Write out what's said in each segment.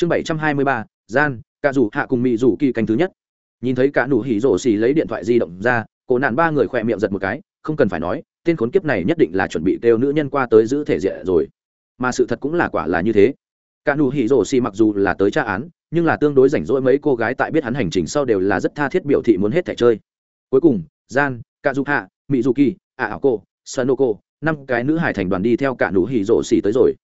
chương bảy trăm hai mươi ba, gian, cả rủ hạ cùng mỹ rủ kỳ canh thứ nhất. Nhìn thấy cả nụ hỉ rổ xì lấy điện thoại di động ra, cổ nạn ba người khỏe miệng giật một cái, không cần phải nói, tên khốn kiếp này nhất định là chuẩn bị kêu nữ nhân qua tới giữ thể diện rồi. Mà sự thật cũng là quả là như thế. Cả nụ hỉ rổ xì mặc dù là tới tra án, nhưng là tương đối rảnh rỗi mấy cô gái tại biết hắn hành trình sau đều là rất tha thiết biểu thị muốn hết thể chơi. Cuối cùng, gian, cả dù hạ mỹ dù kỳ ạ ảo cô sơn cô, năm cái nữ hải thành đoàn đi theo cả nụ hỉ rổ xì tới rồi.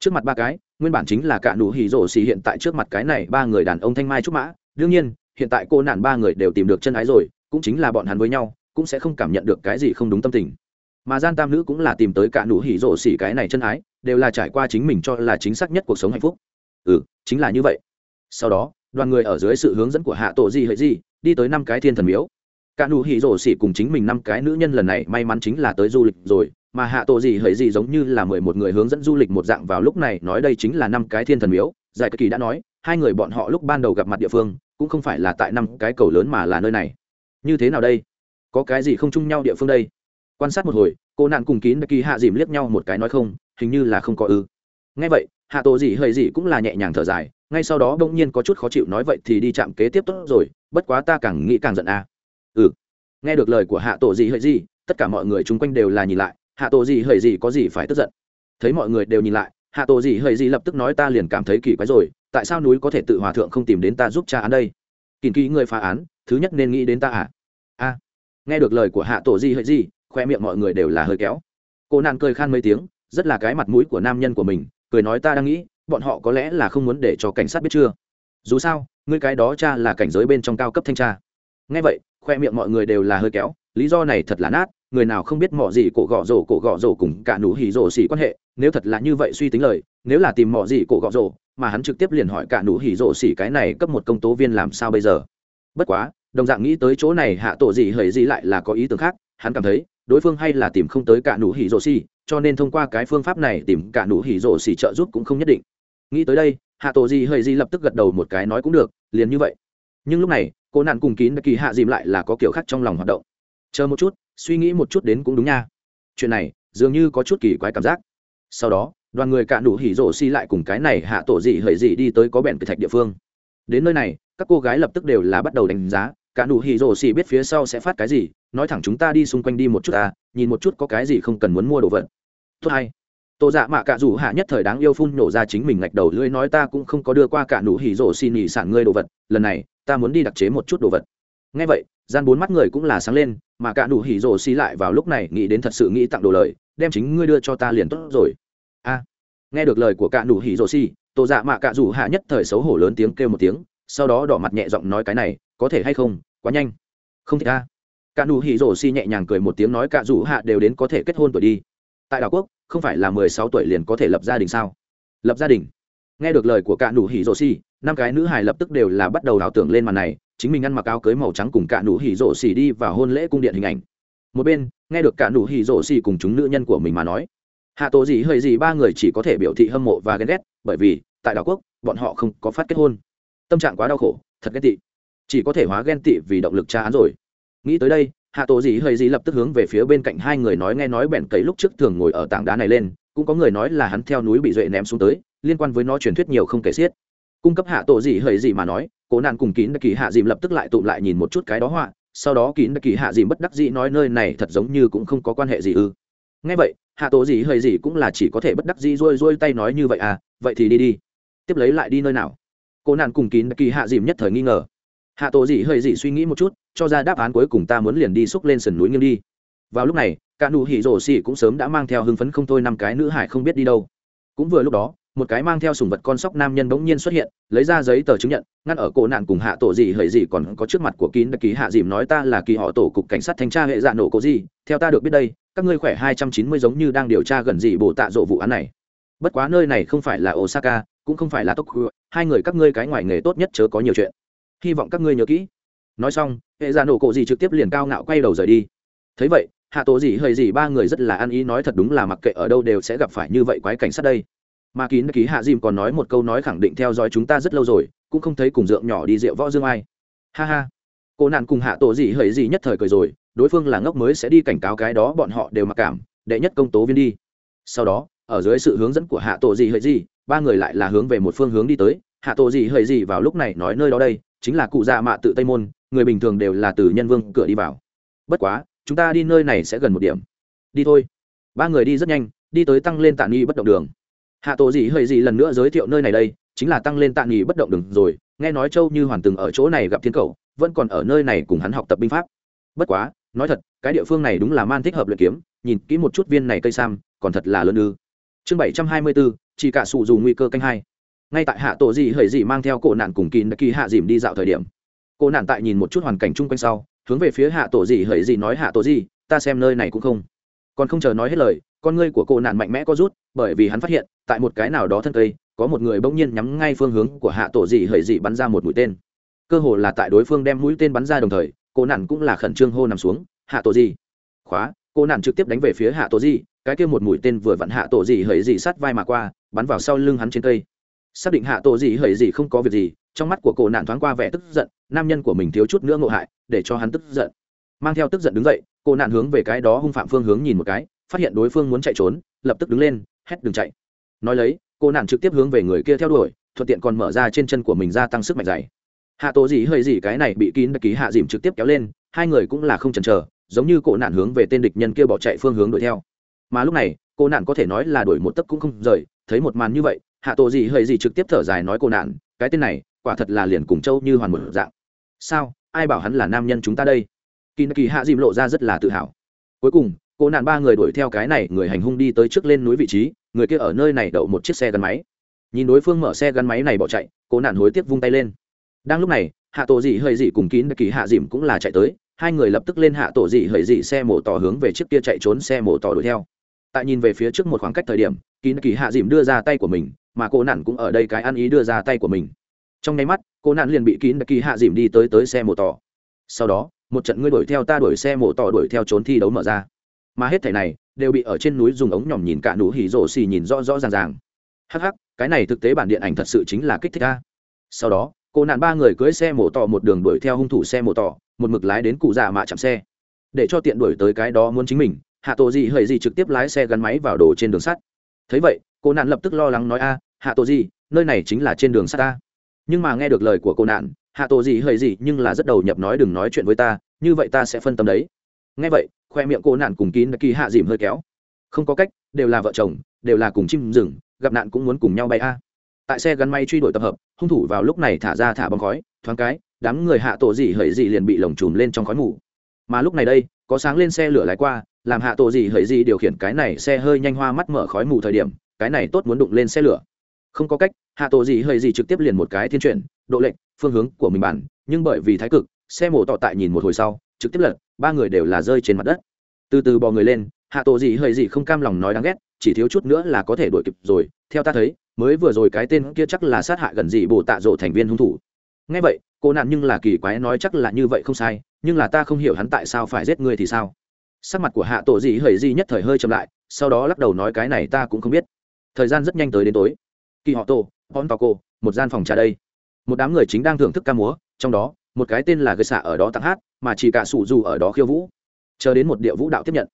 Trước mặt ba cái nguyên bản chính là cả nụ hỉ rổ xì hiện tại trước mặt cái này ba người đàn ông thanh mai trúc mã. Đương nhiên, hiện tại cô nạn ba người đều tìm được chân ái rồi, cũng chính là bọn hắn với nhau, cũng sẽ không cảm nhận được cái gì không đúng tâm tình. Mà gian tam nữ cũng là tìm tới cả nụ hỉ rổ xỉ cái này chân ái, đều là trải qua chính mình cho là chính xác nhất cuộc sống hạnh phúc. Ừ chính là như vậy. Sau đó, đoàn người ở dưới sự hướng dẫn của hạ tổ gì hỡi gì đi tới năm cái thiên thần miếu. Cả nụ hỉ rổ xỉ cùng chính mình năm cái nữ nhân lần này may mắn chính là tới du lịch rồi mà hạ tổ gì hỡi gì giống như là mười một người hướng dẫn du lịch một dạng vào lúc này, nói đây chính là năm cái thiên thần miếu. Giải kỳ đã nói, hai người bọn họ lúc ban đầu gặp mặt địa phương, cũng không phải là tại năm cái cầu lớn mà là nơi này. Như thế nào đây? Có cái gì không chung nhau địa phương đây? Quan sát một hồi, cô nạn cùng kín kỳ hạ dìm liếc nhau một cái nói không, hình như là không có ư. Ngay vậy, hạ tổ gì hơi gì cũng là nhẹ nhàng thở dài, ngay sau đó bỗng nhiên có chút khó chịu nói vậy thì đi chạm kế tiếp tốt rồi, bất quá ta càng nghĩ càng giận à. ừ. Nghe được lời của hạ tổ gì hơi gì, tất cả mọi người chung quanh đều là nhìn lại hạ tổ gì hời gì có gì phải tức giận? Thấy mọi người đều nhìn lại, hạ tổ gì hời gì lập tức nói ta liền cảm thấy kỳ quái rồi, tại sao núi có thể tự hòa thượng không tìm đến ta giúp cha án đây? Kỳ ký người phá án, thứ nhất nên nghĩ đến ta à? A. Nghe được lời của hạ tổ gì hời gì khoe miệng mọi người đều là hơi kéo. Cô nàng cười khan mấy tiếng, rất là cái mặt mũi của nam nhân của mình, cười nói ta đang nghĩ, bọn họ có lẽ là không muốn để cho cảnh sát biết chưa? Dù sao, ngươi cái đó cha là cảnh giới bên trong cao cấp thanh tra. Nghe vậy, khoe miệng mọi người đều là hơi kéo lý do này thật là nát, người nào không biết mỏ gì cổ gọ rổ, cổ gọ rổ cùng cả nụ hỉ rổ xỉ quan hệ, nếu thật là như vậy suy tính lời, nếu là tìm mỏ gì cổ gọ rổ, mà hắn trực tiếp liền hỏi cả nụ hỉ rổ xỉ cái này cấp một công tố viên làm sao bây giờ. Bất quá, đồng dạng nghĩ tới chỗ này hạ tổ gì hời gì lại là có ý tưởng khác, hắn cảm thấy, đối phương hay là tìm không tới cả nụ hỉ rổ xỉ, cho nên thông qua cái phương pháp này tìm cả nụ hỉ rổ xỉ trợ giúp cũng không nhất định. Nghĩ tới đây, hạ tổ gì hời gì lập tức gật đầu một cái nói cũng được, liền như vậy. Nhưng lúc này, cô nạn cùng kín kỳ hạ dìm lại là có kiểu khác trong lòng hoạt động chờ một chút suy nghĩ một chút đến cũng đúng nha. Chuyện này dường như có chút kỳ quái cảm giác. Sau đó đoàn người cạn đủ hỉ rổ xi lại cùng cái này hạ tổ dị hời dị đi tới có bèn cử thạch địa phương. Đến nơi này các cô gái lập tức đều là bắt đầu đánh giá cạn đủ hỉ rổ xi biết phía sau sẽ phát cái gì nói thẳng chúng ta đi xung quanh đi một chút ta à, nhìn một chút có cái gì không cần muốn mua đồ vật. Tốt hay. Tổ dạ mạ cạn rủ hạ nhất thời đáng yêu phun nổ ra chính mình ngạch đầu lưỡi nói ta cũng không có đưa qua cạn đủ hỉ rổ xi nhỉ sản ngươi đồ vật lần này ta muốn đi đặc chế một chút đồ vật. Nghe vậy gian bốn mắt người cũng là sáng lên, mà cả đủ hỉ rồ xì lại vào lúc này nghĩ đến thật sự nghĩ tặng đồ lời, đem chính ngươi đưa cho ta liền tốt rồi. A. Nghe được lời của cả đủ hỉ rồ xì tổ dạ mạ cả rủ hạ nhất thời xấu hổ lớn tiếng kêu một tiếng, sau đó đỏ mặt nhẹ giọng nói cái này, có thể hay không, quá nhanh. Không thể a. Cả đủ hỉ rồ xì nhẹ nhàng cười một tiếng nói cả rủ hạ đều đến có thể kết hôn tuổi đi. Tại đảo quốc, không phải là mười sáu tuổi liền có thể lập gia đình sao? Lập gia đình. Nghe được lời của cả đủ hỉ rồ xì, năm cái nữ hài lập tức đều là bắt đầu ảo tưởng lên màn này chính mình ăn mặc áo cưới màu trắng cùng cả nụ hỉ rổ xỉ đi vào hôn lễ cung điện hình ảnh. Một bên, nghe được cả nụ hỉ rổ xỉ cùng chúng nữ nhân của mình mà nói, hạ tổ gì hơi gì ba người chỉ có thể biểu thị hâm mộ và ghen ghét, bởi vì, tại đảo quốc, bọn họ không có phát kết hôn. Tâm trạng quá đau khổ, thật ghét tị. Chỉ có thể hóa ghen tị vì động lực tra án rồi. Nghĩ tới đây, hạ tổ gì hơi gì lập tức hướng về phía bên cạnh hai người nói nghe nói bèn cấy lúc trước thường ngồi ở tảng đá này lên, cũng có người nói là hắn theo núi bị duệ ném xuống tới, liên quan với nó truyền thuyết nhiều không kể xiết. Cung cấp hạ tổ gì hơi gì mà nói cố nạn cùng kín đặc kỳ hạ dìm lập tức lại tụm lại nhìn một chút cái đó họa, sau đó kín đặc kỳ hạ dìm bất đắc dĩ nói nơi này thật giống như cũng không có quan hệ gì ư. Ngay vậy, hạ tổ gì hơi gì cũng là chỉ có thể bất đắc dĩ rôi rôi tay nói như vậy à vậy thì đi đi. Tiếp lấy lại đi nơi nào? Cố nạn cùng kín đặc kỳ hạ dìm nhất thời nghi ngờ. Hạ tổ gì hơi gì suy nghĩ một chút, cho ra đáp án cuối cùng ta muốn liền đi xúc lên sườn núi nghiêng đi. Vào lúc này, cả nụ hỉ rổ xỉ cũng sớm đã mang theo hưng phấn không thôi năm cái nữ hải không biết đi đâu. Cũng vừa lúc đó một cái mang theo sùng vật con sóc nam nhân bỗng nhiên xuất hiện, lấy ra giấy tờ chứng nhận, ngăn ở cổ nạn cùng hạ tổ gì, hời gì còn có trước mặt của kín đặc ký hạ dìm nói ta là kỳ họ tổ cục cảnh sát thanh tra hệ dạ nổ cổ gì, theo ta được biết đây, các ngươi khỏe hai trăm chín mươi giống như đang điều tra gần gì bổ tạ rộ vụ án này. Bất quá nơi này không phải là osaka, cũng không phải là tokyo, hai người các ngươi cái ngoài nghề tốt nhất chớ có nhiều chuyện. Hy vọng các ngươi nhớ kỹ. Nói xong, hệ dạ nổ cổ gì trực tiếp liền cao ngạo quay đầu rời đi. Thấy vậy, hạ tổ gì hơi gì ba người rất là ăn ý nói thật đúng là mặc kệ ở đâu đều sẽ gặp phải như vậy quái cảnh sát đây mà kín ký hạ dìm còn nói một câu nói khẳng định theo dõi chúng ta rất lâu rồi, cũng không thấy cùng dượng nhỏ đi rượu võ dương ai. Ha ha. Cô nạn cùng hạ tổ gì hỡi gì nhất thời cười rồi, đối phương là ngốc mới sẽ đi cảnh cáo cái đó, bọn họ đều mặc cảm, đệ nhất công tố viên đi. Sau đó, ở dưới sự hướng dẫn của hạ tổ gì hỡi gì, ba người lại là hướng về một phương hướng đi tới. Hạ tổ gì hỡi gì vào lúc này nói nơi đó đây, chính là cụ già mạ tự tây môn, người bình thường đều là từ nhân vương cửa đi vào. Bất quá, chúng ta đi nơi này sẽ gần một điểm. Đi thôi. Ba người đi rất nhanh, đi tới tăng lên tạ nghi bất động đường hạ tổ Dị hơi Dị lần nữa giới thiệu nơi này đây chính là tăng lên tạ nghỉ bất động đừng rồi. Nghe nói châu như hoàn từng ở chỗ này gặp thiên cầu vẫn còn ở nơi này cùng hắn học tập binh pháp. Bất quá nói thật cái địa phương này đúng là man thích hợp luyện kiếm nhìn kỹ một chút viên này cây sam còn thật là lớn ư. Chương bảy trăm hai mươi bốn chỉ cả sụ dù nguy cơ canh hai. Ngay tại hạ tổ Dị hời Dị mang theo cổ nạn cùng kỳ kỳ hạ dìm đi dạo thời điểm cô nạn tại nhìn một chút hoàn cảnh chung quanh sau hướng về phía hạ tổ Dị hời Dị nói hạ tổ Dị, ta xem nơi này cũng không. Còn không chờ nói hết lời con ngươi của cô nạn mạnh mẽ có rút bởi vì hắn phát hiện tại một cái nào đó thân cây, có một người bỗng nhiên nhắm ngay phương hướng của hạ tổ dị hời dị bắn ra một mũi tên. Cơ hồ là tại đối phương đem mũi tên bắn ra đồng thời cô nản cũng là khẩn trương hô nằm xuống, hạ tổ dị! Khóa cô nản trực tiếp đánh về phía hạ tổ dị, cái kia một mũi tên vừa vặn hạ tổ dị hời dị sát vai mà qua, bắn vào sau lưng hắn trên cây. Xác định hạ tổ dị hời dị không có việc gì, trong mắt của cô nạn thoáng qua vẻ tức giận, nam nhân của mình thiếu chút nữa ngộ hại, để cho hắn tức giận. Mang theo tức giận đứng dậy cô nạn hướng về cái đó hung phạm phương hướng nhìn một cái, phát hiện đối phương muốn chạy trốn, lập tức đứng lên, hét đừng chạy nói lấy, cô nạn trực tiếp hướng về người kia theo đuổi, thuận tiện còn mở ra trên chân của mình ra tăng sức mạnh dày. Hạ tổ gì hơi gì cái này bị kín đặc ký hạ dìm trực tiếp kéo lên, hai người cũng là không chần chờ, giống như cổ nạn hướng về tên địch nhân kia bỏ chạy phương hướng đuổi theo. Mà lúc này, cô nạn có thể nói là đuổi một tấc cũng không rời, thấy một màn như vậy, hạ tổ gì hơi gì trực tiếp thở dài nói cô nạn, cái tên này, quả thật là liền cùng châu như hoàn một dạng. Sao, ai bảo hắn là nam nhân chúng ta đây? Kín kỳ hạ dìm lộ ra rất là tự hào. Cuối cùng, cô nạn ba người đuổi theo cái này, người hành hung đi tới trước lên núi vị trí người kia ở nơi này đậu một chiếc xe gắn máy. Nhìn đối phương mở xe gắn máy này bỏ chạy, cố nạn hối tiếc vung tay lên. Đang lúc này, hạ tổ dị hơi dị cùng kín kỳ hạ dìm cũng là chạy tới, hai người lập tức lên hạ tổ dị hơi dị xe mổ tỏ hướng về chiếc kia chạy trốn xe mổ tỏ đuổi theo. Tại nhìn về phía trước một khoảng cách thời điểm, kín kỳ hạ dìm đưa ra tay của mình, mà cô nạn cũng ở đây cái ăn ý đưa ra tay của mình. Trong nháy mắt cô nạn liền bị kín kỳ hạ dìm đi tới tới xe mổ tỏ. Sau đó, một trận ngươi đuổi theo ta đuổi xe mổ tỏ đuổi theo trốn thi đấu mở ra. Mà hết thảy này đều bị ở trên núi dùng ống nhòm nhìn cả nụ hỉ rổ xì nhìn rõ rõ ràng ràng. Hắc hắc, cái này thực tế bản điện ảnh thật sự chính là kích thích ta sau đó, cô nạn ba người cưới xe mổ tỏ một đường đuổi theo hung thủ xe mổ tỏ một mực lái đến cụ già mạ chạm xe. Để cho tiện đuổi tới cái đó muốn chính mình, hạ tổ gì hời gì trực tiếp lái xe gắn máy vào đồ trên đường sắt. Thấy vậy, cô nạn lập tức lo lắng nói a, hạ tổ gì nơi này chính là trên đường sắt ta nhưng mà nghe được lời của cô nạn, hạ tổ gì hời gì nhưng là rất đầu nhập nói đừng nói chuyện với ta, như vậy ta sẽ phân tâm đấy. Nghe vậy khoe miệng cô nạn cùng kín đã kỳ hạ dìm hơi kéo. Không có cách, đều là vợ chồng, đều là cùng chim rừng, gặp nạn cũng muốn cùng nhau bay a. Tại xe gắn máy truy đuổi tập hợp, hung thủ vào lúc này thả ra thả bóng khói, thoáng cái, đám người hạ tổ dị hởi dị liền bị lồng trùm lên trong khói mù. Mà lúc này đây, có sáng lên xe lửa lái qua, làm hạ tổ dị hởi dị điều khiển cái này xe hơi nhanh hoa mắt mở khói mù thời điểm, cái này tốt muốn đụng lên xe lửa. Không có cách, hạ tổ dị hởi dị trực tiếp liền một cái thiên chuyển, độ lệnh phương hướng của mình bản nhưng bởi vì thái cực, xe mổ tỏ tại nhìn một hồi sau, trực tiếp lật ba người đều là rơi trên mặt đất. Từ từ bò người lên, hạ tổ gì hơi gì không cam lòng nói đáng ghét, chỉ thiếu chút nữa là có thể đuổi kịp rồi. Theo ta thấy, mới vừa rồi cái tên kia chắc là sát hạ gần gì bồ tạ rộ thành viên hung thủ. Ngay vậy, cô nạn nhưng là kỳ quái nói chắc là như vậy không sai, nhưng là ta không hiểu hắn tại sao phải giết người thì sao. Sắc mặt của hạ tổ dị hời di nhất thời hơi chậm lại, sau đó lắc đầu nói cái này ta cũng không biết. Thời gian rất nhanh tới đến tối. Kỳ họ tổ hòn tò cô, một gian phòng trà đây. Một đám người chính đang thưởng thức ca múa, trong đó một cái tên là gây xạ ở đó tặng hát, mà chỉ cả sủ dù ở đó khiêu vũ. Chờ đến một điệu vũ đạo tiếp nhận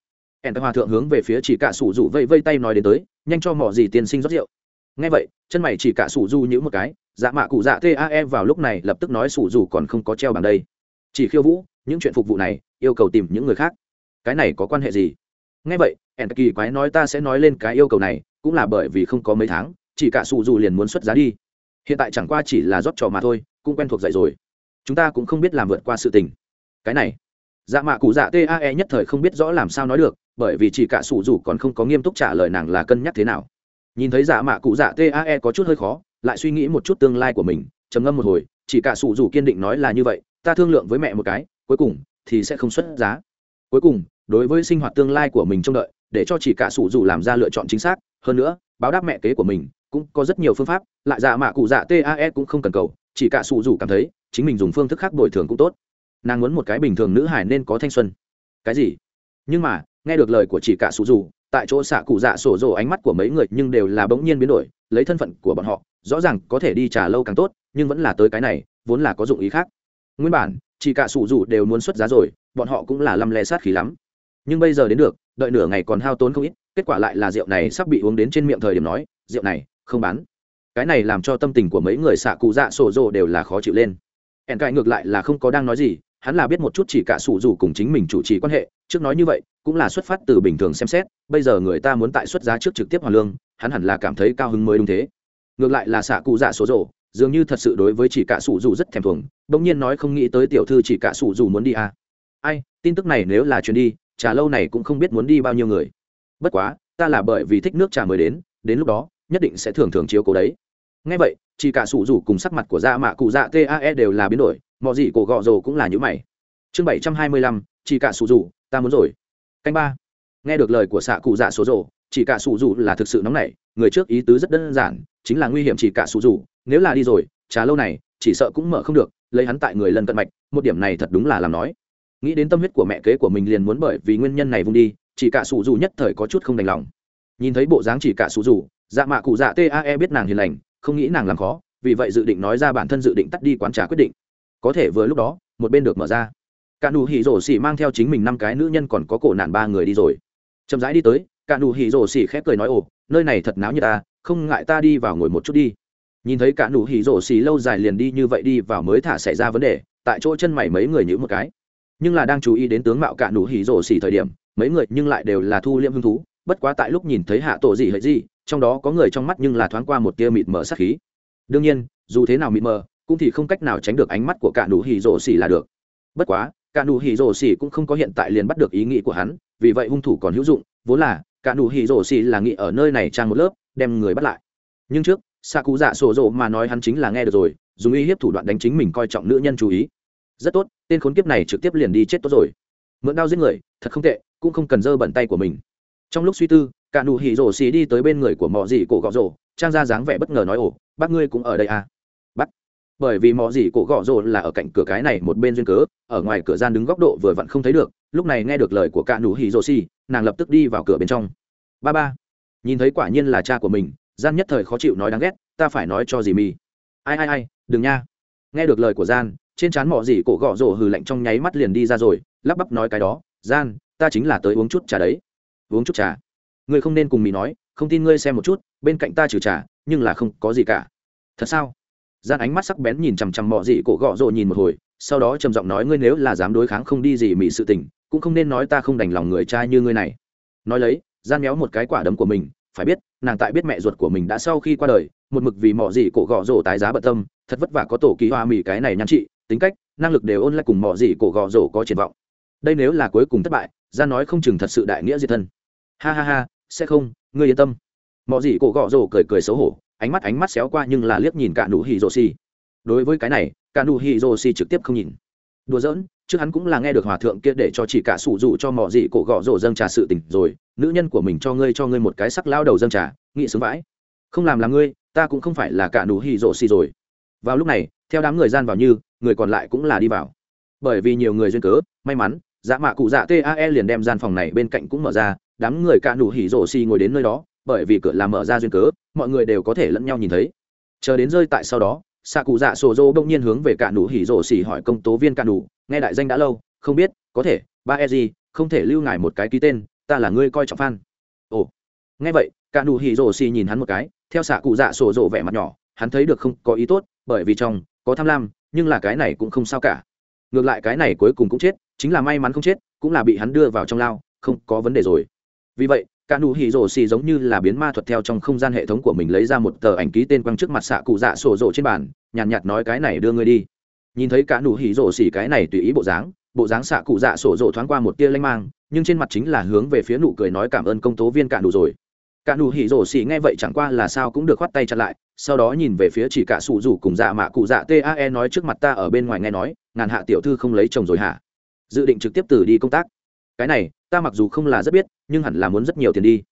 ẻn hòa thượng hướng về phía chỉ cả sủ dù vây vây tay nói đến tới, nhanh cho mỏ gì tiên sinh rót rượu. Ngay vậy, chân mày chỉ cả sủ dù như một cái dạ mạ cụ dạ tae vào lúc này lập tức nói sủ dù còn không có treo bằng đây. Chỉ khiêu vũ, những chuyện phục vụ này, yêu cầu tìm những người khác. Cái này có quan hệ gì? Ngay vậy ẻn kỳ quái nói ta sẽ nói lên cái yêu cầu này, cũng là bởi vì không có mấy tháng, chỉ cả sủ dù liền muốn xuất giá đi. Hiện tại chẳng qua chỉ là rót trò mà thôi, cũng quen thuộc dạy rồi chúng ta cũng không biết làm vượt qua sự tình. Cái này dạ mạ cụ dạ tae nhất thời không biết rõ làm sao nói được, bởi vì chỉ cả sủ dù còn không có nghiêm túc trả lời nàng là cân nhắc thế nào. Nhìn thấy dạ mạ cụ dạ tae có chút hơi khó, lại suy nghĩ một chút tương lai của mình, trầm ngâm một hồi, chỉ cả sủ dù kiên định nói là như vậy, ta thương lượng với mẹ một cái, cuối cùng thì sẽ không xuất giá. Cuối cùng, đối với sinh hoạt tương lai của mình trông đợi, để cho chỉ cả sủ dù làm ra lựa chọn chính xác, hơn nữa, báo đáp mẹ kế của mình cũng có rất nhiều phương pháp, lại dạ mạ cụ dạ tae cũng không cần cầu, chỉ cả sủ dù cảm thấy chính mình dùng phương thức khác bồi thường cũng tốt. Nàng muốn một cái bình thường nữ hải nên có thanh xuân. Cái gì? Nhưng mà, nghe được lời của chị cả sụ dù tại chỗ xạ cụ dạ sổ rồ ánh mắt của mấy người nhưng đều là bỗng nhiên biến đổi, lấy thân phận của bọn họ, rõ ràng có thể đi trả lâu càng tốt, nhưng vẫn là tới cái này, vốn là có dụng ý khác. Nguyên bản, chị cả sụ dù đều muốn xuất giá rồi, bọn họ cũng là lăm le sát khí lắm. Nhưng bây giờ đến được, đợi nửa ngày còn hao tốn không ít, kết quả lại là rượu này sắp bị uống đến trên miệng thời điểm nói, rượu này không bán. Cái này làm cho tâm tình của mấy người xạ cụ dạ sổ rồ đều là khó chịu lên ẻn cải ngược lại là không có đang nói gì, hắn là biết một chút chỉ cả sủ dù cùng chính mình chủ trì quan hệ, trước nói như vậy, cũng là xuất phát từ bình thường xem xét, bây giờ người ta muốn tại xuất giá trước trực tiếp hoàn lương, hắn hẳn là cảm thấy cao hứng mới đúng thế. Ngược lại là xạ cụ dạ số rộ dường như thật sự đối với chỉ cả sủ dù rất thèm thuồng, bỗng nhiên nói không nghĩ tới tiểu thư chỉ cả sủ dù muốn đi à. ai, tin tức này nếu là chuyến đi, trà lâu này cũng không biết muốn đi bao nhiêu người. Bất quá, ta là bởi vì thích nước trà mới đến đến lúc đó, nhất định sẽ thường thường chiếu cố đấy ngay vậy chỉ cả sủ rủ cùng sắc mặt của dạ mạ cụ dạ tae đều là biến đổi mọi gì cổ gọ rồ cũng là những mày. Chương bảy trăm hai mươi lăm chỉ cả sủ rủ ta muốn rồi. Canh ba. Nghe được lời của xạ cụ dạ số rồ chỉ cả sủ rủ là thực sự nóng nảy người trước ý tứ rất đơn giản chính là nguy hiểm chỉ cả sủ rủ nếu là đi rồi trà lâu này chỉ sợ cũng mở không được lấy hắn tại người lần cận mạch một điểm này thật đúng là làm nói. Nghĩ đến tâm huyết của mẹ kế của mình liền muốn bởi vì nguyên nhân này vung đi chỉ cả sủ rủ nhất thời có chút không đành lòng. Nhìn thấy bộ dáng chỉ cả sủ rủ, dạ mạ cụ dạ tae biết nàng hiền lành không nghĩ nàng làm khó, vì vậy dự định nói ra bản thân dự định tắt đi quán trà quyết định. Có thể vừa lúc đó, một bên được mở ra. Cả nụ hỉ rổ xỉ mang theo chính mình năm cái nữ nhân còn có cổ nạn ba người đi rồi. Chậm rãi đi tới cả nụ hỉ rổ xỉ khép cười nói, ồ, nơi này thật náo như ta, không ngại ta đi vào ngồi một chút đi. Nhìn thấy cả nụ hỉ rổ xỉ lâu dài liền đi như vậy đi vào mới thả xảy ra vấn đề, tại chỗ chân mày mấy người nhữ một cái. Nhưng là đang chú ý đến tướng mạo cả nụ hỉ rổ xỉ thời điểm, mấy người nhưng lại đều là thu liễm hứng thú, bất quá tại lúc nhìn thấy hạ tổ gì hỡi gì trong đó có người trong mắt nhưng là thoáng qua một tia mịt mờ sát khí. Đương nhiên, dù thế nào mịt mờ, cũng thì không cách nào tránh được ánh mắt của cả nụ hỉ rổ xỉ là được. Bất quá, cả nụ hỉ rổ xỉ cũng không có hiện tại liền bắt được ý nghĩ của hắn, vì vậy hung thủ còn hữu dụng, vốn là, cả nụ hỉ rổ xỉ là nghĩ ở nơi này trang một lớp, đem người bắt lại. Nhưng trước xạ cụ dạ sổ rộ mà nói hắn chính là nghe được rồi, dùng ý hiếp thủ đoạn đánh chính mình coi trọng nữ nhân chú ý. Rất tốt, tên khốn kiếp này trực tiếp liền đi chết tốt rồi. Mượn đao giết người, thật không tệ, cũng không cần dơ bẩn tay của mình. Trong lúc suy tư cả nụ hỉ rổ xì đi tới bên người của mò dì cổ gọ rổ, trang ra dáng vẻ bất ngờ nói, ồ, bác ngươi cũng ở đây à? Bắt bởi vì mò dì cổ gọ rổ là ở cạnh cửa cái này một bên duyên cớ, ở ngoài cửa gian đứng góc độ vừa vặn không thấy được, lúc này nghe được lời của cả nụ hỉ rổ xì, nàng lập tức đi vào cửa bên trong. Ba ba. Nhìn thấy quả nhiên là cha của mình, gian nhất thời khó chịu nói đáng ghét, ta phải nói cho dì mi ai ai ai, đừng nha. Nghe được lời của gian, trên trán mỏ dì cổ gọ rổ hừ lạnh trong nháy mắt liền đi ra rồi, lắp bắp nói cái đó, gian, ta chính là tới uống chút trà đấy. Uống chút trà? ngươi không nên cùng mỹ nói, không tin ngươi xem một chút, bên cạnh ta trừ trả nhưng là không có gì cả. Thật sao? Gian ánh mắt sắc bén nhìn chằm chằm mọ dị cổ gọ rộ nhìn một hồi, sau đó trầm giọng nói ngươi nếu là dám đối kháng không đi gì mỹ sự tình, cũng không nên nói ta không đành lòng người trai như ngươi này. Nói lấy, gian méo một cái quả đấm của mình, phải biết, nàng tại biết mẹ ruột của mình đã sau khi qua đời, một mực vì mọ dị cổ gọ rổ tái giá bận tâm, thật vất vả có tổ kỳ hoa mỹ cái này nhắn chị tính cách, năng lực đều ôn lại cùng mọ dị cổ gọ rổ có triển vọng. Đây nếu là cuối cùng thất bại, Gian nói không chừng thật sự đại nghĩa diệt thân. Ha ha ha sẽ không, ngươi yên tâm. Mọi gì cổ gọ rồ cười cười xấu hổ, ánh mắt ánh mắt xéo qua nhưng là liếc nhìn cả nụ hỉ rồ xì đối với cái này, cả nụ hỉ rồ xì trực tiếp không nhìn. Đùa giỡn, trước hắn cũng là nghe được hòa thượng kia để cho chỉ cả sủ dụ cho mọi gì cổ gọ rồ dâng trà sự tình rồi, nữ nhân của mình cho ngươi cho ngươi một cái sắc lao đầu dâng trà nghĩ sướng vãi. Không làm là ngươi, ta cũng không phải là cả nụ hỉ rồ xì rồi. Vào lúc này, theo đám người gian vào như, người còn lại cũng là đi vào. Bởi vì nhiều người duyên cớ, may mắn dạ mạ cụ dạ tae liền đem gian phòng này bên cạnh cũng mở ra đám người cả nụ hỉ rổ xì ngồi đến nơi đó bởi vì cửa làm mở ra duyên cớ mọi người đều có thể lẫn nhau nhìn thấy. Chờ đến rơi tại sau đó xạ cụ dạ sổ dô bỗng nhiên hướng về cả nụ hỉ rổ xì hỏi công tố viên cả nụ nghe đại danh đã lâu không biết có thể ba e gì không thể lưu ngài một cái ký tên ta là ngươi coi trọng phan ồ. Nghe vậy cả nụ hỉ rổ xì nhìn hắn một cái theo xạ cụ dạ sổ dô vẻ mặt nhỏ hắn thấy được không có ý tốt bởi vì chồng, có tham lam nhưng là cái này cũng không sao cả. Ngược lại cái này cuối cùng cũng chết chính là may mắn không chết cũng là bị hắn đưa vào trong lao không có vấn đề rồi vì vậy cả nụ hỉ rổ xì giống như là biến ma thuật theo trong không gian hệ thống của mình lấy ra một tờ ảnh ký tên quăng trước mặt xạ cụ dạ sổ rổ trên bàn nhàn nhạt, nhạt nói cái này đưa ngươi đi. Nhìn thấy cả nụ hỉ rổ xì cái này tùy ý bộ dáng bộ dáng xạ cụ dạ sổ rổ thoáng qua một tia lanh mang nhưng trên mặt chính là hướng về phía nụ cười nói cảm ơn công tố viên cả nụ rồi. Cả nụ hỉ rổ xì nghe vậy chẳng qua là sao cũng được khoát tay chặt lại sau đó nhìn về phía chỉ cả sụ rủ cùng dạ mạ cụ dạ tae nói trước mặt ta ở bên ngoài nghe nói ngàn hạ tiểu thư không lấy chồng rồi hả? Dự định trực tiếp từ đi công tác. Cái này ta mặc dù không là rất biết nhưng hẳn là muốn rất nhiều tiền đi.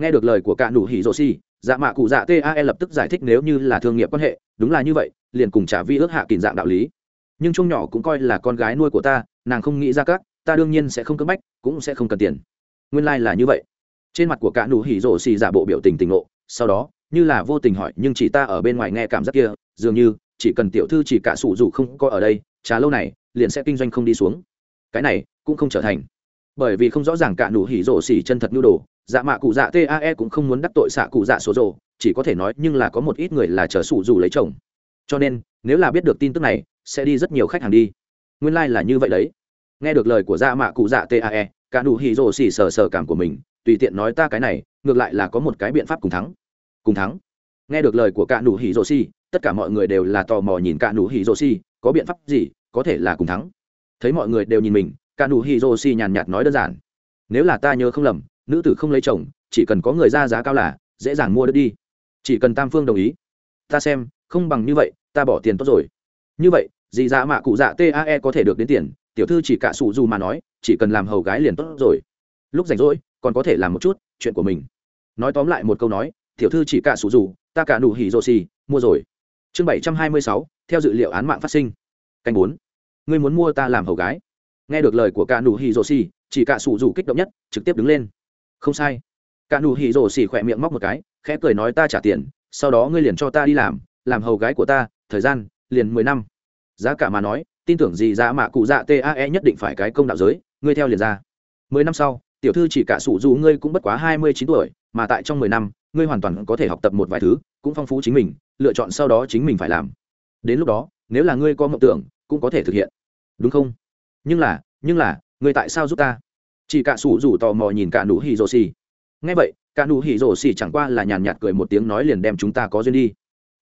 Nghe được lời của cả nụ hỉ rô xì dạ mạ cụ dạ tae lập tức giải thích nếu như là thương nghiệp quan hệ đúng là như vậy liền cùng trả vi ước hạ kỳn dạng đạo lý. Nhưng chung nhỏ cũng coi là con gái nuôi của ta nàng không nghĩ ra các ta đương nhiên sẽ không cưỡng bách cũng sẽ không cần tiền. Nguyên lai、like、là như vậy. Trên mặt của cả nụ hỉ rổ xì giả bộ biểu tình tình lộ, sau đó như là vô tình hỏi nhưng chỉ ta ở bên ngoài nghe cảm giác kia dường như chỉ cần tiểu thư chỉ cả sủ dù không có ở đây trà lâu này liền sẽ kinh doanh không đi xuống. Cái này cũng không trở thành bởi vì không rõ ràng cả nụ hỉ rổ xỉ chân thật nhu đồ dạ mạ cụ dạ tae cũng không muốn đắc tội xạ cụ dạ số rổ, chỉ có thể nói nhưng là có một ít người là chờ sủ dù lấy chồng. Cho nên, nếu là biết được tin tức này, sẽ đi rất nhiều khách hàng đi. Nguyên lai、like、là như vậy đấy. Nghe được lời của dạ mạ cụ dạ tae cả nụ hỉ rổ xỉ sờ sờ cảm của mình, tùy tiện nói ta cái này, ngược lại là có một cái biện pháp cùng thắng. Cùng thắng. Nghe được lời của cả nụ hỉ rổ xỉ, tất cả mọi người đều là tò mò nhìn cả nụ hỉ rổ xỉ, có biện pháp gì có thể là cùng thắng. Thấy mọi người đều nhìn mình cả nụ hì rô xì nhàn nhạt nói đơn giản. Nếu là ta nhớ không lầm, nữ tử không lấy chồng, chỉ cần có người ra giá cao là dễ dàng mua đất đi. Chỉ cần tam phương đồng ý. Ta xem, không bằng như vậy, ta bỏ tiền tốt rồi. Như vậy, dì dạ mạ cụ dạ tae có thể được đến tiền, tiểu thư chỉ cả sụ dù mà nói, chỉ cần làm hầu gái liền tốt rồi. Lúc rảnh rỗi, còn có thể làm một chút chuyện của mình. Nói tóm lại một câu nói, tiểu thư chỉ cả sụ dù, ta cả nụ hỉ rô xì, mua rồi. Chương bảy trăm hai mươi sáu, theo dự liệu án mạng phát sinh. Canh bốn. Ngươi muốn mua ta làm hầu gái nghe được lời của cả nụ hỉ rồ xì chỉ cả sủ rủ kích động nhất, trực tiếp đứng lên. Không sai. Cả nụ hỉ rồ xì khỏe miệng móc một cái, khẽ cười nói ta trả tiền, sau đó ngươi liền cho ta đi làm làm hầu gái của ta, thời gian, liền mười năm. Giá cả mà nói, tin tưởng gì giá mà cụ dạ tae nhất định phải cái công đạo giới, ngươi theo liền ra. Mười năm sau, tiểu thư chỉ cả sủ dù ngươi cũng bất quá hai mươi chín tuổi, mà tại trong mười năm, ngươi hoàn toàn có thể học tập một vài thứ, cũng phong phú chính mình, lựa chọn sau đó chính mình phải làm. Đến lúc đó, nếu là ngươi có mộng tưởng, cũng có thể thực hiện. Đúng không? nhưng là nhưng là, người tại sao giúp ta? Chỉ cả sủ rủ tò mò nhìn cả nụ hỉ rồ xì. Ngay vậy, cả nụ hỉ rồ xì chẳng qua là nhàn nhạt cười một tiếng nói liền đem chúng ta có duyên đi.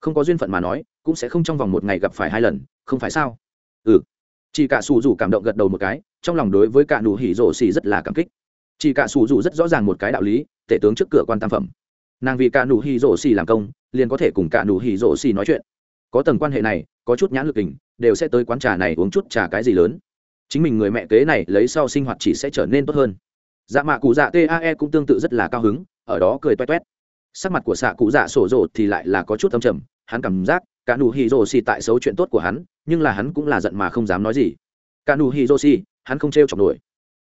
Không có duyên phận mà nói, cũng sẽ không trong vòng một ngày gặp phải hai lần, không phải sao? Ừ. Chỉ cả sủ rủ cảm động gật đầu một cái, trong lòng đối với cả nụ hỉ rồ xì rất là cảm kích. Chỉ cả sủ rủ rất rõ ràng một cái đạo lý, tể tướng trước cửa quan tam phẩm. Nàng vì cả nụ hỉ rồ xì làm công, liền có thể cùng cả nụ hỉ rồ xì nói chuyện. Có tầng quan hệ này, có chút nhãn lực kình đều sẽ tới quán trà này uống chút trà cái gì lớn chính mình người mẹ kế này lấy sau sinh hoạt chỉ sẽ trở nên tốt hơn. Dạ mạ cụ dạ tae cũng tương tự rất là cao hứng, ở đó cười toét toét. Sắc mặt của xạ cụ dạ sổ rộ thì lại là có chút âm trầm, hắn cảm giác cả nụ hì rồ xì tại xấu chuyện tốt của hắn, nhưng là hắn cũng là giận mà không dám nói gì. Cả nụ hì rồ xì, hắn không t chọc nổi.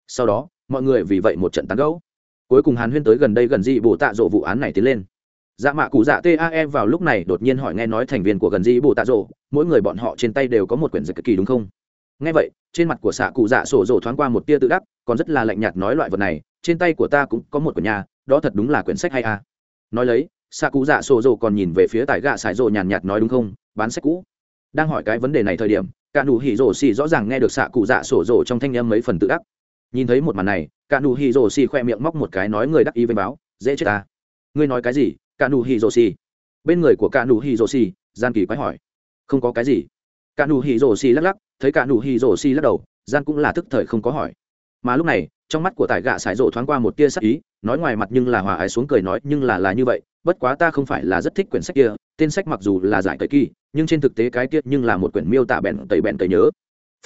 Sau đó, mọi người vì vậy một trận tán gấu. cuối cùng hắn huyên tới gần đây gần di bộ tạ rộ vụ án này tiến lên. Dạ mạ cụ dạ tae vào lúc này đột nhiên hỏi nghe nói thành viên của gần di bộ tạ rộ mỗi người bọn họ trên tay đều có một quyển dịch kỳ đúng không? ngay vậy, trên mặt của xạ cụ dạ sổ rồ thoáng qua một tia tự đắc, còn rất là lạnh nhạt nói loại vật này, trên tay của ta cũng có một của nhà đó thật đúng là quyển sách hay à. nói lấy xạ cụ dạ sổ rồ còn nhìn về phía tài gạ xài rồ nhàn nhạt nói đúng không, bán sách cũ. Đang hỏi cái vấn đề này thời điểm cả nụ hỉ rổ xì rõ ràng nghe được xạ cụ dạ sổ rồ trong thanh âm mấy phần tự đắc. Nhìn thấy một màn này cả nụ hỉ rổ xì khoe miệng móc một cái nói người đắc ý với báo, dễ chết ta. Ngươi nói cái gì cả nụ hỉ rổ xì? Bên người của cả nụ hỉ rổ xì, gian kỳ quái hỏi. Không có cái gì. Cả nụ hỉ rổ xì lắc lắc thấy cả nụ hỉ rổ xi lắc đầu gian cũng là thức thời không có hỏi. Mà lúc này, trong mắt của tài gạ sải rộ thoáng qua một tia sắc ý, nói ngoài mặt nhưng là hòa ái xuống cười nói, nhưng là là như vậy, bất quá ta không phải là rất thích quyển sách kia, tên sách mặc dù là giải tẩy kỳ, nhưng trên thực tế cái kia nhưng là một quyển miêu tả bèn tẩy bèn tẩy nhớ.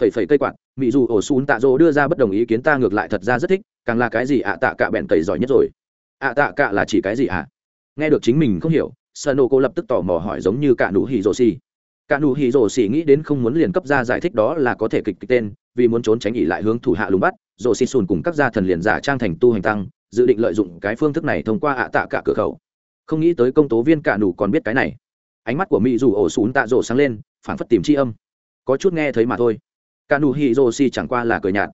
Phẩy phẩy cây quạt mỹ dù ổ xun tạ rỗ đưa ra bất đồng ý kiến ta ngược lại thật ra rất thích, càng là cái gì ạ tạ cả bèn tẩy giỏi nhất rồi. Ạ tạ cả là chỉ cái gì ạ? À? nghe được chính mình không hiểu sợ nô cô lập tức tò mò hỏi giống như cả nụ hỉ rồ xì cả nụ hỉ rổ xỉ nghĩ đến không muốn liền cấp ra giải thích đó là có thể kịch kịch tên, vì muốn trốn tránh ỉ lại hướng thủ hạ lùng bắt rổ xỉ sùn cùng các gia thần liền giả trang thành tu hành tăng, dự định lợi dụng cái phương thức này thông qua ạ tạ cả cửa khẩu. Không nghĩ tới công tố viên cả nụ còn biết cái này. Ánh mắt của Mị dù ổ sùn tạ rổ sáng lên phản phất tìm chi âm. Có chút nghe thấy mà thôi. Cả nụ hỉ rổ xỉ chẳng qua là cười nhạt.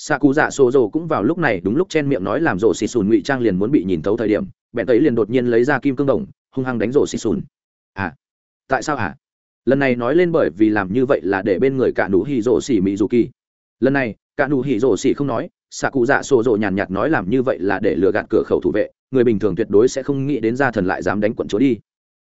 Xạ cụ dạ Sô rồ cũng vào lúc này đúng lúc chen miệng nói làm rổ xì sùn ngụy trang liền muốn bị nhìn thấu thời điểm bẹn tấy liền đột nhiên lấy ra kim cương đồng, hung hăng đánh rổ xì sùn. À tại sao hả? à? lần này nói lên bởi vì làm như vậy là để bên người cả nụ hỉ rổ xỉ mỹ dù kỳ. Lần này, cả nụ hỉ rổ xỉ không nói, xạ cụ dạ sổ rộ nhàn nhạt nói làm như vậy là để lừa gạt cửa khẩu thủ vệ, người bình thường tuyệt đối sẽ không nghĩ đến ra thần lại dám đánh quận chúa đi.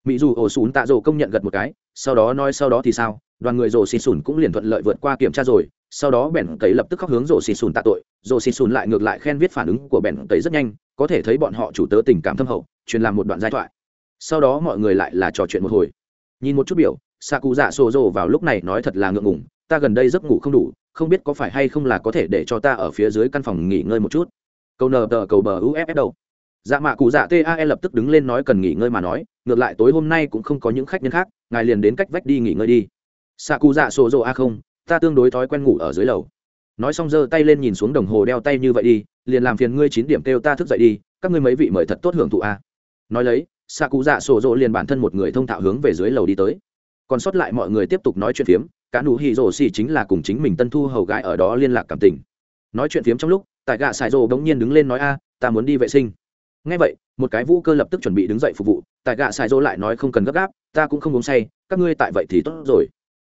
Mỹ dù ổ sùn tạ rộ công nhận gật một cái, sau đó nói sau đó thì sao, đoàn người rổ xì sùn cũng liền thuận lợi vượt qua kiểm tra rồi, sau đó bèn cấy lập tức khóc hướng rổ xì sùn tạ tội. Rổ xì sùn lại ngược lại khen viết phản ứng của bèn cấy rất nhanh, có thể thấy bọn họ chủ tớ tình cảm thâm hậu, truyền làm một đoạn giai thoại. Sau đó mọi người lại là trò chuyện một hồi. Nhìn một chút biểu xạ cụ dạ sổ rồ vào lúc này nói thật là ngượng ngủng ta gần đây giấc ngủ không đủ, không biết có phải hay không là có thể để cho ta ở phía dưới căn phòng nghỉ ngơi một chút. Câu nờ tờ cầu bờ uff đâu dạ mạ cụ dạ tae lập tức đứng lên nói cần nghỉ ngơi mà nói, ngược lại tối hôm nay cũng không có những khách nhân khác, ngài liền đến cách vách đi nghỉ ngơi đi. Xạ cụ dạ sổ rồ a không, ta tương đối thói quen ngủ ở dưới lầu. Nói xong giơ tay lên nhìn xuống đồng hồ đeo tay như vậy đi, liền làm phiền ngươi chín điểm kêu ta thức dậy đi, các ngươi mấy vị mời thật tốt hưởng thụ a. Nói lấy xạ cụ dạ sổ rộ liền bản thân một người thông thạo hướng về dưới lầu đi tới còn sót lại mọi người tiếp tục nói chuyện phiếm, cả nụ hỉ rổ xì chính là cùng chính mình tân thu hầu gái ở đó liên lạc cảm tình. Nói chuyện phiếm trong lúc, tại gạ xài rổ bỗng nhiên đứng lên nói, a, ta muốn đi vệ sinh. Ngay vậy, một cái vũ cơ lập tức chuẩn bị đứng dậy phục vụ, tại gạ xài rổ lại nói, không cần gấp gáp, ta cũng không uống say, các ngươi tại vậy thì tốt rồi.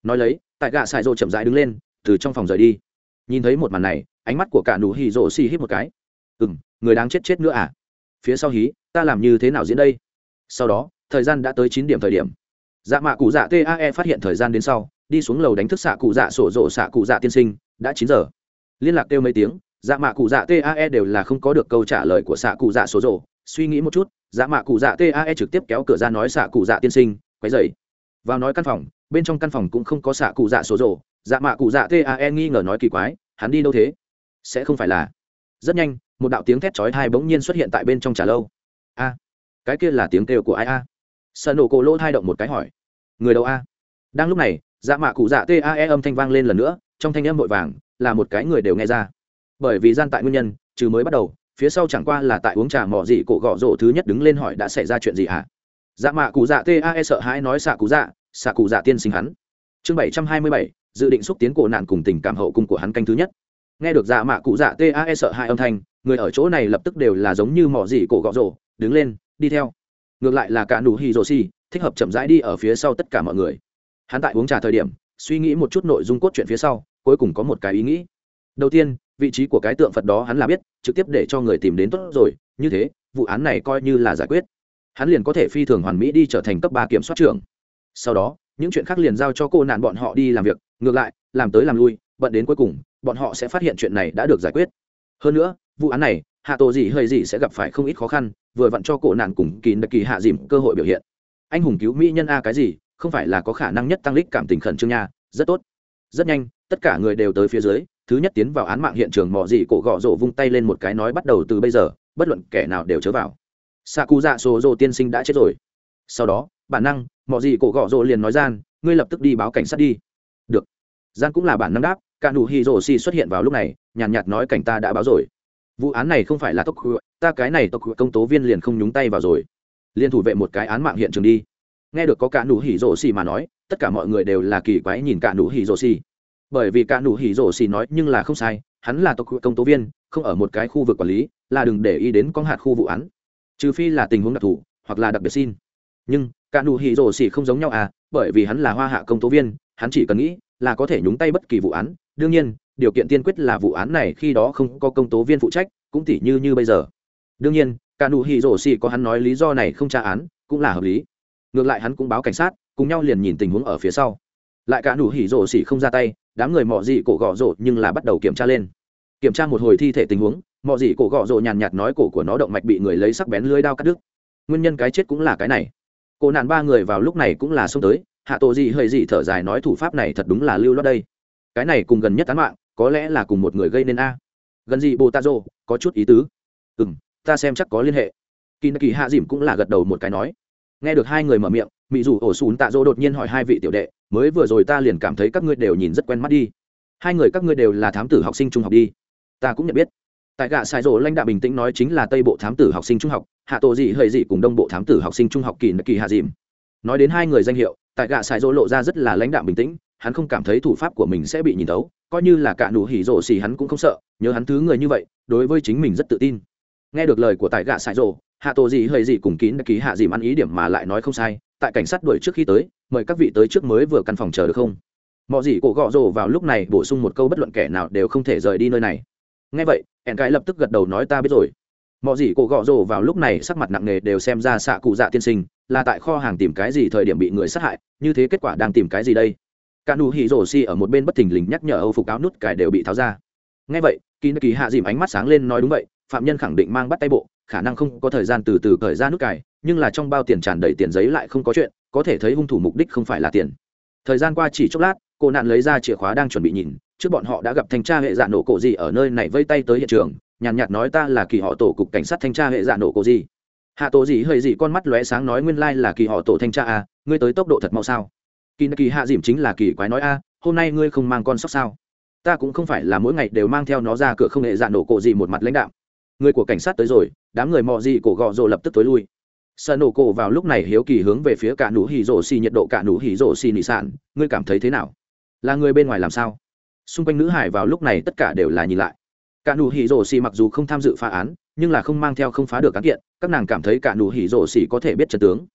Nói lấy, tại gạ xài rổ chậm rãi đứng lên, từ trong phòng rời đi. Nhìn thấy một màn này, ánh mắt của cả nụ hỉ rổ xì hít một cái. Ừ người đang chết chết nữa à? Phía sau hí, ta làm như thế nào diễn đây? Sau đó, thời gian đã tới chín điểm thời điểm dạ mạ cụ dạ tae phát hiện thời gian đến sau, đi xuống lầu đánh thức xạ cụ dạ sổ rộ xạ cụ dạ tiên sinh, đã chín giờ. Liên lạc kêu mấy tiếng dạ mạ cụ dạ tae đều là không có được câu trả lời của xạ cụ dạ sổ rộ. Suy nghĩ một chút dạ mạ cụ dạ tae trực tiếp kéo cửa ra nói xạ cụ dạ tiên sinh, quấy dậy vào nói căn phòng, bên trong căn phòng cũng không có xạ cụ dạ sổ rộ. Dạ mạ cụ dạ tae nghi ngờ nói kỳ quái, hắn đi đâu thế? Sẽ không phải là. Rất nhanh, một đạo tiếng thét chói tai bỗng nhiên xuất hiện tại bên trong trà lâu. A, cái kia là tiếng kêu của ai a? À? sợ nổ cổ lỗ thai động một cái hỏi người đầu a? Đang lúc này dạ mạ cụ dạ tae âm thanh vang lên lần nữa, trong thanh âm vội vàng, là một cái người đều nghe ra. Bởi vì gian tại nguyên nhân, trừ mới bắt đầu, phía sau chẳng qua là tại uống trà mỏ gì cổ gõ rổ thứ nhất đứng lên hỏi đã xảy ra chuyện gì hả dạ mạ cụ dạ tae sợ hãi nói xạ cụ dạ xạ cụ dạ tiên sinh hắn. Chương bảy trăm hai mươi bảy, dự định xúc tiến cổ nạn cùng tình cảm hậu cung của hắn canh thứ nhất. Nghe được dạ mạ cụ dạ tae sợ hãi âm thanh, người ở chỗ này lập tức đều là giống như mỏ gì cổ gõ rổ, đứng lên, đi theo ngược lại là cả nụ hỉ rồ xì, thích hợp chậm rãi đi ở phía sau tất cả mọi người. Hắn tại uống trà thời điểm, suy nghĩ một chút nội dung cốt truyện phía sau, cuối cùng có một cái ý nghĩ. Đầu tiên, vị trí của cái tượng phật đó hắn là biết, trực tiếp để cho người tìm đến tốt rồi, như thế, vụ án này coi như là giải quyết. Hắn liền có thể phi thường hoàn mỹ đi trở thành cấp ba kiểm soát trưởng. Sau đó, những chuyện khác liền giao cho cô nạn bọn họ đi làm việc, ngược lại, làm tới làm lui, bận đến cuối cùng, bọn họ sẽ phát hiện chuyện này đã được giải quyết. Hơn nữa, vụ án này, hạ tổ gì hơi gì sẽ gặp phải không ít khó khăn vừa vặn cho cổ nạn cùng kín đặc kỳ hạ dìm cơ hội biểu hiện. Anh hùng cứu mỹ nhân a cái gì không phải là có khả năng nhất tăng lích cảm tình khẩn trương nha rất tốt. Rất nhanh tất cả người đều tới phía dưới thứ nhất tiến vào án mạng hiện trường mò dị cổ gõ rổ vung tay lên một cái nói bắt đầu từ bây giờ bất luận kẻ nào đều chớ vào. Xạ cụ dạ sổ rồ tiên sinh đã chết rồi. Sau đó bản năng mò dị cổ gõ rổ liền nói gian ngươi lập tức đi báo cảnh sát đi. Được. Gian cũng là bản năng đáp cả nụ hi rổ si xuất hiện vào lúc này nhàn nhạt, nhạt nói cảnh ta đã báo rồi vụ án này không phải là tốc khứa ta cái này tốc khứa công tố viên liền không nhúng tay vào rồi. Liền thủ vệ một cái án mạng hiện trường đi. Nghe được có cả nụ hỉ rổ xì mà nói, tất cả mọi người đều là kỳ quái nhìn cả nụ hỉ rổ xì. Bởi vì cả nụ hỉ rổ xì nói nhưng là không sai, hắn là tộc công tố viên, không ở một cái khu vực quản lý, là đừng để ý đến con hạt khu vụ án. Trừ phi là tình huống đặc thù, hoặc là đặc biệt xin. Nhưng, cả nụ hỉ rổ xì không giống nhau à bởi vì hắn là hoa hạ công tố viên, hắn chỉ cần nghĩ là có thể nhúng tay bất kỳ vụ án. Đương nhiên điều kiện tiên quyết là vụ án này khi đó không có công tố viên phụ trách, cũng tỉ như như bây giờ. Đương nhiên cả nụ hỉ rổ xì có hắn nói lý do này không tra án, cũng là hợp lý. Ngược lại hắn cũng báo cảnh sát, cùng nhau liền nhìn tình huống ở phía sau. Lại cả nụ hỉ rổ xì không ra tay, đám người mọ dị cổ gọ rổ nhưng là bắt đầu kiểm tra lên. Kiểm tra một hồi thi thể tình huống, mọ dị cổ gọ rổ nhàn nhạt nói cổ của nó động mạch bị người lấy sắc bén lưới đao cắt đứt. Nguyên nhân cái chết cũng là cái này. Cô nạn ba người vào lúc này cũng là xông tới, hạ tổ dị hơi dị thở dài nói thủ pháp này thật đúng là lưu lót đây. Cái này cùng gần nhất án mạng có lẽ là cùng một người gây nên a. Gần gì bồ tạ rồ, có chút ý tứ. Ừ m ta xem chắc có liên hệ. Kỳ nạ kỳ hạ dìm cũng là gật đầu một cái nói. Nghe được hai người mở miệng mỹ dù ổ xùn tạ dỗ đột nhiên hỏi hai vị tiểu đệ, mới vừa rồi ta liền cảm thấy các ngươi đều nhìn rất quen mắt đi. Hai người các ngươi đều là thám tử học sinh trung học đi. Ta cũng nhận biết. Tại gạ sai rỗ lãnh đạo bình tĩnh nói chính là tây bộ thám tử học sinh trung học, hạ tổ dị hơi dị cùng đông bộ thám tử học sinh trung học kỳ nạ kỳ hạ dìm. Nói đến hai người danh hiệu, tại gạ sai rỗ lộ ra rất là lãnh đạo bình tĩnh, hắn không cảm thấy thủ pháp của mình sẽ bị nhìn tấu coi như là cả nụ hỉ rộ xỉ hắn cũng không sợ, nhớ hắn thứ người như vậy, đối với chính mình rất tự tin. Nghe được lời của tài gạ xài rộ hạ tổ gì hơi gì cùng kín ký hạ dìm ăn ý điểm mà lại nói không sai, tại cảnh sát đuổi trước khi tới, mời các vị tới trước mới vừa căn phòng chờ được không? Mọi gì cổ gọ rồ vào lúc này bổ sung một câu bất luận kẻ nào đều không thể rời đi nơi này. Nghe vậy ẹn cái lập tức gật đầu nói ta biết rồi. Mọi gì cổ gọ rồ vào lúc này sắc mặt nặng nề đều xem ra xạ cụ dạ tiên sinh, là tại kho hàng tìm cái gì thời điểm bị người sát hại, như thế kết quả đang tìm cái gì đây? cả nụ hỉ rổ xi ở một bên bất thình lình nhắc nhở âu phục áo nút cài đều bị tháo ra. Ngay vậy, kỳ kỳ hạ dìm ánh mắt sáng lên nói đúng vậy, phạm nhân khẳng định mang bắt tay bộ, khả năng không có thời gian từ từ cởi ra nút cài, nhưng là trong bao tiền tràn đầy tiền giấy lại không có chuyện, có thể thấy hung thủ mục đích không phải là tiền. Thời gian qua chỉ chốc lát, cô nạn lấy ra chìa khóa đang chuẩn bị nhìn, trước bọn họ đã gặp thanh tra hệ dạ nổ cổ gì ở nơi này vây tay tới hiện trường, nhàn nhạt nói ta là kỳ họ tổ cục cảnh sát thanh tra hệ dạ nổ cổ gì. Hạ tổ gì hơi gì con mắt lóe sáng nói nguyên lai là kỳ họ tổ thanh tra à ngươi tới tốc độ thật mau sao? kỳ kỳ hạ dìm chính là kỳ quái nói a, hôm nay ngươi không mang con sóc sao? Ta cũng không phải là mỗi ngày đều mang theo nó ra cửa không hệ dạ nổ cổ gì một mặt lãnh đạo người của cảnh sát tới rồi, đám người mò gì cổ gọ rồ lập tức tối lui. Sợ nổ cổ vào lúc này hiếu kỳ hướng về phía cả nụ hỉ rổ xì nhiệt độ cả nụ hỉ rổ xì nị sản, ngươi cảm thấy thế nào? Là người bên ngoài làm sao? Xung quanh nữ hải vào lúc này tất cả đều là nhìn lại. Cả nụ hỉ rổ xì mặc dù không tham dự phá án, nhưng là không mang theo không phá được án kiện, các nàng cảm thấy cả nụ hỉ rổ xì có thể biết trần tướng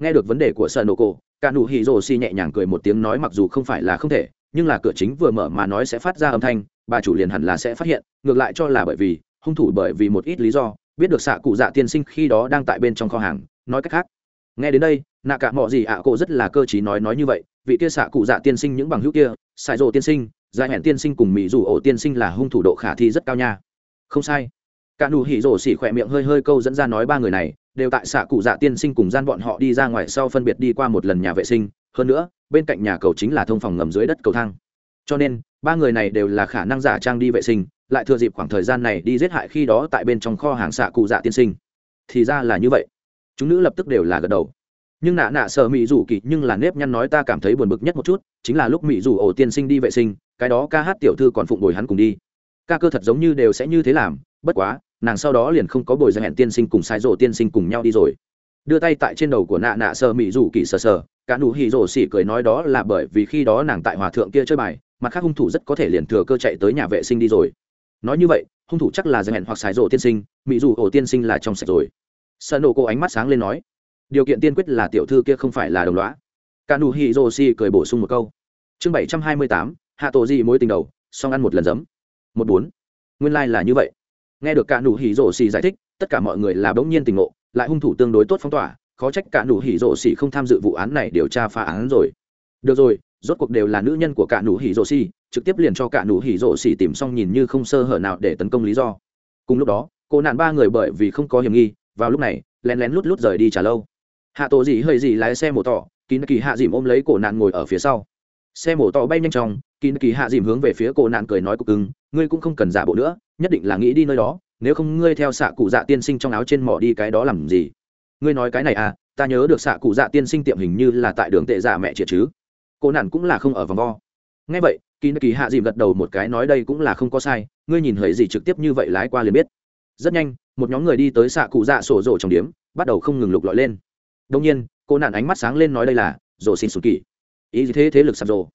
nghe được vấn đề của sợ nổ cổ cả nụ hỉ rồ xì nhẹ nhàng cười một tiếng nói mặc dù không phải là không thể nhưng là cửa chính vừa mở mà nói sẽ phát ra âm thanh bà chủ liền hẳn là sẽ phát hiện ngược lại cho là bởi vì hung thủ bởi vì một ít lý do biết được xạ cụ dạ tiên sinh khi đó đang tại bên trong kho hàng nói cách khác. Nghe đến đây nạ cả mọi gì ạ à, cô rất là cơ chí nói nói như vậy vị kia xạ cụ dạ tiên sinh những bằng hữu kia xài rộ tiên sinh dài hẹn tiên sinh cùng mỹ dù ổ tiên sinh là hung thủ độ khả thi rất cao nha. Không sai. Cả nụ hỉ rổ xỉ khỏe miệng hơi hơi câu dẫn ra nói ba người này đều tại xạ cụ dạ tiên sinh cùng gian bọn họ đi ra ngoài sau phân biệt đi qua một lần nhà vệ sinh. Hơn nữa, bên cạnh nhà cầu chính là thông phòng ngầm dưới đất cầu thang. Cho nên, ba người này đều là khả năng giả trang đi vệ sinh, lại thừa dịp khoảng thời gian này đi giết hại khi đó tại bên trong kho hàng xạ cụ dạ tiên sinh. Thì ra là như vậy. Chúng nữ lập tức đều là gật đầu. Nhưng nạ nạ sợ mỹ rủ kỳ nhưng là nếp nhăn nói ta cảm thấy buồn bực nhất một chút, chính là lúc mỹ rủ ổ tiên sinh đi vệ sinh, cái đó ca hát tiểu thư còn phụng bồi hắn cùng đi. Ca cơ thật giống như đều sẽ như thế làm, bất quá nàng sau đó liền không có bồi ra hẹn tiên sinh cùng sai rổ tiên sinh cùng nhau đi rồi. Đưa tay tại trên đầu của nạ nạ sơ mỹ rủ kỳ sờ sờ, cả nụ hì rổ xỉ cười nói đó là bởi vì khi đó nàng tại hòa thượng kia chơi bài, mặt khác hung thủ rất có thể liền thừa cơ chạy tới nhà vệ sinh đi rồi. Nói như vậy, hung thủ chắc là ra hẹn hoặc sai rổ tiên sinh mỹ rủ ổ tiên sinh là trong sạch rồi. Sợ nổ cô ánh mắt sáng lên nói, điều kiện tiên quyết là tiểu thư kia không phải là đồng lõa. Cả nụ hì rổ xỉ cười bổ sung một câu. Chương bảy trăm hai mươi tám, hạ tổ di mối tình đầu song ăn một lần giấm. Một bốn. Nguyên lai là như vậy nghe được cả nụ hỉ rổ xì giải thích, tất cả mọi người là bỗng nhiên tình ngộ, lại hung thủ tương đối tốt phong tỏa, khó trách cả nụ hỉ rổ xì không tham dự vụ án này điều tra phá án rồi. Được rồi, rốt cuộc đều là nữ nhân của cả nụ hỉ rổ xì, trực tiếp liền cho cả nụ hỉ rổ xì tìm xong nhìn như không sơ hở nào để tấn công lý do. Cùng lúc đó, cô nạn ba người bởi vì không có hiểm nghi, vào lúc này, lén lén lút lút rời đi trả lâu. Hạ tổ gì hơi gì lái xe mổ tỏ kín kỳ hạ dìm ôm lấy cổ nạn ngồi ở phía sau. Xe mổ tỏ bay nhanh chóng kín kỳ hạ dìm hướng về phía cổ nạn cười nói cục cứng ngươi cũng không cần giả bộ nữa nhất định là nghĩ đi nơi đó, nếu không ngươi theo xạ cụ dạ tiên sinh trong áo trên mỏ đi cái đó làm gì? Ngươi nói cái này à ta nhớ được xạ cụ dạ tiên sinh tiệm hình như là tại đường tệ dạ mẹ triệt chứ. Cô nản cũng là không ở vòng vo. Ngay vậy kỳ kỳ hạ dìm gật đầu một cái nói đây cũng là không có sai, ngươi nhìn thấy gì trực tiếp như vậy lái qua liền biết. Rất nhanh, một nhóm người đi tới xạ cụ dạ sổ rổ trong điếm, bắt đầu không ngừng lục lọi lên. Đông nhiên, cô nạn ánh mắt sáng lên nói đây là rổ xin sụt kỳ. Ý gì thế thế lực sạp rổ?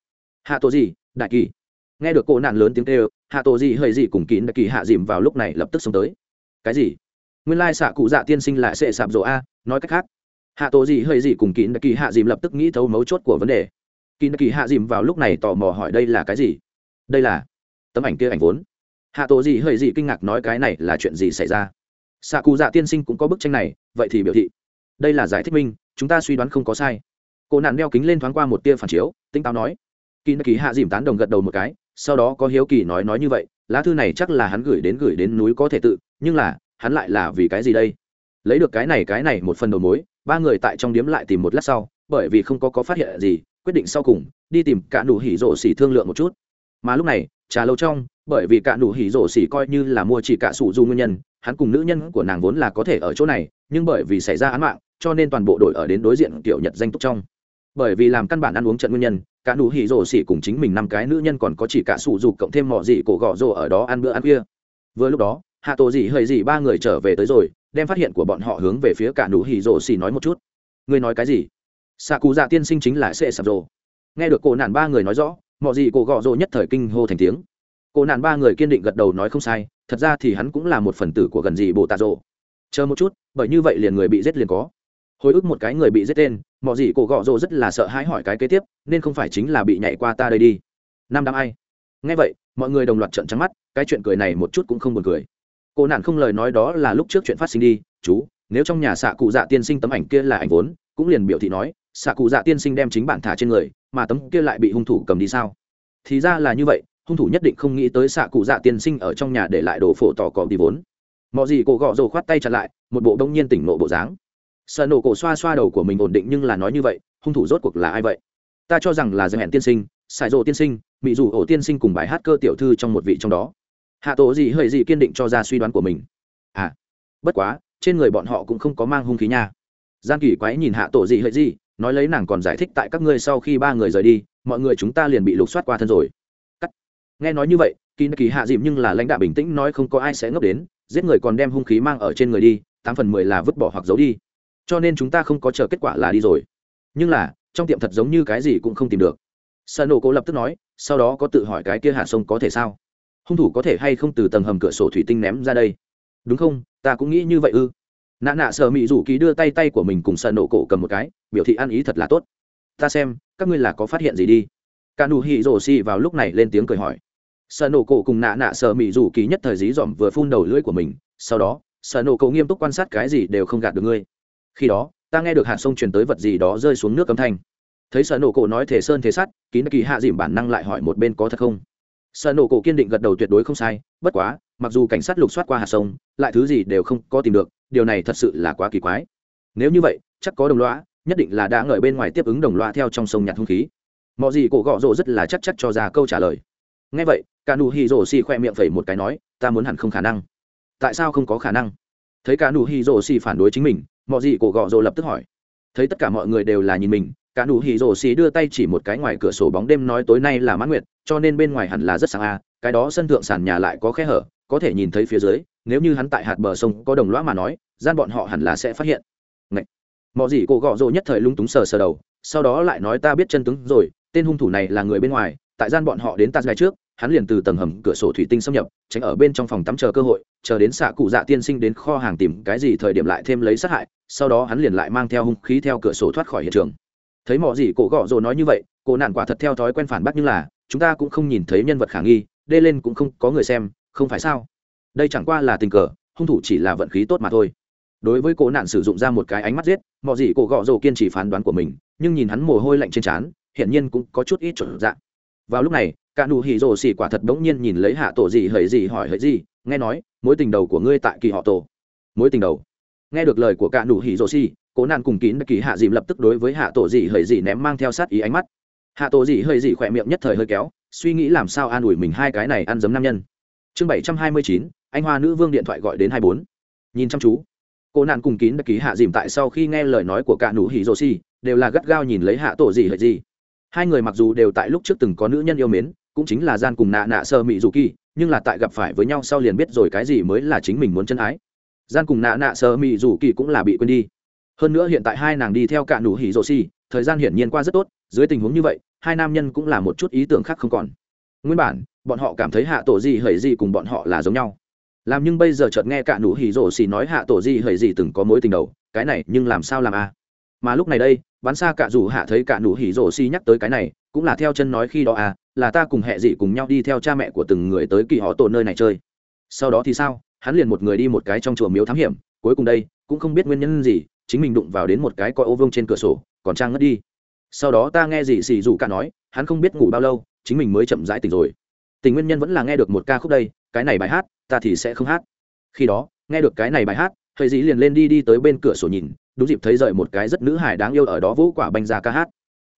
Hạ tội gì? Đại kỳ nghe được cô nạn lớn tiếng kêu, hạ tổ dị hơi dị cùng kín kỳ hạ dìm vào lúc này lập tức xông tới. Cái gì? Nguyên lai xạ cụ dạ tiên sinh lại sẽ sạp rổ a, nói cách khác. Hạ tổ dị hơi dị cùng kín kỳ hạ dìm lập tức nghĩ thấu mấu chốt của vấn đề. Kín kỳ hạ dìm vào lúc này tò mò hỏi đây là cái gì? Đây là tấm ảnh kia ảnh vốn. Hạ tổ dị hơi dị kinh ngạc nói cái này là chuyện gì xảy ra? Xạ cụ dạ tiên sinh cũng có bức tranh này, vậy thì biểu thị, đây là giải thích minh, chúng ta suy đoán không có sai. Cô nạn đeo kính lên thoáng qua một tia phản chiếu tinh táo nói. Kỳ nạ kỳ hạ dìm tán đồng gật đầu một cái sau đó có hiếu kỳ nói nói như vậy, lá thư này chắc là hắn gửi đến gửi đến núi có thể tự, nhưng là, hắn lại là vì cái gì đây? Lấy được cái này cái này một phần đầu mối, ba người tại trong điếm lại tìm một lát sau, bởi vì không có có phát hiện gì, quyết định sau cùng, đi tìm cả nụ hỉ rổ xỉ thương lượng một chút. Mà lúc này, trà lâu trong, bởi vì cả nụ hỉ rổ xỉ coi như là mua chỉ cả sủ du nguyên nhân, hắn cùng nữ nhân của nàng vốn là có thể ở chỗ này, nhưng bởi vì xảy ra án mạng, cho nên toàn bộ đội ở đến đối diện tiểu nhật danh túc trong. Bởi vì làm căn bản ăn uống trận nguyên nhân cả nụ hỉ rổ xỉ cùng chính mình năm cái nữ nhân còn có chỉ cả sủ dục cộng thêm mỏ dị cổ gọ rổ ở đó ăn bữa ăn kia vừa lúc đó, hạ tổ dị hơi dị ba người trở về tới rồi, đem phát hiện của bọn họ hướng về phía cả nụ hỉ rổ xỉ nói một chút. Ngươi nói cái gì? Xạ cụ dạ tiên sinh chính là sệ sập rồ. Nghe được cổ nạn ba người nói rõ, mỏ dị cổ gọ rổ nhất thời kinh hô thành tiếng. Cổ nạn ba người kiên định gật đầu nói không sai, thật ra thì hắn cũng là một phần tử của gần dị bồ tà rồ. Chờ một chút, bởi như vậy liền người bị giết liền có hồi ức một cái người bị giết tên mọi gì cổ gọ rồ rất là sợ hãi hỏi cái kế tiếp, nên không phải chính là bị nhảy qua ta đây đi. Năm đám ai? Nghe vậy, mọi người đồng loạt trận trắng mắt, cái chuyện cười này một chút cũng không buồn cười. Cô nạn không lời nói đó là lúc trước chuyện phát sinh đi, chú, nếu trong nhà xạ cụ dạ tiên sinh tấm ảnh kia là ảnh vốn, cũng liền biểu thị nói, xạ cụ dạ tiên sinh đem chính bản thả trên người, mà tấm kia lại bị hung thủ cầm đi sao? Thì ra là như vậy, hung thủ nhất định không nghĩ tới xạ cụ dạ tiên sinh ở trong nhà để lại đồ phổ tỏ cỏ đi vốn. Mọi gì cổ gọ rồ khoát tay chặt lại, một bộ đông nhiên tỉnh nộ bộ dáng sợ nổ cổ xoa xoa đầu của mình ổn định nhưng là nói như vậy, hung thủ rốt cuộc là ai vậy? Ta cho rằng là dân hẹn tiên sinh xài rộ tiên sinh mỹ dù ổ tiên sinh cùng bài hát cơ tiểu thư trong một vị trong đó. Hạ tổ gì hơi gì kiên định cho ra suy đoán của mình. À bất quá, trên người bọn họ cũng không có mang hung khí nha. Gian kỳ quái nhìn hạ tổ gì hơi gì nói lấy nàng còn giải thích tại các ngươi sau khi ba người rời đi, mọi người chúng ta liền bị lục soát qua thân rồi. Cắt. nghe nói như vậy, kỳ kỳ hạ dịm nhưng là lãnh đạo bình tĩnh nói không có ai sẽ ngốc đến, giết người còn đem hung khí mang ở trên người đi, tám phần mười là vứt bỏ hoặc giấu đi cho nên chúng ta không có chờ kết quả là đi rồi. Nhưng là, trong tiệm thật giống như cái gì cũng không tìm được. Sợ nổ cố lập tức nói, sau đó có tự hỏi cái kia hạ sông có thể sao? Hung thủ có thể hay không từ tầng hầm cửa sổ thủy tinh ném ra đây? Đúng không? Ta cũng nghĩ như vậy ư. Nạ nạ sợ mỹ rủ ký đưa tay tay của mình cùng sợ nổ cổ cầm một cái, biểu thị ăn ý thật là tốt. Ta xem, các ngươi là có phát hiện gì đi? Cả nụ hỉ rổ xì vào lúc này lên tiếng cười hỏi. Sợ nổ cổ cùng nạ nạ sợ mỹ rủ ký nhất thời dí dỏm vừa phun đầu lưỡi của mình, sau đó sợ nổ cổ nghiêm túc quan sát cái gì đều không gạt được ngươi khi đó, ta nghe được hạt sông truyền tới vật gì đó rơi xuống nước âm thanh. Thấy sợ nổ cổ nói thể sơn thể sắt, kín kỳ hạ dìm bản năng lại hỏi một bên có thật không? Sợ nổ cổ kiên định gật đầu tuyệt đối không sai, bất quá, mặc dù cảnh sát lục soát qua hạt sông, lại thứ gì đều không có tìm được, điều này thật sự là quá kỳ quái. Nếu như vậy, chắc có đồng loa, nhất định là đã ngợi bên ngoài tiếp ứng đồng loa theo trong sông nhặt hung khí. Mọi gì cổ gõ rộ rất là chắc chắc cho ra câu trả lời. Ngay vậy, cả nụ hi rổ xì khoe miệng phẩy một cái nói, ta muốn hẳn không khả năng. Tại sao không có khả năng? Thấy cả nụ hi rổ xì phản đối chính mình mọi gì cổ gọ rồ lập tức hỏi thấy tất cả mọi người đều là nhìn mình, cả nụ hỉ rồ xì đưa tay chỉ một cái ngoài cửa sổ bóng đêm nói tối nay là mãn nguyệt, cho nên bên ngoài hẳn là rất sáng a, cái đó sân thượng sàn nhà lại có khe hở, có thể nhìn thấy phía dưới, nếu như hắn tại hạt bờ sông có đồng lõa mà nói, gian bọn họ hẳn là sẽ phát hiện Ngậy! mọi gì cổ gọ rồ nhất thời lung túng sờ sờ đầu, sau đó lại nói ta biết chân tướng rồi, tên hung thủ này là người bên ngoài, tại gian bọn họ đến ta ngày trước, hắn liền từ tầng hầm cửa sổ thủy tinh xâm nhập, tránh ở bên trong phòng tắm chờ cơ hội, chờ đến xạ cụ dạ tiên sinh đến kho hàng tìm cái gì thời điểm lại thêm lấy sát hại sau đó hắn liền lại mang theo hung khí theo cửa sổ thoát khỏi hiện trường. Thấy mọi gì cổ gọ rồi nói như vậy, cổ nạn quả thật theo thói quen phản bác nhưng là, chúng ta cũng không nhìn thấy nhân vật khả nghi, đê lên cũng không có người xem, không phải sao? Đây chẳng qua là tình cờ, hung thủ chỉ là vận khí tốt mà thôi. Đối với cổ nạn sử dụng ra một cái ánh mắt giết mọi gì cổ gọ rồi kiên trì phán đoán của mình, nhưng nhìn hắn mồ hôi lạnh trên trán, hiển nhiên cũng có chút ít chuẩn dạng. Vào lúc này, cả nụ hỉ rồ xỉ quả thật bỗng nhiên nhìn lấy hạ tổ gì hời gì hỏi hời gì, nghe nói, mối tình đầu của ngươi tại kỳ họ tổ. Mối tình đầu? nghe được lời của cả nụ hỉ rồ xì, cố nạn cùng kín kỳ hạ dìm lập tức đối với hạ tổ dị hơi dị ném mang theo sát ý ánh mắt. Hạ tổ dị hơi dị khỏe miệng nhất thời hơi kéo, suy nghĩ làm sao an ủi mình hai cái này ăn giấm nam nhân. Chương bảy trăm hai mươi chín, anh hoa nữ vương điện thoại gọi đến hai bốn. Nhìn chăm chú. Cô nạn cùng kín đặc ký hạ dìm tại sau khi nghe lời nói của cả nụ hỉ rô si đều là gắt gao nhìn lấy hạ tổ gì hệt gì hai người mặc dù đều tại lúc trước từng có nữ nhân yêu mến, cũng chính là gian cùng nạ nạ sơ mị dù kỳ, nhưng là tại gặp phải với nhau sau liền biết rồi cái gì mới là chính mình muốn chân ái gian cùng nạ nạ sơ mị rủ kỳ cũng là bị quên đi. Hơn nữa hiện tại hai nàng đi theo cả nụ hỉ rồ xì, thời gian hiển nhiên qua rất tốt, dưới tình huống như vậy, hai nam nhân cũng là một chút ý tưởng khác không còn. Nguyên bản, bọn họ cảm thấy hạ tổ gì hởi gì cùng bọn họ là giống nhau. Làm nhưng bây giờ chợt nghe cả nụ hỉ rồ xì nói hạ tổ gì hởi gì từng có mối tình đầu, cái này nhưng làm sao làm à? mà lúc này đây, bắn xa cả dù hạ thấy cả nụ hỉ rồ xì nhắc tới cái này, cũng là theo chân nói khi đó à là ta cùng hệ dị cùng nhau đi theo cha mẹ của từng người tới kỳ họ tổ nơi này chơi. Sau đó thì sao? hắn liền một người đi một cái trong chùa miếu thám hiểm, cuối cùng đây, cũng không biết nguyên nhân gì, chính mình đụng vào đến một cái coi ô vương trên cửa sổ, còn trang ngất đi. Sau đó ta nghe gì xì dù cả nói, hắn không biết ngủ bao lâu, chính mình mới chậm rãi tỉnh rồi. Tình nguyên nhân vẫn là nghe được một ca khúc đây, cái này bài hát, ta thì sẽ không hát. Khi đó, nghe được cái này bài hát, thầy dĩ liền lên đi đi tới bên cửa sổ nhìn, đúng dịp thấy rời một cái rất nữ hài đáng yêu ở đó vũ quả banh ra ca hát.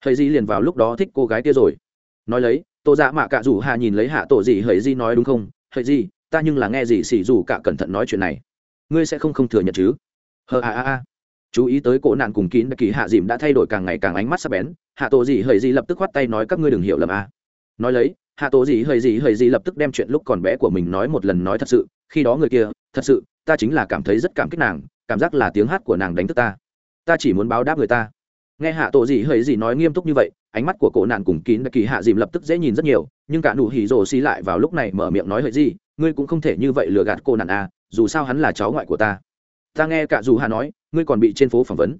Thầy dĩ liền vào lúc đó thích cô gái kia rồi. Nói lấy, tô dạ mạ cạ rủ hạ nhìn lấy hạ tổ gì hầy di nói đúng không? Hầy di ta nhưng là nghe gì xỉ dù cả cẩn thận nói chuyện này. Ngươi sẽ không không thừa nhận chứ? Hờ, a a a. Chú ý tới cổ nạn cùng kín, kỳ hạ dìm đã thay đổi càng ngày càng ánh mắt sắp bén. Hạ tổ gì hời gì lập tức khoát tay nói, các ngươi đừng hiểu lầm a. Nói lấy, hạ tổ gì hời gì hời gì lập tức đem chuyện lúc còn bé của mình nói một lần nói thật sự. Khi đó người kia, thật sự, ta chính là cảm thấy rất cảm kích nàng, cảm giác là tiếng hát của nàng đánh thức ta. Ta chỉ muốn báo đáp người ta nghe hạ tổ gì hơi gì nói nghiêm túc như vậy, ánh mắt của cổ nạn cùng kín kỳ hạ dìm lập tức dễ nhìn rất nhiều, nhưng cả nụ hỉ rồ xì lại vào lúc này mở miệng nói hơi gì ngươi cũng không thể như vậy lừa gạt cô nạn à dù sao hắn là cháu ngoại của ta. Ta nghe cả dù hạ nói, ngươi còn bị trên phố phỏng vấn.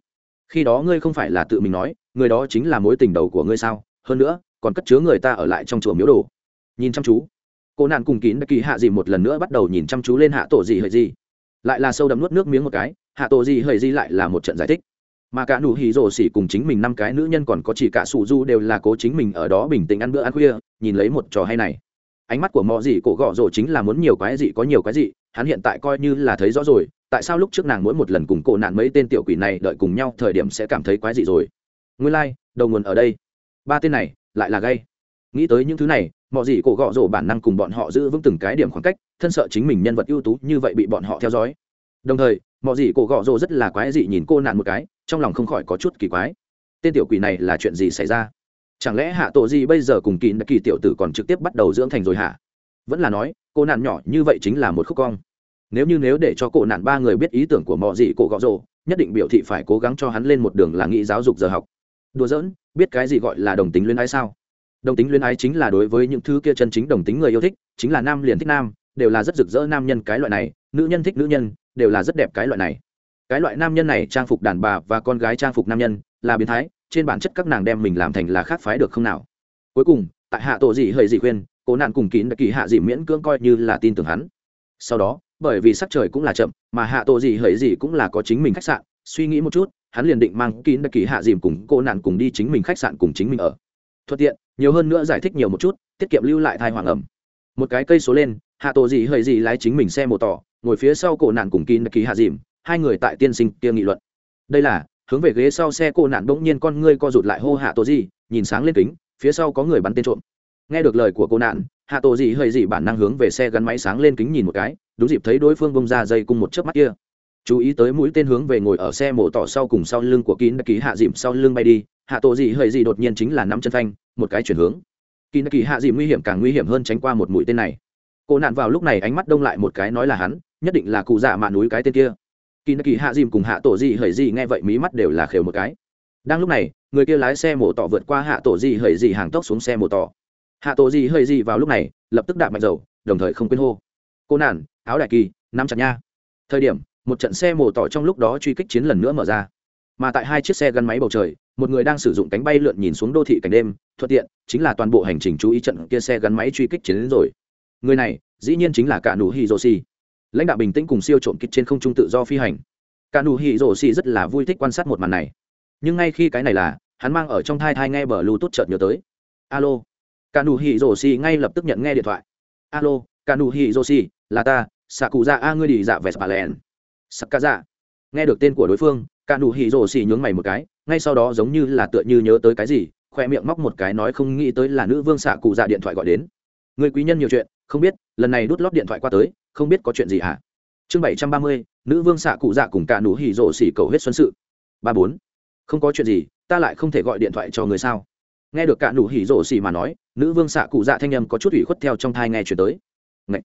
Khi đó ngươi không phải là tự mình nói, người đó chính là mối tình đầu của ngươi sao? Hơn nữa, còn cất chứa người ta ở lại trong chùa miếu đồ. Nhìn chăm chú. Cô nạn cùng kín kỳ hạ dìm một lần nữa bắt đầu nhìn chăm chú lên hạ tổ gì hơi gì lại là sâu đậm nuốt nước miếng một cái, hạ tổ gì hơi gì lại là một trận giải thích mà cả nụ hỉ rổ xỉ cùng chính mình năm cái nữ nhân còn có chỉ cả sụ du đều là cố chính mình ở đó bình tĩnh ăn bữa ăn khuya, nhìn lấy một trò hay này. Ánh mắt của mọi gì cổ gọ rổ chính là muốn nhiều cái gì có nhiều cái gì hắn hiện tại coi như là thấy rõ rồi, tại sao lúc trước nàng mỗi một lần cùng cổ nạn mấy tên tiểu quỷ này đợi cùng nhau, thời điểm sẽ cảm thấy quái gì rồi. Nguyên lai, đầu nguồn ở đây. Ba tên này, lại là gay. Nghĩ tới những thứ này mọi gì cổ gọ rổ bản năng cùng bọn họ giữ vững từng cái điểm khoảng cách, thân sợ chính mình nhân vật ưu tú như vậy bị bọn họ theo dõi đồng thời mọi gì cổ gọ rồ rất là quái dị nhìn cô nạn một cái, trong lòng không khỏi có chút kỳ quái. Tên tiểu quỷ này là chuyện gì xảy ra? Chẳng lẽ hạ tổ gì bây giờ cùng kỳ kỳ tiểu tử còn trực tiếp bắt đầu dưỡng thành rồi hả? Vẫn là nói, cô nạn nhỏ như vậy chính là một khúc cong. Nếu như nếu để cho cô nạn ba người biết ý tưởng của mọi gì cổ gọ rồ, nhất định biểu thị phải cố gắng cho hắn lên một đường là nghĩ giáo dục giờ học. Đùa giỡn, biết cái gì gọi là đồng tính luyến ái sao? Đồng tính luyến ái chính là đối với những thứ kia chân chính đồng tính người yêu thích, chính là nam liền thích nam, đều là rất rực rỡ nam nhân cái loại này, nữ nhân thích nữ nhân đều là rất đẹp cái loại này. Cái loại nam nhân này trang phục đàn bà và con gái trang phục nam nhân là biến thái, trên bản chất các nàng đem mình làm thành là khác phái được không nào. Cuối cùng, tại hạ tổ dị hơi dị khuyên, cố nạn cùng kín đã kỳ hạ dị miễn cưỡng coi như là tin tưởng hắn. Sau đó, bởi vì sắc trời cũng là chậm, mà hạ tổ dị hơi dị cũng là có chính mình khách sạn, suy nghĩ một chút, hắn liền định mang kín đã kỳ hạ dìm cùng cô nạn cùng đi chính mình khách sạn cùng chính mình ở. Thuận tiện, nhiều hơn nữa giải thích nhiều một chút, tiết kiệm lưu lại thai hoàng ẩm. Một cái cây số lên, hạ tổ dị hơi dị lái chính mình xe mô tỏ ngồi phía sau cổ nạn cùng kín ký hạ dìm, hai người tại tiên sinh kia nghị luận. Đây là, hướng về ghế sau xe cổ nạn bỗng nhiên con ngươi co rụt lại hô hạ tổ gì nhìn sáng lên kính, phía sau có người bắn tên trộm. Nghe được lời của cô nạn, hạ tổ dị hơi dị bản năng hướng về xe gắn máy sáng lên kính nhìn một cái, đúng dịp thấy đối phương bông ra dây cùng một chớp mắt kia. Chú ý tới mũi tên hướng về ngồi ở xe mổ tỏ sau cùng sau lưng của kín ký hạ dìm sau lưng bay đi, hạ tổ dị hơi dị đột nhiên chính là nắm chân phanh, một cái chuyển hướng. Kín ký hạ dìm nguy hiểm càng nguy hiểm hơn tránh qua một mũi tên này. Cô nạn vào lúc này ánh mắt đông lại một cái nói là hắn nhất định là cụ dạ mạ núi cái tên kia. Kỳ nạ kỳ hạ dìm cùng hạ tổ di hời di nghe vậy mí mắt đều là khều một cái. Đang lúc này, người kia lái xe mổ tỏ vượt qua hạ tổ di hời di hàng tốc xuống xe mổ tỏ. Hạ tổ di hời di vào lúc này, lập tức đạp mạnh dầu, đồng thời không quên hô. Cô nản, áo đại kỳ, nắm chặt nha. Thời điểm, một trận xe mổ tỏ trong lúc đó truy kích chiến lần nữa mở ra. Mà tại hai chiếc xe gắn máy bầu trời, một người đang sử dụng cánh bay lượn nhìn xuống đô thị cảnh đêm, thuận tiện, chính là toàn bộ hành trình chú ý trận kia xe gắn máy truy kích chiến đến rồi. Người này, dĩ nhiên chính là cả nụ hi joshi lãnh đạo bình tĩnh cùng siêu trộm kích trên không trung tự do phi hành. Cả nụ hỉ rổ xì rất là vui thích quan sát một màn này. Nhưng ngay khi cái này là, hắn mang ở trong thai thai nghe bờ bluetooth chợt nhớ tới. Alo. Cả nụ hỉ rổ xì ngay lập tức nhận nghe điện thoại. Alo, cả nụ hỉ rổ xì, là ta xạ cụ dạ a, ngươi đi dạ vẹt bà lèn sắc cá dạ nghe được tên của đối phương, cả nụ hỉ rổ xì nhướng mày một cái, ngay sau đó giống như là tựa như nhớ tới cái gì, khoe miệng móc một cái nói không nghĩ tới là nữ vương xạ cụ dạ điện thoại gọi đến. Người quý nhân nhiều chuyện, không biết, lần này đút lót điện thoại qua tới không biết có chuyện gì hả? Chương bảy trăm ba mươi, nữ vương xạ cụ dạ cùng cả nụ hỉ rổ xỉ cầu hết xuân sự. Ba bốn. Không có chuyện gì, ta lại không thể gọi điện thoại cho người sao? Nghe được cả nụ hỉ rổ xỉ mà nói, nữ vương xạ cụ dạ thanh â m có chút ủy khuất theo trong thai nghe chuyển tới. Ngậy!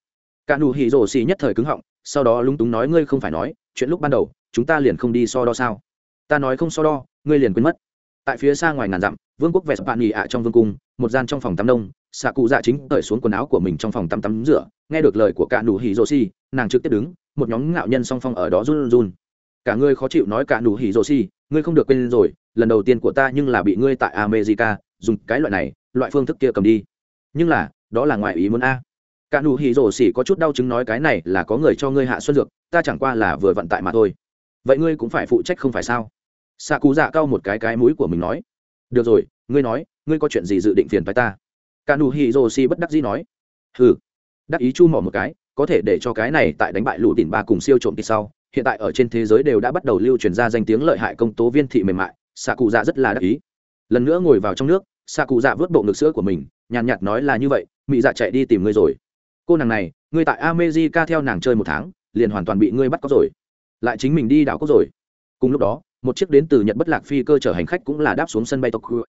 cả nụ hỉ rổ xỉ nhất thời cứng họng, sau đó lúng túng nói, ngươi không phải nói, chuyện lúc ban đầu, chúng ta liền không đi so đo sao? Ta nói không so đo, ngươi liền quên mất. Tại phía xa ngoài ngàn dặm, vương quốc vẹt bạn nghỉ ạ trong vương cung, một gian trong phòng tắm đông, xạ cụ dạ chính cởi xuống quần áo của mình trong phòng tắm tắm rửa nghe được lời của cả nụ hỉ rồ si, nàng trực tiếp đứng một nhóm ngạo nhân song phong ở đó run run. Cả ngươi khó chịu nói cả nụ hỉ rồ si, ngươi không được quên rồi lần đầu tiên của ta nhưng là bị ngươi tại america dùng cái loại này loại phương thức kia cầm đi. Nhưng là đó là ngoại ý muốn a. Cả nụ hỉ rồ si có chút đau chứng nói cái này là có người cho ngươi hạ xuân dược ta chẳng qua là vừa vận tại mà thôi. Vậy ngươi cũng phải phụ trách không phải sao? Xạ cú dạ cao một cái cái mũi của mình nói. Được rồi ngươi nói ngươi có chuyện gì dự định phiền với ta? Cả nụ hỉ rồ si bất đắc dĩ nói. Hừ đắc ý chu mỏ một cái, có thể để cho cái này tại đánh bại lũ đỉnh ba cùng siêu trộm kỳ sau, hiện tại ở trên thế giới đều đã bắt đầu lưu truyền ra danh tiếng lợi hại công tố viên thị mềm mại xạ cụ dạ rất là đắc ý. Lần nữa ngồi vào trong nước xạ cụ dạ vớt bộ ngực sữa của mình, nhàn nhạt nói là như vậy, mị dạ chạy đi tìm ngươi rồi. Cô nàng này, ngươi tại amejica theo nàng chơi một tháng, liền hoàn toàn bị ngươi bắt có rồi. Lại chính mình đi đảo có rồi. Cùng lúc đó, một chiếc đến từ nhật bất lạc phi cơ chở hành khách cũng là đáp xuống sân bay tokyo.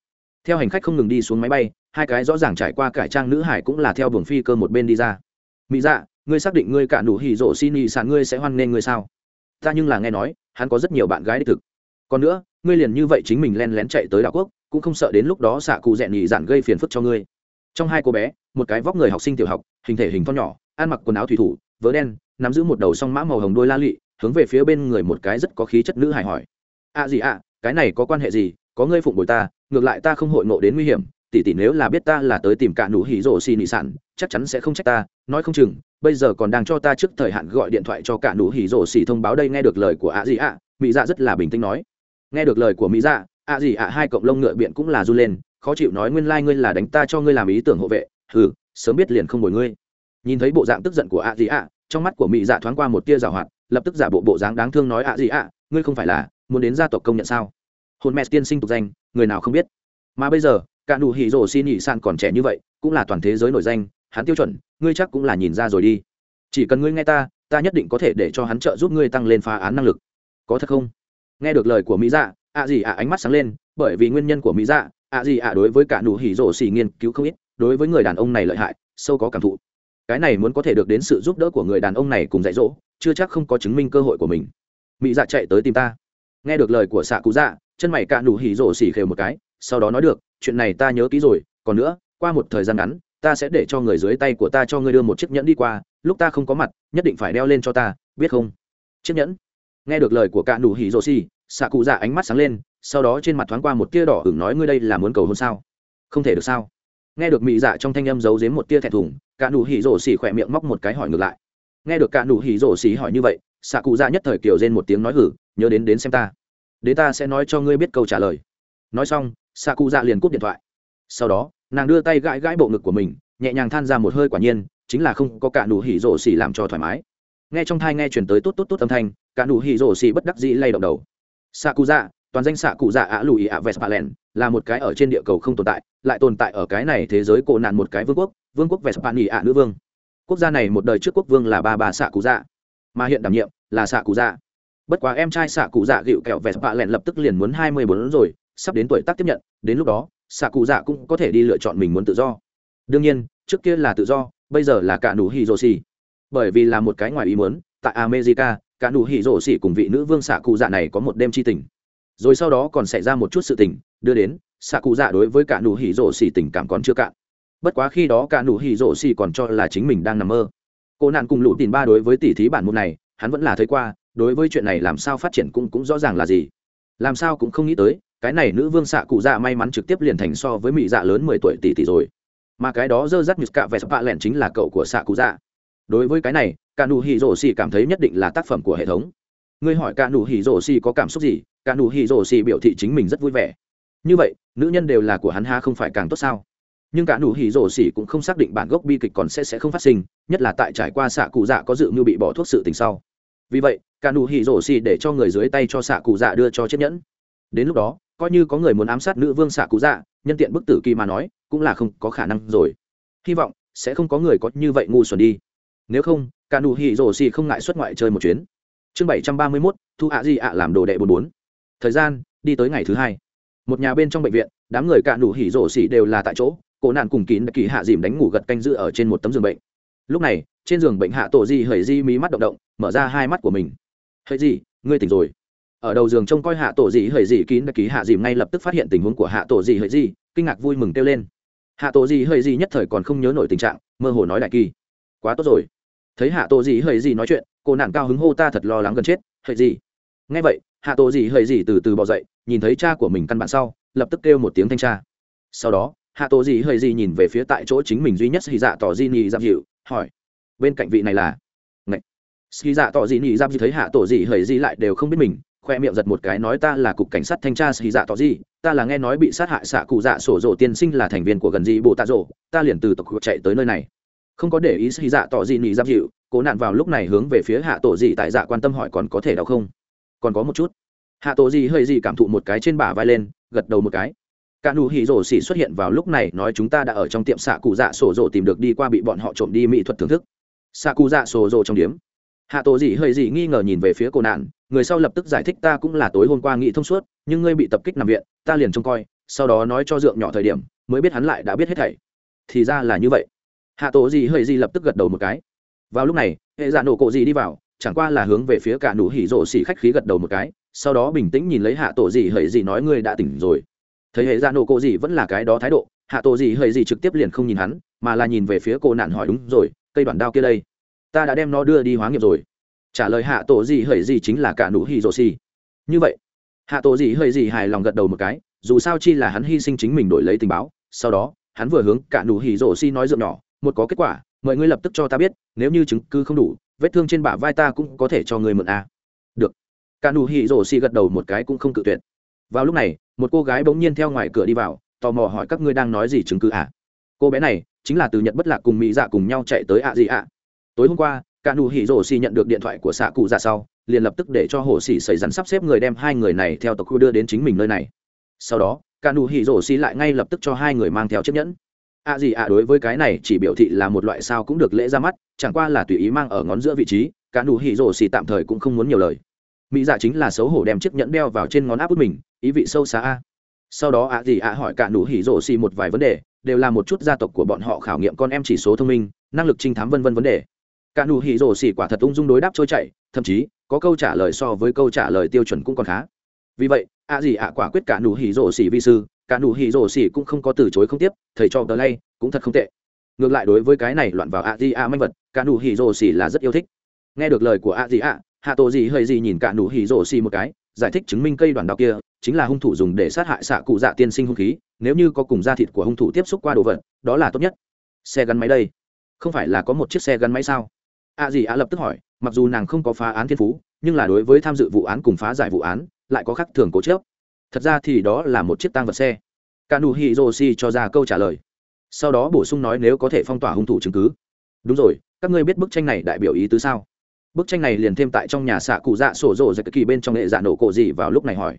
Theo hành khách không ngừng đi xuống máy bay hai cái rõ ràng trải qua cải trang nữ hải cũng là theo buồng phi cơ một bên đi ra. Mỹ dạ ngươi xác định ngươi cả nụ hỉ rộ xin nhị sàn ngươi sẽ hoan nghênh ngươi sao? Ta nhưng là nghe nói hắn có rất nhiều bạn gái đích thực. Còn nữa ngươi liền như vậy chính mình len lén chạy tới đảo quốc cũng không sợ đến lúc đó xạ cụ dẹn nhị dạn gây phiền phức cho ngươi. Trong hai cô bé một cái vóc người học sinh tiểu học hình thể hình to nhỏ ăn mặc quần áo thủy thủ vớ đen nắm giữ một đầu song mã màu hồng đôi la lị hướng về phía bên người một cái rất có khí chất nữ hải hỏi. A à gì ạ à, cái này có quan hệ gì? Có ngươi phụng bồi ta ngược lại ta không hội nộ đến nguy hiểm tỷ tỷ nếu là biết ta là tới tìm cả nụ hỉ rổ xì nị sản, chắc chắn sẽ không trách ta. Nói không chừng, bây giờ còn đang cho ta trước thời hạn gọi điện thoại cho cả nụ hỉ rổ xì thông báo đây, nghe được lời của ạ gì ạ mỹ dạ rất là bình tĩnh nói. Nghe được lời của mỹ dạ ạ gì ạ hai cộng lông ngựa biện cũng là run lên, khó chịu nói nguyên lai、like、ngươi là đánh ta cho ngươi làm ý tưởng hộ vệ. Ừ sớm biết liền không bồi ngươi. Nhìn thấy bộ dạng tức giận của ạ gì ạ trong mắt của mỹ dạ thoáng qua một tia g i o hoạt, lập tức giả bộ bộ dáng đáng thương nói ạ gì ạ ngươi không phải là muốn đến gia tộc công nhận sao? Hôn mẹ tiên sinh tục danh, người nào không biết? Mà bây giờ cả nụ hỉ rổ xin nhị san còn trẻ như vậy, cũng là toàn thế giới nổi danh, hắn tiêu chuẩn, ngươi chắc cũng là nhìn ra rồi đi. Chỉ cần ngươi nghe ta ta nhất định có thể để cho hắn trợ giúp ngươi tăng lên phá án năng lực. Có thật không? Nghe được lời của mỹ dạ ạ gì ạ ánh mắt sáng lên, bởi vì nguyên nhân của mỹ dạ ạ gì ạ đối với cả nụ hỉ rổ xì nghiên cứu không ít, đối với người đàn ông này lợi hại, sâu có cảm thụ. Cái này muốn có thể được đến sự giúp đỡ của người đàn ông này cùng dạy dỗ, chưa chắc không có chứng minh cơ hội của mình. Mỹ dạ chạy tới tìm ta. Nghe được lời của xạ cụ dạ chân mày cả nụ hỉ rổ xỉ khều một cái, sau đó nói được chuyện này ta nhớ kỹ rồi, còn nữa, qua một thời gian ngắn, ta sẽ để cho người dưới tay của ta cho ngươi đưa một chiếc nhẫn đi qua, lúc ta không có mặt, nhất định phải đeo lên cho ta, biết không? Chiếc nhẫn. Nghe được lời của cạn đủ hỉ rô xì xạ cụ dạ ánh mắt sáng lên, sau đó trên mặt thoáng qua một tia đỏ hửng nói ngươi đây là muốn cầu hôn sao? Không thể được sao? Nghe được mị dạ trong thanh âm giấu dếm một tia thẹn thùng cạn đủ hỉ rổ xì khỏe miệng móc một cái hỏi ngược lại. Nghe được cạn đủ hỉ rổ xì hỏi như vậy xạ cụ dạ nhất thời kiểu rên một tiếng nói hử, nhớ đến đến xem ta. Đến ta sẽ nói cho ngươi biết câu trả lời nói xong xạ cụ dạ liền cúp điện thoại. Sau đó, nàng đưa tay gãi gãi bộ ngực của mình, nhẹ nhàng than ra một hơi quả nhiên, chính là không có cả nụ hỉ rổ xỉ làm cho thoải mái. Nghe trong thai nghe chuyển tới tốt tốt tốt âm thanh, cả nụ hỉ rổ xỉ bất đắc dĩ lay động đầu. Xạ cụ dạ toàn danh xạ cụ dạ ả ạ lùi ạ vespalen là một cái ở trên địa cầu không tồn tại, lại tồn tại ở cái này thế giới cổ nạn một cái vương quốc vương quốc vespani Ả nữ vương. Quốc gia này một đời trước quốc vương là ba bà xạ cụ dạ mà hiện đảm nhiệm là xạ cụ dạ bất quá em trai xạ cụ dạ gịu kẹo vespalen lập tức liền muốn hai mươi bốn rồi sắp đến tuổi tác tiếp nhận, đến lúc đó xạ cụ dạ cũng có thể đi lựa chọn mình muốn tự do. Đương nhiên, trước kia là tự do, bây giờ là cả nụ hỉ rồ xỉ bởi vì là một cái ngoài ý muốn, tại america cả nụ hỉ rồ xỉ cùng vị nữ vương xạ cụ dạ này có một đêm c h i tình. Rồi sau đó còn xảy ra một chút sự tình, đưa đến xạ cụ dạ đối với cả nụ hỉ rồ xỉ tình cảm còn chưa cạn. Bất quá khi đó cả nụ hỉ rồ xỉ còn cho là chính mình đang nằm mơ. Cô nạn cùng lụ tìm ba đối với tỷ thí bản môn này, hắn vẫn là thấy qua, đối với chuyện này làm sao phát triển cũng cũng rõ ràng là gì làm sao cũng không nghĩ tới, cái này nữ vương xạ cụ dạ may mắn trực tiếp liền thành so với mỹ dạ lớn mười tuổi tỷ tỷ rồi. Mà cái đó dơ dắt nhật cạ vẹt vạ lẻn chính là cậu của xạ cụ dạ. Đối với cái này, cả nụ hỉ rổ xì cảm thấy nhất định là tác phẩm của hệ thống. Ngươi hỏi cả nụ hỉ rổ xì có cảm xúc gì? Cả nụ hỉ rổ xì biểu thị chính mình rất vui vẻ. Như vậy, nữ nhân đều là của hắn ha không phải càng tốt sao? Nhưng cả nụ hỉ rổ xỉ cũng không xác định bản gốc bi kịch còn sẽ sẽ không phát sinh, nhất là tại trải qua xạ cụ dạ có dự mưu bị bỏ thuốc sự tình sau. Vì vậy cả nụ hỉ rổ xì để cho người dưới tay cho xạ cụ dạ đưa cho chiếc nhẫn. Đến lúc đó, coi như có người muốn ám sát nữ vương xạ cụ dạ nhân tiện bức tử kỳ mà nói, cũng là không có khả năng rồi. Hy vọng sẽ không có người có như vậy ngu xuẩn đi. Nếu không, cả nụ hỉ rổ xì không ngại xuất ngoại chơi một chuyến. Chương bảy trăm ba mươi mốt, thu ạ Di ạ làm đồ đệ bốn bốn. Thời gian, đi tới ngày thứ hai. Một nhà bên trong bệnh viện, đám người cả nụ hỉ rổ xì đều là tại chỗ, cổ nạn cùng kín kỳ hạ dìm đánh ngủ gật canh giữ ở trên một tấm giường bệnh. Lúc này, trên giường bệnh hạ tổ di hởi di mí mắt động động, mở ra hai mắt của mình hãy gì ngươi tỉnh rồi. Ở đầu giường trông coi hạ tổ dị hời gì kín đã ký hạ dìm ngay lập tức phát hiện tình huống của hạ tổ dị hời gì kinh ngạc vui mừng kêu lên. Hạ tổ dị hời gì nhất thời còn không nhớ nổi tình trạng mơ hồ nói đại kỳ. Quá tốt rồi. Thấy hạ tổ dị hời gì nói chuyện cô nàng cao hứng hô ta thật lo lắng gần chết hời gì. Nghe vậy hạ tổ dị hời gì từ từ bỏ dậy nhìn thấy cha của mình căn bản sau lập tức kêu một tiếng thanh tra sau đó hạ tổ dị hời gì nhìn về phía tại chỗ chính mình duy nhất hy dạ tỏ di nhị giam dịu, hỏi bên cạnh vị này là? ski dạ Tọ dị nị giáp Dị thấy hạ tổ dị hầy dị lại đều không biết mình khoe miệng giật một cái nói ta là cục cảnh sát thanh tra ski dạ Tọ dị ta là nghe nói bị sát hại xạ cụ dạ sổ rộ tiên sinh là thành viên của gần dị bộ tạ rộ ta liền từ tộc chạy tới nơi này. Không có để ý ski dạ Tọ dị nị giáp Dị, cố nạn vào lúc này hướng về phía hạ tổ dị tại dạ quan tâm hỏi còn có thể đâu không? Còn có một chút. Hạ tổ dị hơi dị cảm thụ một cái trên bả vai lên gật đầu một cái. Cả nụ hỉ rổ xỉ xuất hiện vào lúc này nói chúng ta đã ở trong tiệm xạ cụ dạ sổ rổ tìm được đi qua bị bọn họ trộm đi mỹ thuật thưởng thức. Xạ cụ dạ sổ rổ trong điểm hạ tổ Dị hơi Dị nghi ngờ nhìn về phía cô nạn, người sau lập tức giải thích ta cũng là tối hôm qua nghĩ thông suốt, nhưng ngươi bị tập kích nằm viện, ta liền trông coi, sau đó nói cho dượng nhỏ thời điểm, mới biết hắn lại đã biết hết thảy. Thì ra là như vậy. Hạ tổ Dị hơi Dị lập tức gật đầu một cái. Vào lúc này, hệ giả nổ cổ Dị đi vào, chẳng qua là hướng về phía cả nụ hỉ rộ xỉ khách khí gật đầu một cái, sau đó bình tĩnh nhìn lấy hạ tổ Dị hơi Dị nói ngươi đã tỉnh rồi. Thấy hệ giả nổ cổ Dị vẫn là cái đó thái độ, hạ tổ Dị hơi Dị trực tiếp liền không nhìn hắn, mà là nhìn về phía cô nạn hỏi đúng rồi, cây đoạn đao kia đây ta đã đem nó đưa đi hóa nghiệp rồi trả lời hạ tổ gì hời gì chính là cả nụ hì rồ si. như vậy, hạ tổ gì hời gì hài lòng gật đầu một cái, dù sao chi là hắn hy sinh chính mình đổi lấy tình báo, sau đó, hắn vừa hướng cả nụ hì rồ si nói dượng nhỏ, một có kết quả, mọi ngươi lập tức cho ta biết, nếu như chứng cứ không đủ, vết thương trên bả vai ta cũng có thể cho người mượn a à. được cả nụ hì rồ si gật đầu một cái cũng không cự tuyệt vào lúc này, một cô gái bỗng nhiên theo ngoài cửa đi vào, tò mò hỏi các ngươi đang nói gì chứng cứ à cô bé này chính là từ nhận bất lạc cùng mỹ dạ cùng nhau chạy tới ạ gì ạ tối hôm qua, cả nụ hỉ rổ xì nhận được điện thoại của xạ cụ dạ sau, liền lập tức để cho hồ xỉ xảy rắn sắp xếp người đem hai người này theo tộc khu đưa đến chính mình nơi này. Sau đó, cả nụ hỉ rổ xì lại ngay lập tức cho hai người mang theo chiếc nhẫn. Ạ à gì ạ à đối với cái này chỉ biểu thị là một loại sao cũng được lễ ra mắt, chẳng qua là tùy ý mang ở ngón giữa vị trí, cả nụ hỉ rổ xì tạm thời cũng không muốn nhiều lời. Mỹ dạ chính là xấu hổ đem chiếc nhẫn đeo vào trên ngón áp út mình, ý vị sâu xa a. Sau đó ạ à gì ạ hỏi cả nụ hỉ rổ xì một vài vấn đề, đều là một chút gia tộc của bọn họ khảo nghiệm con em chỉ số thông minh, năng lực trinh thám vân vân vấn đề cả nụ hỉ rổ xỉ quả thật ung dung đối đáp trôi chảy, thậm chí, có câu trả lời so với câu trả lời tiêu chuẩn cũng còn khá. Vì vậy, ạ à gì ạ quả quyết cả nụ hỉ rổ xỉ vi sư, cả nụ hỉ rổ xỉ cũng không có từ chối không tiếp, thầy cho tờ lay cũng thật không tệ. Ngược lại đối với cái này loạn vào ạ gì ạ manh vật, cả nụ hỉ rổ xỉ là rất yêu thích. Nghe được lời của ạ gì ạ, hạ tổ gì hơi gì nhìn cả nụ hỉ rổ xỉ một cái, giải thích chứng minh cây đoàn đao kia chính là hung thủ dùng để sát hại xạ cụ dạ tiên sinh hung khí, nếu như có cùng da thịt của hung thủ tiếp xúc qua đồ vật, đó là tốt nhất. Xe gắn máy đây. Không phải là có một chiếc xe gắn máy sao? ạ à gì à lập tức hỏi, mặc dù nàng không có phá án thiên phú, nhưng là đối với tham dự vụ án cùng phá giải vụ án, lại có khắc thường cố chớp thật ra thì đó là một chiếc tang vật xe. Cả nụ hì rô si cho ra câu trả lời. Sau đó bổ sung nói nếu có thể phong tỏa hung thủ chứng cứ. Đúng rồi, các ngươi biết bức tranh này đại biểu ý tứ sao? Bức tranh này liền thêm tại trong nhà xạ cụ dạ sổ rộ ra kỳ bên trong nghệ dạ nổ cổ gì vào lúc này hỏi.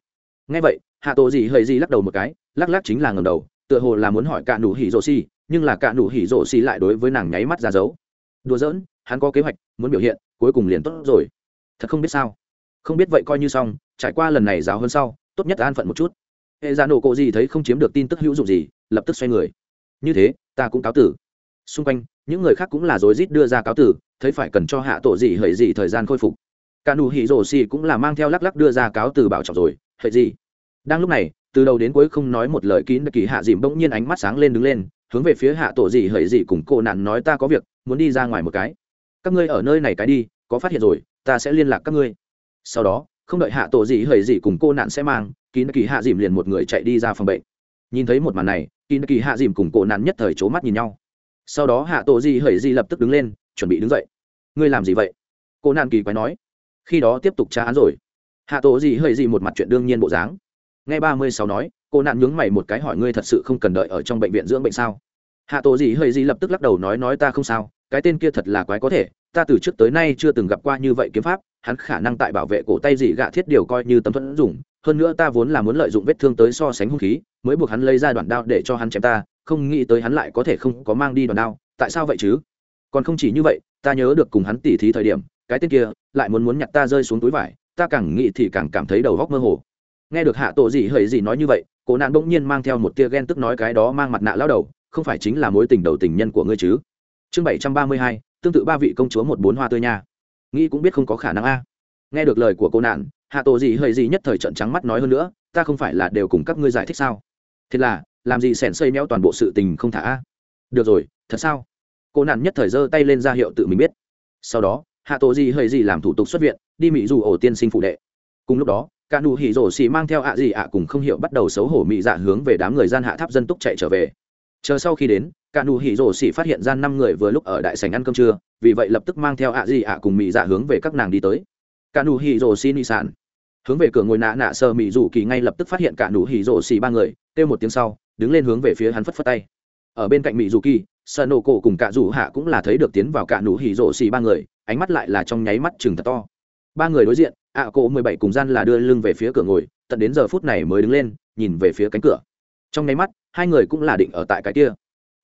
Ngay vậy, hạ tổ gì hơi gì lắc đầu một cái, lắc lắc chính là ngầm đầu, tựa hồ là muốn hỏi cả đủ hỉ rổ xì nhưng là cả đủ hỉ rổ xì lại đối với nàng nháy mắt ra dấu. Đùa giỡn hắn có kế hoạch, muốn biểu hiện, cuối cùng liền tốt rồi. Thật không biết sao. Không biết vậy coi như xong, trải qua lần này giáo hơn sau, tốt nhất là an phận một chút. Hệ giả nổ cộ gì thấy không chiếm được tin tức hữu dụng gì, lập tức xoay người. Như thế, ta cũng cáo tử. Xung quanh, những người khác cũng là rối rít đưa ra cáo tử, thấy phải cần cho hạ tổ gì hời gì thời gian khôi phục. Cả nụ hỉ rổ xì cũng là mang theo lắc lắc đưa ra cáo từ bảo trọng rồi hời gì. Đang lúc này, từ đầu đến cuối không nói một lời kín kỳ hạ dìm bỗng nhiên ánh mắt sáng lên đứng lên, hướng về phía hạ tổ gì hời gì cùng cô nạn nói ta có việc, muốn đi ra ngoài một cái các ngươi ở nơi này cái đi, có phát hiện rồi, ta sẽ liên lạc các ngươi. Sau đó, không đợi hạ tổ gì hầy gì cùng cô nạn sẽ mang, kín kỳ hạ dìm liền một người chạy đi ra phòng bệnh. Nhìn thấy một màn này, kín kỳ hạ dìm cùng cô nạn nhất thời c h ố mắt nhìn nhau. Sau đó hạ tổ gì hầy gì lập tức đứng lên, chuẩn bị đứng dậy. Ngươi làm gì vậy? Cô nạn kỳ quái nói. Khi đó tiếp tục tra án rồi. Hạ tổ gì hầy gì một mặt chuyện đương nhiên bộ dáng. Nghe ba mươi sáu nói, cô nạn nhướng mày một cái hỏi ngươi thật sự không cần đợi ở trong bệnh viện dưỡng bệnh sao? Hạ tổ gì hầy gì lập tức lắc đầu nói nói ta không sao cái tên kia thật là quái có thể, ta từ trước tới nay chưa từng gặp qua như vậy kiếm pháp, hắn khả năng tại bảo vệ cổ tay dị gạ thiết điều coi như tấm thuẫn dùng, hơn nữa ta vốn là muốn lợi dụng vết thương tới so sánh hung khí, mới buộc hắn lấy ra đoạn đao để cho hắn chém ta, không nghĩ tới hắn lại có thể không có mang đi đoạn đao, tại sao vậy chứ? Còn không chỉ như vậy, ta nhớ được cùng hắn tỉ thí thời điểm, cái tên kia lại muốn muốn nhặt ta rơi xuống túi vải, ta càng nghĩ thì càng cảm thấy đầu góc mơ hồ. Nghe được hạ tổ gì hời gì nói như vậy cổ nạn bỗng nhiên mang theo một tia ghen tức nói cái đó mang mặt nạ lao đầu, không phải chính là mối tình đầu tình nhân của ngươi chứ? chương bảy trăm ba mươi hai, tương tự ba vị công chúa một bốn hoa tươi nha. Nghĩ cũng biết không có khả năng a. Nghe được lời của cô nạn, hạ tổ gì hơi gì nhất thời trận trắng mắt nói hơn nữa, ta không phải là đều cùng các ngươi giải thích sao? Thế là, làm gì sẻn xây méo toàn bộ sự tình không thả a? Được rồi, thật sao? Cô nạn nhất thời giơ tay lên ra hiệu tự mình biết. Sau đó, hạ tổ gì hơi gì làm thủ tục xuất viện, đi mỹ dù ổ tiên sinh phụ đệ. Cùng lúc đó, cả nụ hỉ rổ xì mang theo ạ gì ạ cùng không hiểu bắt đầu xấu hổ mỹ dạ hướng về đám người gian hạ tháp dân túc chạy trở về chờ sau khi đến, cả nụ hỉ rổ xỉ phát hiện ra năm người vừa lúc ở đại sảnh ăn cơm trưa, vì vậy lập tức mang theo ạ gì ạ cùng mỹ dạ hướng về các nàng đi tới. Cả nụ hỉ rổ xỉ nị sản hướng về cửa ngồi nạ nạ sờ mỹ rủ kỳ ngay lập tức phát hiện cả nụ hỉ rổ xỉ ba người, kêu một tiếng sau, đứng lên hướng về phía hắn phất phất tay. Ở bên cạnh mỹ rủ kỳ sợ nổ cổ cùng cả rủ hạ cũng là thấy được tiến vào cả nụ hỉ rổ xỉ ba người, ánh mắt lại là trong nháy mắt chừng thật to. Ba người đối diện, ạ cổ mười bảy cùng gian là đưa lưng về phía cửa ngồi, tận đến giờ phút này mới đứng lên, nhìn về phía cánh cửa trong nháy mắt, hai người cũng là định ở tại cái kia.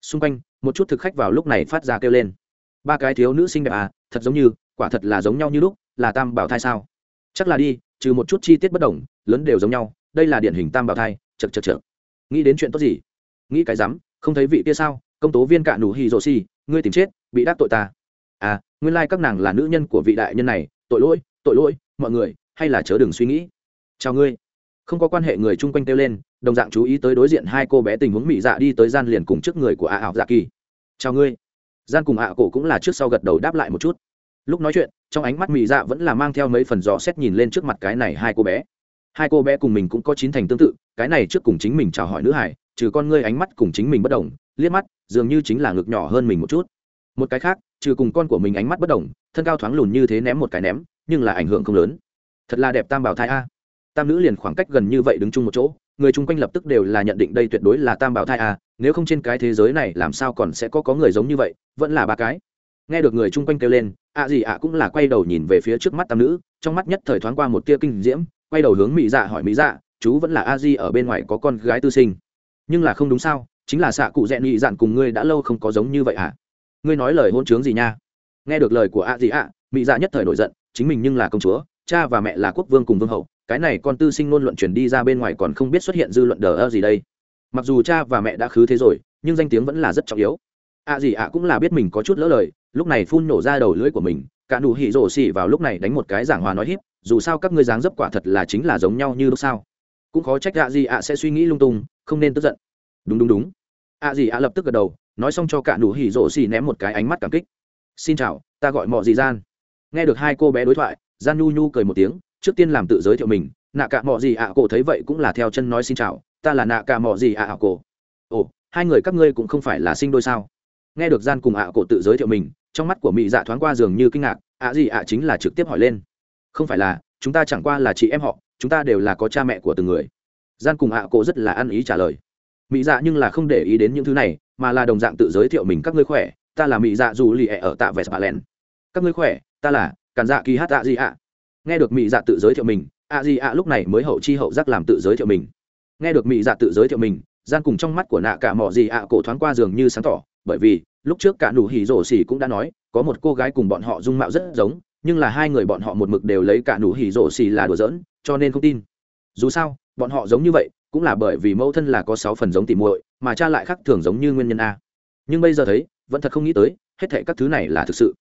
Xung quanh, một chút thực khách vào lúc này phát ra kêu lên. Ba cái thiếu nữ xinh đẹp à thật giống như, quả thật là giống nhau như lúc, là tam bảo thai sao? Chắc là đi, trừ một chút chi tiết bất đồng, lớn đều giống nhau, đây là điển hình tam bảo thai chật chật chật nghĩ đến chuyện tốt gì? Nghĩ cái rắm, không thấy vị kia sao? Công tố viên cạ nù hì rồ xì, ngươi tìm chết, bị đắc tội ta. À nguyên lai、like、các nàng là nữ nhân của vị đại nhân này, tội lỗi tội lỗi, mọi người, hay là chớ đừng suy nghĩ. Chào ngươi không có quan hệ người chung quanh kêu lên, đồng dạng chú ý tới đối diện hai cô bé tình huống mỹ dạ đi tới gian liền cùng trước người của ạ ảo dạ kỳ. Chào ngươi. Gian cùng ạ cổ cũng là trước sau gật đầu đáp lại một chút. Lúc nói chuyện, trong ánh mắt mỹ dạ vẫn là mang theo mấy phần dò xét nhìn lên trước mặt cái này hai cô bé. Hai cô bé cùng mình cũng có chín thành tương tự, cái này trước cùng chính mình chào hỏi nữ hải, trừ con ngươi ánh mắt cùng chính mình bất đồng, liếc mắt, dường như chính là ngực nhỏ hơn mình một chút. Một cái khác, trừ cùng con của mình ánh mắt bất đồng, thân cao thoáng lùn như thế ném một cái ném, nhưng là ảnh hưởng không lớn. Thật là đẹp tam bảo thai a tam nữ liền khoảng cách gần như vậy đứng chung một chỗ, người chung quanh lập tức đều là nhận định đây tuyệt đối là tam bảo thai à nếu không trên cái thế giới này làm sao còn sẽ có có người giống như vậy, vẫn là ba cái. Nghe được người chung quanh kêu lên, ạ à gì ạ cũng là quay đầu nhìn về phía trước mắt tam nữ, trong mắt nhất thời thoáng qua một tia kinh diễm, quay đầu hướng mỹ dạ hỏi mỹ dạ chú vẫn là a di ở bên ngoài có con gái tư sinh? Nhưng là không đúng sao, chính là xạ cụ dẹn nghị dạn cùng ngươi đã lâu không có giống như vậy ạ à? ngươi nói lời hôn chướng gì nha? Nghe được lời của a di ạ, mỹ dạ nhất thời nổi giận, chính mình nhưng là công chúa, cha và mẹ là quốc vương cùng vương hậu cái này con tư sinh luôn luận chuyển đi ra bên ngoài còn không biết xuất hiện dư luận đờ ơ gì đây. Mặc dù cha và mẹ đã khứ thế rồi, nhưng danh tiếng vẫn là rất trọng yếu. Ạ gì ạ cũng là biết mình có chút lỡ lời, lúc này phun nổ ra đầu lưỡi của mình, cả nụ hỉ rổ xỉ vào lúc này đánh một cái giảng hòa nói hiếp dù sao các ngươi dáng dấp quả thật là chính là giống nhau như lúc sao. Cũng khó trách ạ gì ạ sẽ suy nghĩ lung tung, không nên tức giận. Đúng đúng đúng. Ạ gì ạ lập tức gật đầu, nói xong cho cả nụ hỉ rổ xỉ ném một cái ánh mắt cảm kích. Xin chào, ta gọi mọi gì gian. Nghe được hai cô bé đối thoại, gian nhu nhu cười một tiếng trước tiên làm tự giới thiệu mình, nạ cả mọ gì ạ à cổ thấy vậy cũng là theo chân nói xin chào, ta là nạ cả mọ gì ạ à cổ. Ồ, hai người các ngươi cũng không phải là sinh đôi sao? Nghe được gian cùng ạ cổ tự giới thiệu mình, trong mắt của mỹ dạ thoáng qua dường như kinh ngạc, ạ gì ạ chính là trực tiếp hỏi lên. Không phải là, chúng ta chẳng qua là chị em họ, chúng ta đều là có cha mẹ của từng người. Gian cùng ạ cổ rất là ăn ý trả lời. Mỹ dạ nhưng là không để ý đến những thứ này, mà là đồng dạng tự giới thiệu mình các ngươi khỏe, ta là mỹ dạ dù lì ẹ ở tạ vẹt bà len các ngươi khỏe, ta là càn dạ kỳ hát tạ gì ạ nghe được mỹ dạ tự giới thiệu mình ạ gì ạ lúc này mới hậu chi hậu giác làm tự giới thiệu mình. Nghe được mỹ dạ tự giới thiệu mình, gian cùng trong mắt của nạ cả mỏ gì ạ cổ thoáng qua dường như sáng tỏ, bởi vì, lúc trước cả nụ hỉ rổ xỉ cũng đã nói, có một cô gái cùng bọn họ dung mạo rất giống, nhưng là hai người bọn họ một mực đều lấy cả nụ hỉ rổ xỉ là đùa giỡn, cho nên không tin. Dù sao, bọn họ giống như vậy, cũng là bởi vì mẫu thân là có sáu phần giống tỉ muội, mà cha lại khác thường giống như nguyên nhân a. Nhưng bây giờ thấy, vẫn thật không nghĩ tới, hết thệ các thứ này là thực sự.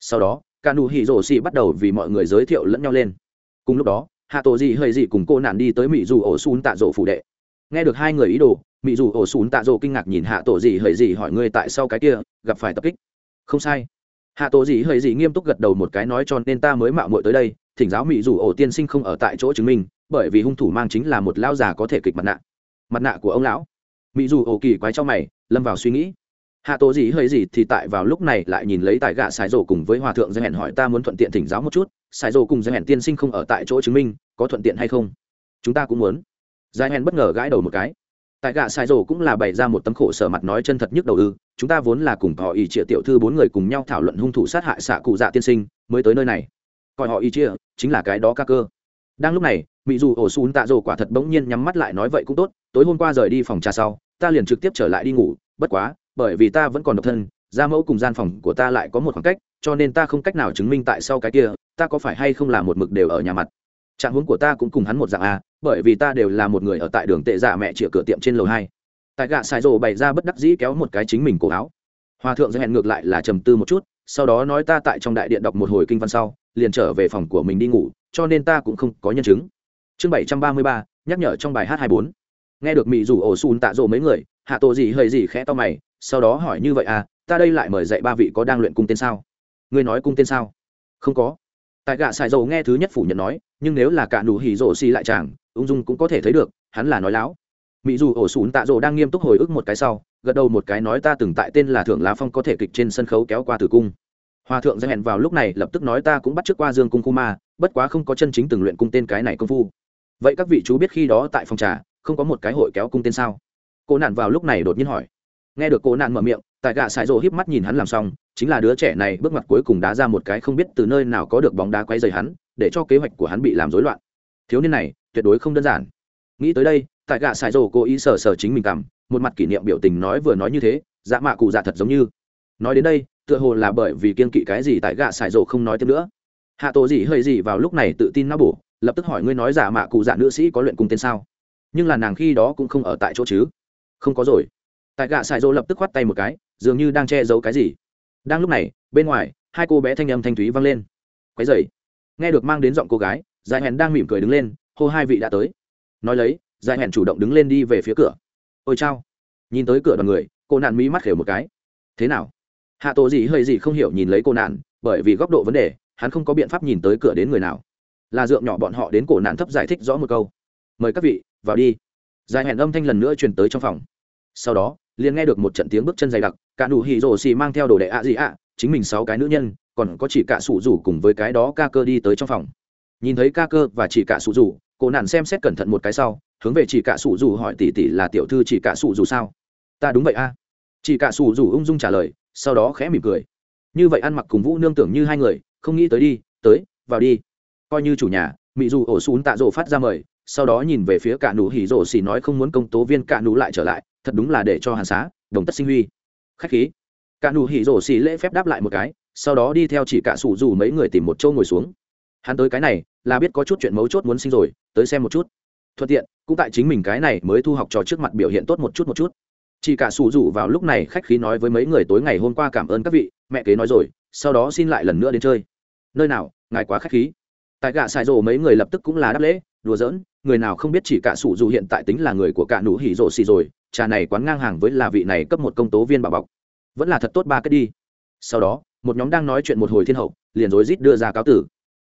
Sau đó cả nụ hỉ rổ xì bắt đầu vì mọi người giới thiệu lẫn nhau lên. Cùng lúc đó, hạ tổ dị hơi dị cùng cô nạn đi tới mỹ dù ổ xùn tạ rổ phủ đệ. Nghe được hai người ý đồ mỹ dù ổ xùn tạ rổ kinh ngạc nhìn hạ tổ dị hơi dị hỏi ngươi tại sau cái kia, gặp phải tập kích? Không sai. Hạ tổ dị hơi dị nghiêm túc gật đầu một cái nói cho nên ta mới mạo muội tới đây, thỉnh giáo mỹ dù ổ tiên sinh không ở tại chỗ chứng minh, bởi vì hung thủ mang chính là một lão già có thể kịch mặt nạ. Mặt nạ của ông lão. Mỹ dù ổ kỳ quái cho mày, lâm vào suy nghĩ hạ tổ gì hơi gì thì tại vào lúc này lại nhìn lấy tài gạ sài rổ cùng với hòa thượng dân hẹn hỏi ta muốn thuận tiện thỉnh giáo một chút sài rổ cùng dân hẹn tiên sinh không ở tại chỗ chứng minh, có thuận tiện hay không? Chúng ta cũng muốn. Dân hẹn bất ngờ gãi đầu một cái. Tại gạ sai rổ cũng là bày ra một tấm khổ sở mặt nói chân thật nhất đầu ư, chúng ta vốn là cùng họ ý chia tiểu thư bốn người cùng nhau thảo luận hung thủ sát hại xạ cụ dạ tiên sinh, mới tới nơi này. Còn họ ý chia chính là cái đó ca cơ. Đang lúc này mỹ dù ổ xun tạ rổ quả thật bỗng nhiên nhắm mắt lại nói vậy cũng tốt, tối hôm qua rời đi phòng trà sau, ta liền trực tiếp trở lại đi ngủ, bất quá bởi vì ta vẫn còn độc thân, gia mẫu cùng gian phòng của ta lại có một khoảng cách, cho nên ta không cách nào chứng minh tại sau cái kia, ta có phải hay không là một mực đều ở nhà mặt. Trạng huống của ta cũng cùng hắn một dạng a bởi vì ta đều là một người ở tại đường tệ giả mẹ chĩa cửa tiệm trên lầu hai. Tại gạ xài rồ bày ra bất đắc dĩ kéo một cái chính mình cổ áo. Hòa thượng giới hẹn ngược lại là trầm tư một chút, sau đó nói ta tại trong đại điện đọc một hồi kinh văn sau, liền trở về phòng của mình đi ngủ, cho nên ta cũng không có nhân chứng. Chương bảy trăm ba mươi ba, nhắc nhở trong bài h hai bốn. Nghe được mỹ rủ ổ xùn tạ rộ mấy người, hạ tổ gì hơi gì khẽ to mày sau đó hỏi như vậy à ta đây lại mời dạy ba vị có đang luyện cung tên sao? Ngươi nói cung tên sao? Không có. Tại gạ xài dầu nghe thứ nhất phủ nhận nói, nhưng nếu là cả nụ hỉ rổ xì lại chàng, ung dung cũng có thể thấy được, hắn là nói láo. Mỹ dù ổ sùn tạ rổ đang nghiêm túc hồi ức một cái sau, gật đầu một cái nói ta từng tại tên là thượng lá phong có thể kịch trên sân khấu kéo qua tử cung. Hòa thượng danh hẹn vào lúc này lập tức nói ta cũng bắt t r ư ớ c qua dương cung khu ma, bất quá không có chân chính từng luyện cung tên cái này công phu. Vậy các vị chú biết khi đó tại phòng trà, không có một cái hội kéo cung tên sao? Cô nạn vào lúc này đột nhiên hỏi nghe được cô nạn mở miệng tại gạ sải rộ híp mắt nhìn hắn làm xong, chính là đứa trẻ này bước mặt cuối cùng đá ra một cái không biết từ nơi nào có được bóng đá quay dày hắn, để cho kế hoạch của hắn bị làm rối loạn. Thiếu niên này, tuyệt đối không đơn giản. Nghĩ tới đây tại gạ sải rộ cố ý sờ sờ chính mình cảm một mặt kỷ niệm biểu tình nói vừa nói như thế dạ mạ cụ dạ thật giống như. Nói đến đây, tựa hồ là bởi vì kiên kỵ cái gì tại gạ sải rộ không nói tiếp nữa. Hạ tổ gì hơi gì vào lúc này tự tin nó bổ, lập tức hỏi ngươi nói giả mạ cụ dạ nữ sĩ có luyện cùng tên sao? Nhưng là nàng khi đó cũng không ở tại chỗ chứ. Không có rồi tại gạ xài rô lập tức khoắt tay một cái, dường như đang che giấu cái gì. Đang lúc này, bên ngoài, hai cô bé thanh âm thanh thúy vang lên. Quái dày nghe được mang đến giọng cô gái dài hẹn đang mỉm cười đứng lên, hô hai vị đã tới. Nói lấy dài hẹn chủ động đứng lên đi về phía cửa. Ôi chao. Nhìn tới cửa đoàn người, cô nạn mỹ mắt khều một cái. Thế nào? Hạ tổ gì hơi gì không hiểu nhìn lấy cô nạn, bởi vì góc độ vấn đề, hắn không có biện pháp nhìn tới cửa đến người nào. Là dượng nhỏ bọn họ đến cổ nạn thấp giải thích rõ một câu. Mời các vị, vào đi. Dài hẹn âm thanh lần nữa truyền tới trong phòng. Sau đó liền nghe được một trận tiếng bước chân dày đặc, cả nụ hỉ rồ xì mang theo đồ đệ ạ gì ạ, chính mình sáu cái nữ nhân, còn có chỉ cả sủ rủ cùng với cái đó ca cơ đi tới trong phòng. Nhìn thấy ca cơ và chỉ cả sủ rủ, cô nản xem xét cẩn thận một cái sau, hướng về chỉ cả sủ rủ hỏi tỉ tỉ là tiểu thư chỉ cả sủ rủ sao? Ta đúng vậy a. Chỉ cả sủ rủ ung dung trả lời, sau đó khẽ mỉm cười. Như vậy ăn mặc cùng vũ nương tưởng như hai người, không nghĩ tới đi, tới, vào đi. Coi như chủ nhà mỹ dù ổ xuống tạ rộ phát ra mời, sau đó nhìn về phía cả nụ hỉ rổ xì nói không muốn công tố viên cả nụ lại trở lại thật đúng là để cho hàn xá, đồng tất sinh huy. Khách khí. Cả nụ hỉ rổ xì lễ phép đáp lại một cái, sau đó đi theo chỉ cả sủ dù mấy người tìm một chỗ ngồi xuống. Hắn tới cái này, là biết có chút chuyện mấu chốt muốn sinh rồi, tới xem một chút. Thuận tiện, cũng tại chính mình cái này mới thu học trò trước mặt biểu hiện tốt một chút một chút. Chỉ cả sủ rủ vào lúc này khách khí nói với mấy người tối ngày hôm qua cảm ơn các vị, mẹ kế nói rồi, sau đó xin lại lần nữa đến chơi. Nơi nào, ngài quá khách khí. Tại gạ xài rổ mấy người lập tức cũng là đáp lễ, đùa giỡn, người nào không biết chỉ cả sủ dù hiện tại tính là người của cả nụ hỉ rổ xì rồi trà này quán ngang hàng với là vị này cấp một công tố viên bà bọc. Vẫn là thật tốt ba cái đi. Sau đó, một nhóm đang nói chuyện một hồi thiên hậu, liền rối rít đưa ra cáo tử.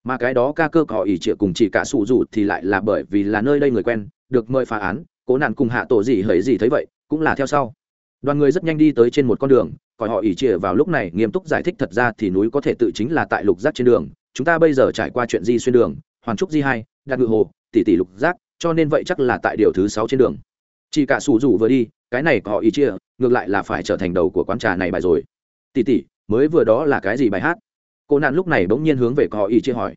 Mà cái đó ca cơ cọ ỉ trịa cùng chỉ cả sụ dù thì lại là bởi vì là nơi đây người quen, được mời phá án, cố nạn cùng hạ tổ gì hấy gì thấy vậy, cũng là theo sau. Đoàn người rất nhanh đi tới trên một con đường còn họ ỉ trịa vào lúc này nghiêm túc giải thích thật ra thì núi có thể tự chính là tại lục giác trên đường. Chúng ta bây giờ trải qua chuyện di xuyên đường hoàn trúc di hai, đạt ngự hồ, tỷ tỷ lục giác, cho nên vậy chắc là tại điều thứ sáu trên đường chỉ cả sủ rủ vừa đi, cái này có họ ý chia, ngược lại là phải trở thành đầu của quán trà này bài rồi. Tỉ tỉ mới vừa đó là cái gì bài hát? Cô nạn lúc này bỗng nhiên hướng về có họ ý chia hỏi.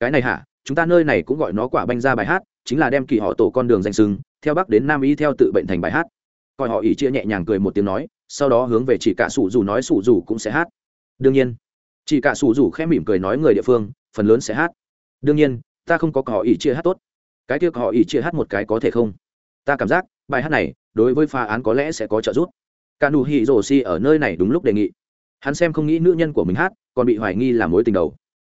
Cái này hả? Chúng ta nơi này cũng gọi nó quả banh ra bài hát, chính là đem kỳ họ tổ con đường danh sưng, theo bắc đến nam y theo tự bệnh thành bài hát. Coi họ ý chia nhẹ nhàng cười một tiếng nói, sau đó hướng về chỉ cả sủ dù nói sủ dù cũng sẽ hát. Đương nhiên, chỉ cả sủ dù khẽ mỉm cười nói người địa phương, phần lớn sẽ hát. Đương nhiên, ta không có họ ý chia hát tốt. Cái kia họ ý chia hát một cái có thể không? ta cảm giác, bài hát này, đối với phá án có lẽ sẽ có trợ giúp. Cả nụ hỉ rổ xi ở nơi này đúng lúc đề nghị. Hắn xem không nghĩ nữ nhân của mình hát, còn bị hoài nghi là mối tình đầu.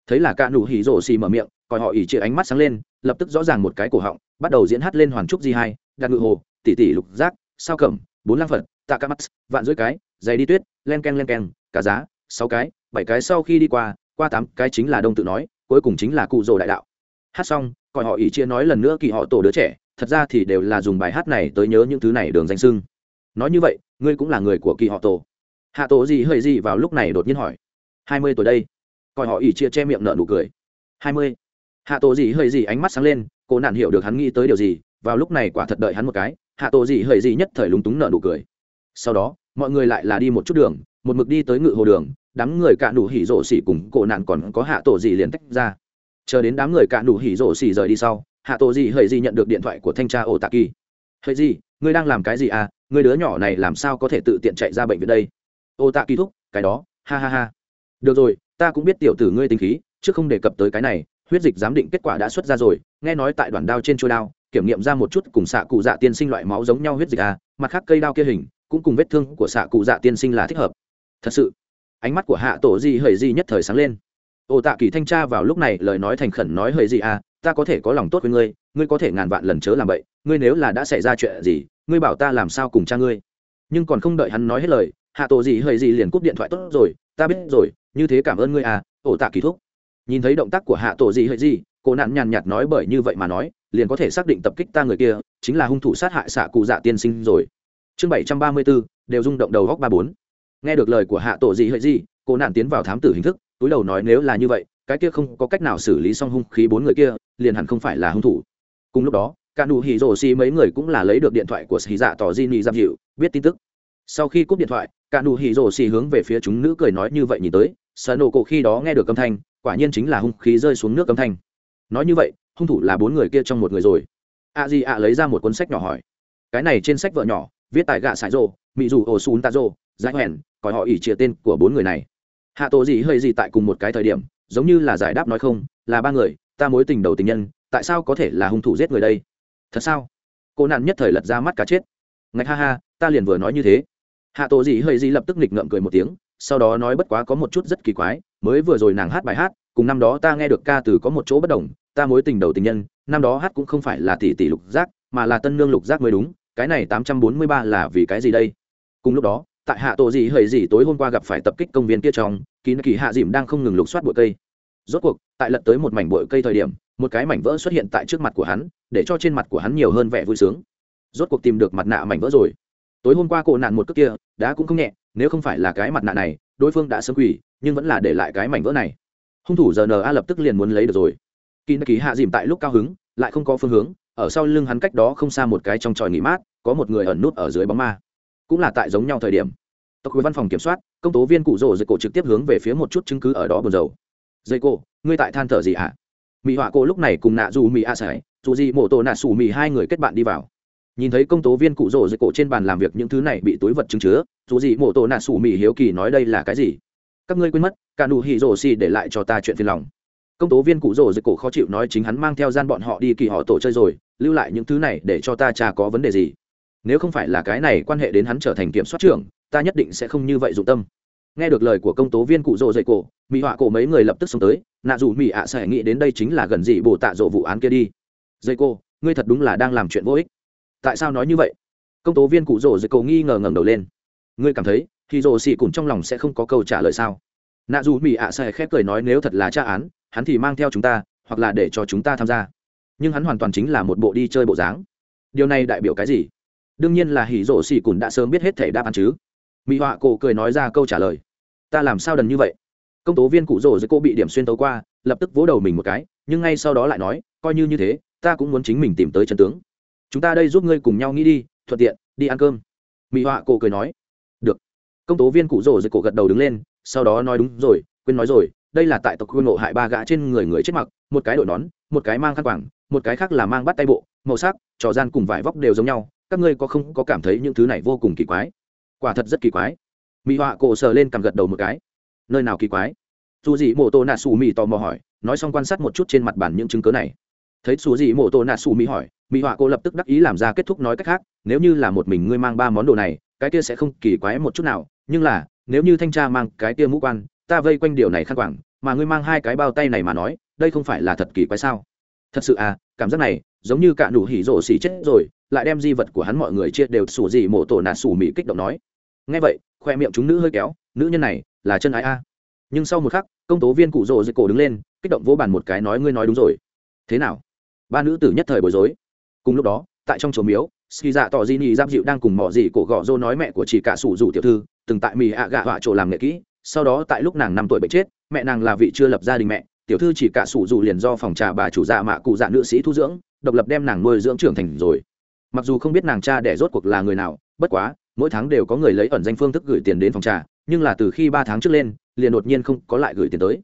Thấy là cả nụ hỉ rổ xi mở miệng còn họ ỉ chia ánh mắt sáng lên, lập tức rõ ràng một cái cổ họng, bắt đầu diễn hát lên hoàn trúc di hai đặt ngự hồ, tỷ tỷ lục giác, sao cẩm, bốn lăng phật, tạ ca mắt vạn rưỡi cái, giày đi tuyết, len keng len keng, cả giá, sáu cái, bảy cái sau khi đi qua qua tám cái chính là đông tự nói, cuối cùng chính là cụ rồ đại đạo. Hát xong còn họ ỉ chia nói lần nữa kỳ họ tổ đứa trẻ thật ra thì đều là dùng bài hát này tới nhớ những thứ này đường danh sưng. Nói như vậy, ngươi cũng là người của kỳ họ tổ. Hạ tổ gì hơi gì vào lúc này đột nhiên hỏi. Hai mươi tuổi đây. Coi họ ỉ chia che miệng nợ nụ cười. Hai mươi. Hạ tổ gì hơi gì ánh mắt sáng lên, cô nạn hiểu được hắn nghĩ tới điều gì, vào lúc này quả thật đợi hắn một cái, hạ tổ gì hơi gì nhất thời lúng túng nợ nụ cười. Sau đó, mọi người lại là đi một chút đường, một mực đi tới ngự hồ đường, đám người cạ đủ hỉ rổ xỉ cùng cổ nạn còn có hạ tổ gì liền tách ra. Chờ đến đám người cạ đủ hỉ rổ xỉ rời đi sau hạ tổ gì hời gì nhận được điện thoại của thanh tra ổ tạ kỳ hời gì ngươi đang làm cái gì à? Ngươi đứa nhỏ này làm sao có thể tự tiện chạy ra bệnh viện đây? Ô tạ kỳ thúc, cái đó, ha ha ha. Được rồi, ta cũng biết tiểu tử ngươi tính khí, chứ không đề cập tới cái này, huyết dịch giám định kết quả đã xuất ra rồi, nghe nói tại đoàn đao trên chuôi đao, kiểm nghiệm ra một chút cùng xạ cụ dạ tiên sinh loại máu giống nhau huyết dịch à mặt khác cây đao kia hình, cũng cùng vết thương của xạ cụ dạ tiên sinh là thích hợp. Thật sự. Ánh mắt của hạ tổ di hời di nhất thời sáng lên ô tạ kỳ thanh tra vào lúc này lời nói thành khẩn nói hơi gì à ta có thể có lòng tốt với ngươi ngươi có thể ngàn vạn lần chớ làm vậy ngươi nếu là đã xảy ra chuyện gì, ngươi bảo ta làm sao cùng cha ngươi. Nhưng còn không đợi hắn nói hết lời, hạ tổ gì hơi gì liền cúp điện thoại tốt rồi, ta biết rồi, như thế cảm ơn ngươi à ổ tạ kỳ thúc. Nhìn thấy động tác của hạ tổ gì hơi gì, cô nạn nhàn nhạt nói bởi như vậy mà nói, liền có thể xác định tập kích ta người kia, chính là hung thủ sát hại xạ cụ dạ tiên sinh rồi. Chương bảy trăm ba mươi bốn đều rung động đầu góc ba bốn. Nghe được lời của hạ tổ gì hơi gì, cô nạn tiến vào thám tử hình thức túi đầu nói nếu là như vậy, cái kia không có cách nào xử lý xong hung khí bốn người kia, liền hẳn không phải là hung thủ. Cùng lúc đó, cả nụ hỉ rổ xì mấy người cũng là lấy được điện thoại của xì dạ tỏ di nị giam dịu, biết tin tức. Sau khi cúp điện thoại, cả nụ hỉ rổ xì hướng về phía chúng nữ cười nói như vậy nhìn tới, sợ nổ cổ khi đó nghe được âm thanh, quả nhiên chính là hung khí rơi xuống nước âm thanh. Nói như vậy, hung thủ là bốn người kia trong một người rồi. A di a lấy ra một cuốn sách nhỏ hỏi. Cái này trên sách vợ nhỏ, viết tại gạ xài rộ mỹ dù ổ xùn ta rộ dãi hoẻn còn họ ỉ chia tên của bốn người này hạ tổ gì hơi gì tại cùng một cái thời điểm, giống như là giải đáp nói không, là ba người, ta mối tình đầu tình nhân, tại sao có thể là hung thủ giết người đây? Thật sao? Cô nạn nhất thời lật ra mắt cá chết. Ngạch ha ha, ta liền vừa nói như thế. Hạ tổ gì hơi gì lập tức nghịch ngợm cười một tiếng, sau đó nói bất quá có một chút rất kỳ quái, mới vừa rồi nàng hát bài hát, cùng năm đó ta nghe được ca từ có một chỗ bất đồng, ta mối tình đầu tình nhân, năm đó hát cũng không phải là tỷ tỷ lục giác, mà là tân nương lục giác mới đúng, cái này tám trăm bốn mươi ba là vì cái gì đây? Cùng lúc đó tại hạ tổ gì hầy gì tối hôm qua gặp phải tập kích công viên kia trong kín kỳ hạ dìm đang không ngừng lục soát bụi cây. Rốt cuộc, tại lật tới một mảnh bụi cây thời điểm, một cái mảnh vỡ xuất hiện tại trước mặt của hắn, để cho trên mặt của hắn nhiều hơn vẻ vui sướng. Rốt cuộc tìm được mặt nạ mảnh vỡ rồi. Tối hôm qua cổ nạn một cước kia đã cũng không nhẹ, nếu không phải là cái mặt nạ này, đối phương đã sớm quỷ nhưng vẫn là để lại cái mảnh vỡ này. Hung thủ giờ na lập tức liền muốn lấy được rồi. Kỳ kỳ hạ dìm tại lúc cao hứng, lại không có phương hướng, ở sau lưng hắn cách đó không xa một cái trong tròi nghỉ mát, có một người ẩn nút ở dưới bóng ma cũng là tại giống nhau thời điểm. Tộc quý văn phòng kiểm soát, công tố viên cụ rồ dây cổ trực tiếp hướng về phía một chút chứng cứ ở đó buồn dầu dây cổ, ngươi tại than thở gì ạ? À? mỹ họa cô lúc này cùng nạ dù mỹ a sải, dù gì mổ tổ nạ xù mỹ hai người kết bạn đi vào. Nhìn thấy công tố viên cụ rồ dây cổ trên bàn làm việc những thứ này bị túi vật chứng chứa, dù gì mổ tổ nạ xù mỹ hiếu kỳ nói đây là cái gì? Các ngươi quên mất, cả nụ hỉ rồ xì để lại cho ta chuyện phiền lòng. Công tố viên cụ rồ dây cổ khó chịu nói chính hắn mang theo gian bọn họ đi kỳ họ tổ chơi rồi, lưu lại những thứ này để cho ta cha có vấn đề gì? nếu không phải là cái này quan hệ đến hắn trở thành kiểm soát trưởng, ta nhất định sẽ không như vậy dụng tâm. Nghe được lời của công tố viên cụ rồ dậy cổ mỹ họa cổ mấy người lập tức xông tới, nạ dù mỹ ạ à sẽ nghĩ đến đây chính là gần gì bồ tạ rộ vụ án kia đi. Dây cô ngươi thật đúng là đang làm chuyện vô ích. Tại sao nói như vậy? Công tố viên cụ rồ dậy cổ nghi ngờ ngẩng đầu lên. Ngươi cảm thấy thì rồ xì cùng trong lòng sẽ không có câu trả lời sao? Nạ dù mỹ ạ à sẽ khép cười nói nếu thật là tra án, hắn thì mang theo chúng ta, hoặc là để cho chúng ta tham gia. Nhưng hắn hoàn toàn chính là một bộ đi chơi bộ dáng. Điều này đại biểu cái gì? đương nhiên là hỉ rổ xì cùn đã sớm biết hết thể đáp án chứ. Mỹ họa cổ cười nói ra câu trả lời. Ta làm sao đần như vậy? Công tố viên cụ rổ dưới cô bị điểm xuyên tấu qua, lập tức vỗ đầu mình một cái, nhưng ngay sau đó lại nói, coi như như thế, ta cũng muốn chính mình tìm tới chân tướng. Chúng ta đây giúp ngươi cùng nhau nghĩ đi, thuận tiện, đi ăn cơm. Mỹ họa cổ cười nói. Được. Công tố viên cụ rổ dưới cổ gật đầu đứng lên, sau đó nói đúng rồi, quên nói rồi, đây là tại tộc quân ngộ hại ba gã trên người người chết mặc, một cái đội nón, một cái mang khăn quảng một cái khác là mang bắt tay bộ, màu sắc, trò gian cùng vải vóc đều giống nhau các ngươi có không có cảm thấy những thứ này vô cùng kỳ quái? Quả thật rất kỳ quái. Mỹ họa cổ sờ lên cằm gật đầu một cái. Nơi nào kỳ quái? Dù gì mô tô nạ xù mỹ tò mò hỏi, nói xong quan sát một chút trên mặt bàn những chứng cớ này. Thấy xù gì mô tô nạ xù mỹ hỏi mỹ họa cô lập tức đắc ý làm ra kết thúc nói cách khác, nếu như là một mình ngươi mang ba món đồ này, cái kia sẽ không kỳ quái một chút nào, nhưng là, nếu như thanh tra mang cái kia mũ quan, ta vây quanh điều này khăn quảng mà ngươi mang hai cái bao tay này mà nói, đây không phải là thật kỳ quái sao? Thật sự à cảm giác này, giống như cả nụ hỉ rổ xỉ chết rồi lại đem di vật của hắn mọi người chia đều sủ gì mổ tổ nạt sủ mỹ kích động nói. Nghe vậy, khoe miệng chúng nữ hơi kéo, nữ nhân này là chân ái a. Nhưng sau một khắc, công tố viên cụ rồ dưới cổ đứng lên, kích động vỗ bàn một cái nói ngươi nói đúng rồi. Thế nào? Ba nữ tử nhất thời bối rối. Cùng lúc đó, tại trong chùa miếu, ski dạ tỏ di nhì giáp dịu đang cùng mỏ dị cổ gọ rô nói mẹ của chị cả sủ rủ tiểu thư, từng tại mì ạ à gạ họa chỗ làm nghệ kỹ, sau đó tại lúc nàng năm tuổi bệnh chết, mẹ nàng là vị chưa lập gia đình mẹ, tiểu thư chỉ cả sủ rủ liền do phòng trà bà chủ dạ mạ cụ dạ nữ sĩ thu dưỡng, độc lập đem nàng nuôi dưỡng trưởng thành rồi mặc dù không biết nàng cha đẻ rốt cuộc là người nào, bất quá, mỗi tháng đều có người lấy ẩn danh phương thức gửi tiền đến phòng trà, nhưng là từ khi ba tháng trước lên, liền đột nhiên không có lại gửi tiền tới.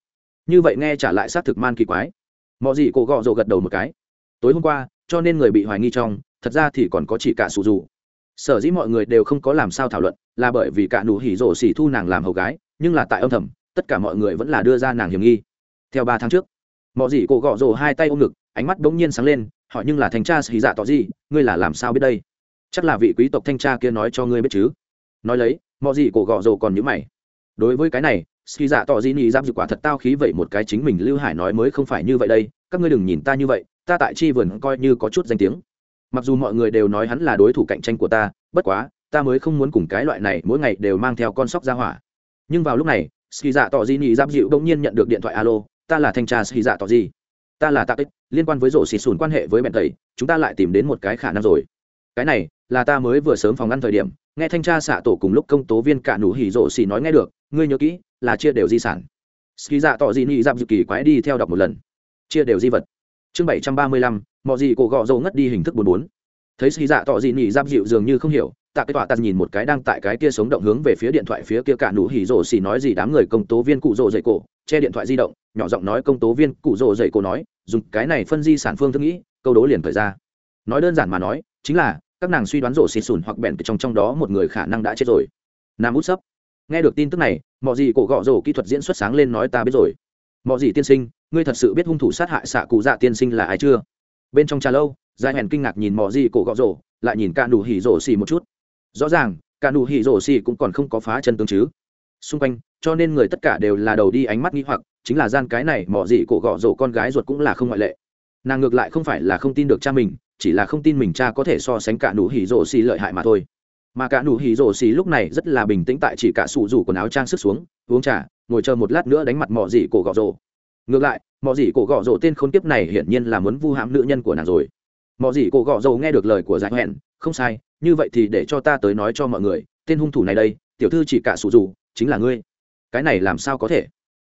Như vậy nghe trả lại xác thực man kỳ quái. Mọi gì cổ gọ rộ gật đầu một cái. Tối hôm qua, cho nên người bị hoài nghi trong, thật ra thì còn có chỉ cả sụ dù. Sở dĩ mọi người đều không có làm sao thảo luận, là bởi vì cả nụ hỉ rổ xỉ thu nàng làm hầu gái, nhưng là tại âm thầm, tất cả mọi người vẫn là đưa ra nàng hiểm nghi. Theo ba tháng trước mọi gì cổ gọ rồ hai tay ôm ngực ánh mắt bỗng nhiên sáng lên, hỏi nhưng là thanh tra xì dạ tỏ gì, ngươi là làm sao biết đây? Chắc là vị quý tộc thanh tra kia nói cho ngươi biết chứ. Nói lấy mọi gì cổ gọ rồ còn nhữ mày. Đối với cái này xì dạ tỏ gì nhị giáp dự quả thật tao khí vậy một cái chính mình lưu hải nói mới không phải như vậy đây, các ngươi đừng nhìn ta như vậy, ta tại chi vườn coi như có chút danh tiếng. Mặc dù mọi người đều nói hắn là đối thủ cạnh tranh của ta, bất quá, ta mới không muốn cùng cái loại này mỗi ngày đều mang theo con sóc ra hỏa. Nhưng vào lúc này ski dạ tỏ di nị giáp dịu bỗng nhiên nhận được điện thoại alo, ta là thanh tra ski dạ tỏ di ta là tạ ích liên quan với rổ xịt sùn quan hệ với bèn tẩy chúng ta lại tìm đến một cái khả năng rồi. Cái này, là ta mới vừa sớm phòng ngăn thời điểm, nghe thanh tra xạ tổ cùng lúc công tố viên cả nụ hỉ rổ xì nói nghe được, ngươi nhớ kỹ, là chia đều di sản. Ski dạ tỏ gì nị dạp dự kỳ quái đi theo đọc một lần. Chia đều di vật. Chương bảy trăm ba mươi lăm mọi gì cổ gọ dầu ngất đi hình thức bốn bốn. Thấy ski dạ tỏ gì nị dạp dịu dường như không hiểu, tạ cái tọa tạt nhìn một cái đang tại cái kia sống động hướng về phía điện thoại phía kia cả nụ hỉ rổ xì nói gì đám người công tố viên cụ rổ dậy cổ che điện thoại di động, nhỏ giọng nói công tố viên cụ rồ dậy cô nói, dùng cái này phân di sản phương thức nghĩ, câu đố liền thời ra. Nói đơn giản mà nói, chính là, các nàng suy đoán rổ xịt sùn hoặc bèn trong trong đó một người khả năng đã chết rồi. Nam út sấp. Nghe được tin tức này mọi gì cổ gọ rổ kỹ thuật diễn xuất sáng lên nói ta biết rồi. Mọi gì tiên sinh, ngươi thật sự biết hung thủ sát hại xạ cụ dạ tiên sinh là ai chưa? Bên trong trà lâu dài hèn kinh ngạc nhìn mọi gì cổ gọ rổ lại nhìn cả nụ hỉ rổ xì một chút. Rõ ràng, cả nụ hỉ rổ xì cũng còn không có phá chân tướng chứ. Xung quanh cho nên người tất cả đều là đầu đi ánh mắt nghi hoặc, chính là gian cái này mỏ dị cổ gọ rổ con gái ruột cũng là không ngoại lệ. Nàng ngược lại không phải là không tin được cha mình, chỉ là không tin mình cha có thể so sánh cả nụ hỉ rổ xì lợi hại mà thôi. Mà cả nụ hỉ rổ xì lúc này rất là bình tĩnh tại chỉ cả sụ rủ quần áo trang sức xuống, uống trà, ngồi chờ một lát nữa đánh mặt mỏ dị cổ gọ rổ. Ngược lại, mỏ dị cổ gọ rổ tên khốn kiếp này hiển nhiên là muốn vu hãm nữ nhân của nàng rồi. Mỏ dị cổ gọ rổ nghe được lời của giải hẹn không sai, như vậy thì để cho ta tới nói cho mọi người, tên hung thủ này đây, tiểu thư chỉ cả sụ rủ, chính là ngươi cái này làm sao có thể?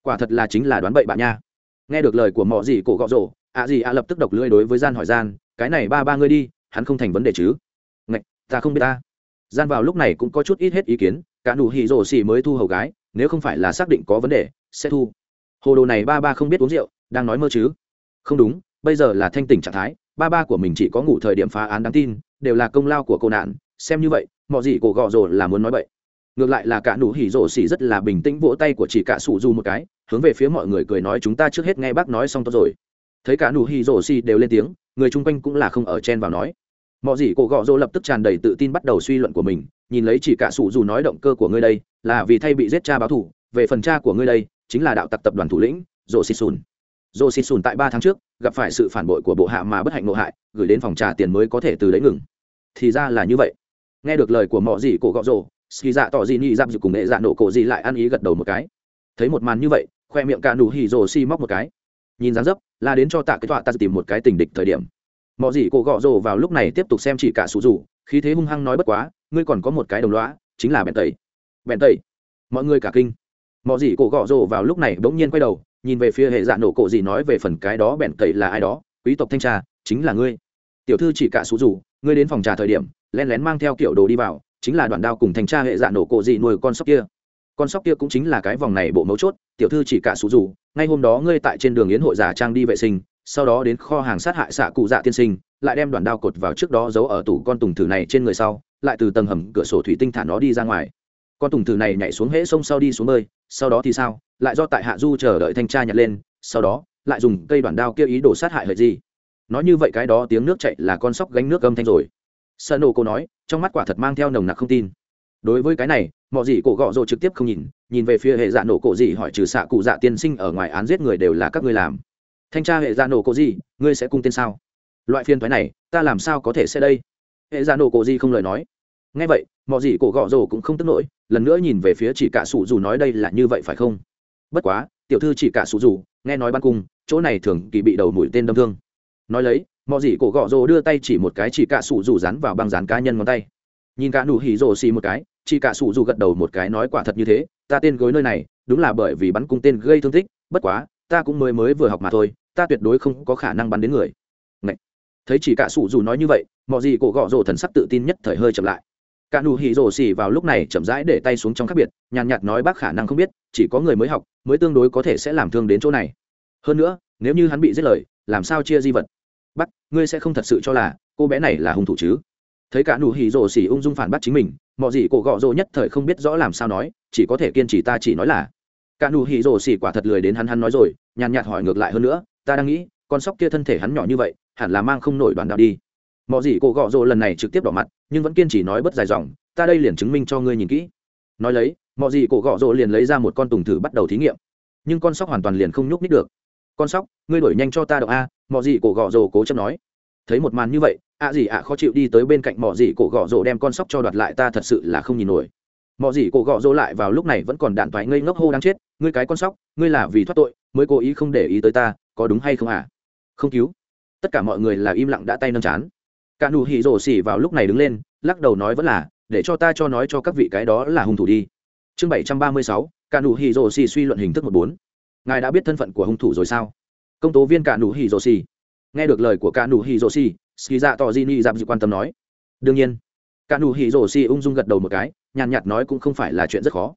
Quả thật là chính là đoán bậy bạn nha. Nghe được lời của mọi gì cổ gọ rổ, ạ gì ạ lập tức độc lưỡi đối với gian hỏi gian, cái này ba ba ngươi đi, hắn không thành vấn đề chứ? Ngạch, ta không biết ta. Gian vào lúc này cũng có chút ít hết ý kiến, cả đủ hỉ rổ xì mới thu hầu gái, nếu không phải là xác định có vấn đề, sẽ thu. Hồ đồ này ba ba không biết uống rượu, đang nói mơ chứ? Không đúng, bây giờ là thanh tỉnh trạng thái, ba ba của mình chỉ có ngủ thời điểm phá án đáng tin, đều là công lao của cô nạn, xem như vậy mọi gì cổ gọ rổ là muốn nói vậy ngược lại là cả nụ hỉ rổ xỉ rất là bình tĩnh vỗ tay của chỉ cả sủ du một cái, hướng về phía mọi người cười nói chúng ta trước hết nghe bác nói xong tốt rồi. Thấy cả nụ hỉ rổ xỉ đều lên tiếng, người chung quanh cũng là không ở chen vào nói. Mọi gì cổ gọ rỗ lập tức tràn đầy tự tin bắt đầu suy luận của mình, nhìn lấy chỉ cả sủ du nói động cơ của ngươi đây, là vì thay bị giết cha báo thủ về phần cha của ngươi đây, chính là đạo tặc tập đoàn thủ lĩnh rổ xỉ sùn. Rổ xỉ sùn tại ba tháng trước, gặp phải sự phản bội của bộ hạ mà bất hạnh nội hại, gửi đến phòng trà tiền mới có thể từ đấy ngừng. Thì ra là như vậy. Nghe được lời của mọi gì cổ gọ rỗ ski dạ tỏ gì nhị dạm dự cùng nghệ dạ nổ cổ gì lại ăn ý gật đầu một cái. Thấy một màn như vậy, khoe miệng cả nụ hỉ rồ xi móc một cái. Nhìn dáng dấp là đến cho tạ cái tọa ta tìm một cái tình địch thời điểm. Mọi gì cổ gọ rồ vào lúc này tiếp tục xem chỉ cả sụ rủ, khí thế hung hăng nói bất quá, ngươi còn có một cái đồng lõa, chính là bèn tẩy. Bèn tẩy. Mọi người cả kinh. Mọi gì cổ gọ rồ vào lúc này bỗng nhiên quay đầu, nhìn về phía hệ dạ nổ cổ gì nói về phần cái đó bèn tẩy là ai đó, quý tộc thanh tra, chính là ngươi. Tiểu thư chỉ cả sụ rủ, ngươi đến phòng trà thời điểm len lén mang theo kiểu đồ đi vào chính là đoạn đao cùng thanh tra hệ dạ nổ cổ gì nuôi con sóc kia. Con sóc kia cũng chính là cái vòng này bộ mấu chốt, tiểu thư chỉ cả sủ dù ngay hôm đó ngươi tại trên đường yến hội giả trang đi vệ sinh, sau đó đến kho hàng sát hại xạ cụ dạ tiên sinh, lại đem đoạn đao cột vào trước đó giấu ở tủ con tùng thử này trên người sau, lại từ tầng hầm cửa sổ thủy tinh thả nó đi ra ngoài. Con tùng thử này nhảy xuống hễ sông sau đi xuống bơi, sau đó thì sao? Lại do tại hạ du chờ đợi thanh tra nhặt lên, sau đó lại dùng cây đoạn đao kia ý đồ sát hại hợi gì? Nói như vậy cái đó tiếng nước chạy là con sóc gánh nước âm thanh rồi sợ nổ cổ nói, trong mắt quả thật mang theo nồng nặc không tin. Đối với cái này mọi gì cổ gọ rồ trực tiếp không nhìn nhìn về phía hệ dạ nổ cổ gì hỏi trừ xạ cụ dạ tiên sinh ở ngoài án giết người đều là các ngươi làm. Thanh tra hệ dạ nổ cổ gì ngươi sẽ cung tên sao? Loại phiên thoái này, ta làm sao có thể sẽ đây? Hệ dạ nổ cổ gì không lời nói. Nghe vậy mọi gì cổ gọ rồ cũng không tức nổi, lần nữa nhìn về phía chỉ cả sủ dù nói đây là như vậy phải không? Bất quá, tiểu thư chỉ cả sủ dù, nghe nói ban cung, chỗ này thường kỳ bị đầu mũi tên đâm thương. Nói lấy mọi gì cổ gọ rồ đưa tay chỉ một cái chỉ cả sủ dù rắn vào băng rán cá nhân ngón tay. Nhìn cả nụ hỉ rồ xì một cái, chỉ cả sủ dù gật đầu một cái nói quả thật như thế, ta tên gối nơi này, đúng là bởi vì bắn cung tên gây thương tích, bất quá, ta cũng mới mới vừa học mà thôi, ta tuyệt đối không có khả năng bắn đến người. Ngậy! thấy chỉ cả sủ dù nói như vậy mọi gì cổ gọ rồ thần sắc tự tin nhất thời hơi chậm lại. Cả nụ hỉ rồ xì vào lúc này chậm rãi để tay xuống trong khác biệt, nhàn nhạt nói bác khả năng không biết, chỉ có người mới học, mới tương đối có thể sẽ làm thương đến chỗ này. Hơn nữa, nếu như hắn bị giết lời, làm sao chia di vật? ngươi sẽ không thật sự cho là cô bé này là hung thủ chứ? Thấy cả nụ hỉ rồ xỉ ung dung phản bác chính mình mọi gì cổ gọ rồ nhất thời không biết rõ làm sao nói, chỉ có thể kiên trì ta chỉ nói là. Cả nụ hỉ rồ xỉ quả thật lười đến hắn hắn nói rồi, nhàn nhạt hỏi ngược lại hơn nữa, ta đang nghĩ, con sóc kia thân thể hắn nhỏ như vậy, hẳn là mang không nổi đoàn đạo đi. Mọi gì cổ gọ rồ lần này trực tiếp đỏ mặt, nhưng vẫn kiên trì nói bất dài dòng, ta đây liền chứng minh cho ngươi nhìn kỹ. Nói lấy mọi gì cổ gọ rồ liền lấy ra một con tùng thử bắt đầu thí nghiệm. Nhưng con sóc hoàn toàn liền không nhúc nít được. Con sóc, ngươi đổi nhanh cho ta đậu a mò gì cổ gọ rồ cố chấp nói. Thấy một màn như vậy, ạ à gì ạ khó chịu đi tới bên cạnh mò gì cổ gọ rồ đem con sóc cho đoạt lại, ta thật sự là không nhìn nổi. Mò gì cổ gọ rồ lại vào lúc này vẫn còn đạn thoái ngây ngốc hô đang chết, ngươi cái con sóc, ngươi là vì thoát tội, mới cố ý không để ý tới ta, có đúng hay không à không cứu. Tất cả mọi người là im lặng đã tay nâng chán. Cả nụ hỉ rổ xỉ vào lúc này đứng lên, lắc đầu nói vẫn là, để cho ta cho nói cho các vị cái đó là hung thủ đi. Chương bảy trăm ba mươi sáu, cả nụ hỉ rổ xỉ suy luận hình thức một bốn. Ngài đã biết thân phận của hung thủ rồi sao? công tố viên cả nụ hỉ rồ xì. Nghe được lời của cả nụ hỉ rồ xì, ski dạ tỏ di ni dạp dự quan tâm nói, đương nhiên. Cả nụ hỉ rồ xì ung dung gật đầu một cái, nhàn nhạt nói cũng không phải là chuyện rất khó.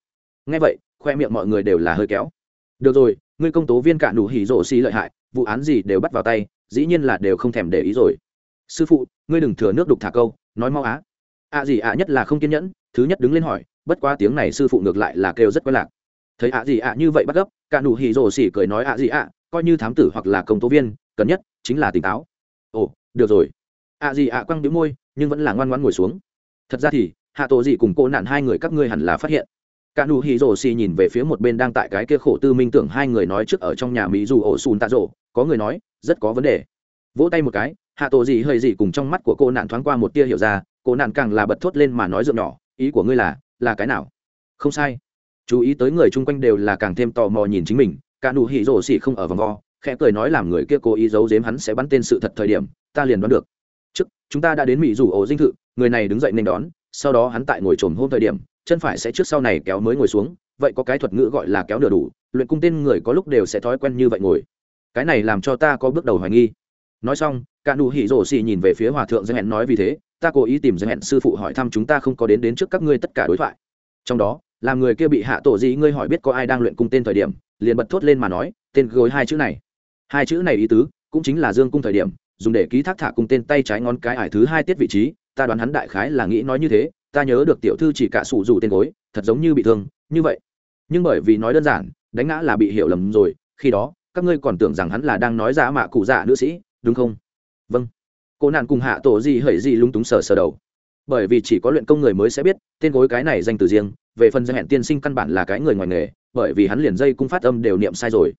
Nghe vậy, khoe miệng mọi người đều là hơi kéo. Được rồi, ngươi công tố viên cả nụ hỉ rồ xì lợi hại, vụ án gì đều bắt vào tay, dĩ nhiên là đều không thèm để ý rồi. Sư phụ, ngươi đừng thừa nước đục thả câu, nói mau á. Ạ gì ạ, nhất là không kiên nhẫn. Thứ nhất đứng lên hỏi, bất quá tiếng này sư phụ ngược lại là kêu rất quen lạc. Thấy ạ gì ạ như vậy bắt gấp, cả nụ hỉ rồ xì cười nói ạ gì ạ coi như thám tử hoặc là công tố viên, cần nhất chính là tỉnh táo. Ồ, được rồi. Ạ à gì ạ à quăng đĩu môi, nhưng vẫn là ngoan ngoan ngồi xuống. Thật ra thì, hạ tổ gì cùng cô nạn hai người các ngươi hẳn là phát hiện. Cả nụ hỉ rồ xì nhìn về phía một bên đang tại cái kia khổ tư minh tưởng hai người nói trước ở trong nhà mỹ dù ổ xùn tạ rổ có người nói, rất có vấn đề. Vỗ tay một cái, hạ tổ gì hơi gì cùng trong mắt của cô nạn thoáng qua một tia hiểu ra, cô nạn càng là bật thốt lên mà nói giọng nhỏ, ý của ngươi là là cái nào? Không sai. Chú ý tới người chung quanh đều là càng thêm tò mò nhìn chính mình cả nụ hỉ rổ xỉ không ở vòng vo, khẽ cười nói làm người kia cố ý giấu giếm hắn sẽ bắn tên sự thật thời điểm, ta liền đoán được. Trước, chúng ta đã đến mỹ rủ ổ dinh thự, người này đứng dậy nên đón, sau đó hắn tại ngồi trồm hôm thời điểm, chân phải sẽ trước sau này kéo mới ngồi xuống, vậy có cái thuật ngữ gọi là kéo nửa đủ, luyện cung tên người có lúc đều sẽ thói quen như vậy ngồi. Cái này làm cho ta có bước đầu hoài nghi. Nói xong, cả nụ hỉ rổ xì nhìn về phía hòa thượng giới hẹn nói vì thế, ta cố ý tìm giới hẹn sư phụ hỏi thăm chúng ta không có đến đến trước các ngươi tất cả đối thoại. Trong đó làm người kia bị hạ tổ gì ngươi hỏi biết có ai đang luyện cung tên thời điểm, liền bật thốt lên mà nói, tên gối hai chữ này. Hai chữ này ý tứ, cũng chính là dương cung thời điểm, dùng để ký thác thả cung tên tay trái ngón cái ải thứ hai tiết vị trí, ta đoán hắn đại khái là nghĩ nói như thế, ta nhớ được tiểu thư chỉ cả sủ dù tên gối, thật giống như bị thương, như vậy. Nhưng bởi vì nói đơn giản, đánh ngã là bị hiểu lầm rồi, khi đó, các ngươi còn tưởng rằng hắn là đang nói giả mạ cụ dạ nữ sĩ, đúng không? Vâng. Cô nạn cùng hạ tổ gì hởi gì lúng túng sờ sờ đầu. Bởi vì chỉ có luyện công người mới sẽ biết, tên gối cái này danh từ riêng về phần giai hẹn tiên sinh căn bản là cái người ngoài nghề, bởi vì hắn liền dây cung phát âm đều niệm sai rồi.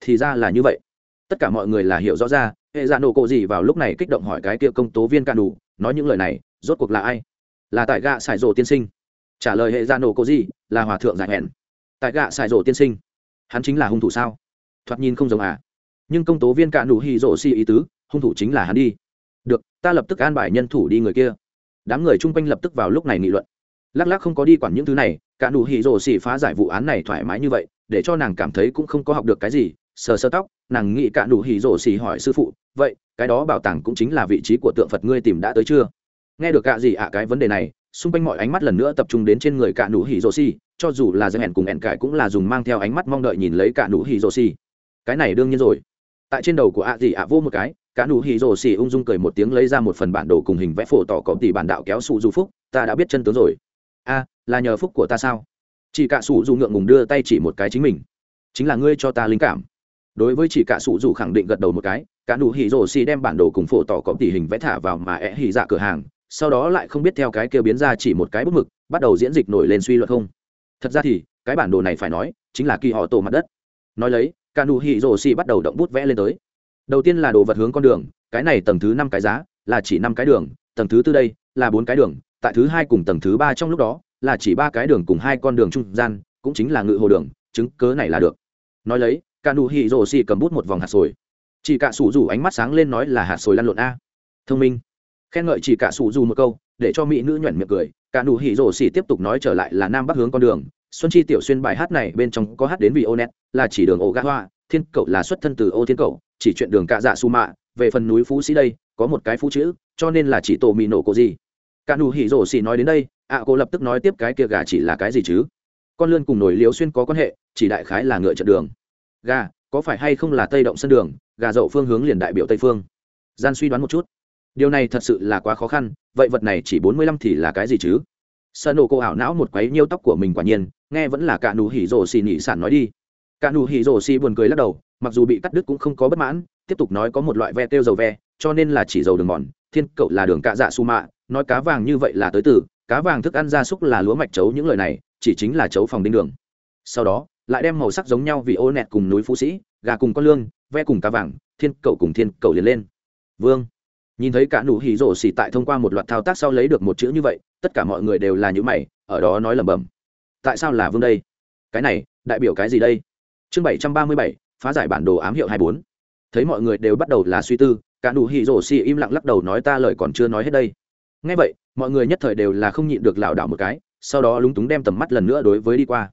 Thì ra là như vậy. Tất cả mọi người là hiểu rõ ra, hệ dạ nổ cộ gì vào lúc này kích động hỏi cái kia công tố viên cạn đủ, nói những lời này, rốt cuộc là ai? Là tại gạ xài rổ tiên sinh. Trả lời hệ dạ nổ cộ gì, là hòa thượng giải hẹn. Tại gạ xài rổ tiên sinh. Hắn chính là hung thủ sao? Thoạt nhìn không giống à? Nhưng công tố viên cạn đủ hì rổ xì ý tứ, hung thủ chính là hắn đi. Được, ta lập tức an bài nhân thủ đi người kia. Đám người chung quanh lập tức vào lúc này nghị luận lắc lắc không có đi quản những thứ này, cả nụ hỉ rổ xỉ phá giải vụ án này thoải mái như vậy, để cho nàng cảm thấy cũng không có học được cái gì, sờ sơ tóc, nàng nghĩ cả nụ hỉ rổ xỉ hỏi sư phụ, vậy, cái đó bảo tàng cũng chính là vị trí của tượng phật ngươi tìm đã tới chưa? Nghe được cả gì ạ cái vấn đề này, xung quanh mọi ánh mắt lần nữa tập trung đến trên người cả nụ hỉ rổ xỉ, cho dù là giang hẹn cùng hẹn cải cũng là dùng mang theo ánh mắt mong đợi nhìn lấy cả nụ hỉ rổ xỉ. Cái này đương nhiên rồi. Tại trên đầu của ạ gì ạ vô một cái, cả nụ hỉ rổ xỉ ung dung cười một tiếng lấy ra một phần bản đồ cùng hình vẽ phổ tỏ có tỷ bản đạo kéo sụ du phúc, ta đã biết chân tướng rồi a là nhờ phúc của ta sao? Chị cạ sủ dù ngượng ngùng đưa tay chỉ một cái chính mình. Chính là ngươi cho ta linh cảm. Đối với chị cạ sủ dù khẳng định gật đầu một cái, cả nụ hỉ rổ xì đem bản đồ cùng phổ tỏ có tỉ hình vẽ thả vào mà é hỉ dạ cửa hàng, sau đó lại không biết theo cái kêu biến ra chỉ một cái bút mực, bắt đầu diễn dịch nổi lên suy luận không. Thật ra thì, cái bản đồ này phải nói, chính là kỳ họ tổ mặt đất. Nói lấy, cả nụ hỉ rổ xì bắt đầu động bút vẽ lên tới. Đầu tiên là đồ vật hướng con đường, cái này tầng thứ năm cái giá, là chỉ năm cái đường, tầng thứ tư đây, là bốn cái đường tại thứ hai cùng tầng thứ ba trong lúc đó, là chỉ ba cái đường cùng hai con đường trung gian, cũng chính là ngự hồ đường, chứng cớ này là được. Nói lấy, cả nụ hỉ rổ xì cầm bút một vòng hạt sồi. Chỉ cả sủ rủ ánh mắt sáng lên nói là hạt sồi lăn lộn a. Thông minh. Khen ngợi chỉ cả sủ rủ một câu, để cho mỹ nữ nhuẩn miệng cười, cả nụ hỉ rổ xì tiếp tục nói trở lại là nam bắc hướng con đường. Xuân chi tiểu xuyên bài hát này bên trong có hát đến vì ô net là chỉ đường ô gã hoa thiên cậu là xuất thân từ ô thiên cậu, chỉ chuyện đường cạ dạ su mạ, về phần núi phú sĩ đây, có một cái phú chữ, cho nên là chỉ tổ mì nổ cổ gì cả nụ hỉ rổ xì nói đến đây, ạ cô lập tức nói tiếp cái kia gà chỉ là cái gì chứ? Con lươn cùng nổi liếu xuyên có quan hệ, chỉ đại khái là ngựa trận đường. Gà, có phải hay không là tây động sân đường? Gà dậu phương hướng liền đại biểu tây phương. Gian suy đoán một chút. Điều này thật sự là quá khó khăn, vậy vật này chỉ bốn mươi lăm thì là cái gì chứ? Sợ nổ cô ảo não một quấy nhiêu tóc của mình quả nhiên, nghe vẫn là cả nụ hỉ rổ xì nhị sản nói đi. Cả nụ hỉ rổ xì buồn cười lắc đầu, mặc dù bị cắt đứt cũng không có bất mãn, tiếp tục nói có một loại ve tiêu dầu ve, cho nên là chỉ dầu đường mòn, thiên cậu là đường cạ dạ su mạ nói cá vàng như vậy là tới từ, cá vàng thức ăn gia súc là lúa mạch chấu những lời này, chỉ chính là chấu phòng đinh đường. Sau đó, lại đem màu sắc giống nhau vì ô nẹt cùng núi phú sĩ, gà cùng con lương, ve cùng cá vàng, thiên cậu cùng thiên cậu liền lên. Vương. Nhìn thấy cả nụ hỉ rổ xì tại thông qua một loạt thao tác sau lấy được một chữ như vậy, tất cả mọi người đều là những mày, ở đó nói lẩm bẩm. Tại sao là vương đây? Cái này, đại biểu cái gì đây? Chương bảy trăm ba mươi bảy, phá giải bản đồ ám hiệu hai bốn. Thấy mọi người đều bắt đầu là suy tư, cả nụ hỉ rổ xì im lặng lắc đầu nói ta lời còn chưa nói hết đây ngay vậy, mọi người nhất thời đều là không nhịn được lảo đảo một cái, sau đó lúng túng đem tầm mắt lần nữa đối với đi qua.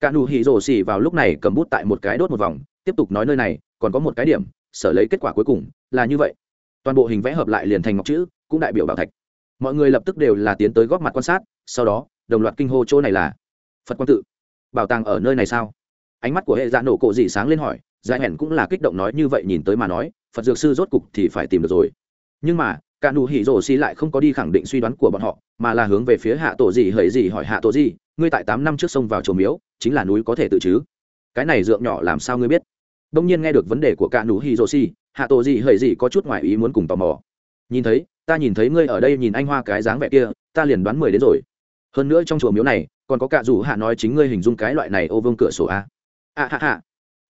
Cả nụ hỉ rổ xỉ vào lúc này cầm bút tại một cái đốt một vòng, tiếp tục nói nơi này, còn có một cái điểm, sở lấy kết quả cuối cùng, là như vậy. Toàn bộ hình vẽ hợp lại liền thành ngọc chữ, cũng đại biểu bảo thạch. Mọi người lập tức đều là tiến tới góp mặt quan sát, sau đó, đồng loạt kinh hô chỗ này là phật quang tự. Bảo tàng ở nơi này sao? Ánh mắt của hệ dạ nổ cổ dị sáng lên hỏi dạy hẹn cũng là kích động nói như vậy nhìn tới mà nói, phật dược sư rốt cục thì phải tìm được rồi nhưng mà cả nụ hỉ rổ xì lại không có đi khẳng định suy đoán của bọn họ mà là hướng về phía hạ tổ gì hời gì hỏi hạ tổ gì ngươi tại tám năm trước sông vào chùa miếu chính là núi có thể tự chứ? Cái này dượng nhỏ làm sao ngươi biết? Đông nhiên nghe được vấn đề của cả nụ hỉ rổ xì hạ tổ gì hời gì có chút ngoài ý muốn cùng tò mò. Nhìn thấy ta nhìn thấy ngươi ở đây nhìn anh hoa cái dáng vẻ kia ta liền đoán mười đến rồi. Hơn nữa trong chùa miếu này còn có cả rủ hạ nói chính ngươi hình dung cái loại này ô vương cửa sổ a. À? a à, hạ hạ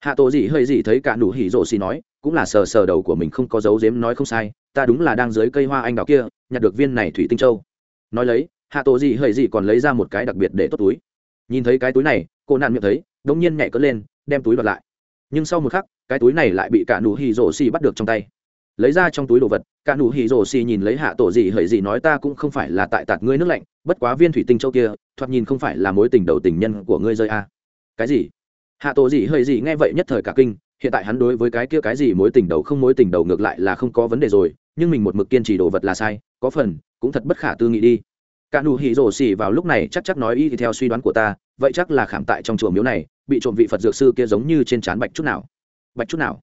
hạ tổ gì hơi gì thấy cả nụ hỉ rổ xì nói cũng là sờ sờ đầu của mình không có dấu dếm nói không sai, ta đúng là đang dưới cây hoa anh đào kia, nhặt được viên này thủy tinh châu. Nói lấy, hạ tổ gì hơi gì còn lấy ra một cái đặc biệt để tốt túi. Nhìn thấy cái túi này, cô nạn miệng thấy, đống nhiên nhảy cất lên, đem túi đoạt lại. Nhưng sau một khắc, cái túi này lại bị cả nụ hì rổ xì bắt được trong tay. Lấy ra trong túi đồ vật, cả nụ hì rổ xì nhìn lấy hạ tổ gì hơi gì nói ta cũng không phải là tại tạt ngươi nước lạnh, bất quá viên thủy tinh châu kia, thoạt nhìn không phải là mối tình đầu tình nhân của ngươi rơi a à. cái gì? Hạ tổ gì hơi gì nghe vậy nhất thời cả kinh hiện tại hắn đối với cái kia cái gì mối tình đầu không mối tình đầu ngược lại là không có vấn đề rồi, nhưng mình một mực kiên trì đồ vật là sai, có phần, cũng thật bất khả tư nghị đi. Cả nụ hỉ rổ xỉ vào lúc này chắc chắc nói y thì theo suy đoán của ta, vậy chắc là khảm tại trong chùa miếu này, bị trộm vị phật dược sư kia giống như trên trán bạch chút nào. Bạch chút nào?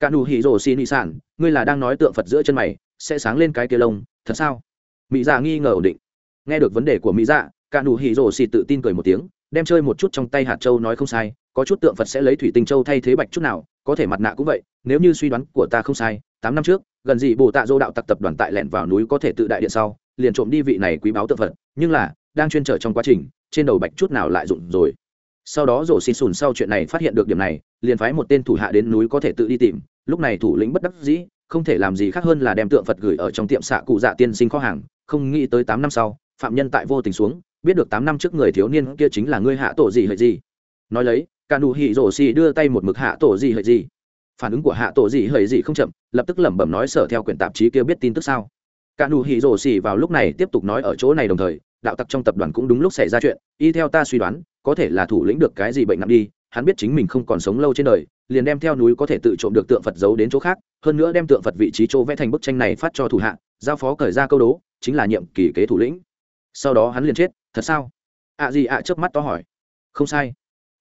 Cả nụ hỉ rổ xỉ nị sản, ngươi là đang nói tượng phật giữa chân mày, sẽ sáng lên cái kia lông, thật sao? Mỹ dạ nghi ngờ ổn định. Nghe được vấn đề của mỹ dạ cả nụ hỉ rổ xỉ tự tin cười một tiếng, đem chơi một chút trong tay hạt châu nói không sai, có chút tượng phật sẽ lấy thủy tinh châu thay thế bạch chút nào có thể mặt nạ cũng vậy, nếu như suy đoán của ta không sai, tám năm trước, gần gì bồ tạ dô đạo tặc tập đoàn tại lẻn vào núi có thể tự đại điện sau, liền trộm đi vị này quý báo tự vật nhưng là, đang chuyên trở trong quá trình, trên đầu bạch chút nào lại rụng rồi. Sau đó rổ xin sùn sau chuyện này phát hiện được điểm này, liền phái một tên thủ hạ đến núi có thể tự đi tìm, lúc này thủ lĩnh bất đắc dĩ, không thể làm gì khác hơn là đem tượng phật gửi ở trong tiệm xạ cụ dạ tiên sinh kho hàng, không nghĩ tới tám năm sau, phạm nhân tại vô tình xuống, biết được tám năm trước người thiếu niên kia chính là ngươi hạ tổ gì hệ gì. Nói lấy cả nụ hỉ rổ xì đưa tay một mực hạ tổ gì hợi gì. Phản ứng của hạ tổ gì hợi gì không chậm lập tức lẩm bẩm nói sở theo quyển tạp chí kia biết tin tức sao. Cả nụ hỉ rổ xì vào lúc này tiếp tục nói ở chỗ này đồng thời đạo tặc trong tập đoàn cũng đúng lúc xảy ra chuyện y theo ta suy đoán có thể là thủ lĩnh được cái gì bệnh nặng đi hắn biết chính mình không còn sống lâu trên đời liền đem theo núi có thể tự trộm được tượng phật giấu đến chỗ khác hơn nữa đem tượng phật vị trí chỗ vẽ thành bức tranh này phát cho thủ hạ giao phó cởi ra câu đố chính là nhiệm kỳ kế thủ lĩnh. Sau đó hắn liền chết thật sao? Ạ gì ạ à, trước mắt to hỏi. Không sai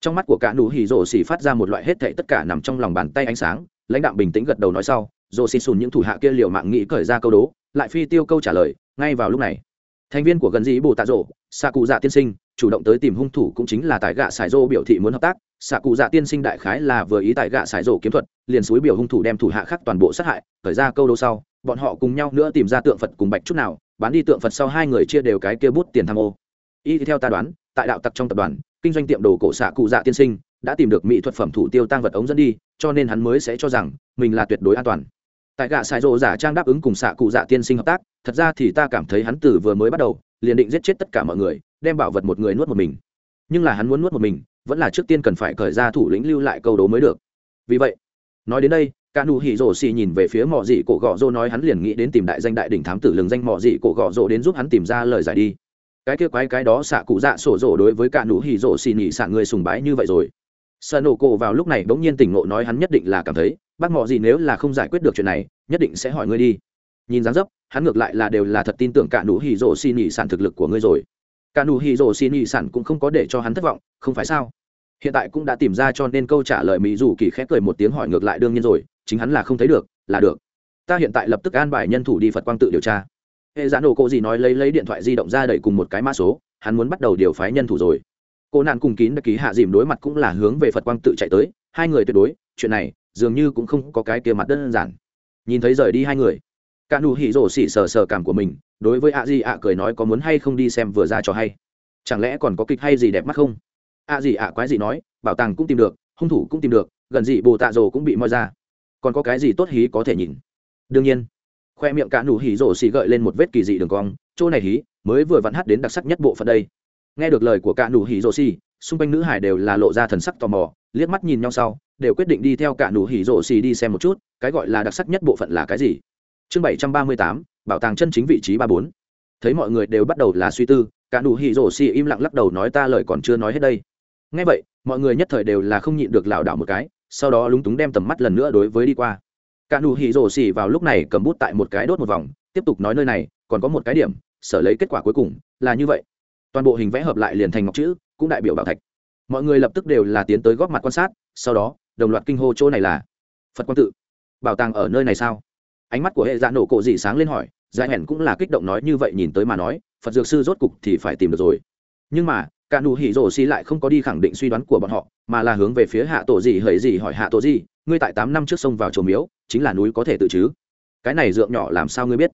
trong mắt của cả nụ hỉ rổ xỉ phát ra một loại hết thệ tất cả nằm trong lòng bàn tay ánh sáng, lãnh đạo bình tĩnh gật đầu nói sau rổ xỉ sùn những thủ hạ kia liều mạng nghĩ cởi ra câu đố, lại phi tiêu câu trả lời, ngay vào lúc này, thành viên của gần dĩ bồ tạ rổ xạ cụ dạ tiên sinh, chủ động tới tìm hung thủ cũng chính là tài gạ xài rô biểu thị muốn hợp tác. Xạ cụ dạ tiên sinh đại khái là vừa ý tài gạ xài rổ kiếm thuật, liền suối biểu hung thủ đem thủ hạ khác toàn bộ sát hại khởi ra câu đố sau, bọn họ cùng nhau nữa tìm ra tượng phật cùng bạch chút nào, bán đi tượng phật sau hai người chia đều cái kia bút tiền tham ô. Y theo ta đoán, tại đạo tặc trong tập đoàn kinh doanh tiệm đồ cổ xạ cụ dạ tiên sinh, đã tìm được mỹ thuật phẩm thủ tiêu tăng vật ống dẫn đi, cho nên hắn mới sẽ cho rằng mình là tuyệt đối an toàn. Tại gạ xài rộ giả trang đáp ứng cùng xạ cụ dạ tiên sinh hợp tác, thật ra thì ta cảm thấy hắn từ vừa mới bắt đầu, liền định giết chết tất cả mọi người, đem bảo vật một người nuốt một mình. Nhưng là hắn muốn nuốt một mình, vẫn là trước tiên cần phải cởi ra thủ lĩnh lưu lại câu đố mới được. Vì vậy, nói đến đây ca nụ hỉ rổ xì nhìn về phía mỏ dị cổ gọ rô nói hắn liền nghĩ đến tìm đại danh đại đỉnh thám tử lừng danh mỏ dị cổ gọ rô đến giúp hắn tìm ra lời giải đi cái kia quái cái đó xạ cụ dạ sổ rổ đối với cả nụ hỉ rổ xì nhị xạ người sùng bái như vậy rồi. Sợ nổ cổ vào lúc này bỗng nhiên tỉnh ngộ nói hắn nhất định là cảm thấy, bác mọ gì nếu là không giải quyết được chuyện này, nhất định sẽ hỏi ngươi đi. Nhìn dáng dấp, hắn ngược lại là đều là thật tin tưởng cả nụ hỉ rổ xì nhị sản thực lực của ngươi rồi. Cả nụ hỉ rổ xì nhị sản cũng không có để cho hắn thất vọng, không phải sao? Hiện tại cũng đã tìm ra cho nên câu trả lời mỹ dù kỳ khẽ cười một tiếng hỏi ngược lại đương nhiên rồi, chính hắn là không thấy được, là được. Ta hiện tại lập tức an bài nhân thủ đi phật quang tự điều tra hệ giả nổ cổ gì nói lấy lấy điện thoại di động ra đẩy cùng một cái mã số, hắn muốn bắt đầu điều phái nhân thủ rồi. Cô nạn cùng kín đã ký hạ dìm đối mặt cũng là hướng về phật quang tự chạy tới, hai người tuyệt đối, chuyện này, dường như cũng không có cái kia mặt đơn giản. Nhìn thấy rời đi hai người, cả nụ hỉ rổ xỉ sờ sờ cảm của mình, đối với ạ gì ạ cười nói có muốn hay không đi xem vừa ra cho hay. Chẳng lẽ còn có kịch hay gì đẹp mắt không? Ạ gì ạ quái gì nói, bảo tàng cũng tìm được, hung thủ cũng tìm được, gần gì bồ tạ rồ cũng bị moi ra. Còn có cái gì tốt hí có thể nhìn? Đương nhiên khoe miệng cả nụ hỉ rổ xì gợi lên một vết kỳ dị đường cong, chỗ này hí, mới vừa vặn hát đến đặc sắc nhất bộ phận đây. Nghe được lời của cả nụ hỉ rổ xì, xung quanh nữ hải đều là lộ ra thần sắc tò mò, liếc mắt nhìn nhau sau, đều quyết định đi theo cả nụ hỉ rổ xì đi xem một chút, cái gọi là đặc sắc nhất bộ phận là cái gì. Chương bảy trăm ba mươi tám, bảo tàng chân chính vị trí ba bốn. Thấy mọi người đều bắt đầu là suy tư, cả nụ hỉ rổ xì im lặng lắc đầu nói ta lời còn chưa nói hết đây. Nghe vậy, mọi người nhất thời đều là không nhịn được lảo đảo một cái, sau đó lúng túng đem tầm mắt lần nữa đối với đi qua cả nụ hỉ rổ xỉ vào lúc này cầm bút tại một cái đốt một vòng, tiếp tục nói nơi này, còn có một cái điểm, sở lấy kết quả cuối cùng, là như vậy. Toàn bộ hình vẽ hợp lại liền thành ngọc chữ, cũng đại biểu bảo thạch. Mọi người lập tức đều là tiến tới góp mặt quan sát, sau đó, đồng loạt kinh hô chỗ này là phật quang tự. Bảo tàng ở nơi này sao? Ánh mắt của hệ dạ nổ cổ dị sáng lên hỏi, giải hẹn cũng là kích động nói như vậy nhìn tới mà nói, phật dược sư rốt cục thì phải tìm được rồi. Nhưng mà, cả nụ hỉ rổ xi lại không có đi khẳng định suy đoán của bọn họ, mà là hướng về phía hạ tổ dị hời dị hỏi hạ tổ dị ngươi tại tám năm trước sông vào chùa miếu chính là núi có thể tự chứ. Cái này dượng nhỏ làm sao ngươi biết?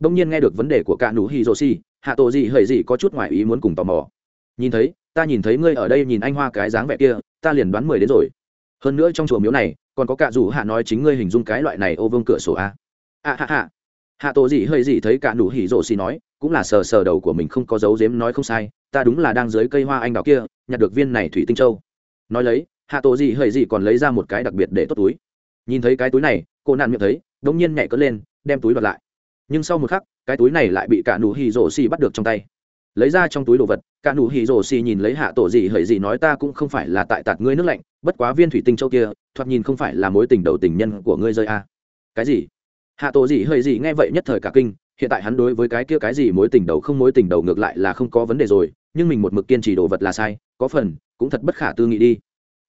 Đông nhiên nghe được vấn đề của cả nụ hiroshi hạ tổ gì Hơi gì có chút ngoài ý muốn cùng tò mò. Nhìn thấy ta nhìn thấy ngươi ở đây nhìn anh hoa cái dáng vẻ kia ta liền đoán mười đến rồi. Hơn nữa trong chùa miếu này còn có cả rủ hạ nói chính ngươi hình dung cái loại này ô vương cửa sổ a. A ha ha, hạ tổ gì hơi gì thấy cả nụ Hiroshi nói cũng là sờ sờ đầu của mình không có dấu giếm nói không sai ta đúng là đang dưới cây hoa anh đào kia nhặt được viên này thủy tinh châu. Nói lấy hạ tổ gì hời gì còn lấy ra một cái đặc biệt để tốt túi. Nhìn thấy cái túi này, cô nạn miệng thấy, đống nhiên nhảy cất lên, đem túi đoạt lại. Nhưng sau một khắc, cái túi này lại bị cả nụ hì rổ xì bắt được trong tay. Lấy ra trong túi đồ vật, cả nụ hì rổ xì nhìn lấy hạ tổ gì hời gì nói ta cũng không phải là tại tạt ngươi nước lạnh, bất quá viên thủy tinh châu kia, thoạt nhìn không phải là mối tình đầu tình nhân của ngươi rơi a à. cái gì? Hạ tổ gì hời gì nghe vậy nhất thời cả kinh, hiện tại hắn đối với cái kia cái gì mối tình đầu không mối tình đầu ngược lại là không có vấn đề rồi, nhưng mình một mực kiên trì đồ vật là sai, có phần, cũng thật bất khả tư nghị đi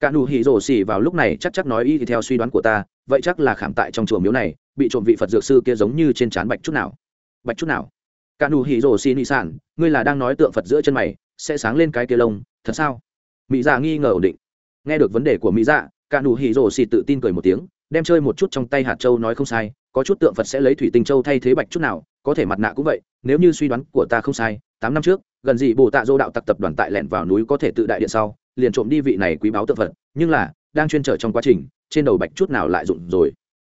cả nụ hỉ rổ xỉ vào lúc này chắc chắc nói y thì theo suy đoán của ta, vậy chắc là khảm tại trong chùa miếu này, bị trộm vị phật dược sư kia giống như trên trán bạch chút nào. Bạch chút nào? Cả nụ hỉ rổ xỉ nị sản, ngươi là đang nói tượng phật giữa chân mày, sẽ sáng lên cái kia lông, thật sao? Mỹ dạ nghi ngờ ổn định. Nghe được vấn đề của mỹ dạ cả nụ hỉ rổ xỉ tự tin cười một tiếng, đem chơi một chút trong tay hạt châu nói không sai, có chút tượng phật sẽ lấy thủy tinh châu thay thế bạch chút nào, có thể mặt nạ cũng vậy, nếu như suy đoán của ta không sai, tám năm trước, gần gì bồ tạ dô đạo tặc tập đoàn tại lẻn vào núi có thể tự đại điện sau liền trộm đi vị này quý báo tượng phật, nhưng là đang chuyên trở trong quá trình trên đầu bạch chút nào lại rụng rồi.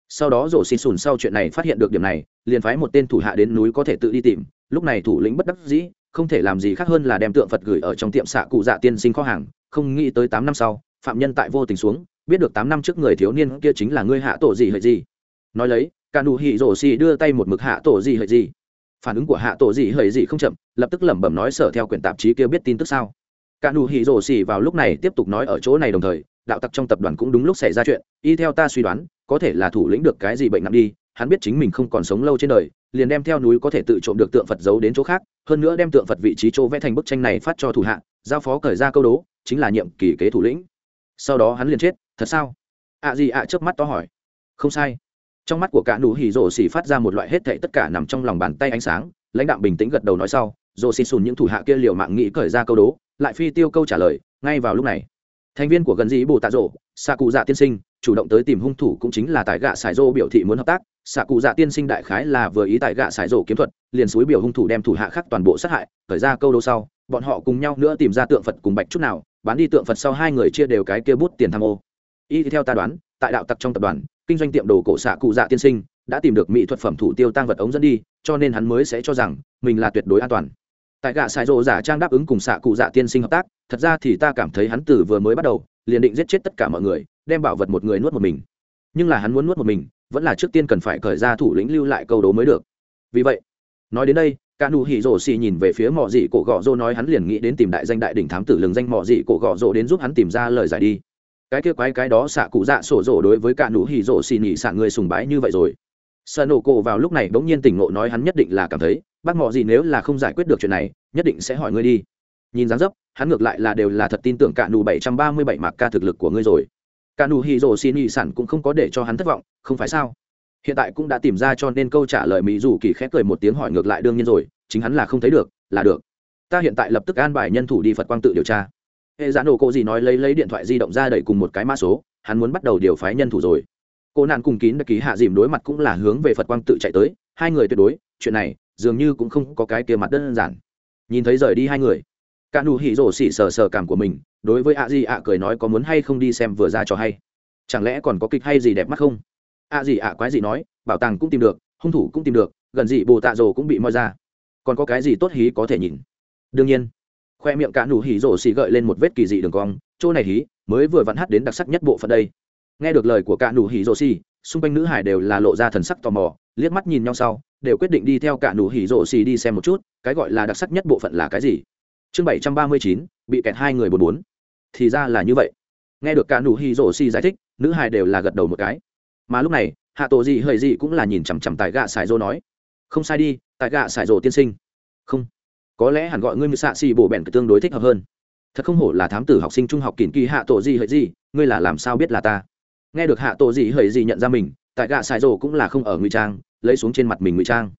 Sau đó rổ xịt sùn sau chuyện này phát hiện được điểm này liền phái một tên thủ hạ đến núi có thể tự đi tìm lúc này thủ lĩnh bất đắc dĩ không thể làm gì khác hơn là đem tượng phật gửi ở trong tiệm xạ cụ dạ tiên sinh kho hàng không nghĩ tới tám năm sau phạm nhân tại vô tình xuống biết được tám năm trước người thiếu niên kia chính là ngươi hạ tổ gì hợi gì. Nói lấy cả nụ hỉ rổ xì đưa tay một mực hạ tổ gì hợi gì. Phản ứng của hạ tổ gì hợi gì không chậm lập tức lẩm bẩm nói sở theo quyển tạp chí kia biết tin tức sao cả nụ hỉ rổ xỉ vào lúc này tiếp tục nói ở chỗ này đồng thời, đạo tặc trong tập đoàn cũng đúng lúc xảy ra chuyện, y theo ta suy đoán, có thể là thủ lĩnh được cái gì bệnh nặng đi, hắn biết chính mình không còn sống lâu trên đời, liền đem theo núi có thể tự trộm được tượng phật giấu đến chỗ khác, hơn nữa đem tượng phật vị trí chỗ vẽ thành bức tranh này phát cho thủ hạ, giao phó cởi ra câu đố, chính là nhiệm kỳ kế thủ lĩnh. Sau đó hắn liền chết, thật sao? Ạ gì ạ trước mắt to hỏi. Không sai. Trong mắt của cả nụ hỉ rổ xỉ phát ra một loại hết thệ tất cả nằm trong lòng bàn tay ánh sáng, lãnh đạo bình tĩnh gật đầu nói sau rổ xỉ sùn những thủ hạ kia liều mạng nghĩ cởi ra câu đố lại phi tiêu câu trả lời, ngay vào lúc này, thành viên của gần dĩ bồ tạ rộ xạ cụ dạ tiên sinh, chủ động tới tìm hung thủ cũng chính là tại gạ xài rô biểu thị muốn hợp tác. Xạ cụ dạ tiên sinh đại khái là vừa ý tại gạ xài rổ kiếm thuật, liền suối biểu hung thủ đem thủ hạ khác toàn bộ sát hại. Khởi ra câu đô sau, bọn họ cùng nhau nữa tìm ra tượng phật cùng bạch chút nào, bán đi tượng phật sau hai người chia đều cái kia bút tiền tham ô. Y theo ta đoán, tại đạo tặc trong tập đoàn, kinh doanh tiệm đồ cổ xạ cụ dạ tiên sinh đã tìm được mỹ thuật phẩm thủ tiêu tăng vật ống dẫn đi, cho nên hắn mới sẽ cho rằng mình là tuyệt đối an toàn tại gạ xài rộ giả trang đáp ứng cùng xạ cụ dạ tiên sinh hợp tác, thật ra thì ta cảm thấy hắn từ vừa mới bắt đầu, liền định giết chết tất cả mọi người, đem bảo vật một người nuốt một mình. Nhưng là hắn muốn nuốt một mình, vẫn là trước tiên cần phải khởi ra thủ lĩnh lưu lại câu đố mới được. Vì vậy, nói đến đây, cả nụ hỉ rổ xì nhìn về phía mỏ dị cổ gọ rô nói hắn liền nghĩ đến tìm đại danh đại đỉnh thám tử lừng danh mỏ dị cổ gọ rô đến giúp hắn tìm ra lời giải đi. Cái kia quái cái đó xạ cụ dạ sổ rổ đối với cả nụ hỉ rổ xì nhị xạ người sùng bái như vậy rồi sợ nổ cổ vào lúc này bỗng nhiên tỉnh ngộ nói hắn nhất định là cảm thấy, bác mọ gì nếu là không giải quyết được chuyện này, nhất định sẽ hỏi ngươi đi. Nhìn dáng dấp, hắn ngược lại là đều là thật tin tưởng cả nù bảy trăm ba mươi bảy mạc ca thực lực của ngươi rồi. Cả nù hì rồ xin y sản cũng không có để cho hắn thất vọng, không phải sao? Hiện tại cũng đã tìm ra cho nên câu trả lời mỹ dù kỳ khẽ cười một tiếng hỏi ngược lại đương nhiên rồi, chính hắn là không thấy được, là được. Ta hiện tại lập tức an bài nhân thủ đi phật quang tự điều tra. Hệ giả nổ cô gì nói lấy lấy điện thoại di động ra đẩy cùng một cái mã số, hắn muốn bắt đầu điều phái nhân thủ rồi cô nạn cùng kín đã ký hạ dìm đối mặt cũng là hướng về phật quang tự chạy tới. Hai người tuyệt đối, chuyện này, dường như cũng không có cái kia mặt đơn giản. Nhìn thấy rời đi hai người, cả nụ hỉ rổ xỉ sờ sờ cảm của mình, đối với ạ gì ạ cười nói có muốn hay không đi xem vừa ra cho hay. Chẳng lẽ còn có kịch hay gì đẹp mắt không? Ạ gì ạ quái gì nói, bảo tàng cũng tìm được, hung thủ cũng tìm được, gần gì bồ tạ rồ cũng bị moi ra. Còn có cái gì tốt hí có thể nhìn? Đương nhiên, khoe miệng cả nụ hỉ rổ xỉ gợi lên một vết kỳ dị đường cong, chỗ này hí mới vừa vặn hát đến đặc sắc nhất bộ phận đây nghe được lời của cả nụ hỉ rổ xì, xung quanh nữ hải đều là lộ ra thần sắc tò mò, liếc mắt nhìn nhau sau, đều quyết định đi theo cả nụ hỉ rổ xì đi xem một chút, cái gọi là đặc sắc nhất bộ phận là cái gì. Chương bảy trăm ba mươi chín, bị kẹt hai người bốn bốn. Thì ra là như vậy. Nghe được cả nụ hỉ rổ xì giải thích, nữ hải đều là gật đầu một cái. Mà lúc này, hạ tổ gì hơi gì cũng là nhìn chằm chằm tại gạ xài rô nói, không sai đi tại gạ xài rô tiên sinh. Không. Có lẽ hẳn gọi ngươi mưu xạ xì bổ bẹn tương đối thích hợp hơn. Thật không hổ là thám tử học sinh trung học kỳ kỳ hạ tổ gì hơi gì ngươi là làm sao biết là ta? nghe được hạ tổ gì hời gì nhận ra mình tại gạ xài rồ cũng là không ở ngụy trang lấy xuống trên mặt mình ngụy trang.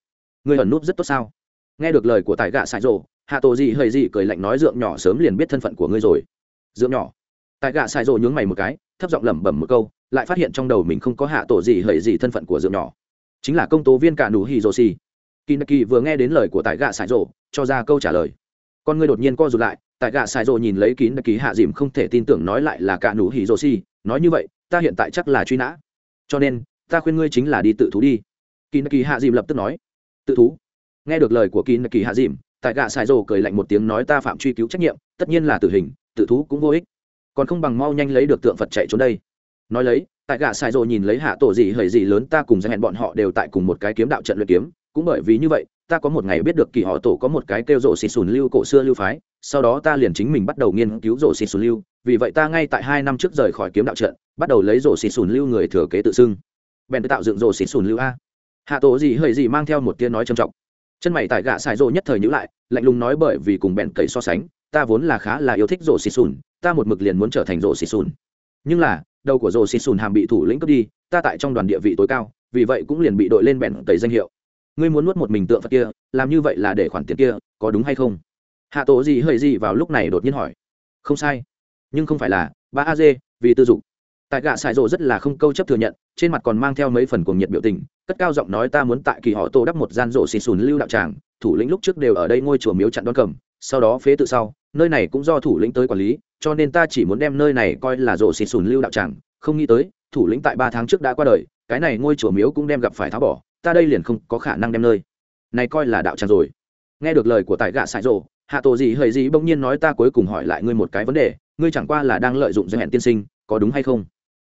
Người ẩn núp rất tốt sao? Nghe được lời của tại gạ xài rồ, hạ tổ gì hời gì cười lạnh nói dượng nhỏ sớm liền biết thân phận của ngươi rồi. Dượng nhỏ. Tại gạ xài rồ nhướng mày một cái thấp giọng lẩm bẩm một câu lại phát hiện trong đầu mình không có hạ tổ gì hời gì thân phận của dượng nhỏ. Chính là công tố viên cả nụ hì rồ xì. Kỳ nạ kỳ vừa nghe đến lời của tại gạ xài rồ, cho ra câu trả lời. Con ngươi đột nhiên co rụt lại tại gạ xài rồ nhìn lấy kín đặc ký hạ dìm không thể tin tưởng nói lại là cả nụ hỉ rồ xì nói như vậy ta hiện tại chắc là truy nã. Cho nên, ta khuyên ngươi chính là đi tự thú đi. Kỳ nạ kỳ hạ dìm lập tức nói. Tự thú? Nghe được lời của kỳ nạ kỳ hạ dìm tại gạ xài rồ cười lạnh một tiếng nói, ta phạm truy cứu trách nhiệm, tất nhiên là tử hình, tự thú cũng vô ích. Còn không bằng mau nhanh lấy được tượng phật chạy trốn đây. Nói lấy tại gạ xài rồ nhìn lấy hạ tổ gì hời gì lớn, ta cùng ra hẹn bọn họ đều tại cùng một cái kiếm đạo trận luyện kiếm, cũng bởi vì như vậy, ta có một ngày biết được kỳ họ tổ có một cái kêu rộ xịt sùn lưu cổ xưa lưu phái, sau đó ta liền chính mình bắt đầu nghiên cứu rộ xịt sùn lưu vì vậy ta ngay tại hai năm trước rời khỏi kiếm đạo trận, bắt đầu lấy rổ xì xùn lưu người thừa kế tự xưng. Bèn tự tạo dựng rổ xì xùn lưu a. Hạ tổ gì hơi gì mang theo một tiếng nói trầm trọng. Chân mày tại gạ xài rộ nhất thời nhữ lại, lạnh lùng nói bởi vì cùng bèn cậy so sánh, ta vốn là khá là yêu thích rổ xì xùn ta một mực liền muốn trở thành rổ xì xùn nhưng là, đầu của rổ xì xùn hàm bị thủ lĩnh cướp đi, ta tại trong đoàn địa vị tối cao, vì vậy cũng liền bị đội lên bèn cậy danh hiệu. Ngươi muốn nuốt một mình tượng phật kia, làm như vậy là để khoản tiền kia, có đúng hay không? Hạ tổ gì hơi gì vào lúc này đột nhiên hỏi. Không sai nhưng không phải là ba a dê vì tư dục. Tại gạ xài rộ rất là không câu chấp thừa nhận, trên mặt còn mang theo mấy phần cuồng nhiệt biểu tình, cất cao giọng nói ta muốn tại kỳ họ tô đắp một gian rộ xì xùn lưu đạo tràng, thủ lĩnh lúc trước đều ở đây ngôi chùa miếu chặn đón cầm, sau đó phế tự sau, nơi này cũng do thủ lĩnh tới quản lý, cho nên ta chỉ muốn đem nơi này coi là rộ xì xùn lưu đạo tràng, không nghĩ tới, thủ lĩnh tại ba tháng trước đã qua đời, cái này ngôi chùa miếu cũng đem gặp phải tháo bỏ, ta đây liền không có khả năng đem nơi này coi là đạo tràng rồi. Nghe được lời của tài gạ xài rộ hạ tổ gì hơi gì bỗng nhiên nói ta cuối cùng hỏi lại ngươi một cái vấn đề ngươi chẳng qua là đang lợi dụng giới hẹn tiên sinh, có đúng hay không?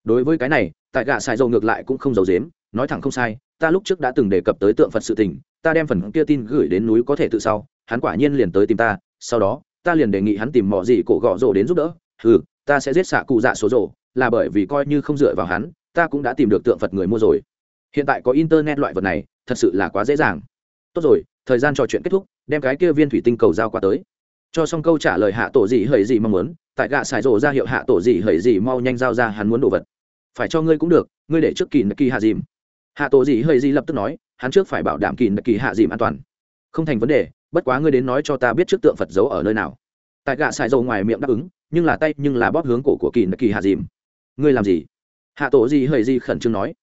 Đối với cái này, tại gạ xài dầu ngược lại cũng không giàu dếm nói thẳng không sai, ta lúc trước đã từng đề cập tới tượng phật sự tình, ta đem phần kia tin gửi đến núi có thể tự sau, hắn quả nhiên liền tới tìm ta, sau đó, ta liền đề nghị hắn tìm mọi gì cổ gõ rổ đến giúp đỡ ừ ta sẽ giết xạ cụ dạ số rổ, là bởi vì coi như không dựa vào hắn, ta cũng đã tìm được tượng phật người mua rồi. Hiện tại có internet loại vật này, thật sự là quá dễ dàng. Tốt rồi, thời gian trò chuyện kết thúc, đem cái kia viên thủy tinh cầu giao qua tới cho xong câu trả lời hạ tổ gì hời gì mong muốn, tại gạ xài rổ ra hiệu hạ tổ gì hời gì mau nhanh giao ra hắn muốn đồ vật. Phải cho ngươi cũng được, ngươi để trước kỳ nạ kỳ hạ dìm. Hạ tổ gì hời gì lập tức nói, hắn trước phải bảo đảm kỳ nạ kỳ hạ dìm an toàn. Không thành vấn đề, bất quá ngươi đến nói cho ta biết trước tượng phật giấu ở nơi nào. Tại gạ xài rổ ngoài miệng đáp ứng, nhưng là tay, nhưng là bóp hướng cổ của kỳ nạ kỳ hạ dìm. Ngươi làm gì? Hạ tổ gì hời gì khẩn trương nói.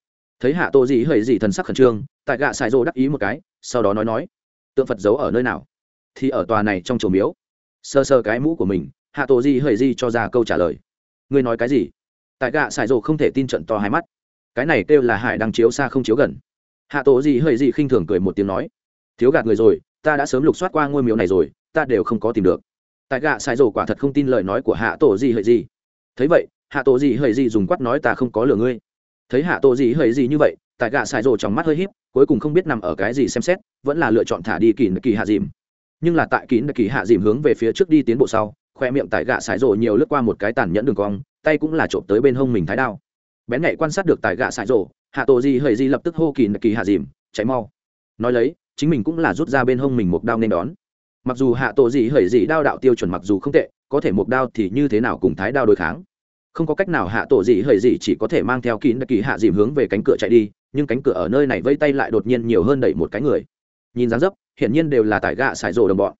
Thấy hạ tổ gì hời gì thần sắc khẩn trương, tại gạ xài rổ đắc ý một cái, sau đó nói nói, tượng phật giấu ở nơi nào? Thì ở tòa này trong chùa miếu sờ sờ cái mũ của mình, hạ tổ di hời di cho ra câu trả lời. Ngươi nói cái gì? Tại gạ xài rộ không thể tin trận to hai mắt. Cái này kêu là hải đang chiếu xa không chiếu gần. Hạ tổ di hời di khinh thường cười một tiếng nói. Thiếu gạt người rồi, ta đã sớm lục soát qua ngôi miếu này rồi, ta đều không có tìm được. Tại gạ xài rổ quả thật không tin lời nói của hạ tổ di hời di. thấy vậy, hạ tổ di hời di dùng quát nói ta không có lừa ngươi. Thấy hạ tổ di hời di như vậy, tại gạ xài rổ trong mắt hơi híp, cuối cùng không biết nằm ở cái gì xem xét, vẫn là lựa chọn thả đi kỳ kỳ hạ dìm nhưng là tại kín đã kỳ hạ dìm hướng về phía trước đi tiến bộ sau, khoe miệng tại gạ sải rộ nhiều lướt qua một cái tàn nhẫn đường cong, tay cũng là trộm tới bên hông mình thái đao. Bén nhạy quan sát được tại gạ sải rộ hạ tổ di hời di lập tức hô kỳ đã kỳ hạ dìm cháy mau. Nói lấy, chính mình cũng là rút ra bên hông mình một đao nên đón. Mặc dù hạ tổ di hời di đao đạo tiêu chuẩn mặc dù không tệ, có thể một đao thì như thế nào cùng thái đao đối kháng? Không có cách nào hạ tổ di hời di chỉ có thể mang theo kín đã kỳ hạ dìm hướng về cánh cửa chạy đi, nhưng cánh cửa ở nơi này vây tay lại đột nhiên nhiều hơn đẩy một cái người. Nhìn dáng dấp hiển nhiên đều là tại gạ xài rổ đồng bọn.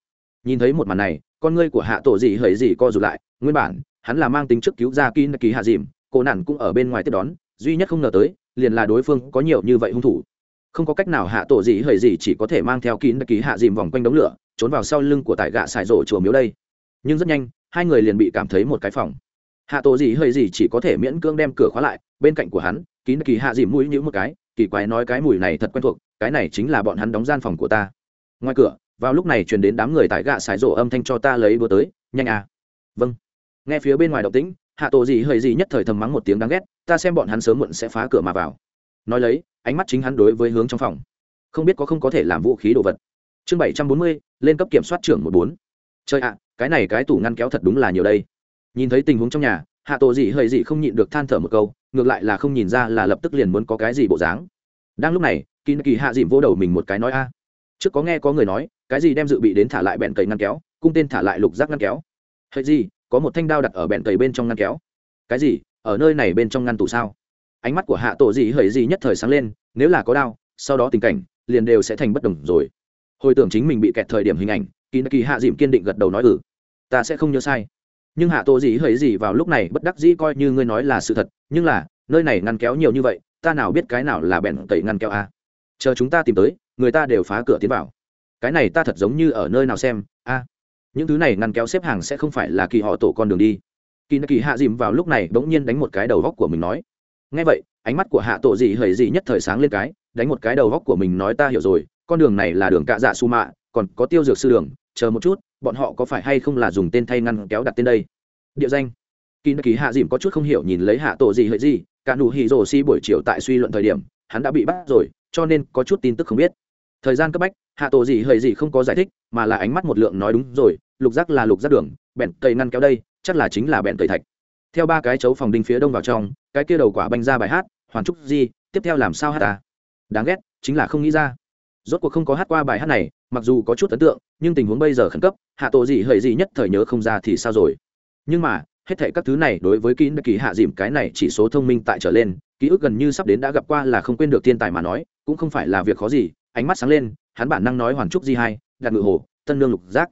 Nhìn thấy một màn này, con ngươi của hạ tổ dị hời dị co rụt lại, nguyên bản, hắn là mang tính chức cứu ra Kín Ký hạ dìm, cô nản cũng ở bên ngoài tiếp đón, duy nhất không ngờ tới, liền là đối phương có nhiều như vậy hung thủ. Không có cách nào hạ tổ dị hời dị chỉ có thể mang theo kín Ký hạ dìm vòng quanh đống lửa, trốn vào sau lưng của tại gạ xài rổ chùa miếu đây. Nhưng rất nhanh, hai người liền bị cảm thấy một cái phòng. Hạ tổ dị hơi Dị chỉ có thể miễn cưỡng đem cửa khóa lại, bên cạnh của hắn kín Ký hạ dìm mũi nhữ một cái, kỳ quái nói cái mùi này thật quen thuộc, cái này chính là bọn hắn đóng gian phòng của ta ngoài cửa, vào lúc này truyền đến đám người tại gạ sải rổ âm thanh cho ta lấy bữa tới, nhanh à. Vâng. Nghe phía bên ngoài động tĩnh, hạ tổ gì hơi gì nhất thời thầm mắng một tiếng đáng ghét, ta xem bọn hắn sớm muộn sẽ phá cửa mà vào. Nói lấy, ánh mắt chính hắn đối với hướng trong phòng. Không biết có không có thể làm vũ khí đồ vật. Chương bảy trăm bốn mươi, lên cấp kiểm soát trưởng một bốn. Chơi ạ, cái này cái tủ ngăn kéo thật đúng là nhiều đây. Nhìn thấy tình huống trong nhà, hạ tổ gì hơi gì không nhịn được than thở một câu, ngược lại là không nhìn ra là lập tức liền muốn có cái gì bộ dáng. Đang lúc này, kỳ kỳ hạ dìm vô đầu mình một cái nói a trước có nghe có người nói, cái gì đem dự bị đến thả lại bẹn cầy ngăn kéo, cung tên thả lại lục giác ngăn kéo. Hệ gì, có một thanh đao đặt ở bẹn cầy bên trong ngăn kéo. Cái gì, ở nơi này bên trong ngăn tủ sao? Ánh mắt của hạ tổ gì hời gì nhất thời sáng lên, nếu là có đao, sau đó tình cảnh, liền đều sẽ thành bất đồng rồi. Hồi tưởng chính mình bị kẹt thời điểm hình ảnh kỳ kỳ hạ dìm kiên định gật đầu nói ừ ta sẽ không nhớ sai. Nhưng hạ tổ gì hời gì vào lúc này bất đắc dĩ coi như ngươi nói là sự thật, nhưng là, nơi này ngăn kéo nhiều như vậy, ta nào biết cái nào là bèn tẩy ngăn kéo a à? chờ chúng ta tìm tới người ta đều phá cửa tiến vào. Cái này ta thật giống như ở nơi nào xem, a. Những thứ này ngăn kéo xếp hàng sẽ không phải là kỳ họ tổ con đường đi. Kỳ kỳ hạ dìm vào lúc này bỗng nhiên đánh một cái đầu góc của mình nói. Ngay vậy, ánh mắt của hạ tổ dị hời dị nhất thời sáng lên cái, đánh một cái đầu góc của mình nói ta hiểu rồi, con đường này là đường cạ dạ su mạ, còn có tiêu dược sư đường, chờ một chút, bọn họ có phải hay không là dùng tên thay ngăn kéo đặt tên đây? Địa danh. Kỳ kỳ hạ dìm có chút không hiểu nhìn lấy hạ tổ dị hời dị, cả nụ hì rồ si buổi chiều tại suy luận thời điểm, hắn đã bị bắt rồi, cho nên có chút tin tức không biết thời gian cấp bách hạ tổ gì hơi gì không có giải thích mà là ánh mắt một lượng nói đúng rồi lục giác là lục giác đường bẹn cây ngăn kéo đây chắc là chính là bẹn cây thạch. Theo ba cái chấu phòng đinh phía đông vào trong cái kia đầu quả banh ra bài hát hoàn trúc gì, tiếp theo làm sao hát ta? Đáng ghét chính là không nghĩ ra. Rốt cuộc không có hát qua bài hát này mặc dù có chút ấn tượng nhưng tình huống bây giờ khẩn cấp hạ tổ gì hơi gì nhất thời nhớ không ra thì sao rồi. Nhưng mà hết thảy các thứ này đối với kỹ kỳ hạ dìm cái này chỉ số thông minh tại trở lên ký ức gần như sắp đến đã gặp qua là không quên được thiên tài mà nói cũng không phải là việc khó gì ánh mắt sáng lên, hắn bản năng nói hoàn trúc di hai, đặt ngự hồ, tân lương lục giác.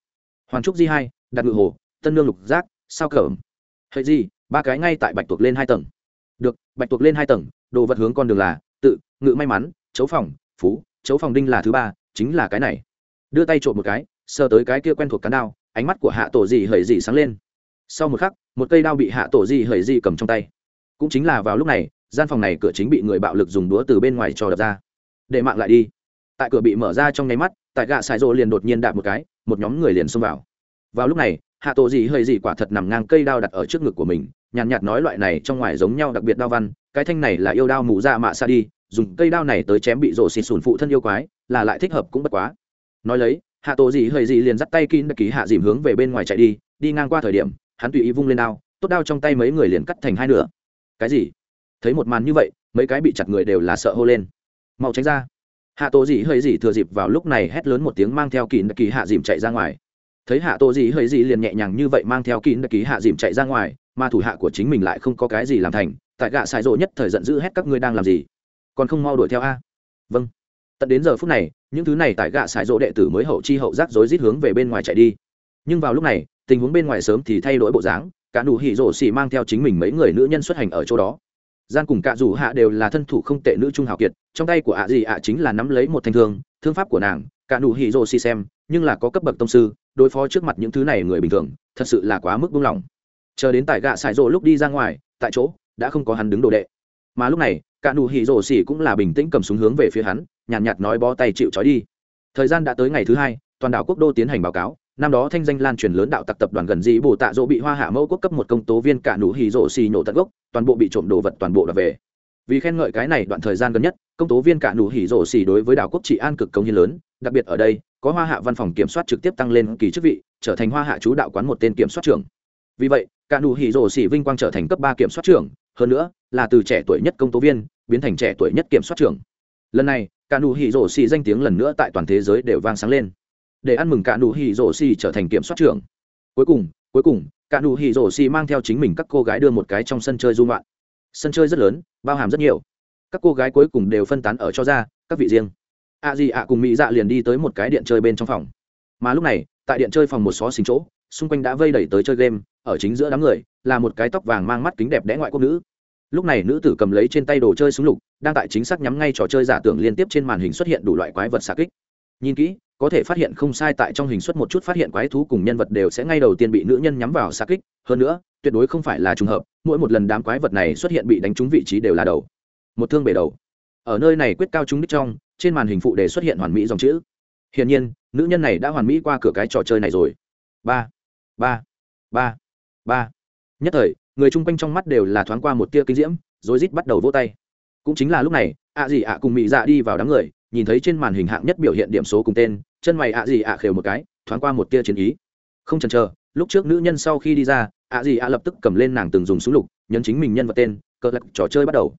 Hoàn trúc di hai, đặt ngự hồ, tân lương lục giác, sao cởm hệ gì, ba cái ngay tại bạch tuộc lên hai tầng. Được, bạch tuộc lên hai tầng, đồ vật hướng con đường là, tự, ngự may mắn, chấu phòng, phú, chấu phòng đinh là thứ ba, chính là cái này. Đưa tay trộm một cái, sờ tới cái kia quen thuộc cán đao, ánh mắt của hạ tổ gì hời gì sáng lên. Sau một khắc, một cây đao bị hạ tổ gì hời gì cầm trong tay. Cũng chính là vào lúc này, gian phòng này cửa chính bị người bạo lực dùng đũa từ bên ngoài cho đập ra. Để mạng lại đi tại cửa bị mở ra trong nháy mắt, tại gạ xài rộ liền đột nhiên đạp một cái, một nhóm người liền xông vào. Vào lúc này, hạ tổ gì hơi gì quả thật nằm ngang cây đao đặt ở trước ngực của mình, nhàn nhạt nói loại này trong ngoài giống nhau đặc biệt đao văn, cái thanh này là yêu đao mù ra mạ sa đi, dùng cây đao này tới chém bị rộ xịt sùn phụ thân yêu quái, là lại thích hợp cũng bất quá. Nói lấy, hạ tổ gì hơi gì liền dắt tay kín đặc ký hạ dìm hướng về bên ngoài chạy đi đi ngang qua thời điểm, hắn tùy ý vung lên đao, tốt đao trong tay mấy người liền cắt thành hai nửa. Cái gì? Thấy một màn như vậy, mấy cái bị chặt người đều là sợ hô lên. Mau tránh ra hạ tổ dị hơi dị thừa dịp vào lúc này hét lớn một tiếng mang theo kỳ kỳ hạ dìm chạy ra ngoài. Thấy hạ tổ dị hơi dị liền nhẹ nhàng như vậy mang theo kỳ kỳ hạ dìm chạy ra ngoài, mà thủ hạ của chính mình lại không có cái gì làm thành, tại gạ xài rộ nhất thời giận dữ hét các ngươi đang làm gì? Còn không mau đuổi theo a? Vâng. Tận đến giờ phút này, những thứ này tại gạ xài rộ đệ tử mới hậu chi hậu giác rối rít hướng về bên ngoài chạy đi. Nhưng vào lúc này, tình huống bên ngoài sớm thì thay đổi bộ dáng, cả đủ hỉ rổ xì mang theo chính mình mấy người nữ nhân xuất hành ở chỗ đó gian cùng cạ rủ hạ đều là thân thủ không tệ nữ trung hào kiệt trong tay của ạ gì ạ chính là nắm lấy một thanh thương thương pháp của nàng cạ đủ hỉ rồ xì xem nhưng là có cấp bậc tông sư đối phó trước mặt những thứ này người bình thường thật sự là quá mức buông lỏng. Chờ đến tại gạ xài rộ lúc đi ra ngoài tại chỗ đã không có hắn đứng đồ đệ. Mà lúc này cạ đủ hỉ rồ xì cũng là bình tĩnh cầm súng hướng về phía hắn nhàn nhạt, nhạt nói bó tay chịu trói đi. Thời gian đã tới ngày thứ hai toàn đảo quốc đô tiến hành báo cáo năm đó thanh danh lan truyền lớn đạo tặc tập đoàn gần dĩ bồ tạ dỗ bị hoa hạ mẫu quốc cấp một công tố viên cả nụ hì rỗ xì nhổ tận gốc, toàn bộ bị trộm đồ vật toàn bộ đ về. Vì khen ngợi cái này đoạn thời gian gần nhất, công tố viên cả nụ hỉ rổ xì đối với đảo quốc trị an cực công hiến lớn, đặc biệt ở đây, có hoa hạ văn phòng kiểm soát trực tiếp tăng lên kỳ chức vị, trở thành hoa hạ chú đạo quán một tên kiểm soát trưởng. Vì vậy, cả nụ hỉ rổ xì vinh quang trở thành cấp ba kiểm soát trưởng, hơn nữa, là từ trẻ tuổi nhất công tố viên, biến thành trẻ tuổi nhất kiểm soát trưởng. Lần này, cả nụ hỉ rổ xì danh tiếng lần nữa tại toàn thế giới đều vang sáng lên để ăn mừng cả nụ hỉ rổ xì trở thành kiểm soát trưởng. Cuối cùng cuối cùng, cả nụ hỉ rổ xì mang theo chính mình các cô gái đưa một cái trong sân chơi dung loạn sân chơi rất lớn, bao hàm rất nhiều. Các cô gái cuối cùng đều phân tán ở cho ra, các vị riêng. A Di ạ cùng mỹ dạ liền đi tới một cái điện chơi bên trong phòng. Mà lúc này, tại điện chơi phòng một xó xình chỗ, xung quanh đã vây đẩy tới chơi game, ở chính giữa đám người, là một cái tóc vàng mang mắt kính đẹp đẽ ngoại quốc nữ. Lúc này nữ tử cầm lấy trên tay đồ chơi súng lục, đang tại chính xác nhắm ngay trò chơi giả tưởng liên tiếp trên màn hình xuất hiện đủ loại quái vật xạ kích. Nhìn kỹ có thể phát hiện không sai tại trong hình xuất một chút phát hiện quái thú cùng nhân vật đều sẽ ngay đầu tiên bị nữ nhân nhắm vào xa kích. Hơn nữa, tuyệt đối không phải là trùng hợp, mỗi một lần đám quái vật này xuất hiện bị đánh trúng vị trí đều là đầu. Một thương bể đầu. Ở nơi này quyết cao trúng đích trong, trên màn hình phụ đề xuất hiện hoàn mỹ dòng chữ. Hiển nhiên, nữ nhân này đã hoàn mỹ qua cửa cái trò chơi này rồi. Ba ba ba ba. Nhất thời, người chung quanh trong mắt đều là thoáng qua một tia kinh diễm, rối rít bắt đầu vỗ tay. Cũng chính là lúc này, ạ gì ạ cùng mỹ dạ đi vào đám người, nhìn thấy trên màn hình hạng nhất biểu hiện điểm số cùng tên chân mày ạ gì ạ khều một cái, thoáng qua một tia chiến ý. Không chần chờ, lúc trước nữ nhân sau khi đi ra, ạ gì ạ lập tức cầm lên nàng từng dùng súng lục, nhấn chính mình nhân vật tên, cờ lật trò chơi bắt đầu.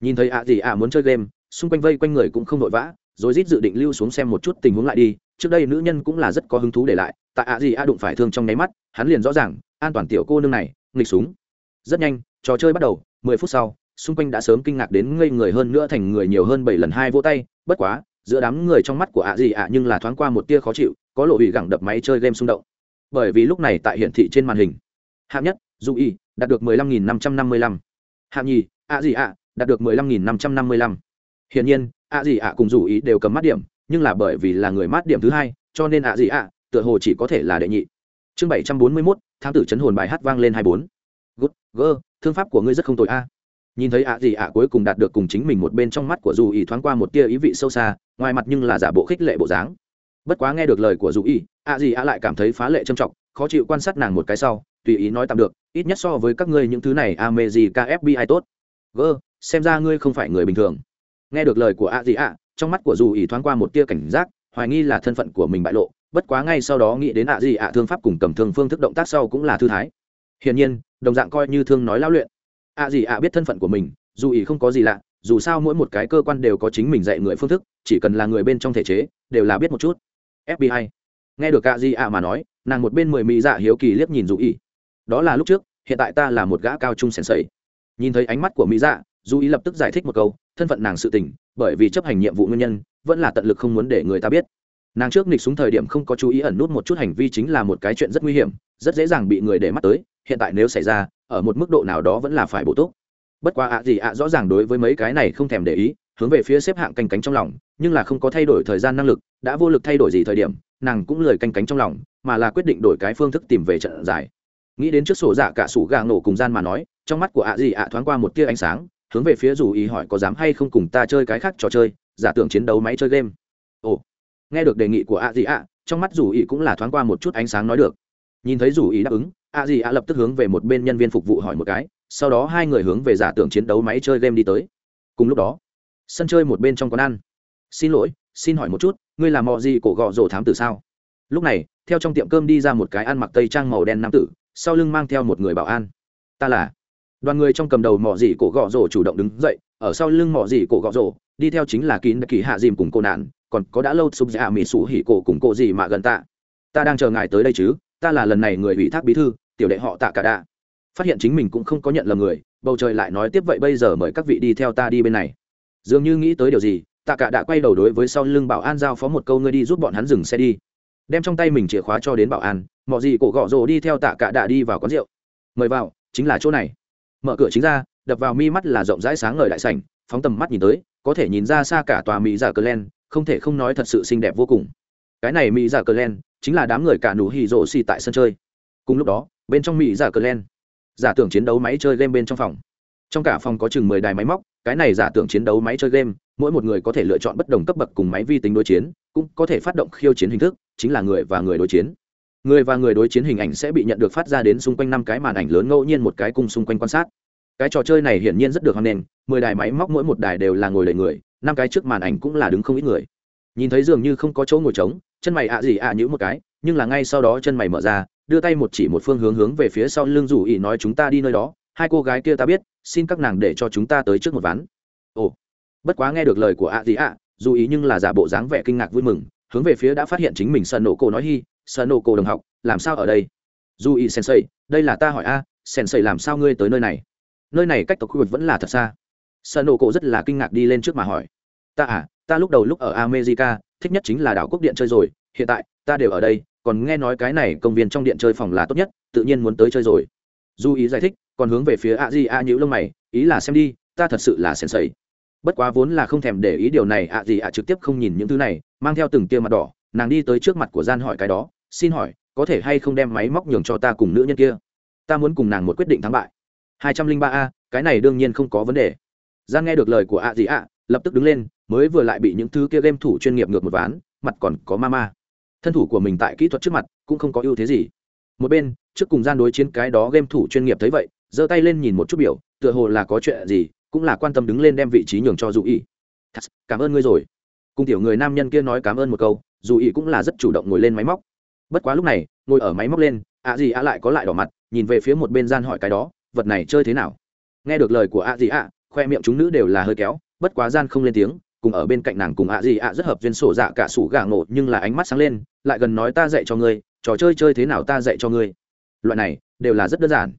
Nhìn thấy ạ gì ạ muốn chơi game, xung quanh vây quanh người cũng không vội vã, rồi rít dự định lưu xuống xem một chút tình huống lại đi. Trước đây nữ nhân cũng là rất có hứng thú để lại, tại ạ gì ạ đụng phải thương trong nháy mắt, hắn liền rõ ràng, an toàn tiểu cô nương này, nghịch súng. Rất nhanh, trò chơi bắt đầu, mười phút sau, xung quanh đã sớm kinh ngạc đến ngây người hơn nữa thành người nhiều hơn bảy lần hai vô tay, bất quá giữa đám người trong mắt của ạ gì ạ nhưng là thoáng qua một tia khó chịu, có lộ ủy gẳng đập máy chơi game xung động bởi vì lúc này tại hiển thị trên màn hình, hạng nhất dù y đạt được 15.555. hạng nhì, ạ gì ạ, đạt được 15.555. hiển nhiên, ạ gì ạ cùng dù y đều cầm mắt điểm, nhưng là bởi vì là người mát điểm thứ hai, cho nên ạ gì ạ, tựa hồ chỉ có thể là đệ nhị chương bảy trăm bốn mươi á m tử chấn hồn bài hát vang lên 24. gút gơ thương pháp của ngươi rất không tội a nhìn thấy ạ gì ạ cuối cùng đạt được cùng chính mình một bên trong mắt của dù ý thoáng qua một tia ý vị sâu xa, ngoài mặt nhưng là giả bộ khích lệ bộ dáng. Bất quá nghe được lời của dù ý, ạ gì ạ lại cảm thấy phá lệ trầm trọng, khó chịu quan sát nàng một cái sau, tùy ý nói tạm được, ít nhất so với các ngươi những thứ này a mê gì ai tốt. Gơ xem ra ngươi không phải người bình thường. Nghe được lời của ạ gì ạ, trong mắt của dù ý thoáng qua một tia cảnh giác, hoài nghi là thân phận của mình bại lộ, bất quá ngay sau đó nghĩ đến ạ gì ạ thương pháp cùng cầm thương phương thức động tác sau cũng là thư thái. Hiển nhiên, đồng dạng coi như thương nói lao luyện ạ à gì ạ biết thân phận của mình, dù ý không có gì lạ, dù sao mỗi một cái cơ quan đều có chính mình dạy người phương thức, chỉ cần là người bên trong thể chế, đều là biết một chút. Fbi nghe được ạ gì ạ mà nói, nàng một bên mười mỹ dạ hiếu kỳ liếc nhìn dù ý. Đó là lúc trước, hiện tại ta là một gã cao trung sèn sầy nhìn thấy ánh mắt của mỹ dạ dù ý lập tức giải thích một câu, thân phận nàng sự tình, bởi vì chấp hành nhiệm vụ nguyên nhân, vẫn là tận lực không muốn để người ta biết. Nàng trước nghịch xuống thời điểm không có chú ý ẩn nút một chút hành vi chính là một cái chuyện rất nguy hiểm, rất dễ dàng bị người để mắt tới, hiện tại nếu xảy ra ở một mức độ nào đó vẫn là phải bổ túc. Bất quá ạ gì ạ rõ ràng đối với mấy cái này không thèm để ý, hướng về phía xếp hạng canh cánh trong lòng, nhưng là không có thay đổi thời gian năng lực, đã vô lực thay đổi gì thời điểm, nàng cũng lười canh cánh trong lòng, mà là quyết định đổi cái phương thức tìm về trận giải. Nghĩ đến trước sổ giả cả sủ gà nổ cùng gian mà nói, trong mắt của ạ gì ạ thoáng qua một tia ánh sáng, hướng về phía dù ý hỏi có dám hay không cùng ta chơi cái khác trò chơi, giả tưởng chiến đấu máy chơi game. Ồ, nghe được đề nghị của ạ gì ạ, trong mắt dù ý cũng là thoáng qua một chút ánh sáng nói được nhìn thấy rủ ý đáp ứng, a di a lập tức hướng về một bên nhân viên phục vụ hỏi một cái, sau đó hai người hướng về giả tưởng chiến đấu máy chơi game đi tới. Cùng lúc đó, sân chơi một bên trong quán ăn. Xin lỗi, xin hỏi một chút, ngươi là mò gì cổ gọ rổ thám tử sao? Lúc này, theo trong tiệm cơm đi ra một cái ăn mặc tây trang màu đen nam tử, sau lưng mang theo một người bảo an. Ta là. Đoàn người trong cầm đầu mỏ gì cổ gọ rổ chủ động đứng dậy, ở sau lưng mỏ gì cổ gọ rổ, đi theo chính là kín kỳ hạ dìm cùng cô nạn, còn có đã lâu sụp dạ mỹ sủ hỉ cổ cùng cô gì mà gần tạ. Ta đang chờ ngài tới đây chứ ta là lần này người ủy thác bí thư, tiểu đệ họ tạ cả đạ. Phát hiện chính mình cũng không có nhận lầm người, bầu trời lại nói tiếp vậy bây giờ mời các vị đi theo ta đi bên này. Dường như nghĩ tới điều gì, tạ cả đã quay đầu đối với sau lưng bảo an giao phó một câu ngươi đi giúp bọn hắn dừng xe đi. Đem trong tay mình chìa khóa cho đến bảo an, mọi gì cổ gõ rồ đi theo tạ cả đã đi vào quán rượu. Mời vào, chính là chỗ này. Mở cửa chính ra, đập vào mi mắt là rộng rãi sáng ngời đại sảnh, phóng tầm mắt nhìn tới, có thể nhìn ra xa cả tòa mỹ giả cờ len không thể không nói thật sự xinh đẹp vô cùng. Cái này mỹ giả cờ len chính là đám người cả nụ hì rổ xì tại sân chơi. Cùng lúc đó, bên trong mỹ giả cờ len. Giả tưởng chiến đấu máy chơi game bên trong phòng. Trong cả phòng có chừng mười đài máy móc, cái này giả tưởng chiến đấu máy chơi game, mỗi một người có thể lựa chọn bất đồng cấp bậc cùng máy vi tính đối chiến, cũng có thể phát động khiêu chiến hình thức, chính là người và người đối chiến. Người và người đối chiến hình ảnh sẽ bị nhận được phát ra đến xung quanh năm cái màn ảnh lớn ngẫu nhiên một cái cung xung quanh quan sát. Cái trò chơi này hiển nhiên rất được hoan nghênh, mười đài máy móc mỗi một đài đều là ngồi đầy người, năm cái trước màn ảnh cũng là đứng không ít người. Nhìn thấy dường như không có chỗ ngồi trống chân mày ạ à gì ạ à nhữ một cái nhưng là ngay sau đó chân mày mở ra đưa tay một chỉ một phương hướng hướng về phía sau lưng rủ ý nói chúng ta đi nơi đó hai cô gái kia ta biết xin các nàng để cho chúng ta tới trước một ván. Ồ bất quá nghe được lời của ạ gì ạ dù ý nhưng là giả bộ dáng vẻ kinh ngạc vui mừng hướng về phía đã phát hiện chính mình sợ nổ cổ nói hi sợ nổ cổ đồng học làm sao ở đây? Dù ý sensei đây là ta hỏi a à, sensei làm sao ngươi tới nơi này? Nơi này cách tộc khu vực vẫn là thật xa. Sợ nổ cổ rất là kinh ngạc đi lên trước mà hỏi. Ta à ta lúc đầu lúc ở america, thích nhất chính là đảo quốc điện chơi rồi, hiện tại, ta đều ở đây, còn nghe nói cái này công viên trong điện chơi phòng là tốt nhất, tự nhiên muốn tới chơi rồi. Du ý giải thích, còn hướng về phía a di a nhữ lông mày, ý là xem đi, ta thật sự là sèn sầy. Bất quá vốn là không thèm để ý điều này, a di a trực tiếp không nhìn những thứ này, mang theo từng tia mặt đỏ, nàng đi tới trước mặt của gian hỏi cái đó, xin hỏi, có thể hay không đem máy móc nhường cho ta cùng nữ nhân kia? Ta muốn cùng nàng một quyết định thắng bại. Hai trăm linh ba a, cái này đương nhiên không có vấn đề. Gian nghe được lời của a di a, lập tức đứng lên mới vừa lại bị những thứ kia game thủ chuyên nghiệp ngược một ván, mặt còn có ma ma. Thân thủ của mình tại kỹ thuật trước mặt cũng không có ưu thế gì. Một bên, trước cùng gian đối chiến cái đó game thủ chuyên nghiệp thấy vậy, giơ tay lên nhìn một chút biểu, tựa hồ là có chuyện gì, cũng là quan tâm đứng lên đem vị trí nhường cho dù ý cảm ơn ngươi rồi. Cùng tiểu người nam nhân kia nói cảm ơn một câu, dù ý cũng là rất chủ động ngồi lên máy móc. Bất quá lúc này, ngồi ở máy móc lên ạ à gì ạ lại có lại đỏ mặt, nhìn về phía một bên gian hỏi cái đó, vật này chơi thế nào? Nghe được lời của ạ à gì ạ khoe miệng chúng nữ đều là hơi kéo, bất quá gian không lên tiếng cùng ở bên cạnh nàng cùng ạ gì ạ rất hợp duyên sổ dạ cả sủ gà ngộ, nhưng là ánh mắt sáng lên, lại gần nói ta dạy cho ngươi, trò chơi chơi thế nào ta dạy cho ngươi. Loại này, đều là rất đơn giản.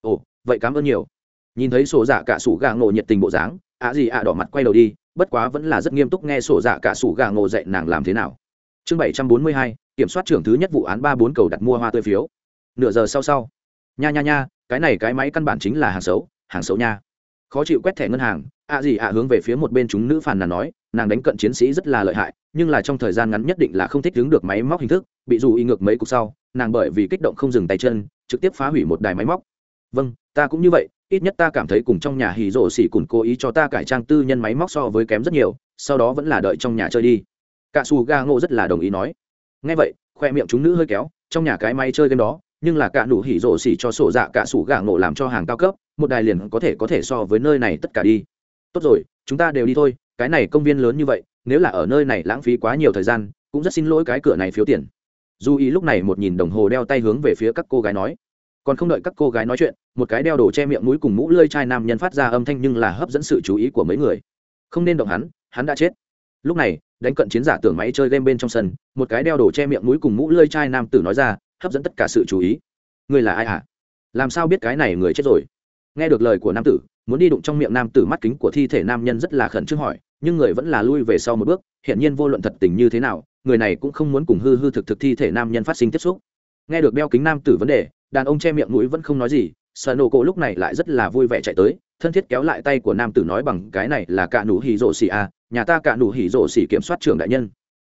Ồ, vậy cảm ơn nhiều. Nhìn thấy sổ dạ cả sủ gà ngộ nhiệt tình bộ dáng, ạ gì ạ đỏ mặt quay đầu đi, bất quá vẫn là rất nghiêm túc nghe sổ dạ cả sủ gà ngộ dạy nàng làm thế nào. Chương bảy trăm bốn mươi hai, kiểm soát trưởng thứ nhất vụ án ba bốn cầu đặt mua hoa tươi phiếu. Nửa giờ sau sau. Nha nha nha, cái này cái máy căn bản chính là hàng xấu hàng xấu nha khó chịu quét thẻ ngân hàng, ạ à gì ạ à hướng về phía một bên chúng nữ phàn nàn nói, nàng đánh cận chiến sĩ rất là lợi hại, nhưng là trong thời gian ngắn nhất định là không thích đứng được máy móc hình thức, bị dù y ngược mấy cục sau, nàng bởi vì kích động không dừng tay chân, trực tiếp phá hủy một đài máy móc. Vâng ta cũng như vậy, ít nhất ta cảm thấy cùng trong nhà hì rổ xỉ cùn cố ý cho ta cải trang tư nhân máy móc so với kém rất nhiều, sau đó vẫn là đợi trong nhà chơi đi. Cả xù ga ngộ rất là đồng ý nói. Ngay vậy, khoe miệng chúng nữ hơi kéo, trong nhà cái máy chơi game đó nhưng là cả nụ hỉ rộ xỉ cho sổ dạ cả sủ gạ ngộ làm cho hàng cao cấp, một đài liền có thể có thể so với nơi này tất cả đi. Tốt rồi, chúng ta đều đi thôi, cái này công viên lớn như vậy, nếu là ở nơi này lãng phí quá nhiều thời gian, cũng rất xin lỗi cái cửa này phiếu tiền. Du ý lúc này một nhìn đồng hồ đeo tay hướng về phía các cô gái nói. Còn không đợi các cô gái nói chuyện, một cái đeo đồ che miệng mũi cùng mũ lơi chai nam nhân phát ra âm thanh nhưng là hấp dẫn sự chú ý của mấy người. Không nên động hắn hắn đã chết. Lúc này, đánh cận chiến giả tưởng máy chơi game bên trong sân, một cái đeo đồ che miệng mũi cùng mũ lơi chai nam tử nói ra hấp dẫn tất cả sự chú ý. Người là ai hả? À? làm sao biết cái này người chết rồi? Nghe được lời của nam tử, muốn đi đụng trong miệng nam tử mắt kính của thi thể nam nhân rất là khẩn trương hỏi, nhưng người vẫn là lui về sau một bước hiện nhiên vô luận thật tình như thế nào, người này cũng không muốn cùng hư hư thực thực thi thể nam nhân phát sinh tiếp xúc. Nghe được đeo kính nam tử vấn đề, đàn ông che miệng mũi vẫn không nói gì, sợ nổ cổ lúc này lại rất là vui vẻ chạy tới, thân thiết kéo lại tay của nam tử nói bằng cái này là cả nụ hỉ rộ xì à nhà ta cả nụ hỉ rộ xì kiểm soát trưởng đại nhân.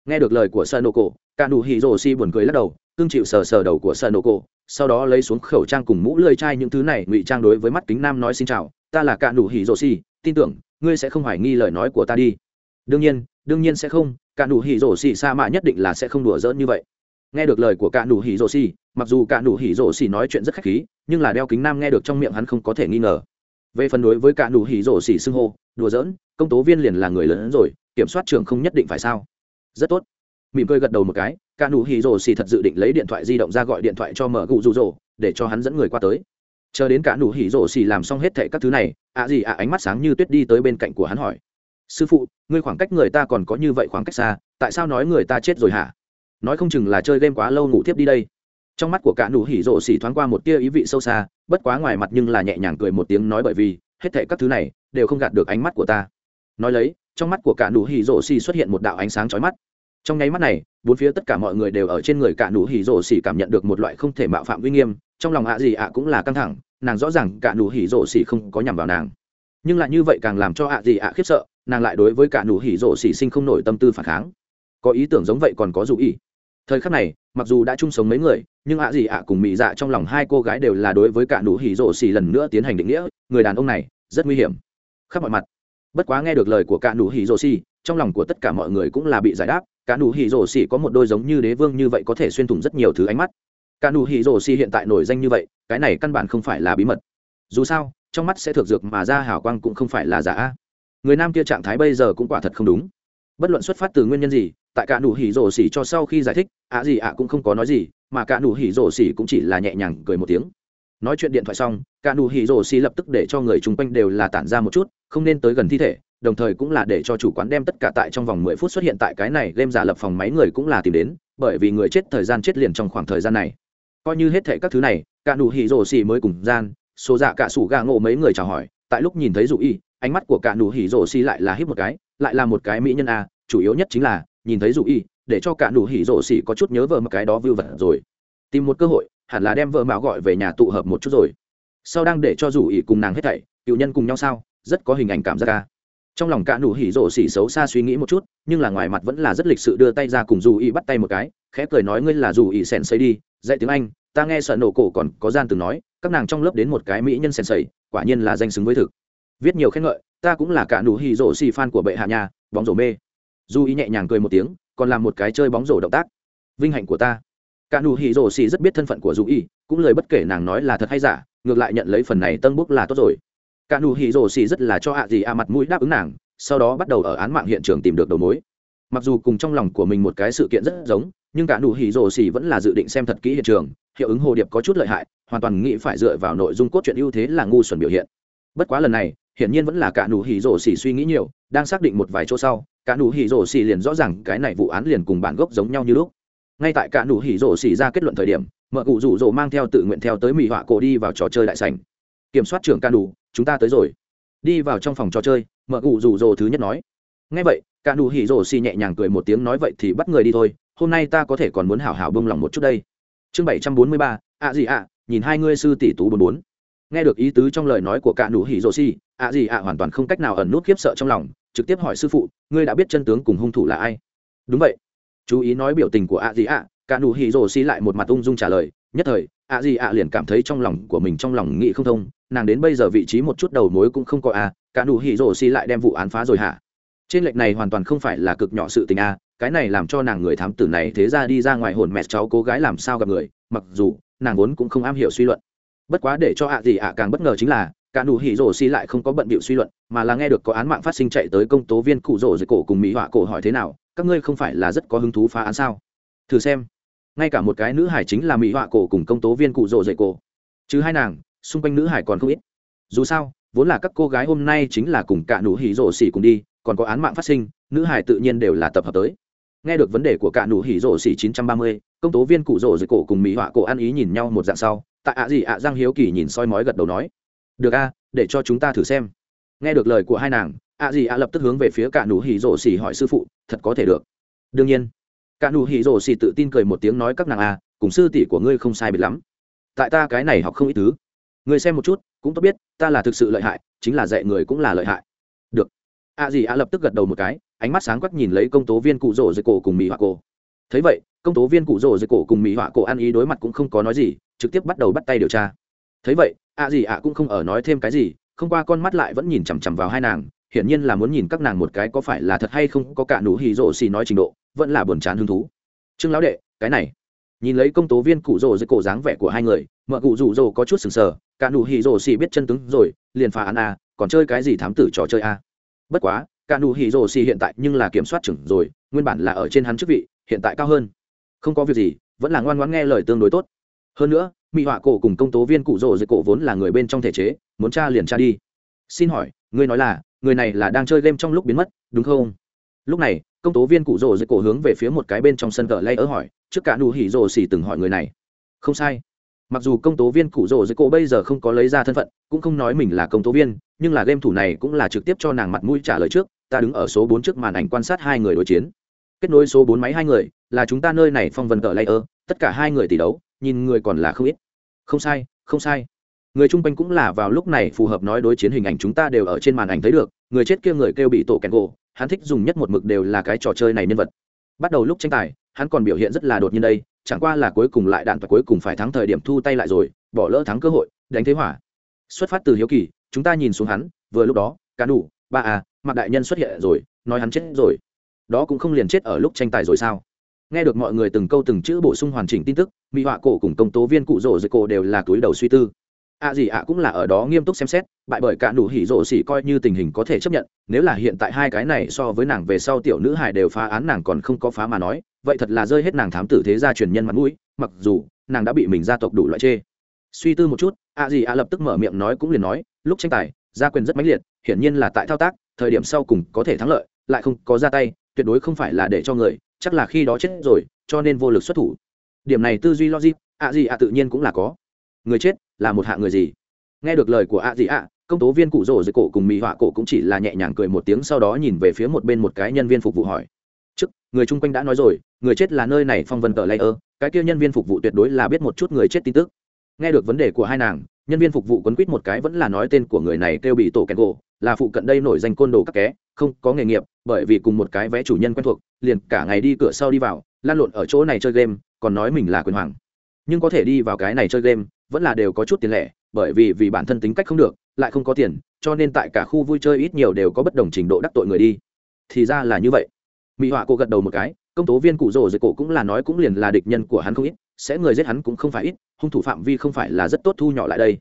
Nghe được lời của sợ nổ cổ, cả nụ hỉ rộ xì buồn cười lắc đầu cương chịu sờ sờ đầu của sợ nổ cổ, sau đó lấy xuống khẩu trang cùng mũ lơi chai những thứ này, ngụy trang đối với mắt kính nam nói xin chào, ta là cạ đủ hỉ rồ xì tin tưởng, ngươi sẽ không hoài nghi lời nói của ta đi. Đương nhiên đương nhiên sẽ không, cạ đủ hỉ rồ xì sa mạ nhất định là sẽ không đùa giỡn như vậy. Nghe được lời của cạ đủ hỉ rồ xì mặc dù cạ đủ hỉ rồ xì nói chuyện rất khách khí, nhưng là đeo kính nam nghe được trong miệng hắn không có thể nghi ngờ. Về phần đối với cạ đủ hỉ rồ xì xưng hô, đùa giỡn, công tố viên liền là người lớn rồi, kiểm soát trưởng không nhất định phải sao? Rất tốt mỉm cười gật đầu một cái, cả nụ hỉ rồ xì thật dự định lấy điện thoại di động ra gọi điện thoại cho mở gụ rụ rỗ để cho hắn dẫn người qua tới. Chờ đến cả nụ hỉ rồ xì làm xong hết thệ các thứ này, ạ gì ạ, ánh mắt sáng như tuyết đi tới bên cạnh của hắn hỏi. Sư phụ, ngươi khoảng cách người ta còn có như vậy khoảng cách xa, tại sao nói người ta chết rồi hả? Nói không chừng là chơi game quá lâu ngủ tiếp đi đây. Trong mắt của cả nụ hỉ rổ xì thoáng qua một tia ý vị sâu xa, bất quá ngoài mặt nhưng là nhẹ nhàng cười một tiếng nói bởi vì, hết thệ các thứ này đều không gạt được ánh mắt của ta. Nói lấy, trong mắt của cả nụ hỉ rổ xì xuất hiện một đạo ánh sáng chói mắt trong nháy mắt này, bốn phía tất cả mọi người đều ở trên người cả nụ hỉ rổ xỉ cảm nhận được một loại không thể mạo phạm uy nghiêm, trong lòng ạ à gì ạ cũng là căng thẳng, nàng rõ ràng cả nụ hỉ rổ xỉ không có nhằm vào nàng. Nhưng lại như vậy càng làm cho ạ à gì ạ khiếp sợ, nàng lại đối với cả nụ hỉ rổ xỉ sinh không nổi tâm tư phản kháng. Có ý tưởng giống vậy còn có dù ý. Thời khắc này, mặc dù đã chung sống mấy người, nhưng ạ gì ạ cùng mỹ dạ trong lòng hai cô gái đều là đối với cả nụ hỉ rổ xỉ lần nữa tiến hành định nghĩa, người đàn ông này, rất nguy hiểm. Khắp mọi mặt, bất quá nghe được lời của cả nụ hỉ rổ xỉ, trong lòng của tất cả mọi người cũng là bị giải đáp cả nụ hỉ rổ xỉ có một đôi giống như đế vương như vậy có thể xuyên thủng rất nhiều thứ ánh mắt. Cả nụ hỉ rổ xỉ hiện tại nổi danh như vậy, cái này căn bản không phải là bí mật. Dù sao, trong mắt sẽ thực dược mà ra Hảo quang cũng không phải là giả. Người nam kia trạng thái bây giờ cũng quả thật không đúng. Bất luận xuất phát từ nguyên nhân gì, tại cả nụ hỉ rổ xỉ cho sau khi giải thích, ạ gì ạ cũng không có nói gì, mà cả nụ hỉ rổ xỉ cũng chỉ là nhẹ nhàng cười một tiếng. Nói chuyện điện thoại xong, cả nụ hỉ rổ xỉ lập tức để cho người chung quanh đều là tản ra một chút, không nên tới gần thi thể đồng thời cũng là để cho chủ quán đem tất cả tại trong vòng mười phút xuất hiện tại cái này đem giả lập phòng máy người cũng là tìm đến bởi vì người chết thời gian chết liền trong khoảng thời gian này. Coi như hết thảy các thứ này cả nụ hỉ rổ xì mới cùng gian số dạ cả sủ gà ngộ mấy người chào hỏi tại lúc nhìn thấy dụ y ánh mắt của cả nụ hỉ rổ xì lại là hít một cái lại là một cái mỹ nhân a à, chủ yếu nhất chính là nhìn thấy dụ y để cho cả nụ hỉ rổ xì có chút nhớ vợ một cái đó vưu vật rồi. Tìm một cơ hội hẳn là đem vợ mạo gọi về nhà tụ hợp một chút rồi. Sau đang để cho dụ y cùng nàng hết thảy cựu nhân cùng nhau sao? Rất có hình ảnh cảm giác ca trong lòng cả nụ hỉ rộ xỉ xấu xa suy nghĩ một chút, nhưng là ngoài mặt vẫn là rất lịch sự đưa tay ra cùng dù y bắt tay một cái, khẽ cười nói ngươi là dù y sèn xây đi, dạy tiếng anh, ta nghe sợ nổ cổ còn có gian từng nói, các nàng trong lớp đến một cái mỹ nhân sèn xây quả nhiên là danh xứng với thực. Viết nhiều khen ngợi, ta cũng là cả nụ hỉ rộ xỉ fan của bệ hạ nhà, bóng rổ mê. Dù y nhẹ nhàng cười một tiếng, còn làm một cái chơi bóng rổ động tác. Vinh hạnh của ta. Cả nụ hỉ rộ xỉ rất biết thân phận của dù y, cũng lời bất kể nàng nói là thật hay giả, ngược lại nhận lấy phần này tân bốc là tốt rồi cả nụ hỉ Rồ xì rất là cho ạ gì ạ à mặt mũi đáp ứng nàng, sau đó bắt đầu ở án mạng hiện trường tìm được đầu mối. Mặc dù cùng trong lòng của mình một cái sự kiện rất giống, nhưng cả nụ hỉ Rồ xì vẫn là dự định xem thật kỹ hiện trường, hiệu ứng hồ điệp có chút lợi hại, hoàn toàn nghĩ phải dựa vào nội dung cốt truyện ưu thế là ngu xuẩn biểu hiện. Bất quá lần này, hiển nhiên vẫn là cả nụ hỉ Rồ xì suy nghĩ nhiều, đang xác định một vài chỗ sau, cả nụ hỉ Rồ xì liền rõ ràng cái này vụ án liền cùng bản gốc giống nhau như lúc. Ngay tại cả nụ hỉ Rồ xì ra kết luận thời điểm, mợ cụ rủ Rồ mang theo tự nguyện theo tới mỹ họa cổ đi vào trò chơi đại sành kiểm soát trưởng ca đủ chúng ta tới rồi. Đi vào trong phòng trò chơi, mở cụ rủ rồ thứ nhất nói. Ngay vậy, cả nụ hỉ rồ xì nhẹ nhàng cười một tiếng nói vậy thì bắt người đi thôi, hôm nay ta có thể còn muốn hảo hảo bông lòng một chút đây. Chương bảy trăm bốn mươi ba, ạ gì ạ, nhìn hai ngươi sư tỷ tú bốn bốn. Nghe được ý tứ trong lời nói của cả nụ hỉ rồ xì, ạ gì ạ hoàn toàn không cách nào ẩn nút khiếp sợ trong lòng, trực tiếp hỏi sư phụ, ngươi đã biết chân tướng cùng hung thủ là ai? Đúng vậy. Chú ý nói biểu tình của ạ gì ạ, cả nụ hỉ rồ xì lại một mặt ung dung trả lời, nhất thời, ạ gì ạ liền cảm thấy trong lòng của mình trong lòng nghĩ không thông nàng đến bây giờ vị trí một chút đầu mối cũng không có a à, cả nụ hỉ rổ xì lại đem vụ án phá rồi hả? Trên lệnh này hoàn toàn không phải là cực nhỏ sự tình a à, cái này làm cho nàng người thám tử này thế ra đi ra ngoài hồn mẹ cháu cô gái làm sao gặp người mặc dù nàng vốn cũng không am hiểu suy luận. Bất quá để cho ạ gì ạ càng bất ngờ chính là cả nụ hỉ rổ xì lại không có bận bịu suy luận mà là nghe được có án mạng phát sinh chạy tới công tố viên cụ rổ dưới cổ cùng mỹ họa cổ hỏi thế nào các ngươi không phải là rất có hứng thú phá án sao? Thử xem. Ngay cả một cái nữ hải chính là mỹ họa cổ cùng công tố viên cụ rổ dậy cổ. Chứ hai nàng xung quanh nữ hải còn không ít. Dù sao vốn là các cô gái hôm nay chính là cùng cả nụ hỉ rổ xỉ cùng đi còn có án mạng phát sinh nữ hải tự nhiên đều là tập hợp tới. Nghe được vấn đề của cả nụ hỉ rổ xỉ 930, công tố viên cụ rổ rỉ cổ cùng mỹ họa cổ ăn ý nhìn nhau một dạng sau tại ạ gì ạ giang hiếu kỳ nhìn soi mói gật đầu nói được a để cho chúng ta thử xem. Nghe được lời của hai nàng ạ gì ạ lập tức hướng về phía cả nụ hỉ rổ xỉ hỏi sư phụ thật có thể được? Đương nhiên. Cả nụ hỉ rổ xỉ tự tin cười một tiếng nói các nàng a cùng sư tỷ của ngươi không sai biệt lắm. Tại ta cái này học không ít thứ người xem một chút, cũng tốt biết, ta là thực sự lợi hại, chính là dạy người cũng là lợi hại. Được. A à gì a à lập tức gật đầu một cái, ánh mắt sáng quắc nhìn lấy công tố viên cụ rỗ dưới cổ cùng mỹ họa cổ. Thấy vậy, công tố viên cụ rỗ dưới cổ cùng mỹ họa cổ ăn ý đối mặt cũng không có nói gì, trực tiếp bắt đầu bắt tay điều tra. Thấy vậy, a à gì a cũng không ở nói thêm cái gì, không qua con mắt lại vẫn nhìn chằm chằm vào hai nàng, hiển nhiên là muốn nhìn các nàng một cái có phải là thật hay không có cả nụ hì rỗ xì nói trình độ, vẫn là buồn chán hứng thú. Trương lão đệ, cái này nhìn lấy công tố viên cụ rồ dưới cổ dáng vẻ của hai người mợ cụ rủ rồ có chút sừng sờ cả nụ hì rồ xì biết chân tướng rồi liền phá án a à, còn chơi cái gì thám tử trò chơi a. À. bất quá cả nụ hì rồ xì hiện tại nhưng là kiểm soát trưởng rồi nguyên bản là ở trên hắn chức vị hiện tại cao hơn. Không có việc gì vẫn là ngoan ngoãn nghe lời tương đối tốt. Hơn nữa mỹ họa cổ cùng công tố viên cụ rồ dưới cổ vốn là người bên trong thể chế muốn tra liền tra đi. Xin hỏi ngươi nói là người này là đang chơi game trong lúc biến mất đúng không? Lúc này công tố viên cụ rồ dưới cổ hướng về phía một cái bên trong sân cờ lay ớ hỏi, trước cả nụ hỉ rồ xỉ từng hỏi người này. Không sai. Mặc dù công tố viên cụ rồ dưới cổ bây giờ không có lấy ra thân phận, cũng không nói mình là công tố viên, nhưng là game thủ này cũng là trực tiếp cho nàng mặt mũi trả lời trước, ta đứng ở số bốn trước màn ảnh quan sát hai người đối chiến. Kết nối số bốn máy hai người, là chúng ta nơi này phong vân cờ lay ớ tất cả hai người tỷ đấu, nhìn người còn là không ít. Không sai không sai. Người chung quanh cũng là vào lúc này phù hợp nói đối chiến hình ảnh chúng ta đều ở trên màn ảnh thấy được, người chết kia người kêu bị tổ kẹn gỗ hắn thích dùng nhất một mực đều là cái trò chơi này nhân vật. Bắt đầu lúc tranh tài, hắn còn biểu hiện rất là đột nhiên đây, chẳng qua là cuối cùng lại đạn và cuối cùng phải thắng thời điểm thu tay lại rồi, bỏ lỡ thắng cơ hội, đánh thế hỏa. Xuất phát từ hiếu kỳ, chúng ta nhìn xuống hắn, vừa lúc đó cá đủ, ba à mặc đại nhân xuất hiện rồi, nói hắn chết rồi. Đó cũng không liền chết ở lúc tranh tài rồi sao? Nghe được mọi người từng câu từng chữ bổ sung hoàn chỉnh tin tức mỹ họa cổ cùng công tố viên cụ rổ dưới cổ đều là túi đầu suy tư ạ à gì ạ à cũng là ở đó nghiêm túc xem xét, bại bởi cả nụ hỉ rộ xỉ coi như tình hình có thể chấp nhận, nếu là hiện tại hai cái này so với nàng về sau tiểu nữ hải đều phá án nàng còn không có phá mà nói, vậy thật là rơi hết nàng thám tử thế gia truyền nhân mặt mũi, mặc dù nàng đã bị mình gia tộc đủ loại chê. Suy tư một chút, ạ à gì ạ lập tức mở miệng nói cũng liền nói, lúc tranh tài, gia quyền rất mãnh liệt, hiển nhiên là tại thao tác, thời điểm sau cùng có thể thắng lợi, lại không có ra tay, tuyệt đối không phải là để cho người, chắc là khi đó chết rồi, cho nên vô lực xuất thủ. Điểm này tư duy logic, ạ gì ạ tự nhiên cũng là có. Người chết là một hạ người gì? Nghe được lời của ạ à gì ạ công tố viên cụ rổ dưới cổ cùng mỹ họa cổ cũng chỉ là nhẹ nhàng cười một tiếng sau đó nhìn về phía một bên một cái nhân viên phục vụ hỏi. Trước người chung quanh đã nói rồi, người chết là nơi này phong vân tờ lây ơ, cái kia nhân viên phục vụ tuyệt đối là biết một chút người chết tin tức. Nghe được vấn đề của hai nàng, nhân viên phục vụ quấn quýt một cái vẫn là nói tên của người này kêu bị tổ kẹt gỗ, là phụ cận đây nổi danh côn đồ các ké, không có nghề nghiệp, bởi vì cùng một cái vé chủ nhân quen thuộc, liền cả ngày đi cửa sau đi vào lan lộn ở chỗ này chơi game, còn nói mình là quyền hoàng. Nhưng có thể đi vào cái này chơi game vẫn là đều có chút tiền lẻ, bởi vì vì bản thân tính cách không được, lại không có tiền, cho nên tại cả khu vui chơi ít nhiều đều có bất đồng trình độ đắc tội người đi. Thì ra là như vậy. Mỹ họa cô gật đầu một cái, công tố viên cụ rồ dưới cổ cũng là nói cũng liền là địch nhân của hắn không ít, sẽ người giết hắn cũng không phải ít, hung thủ phạm vi không phải là rất tốt thu nhỏ lại đây.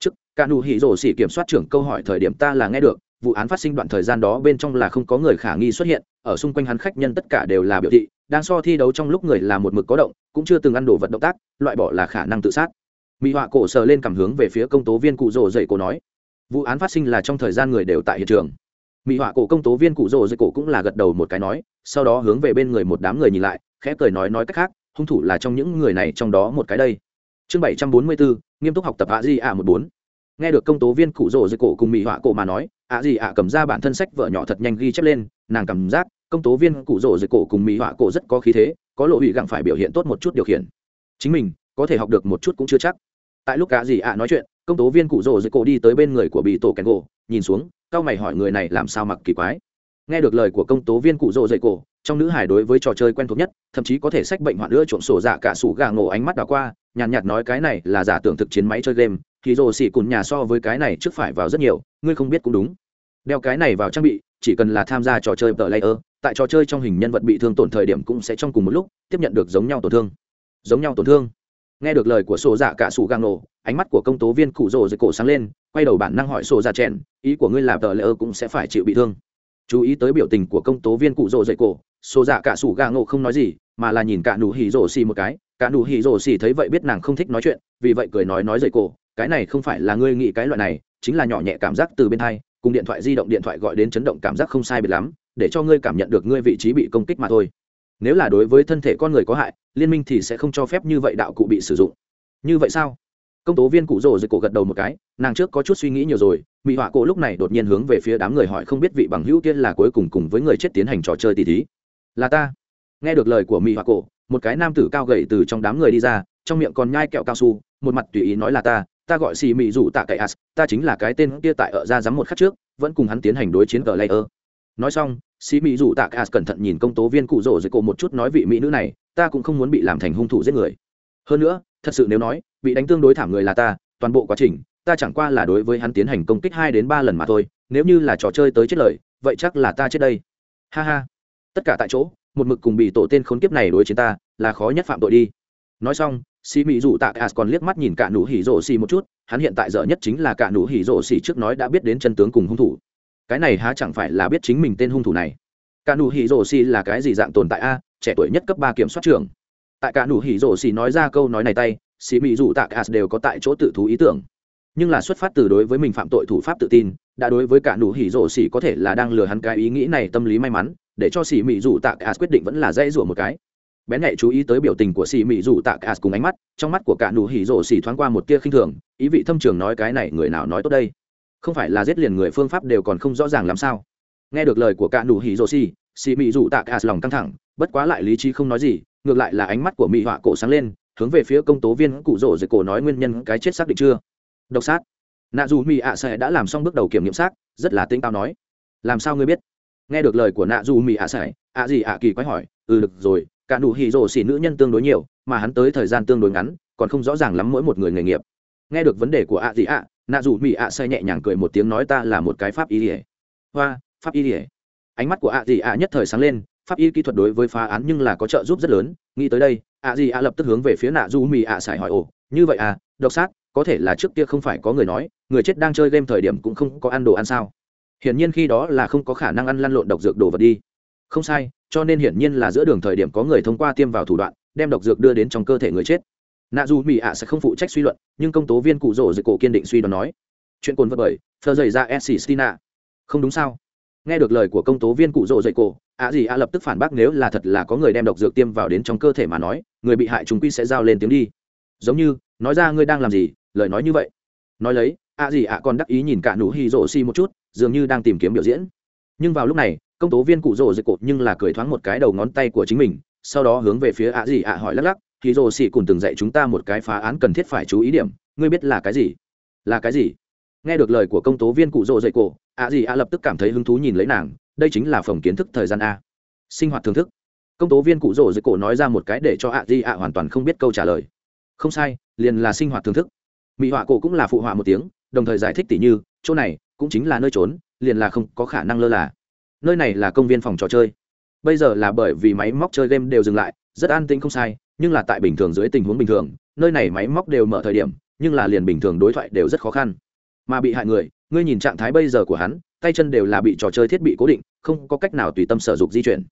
Trước cả nụ hỉ rồ xỉ kiểm soát trưởng câu hỏi thời điểm ta là nghe được, vụ án phát sinh đoạn thời gian đó bên trong là không có người khả nghi xuất hiện, ở xung quanh hắn khách nhân tất cả đều là biểu thị, đang so thi đấu trong lúc người là một mực có động, cũng chưa từng ăn đồ vật động tác, loại bỏ là khả năng tự sát mỹ họa cổ sờ lên cảm hướng về phía công tố viên cụ rồ dậy cổ nói, vụ án phát sinh là trong thời gian người đều tại hiện trường. Mỹ họa cổ công tố viên cụ rồ dậy cổ cũng là gật đầu một cái nói, sau đó hướng về bên người một đám người nhìn lại, khẽ cười nói nói cách khác, hung thủ là trong những người này trong đó một cái đây. Chương bảy trăm bốn mươi bốn nghiêm túc học tập ạ di ạ một bốn. Nghe được công tố viên cụ rồ dậy cổ cùng mỹ họa cổ mà nói, ạ gì ạ cầm ra bản thân sách vợ nhỏ thật nhanh ghi chép lên, nàng cảm giác công tố viên cụ rồ dậy cổ cùng mỹ họa cổ rất có khí thế, có lộ hủy gặng phải biểu hiện tốt một chút điều khiển. Chính mình có thể học được một chút cũng chưa chắc tại lúc cả gì ạ nói chuyện công tố viên cụ rồ dưới cổ đi tới bên người của bị tổ kèn gỗ nhìn xuống cau mày hỏi người này làm sao mặc kỳ quái. Nghe được lời của công tố viên cụ rồ dậy cổ trong nữ hải đối với trò chơi quen thuộc nhất thậm chí có thể sách bệnh hoạn nữa trộm sổ dạ cả sủ gà ngổ ánh mắt đảo qua nhàn nhạt, nhạt nói cái này là giả tưởng thực chiến máy chơi game thì rồ xỉ cùn nhà so với cái này trước phải vào rất nhiều ngươi không biết cũng đúng. Đeo cái này vào trang bị chỉ cần là tham gia trò chơi tờ layer tại trò chơi trong hình nhân vật bị thương tổn thời điểm cũng sẽ trong cùng một lúc tiếp nhận được giống nhau tổn thương. Giống nhau tổn thương nghe được lời của sổ dạ cả sủ gang nổ, ánh mắt của công tố viên cụ rồ dưới cổ sáng lên, quay đầu bản năng hỏi sổ dạ chèn, ý của ngươi là tờ lỡ cũng sẽ phải chịu bị thương. Chú ý tới biểu tình của công tố viên cụ rồ dưới cổ, sổ dạ cả sủ gang nổ không nói gì, mà là nhìn cả nụ hỉ rồ xì một cái. Cả nụ hỉ rồ xì thấy vậy biết nàng không thích nói chuyện, vì vậy cười nói nói dưới cổ, cái này không phải là ngươi nghĩ cái loại này, chính là nhỏ nhẹ cảm giác từ bên hai, cùng điện thoại di động điện thoại gọi đến chấn động cảm giác không sai biệt lắm, để cho ngươi cảm nhận được ngươi vị trí bị công kích mà thôi nếu là đối với thân thể con người có hại, liên minh thì sẽ không cho phép như vậy đạo cụ bị sử dụng. Như vậy sao? Công tố viên cụ rồ dịch cổ gật đầu một cái, nàng trước có chút suy nghĩ nhiều rồi mỹ họa cổ lúc này đột nhiên hướng về phía đám người hỏi không biết vị bằng hữu tiên là cuối cùng cùng với người chết tiến hành trò chơi tỷ thí. Là ta. Nghe được lời của mỹ họa cổ, một cái nam tử cao gầy từ trong đám người đi ra, trong miệng còn nhai kẹo cao su, một mặt tùy ý nói là ta ta gọi xì mỹ rủ tạ cậy as, ta chính là cái tên kia tại ở ra dám một khắc trước, vẫn cùng hắn tiến hành đối chiến ở layer nói xong sĩ mỹ dù tạ cas cẩn thận nhìn công tố viên cụ rỗ dưới cổ một chút nói vị mỹ nữ này, ta cũng không muốn bị làm thành hung thủ giết người. Hơn nữa, thật sự nếu nói, bị đánh tương đối thảm người là ta, toàn bộ quá trình, ta chẳng qua là đối với hắn tiến hành công kích hai đến ba lần mà thôi, nếu như là trò chơi tới chết lời, vậy chắc là ta chết đây. Ha ha. Tất cả tại chỗ, một mực cùng bị tổ tên khốn kiếp này đối chiến ta, là khó nhất phạm tội đi. Nói xong sĩ mỹ dù tạ as còn liếc mắt nhìn cả nụ hỉ rổ xì một chút, hắn hiện tại dở nhất chính là cả nụ hỉ rổ xì trước nói đã biết đến chân tướng cùng hung thủ cái này há chẳng phải là biết chính mình tên hung thủ này. Cả nụ hỉ rổ xì là cái gì dạng tồn tại a? Trẻ tuổi nhất cấp ba kiểm soát trưởng. Tại cả nụ hỉ rổ xì nói ra câu nói này tay xì mỹ dù tạ cả đều có tại chỗ tự thú ý tưởng. Nhưng là xuất phát từ đối với mình phạm tội thủ pháp tự tin, đã đối với cả nụ hỉ rổ xì có thể là đang lừa hắn cái ý nghĩ này tâm lý may mắn, để cho xì mỹ dù tạ cả quyết định vẫn là dây rủa một cái. Bén nhạy chú ý tới biểu tình của xì mỹ dù tạ cả cùng ánh mắt, trong mắt của cả nụ hỉ rổ xì thoáng qua một tia khinh thường, ý vị thâm trường nói cái này người nào nói tốt đây? không phải là giết liền người phương pháp đều còn không rõ ràng làm sao? Nghe được lời của cả nụ hỉ rồ xì xì mị dụ tạ cả lòng căng thẳng, bất quá lại lý trí không nói gì, ngược lại là ánh mắt của mỹ họa cổ sáng lên, hướng về phía công tố viên cụ rỗ dưới cổ nói nguyên nhân cái chết xác định chưa? Độc sát. Nạ dù mỹ ạ à sẽ đã làm xong bước đầu kiểm nghiệm xác, rất là tinh tao nói. Làm sao ngươi biết? Nghe được lời của nạ dù mỹ ạ à sẽ, ạ gì ạ kỳ quái hỏi ừ được rồi, cả nụ hỉ rồ xì nữ nhân tương đối nhiều, mà hắn tới thời gian tương đối ngắn, còn không rõ ràng lắm mỗi một người nghề nghiệp. Nghe được vấn đề của ạ gì ạ nạ dù mỹ ạ à say nhẹ nhàng cười một tiếng nói ta là một cái pháp y ỉa hoa, pháp y ỉa ánh mắt của ạ gì ạ nhất thời sáng lên, pháp y kỹ thuật đối với phá án nhưng là có trợ giúp rất lớn. Nghĩ tới đây, ạ gì ạ lập tức hướng về phía nạ dù mỹ ạ xài hỏi ồ, như vậy à độc sát, có thể là trước kia không phải có người nói, người chết đang chơi game thời điểm cũng không có ăn đồ ăn sao? Hiển nhiên khi đó là không có khả năng ăn lăn lộn độc dược đồ vật đi. Không sai, cho nên hiển nhiên là giữa đường thời điểm có người thông qua tiêm vào thủ đoạn, đem độc dược đưa đến trong cơ thể người chết nạ dù mỹ ạ sẽ không phụ trách suy luận, nhưng công tố viên cụ rỗ dịch cổ kiên định suy đoán nói. Chuyện cồn vật bởi, thơ dày ra s s tina không đúng sao? Nghe được lời của công tố viên cụ rỗ dậy cổ, ạ gì ạ lập tức phản bác nếu là thật là có người đem độc dược tiêm vào đến trong cơ thể mà nói, người bị hại chúng quy sẽ giao lên tiếng đi. Giống như, nói ra ngươi đang làm gì, lời nói như vậy. Nói lấy, ạ gì ạ còn đắc ý nhìn cả nụ hi rỗ xi một chút, dường như đang tìm kiếm biểu diễn. Nhưng vào lúc này, công tố viên cụ rỗ dậy cổ nhưng là cười thoáng một cái đầu ngón tay của chính mình, sau đó hướng về phía ạ gì ạ hỏi lắc lắc hì rồ xì cùng từng dạy chúng ta một cái phá án cần thiết phải chú ý điểm. Ngươi biết là cái gì? Là cái gì? Nghe được lời của công tố viên cụ rồ dậy cổ, ạ à gì ạ lập tức cảm thấy hứng thú nhìn lấy nàng. Đây chính là phòng kiến thức thời gian a. Sinh hoạt thưởng thức. Công tố viên cụ rồ dậy cổ nói ra một cái để cho ạ gì ạ hoàn toàn không biết câu trả lời. Không sai, liền là sinh hoạt thưởng thức. Mỹ họa cổ cũng là phụ họa một tiếng, đồng thời giải thích tỉ như, chỗ này cũng chính là nơi trốn, liền là không có khả năng lơ là. Nơi này là công viên phòng trò chơi. Bây giờ là bởi vì máy móc chơi game đều dừng lại rất an tĩnh không sai, nhưng là tại bình thường dưới tình huống bình thường, nơi này máy móc đều mở thời điểm, nhưng là liền bình thường đối thoại đều rất khó khăn. Mà bị hại người, ngươi nhìn trạng thái bây giờ của hắn, tay chân đều là bị trò chơi thiết bị cố định, không có cách nào tùy tâm sở dục di chuyển.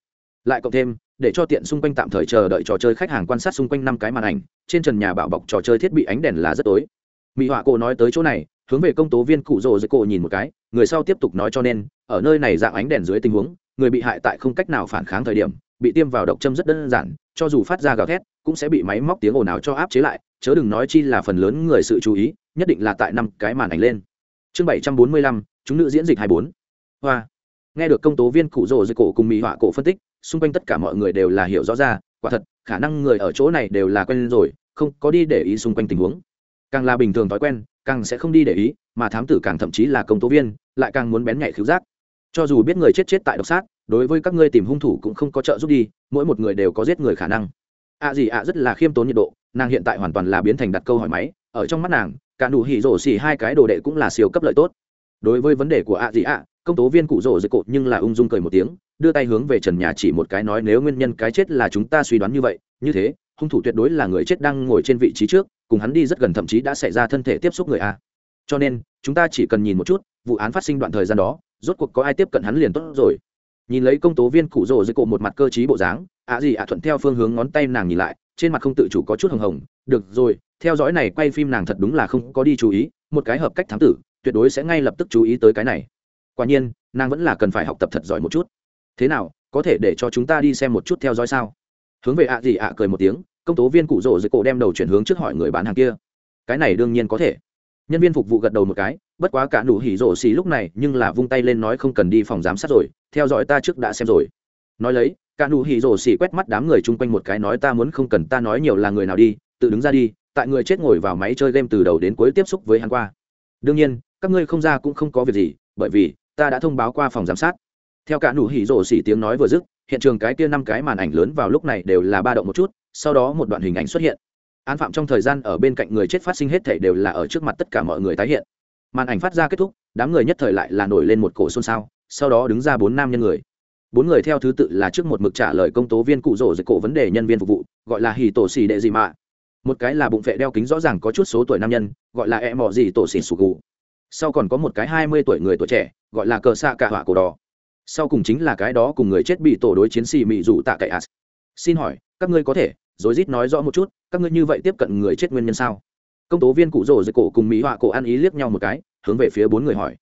Lại cộng thêm, để cho tiện xung quanh tạm thời chờ đợi trò chơi khách hàng quan sát xung quanh năm cái màn ảnh, trên trần nhà bảo bọc trò chơi thiết bị ánh đèn là rất tối. Mỹ họa cổ nói tới chỗ này, hướng về công tố viên cụ rồ dưới cổ nhìn một cái, người sau tiếp tục nói cho nên, ở nơi này dạng ánh đèn dưới tình huống, người bị hại tại không cách nào phản kháng thời điểm, bị tiêm vào độc châm rất đơn giản cho dù phát ra gào thét, cũng sẽ bị máy móc tiếng ồn ào cho áp chế lại, chớ đừng nói chi là phần lớn người sự chú ý, nhất định là tại năm cái màn ảnh lên. Chương bảy trăm bốn mươi lăm, chúng nữ diễn dịch hai bốn. Hoa. Nghe được công tố viên cụ rồ dưới cổ cùng mỹ họa cổ phân tích, xung quanh tất cả mọi người đều là hiểu rõ ra, quả thật, khả năng người ở chỗ này đều là quen rồi, không có đi để ý xung quanh tình huống. Càng là bình thường thói quen, càng sẽ không đi để ý, mà thám tử càng thậm chí là công tố viên, lại càng muốn bén nhạy khiếu giác. Cho dù biết người chết chết tại độc sát đối với các ngươi tìm hung thủ cũng không có trợ giúp đi, mỗi một người đều có giết người khả năng. Ạ à gì ạ rất là khiêm tốn nhiệt độ, nàng hiện tại hoàn toàn là biến thành đặt câu hỏi máy, ở trong mắt nàng, cả đủ hỉ rổ xỉ hai cái đồ đệ cũng là siêu cấp lợi tốt. Đối với vấn đề của ạ à gì ạ, công tố viên cụ rổ dưới cột nhưng là ung dung cười một tiếng, đưa tay hướng về trần nhà chỉ một cái nói nếu nguyên nhân cái chết là chúng ta suy đoán như vậy, như thế, hung thủ tuyệt đối là người chết đang ngồi trên vị trí trước, cùng hắn đi rất gần thậm chí đã xảy ra thân thể tiếp xúc người a. Cho nên, chúng ta chỉ cần nhìn một chút, vụ án phát sinh đoạn thời gian đó, rốt cuộc có ai tiếp cận hắn liền tốt rồi nhìn lấy công tố viên cụ rồ dưới cổ một mặt cơ t bộ dáng, ạ gì ạ thuận theo phương hướng ngón tay nàng nhìn lại, trên mặt không tự chủ có chút hồng hồng, được rồi, theo dõi này quay phim nàng thật đúng là không có đi chú ý, một cái hợp cách thám tử, tuyệt đối sẽ ngay lập tức chú ý tới cái này. Quả nhiên, nàng vẫn là cần phải học tập thật giỏi một chút. Thế nào, có thể để cho chúng ta đi xem một chút theo dõi sao? Hướng về ạ gì ạ cười một tiếng, công tố viên cụ rồ dưới cổ đem đầu chuyển hướng trước hỏi người bán hàng kia. Cái này đương nhiên có thể. Nhân viên phục vụ gật đầu một cái bất quá cả nụ hỉ rổ xì lúc này nhưng là vung tay lên nói không cần đi phòng giám sát rồi, theo dõi ta trước đã xem rồi. Nói lấy, cả nụ hỉ rổ xì quét mắt đám người chung quanh một cái nói ta muốn không cần ta nói nhiều là người nào đi, tự đứng ra đi, tại người chết ngồi vào máy chơi game từ đầu đến cuối tiếp xúc với hắn qua. Đương nhiên, các ngươi không ra cũng không có việc gì, bởi vì, ta đã thông báo qua phòng giám sát. Theo cả nụ hỉ rổ xì tiếng nói vừa dứt, hiện trường cái kia năm cái màn ảnh lớn vào lúc này đều là ba động một chút, sau đó một đoạn hình ảnh xuất hiện. Án phạm trong thời gian ở bên cạnh người chết phát sinh hết thể đều là ở trước mặt tất cả mọi người tái hiện màn ảnh phát ra kết thúc, đám người nhất thời lại là nổi lên một cổ xôn xao, sau đó đứng ra bốn nam nhân người. Bốn người theo thứ tự là trước một mực trả lời công tố viên cụ rổ dịch cổ vấn đề nhân viên phục vụ, gọi là hì tổ xì đệ dị mạ. Một cái là bụng vệ đeo kính rõ ràng có chút số tuổi nam nhân, gọi là e mò gì tổ xì sụt gù sau còn có một cái hai mươi tuổi người tuổi trẻ, gọi là cờ xạ cả hỏa cổ đỏ. Sau cùng chính là cái đó cùng người chết bị tổ đối chiến sĩ mỹ rủ tạ cậy as xin hỏi, các ngươi có thể rồi rít nói rõ một chút, các ngươi như vậy tiếp cận người chết nguyên nhân sao? công tố viên cụ rồ dưới cổ cùng mỹ họa cổ ăn ý liếc nhau một cái, hướng về phía bốn người hỏi.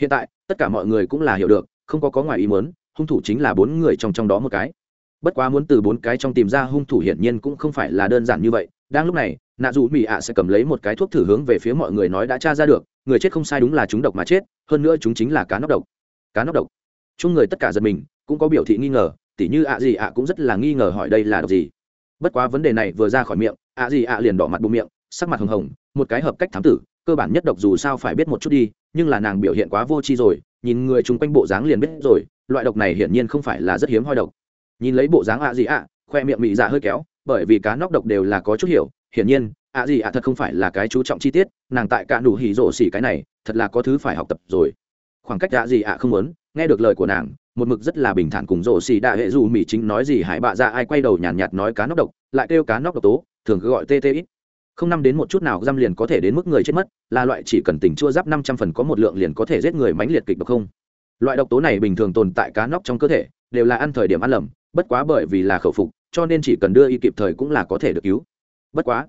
Hiện tại, tất cả mọi người cũng là hiểu được, không có có ngoài ý muốn, hung thủ chính là bốn người trong trong đó một cái. Bất quá muốn từ bốn cái trong tìm ra hung thủ hiển nhiên cũng không phải là đơn giản như vậy. Đang lúc này, nạ dù mỹ ạ sẽ cầm lấy một cái thuốc thử hướng về phía mọi người nói đã tra ra được, người chết không sai đúng là chúng độc mà chết, hơn nữa chúng chính là cá nóc độc. Cá nóc độc. Chung người tất cả giật mình, cũng có biểu thị nghi ngờ, tỉ như ạ gì ạ cũng rất là nghi ngờ hỏi đây là độc gì. Bất quá vấn đề này vừa ra khỏi miệng, ạ gì ạ liền đỏ mặt bụng miệng sắc mặt hồng hồng một cái hợp cách thám tử cơ bản nhất độc dù sao phải biết một chút đi nhưng là nàng biểu hiện quá vô tri rồi nhìn người chung quanh bộ dáng liền biết rồi loại độc này hiển nhiên không phải là rất hiếm hoi độc. Nhìn lấy bộ dáng ạ gì ạ khoe miệng mị dạ hơi kéo bởi vì cá nóc độc đều là có chút hiểu hiển nhiên ạ gì ạ thật không phải là cái chú trọng chi tiết nàng tại cả đủ hỉ rổ xỉ cái này thật là có thứ phải học tập rồi. Khoảng cách ạ gì ạ không muốn nghe được lời của nàng một mực rất là bình thản cùng rổ xỉ đạ hệ dù mỹ chính nói gì hải bạ ra ai quay đầu nhàn nhạt, nhạt nói cá nóc độc lại kêu cá nóc độc tố thường cứ gọi tti không năm đến một chút nào giam liền có thể đến mức người chết mất, là loại chỉ cần tình chua giáp năm trăm phần có một lượng liền có thể giết người mãnh liệt kịch độc không? Loại độc tố này bình thường tồn tại cá nóc trong cơ thể, đều là ăn thời điểm ăn lầm, bất quá bởi vì là khẩu phục, cho nên chỉ cần đưa y kịp thời cũng là có thể được cứu. Bất quá,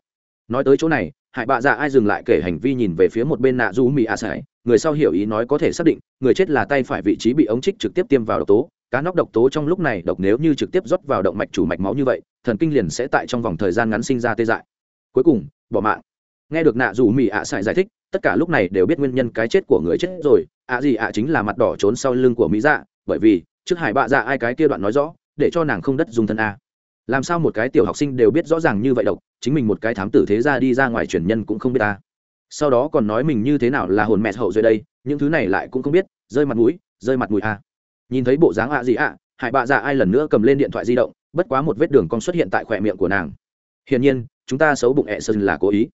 nói tới chỗ này, hại bạ dạ ai dừng lại kể hành vi nhìn về phía một bên nạ du mỹ a sải, người sau hiểu ý nói có thể xác định, người chết là tay phải vị trí bị ống trích trực tiếp tiêm vào độc tố, cá nóc độc tố trong lúc này độc nếu như trực tiếp rót vào động mạch chủ mạch máu như vậy, thần kinh liền sẽ tại trong vòng thời gian ngắn sinh ra tê dại cuối cùng, bỏ mạng. Nghe được nạ dù mỹ ạ à giải thích, tất cả lúc này đều biết nguyên nhân cái chết của người chết rồi. Ạ gì ạ chính là mặt đỏ trốn sau lưng của mỹ dạ bởi vì, trước hải bạ dạ ai cái kia đoạn nói rõ, để cho nàng không đất dùng thân a. Làm sao một cái tiểu học sinh đều biết rõ ràng như vậy độc, chính mình một cái thám tử thế ra đi ra ngoài truyền nhân cũng không biết ta sau đó còn nói mình như thế nào là hồn mẹ hậu dưới đây, những thứ này lại cũng không biết, rơi mặt mũi, rơi mặt mũi a. À. nhìn thấy bộ dáng ạ gì ạ, hải bạ dạ ai lần nữa cầm lên điện thoại di động, bất quá một vết đường cong xuất hiện tại khỏe miệng của nàng. Hiển nhiên chúng ta xấu bụng ẹ sơn là cố ý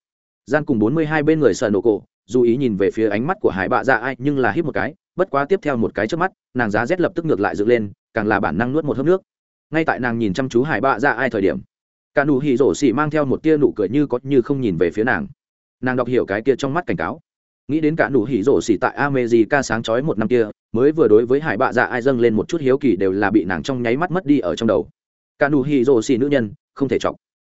gian cùng bốn mươi hai bên người sợ nổ cổ dù ý nhìn về phía ánh mắt của hải bạ dạ ai nhưng là hít một cái bất quá tiếp theo một cái trước mắt nàng giá rét lập tức ngược lại dựng lên càng là bản năng nuốt một hớp nước ngay tại nàng nhìn chăm chú hải bạ dạ ai thời điểm cả nụ hỉ rổ xỉ mang theo một tia nụ cười như có như không nhìn về phía nàng nàng đọc hiểu cái kia trong mắt cảnh cáo nghĩ đến cả nụ hỉ rổ xỉ tại America sáng chói một năm kia, mới vừa đối với Hải Bạ Dạ ai dâng lên một chút hiếu kỳ đều là bị nàng trong nháy mắt mất đi ở trong đầu. Cả nụ hỉ rổ xỉ nữ nhân, không thể trọng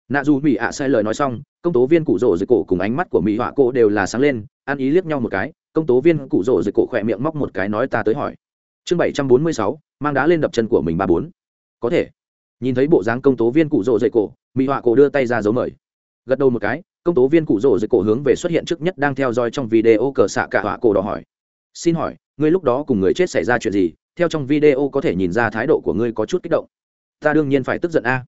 nạ dù mỹ ạ sai lời nói xong, công tố viên cụ rỗ dưới cổ cùng ánh mắt của mỹ họa cô đều là sáng lên, ăn ý liếc nhau một cái, công tố viên cụ rỗ dưới cổ khỏe miệng móc một cái nói ta tới hỏi. Chương bảy trăm bốn mươi sáu, mang đá lên đập chân của mình ba bốn. Có thể. Nhìn thấy bộ dáng công tố viên cụ rỗ dưới cổ mỹ họa cô đưa tay ra dấu mời. Gật đầu một cái, công tố viên cụ rỗ dưới cổ hướng về xuất hiện trước nhất đang theo dõi trong video cờ xạ cả họa cổ đỏ hỏi. Xin hỏi, ngươi lúc đó cùng người chết xảy ra chuyện gì? Theo trong video có thể nhìn ra thái độ của ngươi có chút kích động. Ta đương nhiên phải tức giận a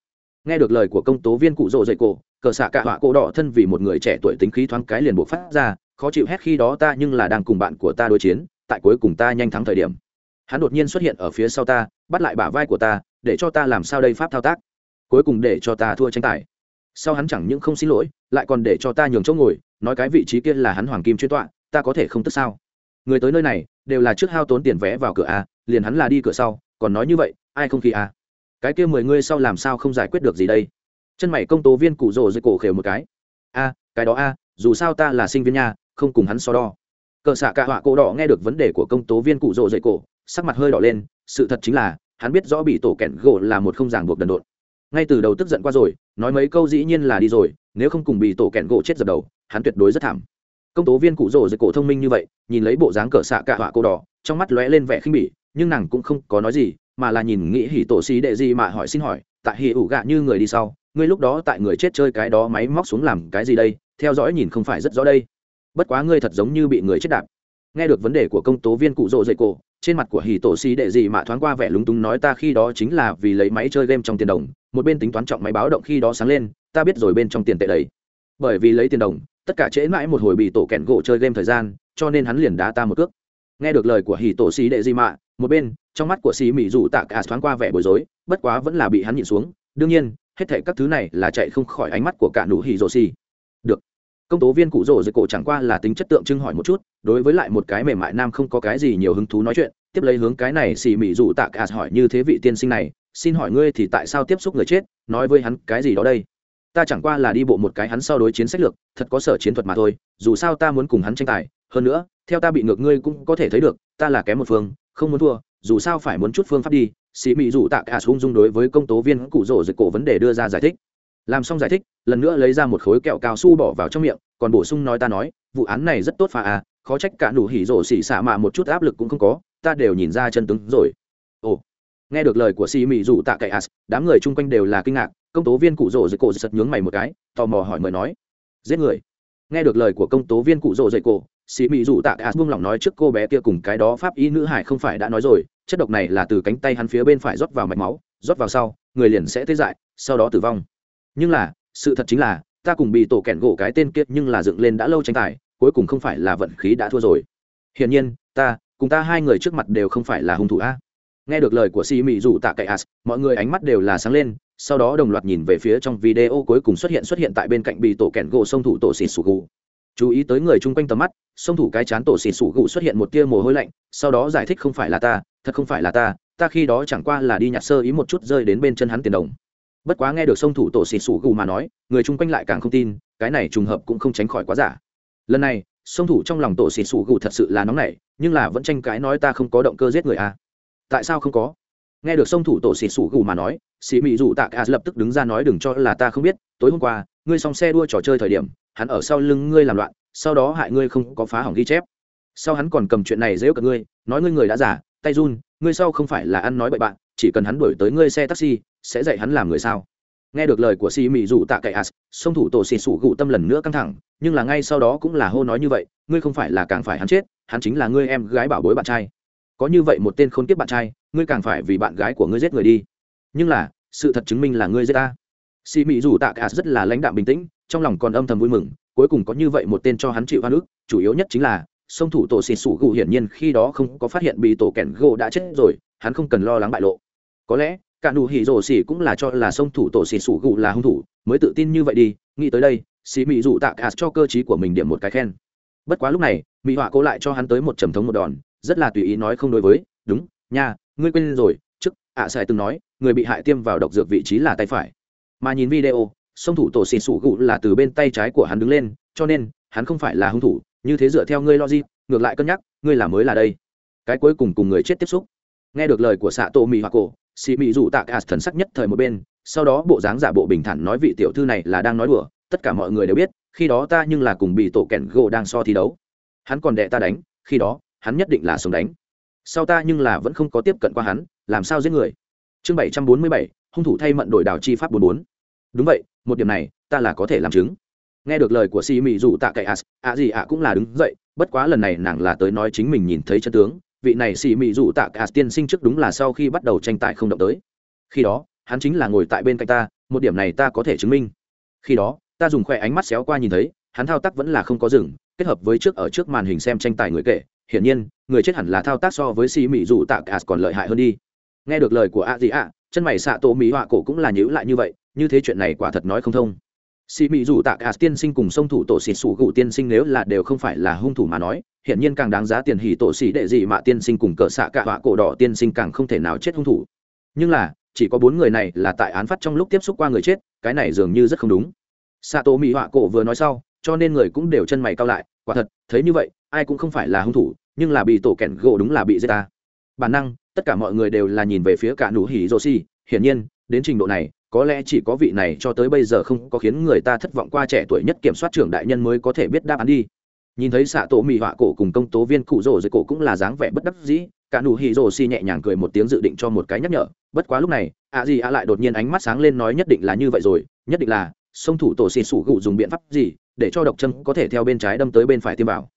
nghe được lời của công tố viên cụ rộ dậy cổ, cờ xạ cả họa cổ đỏ thân vì một người trẻ tuổi tính khí thoáng cái liền buộc phát ra, khó chịu hết khi đó ta nhưng là đang cùng bạn của ta đối chiến, tại cuối cùng ta nhanh thắng thời điểm. Hắn đột nhiên xuất hiện ở phía sau ta, bắt lại bả vai của ta, để cho ta làm sao đây pháp thao tác. Cuối cùng để cho ta thua tranh tài. Sau hắn chẳng những không xin lỗi, lại còn để cho ta nhường chỗ ngồi, nói cái vị trí kia là hắn hoàng kim chuyên tọa, ta có thể không tức sao? Người tới nơi này, đều là trước hao tốn tiền vé vào cửa a, liền hắn là đi cửa sau, còn nói như vậy, ai không khí a? cái kia mười ngươi sau làm sao không giải quyết được gì đây? Chân mày công tố viên cụ rồ dưới cổ khều một cái. A, cái đó a, dù sao ta là sinh viên nha, không cùng hắn so đo. Cờ xạ cạ họa cổ đỏ nghe được vấn đề của công tố viên cụ rồ dưới cổ, sắc mặt hơi đỏ lên, sự thật chính là, hắn biết rõ bị tổ kẹn gỗ là một không ràng buộc đần độn. Ngay từ đầu tức giận qua rồi, nói mấy câu dĩ nhiên là đi rồi, nếu không cùng bị tổ kẹn gỗ chết dập đầu, hắn tuyệt đối rất thảm. Công tố viên cụ rồ dưới cổ thông minh như vậy, nhìn lấy bộ dáng cờ xạ cạ họa cổ đỏ, trong mắt lóe lên vẻ khinh bỉ, nhưng nàng cũng không có nói gì mà là nhìn nghĩ hỉ tổ xì đệ gì mà hỏi xin hỏi, tại hỉ ủ gạ như người đi sau, ngươi lúc đó tại người chết chơi cái đó máy móc xuống làm cái gì đây, theo dõi nhìn không phải rất rõ đây. Bất quá ngươi thật giống như bị người chết đạp. Nghe được vấn đề của công tố viên cụ rộ dậy cổ, trên mặt của hỉ tổ xì đệ gì mà thoáng qua vẻ lúng túng nói ta khi đó chính là vì lấy máy chơi game trong tiền đồng, một bên tính toán trọng máy báo động khi đó sáng lên, ta biết rồi bên trong tiền tệ đấy bởi vì lấy tiền đồng, tất cả trễ mãi một hồi bị tổ kẹn gỗ chơi game thời gian, cho nên hắn liền đá ta một cước. Nghe được lời của hỉ tổ xì đệ gì mạ một bên trong mắt của xì mỹ dù tạ cả thoáng qua vẻ bối rối, bất quá vẫn là bị hắn nhìn xuống. Đương nhiên, hết thể các thứ này là chạy không khỏi ánh mắt của cả nụ hỉ rồ xì. Được. Công tố viên cụ rồ dưới cổ chẳng qua là tính chất tượng trưng hỏi một chút, đối với lại một cái mềm mại nam không có cái gì nhiều hứng thú nói chuyện, tiếp lấy hướng cái này xì mỹ dù tạ cả hỏi như thế vị tiên sinh này, xin hỏi ngươi thì tại sao tiếp xúc người chết, nói với hắn cái gì đó đây? Ta chẳng qua là đi bộ một cái hắn sau đối chiến sách lược, thật có sở chiến thuật mà thôi, dù sao ta muốn cùng hắn tranh tài, hơn nữa, theo ta bị ngược ngươi cũng có thể thấy được, ta là kém một phương, không muốn thua dù sao phải muốn chút phương pháp đi sĩ mỹ dù tạ cả hung dung đối với công tố viên cụ rổ dịch cổ vấn đề đưa ra giải thích. Làm xong giải thích, lần nữa lấy ra một khối kẹo cao su bỏ vào trong miệng, còn bổ sung nói ta nói, vụ án này rất tốt pha à khó trách cả đủ hỉ rổ xỉ xả mà một chút áp lực cũng không có, ta đều nhìn ra chân tướng rồi. Ồ, nghe được lời của sĩ mỹ rủ tạ cậy as đám người chung quanh đều là kinh ngạc, công tố viên cụ rổ dậy cổ giật nhướng mày một cái, tò mò hỏi mời nói. Giết người. Nghe được lời của công tố viên cụ rổ dậy cổ sĩ Mị dù tạ a buông lỏng nói trước cô bé kia cùng cái đó pháp y nữ hải không phải đã nói rồi, chất độc này là từ cánh tay hắn phía bên phải rót vào mạch máu, rót vào sau, người liền sẽ tê dại, sau đó tử vong. Nhưng là, sự thật chính là, ta cùng bị tổ Kẻn gỗ cái tên kia nhưng là dựng lên đã lâu tranh tài, cuối cùng không phải là vận khí đã thua rồi. Hiển nhiên, ta, cùng ta hai người trước mặt đều không phải là hung thủ a. Nghe được lời của si Mị dù tạ cậy as mọi người ánh mắt đều là sáng lên, sau đó đồng loạt nhìn về phía trong video cuối cùng xuất hiện xuất hiện tại bên cạnh bị tổ Kẻn gỗ sông thủ tổ xịt sù gù chú ý tới người chung quanh tầm mắt, song thủ cái chán tổ xì sủ gụ xuất hiện một tia mồ hôi lạnh, sau đó giải thích không phải là ta, thật không phải là ta ta khi đó chẳng qua là đi nhặt sơ ý một chút rơi đến bên chân hắn tiền đồng. Bất quá nghe được song thủ tổ xì sủ gù mà nói, người chung quanh lại càng không tin, cái này trùng hợp cũng không tránh khỏi quá giả. Lần này, song thủ trong lòng tổ xì sủ gù thật sự là nóng nảy, nhưng là vẫn tranh cãi nói ta không có động cơ giết người à. Tại sao không có? Nghe được song thủ tổ xì sủ gù mà nói sĩ mỹ dù tạ cả lập tức đứng ra nói đừng cho là ta không biết, tối hôm qua, ngươi xong xe đua trò chơi thời điểm hắn ở sau lưng ngươi làm loạn, sau đó hại ngươi không có phá hỏng ghi chép. Sau hắn còn cầm chuyện này dễ cả ngươi, nói ngươi người đã giả tay run, ngươi sau không phải là ăn nói bậy bạn, chỉ cần hắn đuổi tới ngươi xe taxi, sẽ dạy hắn làm người sao? Nghe được lời của si Mị dù tạ cậy as song thủ tổ xì sủ gụ tâm lần nữa căng thẳng, nhưng là ngay sau đó cũng là hô nói như vậy, ngươi không phải là càng phải hắn chết, hắn chính là ngươi em gái bảo bối bạn trai. Có như vậy một tên khốn kiếp bạn trai, ngươi càng phải vì bạn gái của ngươi giết người đi. Nhưng là, sự thật chứng minh là ngươi giết ta. Si Mị dù tạ cậy as rất là lãnh đạm bình tĩnh trong lòng còn âm thầm vui mừng cuối cùng có như vậy một tên cho hắn chịu hoa nước chủ yếu nhất chính là sông thủ tổ xịt sủ gù hiển nhiên khi đó không có phát hiện bị tổ kẻn gỗ đã chết rồi hắn không cần lo lắng bại lộ. Có lẽ cả nụ hỉ rồ xỉ cũng là cho là sông thủ tổ xịt sủ gù là hung thủ mới tự tin như vậy đi nghĩ tới đây xì mị dụ tạ cả cho cơ t của mình điểm một cái khen. Bất quá lúc này mỹ họa cố lại cho hắn tới một trầm thống một đòn rất là tùy ý nói không đối với đúng nha ngươi quên rồi trước ạ à, sài từng nói người bị hại tiêm vào độc dược vị trí là tay phải. Mà nhìn video song thủ tổ xì sủ gụ là từ bên tay trái của hắn đứng lên, cho nên, hắn không phải là hung thủ, như thế dựa theo ngươi logic, ngược lại cân nhắc, ngươi là mới là đây. Cái cuối cùng cùng người chết tiếp xúc. Nghe được lời của xạ Tô mì hoa cổ xì mị dù tạc as thần sắc nhất thời một bên, sau đó bộ dáng giả bộ bình thản nói vị tiểu thư này là đang nói đùa, tất cả mọi người đều biết, khi đó ta nhưng là cùng bị tổ kẹn gỗ đang so thi đấu. Hắn còn đệ ta đánh, khi đó, hắn nhất định là sống đánh. Sau ta nhưng là vẫn không có tiếp cận qua hắn, làm sao giết người? Chương bảy trăm bốn mươi bảy, hung thủ thay mận đổi đảo chi pháp bốn bốn. Đúng vậy một điểm này, ta là có thể làm chứng. Nghe được lời của si mỹ dù tạ cậy as ạ gì ạ cũng là đứng dậy, bất quá lần này nàng là tới nói chính mình nhìn thấy chân tướng. Vị này si mỹ dù tạ cậy as tiên sinh trước đúng là sau khi bắt đầu tranh tài không động tới. Khi đó, hắn chính là ngồi tại bên cạnh ta, một điểm này ta có thể chứng minh. Khi đó, ta dùng khoe ánh mắt xéo qua nhìn thấy, hắn thao tác vẫn là không có dừng, kết hợp với trước ở trước màn hình xem tranh tài người kể. Hiển nhiên, người chết hẳn là thao tác so với si mỹ dù tạ cậy as còn lợi hại hơn đi. Nghe được lời của ạ gì ạ, chân mày xạ tổ mỹ họa cổ cũng là nhữ lại như vậy như thế chuyện này quả thật nói không thông. Sĩ mị dù tạ cả tiên sinh cùng sông thủ tổ xì sủ gụ tiên sinh nếu là đều không phải là hung thủ mà nói hiện nhiên càng đáng giá tiền hỉ tổ xì đệ gì mà tiên sinh cùng cỡ xạ cả họa cổ đỏ tiên sinh càng không thể nào chết hung thủ. Nhưng là, chỉ có bốn người này là tại án phát trong lúc tiếp xúc qua người chết, cái này dường như rất không đúng. Xạ tổ mỹ họa cổ vừa nói sau, cho nên người cũng đều chân mày cao lại, quả thật, thấy như vậy, ai cũng không phải là hung thủ, nhưng là bị tổ kẹn gỗ đúng là bị giết ta. Bản năng, tất cả mọi người đều là nhìn về phía cả nụ hỉ rô xì hiển nhiên, đến trình độ này có lẽ chỉ có vị này cho tới bây giờ không có khiến người ta thất vọng qua trẻ tuổi nhất kiểm soát trưởng đại nhân mới có thể biết đáp án đi. Nhìn thấy xạ tổ mỹ họa cổ cùng công tố viên cụ rồ dưới cổ cũng là dáng vẻ bất đắc dĩ, cả nụ hì rồ si nhẹ nhàng cười một tiếng dự định cho một cái nhắc nhở. Bất quá lúc này, ạ gì ạ lại đột nhiên ánh mắt sáng lên nói nhất định là như vậy rồi, nhất định là, sông thủ tổ xì sủ gụ dùng biện pháp gì để cho độc châm có thể theo bên trái đâm tới bên phải tiêm vào.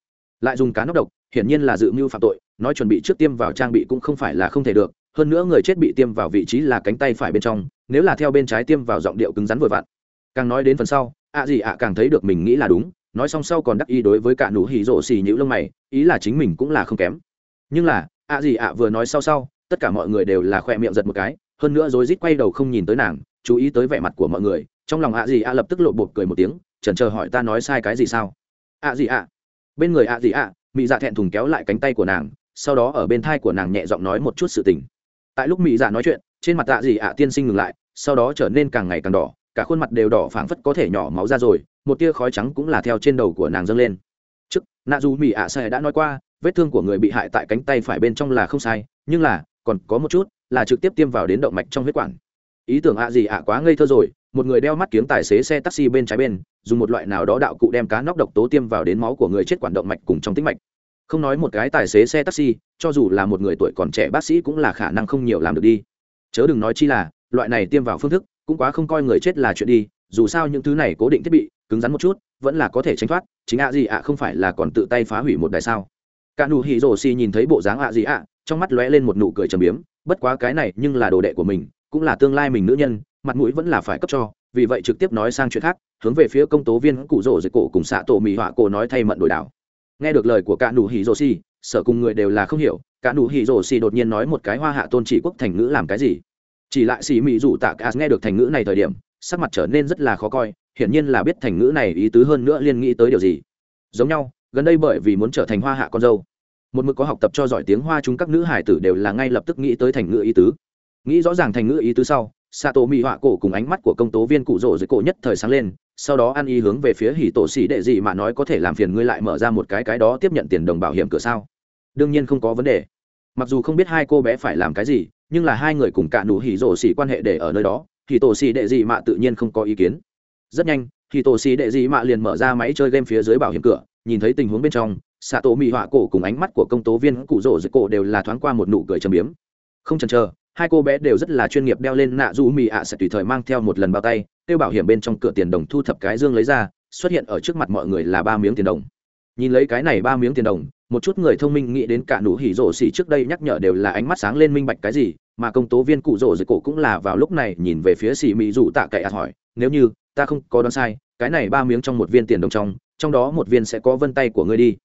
Lại dùng cá nóc độc, hiển nhiên là dự mưu phạm tội, nói chuẩn bị trước tiêm vào trang bị cũng không phải là không thể được, hơn nữa người chết bị tiêm vào vị trí là cánh tay phải bên trong nếu là theo bên trái tiêm vào giọng điệu cứng rắn vội vặn. Càng nói đến phần sau, ạ gì ạ càng thấy được mình nghĩ là đúng, nói xong sau còn đắc ý đối với cả nụ hỉ rộ xì nhữ lông mày, ý là chính mình cũng là không kém. Nhưng là, ạ gì ạ vừa nói sau sau, tất cả mọi người đều là khoe miệng giật một cái, hơn nữa rối rít quay đầu không nhìn tới nàng, chú ý tới vẻ mặt của mọi người, trong lòng ạ gì ạ lập tức lộ bột cười một tiếng, chần chờ hỏi ta nói sai cái gì sao? Ạ gì ạ? Bên người ạ gì ạ, mị dạ thẹn thùng kéo lại cánh tay của nàng, sau đó ở bên thai của nàng nhẹ giọng nói một chút sự tình. Tại lúc mị dạ nói chuyện trên mặt tạ dị ạ, tiên sinh ngừng lại, sau đó trở nên càng ngày càng đỏ, cả khuôn mặt đều đỏ phảng phất có thể nhỏ máu ra rồi, một tia khói trắng cũng là theo trên đầu của nàng dâng lên. Trước, nạ dù mỹ ạ xe đã nói qua, vết thương của người bị hại tại cánh tay phải bên trong là không sai, nhưng là, còn có một chút là trực tiếp tiêm vào đến động mạch trong huyết quản. Ý tưởng ạ gì ạ quá ngây thơ rồi, một người đeo mắt kiếm tài xế xe taxi bên trái bên, dùng một loại nào đó đạo cụ đem cá nóc độc tố tiêm vào đến máu của người chết quản động mạch cùng trong tĩnh mạch. Không nói một cái tài xế xe taxi, cho dù là một người tuổi còn trẻ bác sĩ cũng là khả năng không nhiều làm được đi chớ đừng nói chi là, loại này tiêm vào phương thức, cũng quá không coi người chết là chuyện đi, dù sao những thứ này cố định thiết bị, cứng rắn một chút, vẫn là có thể tránh thoát, chính ạ gì ạ không phải là còn tự tay phá hủy một đại sao. Cả nụ hỉ rổ xì nhìn thấy bộ dáng ạ gì ạ, trong mắt lóe lên một nụ cười trầm biếm, bất quá cái này nhưng là đồ đệ của mình, cũng là tương lai mình nữ nhân, mặt mũi vẫn là phải cấp cho, vì vậy trực tiếp nói sang chuyện khác, hướng về phía công tố viên cụ rổ dịch cổ cùng xạ tổ mì họa cổ nói thay mận đổi đảo. Nghe được lời của cả nụ hỉ rổ xì sở cùng người đều là không hiểu, cả nụ hỉ rổ xì đột nhiên nói một cái hoa hạ tôn chỉ quốc thành ngữ làm cái gì? Chỉ lại xì mỹ rủ tạ cả nghe được thành ngữ này thời điểm, sắc mặt trở nên rất là khó coi, hiển nhiên là biết thành ngữ này ý tứ hơn nữa liên nghĩ tới điều gì. Giống nhau, gần đây bởi vì muốn trở thành hoa hạ con dâu, một mực có học tập cho giỏi tiếng hoa chúng các nữ hải tử đều là ngay lập tức nghĩ tới thành ngữ ý tứ. Nghĩ rõ ràng thành ngữ ý tứ sau xạ tổ mỹ họa cổ cùng ánh mắt của công tố viên cụ rỗ dưới cổ nhất thời sáng lên, sau đó ăn ý hướng về phía hỉ tổ xỉ đệ gì mà nói có thể làm phiền ngươi lại mở ra một cái cái đó tiếp nhận tiền đồng bảo hiểm cửa sao? Đương nhiên không có vấn đề. Mặc dù không biết hai cô bé phải làm cái gì, nhưng là hai người cùng cả nụ hỉ rổ xỉ quan hệ để ở nơi đó thì tổ xỉ đệ gì mạ tự nhiên không có ý kiến. Rất nhanh thì tổ xỉ đệ gì mạ liền mở ra máy chơi game phía dưới bảo hiểm cửa, nhìn thấy tình huống bên trong xạ tổ mỹ họa cổ cùng ánh mắt của công tố viên cụ rổ dưới cổ đều là thoáng qua một nụ cười trầm biếm. Không chần chờ hai cô bé đều rất là chuyên nghiệp đeo lên nạ du mì ạ sẽ tùy thời mang theo một lần bao tay tiêu bảo hiểm bên trong cửa tiền đồng thu thập cái dương lấy ra, xuất hiện ở trước mặt mọi người là ba miếng tiền đồng. Nhìn lấy cái này ba miếng tiền đồng, một chút người thông minh nghĩ đến cả nụ hỉ rổ xỉ trước đây nhắc nhở đều là ánh mắt sáng lên minh bạch cái gì, mà công tố viên cụ rổ dịch cổ cũng là vào lúc này nhìn về phía xỉ mỹ rủ tạ cậy ạt hỏi, nếu như ta không có đoán sai, cái này ba miếng trong một viên tiền đồng trong trong đó một viên sẽ có vân tay của ngươi đi.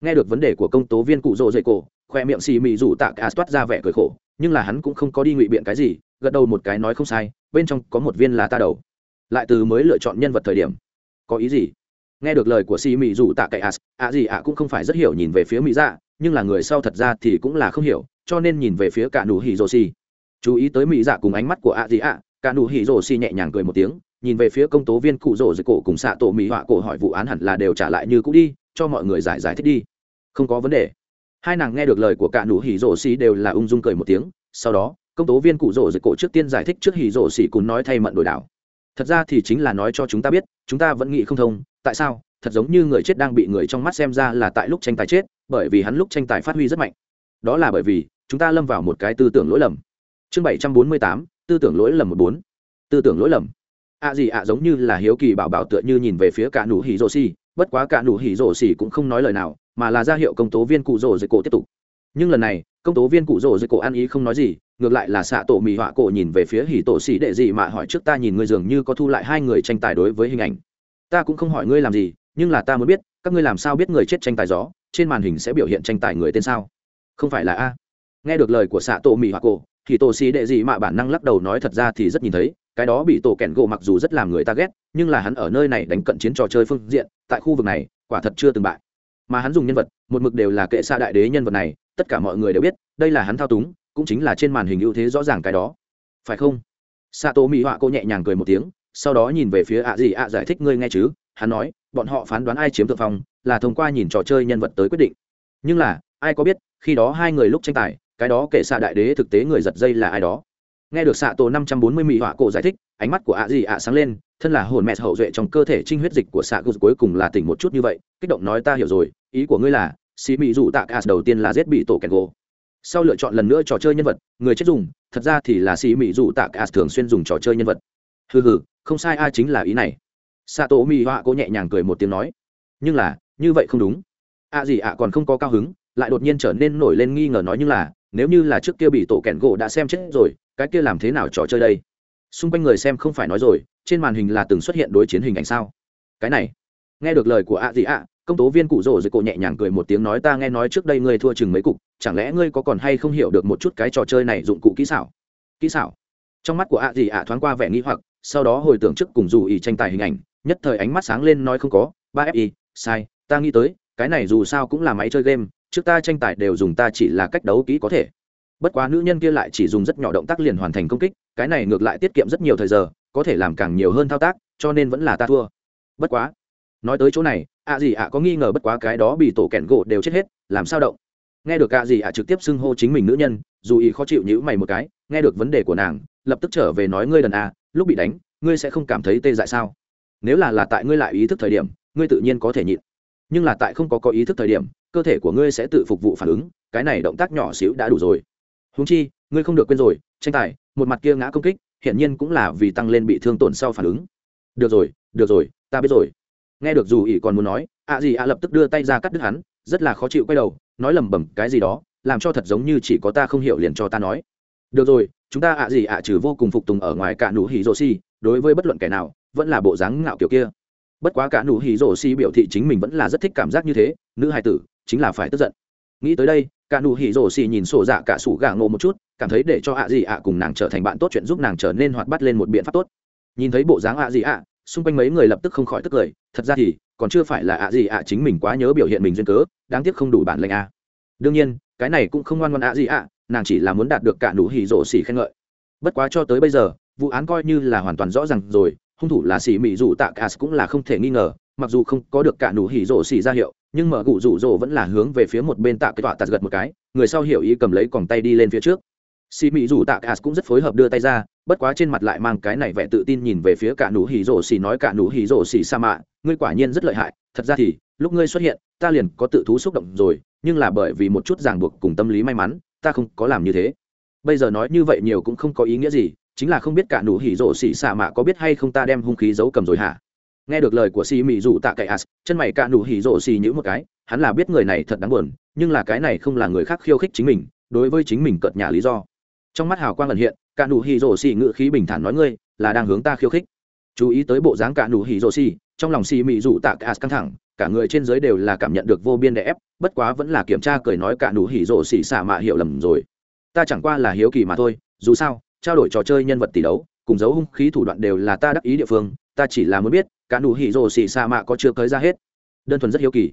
Nghe được vấn đề của công tố viên cụ rổ dịch cổ khoe miệng xì mị rủ tạ cả toát ra vẻ cười khổ, nhưng là hắn cũng không có đi ngụy biện cái gì, gật đầu một cái nói không sai, bên trong có một viên là ta đầu. Lại từ mới lựa chọn nhân vật thời điểm. Có ý gì? Nghe được lời của xì mị rủ tạ cậy as, ạ gì ạ cũng không phải rất hiểu nhìn về phía mỹ dạ nhưng là người sau thật ra thì cũng là không hiểu, cho nên nhìn về phía cả nụ hỉ rồ xì. Chú ý tới mỹ dạ cùng ánh mắt của ạ gì ạ, cả nụ hỉ rồ xì nhẹ nhàng cười một tiếng, nhìn về phía công tố viên cụ rồ dưới cổ cùng xạ tổ mỹ họa cổ hỏi vụ án hẳn là đều trả lại như cũ đi, cho mọi người giải giải thích đi. Không có vấn đề hai nàng nghe được lời của cả nụ hỉ rổ xì đều là ung dung cười một tiếng, sau đó, công tố viên cụ rổ dịch cổ trước tiên giải thích trước hỉ rổ xì cún nói thay mận đổi đảo. Thật ra thì chính là nói cho chúng ta biết, chúng ta vẫn nghĩ không thông, tại sao, thật giống như người chết đang bị người trong mắt xem ra là tại lúc tranh tài chết, bởi vì hắn lúc tranh tài phát huy rất mạnh. Đó là bởi vì, chúng ta lâm vào một cái tư tưởng lỗi lầm. Chương bảy trăm bốn mươi tám, tư tưởng lỗi lầm một bốn. Tư tưởng lỗi lầm. Ạ à gì ạ à giống như là hiếu kỳ bảo bảo tựa như nhìn về phía cả nụ hỉ rổ xì, bất quá cả nụ hỉ rổ xì cũng không nói lời nào mà là ra hiệu công tố viên cụ rỗ dưới cổ tiếp tục. Nhưng lần này, công tố viên cụ rỗ dưới cổ ăn ý không nói gì, ngược lại là xạ tổ mì họa cổ nhìn về phía hỉ tổ xỉ đệ gì mà hỏi trước ta nhìn ngươi dường như có thu lại hai người tranh tài đối với hình ảnh. Ta cũng không hỏi ngươi làm gì, nhưng là ta muốn biết, các ngươi làm sao biết người chết tranh tài gió, trên màn hình sẽ biểu hiện tranh tài người tên sao? Không phải là a. Nghe được lời của xạ tổ mì họa cổ thì tổ xì đệ gì mà bản năng lắc đầu nói thật ra thì rất nhìn thấy, cái đó bị tổ kẹn gỗ mặc dù rất làm người ta ghét, nhưng là hắn ở nơi này đánh cận chiến trò chơi phương diện, tại khu vực này, quả thật chưa từng bại mà hắn dùng nhân vật, một mực đều là kệ xa đại đế nhân vật này, tất cả mọi người đều biết, đây là hắn thao túng, cũng chính là trên màn hình ưu thế rõ ràng cái đó. Phải không? S a tô mỹ họa cô nhẹ nhàng cười một tiếng, sau đó nhìn về phía ạ gì ạ giải thích ngươi nghe chứ, hắn nói, bọn họ phán đoán ai chiếm thượng phong, là thông qua nhìn trò chơi nhân vật tới quyết định. Nhưng là, ai có biết, khi đó hai người lúc tranh tài, cái đó kệ xa đại đế thực tế người giật dây là ai đó? nghe được xạ tổ năm trăm bốn mươi mỹ họa cổ giải thích, ánh mắt của ạ gì ạ sáng lên, thân là hồn mẹ hậu duệ trong cơ thể trinh huyết dịch của xạ gus cuối cùng là tỉnh một chút như vậy, kích động nói ta hiểu rồi, ý của ngươi là, xì mỹ dù tạ cả đầu tiên là giết bị tổ kẹt gỗ sau lựa chọn lần nữa trò chơi nhân vật, người chết dùng, thật ra thì là xì mỹ dù tạ cả thường xuyên dùng trò chơi nhân vật. Hừ hừ, không sai ai chính là ý này. Xạ tổ mỹ họa cổ nhẹ nhàng cười một tiếng nói. Nhưng là, như vậy không đúng. Ạ gì ạ còn không có cao hứng, lại đột nhiên trở nên nổi lên nghi ngờ nói như là, nếu như là trước kia bị tổ kẹn gỗ đã xem chết rồi cái kia làm thế nào trò chơi đây? Xung quanh người xem không phải nói rồi, trên màn hình là từng xuất hiện đối chiến hình ảnh sao? Cái này, nghe được lời của ạ gì ạ công tố viên cụ rỗ rồi cổ nhẹ nhàng cười một tiếng nói ta nghe nói trước đây ngươi thua chừng mấy cục, chẳng lẽ ngươi có còn hay không hiểu được một chút cái trò chơi này dụng cụ kỹ xảo? Kỹ xảo? Trong mắt của ạ gì ạ thoáng qua vẻ nghi hoặc, sau đó hồi tưởng trước cùng dù ý tranh tài hình ảnh, nhất thời ánh mắt sáng lên nói không có, ba fi sai, ta nghĩ tới, cái này dù sao cũng là máy chơi game, trước ta tranh tài đều dùng ta chỉ là cách đấu kỹ có thể bất quá nữ nhân kia lại chỉ dùng rất nhỏ động tác liền hoàn thành công kích, cái này ngược lại tiết kiệm rất nhiều thời giờ, có thể làm càng nhiều hơn thao tác, cho nên vẫn là ta thua. Bất quá, nói tới chỗ này, ạ à gì ạ à có nghi ngờ bất quá cái đó bị tổ kẹn gỗ đều chết hết, làm sao động? Nghe được ạ gì ạ trực tiếp xưng hô chính mình nữ nhân, dù ý khó chịu nhữ mày một cái, nghe được vấn đề của nàng, lập tức trở về nói ngươi đần à lúc bị đánh, ngươi sẽ không cảm thấy tê dại sao? Nếu là là tại ngươi lại ý thức thời điểm, ngươi tự nhiên có thể nhịn. Nhưng là tại không có có ý thức thời điểm, cơ thể của ngươi sẽ tự phục vụ phản ứng, cái này động tác nhỏ xíu đã đủ rồi húng chi, ngươi không được quên rồi, tranh tài, một mặt kia ngã công kích hiện nhiên cũng là vì tăng lên bị thương tổn sau phản ứng. Được rồi được rồi, ta biết rồi. Nghe được dù ỉ còn muốn nói, ạ gì ạ lập tức đưa tay ra cắt đứt hắn, rất là khó chịu quay đầu, nói lẩm bẩm cái gì đó, làm cho thật giống như chỉ có ta không hiểu liền cho ta nói. Được rồi, chúng ta ạ gì ạ trừ vô cùng phục tùng ở ngoài cả nụ hỉ rồ xi đối với bất luận kẻ nào, vẫn là bộ dáng ngạo kiểu kia. Bất quá cả nụ hỉ rồ xi biểu thị chính mình vẫn là rất thích cảm giác như thế, nữ hài tử, chính là phải tức giận. Nghĩ tới đây cả nụ hỉ rổ xì nhìn sổ dạ cả sủ gà ngộ một chút, cảm thấy để cho ạ gì ạ cùng nàng trở thành bạn tốt chuyện giúp nàng trở nên hoạt bắt lên một biện pháp tốt. Nhìn thấy bộ dáng ạ gì ạ, xung quanh mấy người lập tức không khỏi tức cười, thật ra thì, còn chưa phải là ạ gì ạ chính mình quá nhớ biểu hiện mình duyên cớ, đáng tiếc không đủ bản lệnh a à. đương nhiên, cái này cũng không ngoan ngoan ạ gì ạ, nàng chỉ là muốn đạt được cả nụ hỉ rổ xì khen ngợi. Bất quá cho tới bây giờ, vụ án coi như là hoàn toàn rõ ràng rồi, hung thủ là xì mị dù tạ cả cũng là không thể nghi ngờ mặc dù không có được cả nụ hỉ rổ xỉ ra hiệu, nhưng mở gụ rủ rổ vẫn là hướng về phía một bên tạ cái tọa tạt gật một cái, người sau hiểu ý cầm lấy còng tay đi lên phía trước. Xì mị rủ tạ cái cũng rất phối hợp đưa tay ra, bất quá trên mặt lại mang cái này vẻ tự tin nhìn về phía cả nụ hỉ rổ xỉ nói cả nụ hỉ rổ xỉ sa mạ, ngươi quả nhiên rất lợi hại, thật ra thì, lúc ngươi xuất hiện, ta liền có tự thú xúc động rồi, nhưng là bởi vì một chút ràng buộc cùng tâm lý may mắn, ta không có làm như thế. Bây giờ nói như vậy nhiều cũng không có ý nghĩa gì, chính là không biết cả nụ hỉ rổ xỉ sa mạ có biết hay không ta đem hung khí giấu cầm rồi hả? nghe được lời của xì mị dù tạ cậy as chân mày cạ nụ hỉ rộ xì nhữ một cái, hắn là biết người này thật đáng buồn, nhưng là cái này không là người khác khiêu khích chính mình, đối với chính mình cợt nhà lý do. Trong mắt hào quang ẩn hiện, cạ nụ hỉ rộ xì ngự khí bình thản nói ngươi, là đang hướng ta khiêu khích. Chú ý tới bộ dáng cạ nụ hỉ rộ xì, trong lòng xì mị dù tạ cậy as căng thẳng, cả người trên giới đều là cảm nhận được vô biên đè ép, bất quá vẫn là kiểm tra cười nói cạ nụ hỉ rộ xì xả mạ hiểu lầm rồi. Ta chẳng qua là hiếu kỳ mà thôi, dù sao, trao đổi trò chơi nhân vật tỷ đấu, cùng dấu hung khí thủ đoạn đều là ta đắc ý địa phương, ta chỉ là muốn biết cả nụ hỉ rồ xì sa mạ có chưa tới ra hết. Đơn thuần rất hiếu kỳ.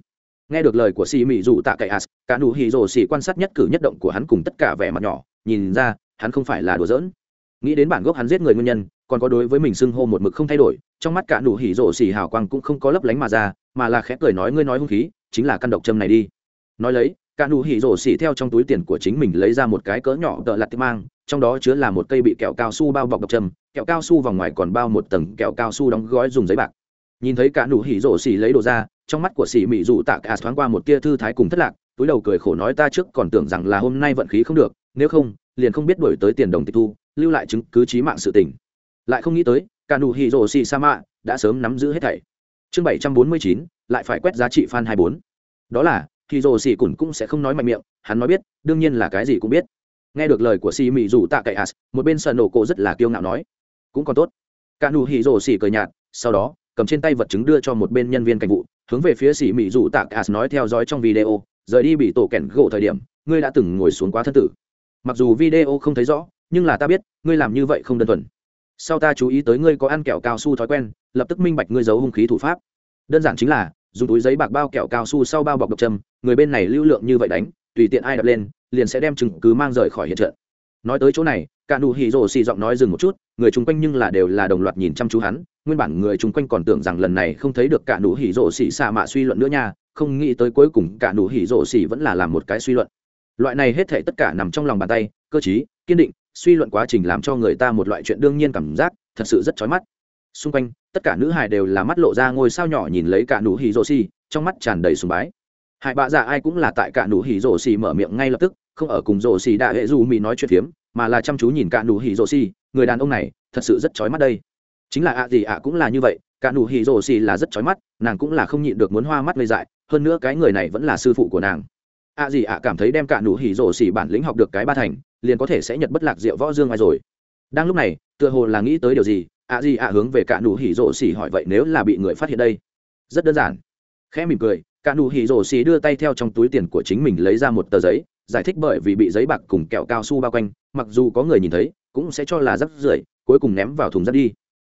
Nghe được lời của xì mị dù tạ cậy as, cả nụ hỉ rồ xì quan sát nhất cử nhất động của hắn cùng tất cả vẻ mặt nhỏ, nhìn ra, hắn không phải là đùa giỡn. Nghĩ đến bản gốc hắn giết người nguyên nhân, còn có đối với mình xưng hô một mực không thay đổi, trong mắt cả nụ hỉ rồ xì hào quang cũng không có lấp lánh mà ra, mà là khẽ cười nói ngươi nói hung khí, chính là căn độc châm này đi. Nói lấy, cả nụ hỉ rổ xì theo trong túi tiền của chính mình lấy ra một cái cỡ nhỏ đỡ lặt mang, trong đó chứa là một cây bị kẹo cao su bao bọc độc châm, kẹo cao su vòng ngoài còn bao một tầng kẹo cao su đóng gói dùng giấy bạc nhìn thấy cả nụ hỉ rổ xỉ lấy đồ ra, trong mắt của xỉ mị dù tạ cả thoáng qua một tia thư thái cùng thất lạc, túi đầu cười khổ nói ta trước còn tưởng rằng là hôm nay vận khí không được, nếu không, liền không biết đổi tới tiền đồng tịch thu, lưu lại chứng cứ trí mạng sự tình. Lại không nghĩ tới, cả nụ hỉ rổ xỉ sa mạ đã sớm nắm giữ hết thảy. Chương bảy trăm bốn mươi chín, lại phải quét giá trị fan hai bốn. Đó là thì rồ xỉ cùn cũng sẽ không nói mạnh miệng, hắn nói biết, đương nhiên là cái gì cũng biết. Nghe được lời của xì mị dù tạ cậy as một bên sợ nổ cổ rất là kiêu ngạo nói, cũng còn tốt. Cả nụ hỉ rồ xỉ cười nhạt, sau đó cầm trên tay vật chứng đưa cho một bên nhân viên cảnh vụ, hướng về phía xỉ mỹ dù tạc as nói theo dõi trong video, rời đi bị tổ kẻn gỗ thời điểm, ngươi đã từng ngồi xuống quá thân tử. Mặc dù video không thấy rõ, nhưng là ta biết, ngươi làm như vậy không đơn thuần. Sau ta chú ý tới ngươi có ăn kẹo cao su thói quen, lập tức minh bạch ngươi giấu hung khí thủ pháp. Đơn giản chính là, dùng túi giấy bạc bao kẹo cao su sau bao bọc độc châm, người bên này lưu lượng như vậy đánh, tùy tiện ai đập lên, liền sẽ đem chứng cứ mang rời khỏi hiện trận nói tới chỗ này, cả nụ hì rồ xì giọng nói dừng một chút, người chung quanh nhưng là đều là đồng loạt nhìn chăm chú hắn nguyên bản người chung quanh còn tưởng rằng lần này không thấy được cả nụ hỉ rổ xỉ xạ mạ suy luận nữa nha, không nghĩ tới cuối cùng cả nụ hỉ rổ xỉ vẫn là làm một cái suy luận. Loại này hết thể tất cả nằm trong lòng bàn tay, cơ chí kiên định, suy luận quá trình làm cho người ta một loại chuyện đương nhiên cảm giác, thật sự rất chói mắt. Xung quanh, tất cả nữ hài đều là mắt lộ ra ngôi sao nhỏ nhìn lấy cả nụ hỉ rổ xỉ, trong mắt tràn đầy sùng bái. Hai bạ già ai cũng là tại cả nụ hỉ rổ xỉ mở miệng ngay lập tức, không ở cùng rổ xỉ đã hệ dù mỹ nói chuyện phiếm, mà là chăm chú nhìn cả nụ hỉ rổ xỉ, người đàn ông này, thật sự rất chói mắt đây chính là ạ gì ạ cũng là như vậy, cả nụ hỉ rổ xì là rất chói mắt, nàng cũng là không nhịn được muốn hoa mắt gây dại, hơn nữa cái người này vẫn là sư phụ của nàng. Ạ gì ạ cảm thấy đem cả nụ hỉ rổ xì bản lĩnh học được cái ba thành, liền có thể sẽ nhật bất lạc diệu võ dương ai rồi. Đang lúc này, tựa hồ là nghĩ tới điều gì, ạ gì ạ hướng về cả nụ hỉ rổ xì hỏi vậy nếu là bị người phát hiện đây? Rất đơn giản. Khẽ mỉm cười, cả nụ hỉ rổ xì đưa tay theo trong túi tiền của chính mình lấy ra một tờ giấy, giải thích bởi vì bị giấy bạc cùng kẹo cao su bao quanh, mặc dù có người nhìn thấy, cũng sẽ cho là rắc rưởi, cuối cùng ném vào thùng rác đi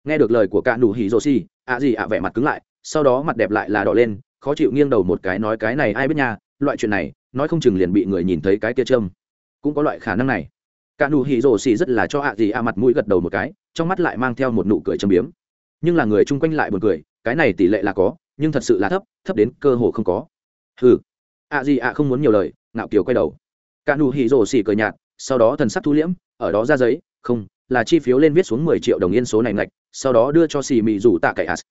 nghe được lời của cả nụ hỉ rồ xì, ạ gì ạ vẻ mặt cứng lại, sau đó mặt đẹp lại là đỏ lên, khó chịu nghiêng đầu một cái nói cái này ai biết nha, loại chuyện này, nói không chừng liền bị người nhìn thấy cái kia trâm cũng có loại khả năng này. Cả nụ hỉ rồ xì rất là cho ạ gì ạ mặt mũi gật đầu một cái, trong mắt lại mang theo một nụ cười châm biếm. Nhưng là người chung quanh lại buồn cười, cái này tỷ lệ là có, nhưng thật sự là thấp thấp đến cơ hồ không có. Ừ ạ gì ạ không muốn nhiều lời, ngạo kiều quay đầu. Cả nụ hỉ rồ xì cười nhạt, sau đó thần sắc thu liễm, ở đó ra giấy, không, là chi phiếu lên viết xuống mười triệu đồng yên số này ngạch sau đó đưa cho xì mị rủ tạ cậy as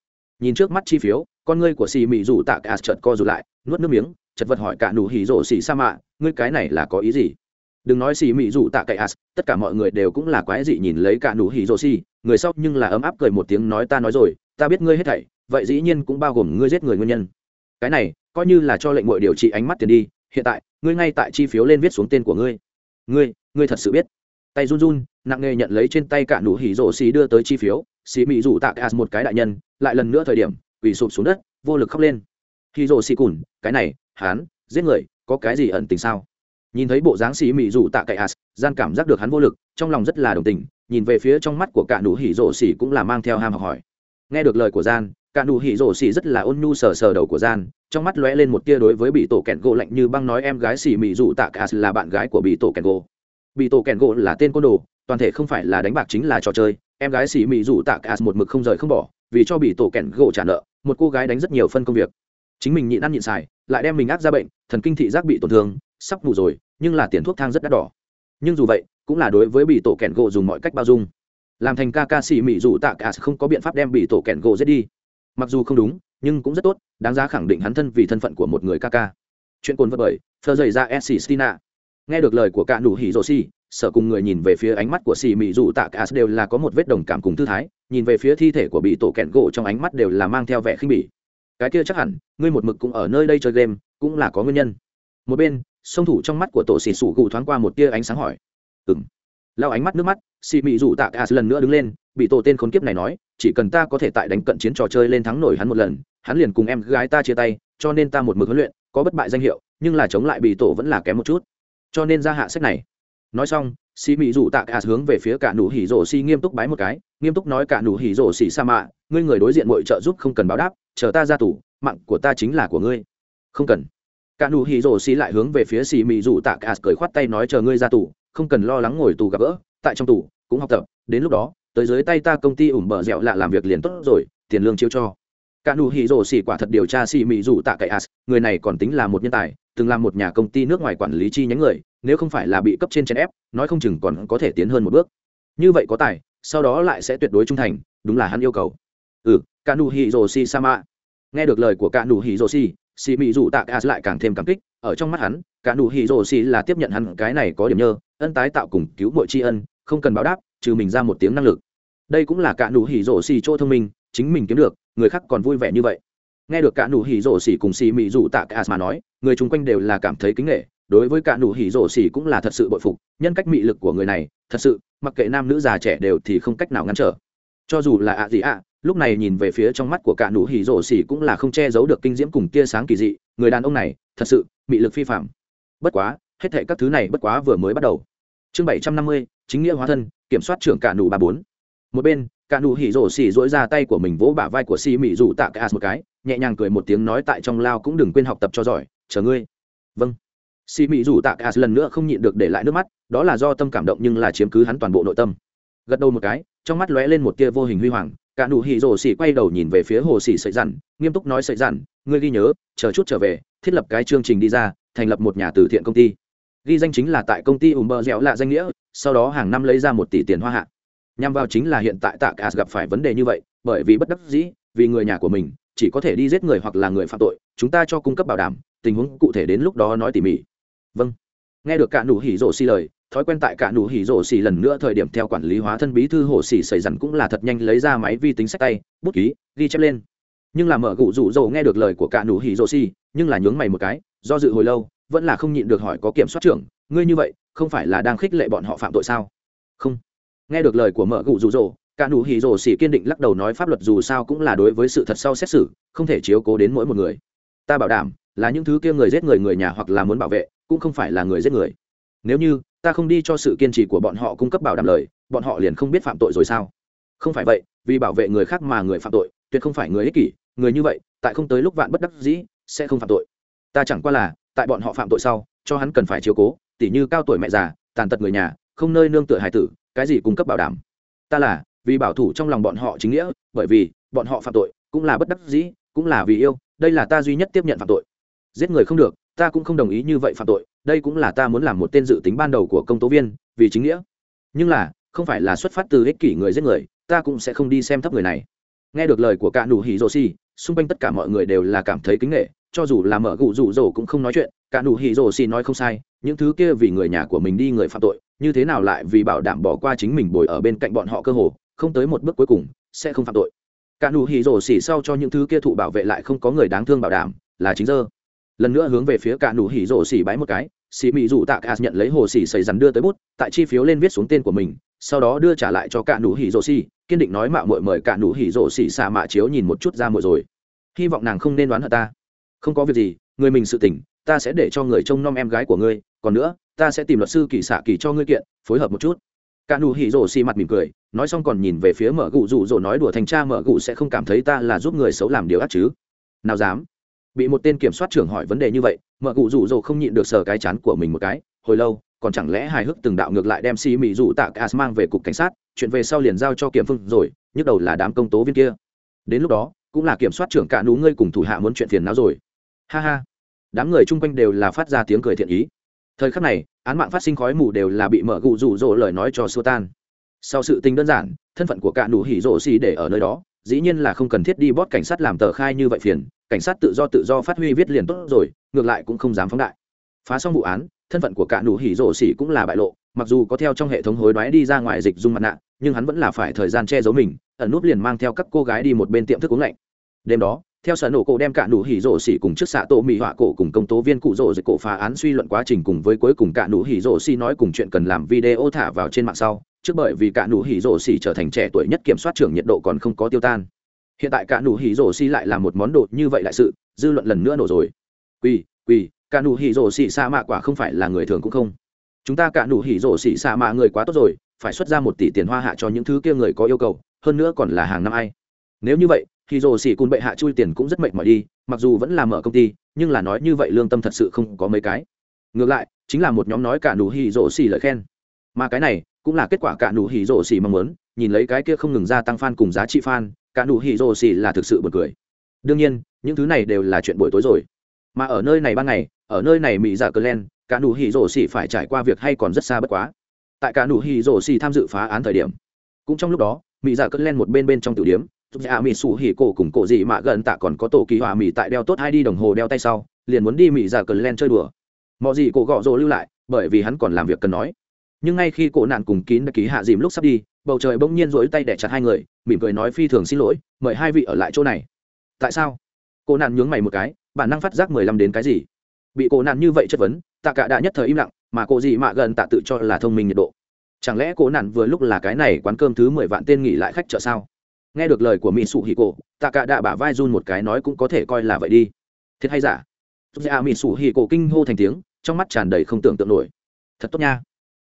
nhìn trước mắt chi phiếu, con ngươi của xì mị rủ tạ cậy as chợt co rụt lại, nuốt nước miếng chật vật hỏi cả nụ hỉ rổ xì sa mạ, ngươi cái này là có ý gì? Đừng nói xì mị rủ tạ cậy as tất cả mọi người đều cũng là quái dị nhìn lấy cả nụ hỉ rồ xì, người sau nhưng là ấm áp cười một tiếng nói ta nói rồi, ta biết ngươi hết thảy, vậy dĩ nhiên cũng bao gồm ngươi giết người nguyên nhân. Cái này, coi như là cho lệnh mọi điều trị ánh mắt tiền đi, hiện tại, ngươi ngay tại chi phiếu lên viết xuống tên của ngươi. Ngươi ngươi thật sự biết? Tay run run, nặng nề nhận lấy trên tay cả nụ hỉ rổ xì đưa tới chi phiếu xì mị dù tạ as một cái đại nhân, lại lần nữa thời điểm, quỳ sụp xuống đất, vô lực khóc lên. Khi rồ xì cùn, cái này hán giết người, có cái gì ẩn tình sao? Nhìn thấy bộ dáng xì mị dù tạ cái as gian cảm giác được hắn vô lực, trong lòng rất là đồng tình, nhìn về phía trong mắt của cả nụ hỉ rồ xì cũng là mang theo ham học hỏi. Nghe được lời của gian, cả nụ hỉ rồ xì rất là ôn nhu sờ sờ đầu của gian, trong mắt lóe lên một tia đối với bị tổ kẹn gỗ lạnh như băng nói em gái xì mị dù tạ cái là bạn gái của bị tổ kẹn gỗ. Bị tổ kẹn gỗ là tên côn đồ, toàn thể không phải là đánh bạc chính là trò chơi em gái xỉ mị rủ tạ cả một mực không rời không bỏ, vì cho bị tổ kẹn gỗ trả nợ, một cô gái đánh rất nhiều phân công việc. Chính mình nhịn ăn nhịn xài, lại đem mình ác ra bệnh, thần kinh thị giác bị tổn thương, sắp ngủ rồi, nhưng là tiền thuốc thang rất đắt đỏ. Nhưng dù vậy, cũng là đối với bị tổ kẹn gỗ dùng mọi cách bao dung. Làm thành ca ca xì mị dù tạ cả không có biện pháp đem bị tổ kẹn gỗ giết đi. Mặc dù không đúng, nhưng cũng rất tốt, đáng giá khẳng định hắn thân vì thân phận của một người ca ca. Chuyện cồn vật bởi thơ dày ra s xì stina nghe được lời của cả nụ hỉ rô xì sở cùng người nhìn về phía ánh mắt của xì mị dù tạ cả đều là có một vết đồng cảm cùng thư thái, nhìn về phía thi thể của bị tổ kẹn gỗ trong ánh mắt đều là mang theo vẻ khinh bỉ. Cái kia chắc hẳn, ngươi một mực cũng ở nơi đây chơi game, cũng là có nguyên nhân. Một bên, song thủ trong mắt của tổ xì sủ cụ thoáng qua một tia ánh sáng hỏi. Ừ m lao ánh mắt nước mắt xì mị dù tạ cả lần nữa đứng lên, bị tổ tên khốn kiếp này nói, chỉ cần ta có thể tại đánh cận chiến trò chơi lên thắng nổi hắn một lần, hắn liền cùng em gái ta chia tay, cho nên ta một mực huấn luyện, có bất bại danh hiệu, nhưng là chống lại bị tổ vẫn là kém một chút. Cho nên ra hạ sách này nói xong xì mị dù tạ cả hướng về phía cả nụ hỉ rổ xì nghiêm túc bái một cái, nghiêm túc nói cả nụ hỉ rổ xì sa mạ, ngươi người đối diện mọi trợ giúp không cần báo đáp, chờ ta ra tù, mạng của ta chính là của ngươi. Không cần. Cả nụ hỉ rổ xì lại hướng về phía xì mị dù tạ cả cười khoát tay nói chờ ngươi ra tù, không cần lo lắng ngồi tù gặp gỡ, tại trong tù, cũng học tập, đến lúc đó, tới dưới tay ta công ty ủm bờ dẻo lạ làm việc liền tốt rồi, tiền lương chiêu cho. Cả nụ hỉ rổ xì quả thật điều tra xì mị dù tạ cả người này còn tính là một nhân tài từng làm một nhà công ty nước ngoài quản lý chi nhánh người, nếu không phải là bị cấp trên chèn ép, nói không chừng còn có thể tiến hơn một bước. Như vậy có tài, sau đó lại sẽ tuyệt đối trung thành, đúng là hắn yêu cầu. Ừ cả nụ sama nghe được lời của cả nụ hỉ rồ dù tạ cả lại càng thêm cảm kích, ở trong mắt hắn cả nụ là tiếp nhận hắn cái này có điểm nhơ, ân tái tạo cùng cứu mọi tri ân, không cần báo đáp, trừ mình ra một tiếng năng lực. Đây cũng là cả nụ chỗ thông minh, chính mình kiếm được, người khác còn vui vẻ như vậy nghe được cả nụ hỉ rổ xỉ cùng xì mị dù tạ cả mà nói, người chung quanh đều là cảm thấy kính nghệ đối với cả nụ hỉ rổ xỉ cũng là thật sự bội phục, nhân cách mị lực của người này, thật sự, mặc kệ nam nữ già trẻ đều thì không cách nào ngăn trở. Cho dù là ạ gì ạ, lúc này nhìn về phía trong mắt của cả nụ hỉ rổ xỉ cũng là không che giấu được kinh diễm cùng tia sáng kỳ dị, người đàn ông này, thật sự, mị lực phi phạm bất quá, hết thệ các thứ này bất quá vừa mới bắt đầu. Chương bảy trăm năm mươi, chính nghĩa hóa thân, kiểm soát trưởng cả nụ ba bốn. Một bên, cả nụ hỉ rổ xỉ dỗi ra tay của mình vỗ bả vai của xì mị dù tạ cả một cái nhẹ nhàng cười một tiếng nói tại trong lao cũng đừng quên học tập cho giỏi, chờ ngươi. Vâng. Xì mị rủ tạ cả lần nữa không nhịn được để lại nước mắt, đó là do tâm cảm động nhưng là chiếm cứ hắn toàn bộ nội tâm. Gật đầu một cái, trong mắt lóe lên một tia vô hình huy hoàng, cả nụ hì rồ xỉ quay đầu nhìn về phía hồ xỉ sợi dặn nghiêm túc nói sợi dặn ngươi ghi nhớ, chờ chút trở về, thiết lập cái chương trình đi ra, thành lập một nhà từ thiện công ty. Ghi danh chính là tại công ty ùm bờ dẻo lạ danh nghĩa, sau đó hàng năm lấy ra một tỷ tiền hoa hạ. Nhằm vào chính là hiện tại tạ cả gặp phải vấn đề như vậy, bởi vì bất đắc dĩ, vì người nhà của mình chỉ có thể đi giết người hoặc là người phạm tội, chúng ta cho cung cấp bảo đảm, tình huống cụ thể đến lúc đó nói tỉ mỉ. Vâng. Nghe được cả nụ hỉ rổ xì lời, thói quen tại cả nụ hỉ rổ xì lần nữa thời điểm theo quản lý hóa thân bí thư hồ xì xảy dần cũng là thật nhanh lấy ra máy vi tính sách tay, bút ký, ghi chép lên. Nhưng là mở gụ rủ rổ nghe được lời của cả nụ hỉ rổ xì, nhưng là nhướng mày một cái, do dự hồi lâu, vẫn là không nhịn được hỏi có kiểm soát trưởng, ngươi như vậy, không phải là đang khích lệ bọn họ phạm tội sao? Không. Nghe được lời của mở gụ rủ rỗ cả nụ hì rồ xỉ kiên định lắc đầu nói pháp luật dù sao cũng là đối với sự thật sau xét xử, không thể chiếu cố đến mỗi một người. Ta bảo đảm, là những thứ kia người giết người người nhà hoặc là muốn bảo vệ, cũng không phải là người giết người. Nếu như, ta không đi cho sự kiên trì của bọn họ cung cấp bảo đảm lời, bọn họ liền không biết phạm tội rồi sao? Không phải vậy, vì bảo vệ người khác mà người phạm tội, tuyệt không phải người ích kỷ, người như vậy, tại không tới lúc vạn bất đắc dĩ, sẽ không phạm tội. Ta chẳng qua là, tại bọn họ phạm tội sau, cho hắn cần phải chiếu cố, tỉ như cao tuổi mẹ già, tàn tật người nhà, không nơi nương tựa hải tử, cái gì cung cấp bảo đảm? Ta là vì bảo thủ trong lòng bọn họ chính nghĩa, bởi vì bọn họ phạm tội cũng là bất đắc dĩ, cũng là vì yêu, đây là ta duy nhất tiếp nhận phạm tội. Giết người không được, ta cũng không đồng ý như vậy phạm tội, đây cũng là ta muốn làm một tên dự tính ban đầu của công tố viên, vì chính nghĩa. Nhưng là, không phải là xuất phát từ ích kỷ người giết người, ta cũng sẽ không đi xem thấp người này. Nghe được lời của cả đủ hỉ rồ xì, xung quanh tất cả mọi người đều là cảm thấy kính nghệ, cho dù là mở gụ rủ rồ cũng không nói chuyện, cả đủ hỉ rồ xì nói không sai, những thứ kia vì người nhà của mình đi người phạm tội, như thế nào lại vì bảo đảm bỏ qua chính mình bồi ở bên cạnh bọn họ cơ hồ không tới một bước cuối cùng, sẽ không phạm tội. Cả nụ hỉ rổ xỉ sau cho những thứ kia thụ bảo vệ lại không có người đáng thương bảo đảm, là chính dơ. Lần nữa hướng về phía cả nụ hỉ rổ xỉ bái một cái, xỉ mị rủ tạ cả nhận lấy hồ xỉ xảy dằn đưa tới bút, tại chi phiếu lên viết xuống tên của mình, sau đó đưa trả lại cho cả nụ hỉ rổ xỉ, kiên định nói mạo muội mời cả nụ hỉ rổ xỉ xả mạ chiếu nhìn một chút ra muội rồi. Hy vọng nàng không nên đoán hận ta. Không có việc gì, người mình sự tỉnh, ta sẽ để cho người trông nom em gái của ngươi, còn nữa, ta sẽ tìm luật sư kỳ xạ kỳ cho ngươi kiện, phối hợp một chút cả nụ hỉ rổ xì mặt mỉm cười, nói xong còn nhìn về phía mở gụ rủ rỗ nói đùa thành cha mở gụ sẽ không cảm thấy ta là giúp người xấu làm điều ác chứ. Nào dám? Bị một tên kiểm soát trưởng hỏi vấn đề như vậy, mở gụ rủ rỗ không nhịn được sờ cái chán của mình một cái, hồi lâu, còn chẳng lẽ hài hước từng đạo ngược lại đem xì mị rủ tạ as mang về cục cảnh sát, chuyện về sau liền giao cho kiểm phương rồi, nhức đầu là đám công tố viên kia. Đến lúc đó, cũng là kiểm soát trưởng cả nú ngươi cùng thủ hạ muốn chuyện phiền não rồi. Ha ha. Đám người chung quanh đều là phát ra tiếng cười thiện ý thời khắc này, án mạng phát sinh khói mù đều là bị mở gụ rủ rỗ lời nói cho xua tan. Sau sự tình đơn giản, thân phận của cả nụ hỉ rỗ xì để ở nơi đó, dĩ nhiên là không cần thiết đi bót cảnh sát làm tờ khai như vậy phiền, cảnh sát tự do tự do phát huy viết liền tốt rồi, ngược lại cũng không dám phóng đại. Phá xong vụ án, thân phận của cả nụ hỉ rỗ xỉ cũng là bại lộ, mặc dù có theo trong hệ thống hối đoái đi ra ngoài dịch dung mặt nạ, nhưng hắn vẫn là phải thời gian che giấu mình, ẩn nút liền mang theo các cô gái đi một bên tiệm thức uống lạnh. Đêm đó theo sở nổ cổ đem cả nụ hỉ rổ xỉ cùng trước xạ tổ mỹ họa cổ cùng công tố viên cụ rổ dịch cổ phá án suy luận quá trình cùng với cuối cùng cả nụ hỉ rổ xỉ nói cùng chuyện cần làm video thả vào trên mạng sau, trước bởi vì cả nụ hỉ rổ xỉ trở thành trẻ tuổi nhất kiểm soát trưởng nhiệt độ còn không có tiêu tan. Hiện tại cả nụ hỉ rổ xỉ lại là một món đồ như vậy lại sự, dư luận lần nữa nổ rồi. Quỳ quỳ, cả nụ hỉ rổ xỉ xa mạ quả không phải là người thường cũng không. Chúng ta cả nụ hỉ rổ xỉ xa mạ người quá tốt rồi, phải xuất ra một tỷ tiền hoa hạ cho những thứ kia người có yêu cầu, hơn nữa còn là hàng năm ai. Nếu như vậy thì rồ xỉ cùn bệ hạ chui tiền cũng rất mệt mỏi đi, mặc dù vẫn là mở công ty, nhưng là nói như vậy lương tâm thật sự không có mấy cái. Ngược lại, chính là một nhóm nói cả nụ hỉ rồ xỉ lời khen. Mà cái này cũng là kết quả cả nụ hỉ rồ xỉ mong muốn, nhìn lấy cái kia không ngừng gia tăng fan cùng giá trị fan, cả nụ hỉ rồ xỉ là thực sự buồn cười. Đương nhiên, những thứ này đều là chuyện buổi tối rồi. Mà ở nơi này ban ngày, ở nơi này mỹ giả cờ len cả nụ hỉ rồ xỉ phải trải qua việc hay còn rất xa bất quá. Tại cả nụ hỉ rồ xỉ tham dự phá án thời điểm, cũng trong lúc đó, mỹ giả cờ len một bên bên trong tử điếm dạ mỹ sủ hỉ cổ cùng cổ dị mạ gần tạ còn có tổ kỳ hòa mỹ tại đeo tốt hai đi đồng hồ đeo tay sau, liền muốn đi mỹ giả dạ cờ len chơi đùa. Mọi gì cổ gọ rỗ lưu lại, bởi vì hắn còn làm việc cần nói. Nhưng ngay khi cổ nạn cùng kín đã ký hạ dìm lúc sắp đi, bầu trời bỗng nhiên rỗi tay để chặt hai người, mỉm cười nói phi thường xin lỗi, mời hai vị ở lại chỗ này. Tại sao? Cổ nạn nhướng mày một cái, bản năng phát giác mười lăm đến cái gì? Bị cổ nạn như vậy chất vấn, tạ cả đã nhất thời im lặng, mà cổ gì mạ gần tạ tự cho là thông minh nhiệt độ. Chẳng lẽ cổ nạn vừa lúc là cái này quán cơm thứ mười vạn tên nghỉ lại khách chợ sao? nghe được lời của mỹ sụ hì cổ, tạ cả đạ bả vai run một cái nói cũng có thể coi là vậy đi. Thiệt hay giả? Dạ. dạ mỹ sụ hì cổ kinh hô thành tiếng, trong mắt tràn đầy không tưởng tượng nổi. Thật tốt nha.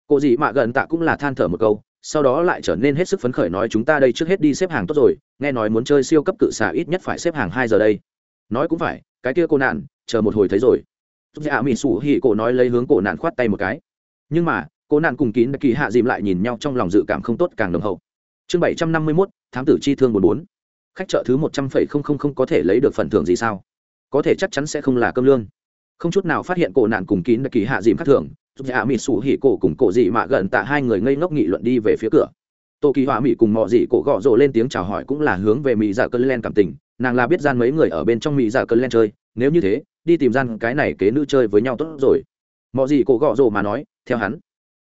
Cô dị mạ gần tạ cũng là than thở một câu, sau đó lại trở nên hết sức phấn khởi nói chúng ta đây trước hết đi xếp hàng tốt rồi, nghe nói muốn chơi siêu cấp cự xà ít nhất phải xếp hàng hai giờ đây. Nói cũng phải, cái kia cô nạn, chờ một hồi thấy rồi. Dạ mỹ Sụ hỉ cổ nói lấy hướng cổ nạn khoát tay một cái. Nhưng mà, cô nạn cùng kín kỳ hạ dìm lại nhìn nhau trong lòng dự cảm không tốt càng nồng hậu. Chương bảy trăm năm mươi mốt thám tử chi thương bốn bốn. Khách trợ thứ một trăm phẩy không không không có thể lấy được phần thưởng gì sao? Có thể chắc chắn sẽ không là cơm lương. Không chút nào phát hiện cổ nạn cùng kín đặc kỳ hạ dìm khác thưởng. giúp hạ dạ mỹ sủ hỉ cổ cùng cổ dị mạ gần tạ hai người ngây ngốc nghị luận đi về phía cửa. Tô kỳ họa mỹ cùng mọi dị cổ gõ rộ lên tiếng chào hỏi cũng là hướng về mỹ giả dạ cơn len cảm tình. Nàng là biết gian mấy người ở bên trong mỹ giả dạ cơn len chơi. Nếu như thế, đi tìm gian cái này kế nữ chơi với nhau tốt rồi. Mọi gì cổ gọ rộ mà nói, theo hắn,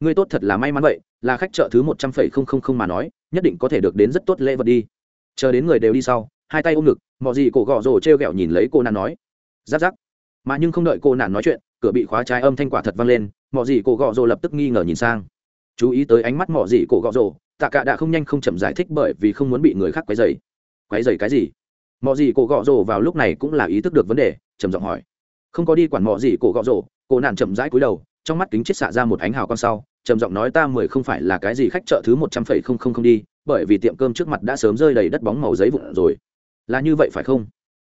ngươi tốt thật là may mắn vậy là khách chợ thứ một trăm phẩy không không không mà nói, nhất định có thể được đến rất tốt lễ vật đi. Chờ đến người đều đi sau, hai tay ôm ngực, mọi gì cổ gõ rổ t r e o g ẹ o nhìn lấy cô nàn nói. Giáp giáp. Mà nhưng không đợi cô nàn nói chuyện, cửa bị khóa trái âm thanh quả thật vang lên, mọi gì cổ gõ rổ lập tức nghi ngờ nhìn sang. Chú ý tới ánh mắt mọi gì cổ gõ rổ tạ cả đã không nhanh không chậm giải thích bởi vì không muốn bị người khác quấy dày quấy dày cái gì? Mọi gì cổ gõ rổ vào lúc này cũng là ý thức được vấn đề, trầm giọng hỏi. Không có đi quản mọi gì cổ gõ rổ cô nàn chậm rãi cúi đầu, trong mắt kính chết xạ ra một ánh hào con sau trầm giọng nói ta mười không phải là cái gì khách chợ thứ một trăm phẩy không không không đi, bởi vì tiệm cơm trước mặt đã sớm rơi đầy đất bóng màu giấy vụn rồi. Là như vậy phải không?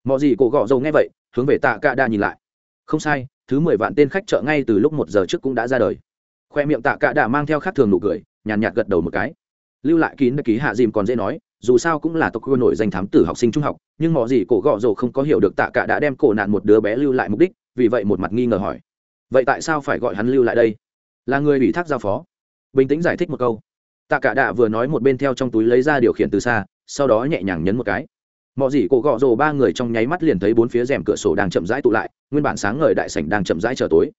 Mọi gì cổ gọ dầu nghe vậy, hướng về tạ cạ đa nhìn lại. Không sai, thứ mười vạn tên khách chợ ngay từ lúc một giờ trước cũng đã ra đời. Khoe miệng tạ cạ đa mang theo khác thường nụ cười, nhàn nhạt gật đầu một cái. Lưu lại kín ký hạ dìm còn dễ nói, dù sao cũng là tộc quê nổi danh thám tử học sinh trung học, nhưng mọi gì cổ gọ dầu không có hiểu được tạ Cả đã đem cổ nạn một đứa bé lưu lại mục đích, vì vậy một mặt nghi ngờ hỏi. Vậy tại sao phải gọi hắn lưu lại đây? là người ủy thác giao phó. Bình tĩnh giải thích một câu. Tạ cả đạ vừa nói một bên theo trong túi lấy ra điều khiển từ xa, sau đó nhẹ nhàng nhấn một cái. Mọi gì cổ gọ rồ ba người trong nháy mắt liền thấy bốn phía rèm cửa sổ đang chậm rãi tụ lại, nguyên bản sáng ngời đại sảnh đang chậm rãi trở tối.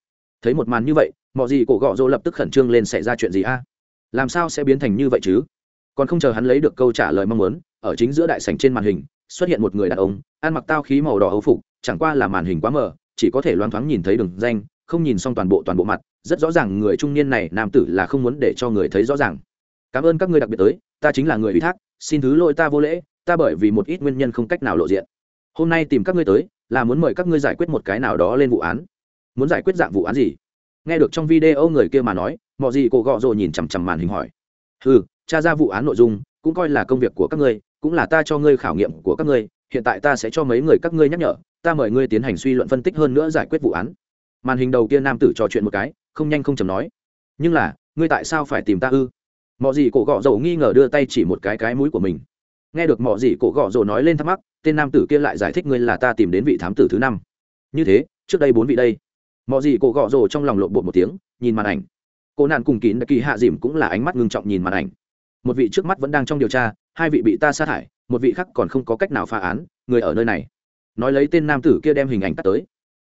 Thấy một màn như vậy mọi gì cổ gọ rồ lập tức khẩn trương lên xảy ra chuyện gì a? Làm sao sẽ biến thành như vậy chứ? Còn không chờ hắn lấy được câu trả lời mong muốn, ở chính giữa đại sảnh trên màn hình, xuất hiện một người đàn ông, ăn mặc tao khí màu đỏ hấu phục, chẳng qua là màn hình quá mờ, chỉ có thể loáng thoáng nhìn thấy đường danh không nhìn xong toàn bộ toàn bộ mặt, rất rõ ràng người trung niên này nam tử là không muốn để cho người thấy rõ ràng. Cảm ơn các ngươi đặc biệt tới, ta chính là người ủy thác, xin thứ lỗi ta vô lễ, ta bởi vì một ít nguyên nhân không cách nào lộ diện. Hôm nay tìm các ngươi tới, là muốn mời các ngươi giải quyết một cái nào đó lên vụ án. Muốn giải quyết dạng vụ án gì? Nghe được trong video người kia mà nói, mọi gì cô gọ rồi nhìn chằm chằm màn hình hỏi. Ừ tra ra vụ án nội dung, cũng coi là công việc của các ngươi, cũng là ta cho ngươi khảo nghiệm của các ngươi, hiện tại ta sẽ cho mấy người các ngươi nhắc nhở, ta mời ngươi tiến hành suy luận phân tích hơn nữa giải quyết vụ án màn hình đầu kia nam tử trò chuyện một cái, không nhanh không chầm nói. Nhưng là, ngươi tại sao phải tìm ta ư? Mọi gì cổ gọ dầu nghi ngờ đưa tay chỉ một cái cái mũi của mình. Nghe được mọi gì cổ gọ dầu nói lên thắc mắc, tên nam tử kia lại giải thích ngươi là ta tìm đến vị thám tử thứ năm. Như thế, trước đây bốn vị đây. Mọi gì cổ gọ rồ trong lòng lộn bột một tiếng, nhìn màn ảnh. Cô nạn cùng kín kỳ hạ dìm cũng là ánh mắt ngưng trọng nhìn màn ảnh. Một vị trước mắt vẫn đang trong điều tra, hai vị bị ta sát hại một vị khác còn không có cách nào phá án, người ở nơi này. Nói lấy tên nam tử kia đem hình ảnh tắt tới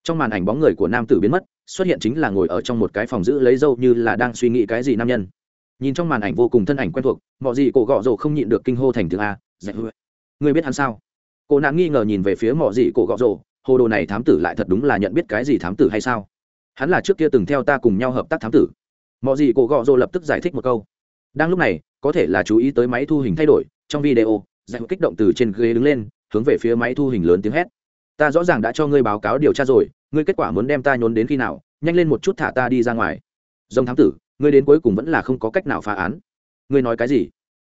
trong màn ảnh bóng người của nam tử biến mất, xuất hiện chính là ngồi ở trong một cái phòng giữ lấy dâu như là đang suy nghĩ cái gì nam nhân. Nhìn trong màn ảnh vô cùng thân ảnh quen thuộc, mọi gì cổ gọ rồ không nhịn được kinh hô thành tiếng a dạ người biết hắn sao? Cô nạn nghi ngờ nhìn về phía mọi gì cổ gọ rồ, hồ đồ này thám tử lại thật đúng là nhận biết cái gì thám tử hay sao? Hắn là trước kia từng theo ta cùng nhau hợp tác thám tử. Mọi gì cổ gọ rồ lập tức giải thích một câu. Đang lúc này, có thể là chú ý tới máy thu hình thay đổi, trong video dạy kích động từ trên ghế đứng lên, hướng về phía máy thu hình lớn tiếng hét ta rõ ràng đã cho ngươi báo cáo điều tra rồi, ngươi kết quả muốn đem ta nhốn đến khi nào, nhanh lên một chút thả ta đi ra ngoài. Dông thám tử, ngươi đến cuối cùng vẫn là không có cách nào phá án. Ngươi nói cái gì?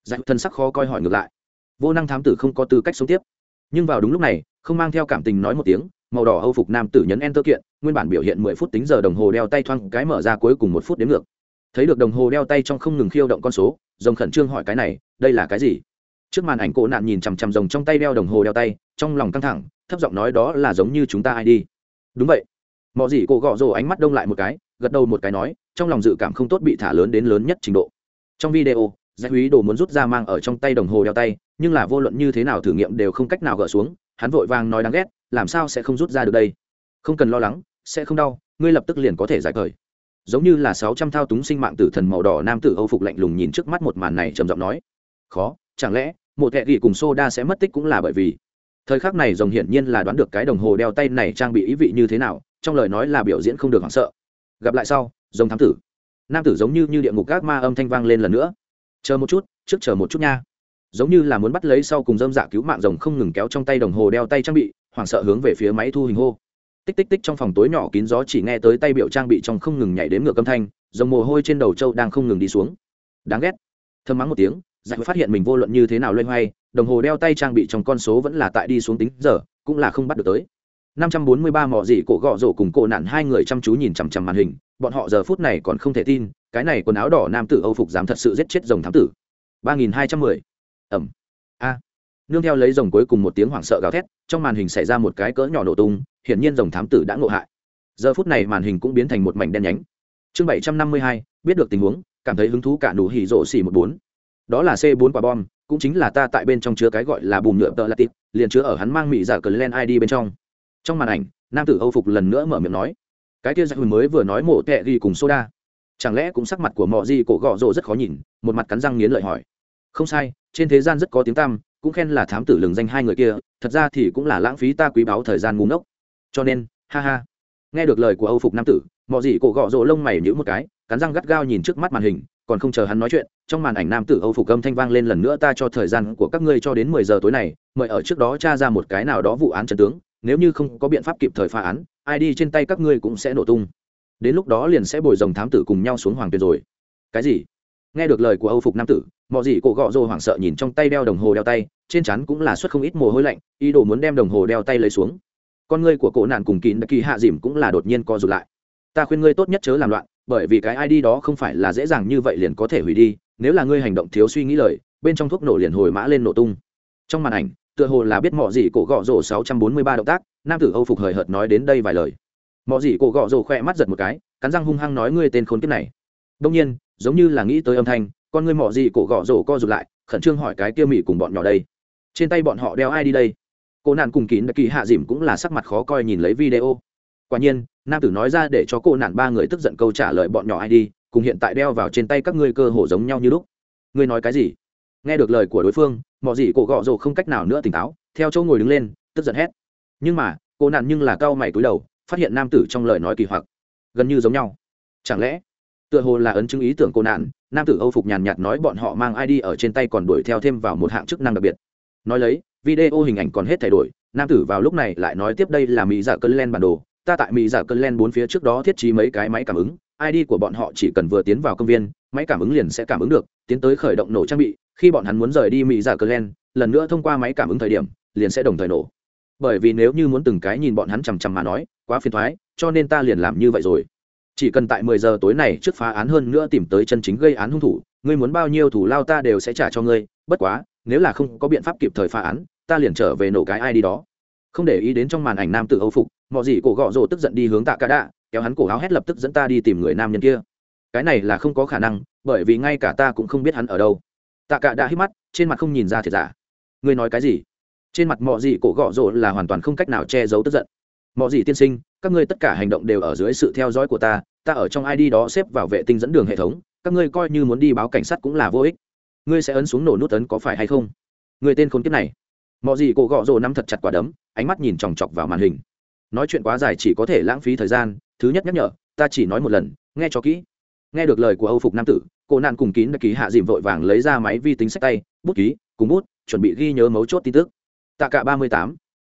Dạy thân sắc khó coi hỏi ngược lại. Vô năng thám tử không có tư cách sống tiếp. Nhưng vào đúng lúc này, không mang theo cảm tình nói một tiếng, màu đỏ âu phục nam tử nhấn enter kiện, nguyên bản biểu hiện mười phút tính giờ đồng hồ đeo tay thoang cái mở ra cuối cùng một phút đến ngược. Thấy được đồng hồ đeo tay trong không ngừng khiêu động con số rồng khẩn trương hỏi cái này, đây là cái gì? Trước màn ảnh cổ nạn nhìn chằm chằm rồng trong tay đeo đồng hồ đeo tay, trong lòng căng thẳng thấp giọng nói đó là giống như chúng ta ai đi. Đúng vậy. Mọi gì cổ gọ rồ ánh mắt đông lại một cái, gật đầu một cái nói, trong lòng dự cảm không tốt bị thả lớn đến lớn nhất trình độ. Trong video giải quý đồ muốn rút ra mang ở trong tay đồng hồ đeo tay, nhưng là vô luận như thế nào thử nghiệm đều không cách nào gỡ xuống, hắn vội vàng nói đáng ghét, làm sao sẽ không rút ra được đây? Không cần lo lắng, sẽ không đau, ngươi lập tức liền có thể giải thời. giống như là sáu trăm thao túng sinh mạng tử thần màu đỏ nam tử âu phục lạnh lùng nhìn trước mắt một màn này trầm giọng nói. Khó, chẳng lẽ, một hệ gỉ cùng soda sẽ mất tích cũng là bởi vì thời khắc này rồng hiển nhiên là đoán được cái đồng hồ đeo tay này trang bị ý vị như thế nào, trong lời nói là biểu diễn không được hoảng sợ. Gặp lại sau, rồng thám tử. Nam tử giống như như địa ngục gác ma âm thanh vang lên lần nữa. Chờ một chút, trước chờ một chút nha. Giống như là muốn bắt lấy sau cùng dâm dạ cứu mạng rồng không ngừng kéo trong tay đồng hồ đeo tay trang bị, hoảng sợ hướng về phía máy thu hình hô. Tích tích tích trong phòng tối nhỏ kín gió chỉ nghe tới tay biểu trang bị trong không ngừng nhảy đến ngược âm thanh, Rồng mồ hôi trên đầu trâu đang không ngừng đi xuống. Đáng ghét. Thơm mắng một tiếng giải phát hiện mình vô luận như thế nào loay hoay đồng hồ đeo tay trang bị trong con số vẫn là tại đi xuống tính giờ cũng là không bắt được tới. 543 mỏ dị cổ gọ rổ cùng cổ nạn hai người chăm chú nhìn chằm chằm màn hình bọn họ giờ phút này còn không thể tin cái này quần áo đỏ nam tử âu phục dám thật sự giết chết rồng thám tử. 3210. ẩm. A. Nương theo lấy rồng cuối cùng một tiếng hoảng sợ gào thét trong màn hình xảy ra một cái cỡ nhỏ nổ tung hiển nhiên rồng thám tử đã ngộ hại. Giờ phút này màn hình cũng biến thành một mảnh đen nhánh. Chương 752, biết được tình huống cảm thấy hứng thú cả nụ hỉ rộ xỉ một bốn đó là c 4 quả bom, cũng chính là ta tại bên trong chứa cái gọi là bùm nhựa tợ latit liền chứa ở hắn mang mỹ dạ giả cờ len id bên trong. Trong màn ảnh, nam tử âu phục lần nữa mở miệng nói, cái kia giặc hùi mới vừa nói mổ tệ ghi cùng soda. Chẳng lẽ cũng sắc mặt của mọi gì cổ gọ rộ rất khó nhìn, một mặt cắn răng nghiến lợi hỏi. Không sai, trên thế gian rất có tiếng tăm, cũng khen là thám tử lừng danh hai người kia, thật ra thì cũng là lãng phí ta quý báu thời gian ngu ngốc. Cho nên, ha ha. Nghe được lời của âu phục nam tử mọi gì cổ gọ rộ lông mày nhíu một cái, cắn răng gắt gao nhìn trước mắt màn hình còn không chờ hắn nói chuyện, trong màn ảnh nam tử âu phục âm thanh vang lên lần nữa, ta cho thời gian của các ngươi cho đến mười giờ tối này, mời ở trước đó t r a ra một cái nào đó vụ án trần tướng, nếu như không có biện pháp kịp thời phá án, ai đi trên tay các ngươi cũng sẽ nổ tung. Đến lúc đó liền sẽ bồi dòng thám tử cùng nhau xuống hoàng tuyền rồi. Cái gì? Nghe được lời của âu phục nam tử mọi gì cổ gọ rồ hoảng sợ nhìn trong tay đeo đồng hồ đeo tay, trên chắn cũng là suất không ít mồ hôi lạnh, ý đồ muốn đem đồng hồ đeo tay lấy xuống. Con ngươi của cổ nạn cùng kín kỳ hạ dìm cũng là đột nhiên co rụt lại. Ta khuyên ngươi tốt nhất chớ làm loạn bởi vì cái id đó không phải là dễ dàng như vậy liền có thể hủy đi, nếu là ngươi hành động thiếu suy nghĩ lời, bên trong thuốc nổ liền hồi mã lên nổ tung. Trong màn ảnh, tựa hồ là biết mọ gì cổ gọ rổ 643 động tác, nam tử âu phục hời hợt nói đến đây vài lời. Mọ gì cổ gọ rổ khẽ mắt giật một cái, cắn răng hung hăng nói ngươi tên khốn kiếp này. Đương nhiên, giống như là nghĩ tới âm thanh, con ngươi mọ gì cổ gọ rổ co rụt lại, khẩn trương hỏi cái kia mỹ cùng bọn nhỏ đây. Trên tay bọn họ đeo ID đây? Cô nạn cùng kín đặc kỳ hạ dìm cũng là sắc mặt khó coi nhìn lấy video. Quả nhiên nam tử nói ra để cho cô nạn ba người tức giận câu trả lời bọn nhỏ ai đi, cùng hiện tại đeo vào trên tay các ngươi cơ hồ giống nhau như lúc. Ngươi nói cái gì? Nghe được lời của đối phương, mọi gì cổ gọ rồ không cách nào nữa tỉnh táo, theo chỗ ngồi đứng lên, tức giận hét. Nhưng mà, cô nạn nhưng là cao mày cúi đầu, phát hiện nam tử trong lời nói kỳ hoặc, gần như giống nhau. Chẳng lẽ, tựa hồ là ấn chứng ý tưởng cô nạn nam tử âu phục nhàn nhạt nói bọn họ mang id ở trên tay còn đuổi theo thêm vào một hạng chức năng đặc biệt. Nói lấy, video hình ảnh còn hết thay đổi, nam tử vào lúc này lại nói tiếp đây là mỹ dạ cân len bản đồ ta tại mỹ giả cơn len bốn phía trước đó thiết trí mấy cái máy cảm ứng id của bọn họ chỉ cần vừa tiến vào công viên, máy cảm ứng liền sẽ cảm ứng được, tiến tới khởi động nổ trang bị, khi bọn hắn muốn rời đi mỹ giả cơn len, lần nữa thông qua máy cảm ứng thời điểm, liền sẽ đồng thời nổ. Bởi vì nếu như muốn từng cái nhìn bọn hắn chằm chằm mà nói, quá phiền thoái cho nên ta liền làm như vậy rồi. Chỉ cần tại mười giờ tối này trước phá án hơn nữa tìm tới chân chính gây án hung thủ, ngươi muốn bao nhiêu thủ lao ta đều sẽ trả cho ngươi, bất quá, nếu là không có biện pháp kịp thời phá án, ta liền trở về nổ cái ID đó không để ý đến trong màn ảnh nam tự âu phục, mọi gì cổ gọ rồ tức giận đi hướng tạ cả đạ, kéo hắn cổ áo hét lập tức dẫn ta đi tìm người nam nhân kia. Cái này là không có khả năng, bởi vì ngay cả ta cũng không biết hắn ở đâu. Tạ cả đạ hít mắt, trên mặt không nhìn ra thiệt giả. Ngươi nói cái gì? Trên mặt mọi gì cổ gọ rồ là hoàn toàn không cách nào che giấu tức giận. Mọi gì tiên sinh, các ngươi tất cả hành động đều ở dưới sự theo dõi của ta ta ở trong id đó xếp vào vệ tinh dẫn đường hệ thống, các ngươi coi như muốn đi báo cảnh sát cũng là vô ích. Ngươi sẽ ấn xuống nổ nút ấn có phải hay không? Người tên khốn kiếp này mọi gì cổ gọ rồ nắm thật chặt quả đấm, ánh mắt nhìn chòng chọc vào màn hình. Nói chuyện quá dài chỉ có thể lãng phí thời gian, thứ nhất nhắc nhở, ta chỉ nói một lần, nghe cho kỹ. Nghe được lời của âu phục nam tử, cô nạn cùng kín đã ký hạ dìm vội vàng lấy ra máy vi tính sách tay, bút ký, cùng bút, chuẩn bị ghi nhớ mấu chốt tin tức. Tạ cả ba mươi tám.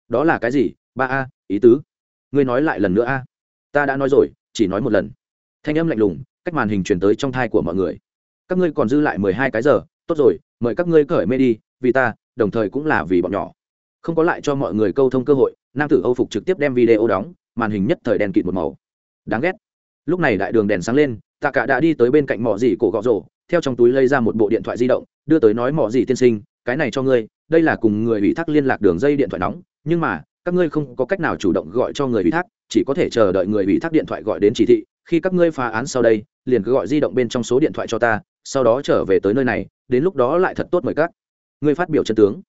Đó là cái gì? Ba a, ý tứ. Ngươi nói lại lần nữa a. Ta đã nói rồi, chỉ nói một lần. Thanh âm lạnh lùng, cách màn hình truyền tới trong thai của mọi người. Các ngươi còn dư lại mười hai cái giờ, tốt rồi, mời các ngươi cởi mê đi, vì ta đồng thời cũng là vì bọn nhỏ. Không có lại cho mọi người câu thông cơ hội, nam tử âu phục trực tiếp đem video đóng, màn hình nhất thời đèn kịt một màu. Đáng ghét. Lúc này đại đường đèn sáng lên, tạ cả đã đi tới bên cạnh mỏ gì cổ gọ rổ, theo trong túi lây ra một bộ điện thoại di động, đưa tới nói mỏ gì tiên sinh, cái này cho ngươi, đây là cùng người ủy thác liên lạc đường dây điện thoại nóng, nhưng mà, các ngươi không có cách nào chủ động gọi cho người ủy thác, chỉ có thể chờ đợi người ủy thác điện thoại gọi đến chỉ thị, khi các ngươi phá án sau đây, liền cứ gọi di động bên trong số điện thoại cho ta, sau đó trở về tới nơi này, đến lúc đó lại thật tốt mời các ngươi phát biểu chân tướng.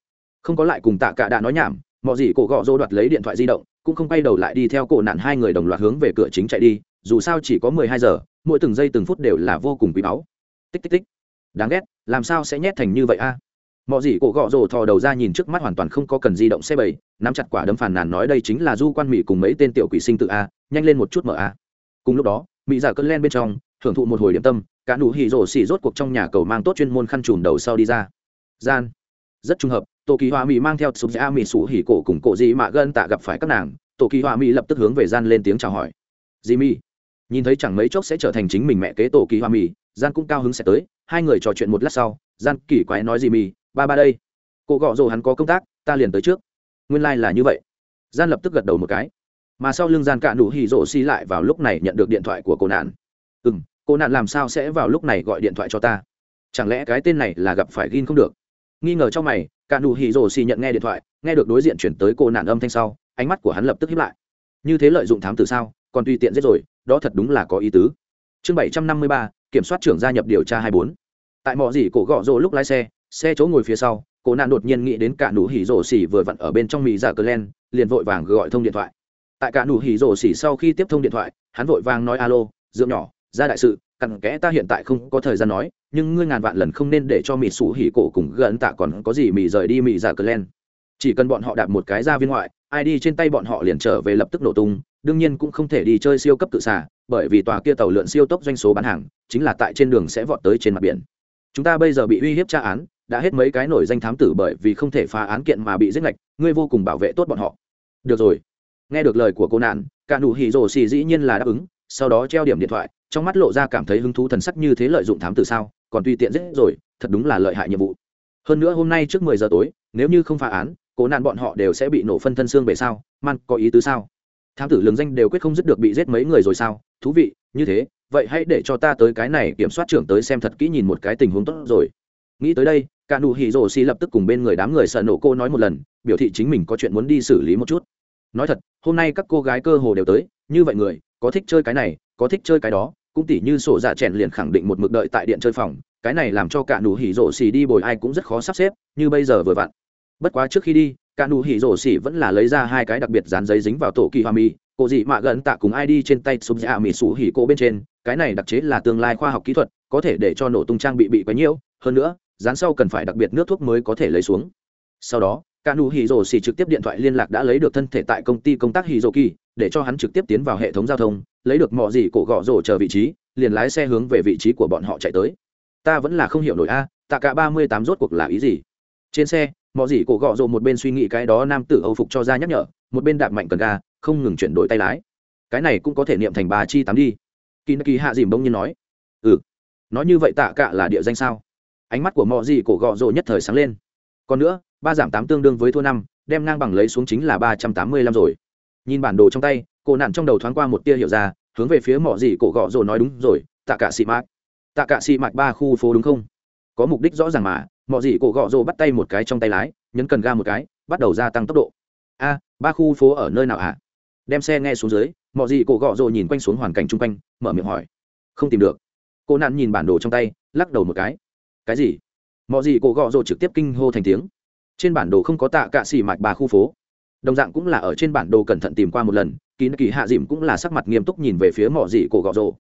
Không có lại cùng tạ cả đã nói nhảm mọi gì cổ gọ rô đoạt lấy điện thoại di động, cũng không quay đầu lại đi theo cổ nạn hai người đồng loạt hướng về cửa chính chạy đi, dù sao chỉ có mười hai giờ, mỗi từng giây từng phút đều là vô cùng quý báu. Tích tích tích. Đáng ghét, làm sao sẽ nhét thành như vậy a? À? mọi gì cổ gọ rồ thò đầu ra nhìn trước mắt hoàn toàn không có cần di động xe bầy, nắm chặt quả đấm phàn nàn nói đây chính là du quan mỹ cùng mấy tên tiểu quỷ sinh tự a, nhanh lên một chút mở a. Cùng lúc đó, mỹ giả cơn len bên trong thưởng thụ một hồi điểm tâm, cả nụ hỉ rồ xỉ rốt cuộc trong nhà cầu mang tốt chuyên môn khăn trùm đầu sau đi ra. Gian rất trùng hợp tổ kỳ hoa mỹ mang theo sụp dạ mỹ sủ hỉ cổ cùng cổ dị mạ gân tạ gặp phải các nàng tổ kỳ hoa mỹ lập tức hướng về gian lên tiếng chào hỏi. Dị mỹ nhìn thấy chẳng mấy chốc sẽ trở thành chính mình mẹ kế tổ kỳ hoa mỹ gian cũng cao hứng sẽ tới, hai người trò chuyện một lát sau, gian kỳ quái nói dị mỹ ba ba đây. Cô gọ rồ hắn có công tác, ta liền tới trước. Nguyên lai like là như vậy. Gian lập tức gật đầu một cái. Mà sau lưng gian cả nụ hỉ rổ xi lại vào lúc này nhận được điện thoại của cô nạn. Ừ cô nạn làm sao sẽ vào lúc này gọi điện thoại cho ta? Chẳng lẽ cái tên này là gặp phải gin không được? nghi ngờ trong mày, cả đủ hỉ rổ xì nhận nghe điện thoại, nghe được đối diện chuyển tới cô nạn âm thanh sau, ánh mắt của hắn lập tức hiếp lại. Như thế lợi dụng thám tử sao? Còn tùy tiện giết rồi, đó thật đúng là có ý tứ. Chương bảy trăm năm mươi ba, kiểm soát trưởng gia nhập điều tra hai bốn. Tại mọi gì cổ gõ rỗ lúc lái xe xe chỗ ngồi phía sau, cô nạn đột nhiên nghĩ đến cả đủ hỉ rổ xì vừa vặn ở bên trong mỹ giả cờ len, liền vội vàng gọi thông điện thoại. Tại cả đủ hỉ rổ xì sau khi tiếp thông điện thoại, hắn vội vàng nói alo dưỡng nhỏ, ra đại sự cặn kẽ ta hiện tại không có thời gian nói, nhưng ngươi ngàn vạn lần không nên để cho mỹ sủ hỉ cổ cùng gần tạ còn có gì mỹ rời đi mỹ giả cờ len chỉ cần bọn họ đạp một cái ra viên ngoại, ai đi trên tay bọn họ liền trở về lập tức nổ tung, đương nhiên cũng không thể đi chơi siêu cấp tự xả bởi vì tòa kia tàu lượn siêu tốc doanh số bán hàng, chính là tại trên đường sẽ vọt tới trên mặt biển. Chúng ta bây giờ bị uy hiếp tra án, đã hết mấy cái nổi danh thám tử bởi vì không thể phá án kiện mà bị giết ngạch, ngươi vô cùng bảo vệ tốt bọn họ. Được rồi. Nghe được lời của cô nạn cả nụ hỉ rồ xì dĩ nhiên là đáp ứng, sau đó treo điểm điện thoại trong mắt lộ ra cảm thấy hứng thú thần sắc như thế lợi dụng thám tử sao, còn tùy tiện giết rồi, thật đúng là lợi hại nhiệm vụ. Hơn nữa hôm nay trước mười giờ tối, nếu như không phá án, cố nạn bọn họ đều sẽ bị nổ phân thân xương về sao? Man, có ý tứ sao? Thám tử lường danh đều quyết không dứt được bị giết mấy người rồi sao? Thú vị, như thế, vậy hãy để cho ta tới cái này kiểm soát trưởng tới xem thật kỹ nhìn một cái tình huống tốt rồi. Nghĩ tới đây, cả nụ hỉ rồ xì lập tức cùng bên người đám người sợ nổ cô nói một lần, biểu thị chính mình có chuyện muốn đi xử lý một chút. Nói thật, hôm nay các cô gái cơ hồ đều tới, như vậy người, có thích chơi cái này, có thích chơi cái đó cũng tỉ như sổ dạ chèn liền khẳng định một mực đợi tại điện chơi phòng, cái này làm cho cả nụ hỉ rổ xì đi bồi ai cũng rất khó sắp xếp, như bây giờ vừa vặn. Bất quá trước khi đi, cả nụ hỉ rổ xì vẫn là lấy ra hai cái đặc biệt dán giấy dính vào tổ kỳ hoa mi cô dị mạ gần tạ cùng ai đi trên tay sụp dạ mỹ sủ hỉ cô bên trên, cái này đặc chế là tương lai khoa học kỹ thuật, có thể để cho nổ tung trang bị bị quấy nhiễu, hơn nữa, dán sau cần phải đặc biệt nước thuốc mới có thể lấy xuống. Sau đó cả nụ hỉ rổ xỉ trực tiếp điện thoại liên lạc đã lấy được thân thể tại công ty công tác hỉ rồ kỳ, để cho hắn trực tiếp tiến vào hệ thống giao thông, lấy được mọ gì cổ gõ rồ chờ vị trí, liền lái xe hướng về vị trí của bọn họ chạy tới. Ta vẫn là không hiểu nổi a, tạ cả ba mươi tám rốt cuộc là ý gì? Trên xe mọ gì cổ gõ rồ một bên suy nghĩ cái đó nam tử âu phục cho ra nhắc nhở, một bên đạp mạnh cần ga, không ngừng chuyển đổi tay lái. Cái này cũng có thể niệm thành bà chi tám đi. Kỳ kỳ hạ dìm bông như nói. Ừ. Nói như vậy tạ cả là địa danh sao? Ánh mắt của mọ gì cổ gọ rồ nhất thời sáng lên. Còn nữa ba giảm tám tương đương với thua năm, đem ngang bằng lấy xuống chính là ba trăm tám mươi lăm rồi. Nhìn bản đồ trong tay cổ nạn trong đầu thoáng qua một tia hiểu ra, hướng về phía mỏ gì cổ gọ rồi nói đúng rồi, tạ cả xị mạc. Tạ cả xị mạc ba khu phố đúng không? Có mục đích rõ ràng mà, mỏ gì cổ gọ rồi bắt tay một cái trong tay lái, nhấn cần ga một cái, bắt đầu gia tăng tốc độ. A, ba khu phố ở nơi nào ạ? Đem xe nghe xuống dưới, mỏ gì cổ gọ rồi nhìn quanh xuống hoàn cảnh chung quanh, mở miệng hỏi. Không tìm được. Cô nạn nhìn bản đồ trong tay, lắc đầu một cái. Cái gì? Mỏ gì cổ gọ rồi trực tiếp kinh hô thành tiếng trên bản đồ không có tạ cạ xỉ mạch ba khu phố. Đồng dạng cũng là ở trên bản đồ cẩn thận tìm qua một lần, kín kỳ hạ dìm cũng là sắc mặt nghiêm túc nhìn về phía mỏ dị cổ gọ rồ.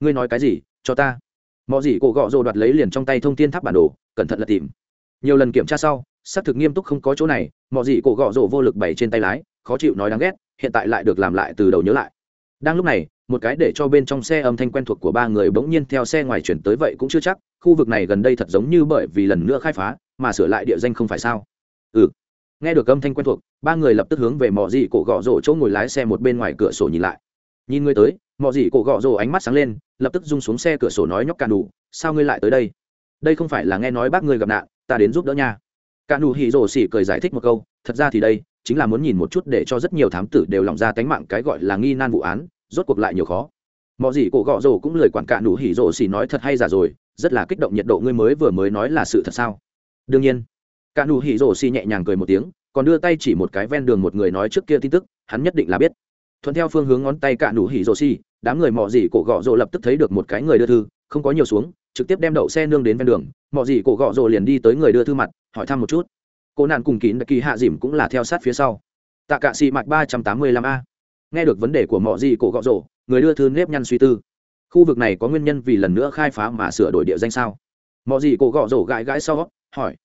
Ngươi nói cái gì? Cho ta. Mỏ dị cổ gọ rồ đoạt lấy liền trong tay thông tin tháp bản đồ, cẩn thận là tìm. Nhiều lần kiểm tra sau, xác thực nghiêm túc không có chỗ này mỏ dị cổ gọ rồ vô lực bày trên tay lái, khó chịu nói đáng ghét, hiện tại lại được làm lại từ đầu nhớ lại. Đang lúc này, một cái để cho bên trong xe âm thanh quen thuộc của ba người bỗng nhiên theo xe ngoài chuyển tới vậy cũng chưa chắc, khu vực này gần đây thật giống như bởi vì lần nữa khai phá, mà sửa lại địa danh không phải sao? ừ. Nghe được âm thanh quen thuộc, ba người lập tức hướng về mò dị cổ gõ rổ chỗ ngồi lái xe một bên ngoài cửa sổ nhìn lại. Nhìn ngươi tới mò dị cổ gõ rổ ánh mắt sáng lên, lập tức rung xuống xe cửa sổ nói nhóc cà nù, sao ngươi lại tới đây? Đây không phải là nghe nói bác ngươi gặp nạn, ta đến giúp đỡ nha. Cà nù hỉ rổ xỉ cười giải thích một câu, thật ra thì đây, chính là muốn nhìn một chút để cho rất nhiều thám tử đều lòng ra tánh mạng cái gọi là nghi nan vụ án, rốt cuộc lại nhiều khó. Mọi Dị cổ Gõ rồ cũng lời quản cạ nụ hỉ rồ xỉ nói thật hay giả rồi, rất là kích động nhiệt độ ngươi mới vừa mới nói là sự thật sao? Đương nhiên cả nụ hỉ rổ xì nhẹ nhàng cười một tiếng, còn đưa tay chỉ một cái ven đường một người nói trước kia tin tức, hắn nhất định là biết. Thuận theo phương hướng ngón tay cả nụ hỉ rổ xì, đám người mò gì cổ gọ rồ lập tức thấy được một cái người đưa thư, không có nhiều xuống, trực tiếp đem đậu xe nương đến ven đường mò gì cổ gọ rồ liền đi tới người đưa thư mặt, hỏi thăm một chút. Cô nạn cùng kín kỳ hạ dìm cũng là theo sát phía sau. Tạ cạ xì mạch ba trăm tám mươi lăm a. Nghe được vấn đề của mò gì cổ gọ rồ người đưa thư nếp nhăn suy tư. Khu vực này có nguyên nhân vì lần nữa khai phá mà sửa đổi địa danh sao? Mò gì cổ gọ rồ gãi gãi sau, hỏi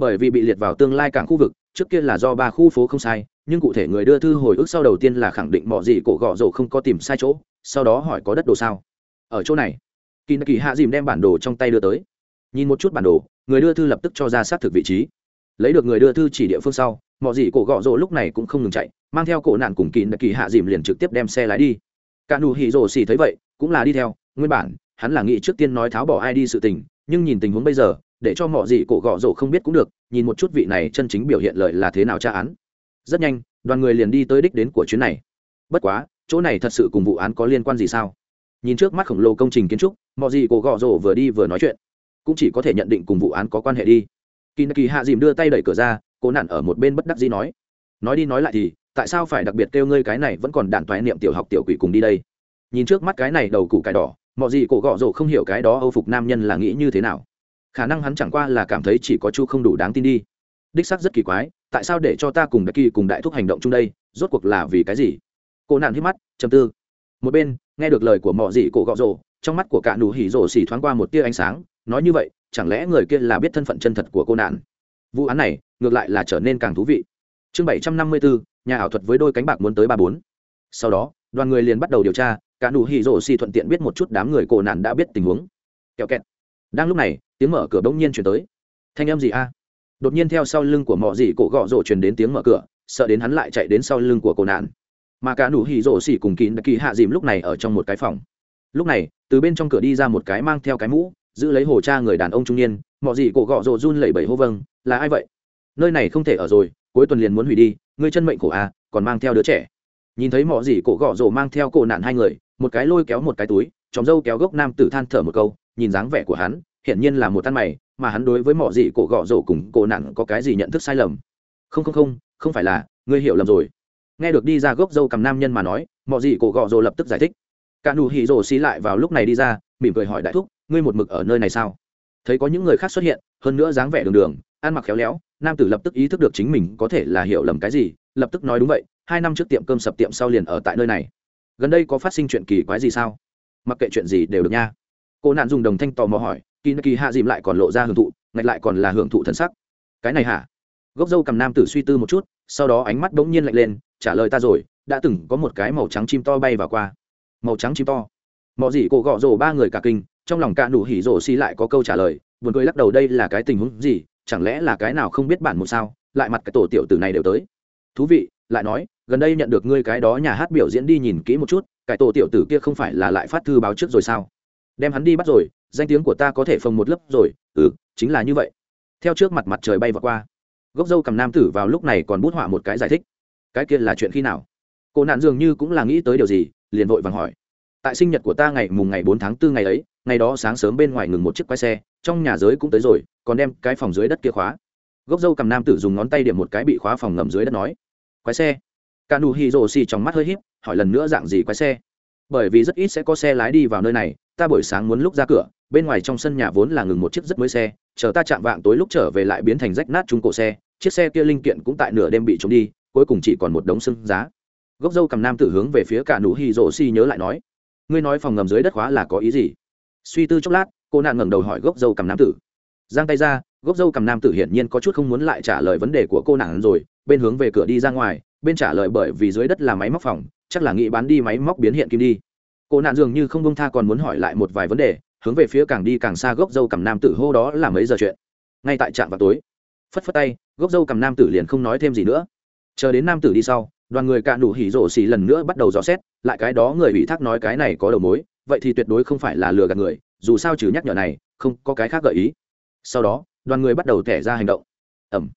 bởi vì bị liệt vào tương lai cảng khu vực, trước kia là do ba khu phố không sai, nhưng cụ thể người đưa thư hồi ức sau đầu tiên là khẳng định mọi gì cổ gọ rổ không có tìm sai chỗ, sau đó hỏi có đất đồ sao. Ở chỗ này kỳ kỳ hạ dìm đem bản đồ trong tay đưa tới. Nhìn một chút bản đồ, người đưa thư lập tức cho ra xác thực vị trí. Lấy được người đưa thư chỉ địa phương sau mọi gì cổ gọ rỗ lúc này cũng không ngừng chạy, mang theo cổ nạn cùng kỳ kỳ hạ dìm liền trực tiếp đem xe lái đi. Cả nụ hỉ rổ xì thấy vậy, cũng là đi theo. Nguyên bản, hắn là nghĩ trước tiên nói tháo bỏ ai đi sự tình, nhưng nhìn tình huống bây giờ để cho mọi gì cổ gọ rổ không biết cũng được, nhìn một chút vị này chân chính biểu hiện lời là thế nào tra án. Rất nhanh, đoàn người liền đi tới đích đến của chuyến này. Bất quá, chỗ này thật sự cùng vụ án có liên quan gì sao? Nhìn trước mắt khổng lồ công trình kiến trúc mọi gì cổ gọ rổ vừa đi vừa nói chuyện. Cũng chỉ có thể nhận định cùng vụ án có quan hệ đi. Kỳ kỳ hạ dìm đưa tay đẩy cửa ra cố nản ở một bên bất đắc dĩ nói. Nói đi nói lại thì, tại sao phải đặc biệt kêu ngươi cái này vẫn còn đản toái niệm tiểu học tiểu quỷ cùng đi đây? Nhìn trước mắt cái này đầu củ cải đỏ mọi gì cổ gọ rổ không hiểu cái đó âu phục nam nhân là nghĩ như thế nào khả năng hắn chẳng qua là cảm thấy chỉ có chu không đủ đáng tin đi. Đích xác rất kỳ quái, tại sao để cho ta cùng đại kỳ cùng đại thúc hành động chung đây, rốt cuộc là vì cái gì? Cô nạn hít mắt chầm tư. Một bên, nghe được lời của mọi dị cổ gọ rồ, trong mắt của cả nụ hỉ rồ xỉ thoáng qua một tia ánh sáng, nói như vậy, chẳng lẽ người kia là biết thân phận chân thật của cô nạn? Vụ án này, ngược lại là trở nên càng thú vị. Chương bảy trăm năm mươi bốn nhà ảo thuật với đôi cánh bạc muốn tới ba bốn. Sau đó, đoàn người liền bắt đầu điều tra, cả nụ hỉ rồ xỉ thuận tiện biết một chút đám người cổ nạn đã biết tình huống. Kẹo kẹt. Đang lúc này tiếng mở cửa bỗng nhiên chuyển tới. Thanh em gì a? Đột nhiên theo sau lưng của mọi gì cổ gọ rộ truyền đến tiếng mở cửa, sợ đến hắn lại chạy đến sau lưng của cổ nạn. Mà cả nụ hỉ rộ xỉ cùng kín kỳ hạ dìm lúc này ở trong một cái phòng. Lúc này, từ bên trong cửa đi ra một cái mang theo cái mũ, giữ lấy hồ cha người đàn ông trung niên mọi gì cổ gọ rộ run lẩy bẩy hô vâng là ai vậy? Nơi này không thể ở rồi, cuối tuần liền muốn hủy đi, ngươi chân mệnh của a à, còn mang theo đứa trẻ. Nhìn thấy mọi gì cổ gọ rộ mang theo cổ nạn hai người, một cái lôi kéo một cái túi chóng dâu kéo gốc nam tử than thở một câu, nhìn dáng vẻ của hắn hiển nhiên là một ăn mày, mà hắn đối với mỏ dị cổ gọ rổ cùng cổ nặng có cái gì nhận thức sai lầm? Không không không không phải là, ngươi hiểu lầm rồi. Nghe được đi ra gốc dâu cầm nam nhân mà nói, mỏ dị cổ gọ rổ lập tức giải thích. Cả nụ hỉ rổ xí lại vào lúc này đi ra, mỉm cười hỏi đại thúc, ngươi một mực ở nơi này sao? Thấy có những người khác xuất hiện, hơn nữa dáng vẻ đường đường, ăn mặc khéo léo, nam tử lập tức ý thức được chính mình có thể là hiểu lầm cái gì, lập tức nói đúng vậy, hai năm trước tiệm cơm sập tiệm sau liền ở tại nơi này. Gần đây có phát sinh chuyện kỳ quái gì sao? Mặc kệ chuyện gì đều được nha. Cô nạn dùng đồng thanh tò mò hỏi kỳ kỳ hạ dìm lại còn lộ ra hưởng thụ, ngạch lại còn là hưởng thụ thân sắc. Cái này hả? Gốc dâu cầm nam tử suy tư một chút, sau đó ánh mắt bỗng nhiên lạnh lên, trả lời ta rồi, đã từng có một cái màu trắng chim to bay vào qua. Màu trắng chim to. Mọi gì cổ gọ rổ ba người cả kinh, trong lòng cả nụ hỉ rổ xi lại có câu trả lời, buồn cười lắc đầu đây là cái tình huống gì, chẳng lẽ là cái nào không biết bản một sao, lại mặt cái tổ tiểu tử này đều tới. Thú vị, lại nói, gần đây nhận được ngươi cái đó nhà hát biểu diễn đi nhìn kỹ một chút, cái tổ tiểu tử kia không phải là lại phát thư báo trước rồi sao? Đem hắn đi bắt rồi danh tiếng của ta có thể phồng một lớp rồi ừ chính là như vậy. Theo trước mặt mặt trời bay vào qua, gốc dâu cầm nam tử vào lúc này còn bút họa một cái giải thích. Cái kia là chuyện khi nào? Cô nạn dường như cũng là nghĩ tới điều gì, liền vội vàng hỏi. Tại sinh nhật của ta ngày mùng ngày bốn tháng tư ngày ấy, ngày đó sáng sớm bên ngoài ngừng một chiếc quái xe, trong nhà giới cũng tới rồi, còn đem cái phòng dưới đất kia khóa. Gốc dâu cầm nam tử dùng ngón tay điểm một cái bị khóa phòng ngầm dưới đất nói, quái xe. Kanu hiroshi trong mắt hơi híp, hỏi lần nữa dạng gì quái xe? Bởi vì rất ít sẽ có xe lái đi vào nơi này, ta buổi sáng muốn lúc ra cửa bên ngoài trong sân nhà vốn là ngừng một chiếc rất mới xe, chờ ta chạm vạng tối lúc trở về lại biến thành rách nát trung cổ xe, chiếc xe kia linh kiện cũng tại nửa đêm bị trống đi, cuối cùng chỉ còn một đống xương giá. Gốc dâu cầm nam tử hướng về phía cả nụ hi rổ xi nhớ lại nói, ngươi nói phòng ngầm dưới đất khóa là có ý gì? Suy tư chốc lát, cô nạn ngẩng đầu hỏi gốc dâu cầm nam tử. Giang tay ra, gốc dâu cầm nam tử hiển nhiên có chút không muốn lại trả lời vấn đề của cô nạn rồi, bên hướng về cửa đi ra ngoài, bên trả lời bởi vì dưới đất là máy móc phòng, chắc là nghĩ bán đi máy móc biến hiện kim đi. Cô nạn dường như không bông tha còn muốn hỏi lại một vài vấn đề hướng về phía càng đi càng xa gốc dâu cầm nam tử hô đó là mấy giờ chuyện? Ngay tại trạm vào tối. Phất phất tay, gốc dâu cầm nam tử liền không nói thêm gì nữa. Chờ đến nam tử đi sau, đoàn người cạn đủ hỉ rổ xì lần nữa bắt đầu dò xét, lại cái đó người ủy thác nói cái này có đầu mối, vậy thì tuyệt đối không phải là lừa gạt người, dù sao trừ nhắc nhở này, không có cái khác gợi ý. Sau đó, đoàn người bắt đầu thẻ ra hành động. Ẩm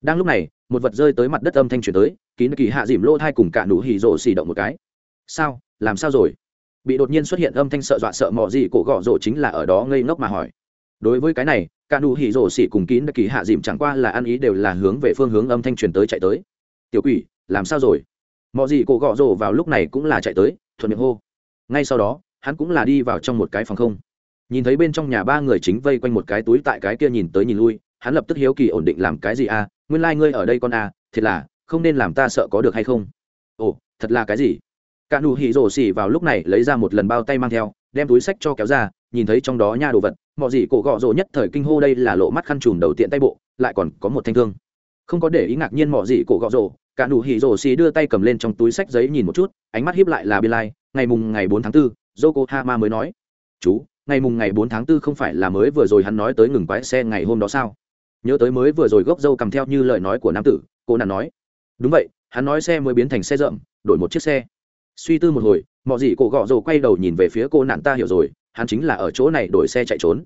đang lúc này, một vật rơi tới mặt đất âm thanh chuyển tới, kín kỳ hạ dìm lô thai cùng cả nụ hỉ rổ xì động một cái. Sao? Làm sao rồi? bị đột nhiên xuất hiện âm thanh sợ dọa sợ mò gì cổ gõ rổ chính là ở đó ngây ngốc mà hỏi. Đối với cái này, cả nụ hỉ rổ xỉ cùng kín đặc kỳ hạ dìm chẳng qua là ăn ý đều là hướng về phương hướng âm thanh truyền tới chạy tới. Tiểu quỷ, làm sao rồi? Mò gì cổ gõ rổ vào lúc này cũng là chạy tới, thuận miệng hô. Ngay sau đó, hắn cũng là đi vào trong một cái phòng không. Nhìn thấy bên trong nhà ba người chính vây quanh một cái túi tại cái kia nhìn tới nhìn lui, hắn lập tức hiếu kỳ ổn định làm cái gì a? À? nguyên lai、like、ngươi ở đây con a, thiệt là, không nên làm ta sợ có được hay không? Ồ, thật là cái gì? cả nụ hỉ rổ xỉ vào lúc này lấy ra một lần bao tay mang theo đem túi sách cho kéo ra nhìn thấy trong đó nha đồ vật mọi gì cổ gọ rổ nhất thời kinh hô đây là lộ mắt khăn trùm đầu tiện tay bộ lại còn có một thanh thương. Không có để ý ngạc nhiên mọi gì cổ gọ rổ cả nụ hỉ rổ xỉ đưa tay cầm lên trong túi sách giấy nhìn một chút ánh mắt hiếp lại là biên lai ngày mùng ngày bốn tháng 4, yokohama mới nói. Chú ngày mùng ngày bốn tháng 4 không phải là mới vừa rồi hắn nói tới ngừng quái xe ngày hôm đó sao? Nhớ tới mới vừa rồi gốc dâu cầm theo như lời nói của nam tử cô nàng nói. Đúng vậy hắn nói xe mới biến thành xe rậm đổi một chiếc xe suy tư một hồi mọi gì cổ gọ rồ quay đầu nhìn về phía cô nạn ta hiểu rồi, hắn chính là ở chỗ này đổi xe chạy trốn.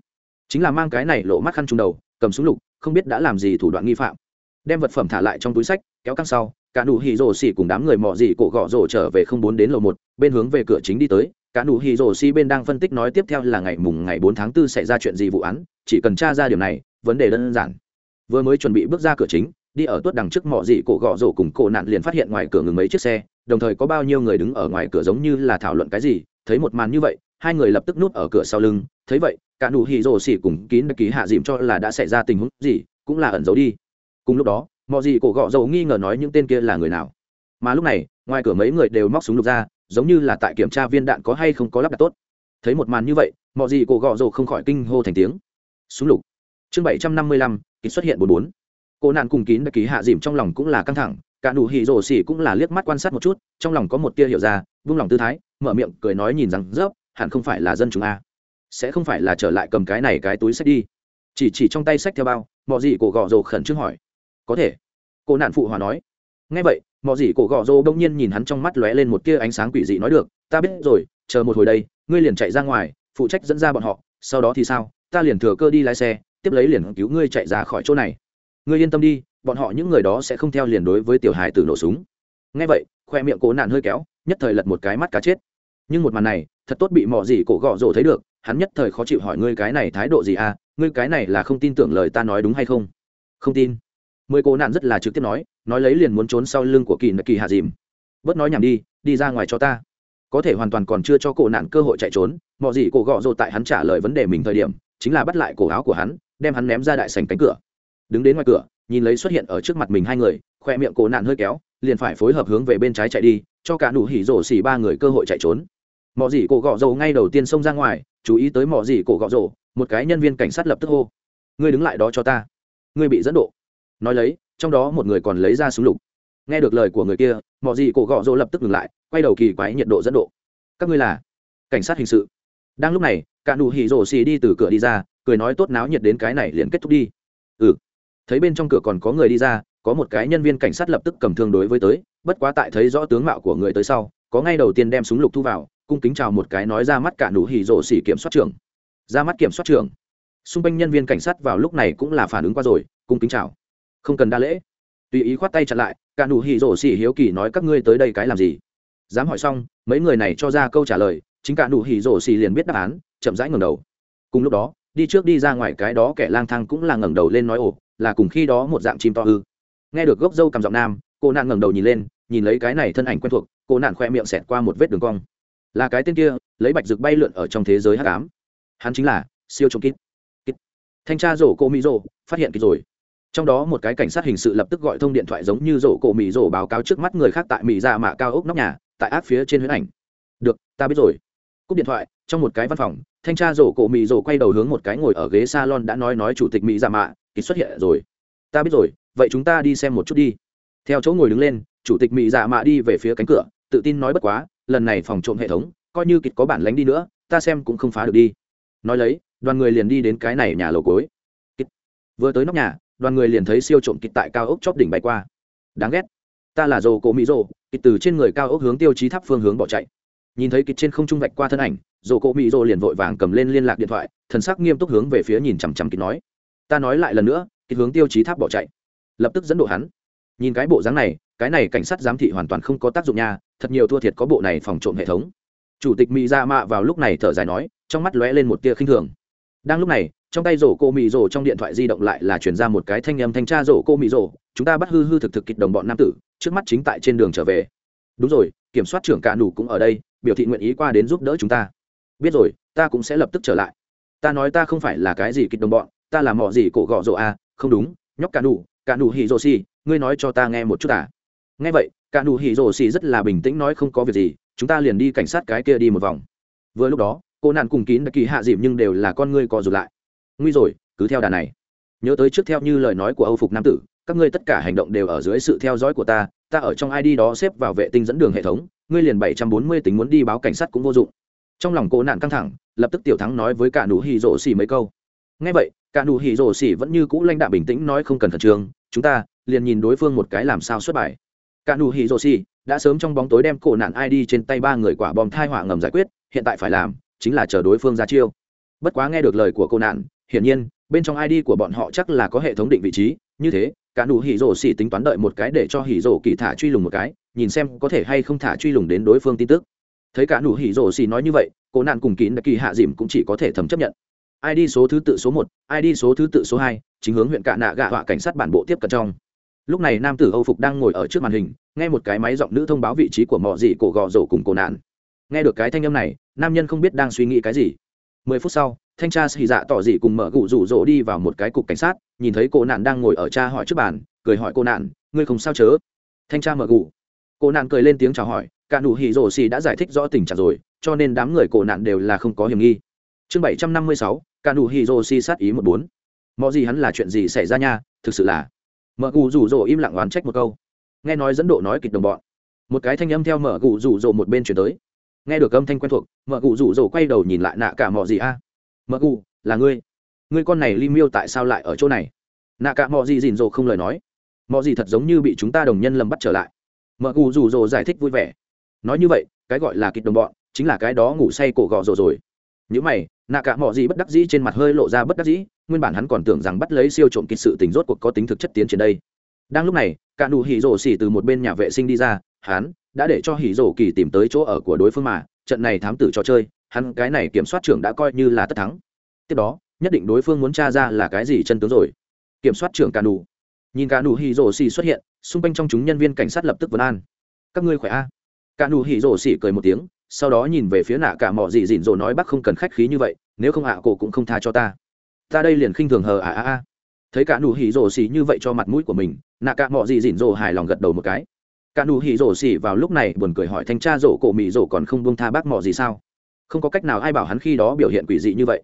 Chính là mang cái này lộ mắt khăn trùng đầu, cầm súng lục, không biết đã làm gì thủ đoạn nghi phạm. Đem vật phẩm thả lại trong túi sách, kéo căng sau, cả nụ hì rồ xì cùng đám người mò gì cổ gọ rồ trở về không bốn đến lầu một, bên hướng về cửa chính đi tới. Cả nụ hì rồ xì bên đang phân tích nói tiếp theo là ngày mùng ngày bốn tháng 4 xảy ra chuyện gì vụ án, chỉ cần tra ra điều này, vấn đề đơn giản. Vừa mới chuẩn bị bước ra cửa chính, đi ở tuốt đằng trước mò gì cổ gọ rồ cùng cổ nạn liền phát hiện ngoài cửa ngừng mấy chiếc xe đồng thời có bao nhiêu người đứng ở ngoài cửa giống như là thảo luận cái gì, thấy một màn như vậy, hai người lập tức núp ở cửa sau lưng, thấy vậy, cả nụ hỉ rồ xỉ cùng kín ký hạ dìm cho là đã xảy ra tình huống gì, cũng là ẩn giấu đi. Cùng lúc đó mọi gì cổ gọ dầu nghi ngờ nói những tên kia là người nào. Mà lúc này, ngoài cửa mấy người đều móc súng lục ra, giống như là tại kiểm tra viên đạn có hay không có lắp đặt tốt. Thấy một màn như vậy mọi gì cổ gọ dầu không khỏi kinh hô thành tiếng. Súng lục. Chương bảy trăm năm mươi lăm xuất hiện bốn bốn. Cô nạn cùng kín ký hạ dìm trong lòng cũng là căng thẳng cả nụ hỉ rổ xỉ cũng là liếc mắt quan sát một chút, trong lòng có một tia hiểu ra, vung lòng tư thái, mở miệng cười nói nhìn rằng rớp hẳn không phải là dân chúng a. À. sẽ không phải là trở lại cầm cái này cái túi sách đi. Chỉ chỉ trong tay sách theo bao mọi gì cổ gọ rồ khẩn trương hỏi, có thể. Cô nạn phụ hòa nói, nghe vậy mọi gì cổ gọ rồ đông nhiên nhìn hắn trong mắt lóe lên một tia ánh sáng quỷ dị nói được, ta biết rồi, chờ một hồi đây, ngươi liền chạy ra ngoài, phụ trách dẫn ra bọn họ, sau đó thì sao? Ta liền thừa cơ đi lái xe, tiếp lấy liền cứu ngươi chạy ra khỏi chỗ này. Ngươi yên tâm đi bọn họ những người đó sẽ không theo liền đối với tiểu hài tử nổ súng. Ngay vậy, khoe miệng cố nạn hơi kéo, nhất thời lật một cái mắt cá chết. Nhưng một màn này, thật tốt bị mò gì cổ gọ rổ thấy được, hắn nhất thời khó chịu hỏi ngươi cái này thái độ gì à ngươi cái này là không tin tưởng lời ta nói đúng hay không? Không tin. Mười cố nạn rất là trực tiếp nói nói lấy liền muốn trốn sau lưng của kỳ nợ kỳ hạ dìm. Bớt nói nhảm đi đi ra ngoài cho ta. Có thể hoàn toàn còn chưa cho cổ nạn cơ hội chạy trốn mò gì cổ gọ rổ tại hắn trả lời vấn đề mình thời điểm, chính là bắt lại cổ áo của hắn, đem hắn ném ra đại sành cánh cửa. Đứng đến ngoài cửa nhìn lấy xuất hiện ở trước mặt mình hai người, khoe miệng cổ nạn hơi kéo, liền phải phối hợp hướng về bên trái chạy đi, cho cả nụ hỉ rổ xỉ ba người cơ hội chạy trốn. Mọi gì cổ gọ rổ ngay đầu tiên xông ra ngoài, chú ý tới mọi gì cổ gọ rổ một cái nhân viên cảnh sát lập tức hô, ngươi đứng lại đó cho ta. Ngươi bị dẫn độ. Nói lấy, trong đó một người còn lấy ra súng lục. Nghe được lời của người kia mọi gì cổ gọ rổ lập tức ngừng lại, quay đầu kỳ quái nhiệt độ dẫn độ. Các ngươi là cảnh sát hình sự? Đang lúc này, cả nụ hỉ rổ xỉ đi từ cửa đi ra, cười nói tốt náo nhiệt đến cái này liền kết thúc đi. Ừ thấy bên trong cửa còn có người đi ra, có một cái nhân viên cảnh sát lập tức cầm thương đối với tới, bất quá tại thấy rõ tướng mạo của người tới sau, có ngay đầu tiên đem súng lục thu vào, cung kính chào một cái nói ra mắt cả nụ hỉ rổ xỉ kiểm soát trưởng. Ra mắt kiểm soát trưởng. Xung quanh nhân viên cảnh sát vào lúc này cũng là phản ứng qua rồi, cung kính chào. Không cần đa lễ. Tùy ý khoát tay chặn lại, cả nụ hỉ rổ xỉ hiếu kỳ nói các ngươi tới đây cái làm gì? Dám hỏi xong, mấy người này cho ra câu trả lời, chính cả nụ hỉ rổ xỉ liền biết đáp án, chậm rãi ngẩng đầu. Cùng lúc đó, đi trước đi ra ngoài cái đó kẻ lang thang cũng là ngẩng đầu lên nói ồ là cùng khi đó một dạng chim to hư. Nghe được gốc dâu cầm giọng nam, cô nạn ngẩng đầu nhìn lên, nhìn lấy cái này thân ảnh quen thuộc, cô nạn khoe miệng xẹt qua một vết đường cong. Là cái tên kia, lấy bạch rực bay lượn ở trong thế giới hắc ám. Hắn chính là siêu trộm kít. Kít. Thanh tra rổ cô mỹ rổ, phát hiện kít rồi. Trong đó một cái cảnh sát hình sự lập tức gọi thông điện thoại giống như rổ cổ mỹ rổ báo cáo trước mắt người khác tại mỹ ra dạ mạ cao ốc nóc nhà, tại áp phía trên huyễn ảnh. Được, ta biết rồi cúp điện thoại, trong một cái văn phòng, thanh tra rổ cổ mì rổ quay đầu hướng một cái ngồi ở ghế salon đã nói nói chủ tịch mỹ giả mạ kỳ xuất hiện rồi. Ta biết rồi, vậy chúng ta đi xem một chút đi. Theo chỗ ngồi đứng lên, chủ tịch mỹ giả mạ đi về phía cánh cửa, tự tin nói bất quá, lần này phòng trộm hệ thống, coi như kịch có bản lánh đi nữa, ta xem cũng không phá được đi. Nói lấy, đoàn người liền đi đến cái này nhà lầu cối kịch. vừa tới nóc nhà, đoàn người liền thấy siêu trộm kịch tại cao ốc chóp đỉnh bay qua. Đáng ghét, ta là rồ cổ mỹ rồ kịch từ trên người cao ốc hướng tiêu chí tháp phương hướng bỏ chạy nhìn thấy kịch trên không trung vạch qua thân ảnh dồ cộ mỹ dồ liền vội vàng cầm lên liên lạc điện thoại, thần sắc nghiêm túc hướng về phía nhìn chằm chằm kịch nói. Ta nói lại lần nữa, kịch hướng tiêu chí tháp bỏ chạy. Lập tức dẫn độ hắn. Nhìn cái bộ dáng này, cái này cảnh sát giám thị hoàn toàn không có tác dụng nha, thật nhiều thua thiệt có bộ này phòng trộm hệ thống. Chủ tịch mỹ ra dạ mạ vào lúc này thở dài nói, trong mắt lóe lên một tia khinh thường. Đang lúc này, trong tay rổ cô mị rổ trong điện thoại di động lại là chuyển ra một cái thanh âm thanh tra rổ cô mị rổ chúng ta bắt hư hư thực thực kịch đồng bọn nam tử, trước mắt chính tại trên đường trở về. Đúng rồi, kiểm soát trưởng cả nủ cũng ở đây biểu thị nguyện ý qua đến giúp đỡ chúng ta. Biết rồi, ta cũng sẽ lập tức trở lại. Ta nói ta không phải là cái gì kịch đồng bọn, ta là mỏ gì cổ gọ rộ à không đúng, nhóc cả nụ cả nụ hỉ rồ xì, ngươi nói cho ta nghe một chút à. Nghe vậy, cả nụ hỉ rồ xì rất là bình tĩnh nói không có việc gì, chúng ta liền đi cảnh sát cái kia đi một vòng. Vừa lúc đó, cô nạn cùng kín đã kỳ hạ dịp nhưng đều là con ngươi co rụt lại. Nguy rồi, cứ theo đà này. Nhớ tới trước theo như lời nói của âu phục nam tử, các ngươi tất cả hành động đều ở dưới sự theo dõi của ta ta ở trong id đó xếp vào vệ tinh dẫn đường hệ thống ngươi liền bảy trăm bốn mươi tính muốn đi báo cảnh sát cũng vô dụng. Trong lòng cô nạn căng thẳng, lập tức tiểu thắng nói với cả nụ Hỉ rổ xỉ mấy câu. Nghe vậy, cả nụ Hỉ rổ xỉ vẫn như cũ lãnh đạo bình tĩnh nói không cần thần trương, chúng ta liền nhìn đối phương một cái làm sao xuất bài. Cả nụ Hỉ rổ xỉ đã sớm trong bóng tối đem cổ nạn ID trên tay ba người quả bom thai hỏa ngầm giải quyết, hiện tại phải làm chính là chờ đối phương ra chiêu. Bất quá nghe được lời của cô nạn, hiển nhiên, bên trong id của bọn họ chắc là có hệ thống định vị trí, như thế, cả nụ hỉ rổ xỉ tính toán đợi một cái để cho hỉ rổ kỳ thả truy lùng một cái nhìn xem có thể hay không thả truy lùng đến đối phương tin tức. Thấy cả nụ hỉ rổ xì nói như vậy, cô nạn cùng kín đặc kỳ hạ dìm cũng chỉ có thể thầm chấp nhận. Id số thứ tự số một id số thứ tự số hai, chính hướng huyện cạ nạ gạ họa cảnh sát bản bộ tiếp cận trong. Lúc này nam tử âu phục đang ngồi ở trước màn hình, nghe một cái máy giọng nữ thông báo vị trí của mọi dị cổ gò rổ cùng cô nạn. Nghe được cái thanh âm này, nam nhân không biết đang suy nghĩ cái gì. Mười phút sau, thanh tra xì dạ tỏ dị cùng mở gụ rủ rỗ đi vào một cái cục cảnh sát, nhìn thấy cô nạn đang ngồi ở cha hỏi trước bàn, cười hỏi cô nạn, ngươi không sao chớ? Thanh tra mở gụ cô nạn cười lên tiếng chào hỏi, cả nụ hỉ rổ xì đã giải thích rõ tình trạng rồi, cho nên đám người cổ nạn đều là không có hiểm nghi. Chương bảy trăm năm mươi sáu, cả nụ hỉ rổ xì sát ý một bốn. Mọi gì hắn là chuyện gì xảy ra nha, thực sự là. Mở cụ rủ rỗ im lặng oán trách một câu. Nghe nói dẫn độ nói kịch đồng bọn. Một cái thanh âm theo mở cụ rủ rỗ một bên chuyển tới. Nghe được âm thanh quen thuộc mở cụ rủ rỗ quay đầu nhìn lại nạ cả mọi gì a. Mở cụ là ngươi. Ngươi con này li miêu tại sao lại ở chỗ này? Nạ cả mọi gì dìn rỗ không lời nói. Mọi gì thật giống như bị chúng ta đồng nhân lầm bắt trở lại mợ cụ rủ rồ giải thích vui vẻ. Nói như vậy, cái gọi là kịch đồng bọn, chính là cái đó ngủ say cổ gọ rồ rồi. Những mày, nạ cả mọi gì bất đắc dĩ trên mặt hơi lộ ra bất đắc dĩ, nguyên bản hắn còn tưởng rằng bắt lấy siêu trộm kịch sự tình rốt cuộc có tính thực chất tiến trên đây. Đang lúc này, cả nụ hỉ rổ xỉ từ một bên nhà vệ sinh đi ra, hắn đã để cho hỉ rổ kỳ tìm tới chỗ ở của đối phương mà, trận này thám tử trò chơi, hắn cái này kiểm soát trưởng đã coi như là tất thắng. Tiếp đó, nhất định đối phương muốn tra ra là cái gì chân tướng rồi. Kiểm soát trưởng cả nụ. Nhìn cả nụ hỉ rổ xỉ xuất hiện xung quanh trong chúng nhân viên cảnh sát lập tức vấn an. Các ngươi khỏe a? Cả nụ hỉ rổ xỉ cười một tiếng sau đó nhìn về phía nạ cả mỏ dị dịn rồ nói bác không cần khách khí như vậy nếu không ạ à, cổ cũng không tha cho ta. Ta đây liền khinh thường hờ à à à thấy cả nụ hỉ rổ xỉ như vậy cho mặt mũi của mình nạ cả mỏ dị dịn rồ hài lòng gật đầu một cái. Cả nụ hỉ rổ xỉ vào lúc này buồn cười hỏi thanh tra rổ cổ mị rổ còn không buông tha bác mỏ gì sao? Không có cách nào ai bảo hắn khi đó biểu hiện quỷ dị như vậy.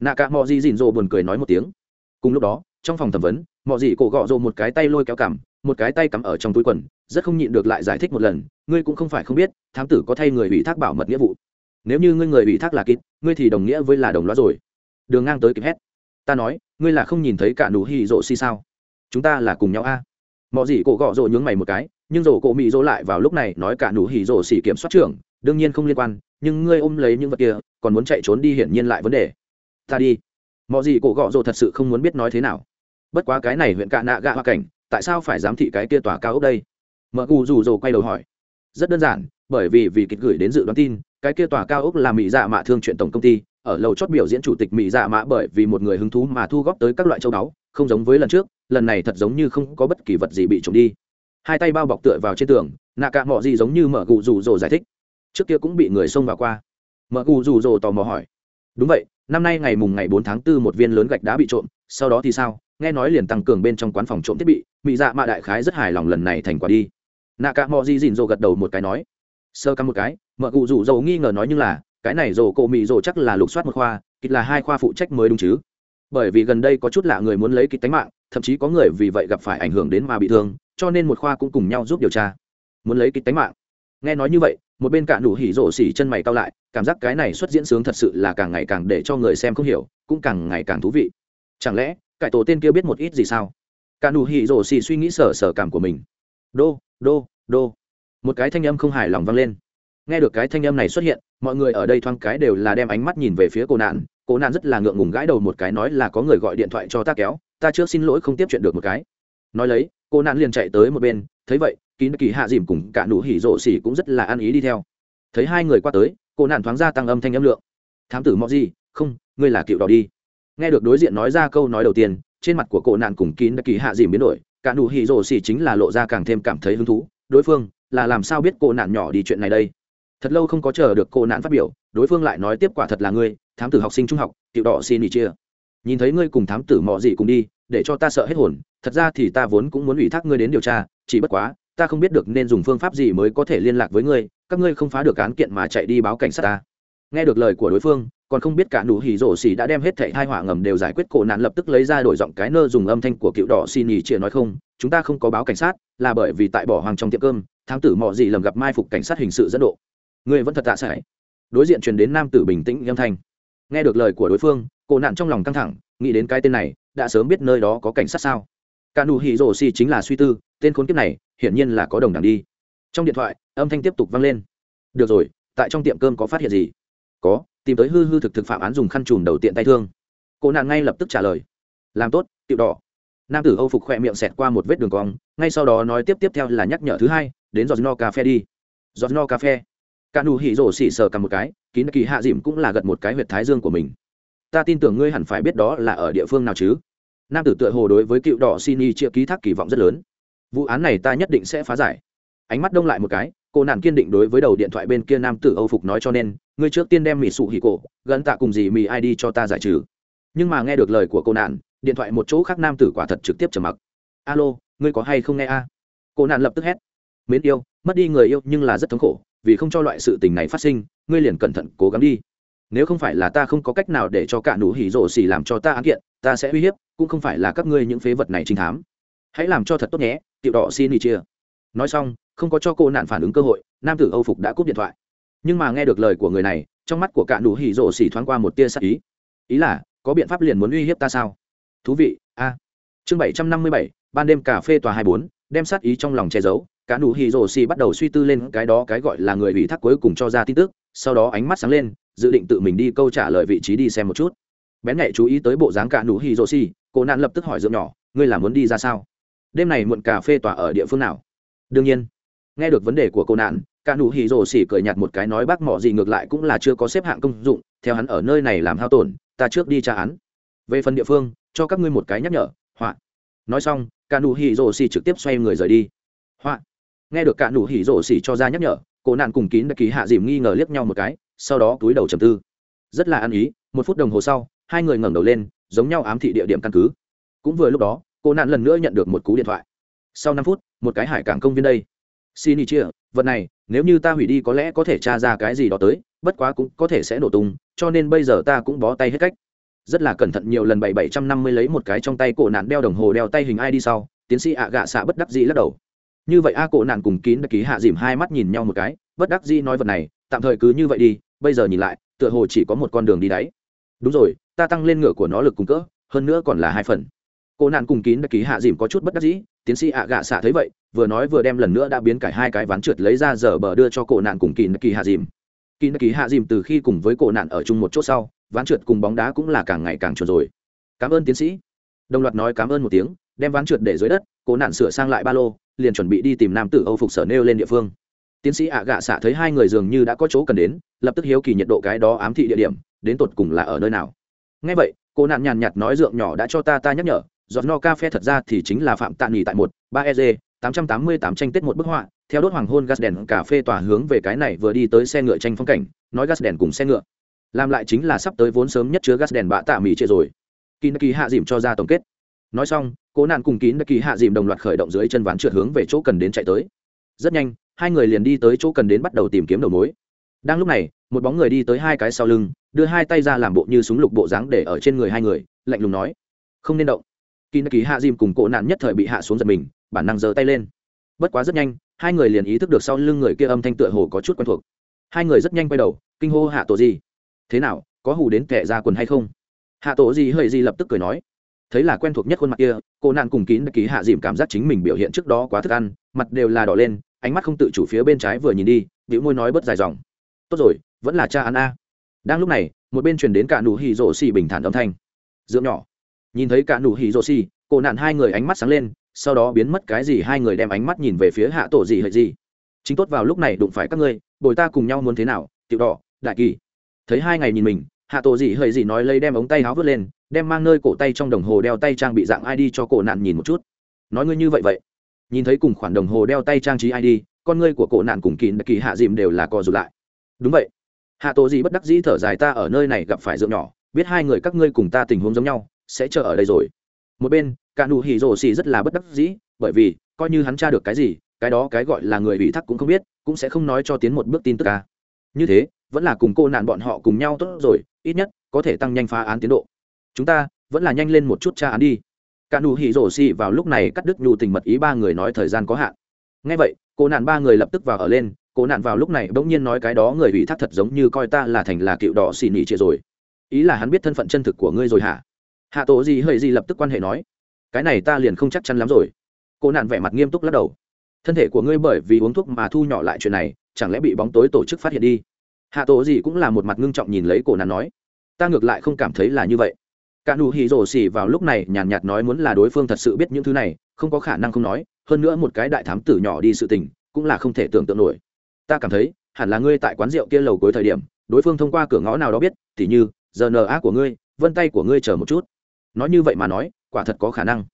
Nạ cả mỏ dị dịn rồ buồn cười nói một tiếng. Cùng lúc đó trong phòng thẩm vấn mỏ dị cổ gọ rồ một cái tay lôi kéo cảm một cái tay cắm ở trong túi quần, rất không nhịn được lại giải thích một lần, ngươi cũng không phải không biết, thám tử có thay người ủy thác bảo mật nghĩa vụ. Nếu như ngươi người ủy thác là kịp ngươi thì đồng nghĩa với là đồng loa rồi. Đường ngang tới kịp hét. Ta nói, ngươi là không nhìn thấy cả nụ hy rộ si sao? Chúng ta là cùng nhau a. Mọi gì cổ gọ rộ nhướng mày một cái, nhưng rổ cổ mị rỗ lại vào lúc này nói cả nụ hỉ rổ xỉ kiểm soát trưởng, đương nhiên không liên quan, nhưng ngươi ôm lấy những vật kia, còn muốn chạy trốn đi hiển nhiên lại vấn đề. Ta đi. Mọi gì cổ gọ rộ thật sự không muốn biết nói thế nào. Bất quá cái này huyện cạ nạ gạ hoa cảnh tại sao phải giám thị cái kia tòa cao ốc đây? Mợ cù rủ rồ quay đầu hỏi. Rất đơn giản, bởi vì vì kịch gửi đến dự đoán tin, cái kia tòa cao ốc là mỹ dạ mạ thương chuyện tổng công ty, ở lầu chót biểu diễn chủ tịch mỹ dạ mạ bởi vì một người hứng thú mà thu góp tới các loại châu báu, không giống với lần trước, lần này thật giống như không có bất kỳ vật gì bị trộm đi. Hai tay bao bọc tựa vào trên tường, nạ cạ mọ gì giống như mở cụ rủ rồ giải thích. Trước kia cũng bị người xông vào qua. Mở cụ rủ rồ tò mò hỏi. Đúng vậy, năm nay ngày mùng ngày bốn tháng 4 một viên lớn gạch đá bị trộm, sau đó thì sao? Nghe nói liền tăng cường bên trong quán phòng trộm thiết bị mỹ dạ mạ đại khái rất hài lòng lần này thành quả đi. Nạ cả mò di dìn dồ gật đầu một cái nói. Sơ cắm một cái mợ cụ rủ dầu nghi ngờ nói nhưng là, cái này dồ cổ mỹ dồ chắc là lục soát một khoa, kịch là hai khoa phụ trách mới đúng chứ. Bởi vì gần đây có chút lạ người muốn lấy kịch tánh mạng, thậm chí có người vì vậy gặp phải ảnh hưởng đến mà bị thương, cho nên một khoa cũng cùng nhau giúp điều tra. Muốn lấy kịch tánh mạng. Nghe nói như vậy, một bên cả đủ hỉ rổ xỉ chân mày cao lại, cảm giác cái này xuất diễn sướng thật sự là càng ngày càng để cho người xem không hiểu, cũng càng ngày càng thú vị. Chẳng lẽ, cải tổ tên kia biết một ít gì sao? cả nụ hỉ rổ xì suy nghĩ sở sở cảm của mình. Đô đô đô. Một cái thanh âm không hài lòng vang lên. Nghe được cái thanh âm này xuất hiện, mọi người ở đây thoáng cái đều là đem ánh mắt nhìn về phía cô nạn. Cô nạn rất là ngượng ngùng gãi đầu một cái nói là có người gọi điện thoại cho ta kéo, ta trước xin lỗi không tiếp chuyện được một cái. Nói lấy, cô nạn liền chạy tới một bên, thấy vậy, kín kỳ hạ dìm cùng cả nụ hỉ rộ xỉ cũng rất là ăn ý đi theo. Thấy hai người qua tới, cô nạn thoáng ra tăng âm thanh âm lượng. Thám tử mọi gì không, ngươi là cựu đỏ đi. Nghe được đối diện nói ra câu nói đầu tiên trên mặt của cổ nạn cùng kín đã kỳ hạ dìm biến đổi, cả nụ hỉ rồ xì chính là lộ ra càng thêm cảm thấy hứng thú. Đối phương là làm sao biết cổ nạn nhỏ đi chuyện này đây? Thật lâu không có chờ được cổ nạn phát biểu, đối phương lại nói tiếp quả thật là ngươi, thám tử học sinh trung học, tiểu đỏ xin nghỉ chia. Nhìn thấy ngươi cùng thám tử mọ gì cùng đi, để cho ta sợ hết hồn, thật ra thì ta vốn cũng muốn ủy thác ngươi đến điều tra, chỉ bất quá, ta không biết được nên dùng phương pháp gì mới có thể liên lạc với ngươi, các ngươi không phá được án kiện mà chạy đi báo cảnh sát ta nghe được lời của đối phương, còn không biết cả nụ hỉ rổ xỉ đã đem hết thảy hai hỏa ngầm đều giải quyết, cổ nạn lập tức lấy ra đổi giọng cái nơ dùng âm thanh của cựu đỏ xin nhì chĩa nói không, chúng ta không có báo cảnh sát, là bởi vì tại bỏ hoàng trong tiệm cơm, thám tử mọ gì lầm gặp mai phục cảnh sát hình sự dẫn độ. Người vẫn thật tạ sải. Đối diện truyền đến nam tử bình tĩnh âm thanh. Nghe được lời của đối phương, cổ nạn trong lòng căng thẳng, nghĩ đến cái tên này, đã sớm biết nơi đó có cảnh sát sao. Cả nụ hỉ rổ xỉ chính là suy tư, tên khốn kiếp này, hiển nhiên là có đồng đảng đi. Trong điện thoại, âm thanh tiếp tục vang lên. Được rồi, tại trong tiệm cơm có phát hiện gì? có, tìm tới hư hư thực thực phạm án dùng khăn chùm đầu tiện tay thương. Cô nàng ngay lập tức trả lời. Làm tốt, tiệu đỏ. Nam tử âu phục khỏe miệng xẹt qua một vết đường cong, ngay sau đó nói tiếp tiếp theo là nhắc nhở thứ hai, đến giọt no cà phê đi. Giọt no cà phê. Cả nụ hỉ rổ xỉ sờ cầm một cái, kín kỳ hạ dìm cũng là gật một cái huyệt thái dương của mình. Ta tin tưởng ngươi hẳn phải biết đó là ở địa phương nào chứ? Nam tử tựa hồ đối với cựu đỏ xin y chia ký thác kỳ vọng rất lớn. Vụ án này ta nhất định sẽ phá giải. Ánh mắt đông lại một cái cô nàng kiên định đối với đầu điện thoại bên kia nam tử âu phục nói cho nên, ngươi trước tiên đem mì sụ hì cổ, gần tạ cùng gì mì ai đi cho ta giải trừ. Nhưng mà nghe được lời của cô nạn, điện thoại một chỗ khác nam tử quả thật trực tiếp trầm mặc. Alo, ngươi có hay không nghe a? Cô nạn lập tức hét. Mến yêu, mất đi người yêu nhưng là rất thống khổ, vì không cho loại sự tình này phát sinh, ngươi liền cẩn thận cố gắng đi. Nếu không phải là ta không có cách nào để cho cả nụ hỉ rổ xì làm cho ta án kiện, ta sẽ uy hiếp, cũng không phải là các ngươi những phế vật này trinh thám. Hãy làm cho thật tốt nhé, tiểu đỏ xin đi chia nói xong, không có cho cô nạn phản ứng cơ hội, nam tử âu phục đã cúp điện thoại. Nhưng mà nghe được lời của người này, trong mắt của cả nụ hỉ rổ xỉ thoáng qua một tia sắc ý. Ý là, có biện pháp liền muốn uy hiếp ta sao? Thú vị, a. À. chương bảy trăm năm mươi bảy, ban đêm cà phê tòa hai bốn, đem sát ý trong lòng che giấu, cả nụ hỉ rổ xỉ bắt đầu suy tư lên cái đó cái gọi là người ủy thác cuối cùng cho ra tin tức, sau đó ánh mắt sáng lên, dự định tự mình đi câu trả lời vị trí đi xem một chút. Bén nhạy chú ý tới bộ dáng cả nụ hỉ rổ xỉ, cô nạn lập tức hỏi dưỡng nhỏ, ngươi là muốn đi ra sao? Đêm này muộn cà phê tòa ở địa phương nào? đương nhiên, nghe được vấn đề của cô nạn, cả nụ hỉ rồ xỉ cười nhạt một cái nói bác mỏ gì ngược lại cũng là chưa có xếp hạng công dụng, theo hắn ở nơi này làm hao tổn, ta trước đi trả hắn về phần địa phương, cho các ngươi một cái nhắc nhở, họa. Nói xong, cả nụ hỉ rồ xỉ trực tiếp xoay người rời đi. Họa. Nghe được cả nụ hỉ rồ xỉ cho ra nhắc nhở, cô nạn cùng kín đã ký hạ dìm nghi ngờ liếc nhau một cái, sau đó túi đầu trầm tư. Rất là ăn ý, một phút đồng hồ sau, hai người ngẩng đầu lên, giống nhau ám thị địa điểm căn cứ. Cũng vừa lúc đó, cô nạn lần nữa nhận được một cú điện thoại sau năm phút, một cái hải cảng công viên đây. Xin ý chia, vật này, nếu như ta hủy đi có lẽ có thể tra ra cái gì đó tới, bất quá cũng có thể sẽ nổ tung, cho nên bây giờ ta cũng bó tay hết cách. Rất là cẩn thận nhiều lần bảy bảy trăm năm mươi lấy một cái trong tay cổ nạn đeo đồng hồ đeo tay hình ai đi sau, tiến sĩ ạ gạ xạ bất đắc dĩ lắc đầu. Như vậy a à cổ nạn cùng kín đã ký hạ dìm hai mắt nhìn nhau một cái, bất đắc dĩ nói vật này, tạm thời cứ như vậy đi, bây giờ nhìn lại, tựa hồ chỉ có một con đường đi đáy. Đúng rồi, ta tăng lên ngựa của nó lực cung cỡ, hơn nữa còn là hai phần. Cổ nạn cùng kín đã ký hạ dìm có chút bất đắc dĩ tiến sĩ ạ gạ xạ thấy vậy, vừa nói vừa đem lần nữa đã biến cải hai cái ván trượt lấy ra giờ bờ đưa cho cổ nạn cùng kỳ kỳ hạ dìm. Kỳ kỳ hạ dìm từ khi cùng với cổ nạn ở chung một chỗ sau, ván trượt cùng bóng đá cũng là càng ngày càng chuẩn rồi. Cảm ơn tiến sĩ. Đồng loạt nói cảm ơn một tiếng, đem ván trượt để dưới đất, cổ nạn sửa sang lại ba lô, liền chuẩn bị đi tìm nam tử âu phục sở nêu lên địa phương. Tiến sĩ ạ gạ xạ thấy hai người dường như đã có chỗ cần đến, lập tức hiếu kỳ nhiệt độ cái đó ám thị địa điểm, đến tột cùng là ở nơi nào. Ngay vậy cô nạn nhàn nhạt nói, dượng nhỏ đã cho ta ta nhắc nhở giọt no ca phe thật ra thì chính là phạm tạ nghỉ tại một, ba eg tám trăm tám mươi tám tranh tết một bức họa. Theo đốt hoàng hôn gas đèn cà phê tỏa hướng về cái này vừa đi tới xe ngựa tranh phong cảnh, nói gas đèn cùng xe ngựa. Làm lại chính là sắp tới vốn sớm nhất chứa gas đèn bạ tạ mỹ trệ rồi. Kín kỳ hạ dìm cho ra tổng kết. Nói xong, cố nạn cùng kín kỳ hạ dìm đồng loạt khởi động dưới chân ván trượt hướng về chỗ cần đến chạy tới. Rất nhanh, hai người liền đi tới chỗ cần đến bắt đầu tìm kiếm đầu mối. Đang lúc này, một bóng người đi tới hai cái sau lưng, đưa hai tay ra làm bộ như súng lục bộ dáng để ở trên người hai người, lạnh lùng nói, không nên động kỳ kỳ hạ dìm cùng cổ nạn nhất thời bị hạ xuống giật mình, bản năng giơ tay lên. Bất quá rất nhanh, hai người liền ý thức được sau lưng người kia âm thanh tựa hồ có chút quen thuộc. Hai người rất nhanh quay đầu, kinh hô hạ tổ gì thế nào, có hù đến kẻ ra quần hay không? Hạ tổ gì hơi gì lập tức cười nói. Thấy là quen thuộc nhất khuôn mặt kia cô nạn cùng kín ký hạ dìm cảm giác chính mình biểu hiện trước đó quá thức ăn, mặt đều là đỏ lên, ánh mắt không tự chủ phía bên trái vừa nhìn đi vĩ môi nói bớt dài dòng. Tốt rồi, vẫn là cha ăn a. Đang lúc này, một bên truyền đến cả nụ hì rổ xì bình thản âm thanh. Dưỡng nhỏ nhìn thấy cả nụ hỉ rồ xì cổ nạn hai người ánh mắt sáng lên, sau đó biến mất cái gì hai người đem ánh mắt nhìn về phía hạ tổ gì hệt gì. Chính tốt vào lúc này đụng phải các ngươi, bồi ta cùng nhau muốn thế nào, tiểu đỏ, đại kỳ. Thấy hai ngày nhìn mình, hạ tổ gì hơi gì nói lấy đem ống tay áo vớt lên, đem mang nơi cổ tay trong đồng hồ đeo tay trang bị dạng id cho cổ nạn nhìn một chút. Nói ngươi như vậy vậy. Nhìn thấy cùng khoản đồng hồ đeo tay trang trí id con ngươi của cổ nạn cùng kỳ kỳ hạ dìm đều là co rụt lại. Đúng vậy. Hạ tổ gì bất đắc dĩ thở dài ta ở nơi này gặp phải rượu nhỏ, biết hai người các ngươi cùng ta tình huống giống nhau sẽ chờ ở đây rồi. Một bên, cả nụ hỉ rổ xì rất là bất đắc dĩ, bởi vì, coi như hắn tra được cái gì, cái đó cái gọi là người ủy thác cũng không biết, cũng sẽ không nói cho tiến một bước tin tức ca như thế, vẫn là cùng cô nạn bọn họ cùng nhau tốt rồi, ít nhất, có thể tăng nhanh phá án tiến độ. Chúng ta, vẫn là nhanh lên một chút tra án đi. Cả nụ hỉ rổ xì vào lúc này cắt đứt nhu tình mật ý ba người nói thời gian có hạn. Ngay vậy, cô nạn ba người lập tức vào ở lên, cô nạn vào lúc này bỗng nhiên nói cái đó người ủy thác thật giống như coi ta là thành là cựu đỏ xì nỉ trịa rồi. Ý là hắn biết thân phận chân thực của ngươi rồi hả? hạ tổ gì hơi gì lập tức quan hệ nói cái này ta liền không chắc chắn lắm rồi. Cô nạn vẻ mặt nghiêm túc lắc đầu thân thể của ngươi bởi vì uống thuốc mà thu nhỏ lại chuyện này chẳng lẽ bị bóng tối tổ chức phát hiện đi? Hạ tổ gì cũng là một mặt ngưng trọng nhìn lấy cổ nạn nói ta ngược lại không cảm thấy là như vậy. Cả nụ hỉ rổ xỉ vào lúc này nhàn nhạt, nói muốn là đối phương thật sự biết những thứ này không có khả năng không nói hơn nữa một cái đại thám tử nhỏ đi sự tình cũng là không thể tưởng tượng nổi. Ta cảm thấy hẳn là ngươi tại quán rượu kia lầu cuối thời điểm đối phương thông qua cửa ngõ nào đó biết tỉ như giờ n á của ngươi vân tay của ngươi chờ một chút nói như vậy mà nói, quả thật có khả năng.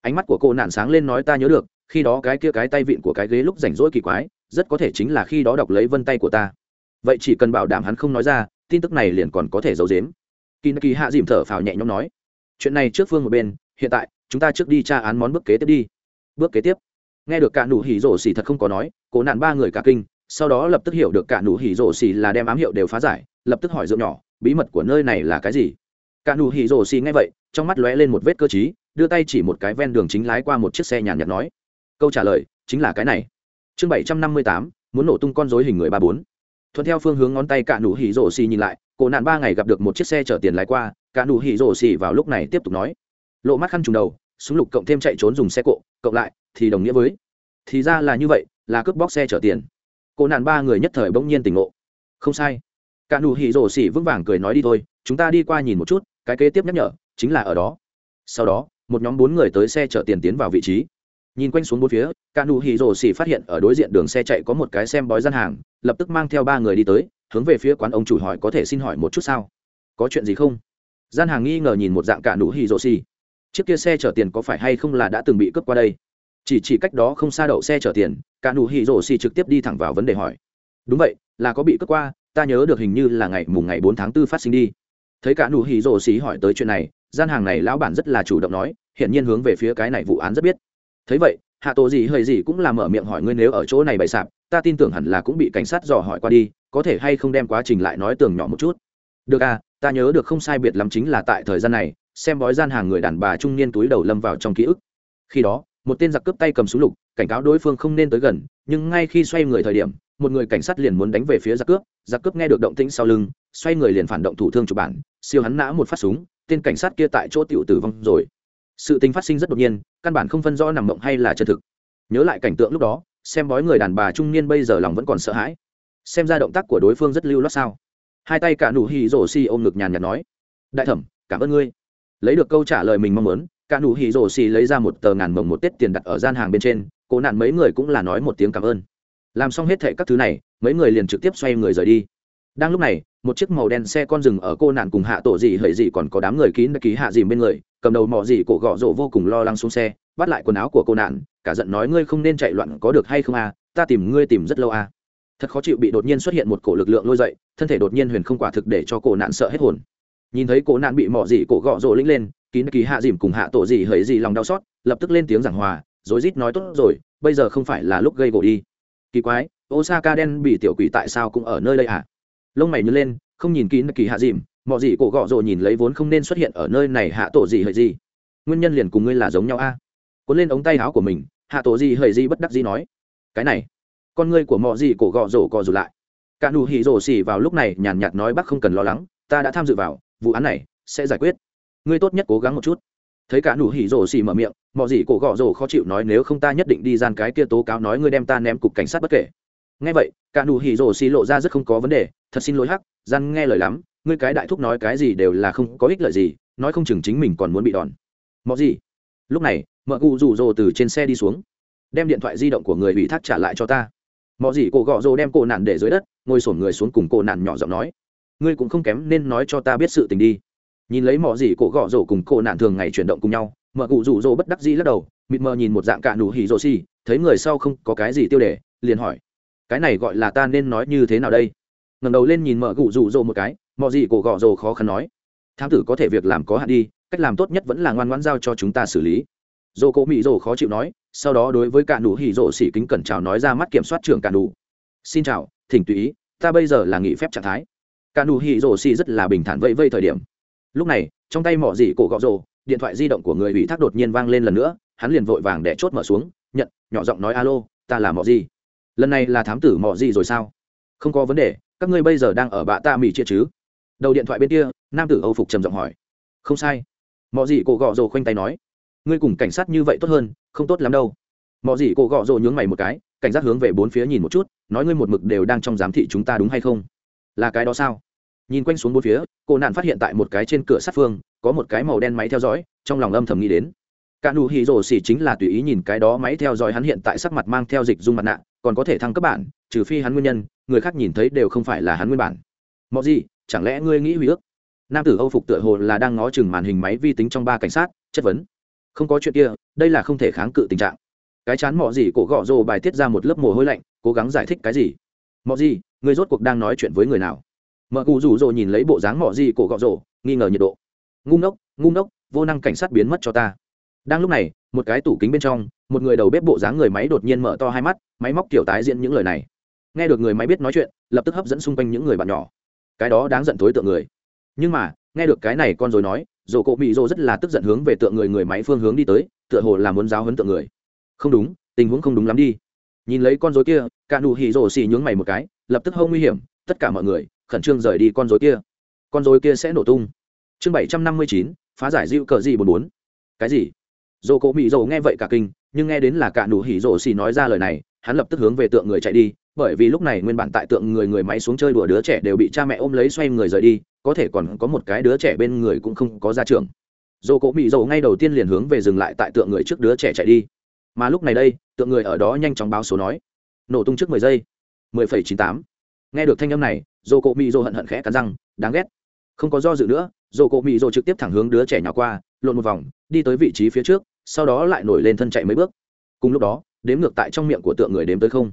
Ánh mắt của cô nạn sáng lên nói ta nhớ được, khi đó cái kia cái tay vịn của cái ghế lúc rảnh rỗi kỳ quái, rất có thể chính là khi đó đọc lấy vân tay của ta. Vậy chỉ cần bảo đảm hắn không nói ra, tin tức này liền còn có thể giấu dếm kỳ kỳ hạ dìm thở phào nhẹ nhõm nói, chuyện này trước phương một bên, hiện tại, chúng ta trước đi tra án món bước kế tiếp đi. Bước kế tiếp? Nghe được cả nụ hỉ rổ xỉ thật không có nói cố nạn ba người cả kinh, sau đó lập tức hiểu được cả nụ hỉ rổ xỉ là đem ám hiệu đều phá giải, lập tức hỏi dưỡng nhỏ, bí mật của nơi này là cái gì? cả nụ hỉ rổ xì nghe vậy trong mắt lóe lên một vết cơ trí, đưa tay chỉ một cái ven đường chính lái qua một chiếc xe nhàn nhạt nói. Câu trả lời chính là cái này. Chương bảy trăm năm mươi tám muốn nổ tung con rối hình người ba bốn. Thuận theo phương hướng ngón tay cả nụ hỉ rổ xì nhìn lại cô nạn ba ngày gặp được một chiếc xe chở tiền lái qua cả nụ hỉ rổ xì vào lúc này tiếp tục nói. Lộ mắt khăn trùng đầu súng lục cộng thêm chạy trốn dùng xe cộ cộng lại thì đồng nghĩa với. Thì ra là như vậy là cướp bóc xe chở tiền. Cô nạn ba người nhất thời bỗng nhiên tỉnh ngộ. Không sai. Cả nụ hỉ rổ xì vững vàng cười nói đi thôi chúng ta đi qua nhìn một chút cái kế tiếp nhắc nhở chính là ở đó. Sau đó, một nhóm bốn người tới xe chở tiền tiến vào vị trí. Nhìn quanh xuống bốn phía ca nụ hì rồ xỉ phát hiện ở đối diện đường xe chạy có một cái xem bói gian hàng, lập tức mang theo ba người đi tới, hướng về phía quán ông chủ hỏi có thể xin hỏi một chút sao? Có chuyện gì không? Gian hàng nghi ngờ nhìn một dạng cả nụ hì rồ xỉ chiếc kia xe chở tiền có phải hay không là đã từng bị cướp qua đây? Chỉ chỉ cách đó không xa đậu xe chở tiền cả nụ hì rồ xỉ trực tiếp đi thẳng vào vấn đề hỏi. Đúng vậy, là có bị cướp qua, ta nhớ được hình như là ngày mùng ngày bốn tháng 4 phát sinh đi thấy cả nụ hỉ rồ xí hỏi tới chuyện này, gian hàng này lão bản rất là chủ động nói hiện nhiên hướng về phía cái này vụ án rất biết. Thấy vậy, hạ tổ gì hơi gì cũng là mở miệng hỏi ngươi nếu ở chỗ này bày sạp, ta tin tưởng hẳn là cũng bị cảnh sát dò hỏi qua đi, có thể hay không đem quá trình lại nói tường nhỏ một chút. Được à ta nhớ được không sai biệt lắm chính là tại thời gian này, xem bói gian hàng người đàn bà trung niên túi đầu lâm vào trong ký ức. Khi đó, một tên giặc cướp tay cầm súng lục, cảnh cáo đối phương không nên tới gần, nhưng ngay khi xoay người thời điểm, một người cảnh sát liền muốn đánh về phía giặc cướp giặc cướp nghe được động tĩnh sau lưng, xoay người liền phản động thủ thương chụp bản siêu hắn nã một phát súng, tên cảnh sát kia tại chỗ tiểu tử vong rồi. Sự tình phát sinh rất đột nhiên, căn bản không phân rõ nằm mộng hay là chân thực. Nhớ lại cảnh tượng lúc đó, xem bói người đàn bà trung niên bây giờ lòng vẫn còn sợ hãi. Xem ra động tác của đối phương rất lưu loát sao? Hai tay cả nụ hì rổ xì ôm ngực nhàn nhạt nói, đại thẩm, cảm ơn ngươi. Lấy được câu trả lời mình mong muốn, cả nụ hì rổ xì lấy ra một tờ ngàn mồng một tết tiền đặt ở gian hàng bên trên cô nạn mấy người cũng là nói một tiếng cảm ơn. Làm xong hết thệ các thứ này, mấy người liền trực tiếp xoay người rời đi. Đang lúc này một chiếc màu đen xe con rừng ở cô nạn cùng hạ tổ gì hỡi gì còn có đám người kín đã ký hạ dìm bên người, cầm đầu mỏ gì cổ gõ rổ vô cùng lo lắng xuống xe, bắt lại quần áo của cô nạn, cả giận nói ngươi không nên chạy loạn có được hay không à ta tìm ngươi tìm rất lâu à. Thật khó chịu bị đột nhiên xuất hiện một cổ lực lượng lôi dậy, thân thể đột nhiên huyền không quả thực để cho cổ nạn sợ hết hồn. Nhìn thấy cổ nạn bị mỏ gì cổ gõ rổ lĩnh lên, kín ký hạ dìm cùng hạ tổ gì hỡi gì lòng đau xót, lập tức lên tiếng giảng hòa, rối rít nói tốt rồi, bây giờ không phải là lúc gây gỗ đi. Kỳ quái, osaka đen bị tiểu quỷ tại sao cũng ở nơi đây à? lông mày nhớ lên không nhìn kín kỳ hạ dìm mọi gì cổ gọ rồ nhìn lấy vốn không nên xuất hiện ở nơi này hạ tổ gì hời gì. Nguyên nhân liền cùng ngươi là giống nhau a. Cuốn lên ống tay áo của mình hạ tổ gì hời gì bất đắc gì nói. Cái này con ngươi của mọi gì cổ gọ rồ co rụt lại. Cả nụ hỉ rồ xỉ vào lúc này nhàn nhạt, nói bác không cần lo lắng ta đã tham dự vào vụ án này sẽ giải quyết. Ngươi tốt nhất cố gắng một chút. Thấy cả nụ hỉ rồ xỉ mở miệng mọi gì cổ gọ rồ khó chịu nói nếu không ta nhất định đi gian cái kia tố cáo nói ngươi đem ta ném cục cảnh sát bất kể nghe vậy, cả nụ hỉ rồ xì lộ ra rất không có vấn đề, thật xin lỗi hắc, gian nghe lời lắm, ngươi cái đại thúc nói cái gì đều là không có ích lợi gì, nói không chừng chính mình còn muốn bị đòn. Mọ gì? Lúc này, mợ cụ rủ rồ từ trên xe đi xuống, đem điện thoại di động của người ủy thác trả lại cho ta. Mọ gì? Cổ gọ rồ đem cổ nạn để dưới đất, ngồi sổn người xuống cùng cổ nạn nhỏ giọng nói, ngươi cũng không kém nên nói cho ta biết sự tình đi. Nhìn lấy mọ gì, cổ gọ rồ cùng cổ nạn thường ngày chuyển động cùng nhau, mợ cụ rủ rồ bất đắc dĩ lắc đầu, mịt mờ nhìn một dạng cả đủ hỉ rồ xì, thấy người sau không có cái gì tiêu đề, liền hỏi cái này gọi là ta nên nói như thế nào đây? Ngẩng đầu lên nhìn mợ gụ rụ rỗ một cái mọi gì cổ gọ rồ khó khăn nói, thám tử có thể việc làm có hạn đi, cách làm tốt nhất vẫn là ngoan ngoãn giao cho chúng ta xử lý. Dồ cổ mỹ dồ khó chịu nói, sau đó đối với cả nụ hỉ rộ xỉ kính cẩn chào nói ra mắt kiểm soát trưởng cả nụ. Xin chào, thỉnh tùy ý, ta bây giờ là nghỉ phép trạng thái. Cả nụ hỉ rộ xỉ rất là bình thản vẫy vây thời điểm. Lúc này, trong tay mỏ dị cổ gọ rồ, điện thoại di động của người ủy thác đột nhiên vang lên lần nữa, hắn liền vội vàng để chốt mở xuống, nhận, nhỏ giọng nói, alo, ta là mỏ gì lần này là thám tử mọ gì rồi sao? Không có vấn đề, các ngươi bây giờ đang ở bạ tạ mỹ chia chứ? Đầu điện thoại bên kia, nam tử âu phục trầm giọng hỏi. Không sai. Mọ gì cổ gọ rồ khoanh tay nói. Ngươi cùng cảnh sát như vậy tốt hơn, không tốt lắm đâu. Mọ gì cổ gọ rồ nhướng mày một cái, cảnh giác hướng về bốn phía nhìn một chút, nói ngươi một mực đều đang trong giám thị chúng ta đúng hay không? Là cái đó sao? Nhìn quanh xuống bốn phía, cô nạn phát hiện tại một cái trên cửa sát phương, có một cái màu đen máy theo dõi, trong lòng âm thầm nghĩ đến cả nụ hỉ rổ xỉ chính là tùy ý nhìn cái đó máy theo dõi hắn hiện tại sắc mặt mang theo dịch dung mặt nạ, còn có thể thăng cấp bản, trừ phi hắn nguyên nhân, người khác nhìn thấy đều không phải là hắn nguyên bản. Mọi gì, chẳng lẽ ngươi nghĩ hủy ước? Nam tử âu phục tựa hồ là đang ngó chừng màn hình máy vi tính trong ba cảnh sát, chất vấn. Không có chuyện kia, đây là không thể kháng cự tình trạng. Cái chán mọ gì cổ gọ rồ bài tiết ra một lớp mồ hôi lạnh, cố gắng giải thích cái gì? Mọ gì người rốt cuộc đang nói chuyện với người nào? Mợ cụ rủ rồ nhìn lấy bộ dáng mọ gì cổ gọ rồ, nghi ngờ nhiệt độ. Ngu ngốc ngu ngốc, vô năng cảnh sát biến mất cho ta đang lúc này, một cái tủ kính bên trong, một người đầu bếp bộ dáng người máy đột nhiên mở to hai mắt, máy móc kiểu tái diễn những lời này. Nghe được người máy biết nói chuyện, lập tức hấp dẫn xung quanh những người bạn nhỏ. Cái đó đáng giận thối tượng người. Nhưng mà, nghe được cái này con rồi nói dồ cộ mị dô rất là tức giận hướng về tượng người người máy phương hướng đi tới, tựa hồ là muốn giáo hấn tượng người. Không đúng, tình huống không đúng lắm đi. Nhìn lấy con rối kia, cả nụ hỉ rồ xì nhướng mày một cái, lập tức hâu nguy hiểm, tất cả mọi người, khẩn trương rời đi con rối kia. Con rối kia sẽ nổ tung. Chương bảy trăm năm mươi chín, phá giải dịu cờ gì bốn bốn. Cái gì? dồ cổ mỹ dồ nghe vậy cả kinh, nhưng nghe đến là cả nụ hỉ dồ xì nói ra lời này, hắn lập tức hướng về tượng người chạy đi, bởi vì lúc này nguyên bản tại tượng người người máy xuống chơi đùa đứa trẻ đều bị cha mẹ ôm lấy xoay người rời đi, có thể còn có một cái đứa trẻ bên người cũng không có ra trường. Dồ cổ mỹ dồ ngay đầu tiên liền hướng về dừng lại tại tượng người trước đứa trẻ chạy đi. Mà lúc này đây, tượng người ở đó nhanh chóng báo số nói. Nổ tung trước mười giây. mười phẩy chín tám. Nghe được thanh âm này dồ cổ mỹ dồ hận hận khẽ cắn răng, đáng ghét. Không có do dự nữa dồ cổ mỹ dồ trực tiếp thẳng hướng đứa trẻ nhỏ qua lộn một vòng, đi tới vị trí phía trước, sau đó lại nổi lên thân chạy mấy bước. Cùng lúc đó, đếm ngược tại trong miệng của tượng người đếm tới không.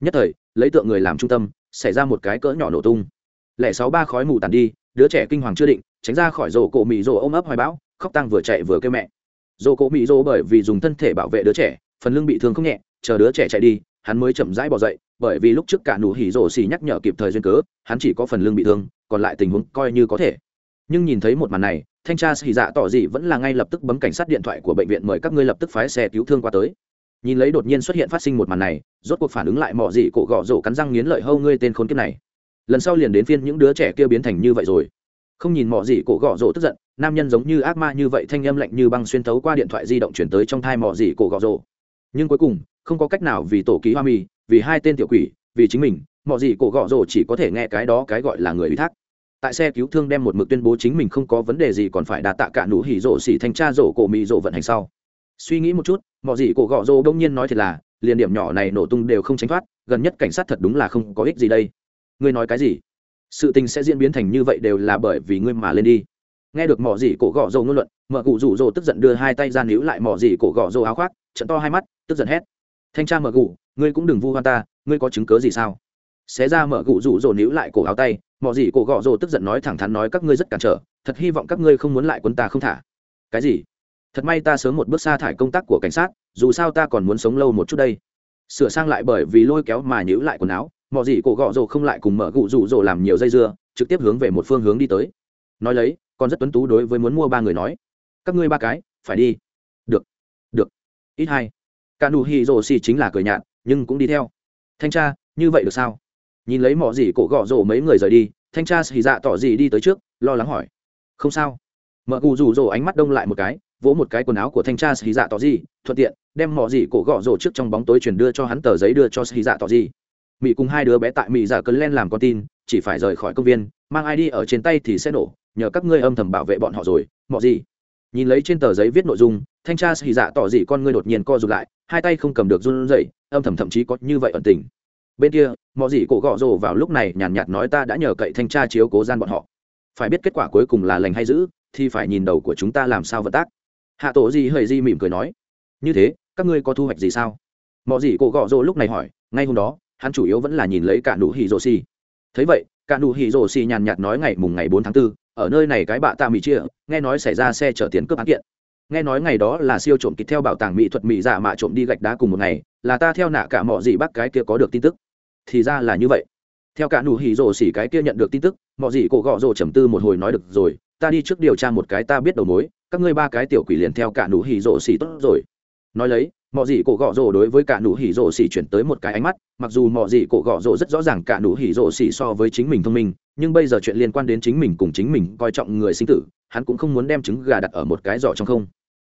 Nhất thời, lấy tượng người làm trung tâm, xảy ra một cái cỡ nhỏ nổ tung. Lẻ sáu ba khói mù tàn đi, đứa trẻ kinh hoàng chưa định, tránh ra khỏi rổ cổ mì rổ ôm ấp hoài bão, khóc tăng vừa chạy vừa kêu mẹ. Rổ cổ mì rổ bởi vì dùng thân thể bảo vệ đứa trẻ, phần lưng bị thương không nhẹ, chờ đứa trẻ chạy đi, hắn mới chậm rãi bỏ dậy, bởi vì lúc trước cả nụ hỉ rổ xì nhắc nhở kịp thời duyên cớ, hắn chỉ có phần lưng bị thương, còn lại tình huống coi như có thể. Nhưng nhìn thấy một màn này thanh tra xì dạ tỏ dị vẫn là ngay lập tức bấm cảnh sát điện thoại của bệnh viện mời các ngươi lập tức phái xe cứu thương qua tới. Nhìn lấy đột nhiên xuất hiện phát sinh một màn này, rốt cuộc phản ứng lại mọi gì cổ gọ rổ cắn răng nghiến lợi hâu ngươi tên khốn kiếp này. Lần sau liền đến phiên những đứa trẻ kia biến thành như vậy rồi. Không nhìn mọi gì cổ gọ rổ tức giận, nam nhân giống như ác ma như vậy thanh âm lạnh như băng xuyên thấu qua điện thoại di động chuyển tới trong thai mọi gì cổ gọ rổ. Nhưng cuối cùng, không có cách nào vì tổ ký hoa mì, vì hai tên tiểu quỷ, vì chính mình mọi gì cổ gọ rổ chỉ có thể nghe cái đó cái gọi là người ủy thác tại xe cứu thương đem một mực tuyên bố chính mình không có vấn đề gì còn phải đạt tạ cả nụ hỉ rổ xỉ thanh tra rổ cổ mỹ rổ vận hành sau. Suy nghĩ một chút mọi gì cổ gọ rổ đông nhiên nói thiệt là, liền điểm nhỏ này nổ tung đều không tránh thoát, gần nhất cảnh sát thật đúng là không có ích gì đây. Ngươi nói cái gì? Sự tình sẽ diễn biến thành như vậy đều là bởi vì ngươi mà lên đi. Nghe được mỏ gì cổ gọ rổ ngôn luận, mợ cụ rủ rổ tức giận đưa hai tay ra níu lại mỏ gì cổ gọ rổ áo khoác, trận to hai mắt, tức giận hét. Thanh tra mợ cụ, ngươi cũng đừng vu hoa ta, ngươi có chứng cớ gì sao? Xé ra mở cụ rủ rổ níu lại cổ áo tay mọi gì cổ gọ rồ tức giận nói thẳng thắn nói, các ngươi rất cản trở, thật hy vọng các ngươi không muốn lại quân ta không thả. Cái gì? Thật may ta sớm một bước xa thải công tác của cảnh sát, dù sao ta còn muốn sống lâu một chút đây. Sửa sang lại bởi vì lôi kéo mà nhữ lại quần áo mọi gì cổ gọ rồ không lại cùng mở gụ rủ rồ làm nhiều dây dưa, trực tiếp hướng về một phương hướng đi tới. Nói lấy, còn rất tuấn tú đối với muốn mua ba người nói, các ngươi ba cái, phải đi. Được được, ít hai cả hi rồ xì chính là cười nhạt, nhưng cũng đi theo. Thanh tra, như vậy được sao? nhìn lấy mỏ gì cổ gõ rổ mấy người rời đi, thanh tra xì dạ tỏ gì đi tới trước, lo lắng hỏi. Không sao. Mợ cụ rủ rổ ánh mắt đông lại một cái, vỗ một cái quần áo của thanh tra xì dạ tỏ gì, thuận tiện, đem mỏ gì cổ gõ rổ trước trong bóng tối chuyển đưa cho hắn tờ giấy đưa cho xì dạ tỏ gì. Mỹ cùng hai đứa bé tại mỹ giả dạ cơn len làm con tin, chỉ phải rời khỏi công viên, mang ai đi ở trên tay thì sẽ nổ, nhờ các ngươi âm thầm bảo vệ bọn họ rồi mọ gì. Nhìn lấy trên tờ giấy viết nội dung, thanh tra xì dạ tỏ gì con ngươi đột nhiên co rụt lại, hai tay không cầm được run rẩy, âm thầm thậm chí có như vậy ẩn tình bên kia mọi gì cổ gọ rồ vào lúc này nhàn nhạt, nói ta đã nhờ cậy thanh tra chiếu cố gian bọn họ. Phải biết kết quả cuối cùng là lành hay giữ thì phải nhìn đầu của chúng ta làm sao vận tác. Hạ tổ gì hơi di mỉm cười nói như thế các ngươi có thu hoạch gì sao? Mọi gì cổ gọ rồ lúc này hỏi ngay hôm đó hắn chủ yếu vẫn là nhìn lấy cả nụ hỉ rồ xì. Thấy vậy cả nụ hỉ rồ xì nhàn nhạt nói ngày mùng ngày bốn tháng 4, ở nơi này cái bạ ta mỹ chia nghe nói xảy ra xe chở tiền cướp án kiện. Nghe nói ngày đó là siêu trộm kịp theo bảo tàng mỹ thuật mỹ dạ giả mạ trộm đi gạch đá cùng một ngày là ta theo nạ cả mọi gì bác cái kia có được tin tức thì ra là như vậy. Theo cả nụ hỉ rổ xỉ cái kia nhận được tin tức, mọi gì cổ gọ rổ trầm tư một hồi nói được rồi, ta đi trước điều tra một cái ta biết đầu mối, các ngươi ba cái tiểu quỷ liền theo cả nụ hỉ rổ xỉ tốt rồi. Nói lấy, mọi gì cổ gọ rổ đối với cả nụ hỉ rổ xỉ chuyển tới một cái ánh mắt, mặc dù mọi gì cổ gọ rổ rất rõ ràng cả nụ hỉ rổ xỉ so với chính mình thông minh, nhưng bây giờ chuyện liên quan đến chính mình cùng chính mình coi trọng người sinh tử, hắn cũng không muốn đem trứng gà đặt ở một cái giỏ trong không.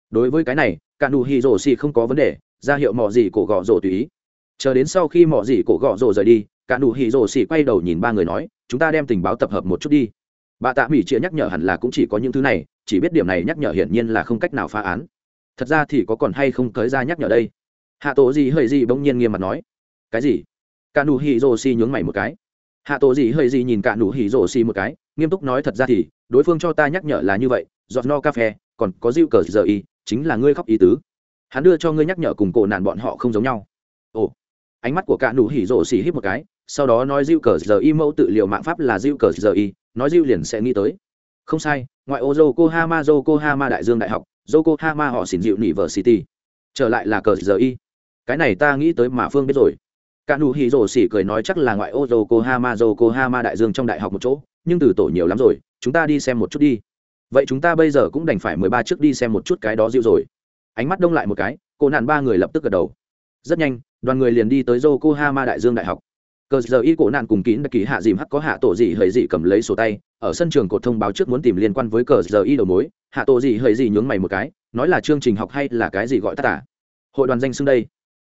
Đối với cái này, cả nụ hỉ rổ xỉ không có vấn đề, ra hiệu mọi gì cổ gọ rổ tùy chờ đến sau khi mọi gì cổ gọ rồ rời đi, cả nụ hỉ rồ xì quay đầu nhìn ba người nói, chúng ta đem tình báo tập hợp một chút đi. Bà tạ mỹ chia nhắc nhở hẳn là cũng chỉ có những thứ này, chỉ biết điểm này nhắc nhở hiển nhiên là không cách nào phá án. Thật ra thì có còn hay không tới ra nhắc nhở đây? Hạ tổ gì hơi gì bỗng nhiên nghiêm mặt nói, cái gì? Cả nụ hỉ rồ xì nhướng mày một cái. Hạ tổ gì hơi gì nhìn cả nụ hỉ rồ xì một cái, nghiêm túc nói, thật ra thì, đối phương cho ta nhắc nhở là như vậy, giọt no cà phê, còn có dịu cờ giờ y, chính là ngươi khóc ý tứ. Hắn đưa cho ngươi nhắc nhở cùng cổ nạn bọn họ không giống nhau ánh mắt của cả nụ hỉ rổ xì hít một cái, sau đó nói diêu cờ giờ y mẫu tự liệu mạng pháp là diêu cờ giờ y, nói diêu liền sẽ nghĩ tới. Không sai, ngoại ô yokohama yokohama đại dương đại học, yokohama họ xin diệu university. Trở lại là cờ giờ y. Cái này ta nghĩ tới mà phương biết rồi. Cả nụ hỉ rổ xì cười nói chắc là ngoại ô yokohama yokohama đại dương trong đại học một chỗ, nhưng từ tổ nhiều lắm rồi, chúng ta đi xem một chút đi. Vậy chúng ta bây giờ cũng đành phải mười ba chiếc đi xem một chút cái đó diêu rồi. Ánh mắt đông lại một cái, cô nạn ba người lập tức gật đầu rất nhanh, đoàn người liền đi tới yokohama đại dương đại học. Cờ giờ y cổ nạn cùng kín đặc ký hạ dìm hắc có hạ tổ dị hầy dị cầm lấy sổ tay, ở sân trường cột thông báo trước muốn tìm liên quan với cờ giờ y đầu mối. Hạ tổ dị hầy dị nhướng mày một cái, nói là chương trình học hay là cái gì gọi tắt tả hội đoàn danh xưng đây.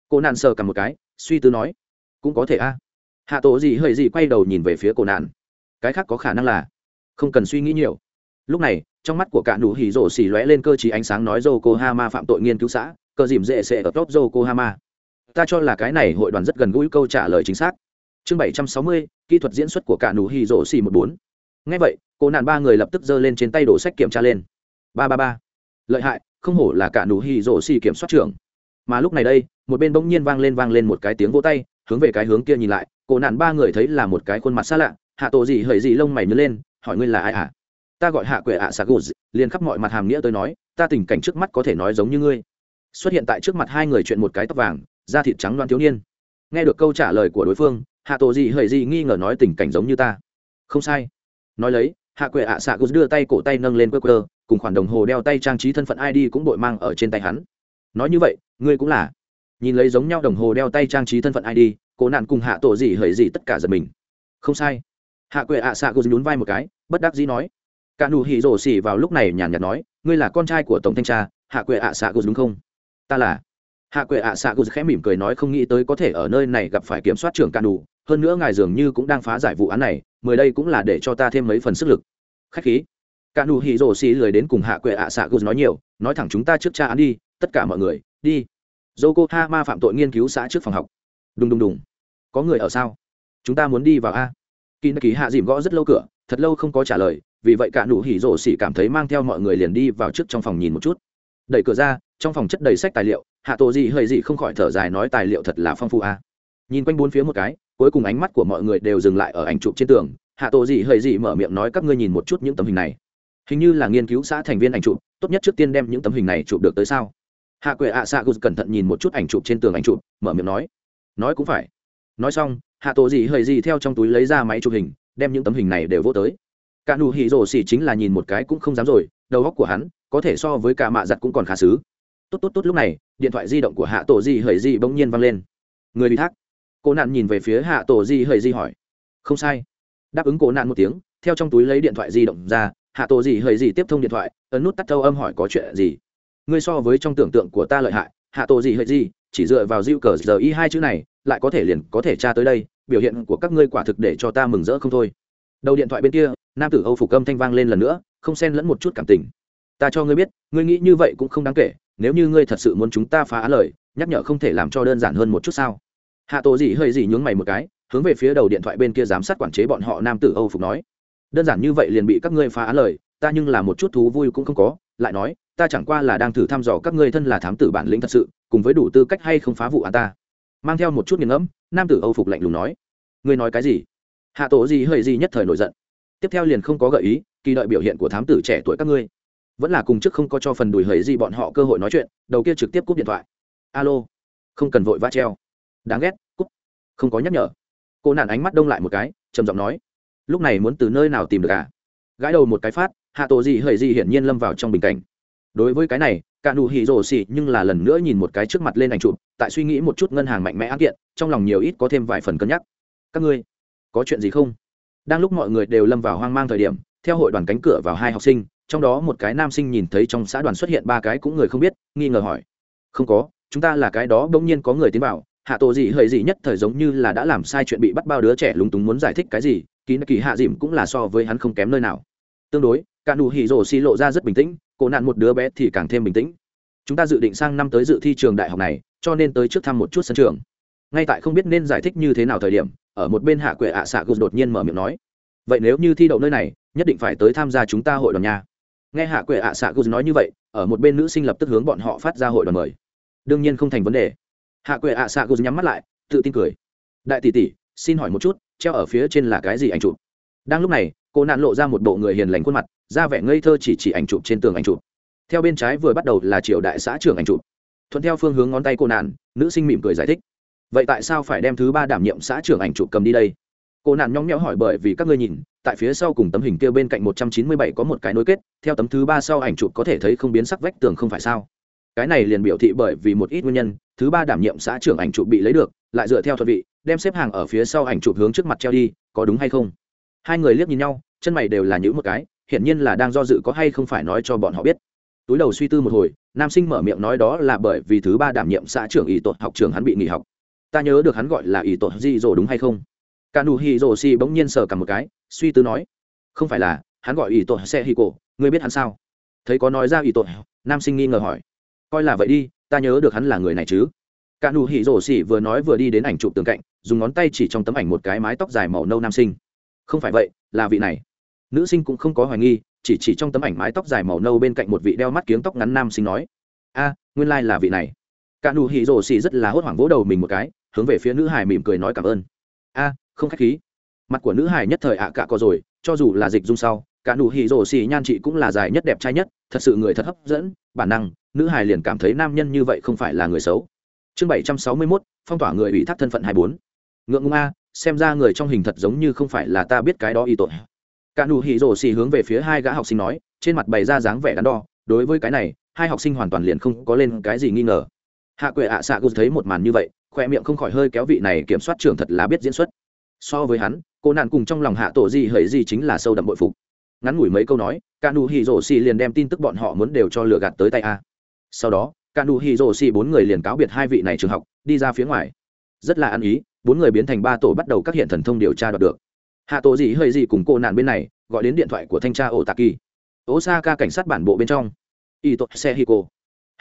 Cô nạn sờ cầm một cái, suy tư nói, cũng có thể a hạ tổ dị hầy dị quay đầu nhìn về phía cổ nạn. Cái khác có khả năng là, không cần suy nghĩ nhiều. Lúc này, trong mắt của cả đủ hỉ rổ xỉ lóe lên cơ chí ánh sáng nói yokohama phạm tội nghiên cứu xã, cờ dìm dễ sẽ ở top yokohama ta cho là cái này hội đoàn rất gần gũi, câu trả lời chính xác. Chương bảy trăm sáu mươi, kỹ thuật diễn xuất của cả nụ hy rỗ xì một bốn. Ngay vậy, cô nạn ba người lập tức giơ lên trên tay đổ sách kiểm tra lên. Ba ba ba. Lợi hại, không hổ là cả nụ hy rỗ xì kiểm soát trưởng. Mà lúc này đây, một bên bỗng nhiên vang lên vang lên một cái tiếng vỗ tay, hướng về cái hướng kia nhìn lại, cô nạn ba người thấy là một cái khuôn mặt xa lạ, hạ tổ gì hởi gì lông mày nhớ lên, hỏi ngươi là ai hả? Ta gọi hạ quệ ạ à sạc gù liền khắp mọi mặt hàm nghĩa tới nói, ta tình cảnh trước mắt có thể nói giống như ngươi. Xuất hiện tại trước mặt hai người chuyện một cái tóc vàng da thịt trắng loan thiếu niên. Nghe được câu trả lời của đối phương, hạ tổ gì hời gì nghi ngờ nói tình cảnh giống như ta. Không sai. Nói lấy, hạ quệ ạ à xạ gus đưa tay cổ tay nâng lên quơ quơ, cùng khoản đồng hồ đeo tay trang trí thân phận id cũng đội mang ở trên tay hắn. Nói như vậy, ngươi cũng là. Nhìn lấy giống nhau đồng hồ đeo tay trang trí thân phận id cổ nạn cùng hạ tổ gì hời gì tất cả giật mình. Không sai. Hạ quệ ạ à xạ gus nhún vai một cái, bất đắc dĩ nói. Cả nụ hỉ rổ xỉ vào lúc này nhàn nhạt nói, ngươi là con trai của tổng thanh tra, hạ quệ ạ à xạ gus đúng không? Ta là hạ quệ ạ à xạ cụ khẽ mỉm cười nói không nghĩ tới có thể ở nơi này gặp phải kiểm soát trưởng cạn đủ, hơn nữa ngài dường như cũng đang phá giải vụ án này, mười đây cũng là để cho ta thêm mấy phần sức lực. Khách khí. Cạn đủ hỉ rổ xì lười đến cùng hạ quệ ạ à xạ cụ nói nhiều, nói thẳng chúng ta trước cha án đi, tất cả mọi người, đi. Dô cô ha ma phạm tội nghiên cứu xã trước phòng học. Đùng đùng đùng. Có người ở sao? Chúng ta muốn đi vào a. Kỳ ký hạ dìm gõ rất lâu cửa, thật lâu không có trả lời, vì vậy cả nụ hỉ rổ xì cảm thấy mang theo mọi người liền đi vào trước trong phòng nhìn một chút. Đẩy cửa ra, trong phòng chất đầy sách tài liệu hạ tổ gì hơi gì không khỏi thở dài nói tài liệu thật là phong phú a. À. nhìn quanh bốn phía một cái, cuối cùng ánh mắt của mọi người đều dừng lại ở ảnh chụp trên tường. Hạ tổ gì hơi gì mở miệng nói các ngươi nhìn một chút những tấm hình này. Hình như là nghiên cứu xã thành viên ảnh chụp, tốt nhất trước tiên đem những tấm hình này chụp được tới sao? Hạ quệ ạ à xạ cụt cẩn thận nhìn một chút ảnh chụp trên tường ảnh chụp, mở miệng nói. Nói cũng phải. Nói xong, hạ tổ gì hơi gì theo trong túi lấy ra máy chụp hình, đem những tấm hình này đều vô tới. Cả nụ hỉ rồ xỉ chính là nhìn một cái cũng không dám rồi, đầu óc của hắn, có thể so với cả mạ giặt cũng còn khá xứ. Tốt tốt tốt, lúc này điện thoại di động của hạ tổ di hời di bỗng nhiên văng lên. Người bị thác. Cô nạn nhìn về phía hạ tổ di hời di hỏi. Không sai. Đáp ứng cô nạn một tiếng, theo trong túi lấy điện thoại di động ra, hạ tổ di hời di tiếp thông điện thoại, ấn nút tắt thâu âm hỏi có chuyện gì. Ngươi so với trong tưởng tượng của ta lợi hại, hạ tổ di hời di, chỉ dựa vào diệu cờ giờ y hai chữ này, lại có thể liền có thể tra tới đây, biểu hiện của các ngươi quả thực để cho ta mừng rỡ không thôi. Đầu điện thoại bên kia, nam tử âu phục âm thanh vang lên lần nữa, không xen lẫn một chút cảm tình. Ta cho ngươi biết ngươi nghĩ như vậy cũng không đáng kể, nếu như ngươi thật sự muốn chúng ta phá án lời, nhắc nhở không thể làm cho đơn giản hơn một chút sao? Hạ tổ dị hơi dị nhướng mày một cái, hướng về phía đầu điện thoại bên kia giám sát quản chế bọn họ nam tử âu phục nói. Đơn giản như vậy liền bị các ngươi phá án lời, ta nhưng là một chút thú vui cũng không có, lại nói, ta chẳng qua là đang thử thăm dò các ngươi thân là thám tử bản lĩnh thật sự, cùng với đủ tư cách hay không phá vụ án ta. Mang theo một chút nghiền ngẫm, nam tử âu phục lạnh lùng nói. Ngươi nói cái gì? Hạ tổ gì hơi gì nhất thời nổi giận. Tiếp theo liền không có gợi ý, kỳ đợi biểu hiện của thám tử trẻ tuổi các ngươi vẫn là cùng trước không có cho phần đùi hầy gì bọn họ cơ hội nói chuyện, đầu kia trực tiếp cúp điện thoại. Alo, không cần vội va treo. Đáng ghét, cúp. Không có nhắc nhở. Cô nạn ánh mắt đông lại một cái, trầm giọng nói, lúc này muốn từ nơi nào tìm được à? Gãi đầu một cái phát, hạ tổ gì hầy gì hiển nhiên lâm vào trong bình cảnh. Đối với cái này, cả đủ hỉ rổ xỉ nhưng là lần nữa nhìn một cái trước mặt lên ảnh chụp, tại suy nghĩ một chút ngân hàng mạnh mẽ án kiện, trong lòng nhiều ít có thêm vài phần cân nhắc. Các ngươi, có chuyện gì không? Đang lúc mọi người đều lâm vào hoang mang thời điểm, theo hội đoàn cánh cửa vào hai học sinh trong đó một cái nam sinh nhìn thấy trong xã đoàn xuất hiện ba cái cũng người không biết, nghi ngờ hỏi. Không có, chúng ta là cái đó bỗng nhiên có người tiến bảo hạ tổ gì hơi gì nhất thời giống như là đã làm sai chuyện bị bắt bao đứa trẻ lúng túng muốn giải thích cái gì, kỳ kỳ hạ dìm cũng là so với hắn không kém nơi nào. Tương đối, cả nụ hỉ rổ xi lộ ra rất bình tĩnh, cổ nạn một đứa bé thì càng thêm bình tĩnh. Chúng ta dự định sang năm tới dự thi trường đại học này, cho nên tới trước thăm một chút sân trường. Ngay tại không biết nên giải thích như thế nào thời điểm, ở một bên hạ quệ ạ xạ gục đột nhiên mở miệng nói, vậy nếu như thi đậu nơi này, nhất định phải tới tham gia chúng ta hội đoàn nhà nghe hạ quệ ạ xạ gus nói như vậy, ở một bên nữ sinh lập tức hướng bọn họ phát ra hội đoàn mời. Đương nhiên không thành vấn đề. Hạ quệ ạ xạ gus nhắm mắt lại, tự tin cười. Đại tỷ tỷ, xin hỏi một chút, treo ở phía trên là cái gì ảnh chụp? Đang lúc này, cô nạn lộ ra một bộ người hiền lành khuôn mặt ra vẻ ngây thơ chỉ chỉ ảnh chụp trên tường ảnh chụp. Theo bên trái vừa bắt đầu là triều đại xã trưởng ảnh chụp. Thuận theo phương hướng ngón tay cô nạn, nữ sinh mỉm cười giải thích. Vậy tại sao phải đem thứ ba đảm nhiệm xã trưởng ảnh chụp cầm đi đây? cô nạn nhóng nhẽo hỏi bởi vì các ngươi nhìn, tại phía sau cùng tấm hình kia bên cạnh một trăm chín mươi bảy có một cái nối kết, theo tấm thứ ba sau ảnh chụp có thể thấy không biến sắc vách tường không phải sao? Cái này liền biểu thị bởi vì một ít nguyên nhân, thứ ba đảm nhiệm xã trưởng ảnh chụp bị lấy được, lại dựa theo thuật vị, đem xếp hàng ở phía sau ảnh chụp hướng trước mặt treo đi, có đúng hay không? Hai người liếc nhìn nhau, chân mày đều là những một cái, hiển nhiên là đang do dự có hay không phải nói cho bọn họ biết. Túi đầu suy tư một hồi, nam sinh mở miệng nói đó là bởi vì thứ ba đảm nhiệm xã trưởng ý tội học trường hắn bị nghỉ học. Ta nhớ được hắn gọi là ý tội di rồi đúng hay không? cả nụ hỉ rồ xì bỗng nhiên sờ cả một cái, suy tư nói, không phải là, hắn gọi ỷ tội xe hì cổ, ngươi biết hắn sao? Thấy có nói ra ỷ tội, nam sinh nghi ngờ hỏi, coi là vậy đi, ta nhớ được hắn là người này chứ? Cả nụ hỉ rồ xì vừa nói vừa đi đến ảnh chụp tường cạnh, dùng ngón tay chỉ trong tấm ảnh một cái mái tóc dài màu nâu nam sinh. Không phải vậy, là vị này. Nữ sinh cũng không có hoài nghi, chỉ chỉ trong tấm ảnh mái tóc dài màu nâu bên cạnh một vị đeo mắt kiếng tóc ngắn nam sinh nói, a, nguyên lai là vị này. Cả nụ hỉ rồ xì rất là hốt hoảng vỗ đầu mình một cái, hướng về phía nữ hải mỉm cười nói cảm ơn. A không khách khí. Mặt của nữ hải nhất thời ạ à cả có rồi, cho dù là dịch dung sau, cả nụ hỉ rổ xì nhan chị cũng là dài nhất đẹp trai nhất, thật sự người thật hấp dẫn, bản năng, nữ hải liền cảm thấy nam nhân như vậy không phải là người xấu. Chương bảy trăm sáu mươi mốt, phong tỏa người ủy thác thân phận hai bốn. Ngượng ngung a, xem ra người trong hình thật giống như không phải là ta biết cái đó y tội cả nụ hỉ rổ xì hướng về phía hai gã học sinh nói, trên mặt bày ra dáng vẻ đắn đo, đối với cái này, hai học sinh hoàn toàn liền không có lên cái gì nghi ngờ. Hạ quệ ạ xạ gus thấy một màn như vậy, khoe miệng không khỏi hơi kéo vị này kiểm soát trưởng thật là biết diễn xuất so với hắn, cô nạn cùng trong lòng hạ tổ gì hấy gì chính là sâu đậm bội phục. Ngắn ngủi mấy câu nói cả nụ Hi rổ xì liền đem tin tức bọn họ muốn đều cho lừa gạt tới tay a. Sau đó cả nụ Hi rổ xì bốn người liền cáo biệt hai vị này trường học, đi ra phía ngoài. Rất là ăn ý, bốn người biến thành ba tổ bắt đầu các hiện thần thông điều tra đoạt được. Hạ tổ gì hơi gì cùng cô nạn bên này, gọi đến điện thoại của thanh tra ổ tạ kỳ Ô Sa Ca cảnh sát bản bộ bên trong. Y tội xe hi cô.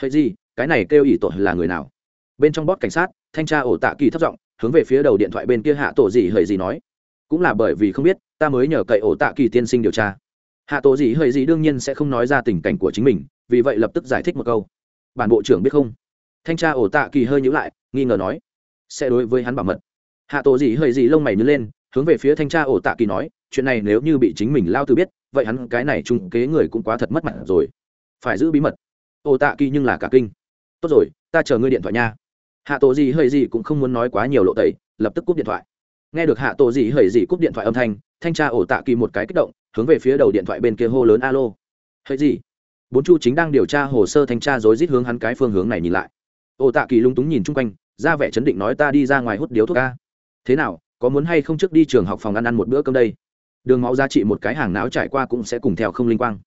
hơi gì cái này kêu y tội là người nào? Bên trong bót cảnh sát, thanh tra ổ tạ kỳ thất giọng hướng về phía đầu điện thoại bên kia hạ tổ gì hời gì nói, cũng là bởi vì không biết, ta mới nhờ cậy ổ tạ kỳ tiên sinh điều tra. Hạ tổ gì hời gì đương nhiên sẽ không nói ra tình cảnh của chính mình, vì vậy lập tức giải thích một câu. Bản bộ trưởng biết không? Thanh tra ổ tạ kỳ hơi nhữ lại, nghi ngờ nói, sẽ đối với hắn bảo mật. Hạ tổ gì hơi gì lông mày nhớ lên, hướng về phía thanh tra ổ tạ kỳ nói, chuyện này nếu như bị chính mình lao từ biết, vậy hắn cái này trung kế người cũng quá thật mất mặt rồi. Phải giữ bí mật. Ổ tạ kỳ nhưng là cả kinh. Tốt rồi, ta chờ ngươi điện thoại nha hạ tổ gì hơi gì cũng không muốn nói quá nhiều lộ tẩy, lập tức cúp điện thoại. Nghe được hạ tổ gì hơi gì cúp điện thoại âm thanh thanh tra ổ tạ kỳ một cái kích động, hướng về phía đầu điện thoại bên kia hô lớn alo. Hơi gì bốn chu chính đang điều tra hồ sơ thanh tra rối rít hướng hắn cái phương hướng này nhìn lại. Ổ tạ kỳ lung túng nhìn chung quanh, ra vẻ chấn định nói ta đi ra ngoài hút điếu thuốc ca thế nào, có muốn hay không trước đi trường học phòng ăn ăn một bữa cơm đây? Đường máu giá trị một cái hàng não trải qua cũng sẽ cùng theo không linh quang.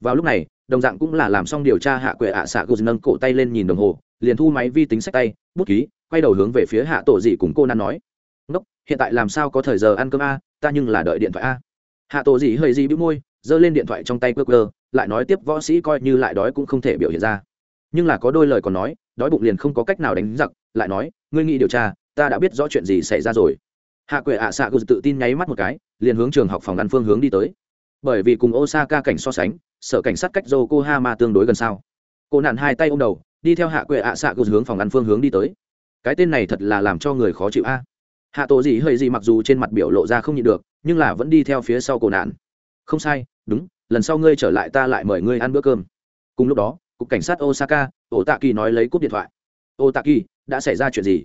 Vào lúc này, đồng dạng cũng là làm xong điều tra hạ quệ ạ à xạ gô nâng cổ tay lên nhìn đồng hồ liền thu máy vi tính sách tay, bút ký, quay đầu hướng về phía hạ tổ dị cùng cô nan nói. Ngốc, hiện tại làm sao có thời giờ ăn cơm a, ta nhưng là đợi điện thoại a. Hạ tổ dị hơi dị bĩu môi, giơ lên điện thoại trong tay cơ cơ lại nói tiếp võ sĩ coi như lại đói cũng không thể biểu hiện ra. Nhưng là có đôi lời còn nói, đói bụng liền không có cách nào đánh giặc, lại nói, ngươi nghĩ điều tra, ta đã biết rõ chuyện gì xảy ra rồi. Hạ quệ ạ xạ cứ tự tin nháy mắt một cái, liền hướng trường học phòng ăn phương hướng đi tới. Bởi vì cùng osaka cảnh so sánh, sở cảnh sát cách dô tương đối gần sao. Cô nạn hai tay ô m đầu đi theo hạ quệ ạ à xạ cột hướng phòng ăn phương hướng đi tới. Cái tên này thật là làm cho người khó chịu a. Hạ tổ gì hơi gì mặc dù trên mặt biểu lộ ra không nhịn được, nhưng là vẫn đi theo phía sau cổ nạn. Không sai, đúng, lần sau ngươi trở lại ta lại mời ngươi ăn bữa cơm. Cùng lúc đó, cục cảnh sát osaka Ô tạ kỳ nói lấy cúp điện thoại. Ô tạ kỳ đã xảy ra chuyện gì?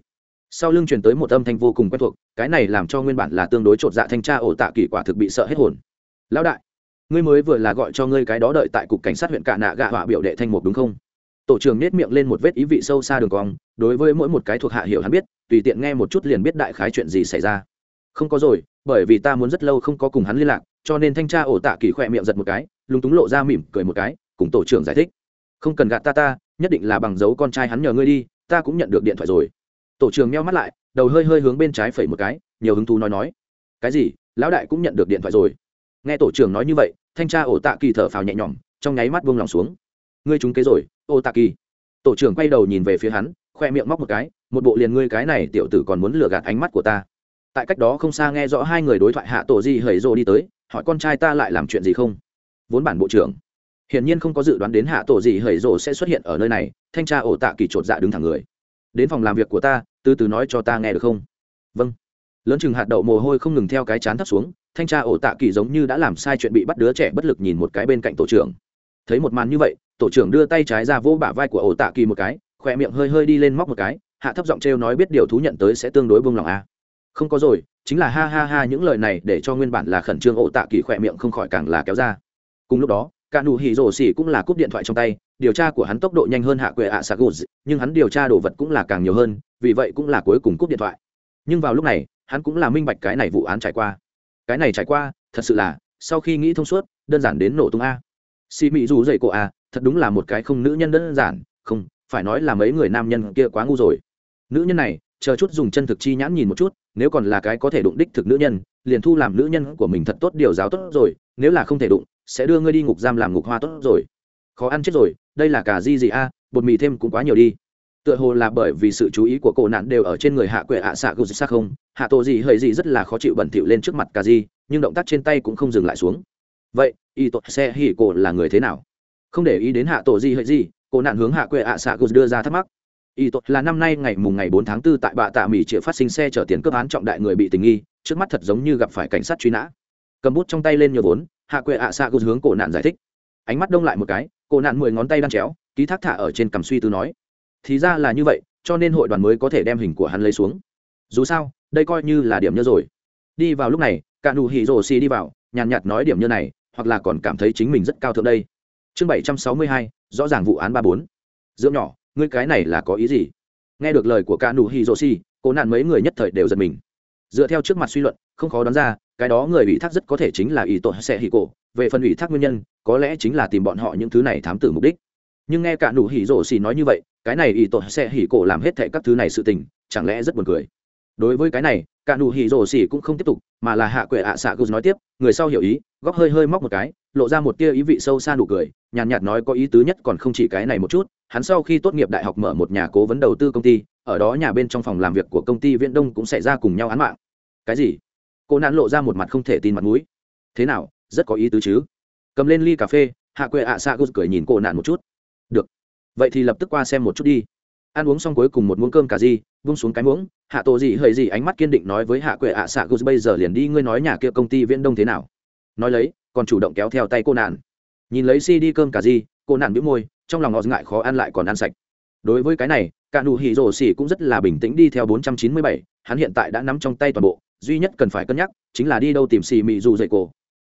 Sau lưng truyền tới một âm thanh vô cùng quen thuộc, cái này làm cho nguyên bản là tương đối chột dạ thanh tra Ô tạ kỳ quả thực bị sợ hết hồn. Lão đại, ngươi mới vừa là gọi cho ngươi cái đó đợi tại cục cảnh sát huyện cả nạ gạ họa biểu đệ thanh một đúng không? tổ trưởng nết miệng lên một vết ý vị sâu xa đường cong, đối với mỗi một cái thuộc hạ hiểu hắn biết, tùy tiện nghe một chút liền biết đại khái chuyện gì xảy ra. Không có rồi, bởi vì ta muốn rất lâu không có cùng hắn liên lạc, cho nên thanh tra ổ tạ kỳ khỏe miệng giật một cái, lúng túng lộ ra mỉm cười một cái, cùng tổ trưởng giải thích. Không cần gạt ta ta, nhất định là bằng dấu con trai hắn nhờ ngươi đi, ta cũng nhận được điện thoại rồi. Tổ trưởng meo mắt lại, đầu hơi hơi hướng bên trái phẩy một cái, nhiều hứng thú nói nói. Cái gì? Lão đại cũng nhận được điện thoại rồi. Nghe tổ trưởng nói như vậy, thanh tra ổ tạ kỳ thở phào nhẹ nhõm, trong nháy mắt buông lòng xuống. Ngươi trúng kế rồi ô tạ kỳ tổ trưởng quay đầu nhìn về phía hắn, khoe miệng móc một cái, một bộ liền ngươi cái này tiểu tử còn muốn lừa gạt ánh mắt của ta. Tại cách đó không xa nghe rõ hai người đối thoại hạ tổ di hầy rô đi tới, hỏi con trai ta lại làm chuyện gì không? Vốn bản bộ trưởng. Hiển nhiên không có dự đoán đến hạ tổ gì hầy rồ sẽ xuất hiện ở nơi này, thanh tra ổ tạ kỳ chột dạ đứng thẳng người. Đến phòng làm việc của ta, từ từ nói cho ta nghe được không? Vâng. Lớn chừng hạt đậu mồ hôi không ngừng theo cái chán thấp xuống, thanh tra ổ tạ kỳ giống như đã làm sai chuyện bị bắt đứa trẻ bất lực nhìn một cái bên cạnh tổ trưởng thấy một màn như vậy, tổ trưởng đưa tay trái ra vỗ bả vai của ổ tạ kỳ một cái, khỏe miệng hơi hơi đi lên móc một cái, hạ thấp giọng trêu nói biết điều thú nhận tới sẽ tương đối buông lòng a à. không có rồi, chính là ha ha ha những lời này để cho nguyên bản là khẩn trương ổ tạ kỳ khỏe miệng không khỏi càng là kéo ra. Cùng lúc đó cả nụ hỉ rổ xỉ cũng là cúp điện thoại trong tay, điều tra của hắn tốc độ nhanh hơn hạ quệ ạ sạc gù nhưng hắn điều tra đồ vật cũng là càng nhiều hơn, vì vậy cũng là cuối cùng cúp điện thoại. Nhưng vào lúc này, hắn cũng là minh bạch cái này vụ án trải qua. Cái này trải qua, thật sự là, sau khi nghĩ thông suốt, đơn giản đến nổ tung a xì mị dù dậy cổ à thật đúng là một cái không nữ nhân đơn giản không phải nói là mấy người nam nhân kia quá ngu rồi. Nữ nhân này chờ chút dùng chân thực chi nhãn nhìn một chút nếu còn là cái có thể đụng đích thực nữ nhân liền thu làm nữ nhân của mình thật tốt điều giáo tốt rồi nếu là không thể đụng sẽ đưa ngươi đi ngục giam làm ngục hoa tốt rồi. Khó ăn chết rồi đây là cả di gì a à, bột mì thêm cũng quá nhiều đi. Tựa hồ là bởi vì sự chú ý của cổ nạn đều ở trên người hạ quệ hạ xạ gục sắc không hạ tổ gì hơi gì rất là khó chịu bẩn thỉu lên trước mặt cả di nhưng động tác trên tay cũng không dừng lại xuống vậy, y tội xe hỉ cổ là người thế nào? Không để ý đến hạ tổ gì hệ gì cô nạn hướng hạ quệ ạ à xạ gus đưa ra thắc mắc. Y tội là năm nay ngày mùng ngày bốn tháng 4 tại bạ tạ mỹ chịa phát sinh xe chở tiền cướp án trọng đại người bị tình nghi, trước mắt thật giống như gặp phải cảnh sát truy nã. Cầm bút trong tay lên nhiều vốn, hạ quệ ạ xạ gus hướng cổ nạn giải thích. Ánh mắt đông lại một cái, cổ nạn mười ngón tay đang chéo, ký thác thả ở trên cằm suy tư nói. Thì ra là như vậy, cho nên hội đoàn mới có thể đem hình của hắn lấy xuống. Dù sao, đây coi như là điểm nhớ rồi. Đi vào lúc này, cả đủ hỉ rồ xì đi vào, nhàn nhạt nói điểm như này hoặc là còn cảm thấy chính mình rất cao thượng đây. Chương bảy trăm sáu mươi hai, rõ ràng vụ án ba bốn. Dưỡng nhỏ, ngươi cái này là có ý gì? Nghe được lời của ca nù hi dô si cô nạn mấy người nhất thời đều giật mình. Dựa theo trước mặt suy luận, không khó đoán ra, cái đó người ủy thác rất có thể chính là ý tội sẽ hì cổ về phần ủy thác nguyên nhân, có lẽ chính là tìm bọn họ những thứ này thám tử mục đích. Nhưng nghe cả nụ hỉ rổ xì nói như vậy, cái này ý tội sẽ hỉ cổ làm hết thệ các thứ này sự tình, chẳng lẽ rất buồn cười? Đối với cái này cả nụ hỉ rổ xỉ cũng không tiếp tục mà là hạ quệ ạ à xạ cư nói tiếp người sau hiểu ý góc hơi hơi móc một cái lộ ra một tia ý vị sâu xa nụ cười nhàn nhạt, nói có ý tứ nhất còn không chỉ cái này một chút hắn sau khi tốt nghiệp đại học mở một nhà cố vấn đầu tư công ty ở đó nhà bên trong phòng làm việc của công ty viễn đông cũng xảy ra cùng nhau án mạng. Cái gì? Cô nạn lộ ra một mặt không thể tin mặt mũi. Thế nào? Rất có ý tứ chứ. Cầm lên ly cà phê hạ quệ ạ à xạ cư cười nhìn cô nạn một chút. Được. Vậy thì lập tức qua xem một chút đi ăn uống xong cuối cùng một muỗng cơm cà ri vung xuống cái muỗng hạ tổ gì hơi gì ánh mắt kiên định nói với hạ quệ ạ à xạ gus bây giờ liền đi ngươi nói nhà kia công ty viễn đông thế nào? Nói lấy còn chủ động kéo theo tay cô nạn. Nhìn lấy si đi cơm cà ri cô nạn bĩu môi trong lòng ngọt ngại khó ăn lại còn ăn sạch. Đối với cái này cả nụ hỉ rổ xỉ cũng rất là bình tĩnh đi theo 497, hắn hiện tại đã nắm trong tay toàn bộ duy nhất cần phải cân nhắc chính là đi đâu tìm xì mị dù dậy cổ.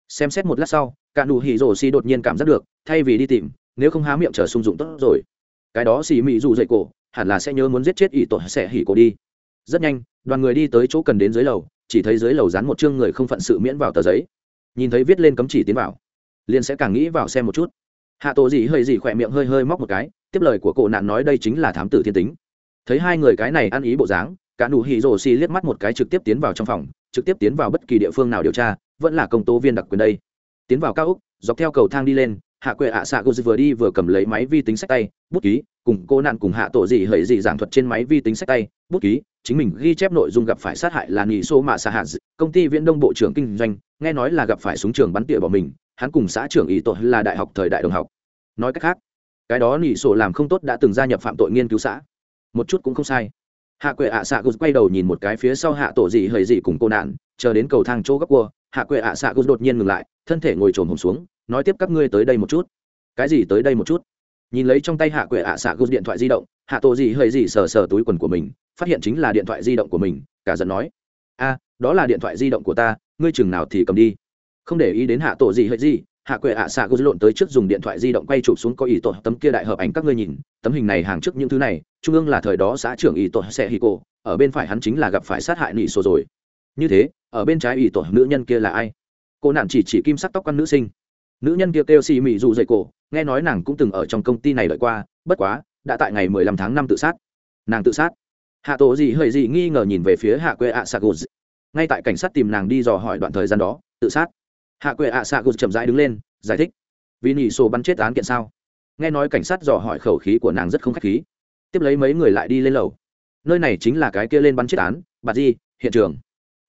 Xem xét một lát sau cả nụ hỉ rổ xỉ đột nhiên cảm giác được thay vì đi tìm nếu không há miệng trở sung dụng tốt rồi. Cái đó xì mị dù dậy cổ hẳn là sẽ nhớ muốn giết chết ỷ tổ sẽ hỉ cổ đi. Rất nhanh, đoàn người đi tới chỗ cần đến dưới lầu, chỉ thấy dưới lầu dán một chương người không phận sự miễn vào tờ giấy. Nhìn thấy viết lên cấm chỉ tiến vào, liền sẽ càng nghĩ vào xem một chút. Hạ tổ gì hơi gì khỏe miệng hơi hơi móc một cái, tiếp lời của cổ nạn nói đây chính là thám tử thiên tính. Thấy hai người cái này ăn ý bộ dáng, cả nụ hỉ rồ xì liếc mắt một cái trực tiếp tiến vào trong phòng, trực tiếp tiến vào bất kỳ địa phương nào điều tra, vẫn là công tố viên đặc quyền đây. Tiến vào cao úc, dọc theo cầu thang đi lên hạ quệ ạ xạ guz vừa đi vừa cầm lấy máy vi tính sách tay, bút ký, cùng cô nạn cùng hạ tổ gì hầy gì giảng thuật trên máy vi tính sách tay, bút ký, chính mình ghi chép nội dung gặp phải sát hại là nghỉ số mạ xạ hạt công ty viễn đông bộ trưởng kinh doanh, nghe nói là gặp phải súng trường bắn tỉa bỏ mình, hắn cùng xã trưởng ý tội là đại học thời đại đồng học. Nói cách khác, cái đó nghỉ sổ làm không tốt đã từng gia nhập phạm tội nghiên cứu xã. Một chút cũng không sai. Hạ quệ ạ xạ guz quay đầu nhìn một cái phía sau hạ tổ gì hầy gì cùng cô nạn, chờ đến cầu thang chỗ gấp cua, hạ quệ ạ xạ guz đột nhiên ngừng lại, thân thể ngồi trồn hồn xuống nói tiếp các ngươi tới đây một chút. Cái gì tới đây một chút? Nhìn lấy trong tay hạ quệ ạ à xạ gút điện thoại di động, hạ tổ gì hơi gì sờ sờ túi quần của mình, phát hiện chính là điện thoại di động của mình, cả giận nói, a, đó là điện thoại di động của ta, ngươi chừng nào thì cầm đi. Không để ý đến hạ tổ gì hơi gì hạ quệ ạ xạ gút lộn tới trước dùng điện thoại di động quay chụp xuống có ý tổ tấm kia đại hợp ảnh các ngươi nhìn, tấm hình này hàng trước những thứ này, trung ương là thời đó xã trưởng ý tổ sẽ hì cô ở bên phải hắn chính là gặp phải sát hại nị sổ rồi. Như thế, ở bên trái ý tổ nữ nhân kia là ai? Cô nạn chỉ chỉ kim sắc tóc con nữ sinh nữ nhân kia kêu xì mị dù dậy cổ, nghe nói nàng cũng từng ở trong công ty này lợi qua, bất quá, đã tại ngày mười lăm tháng năm tự sát. Nàng tự sát. Hạ tổ gì hơi gì nghi ngờ nhìn về phía hạ quê ạ s ngay tại cảnh sát tìm nàng đi dò hỏi đoạn thời gian đó, tự sát. Hạ quê ạ s chậm rãi đứng lên, giải thích. Vì nỉ sổ bắn chết án kiện sao? Nghe nói cảnh sát dò hỏi khẩu khí của nàng rất không k h á c h khí. Tiếp lấy mấy người lại đi lên lầu. Nơi này chính là cái kia lên bắn chết án bà di, hiện trường.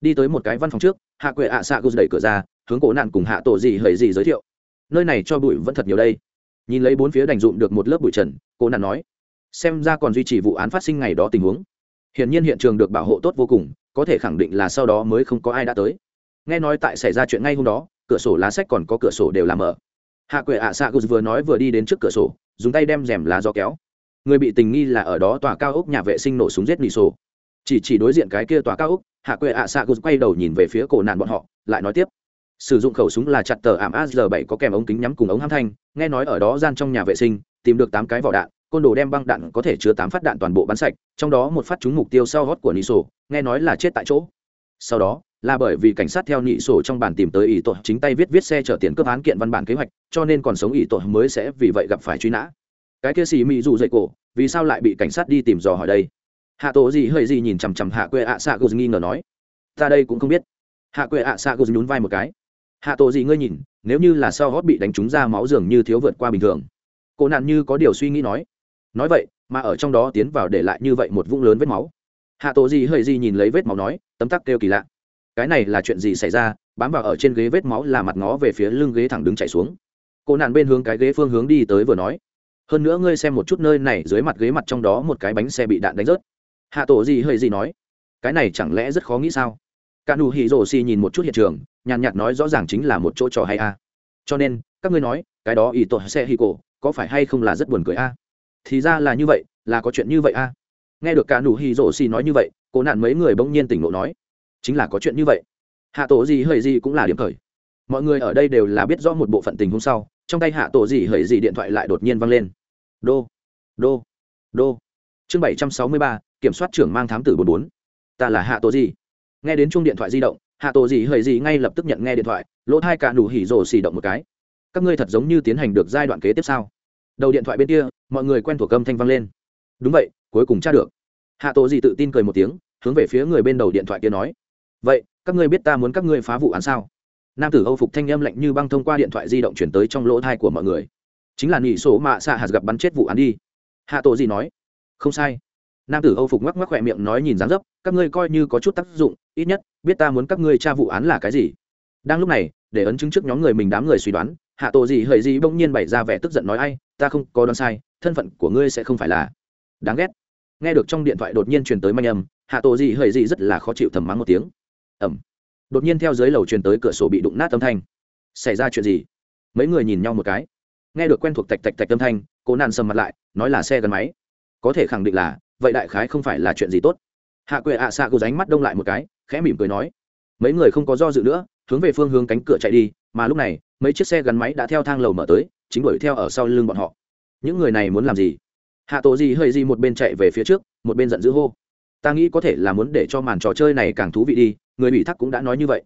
Đi tới một cái văn phòng trước, hạ quệ ạ xạ đẩy cửa ra, hướng cổ nạn cùng hạ tổ gì hời gì giới thiệu nơi này cho bụi vẫn thật nhiều đây. Nhìn lấy bốn phía đành dụng được một lớp bụi trần, cô nàn nói, xem ra còn duy trì vụ án phát sinh ngày đó tình huống. Hiển nhiên hiện trường được bảo hộ tốt vô cùng, có thể khẳng định là sau đó mới không có ai đã tới. Nghe nói tại xảy ra chuyện ngay hôm đó, cửa sổ lá sách còn có cửa sổ đều làm mở. Hạ quệ ạ xạ gus vừa nói vừa đi đến trước cửa sổ, dùng tay đem rèm lá gió kéo. Người bị tình nghi là ở đó tòa cao ốc nhà vệ sinh nổ súng giết nỉ sổ. Chỉ chỉ đối diện cái kia tòa cao ốc, hạ quệ ạ xạ gus quay đầu nhìn về phía cổ nạn bọn họ, lại nói tiếp sử dụng khẩu súng là chặt tờ ảm asr bảy có kèm ống kính nhắm cùng ống hãm thanh, nghe nói ở đó gian trong nhà vệ sinh, tìm được tám cái vỏ đạn, côn đồ đem băng đạn có thể chứa tám phát đạn toàn bộ bắn sạch, trong đó một phát trúng mục tiêu sau gót của nị sổ, nghe nói là chết tại chỗ. Sau đó, là bởi vì cảnh sát theo nị sổ trong bản tìm tới ỷ tội chính tay viết viết xe chở tiền cướp án kiện văn bản kế hoạch, cho nên còn sống ỷ tội mới sẽ vì vậy gặp phải truy nã. Cái kia xì mị dù dậy cổ, vì sao lại bị cảnh sát đi tìm dò hỏi đây? Hạ tổ gì hơi gì nhìn chằm chằm hạ quê ạ xạ gô nghi ngờ nói. Ta đây cũng không biết. Hạ quệ ạ à xạ gô nhún vai một cái hạ tổ gì ngươi nhìn, nếu như là sao hót bị đánh trúng ra máu dường như thiếu vượt qua bình thường. Cô nạn như có điều suy nghĩ nói. Nói vậy, mà ở trong đó tiến vào để lại như vậy một vũng lớn vết máu. Hạ tổ gì hơi gì nhìn lấy vết máu nói, tấm tắc kêu kỳ lạ. Cái này là chuyện gì xảy ra? Bám vào ở trên ghế vết máu là mặt ngó về phía lưng ghế thẳng đứng chạy xuống. Cô nạn bên hướng cái ghế phương hướng đi tới vừa nói, hơn nữa ngươi xem một chút nơi này, dưới mặt ghế mặt trong đó một cái bánh xe bị đạn đánh rớt. Hạ tổ gì hơi gì nói, cái này chẳng lẽ rất khó nghĩ sao? cả nụ hỉ rổ xì nhìn một chút hiện trường, nhàn nhạt nói rõ ràng chính là một chỗ trò hay a. Cho nên, các ngươi nói, cái đó ý tổ xe hì cổ, có phải hay không là rất buồn cười a? Thì ra là như vậy, là có chuyện như vậy a. Nghe được cả nụ hỉ rổ xì nói như vậy cô nạn mấy người bỗng nhiên tỉnh lộ nói, chính là có chuyện như vậy. Hạ tổ gì hời gì cũng là điểm khởi. Mọi người ở đây đều là biết rõ một bộ phận tình huống sau, trong tay hạ tổ gì hời gì điện thoại lại đột nhiên vang lên. Đô đô đô. Chương bảy trăm sáu mươi ba, kiểm soát trưởng mang thám tử bốn bốn. Ta là hạ tổ gì nghe đến chuông điện thoại di động, hạ tổ Dị hơi gì ngay lập tức nhận nghe điện thoại, lỗ thai cả đủ hỉ rổ xì động một cái. Các ngươi thật giống như tiến hành được giai đoạn kế tiếp sau đầu điện thoại bên kia, mọi người quen thuộc âm thanh vang lên. Đúng vậy, cuối cùng tra được. Hạ tổ Dị tự tin cười một tiếng, hướng về phía người bên đầu điện thoại kia nói. Vậy, các ngươi biết ta muốn các ngươi phá vụ án sao? Nam tử âu phục thanh âm lạnh như băng thông qua điện thoại di động chuyển tới trong lỗ thai của mọi người. Chính là nghỉ số mạ xạ hạt gặp bắn chết vụ án đi. Hạ tổ Dị nói. Không sai nam tử âu phục ngoắc ngoắc khỏe miệng nói nhìn dáng dấp, các ngươi coi như có chút tác dụng, ít nhất, biết ta muốn các ngươi tra vụ án là cái gì. Đang lúc này, để ấn chứng trước nhóm người mình đám người suy đoán, hạ tổ gì hời gì bỗng nhiên bày ra vẻ tức giận nói ai, ta không có đoán sai, thân phận của ngươi sẽ không phải là. Đáng ghét. Nghe được trong điện thoại đột nhiên truyền tới manh âm, hạ tổ gì hời gì rất là khó chịu thầm mắng một tiếng. Ẩm đột nhiên theo dưới lầu truyền tới cửa sổ bị đụng nát âm thanh. Xảy ra chuyện gì? Mấy người nhìn nhau một cái. Nghe được quen thuộc tạch tạch tạch âm thanh, cố nạn sầm mặt lại, nói là xe gần máy. Có thể khẳng định là vậy đại khái không phải là chuyện gì tốt. Hạ quệ ạ xạ gù ránh mắt đông lại một cái, khẽ mỉm cười nói, mấy người không có do dự nữa, hướng về phương hướng cánh cửa chạy đi, mà lúc này, mấy chiếc xe gắn máy đã theo thang lầu mở tới, chính đuổi theo ở sau lưng bọn họ. Những người này muốn làm gì? Hạ tổ gì hơi gì một bên chạy về phía trước, một bên giận dữ hô, ta nghĩ có thể là muốn để cho màn trò chơi này càng thú vị đi, người bị thắc cũng đã nói như vậy.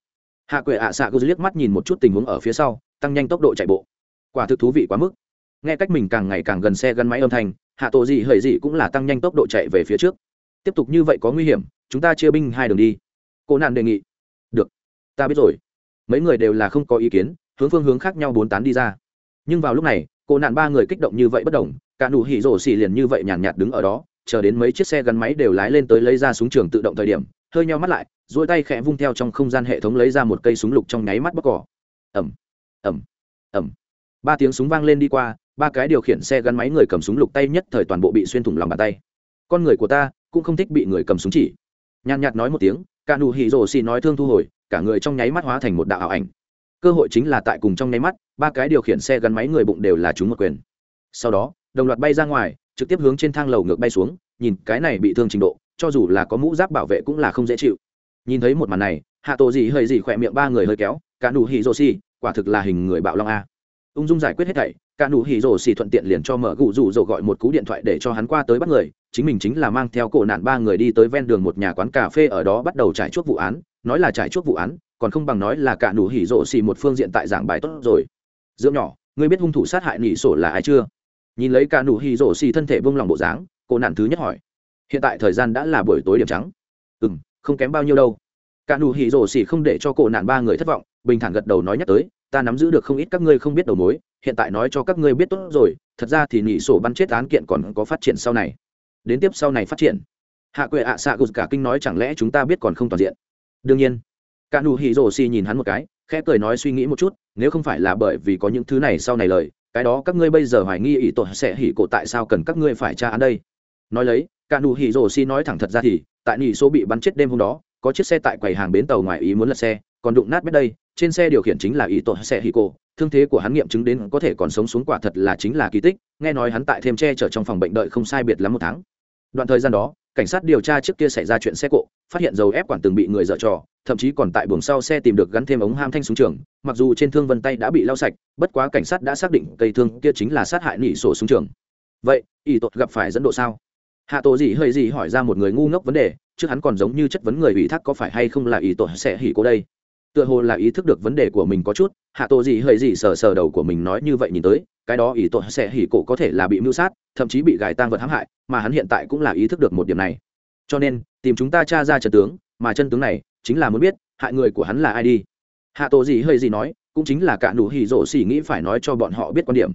Hạ quệ ạ xạ cứ liếc mắt nhìn một chút tình huống ở phía sau, tăng nhanh tốc độ chạy bộ. Quả thực thú vị quá mức. Nghe cách mình càng ngày càng gần xe gắn máy âm thanh hạ tổ gì hời gì cũng là tăng nhanh tốc độ chạy về phía trước. Tiếp tục như vậy có nguy hiểm, chúng ta chia binh hai đường đi. Cô nạn đề nghị. Được. Ta biết rồi. Mấy người đều là không có ý kiến, hướng phương hướng khác nhau bốn tán đi ra. Nhưng vào lúc này cô nạn ba người kích động như vậy bất đồng cả nụ hỉ rổ xì liền như vậy nhàn nhạt đứng ở đó, chờ đến mấy chiếc xe gắn máy đều lái lên tới lấy ra súng trường tự động thời điểm, hơi nhau mắt lại, duỗi tay khẽ vung theo trong không gian hệ thống lấy ra một cây súng lục trong nháy mắt bóc cỏ. Ẩm ẩm ẩm ba tiếng súng vang lên đi qua, ba cái điều khiển xe gắn máy người cầm súng lục tay nhất thời toàn bộ bị xuyên thủng lòng bàn tay. Con người của ta cũng không thích bị người cầm súng chỉ. Nhàn nhạt nói một tiếng cả nụ hỉ rồ xì nói thương thu hồi, cả người trong nháy mắt hóa thành một đạo ảo ảnh. Cơ hội chính là tại cùng trong nháy mắt, ba cái điều khiển xe gắn máy người bụng đều là chúng một quyền. Sau đó, đồng loạt bay ra ngoài, trực tiếp hướng trên thang lầu ngược bay xuống, nhìn cái này bị thương trình độ, cho dù là có mũ giáp bảo vệ cũng là không dễ chịu. Nhìn thấy một màn này hạ tổ dị hơi gì khỏe miệng ba người hơi kéo cả nụ hỉ rồ xì quả thực là hình người bạo long a ung dung giải quyết hết thảy, cả nụ hỉ rổ xì thuận tiện liền cho mở gụ rủ rổ gọi một cú điện thoại để cho hắn qua tới bắt người, chính mình chính là mang theo cổ nạn ba người đi tới ven đường một nhà quán cà phê ở đó bắt đầu trải chuốc vụ án, nói là trải chuốc vụ án, còn không bằng nói là cả nụ hỉ rổ xì một phương diện tại giảng bài tốt rồi. Dưỡng nhỏ, ngươi biết hung thủ sát hại nỉ sổ là ai chưa? Nhìn lấy cả nụ hỉ rổ xì thân thể buông lòng bộ dáng, cổ nạn thứ nhất hỏi. Hiện tại thời gian đã là buổi tối điểm trắng. Ừ không kém bao nhiêu đâu. Cả nụ hỉ rổ xì không để cho cổ nạn ba người thất vọng, bình thản gật đầu nói nhắc tới ta nắm giữ được không ít các ngươi không biết đầu mối, hiện tại nói cho các ngươi biết tốt rồi, thật ra thì nhị sổ bắn chết án kiện còn có phát triển sau này. Đến tiếp sau này phát triển. Hạ quệ ạ xạ gục cả kinh nói chẳng lẽ chúng ta biết còn không toàn diện? Đương nhiên. Cả nụ hỉ rổ xì nhìn hắn một cái, khẽ cười nói suy nghĩ một chút, nếu không phải là bởi vì có những thứ này sau này lời, cái đó các ngươi bây giờ hoài nghi ý tội sẽ hỉ cổ tại sao cần các ngươi phải tra án đây? Nói lấy, cả nụ hỉ rổ xì nói thẳng thật ra thì, tại nhị số bị bắn chết đêm hôm đó, có chiếc xe tại quầy hàng bến tàu ngoài ý muốn lật xe, còn đụng nát bên đây trên xe điều khiển chính là ý tội xe hì cổ thương thế của hắn nghiệm chứng đến có thể còn sống xuống quả thật là chính là kỳ tích, nghe nói hắn tại thêm tre chở trong phòng bệnh đợi không sai biệt lắm một tháng. Đoạn thời gian đó, cảnh sát điều tra trước kia xảy ra chuyện xe cộ, phát hiện dầu ép quản từng bị người dở trò, thậm chí còn tại buồng sau xe tìm được gắn thêm ống ham thanh súng trường, mặc dù trên thương vân tay đã bị lau sạch, bất quá cảnh sát đã xác định cây thương kia chính là sát hại nỉ sổ súng trường. Vậy ỷ tột gặp phải dẫn độ sao? Hạ tổ gì hơi gì hỏi ra một người ngu ngốc vấn đề chứ hắn còn giống như chất vấn người ủy thác có phải hay không là ỷ tột sẽ hỉ cô đây? tựa hồ là ý thức được vấn đề của mình có chút, hạ tổ gì hơi gì sờ sờ đầu của mình nói như vậy nhìn tới, cái đó ý tội sẽ hỉ cổ có thể là bị mưu sát, thậm chí bị gài tang vật hãm hại, mà hắn hiện tại cũng là ý thức được một điểm này. Cho nên, tìm chúng ta t r a ra trần tướng, mà chân tướng này chính là muốn biết, hại người của hắn là ai đi. Hạ tổ gì hơi gì nói, cũng chính là cả nụ hỉ rổ xỉ nghĩ phải nói cho bọn họ biết quan điểm.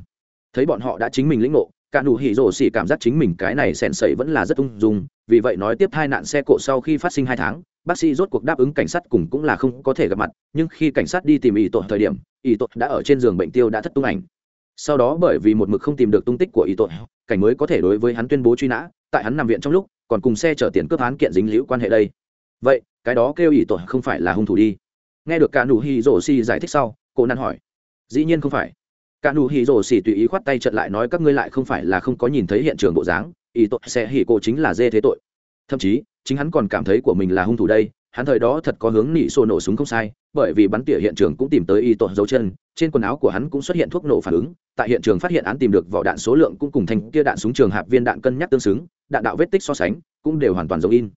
Thấy bọn họ đã chính mình lĩnh ngộ, cả nụ hỉ rổ xỉ cảm giác chính mình cái này sèn sẩy vẫn là rất ung dung, vì vậy nói tiếp hai nạn xe cộ sau khi phát sinh hai tháng bác sĩ rốt cuộc đáp ứng cảnh sát cùng cũng là không có thể gặp mặt, nhưng khi cảnh sát đi tìm ý tội thời điểm ý tội đã ở trên giường bệnh tiêu đã thất tung ảnh. Sau đó bởi vì một mực không tìm được tung tích của ý tội, cảnh mới có thể đối với hắn tuyên bố truy nã, tại hắn nằm viện trong lúc, còn cùng xe chở tiền cướp án kiện dính liễu quan hệ đây. Vậy, cái đó kêu ý tội không phải là hung thủ đi. Nghe được cả nụ hi rổ xì giải thích sau, cô nan hỏi, dĩ nhiên không phải. Cả nụ hi rổ xì tùy ý khoát tay trận lại nói, các ngươi lại không phải là không có nhìn thấy hiện trường bộ dáng ý tội sẽ hỉ cô chính là dê thế tội. Thậm chí chính hắn còn cảm thấy của mình là hung thủ đây, hắn thời đó thật có hướng nị sô nổ súng không sai, bởi vì bắn tỉa hiện trường cũng tìm tới y tột dấu chân, trên quần áo của hắn cũng xuất hiện thuốc nổ phản ứng, tại hiện trường phát hiện án tìm được vỏ đạn số lượng cũng cùng thành kia đạn súng trường hạt viên đạn cân nhắc tương xứng, đạn đạo vết tích so sánh cũng đều hoàn toàn giống in.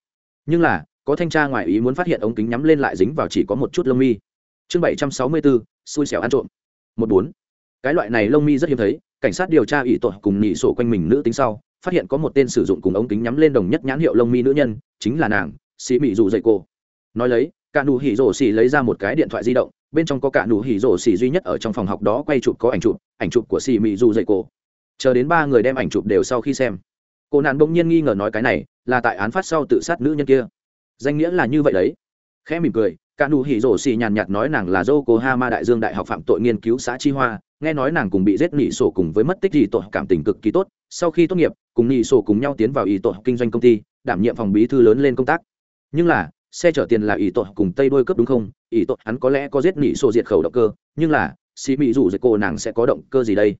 Nhưng là, có thanh tra ngoại ý muốn phát hiện ống kính nhắm lên lại dính vào chỉ có một chút lông mi. Chương bảy trăm sáu mươi bốn xui xẻo ăn trộm. Một bốn. Cái loại này lông mi rất hiếm thấy, cảnh sát điều tra ỷ tội cùng nhị sổ quanh mình nữ tính sau phát hiện có một tên sử dụng cùng ống kính nhắm lên đồng nhất nhãn hiệu lông mi nữ nhân, chính là nàng xì mị dù dậy cô nói lấy, cả nụ hỉ rổ xì lấy ra một cái điện thoại di động, bên trong có cả nụ hỉ rổ xì duy nhất ở trong phòng học đó quay chụp có ảnh chụp ảnh chụp của xì mị dù dậy cô chờ đến ba người đem ảnh chụp đều sau khi xem. Cô nạn bỗng nhiên nghi ngờ nói cái này, là tại án phát sau tự sát nữ nhân kia. Danh nghĩa là như vậy đấy. Khẽ mỉm cười, cả nụ hỉ rổ xì nhàn nhạt nói nàng là yokohama đại dương đại học phạm tội nghiên cứu xã chi hoa, nghe nói nàng cùng bị giết nỉ sổ cùng với mất tích gì tội cảm tình cực kỳ tốt sau khi tốt nghiệp, cùng nhị sổ cùng nhau tiến vào ý tổ kinh doanh công ty, đảm nhiệm phòng bí thư lớn lên công tác. Nhưng là, xe chở tiền là ý tổ cùng tây đôi cướp đúng không? Ý tổ, hắn có lẽ có giết nhị sổ diệt khẩu động cơ, nhưng là xì mỹ rủ dịch cô nàng sẽ có động cơ gì đây?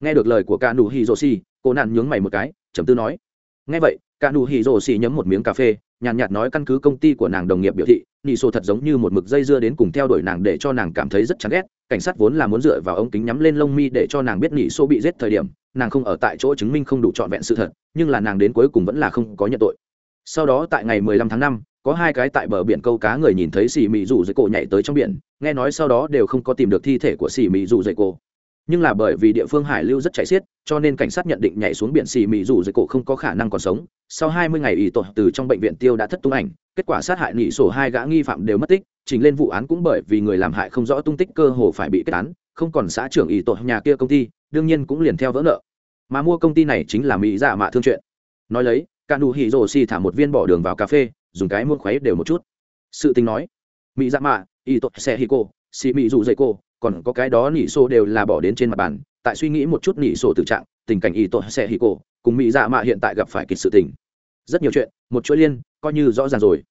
Nghe được lời của ca nụ hi rô si, cô nàng nhướng mày một cái chấm tư nói. Nghe vậy cả nụ hỉ rồ xì nhấm một miếng cà phê nhàn nhạt, nói căn cứ công ty của nàng đồng nghiệp biểu thị nị sổ thật giống như một mực dây dưa đến cùng theo đuổi nàng để cho nàng cảm thấy rất chán ghét cảnh sát vốn là muốn dựa vào ống kính nhắm lên lông mi để cho nàng biết nị sổ bị giết thời điểm nàng không ở tại chỗ chứng minh không đủ trọn vẹn sự thật nhưng là nàng đến cuối cùng vẫn là không có nhận tội. Sau đó tại ngày 15 tháng 5, có hai cái tại bờ biển câu cá người nhìn thấy xì mị rủ dậy cổ nhảy tới trong biển nghe nói sau đó đều không có tìm được thi thể của xì mị rủ dậy cổ nhưng là bởi vì địa phương hải lưu rất chảy xiết, cho nên cảnh sát nhận định nhảy xuống biển xì mị dù dưới cổ không có khả năng còn sống. Sau hai mươi ngày, ỷ tội từ trong bệnh viện tiêu đã thất tung ảnh, kết quả sát hại nị sổ hai gã nghi phạm đều mất tích, trình lên vụ án cũng bởi vì người làm hại không rõ tung tích cơ hồ phải bị kết án, không còn xã trưởng ỷ tội nhà kia công ty, đương nhiên cũng liền theo vỡ nợ. Mà mua công ty này chính là mỹ giả mạ thương chuyện. Nói lấy, cả nụ hỉ rồ xì thả một viên bỏ đường vào cà phê, dùng cái muôn khuấy đều một chút. Sự tình nói, mỹ dạ mạ y tốt xe hi cô xì mỹ dù dậy cô còn có cái đó nỉ sổ đều là bỏ đến trên mặt bàn, tại suy nghĩ một chút nỉ sổ tự trạng, tình cảnh y tội sẽ hì cổ, cùng mỹ dạ mạ hiện tại gặp phải kịch sự tình. Rất nhiều chuyện, một chuỗi liên, coi như rõ ràng rồi.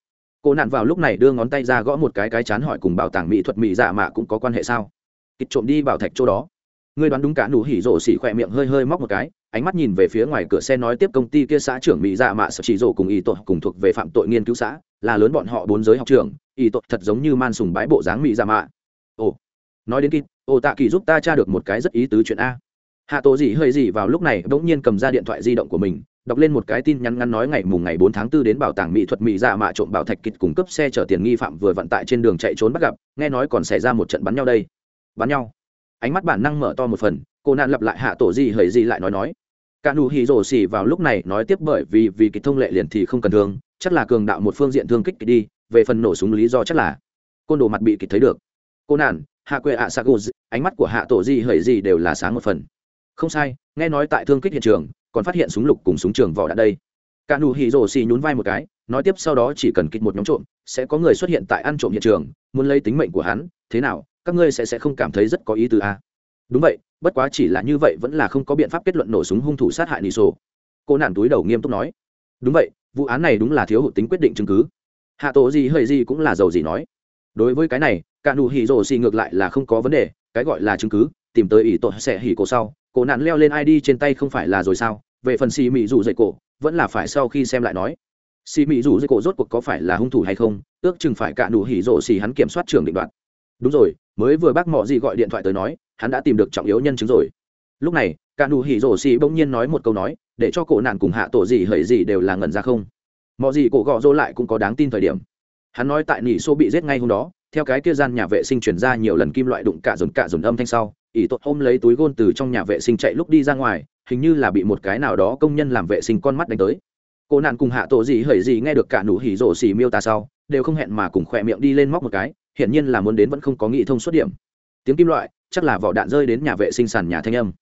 Cô nạn vào lúc này đưa ngón tay ra gõ một cái cái chán hỏi cùng bảo tàng mỹ thuật mỹ dạ mạ cũng có quan hệ sao? Kịch trộm đi bảo thạch chỗ đó. Ngươi đoán đúng cả nụ hỉ rổ xỉ khỏe miệng hơi hơi móc một cái, ánh mắt nhìn về phía ngoài cửa xe nói tiếp công ty kia xã trưởng mỹ dạ mạ sở chỉ rổ cùng y tội cùng thuộc về phạm tội nghiên cứu xã, là lớn bọn họ bốn giới học trường y tội thật giống như man sùng bãi bộ dáng mỹ dạ mạ. Ồ nói đến kịp ô tạ kỳ giúp ta tra được một cái rất ý tứ chuyện a. Hạ tổ dị hơi dị vào lúc này bỗng nhiên cầm ra điện thoại di động của mình, đọc lên một cái tin nhắn ngắn nói ngày mùng ngày bốn tháng 4 đến bảo tàng mỹ thuật mỹ dạ mạ trộm bảo thạch kịch cung cấp xe chở tiền nghi phạm vừa vận tải trên đường chạy trốn bắt gặp, nghe nói còn xảy ra một trận bắn nhau đây. Bắn nhau. Ánh mắt bản năng mở to một phần, cô nạn lặp lại hạ tổ gì hời gì lại nói nói. Cả nụ hì rổ xỉ vào lúc này nói tiếp bởi vì vì kịch thông lệ liền thì không cần thương, chắc là cường đạo một phương diện thương kích đi, về phần nổ súng lý do chắc là. Côn đồ mặt bị kịch thấy được. Cô nạn hạ quệ ạ sagos ánh mắt của hạ tổ Di hởi Di đều là sáng một phần. Không sai, nghe nói tại thương kích hiện trường, còn phát hiện súng lục cùng súng trường vỏ đạn đây. Cả nụ hỉ rổ xì nhún vai một cái, nói tiếp sau đó chỉ cần kích một nhóm trộm, sẽ có người xuất hiện tại ăn trộm hiện trường, muốn lấy tính mệnh của hắn, thế nào, các ngươi sẽ sẽ không cảm thấy rất có ý tứ à? đúng vậy, bất quá chỉ là như vậy vẫn là không có biện pháp kết luận nổ súng hung thủ sát hại nị sổ. Cô nản túi đầu nghiêm túc nói. Đúng vậy, vụ án này đúng là thiếu hụt tính quyết định chứng cứ. Hạ tổ gì hơi gì cũng là giàu gì nói. Đối với cái này cả nụ hỉ rồ xì ngược lại là không có vấn đề, cái gọi là chứng cứ, tìm tới ỷ tội sẽ hỉ cổ sau, cổ nạn leo lên id trên tay không phải là rồi sao? Về phần xì mị rủ dậy cổ, vẫn là phải sau khi xem lại nói. Xì mị rủ dậy cổ rốt cuộc có phải là hung thủ hay không? Ước chừng phải cả nụ hỉ rồ xì hắn kiểm soát trường định đoạt. đúng rồi, mới vừa bác mọ gì gọi điện thoại tới nói, hắn đã tìm được trọng yếu nhân chứng rồi. Lúc này, cả nụ hỉ rồ xì bỗng nhiên nói một câu nói, để cho cổ nạn cùng hạ tổ gì hởi gì đều là ngẩn ra không? Mọi gì cổ gọ dô lại cũng có đáng tin thời điểm. Hắn nói tại nỉ xô bị giết ngay hôm đó theo cái kia gian nhà vệ sinh chuyển ra nhiều lần kim loại đụng cả dồn cả dồn âm thanh sau, ỷ tốt ôm lấy túi gôn từ trong nhà vệ sinh chạy lúc đi ra ngoài, hình như là bị một cái nào đó công nhân làm vệ sinh con mắt đánh tới. Cô nạn cùng hạ tổ gì hởi gì nghe được cả nụ hỉ rổ xì miêu tả sau, đều không hẹn mà cùng khỏe miệng đi lên móc một cái, hiển nhiên là muốn đến vẫn không có nghị thông xuất điểm. Tiếng kim loại, chắc là vỏ đạn rơi đến nhà vệ sinh sàn nhà thanh âm.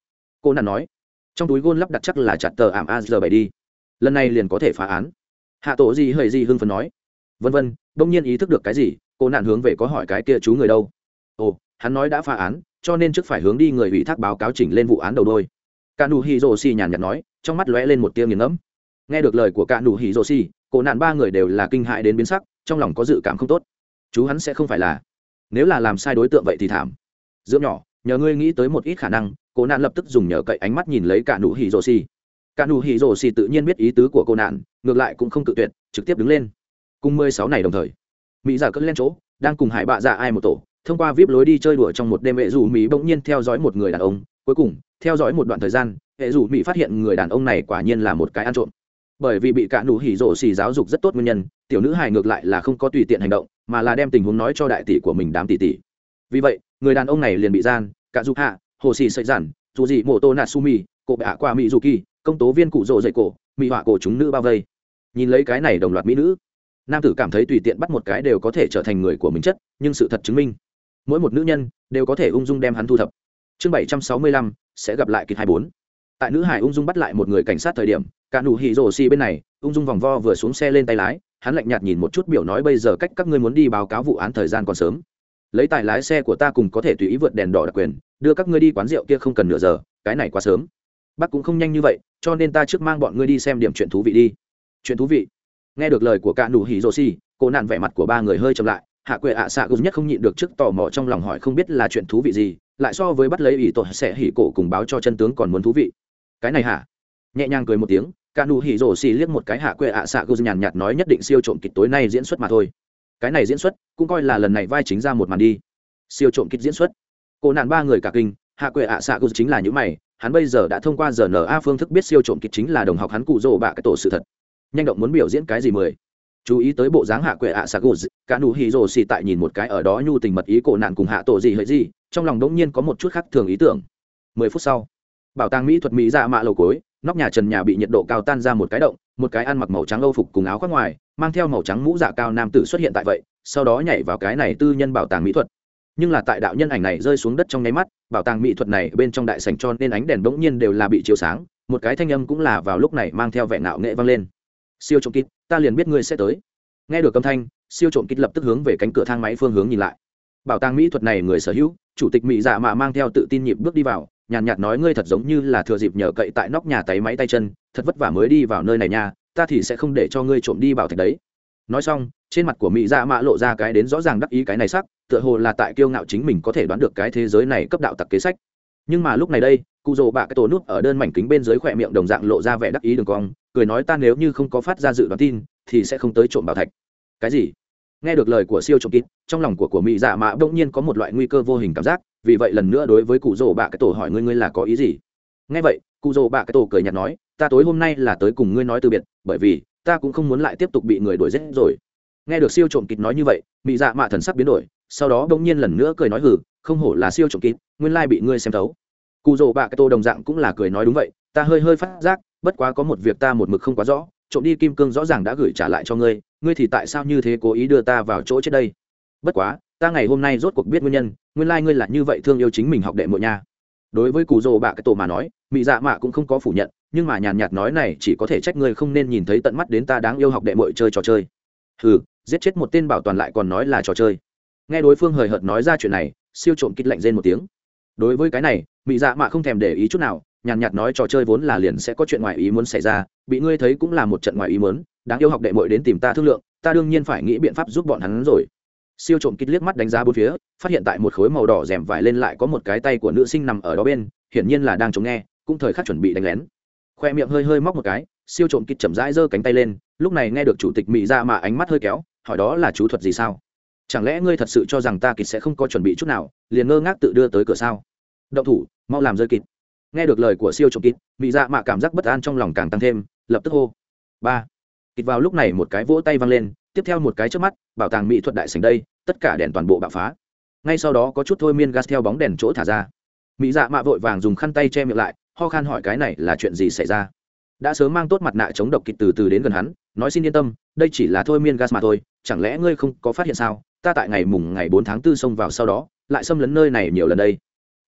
Cô nạn nói, trong túi gôn lắp đặt chắc là chặt tờ ảm a giờ bảy đi. Lần này liền có thể phá án. Hạ tổ gì hởi gì hưng phấn nói, vân vân, đông nhiên ý thức được cái gì? cô nạn hướng về có hỏi cái kia chú người đâu? Ồ, hắn nói đã phá án, cho nên trước phải hướng đi người ủy thác báo cáo chỉnh lên vụ án đầu đôi. Cả nụ hì rồ xì nhàn nhạt nói, trong mắt lóe lên một tia nghiền ngẫm. Nghe được lời của cả nụ hì rồ xì, cô nạn ba người đều là kinh hại đến biến sắc, trong lòng có dự cảm không tốt. Chú hắn sẽ không phải là. Nếu là làm sai đối tượng vậy thì thảm. Dưỡng nhỏ, nhờ ngươi nghĩ tới một ít khả năng, cô nạn lập tức dùng nhờ cậy ánh mắt nhìn lấy cả nụ hì rồ xì. Cả nụ hì rồ xì tự nhiên biết ý tứ của cô nạn, ngược lại cũng không tự tuyệt, trực tiếp đứng lên. Cùng mười sáu này đồng thời mỹ giả cất lên chỗ, đang cùng hải bạ dạ ai một tổ, thông qua vip lối đi chơi đùa trong một đêm hệ dù mỹ bỗng nhiên theo dõi một người đàn ông. Cuối cùng, theo dõi một đoạn thời gian hệ dù mỹ phát hiện người đàn ông này quả nhiên là một cái ăn trộm. Bởi vì bị cả nụ hỉ rổ xì giáo dục rất tốt nguyên nhân, tiểu nữ hài ngược lại là không có tùy tiện hành động, mà là đem tình huống nói cho đại tỷ của mình đám tỷ tỷ. Vì vậy, người đàn ông này liền bị gian cả dục hạ hồ xì sợi giản dù gì mô tô natsumi cổ bạ qua mỹ du kỳ công tố viên cụ rộ dậy cổ, mỹ họa cổ chúng nữ bao vây. Nhìn lấy cái này đồng loạt mỹ nữ nam tử cảm thấy tùy tiện bắt một cái đều có thể trở thành người của mình chất, nhưng sự thật chứng minh, mỗi một nữ nhân đều có thể ung dung đem hắn thu thập. Chương bảy trăm sáu mươi lăm, sẽ gặp lại kịch hai bốn. Tại nữ hải ung dung bắt lại một người cảnh sát thời điểm, cả nụ hỉ rổ xi bên này, ung dung vòng vo vừa xuống xe lên tay lái, hắn lạnh nhạt nhìn một chút biểu nói bây giờ cách các ngươi muốn đi báo cáo vụ án thời gian còn sớm. Lấy tài lái xe của ta cùng có thể tùy ý vượt đèn đỏ đặc quyền, đưa các ngươi đi quán rượu kia không cần nửa giờ, cái này quá sớm. Bác cũng không nhanh như vậy, cho nên ta trước mang bọn ngươi đi xem điểm chuyện thú vị đi. Chuyện thú vị? nghe được lời của cả nụ hỉ Rô Xi, cô nạn vẻ mặt của ba người hơi chậm lại. Hạ quệ ạ à xạ gục nhất không nhịn được trước tò mò trong lòng hỏi không biết là chuyện thú vị gì lại so với bắt lấy ỷ tội sẽ hỉ cổ cùng báo cho chân tướng còn muốn thú vị. Cái này hả? Nhẹ nhàng cười một tiếng cả nụ hỉ Rô Xi liếc một cái hạ quệ ạ à xạ gục nhàn nhạt nói nhất định siêu trộm kịch tối nay diễn xuất mà thôi. Cái này diễn xuất cũng coi là lần này vai chính ra một màn đi. Siêu trộm kịch diễn xuất. Cô nạn ba người cả kinh hạ quệ ạ à xạ gục chính là những mày hắn bây giờ đã thông qua giờ n a phương thức biết siêu trộm kịch chính là đồng học hắn cụ rồ bạ cái tổ sự thật nhanh động muốn biểu diễn cái gì mười. Chú ý tới bộ dáng hạ quệ ạ sạc gù cả nụ hì rồ xì tại nhìn một cái ở đó nhu tình mật ý cổ nạn cùng hạ tổ gì hỡi gì, trong lòng đống nhiên có một chút khác thường ý tưởng. Mười phút sau, bảo tàng mỹ thuật mỹ ra mạ lầu cối nóc nhà trần nhà bị nhiệt độ cao tan ra một cái động, một cái ăn mặc màu trắng âu phục cùng áo khoác ngoài, mang theo màu trắng mũ dạ cao nam tử xuất hiện tại vậy, sau đó nhảy vào cái này tư nhân bảo tàng mỹ thuật. Nhưng là tại đạo nhân ảnh này rơi xuống đất trong nháy mắt, bảo tàng mỹ thuật này bên trong đại sành cho nên ánh đèn bỗng nhiên đều là bị chiếu sáng, một cái thanh âm cũng là vào lúc này mang theo vẻ nạo nghệ vang lên siêu trộm kít, ta liền biết ngươi sẽ tới. Nghe được âm thanh, siêu trộm kít lập tức hướng về cánh cửa thang máy phương hướng nhìn lại. Bảo tàng mỹ thuật này người sở hữu, chủ tịch mỹ dạ mạ mang theo tự tin nhịp bước đi vào, nhàn nhạt nói ngươi thật giống như là thừa dịp nhờ cậy tại nóc nhà tay máy tay chân, thật vất vả mới đi vào nơi này nha, ta thì sẽ không để cho ngươi trộm đi bảo thạch đấy. Nói xong, trên mặt của mỹ dạ mạ lộ ra cái đến rõ ràng đắc ý cái này sắc, tựa hồ là tại kiêu ngạo chính mình có thể đoán được cái thế giới này cấp đạo tặc kế sách. Nhưng mà lúc này đây, cụ rồ bạ cái tổ nút ở đơn mảnh kính bên dưới khỏe miệng đồng dạng lộ ra vẻ đắc ý đường cong cười nói ta nếu như không có phát ra dự đoán tin, thì sẽ không tới trộm bảo thạch. Cái gì? Nghe được lời của siêu trộm kín trong lòng của của mỹ dạ mạ bỗng nhiên có một loại nguy cơ vô hình cảm giác, vì vậy lần nữa đối với cụ rỗ bạ cái tổ hỏi ngươi ngươi là có ý gì? Nghe vậy, cụ rỗ bạ cái tổ cười nhạt nói, ta tối hôm nay là tới cùng ngươi nói từ biệt, bởi vì ta cũng không muốn lại tiếp tục bị người đuổi giết rồi. Nghe được siêu trộm kín nói như vậy mỹ dạ mạ thần sắc biến đổi, sau đó bỗng nhiên lần nữa cười nói hừ, không hổ là siêu trộm kín nguyên lai bị ngươi xem thấu. Cụ rỗ bạ cái tổ đồng dạng cũng là cười nói đúng vậy, ta hơi hơi phát giác bất quá có một việc ta một mực không quá rõ, trộm đi kim cương rõ ràng đã gửi trả lại cho ngươi ngươi thì tại sao như thế cố ý đưa ta vào chỗ chết đây? Bất quá, ta ngày hôm nay rốt cuộc biết nguyên nhân, nguyên lai、like、ngươi là như vậy thương yêu chính mình học đệ mộ nha. Đối với cù dô bạ cái tổ mà nói, mị dạ mạ cũng không có phủ nhận, nhưng mà nhàn nhạt nói này chỉ có thể trách ngươi không nên nhìn thấy tận mắt đến ta đáng yêu học đệ mội chơi trò chơi. Ừ giết chết một tên bảo toàn lại còn nói là trò chơi. Nghe đối phương hời hợt nói ra chuyện này, siêu trộm kích lạnh rên một tiếng. Đối với cái này, mị dạ mạ không thèm để ý chút nào nhàn nhạt nói trò chơi vốn là liền sẽ có chuyện ngoài ý muốn xảy ra, bị ngươi thấy cũng là một trận ngoài ý muốn, đáng yêu học đệ mội đến tìm ta thương lượng, ta đương nhiên phải nghĩ biện pháp giúp bọn hắn rồi. Siêu trộm kít liếc mắt đánh giá bốn phía, phát hiện tại một khối màu đỏ rèm vải lên lại có một cái tay của nữ sinh nằm ở đó bên, hiển nhiên là đang chống nghe, cũng thời khắc chuẩn bị đánh lén. Khoe miệng hơi hơi móc một cái, siêu trộm kít chậm rãi giơ cánh tay lên, lúc này nghe được chủ tịch mỹ ra mà ánh mắt hơi kéo, hỏi đó là chú thuật gì sao? Chẳng lẽ ngươi thật sự cho rằng ta kít sẽ không có chuẩn bị chút nào, liền ngơ ngác tự đưa tới cửa sao? Động thủ, mau làm rơi kịch nghe được lời của siêu trộm kịt mỹ dạ mạ cảm giác bất an trong lòng càng tăng thêm, lập tức hô, ba. Kịt vào lúc này một cái vỗ tay văng lên, tiếp theo một cái trước mắt, bảo tàng mỹ thuật đại sành đây, tất cả đèn toàn bộ bạo phá. Ngay sau đó có chút thôi miên gas theo bóng đèn chỗ thả ra. Mỹ dạ mạ vội vàng dùng khăn tay che miệng lại, ho khan hỏi cái này là chuyện gì xảy ra? Đã sớm mang tốt mặt nạ chống độc kịt từ từ đến gần hắn, nói xin yên tâm, đây chỉ là thôi miên gas mà thôi, chẳng lẽ ngươi không có phát hiện sao? Ta tại ngày mùng ngày bốn tháng tư xông vào sau đó, lại xâm lấn nơi này nhiều lần đây.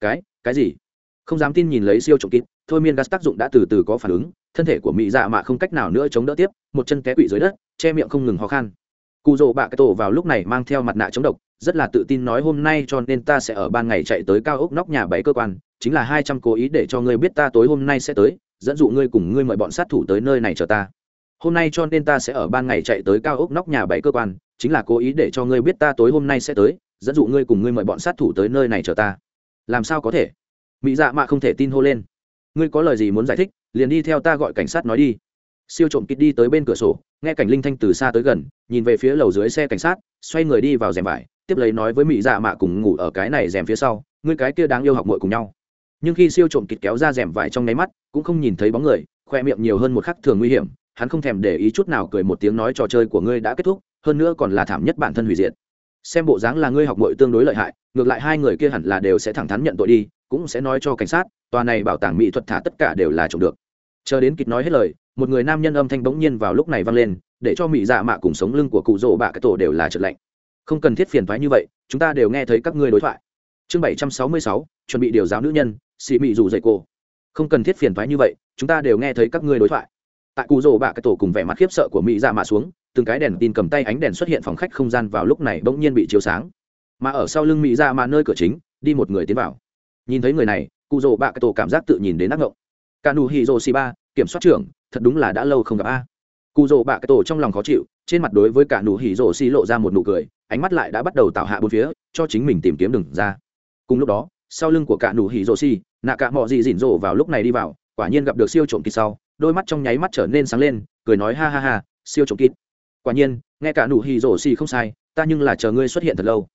Cái cái gì? không dám tin nhìn lấy siêu trộm kín thôi miên gas tác dụng đã từ từ có phản ứng, thân thể của mỹ dạ mạ không cách nào nữa chống đỡ tiếp, một chân té quỵ dưới đất, che miệng không ngừng ho khan. cụ rỗ bạ cái tổ vào lúc này mang theo mặt nạ chống độc, rất là tự tin nói hôm nay cho nên ta sẽ ở ban ngày chạy tới cao ốc nóc nhà bảy cơ quan, chính là hai trăm cố ý để cho ngươi biết ta tối hôm nay sẽ tới, dẫn dụ ngươi cùng ngươi mời bọn sát thủ tới nơi này chờ ta. Hôm nay cho nên ta sẽ ở ban ngày chạy tới cao ốc nóc nhà bảy cơ quan, chính là cố ý để cho ngươi biết ta tối hôm nay sẽ tới, dẫn dụ ngươi cùng ngươi mời bọn sát thủ tới nơi này chờ ta. Làm sao có thể? mỹ dạ mạ không thể tin hô lên. Ngươi có lời gì muốn giải thích, liền đi theo ta gọi cảnh sát nói đi. Siêu trộm kịt đi tới bên cửa sổ, nghe cảnh linh thanh từ xa tới gần, nhìn về phía lầu dưới xe cảnh sát, xoay người đi vào rèm vải, tiếp lấy nói với mỹ dạ mạ cùng ngủ ở cái này rèm phía sau, ngươi cái kia đáng yêu học mội cùng nhau. Nhưng khi siêu trộm kịt kéo ra rèm vải trong nháy mắt, cũng không nhìn thấy bóng người, khoe miệng nhiều hơn một khắc thường nguy hiểm, hắn không thèm để ý chút nào cười một tiếng nói trò chơi của ngươi đã kết thúc, hơn nữa còn là thảm nhất bản thân hủy diệt. Xem bộ dáng là ngươi học mội tương đối lợi hại, ngược lại hai người kia hẳn là đều sẽ thẳng thắn nhận tội đi cũng sẽ nói cho cảnh sát, tòa này bảo tàng mỹ thuật thả tất cả đều là trộm được. Chờ đến kịp nói hết lời, một người nam nhân âm thanh bỗng nhiên vào lúc này vang lên, để cho mỹ dạ mạ cùng sống lưng của cụ rỗ bạ cái tổ đều là trật lạnh. Không cần thiết phiền thoái như vậy, chúng ta đều nghe thấy các ngươi đối thoại. Chương bảy trăm sáu mươi sáu, chuẩn bị điều giáo nữ nhân xị mị rủ dạy cô. Không cần thiết phiền thoái như vậy, chúng ta đều nghe thấy các ngươi đối thoại. Tại cụ rỗ bạ cái tổ cùng vẻ mặt khiếp sợ của mỹ dạ mạ xuống, từng cái đèn tin cầm tay ánh đèn xuất hiện phòng khách không gian vào lúc này bỗng nhiên bị chiếu sáng. Mà ở sau lưng mỹ dạ mạ nơi cửa chính, đi một người tiến vào nhìn thấy người này cụ rồ bạ tổ cảm giác tự nhìn đến ác ngộng. Cả nụ hì rồ xì ba kiểm soát trưởng, thật đúng là đã lâu không gặp a. Cụ rồ bạ tổ trong lòng khó chịu, trên mặt đối với cả nụ hì rồ xì lộ ra một nụ cười, ánh mắt lại đã bắt đầu tạo hạ bốn phía, cho chính mình tìm kiếm đường ra. Cùng lúc đó, sau lưng của cả nụ hì rồ xì nạ cả mọi gì rỉn rồ vào lúc này đi vào, quả nhiên gặp được siêu trộm kịt sau, đôi mắt trong nháy mắt trở nên sáng lên, cười nói ha ha ha, siêu trộm kịt quả nhiên, nghe cả nụ hì rồ xì không sai, ta nhưng là chờ ngươi xuất hiện thật lâu.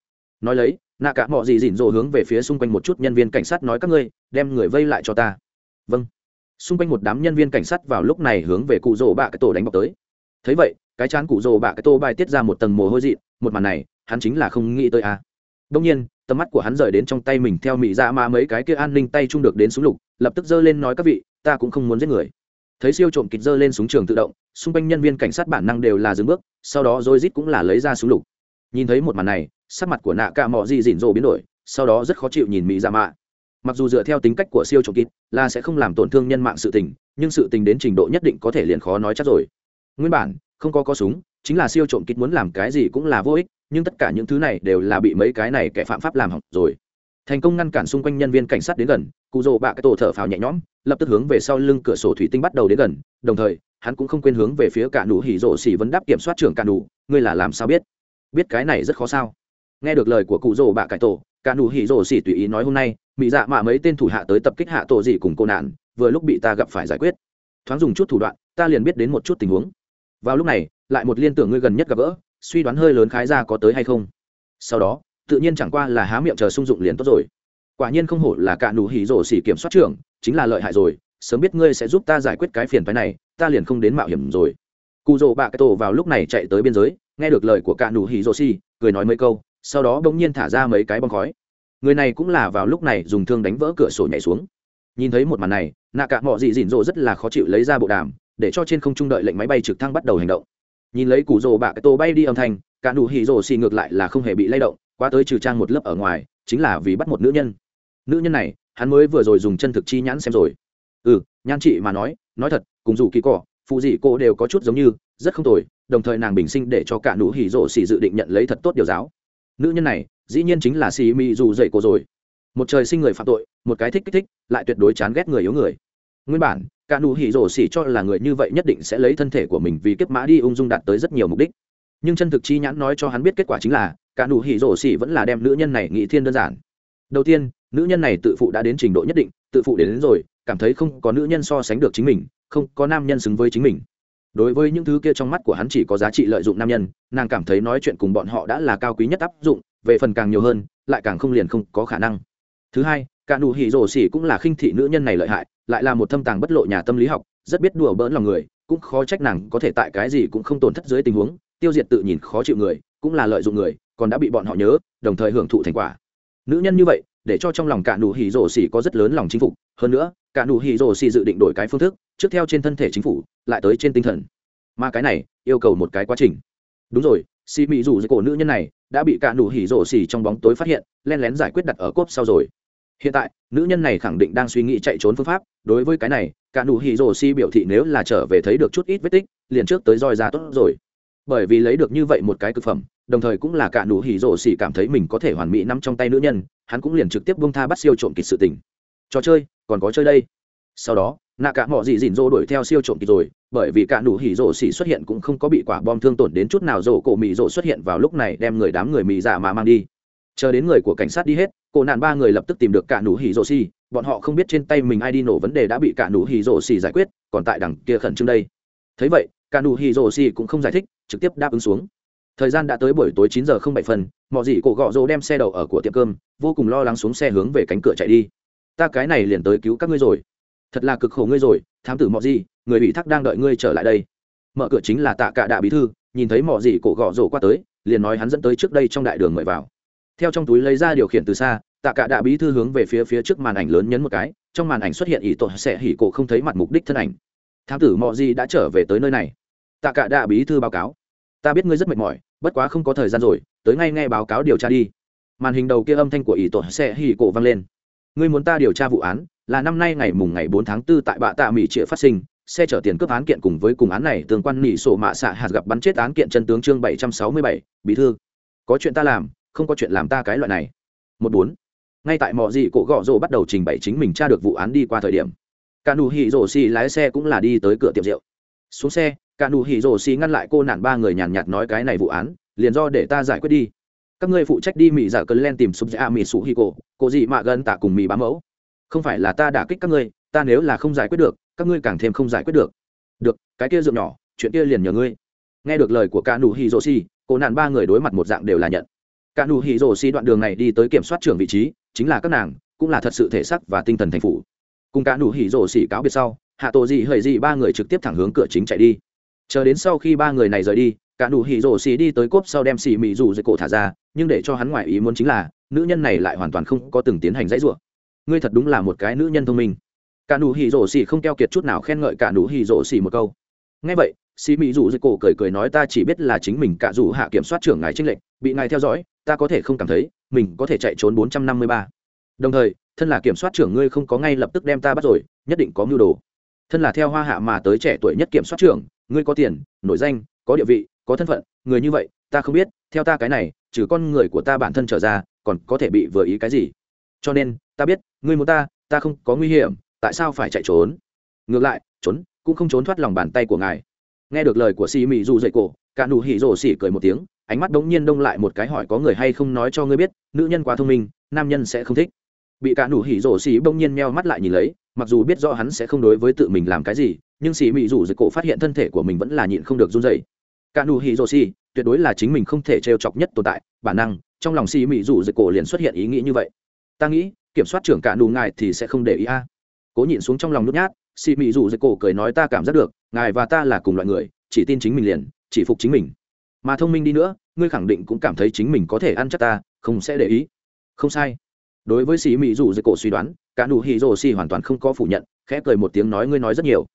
Nói lấy nạ cả mọi gì dịn dỗ hướng về phía xung quanh một chút nhân viên cảnh sát nói các ngươi, đem người vây lại cho ta. Vâng. Xung quanh một đám nhân viên cảnh sát vào lúc này hướng về cụ rỗ bạ cái tổ đánh bọc tới. Thấy vậy, cái chán cụ rỗ bạ cái tổ bài tiết ra một tầng mồ hôi dị, một màn này, hắn chính là không nghĩ tới à. đông nhiên, tầm mắt của hắn rời đến trong tay mình theo mỹ ra mà mấy cái kia an ninh tay chung được đến súng lục, lập tức giơ lên nói các vị, ta cũng không muốn giết người. Thấy siêu trộm kịch giơ lên súng trường tự động, xung quanh nhân viên cảnh sát bản năng đều là dừng bước, sau đó rồi dít cũng là lấy ra súng lục. Nhìn thấy một màn này sắc mặt của nạ cả mò gì dịn rồ biến đổi, sau đó rất khó chịu nhìn mỹ dạ mạ. Mặc dù dựa theo tính cách của siêu trộm kín là sẽ không làm tổn thương nhân mạng sự tình, nhưng sự tình đến trình độ nhất định có thể liền khó nói chắc rồi. Nguyên bản, không có có súng, chính là siêu trộm kín muốn làm cái gì cũng là vô ích, nhưng tất cả những thứ này đều là bị mấy cái này kẻ phạm pháp làm hỏng rồi. Thành công ngăn cản xung quanh nhân viên cảnh sát đến gần, cụ rồ bạ cái tổ thở phào nhẹ nhõm, lập tức hướng về sau lưng cửa sổ thủy tinh bắt đầu đến gần, đồng thời, hắn cũng không quên hướng về phía cả nụ hỉ rộ xỉ vấn đáp kiểm soát trưởng cả nụ, ngươi là làm sao biết? Biết cái này rất khó sao? nghe được lời của cụ rồ bạ cải tổ, cả nụ hỉ rồ xỉ tùy ý nói hôm nay mỹ dạ mạ mấy tên thủ hạ tới tập kích hạ tổ gì cùng cô nạn, vừa lúc bị ta gặp phải giải quyết. Thoáng dùng chút thủ đoạn, ta liền biết đến một chút tình huống. Vào lúc này, lại một liên tưởng ngươi gần nhất gặp gỡ, suy đoán hơi lớn khái ra có tới hay không. Sau đó, tự nhiên chẳng qua là há miệng chờ sung dụng liền tốt rồi. Quả nhiên không hổ là cả nụ hỉ rồ xỉ kiểm soát trưởng, chính là lợi hại rồi, sớm biết ngươi sẽ giúp ta giải quyết cái phiền phái này, ta liền không đến mạo hiểm rồi. Cụ rồ bạ cải tổ vào lúc này chạy tới biên giới, nghe được lời của cả nụ hỉ rồ xỉ, cười nói mấy câu sau đó bỗng nhiên thả ra mấy cái bong khói. Người này cũng là vào lúc này dùng thương đánh vỡ cửa sổ nhảy xuống. Nhìn thấy một màn này, nạ cả mọi dị dịn rộ rất là khó chịu lấy ra bộ đàm, để cho trên không trung đợi lệnh máy bay trực thăng bắt đầu hành động. Nhìn lấy củ rồ bạ cái tô bay đi âm thanh, cả nụ hỉ rồ xì ngược lại là không hề bị lay động qua tới trừ trang một lớp ở ngoài, chính là vì bắt một nữ nhân. Nữ nhân này, hắn mới vừa rồi dùng chân thực chi nhãn xem rồi. Ừ nhan chị mà nói nói thật, cùng dù kỳ cỏ phụ gì cô đều có chút giống như, rất không tồi, đồng thời nàng bình sinh để cho cả nụ hỉ rộ xì dự định nhận lấy thật tốt điều giáo nữ nhân này dĩ nhiên chính là xì mị dù dậy cổ rồi. Một trời sinh người phạm tội một cái thích kích thích lại tuyệt đối chán ghét người yếu người. Nguyên bản cả nụ hỉ rổ xỉ cho là người như vậy nhất định sẽ lấy thân thể của mình vì kiếp mã đi ung dung đạt tới rất nhiều mục đích. Nhưng chân thực chi nhãn nói cho hắn biết kết quả chính là cả nụ hỉ rổ xỉ vẫn là đem nữ nhân này nghĩ thiên đơn giản. Đầu tiên nữ nhân này tự phụ đã đến trình độ nhất định tự phụ đến, đến rồi cảm thấy không có nữ nhân so sánh được chính mình không có nam nhân xứng với chính mình đối với những thứ kia trong mắt của hắn chỉ có giá trị lợi dụng nam nhân, nàng cảm thấy nói chuyện cùng bọn họ đã là cao quý nhất áp dụng, về phần càng nhiều hơn, lại càng không liền không có khả năng. Thứ hai, cả nụ hỉ rồ xỉ cũng là khinh thị nữ nhân này lợi hại, lại là một thâm tàng bất lộ nhà tâm lý học, rất biết đùa bỡn lòng người, cũng khó trách nàng có thể tại cái gì cũng không tổn thất dưới tình huống, tiêu diệt tự nhìn khó chịu người, cũng là lợi dụng người, còn đã bị bọn họ nhớ, đồng thời hưởng thụ thành quả. Nữ nhân như vậy để cho trong lòng cả nụ hỉ rổ xỉ có rất lớn lòng chính phục. Hơn nữa, cả nụ hỉ rổ xỉ dự định đổi cái phương thức, trước theo trên thân thể chính phủ, lại tới trên tinh thần. Mà cái này, yêu cầu một cái quá trình. Đúng rồi xì mị rủ dưới cổ nữ nhân này, đã bị cả nụ hỉ rổ xỉ trong bóng tối phát hiện, len lén giải quyết đặt ở cốp sau rồi. Hiện tại, nữ nhân này khẳng định đang suy nghĩ chạy trốn phương pháp, đối với cái này, cả nụ hỉ rổ xỉ biểu thị nếu là trở về thấy được chút ít vết tích, liền trước tới roi ra tốt rồi. Bởi vì lấy được như vậy một cái cực phẩm đồng thời cũng là cả nụ hỉ rộ xỉ cảm thấy mình có thể hoàn mỹ nắm trong tay nữ nhân, hắn cũng liền trực tiếp bông tha bắt siêu trộm kịch sự tình. Trò chơi, còn có chơi đây. Sau đó, nạ cả mọi gì dỉn rô đuổi theo siêu trộm kịch rồi, bởi vì cả nụ hỉ rộ xỉ xuất hiện cũng không có bị quả bom thương tổn đến chút nào rổ cổ mị rộ xuất hiện vào lúc này đem người đám người mị giả mà mang đi. Chờ đến người của cảnh sát đi hết, cổ nạn ba người lập tức tìm được cả nụ hỉ rộ xỉ, bọn họ không biết trên tay mình ai đi nổ vấn đề đã bị cả nụ hỉ rộ xỉ giải quyết, còn tại đằng kia khẩn trương đây. Thấy vậy, cả nụ hỉ rộ xỉ cũng không giải thích, trực tiếp đáp ứng xuống thời gian đã tới buổi tối chín giờ không bảy phần mọi gì cổ gọ rỗ đem xe đầu ở của tiệm cơm, vô cùng lo lắng xuống xe hướng về cánh cửa chạy đi. Ta cái này liền tới cứu các ngươi rồi. Thật là cực khổ ngươi rồi, thám tử mọi gì người bị thác đang đợi ngươi trở lại đây. Mở cửa chính là tạ cả đạ bí thư, nhìn thấy mọi gì cổ gọ rỗ qua tới, liền nói hắn dẫn tới trước đây trong đại đường mời vào. Theo trong túi lấy ra điều khiển từ xa, tạ cả đạ bí thư hướng về phía phía trước màn ảnh lớn nhấn một cái, trong màn ảnh xuất hiện ỷ tội sẽ hỉ cổ không thấy mặt mục đích thân ảnh. Thám tử mọi gì đã trở về tới nơi này. Tạ cả đạ bí thư báo cáo ta biết ngươi rất mệt mỏi, bất quá không có thời gian rồi, tới ngay nghe báo cáo điều tra đi. Màn hình đầu kia âm thanh của ỷ tổ xe hì cổ vang lên. Ngươi muốn ta điều tra vụ án, là năm nay ngày mùng ngày bốn tháng 4 tại bạ tạ mỹ trịa phát sinh xe chở tiền cướp án kiện cùng với cùng án này, tương quan nỉ sổ mạ xạ hạt gặp bắn chết án kiện chân tướng chương bảy bí thư. Có chuyện ta làm, không có chuyện làm ta cái loại này. Một bốn. Ngay tại mọi gì cổ gõ rồ bắt đầu trình bày chính mình tra được vụ án đi qua thời điểm cả nụ hỉ rổ xì lái xe cũng là đi tới cửa tiệm rượu. Xuống xe cả nụ hỉ rổ xì ngăn lại cô nạn ba người nhàn nhạt nói cái này vụ án, liền do để ta giải quyết đi. Các ngươi phụ trách đi mỹ giả cấn len tìm sụp dạ mỹ sụ hi cổ cổ gì mạ gần tạ cùng mỹ bám mẫu. Không phải là ta đả kích các ngươi, ta nếu là không giải quyết được, các ngươi càng thêm không giải quyết được. Được, cái kia dượng nhỏ, chuyện kia liền nhờ ngươi. Nghe được lời của cả nụ hỉ rổ xì, cô nạn ba người đối mặt một dạng đều là nhận. Cả nụ hỉ rổ xì đoạn đường này đi tới kiểm soát trưởng vị trí, chính là các nàng, cũng là thật sự thể sắc và tinh thần thành phụ. cùng cả nụ hỉ rổ xì cáo biệt sau, hạ tổ dị hời dị ba người trực tiếp thẳng hướng cửa chính chạy đi chờ đến sau khi ba người này rời đi, cả nụ hỉ rổ xì đi tới cốp sau đem xì mị rủ dây cổ thả ra, nhưng để cho hắn ngoại ý muốn chính là, nữ nhân này lại hoàn toàn không có từng tiến hành dãy rủa. Ngươi thật đúng là một cái nữ nhân thông minh. Cả nụ hỉ rổ xì không keo kiệt chút nào khen ngợi cả nụ hỉ rổ xì một câu. Ngay vậy, xì mị rủ dây cổ cười cười nói ta chỉ biết là chính mình cả rủ hạ kiểm soát trưởng ngài trinh lệnh bị ngài theo dõi, ta có thể không cảm thấy, mình có thể chạy trốn 453. đồng thời, thân là kiểm soát trưởng ngươi không có ngay lập tức đem ta bắt rồi, nhất định có mưu đồ. Thân là theo hoa hạ mà tới trẻ tuổi nhất kiểm soát trưởng ngươi có tiền, nổi danh, có địa vị, có thân phận, người như vậy, ta không biết, theo ta cái này, trừ con người của ta bản thân trở ra, còn có thể bị vừa ý cái gì? Cho nên, ta biết, ngươi muốn ta ta không có nguy hiểm, tại sao phải chạy trốn? Ngược lại, trốn, cũng không trốn thoát lòng bàn tay của ngài. Nghe được lời của xì mị dù dậy cổ, cả nụ hỉ rồ xỉ cười một tiếng, ánh mắt đống nhiên đông lại một cái hỏi có người hay không nói cho ngươi biết, nữ nhân quá thông minh, nam nhân sẽ không thích. Bị cả nụ hỉ rồ xỉ bỗng nhiên meo mắt lại nhìn lấy mặc dù biết rõ hắn sẽ không đối với tự mình làm cái gì, nhưng xì mị rủ dưới cổ phát hiện thân thể của mình vẫn là nhịn không được run dày cả nụ hỉ rồ xì, tuyệt đối là chính mình không thể trêu chọc nhất tồn tại, bản năng, trong lòng xì mị rủ dưới cổ liền xuất hiện ý nghĩ như vậy. Ta nghĩ, kiểm soát trưởng cả nụ ngài thì sẽ không để ý a. Cố nhịn xuống trong lòng nhút nhát, xì mị rủ dưới cổ cười nói ta cảm giác được, ngài và ta là cùng loại người, chỉ tin chính mình liền, chỉ phục chính mình. Mà thông minh đi nữa, ngươi khẳng định cũng cảm thấy chính mình có thể ăn chắc ta, không sẽ để ý. Không sai. Đối với xì mị rủ dưới cổ suy đoán cả nụ hỉ rồ xì hoàn toàn không có phủ nhận, khẽ cười một tiếng nói, ngươi nói rất nhiều.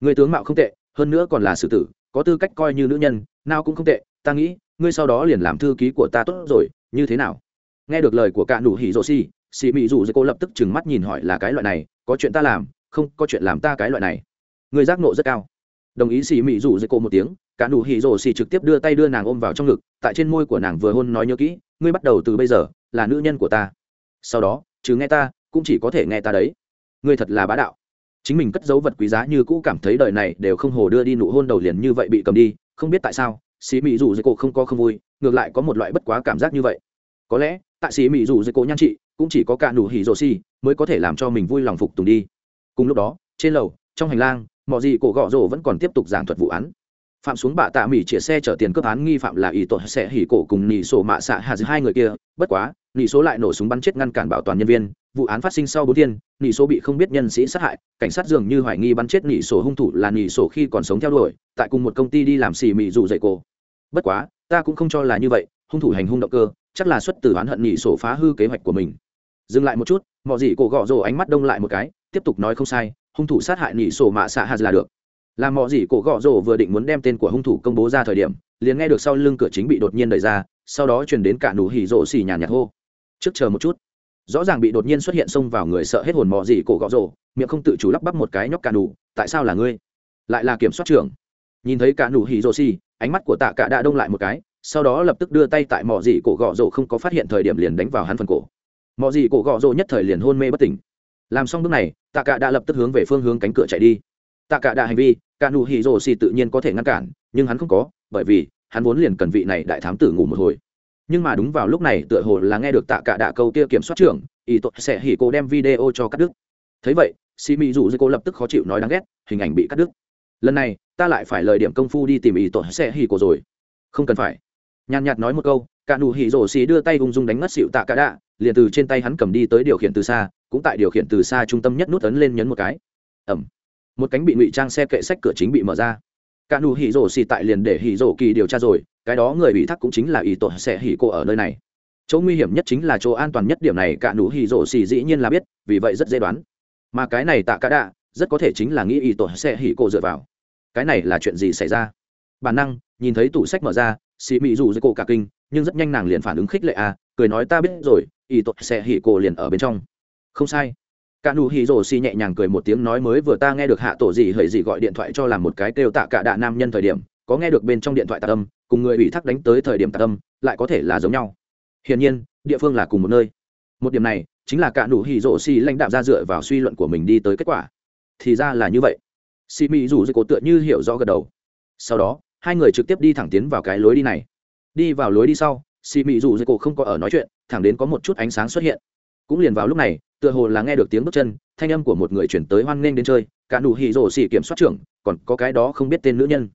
Người tướng mạo không tệ, hơn nữa còn là sử tử, có tư cách coi như nữ nhân, nào cũng không tệ. Ta nghĩ, ngươi sau đó liền làm thư ký của ta tốt rồi, như thế nào? Nghe được lời của cả nụ hỉ rồ xì xì mị dù cô lập tức trừng mắt nhìn hỏi, là cái loại này, có chuyện ta làm, không, có chuyện làm ta cái loại này. Người giác nộ rất cao. Đồng ý xì mị dù cô một tiếng, cả nụ hỉ rồ xì trực tiếp đưa tay đưa nàng ôm vào trong ngực, tại trên môi của nàng vừa hôn nói nhớ kỹ, ngươi bắt đầu từ bây giờ, là nữ nhân của ta. Sau đó chứ nghe ta cũng chỉ có thể nghe ta đấy. Ngươi thật là bá đạo. Chính mình cất dấu vật quý giá như cũ cảm thấy đời này đều không hồ đưa đi nụ hôn đầu liền như vậy bị cầm đi, không biết tại sao, xí mỹ dù dây cổ không có không vui, ngược lại có một loại bất quá cảm giác như vậy. Có lẽ, tại xí mỹ dù dây cổ nhan trị, cũng chỉ có cả nụ hỉ rồ xì mới có thể làm cho mình vui lòng phục tùng đi. Cùng lúc đó, trên lầu, trong hành lang mọi gì cổ gọ rổ vẫn còn tiếp tục giảng thuật vụ án. Phạm xuống bạ tạ mỹ chia xe chở tiền cướp án nghi phạm là ý tội sẽ hỉ cổ cùng nỉ sổ mạ xạ hà hai người kia, bất quá nị số lại nổ súng bắn chết ngăn cản bảo toàn nhân viên, vụ án phát sinh sau bốn thiên, nị số bị không biết nhân sĩ sát hại, cảnh sát dường như hoài nghi bắn chết nị sổ hung thủ là nị sổ khi còn sống theo đuổi, tại cùng một công ty đi làm xì mị dù dậy cô bất quá, ta cũng không cho là như vậy, hung thủ hành hung động cơ, chắc là xuất từ oán hận nị sổ phá hư kế hoạch của mình. Dừng lại một chút mọi gì cổ gọ rồ ánh mắt đông lại một cái, tiếp tục nói không sai, hung thủ sát hại nị sổ mạ xạ hạt là được. Làm mọi gì cổ gọ rồ vừa định muốn đem tên của hung thủ công bố ra thời điểm, liền nghe được sau lưng cửa chính bị đột nhiên đẩy ra, sau đó truyền đến cả nụ hỉ rộ xì nhàn nhạt hô trước chờ một chút. Rõ ràng bị đột nhiên xuất hiện xông vào người sợ hết hồn mò gì cổ gõ rổ miệng không tự chủ lắp bắp một cái nhóc cả nụ tại sao là ngươi? Lại là kiểm soát trưởng. Nhìn thấy cả nụ hỉ rồ xì, ánh mắt của tạ cả đã đông lại một cái, sau đó lập tức đưa tay tại mò gì cổ gõ rổ không có phát hiện thời điểm liền đánh vào hắn phần cổ. Mò gì cổ gõ rổ nhất thời liền hôn mê bất tỉnh. Làm xong bước này, tạ cả đã lập tức hướng về phương hướng cánh cửa chạy đi. Tạ cả đã hành vi, cả nụ hỉ rồ xì tự nhiên có thể ngăn cản, nhưng hắn không có, bởi vì hắn vốn liền cần vị này đại thám tử ngủ một hồi nhưng mà đúng vào lúc này tựa hồ là nghe được tạ cả đạ câu kia kiểm soát trưởng, ý tội sẽ hỉ cô đem video cho cắt đứt. Thấy vậy xì mị dù dư cô lập tức khó chịu nói đáng ghét, hình ảnh bị cắt đứt. Lần này, ta lại phải lời điểm công phu đi tìm ý tội sẽ hỉ cô rồi. Không cần phải. Nhàn nhạt nói một câu, cả nụ hỉ rổ xì đưa tay ung dung đánh ngất xịu tạ cả đạ, liền từ trên tay hắn cầm đi tới điều khiển từ xa, cũng tại điều khiển từ xa trung tâm nhất nút ấn lên nhấn một cái. Ẩm. Một cánh bị ngụy trang xe kệ sách cửa chính bị mở ra. Cả nụ hỉ rổ xì tại liền để hỉ rổ kỳ điều tra rồi cái đó người bị thác cũng chính là ý tổ sẽ hỉ cô ở nơi này. Chỗ nguy hiểm nhất chính là chỗ an toàn nhất điểm này cả nụ hỉ rổ xì dĩ nhiên là biết, vì vậy rất dễ đoán. Mà cái này tạ cả đạ, rất có thể chính là nghĩ ý tổ sẽ hỉ cô dựa vào. Cái này là chuyện gì xảy ra? Bản năng, nhìn thấy tủ sách mở ra, xì mị rủ dưới cô cả kinh, nhưng rất nhanh nàng liền phản ứng khích lệ à cười nói ta biết rồi, ý tổ sẽ hỉ cô liền ở bên trong. Không sai. Cả nụ hỉ rổ xì nhẹ nhàng cười một tiếng nói mới vừa ta nghe được hạ tổ gì hời gì gọi điện thoại cho làm một cái kêu tạ cả đạ nam nhân thời điểm có nghe được bên trong điện thoại tạc âm, cùng người ủy thác đánh tới thời điểm tạc âm, lại có thể là giống nhau. Hiển nhiên, địa phương là cùng một nơi. Một điểm này, chính là cả nụ hỉ rổ xì lãnh đạo ra dựa vào suy luận của mình đi tới kết quả. Thì ra là như vậy. Xì mỹ rủ dây cổ tựa như hiểu rõ gật đầu. Sau đó, hai người trực tiếp đi thẳng tiến vào cái lối đi này. Đi vào lối đi sau, xì mỹ rủ dây cổ không có ở nói chuyện, thẳng đến có một chút ánh sáng xuất hiện. Cũng liền vào lúc này, tựa hồ là nghe được tiếng bước chân, thanh âm của một người chuyển tới hoan nghênh đến chơi, cả nụ hỉ rổ xì kiểm soát trưởng, còn có cái đó không biết tên nữ nhân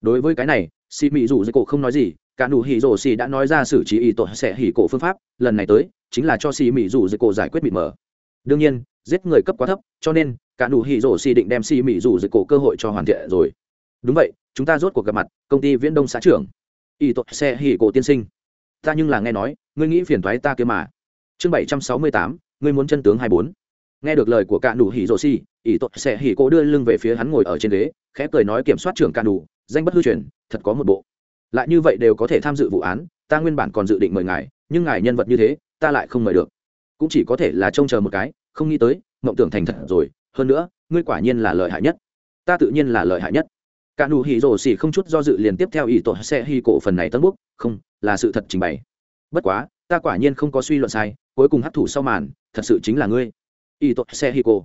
đối với cái này xì mị rủ dây cổ không nói gì, cả nụ hỉ rổ xì đã nói ra xử trí ý tội sẽ hỉ cổ phương pháp, lần này tới, chính là cho xì mị rủ dây cổ giải quyết bị mờ. Đương nhiên, giết người cấp quá thấp, cho nên, cả nụ hỉ rổ xì định đem xì mị rủ dây cổ cơ hội cho hoàn thiện rồi. Đúng vậy, chúng ta rốt cuộc gặp mặt, công ty viễn đông xã trưởng. Ý tội sẽ hỉ cổ tiên sinh. Ta nhưng là nghe nói, ngươi nghĩ phiền toái ta kia mà. Chương bảy trăm sáu mươi tám, ngươi muốn chân tướng hai bốn. Nghe được lời của cả nụ hỉ rổ xì ỷ tốt sẽ hỉ cổ đưa lưng về phía hắn ngồi ở trên ghế, khẽ cười nói kiểm soát trưởng cả nù danh bất hư truyền, thật có một bộ. Lại như vậy đều có thể tham dự vụ án, ta nguyên bản còn dự định mời ngài, nhưng ngài nhân vật như thế, ta lại không mời được. Cũng chỉ có thể là trông chờ một cái, không nghĩ tới, mộng tưởng thành thật rồi. Hơn nữa, ngươi quả nhiên là lợi hại nhất. Ta tự nhiên là lợi hại nhất. Cả nụ hỉ rồ xỉ không chút do dự liền tiếp theo ý tổ xe hi cổ phần này tân búc không, là sự thật trình bày. Bất quá, ta quả nhiên không có suy luận sai, cuối cùng hấp thụ sau màn, thật sự chính là ngươi. Ý tổ xe hi cổ.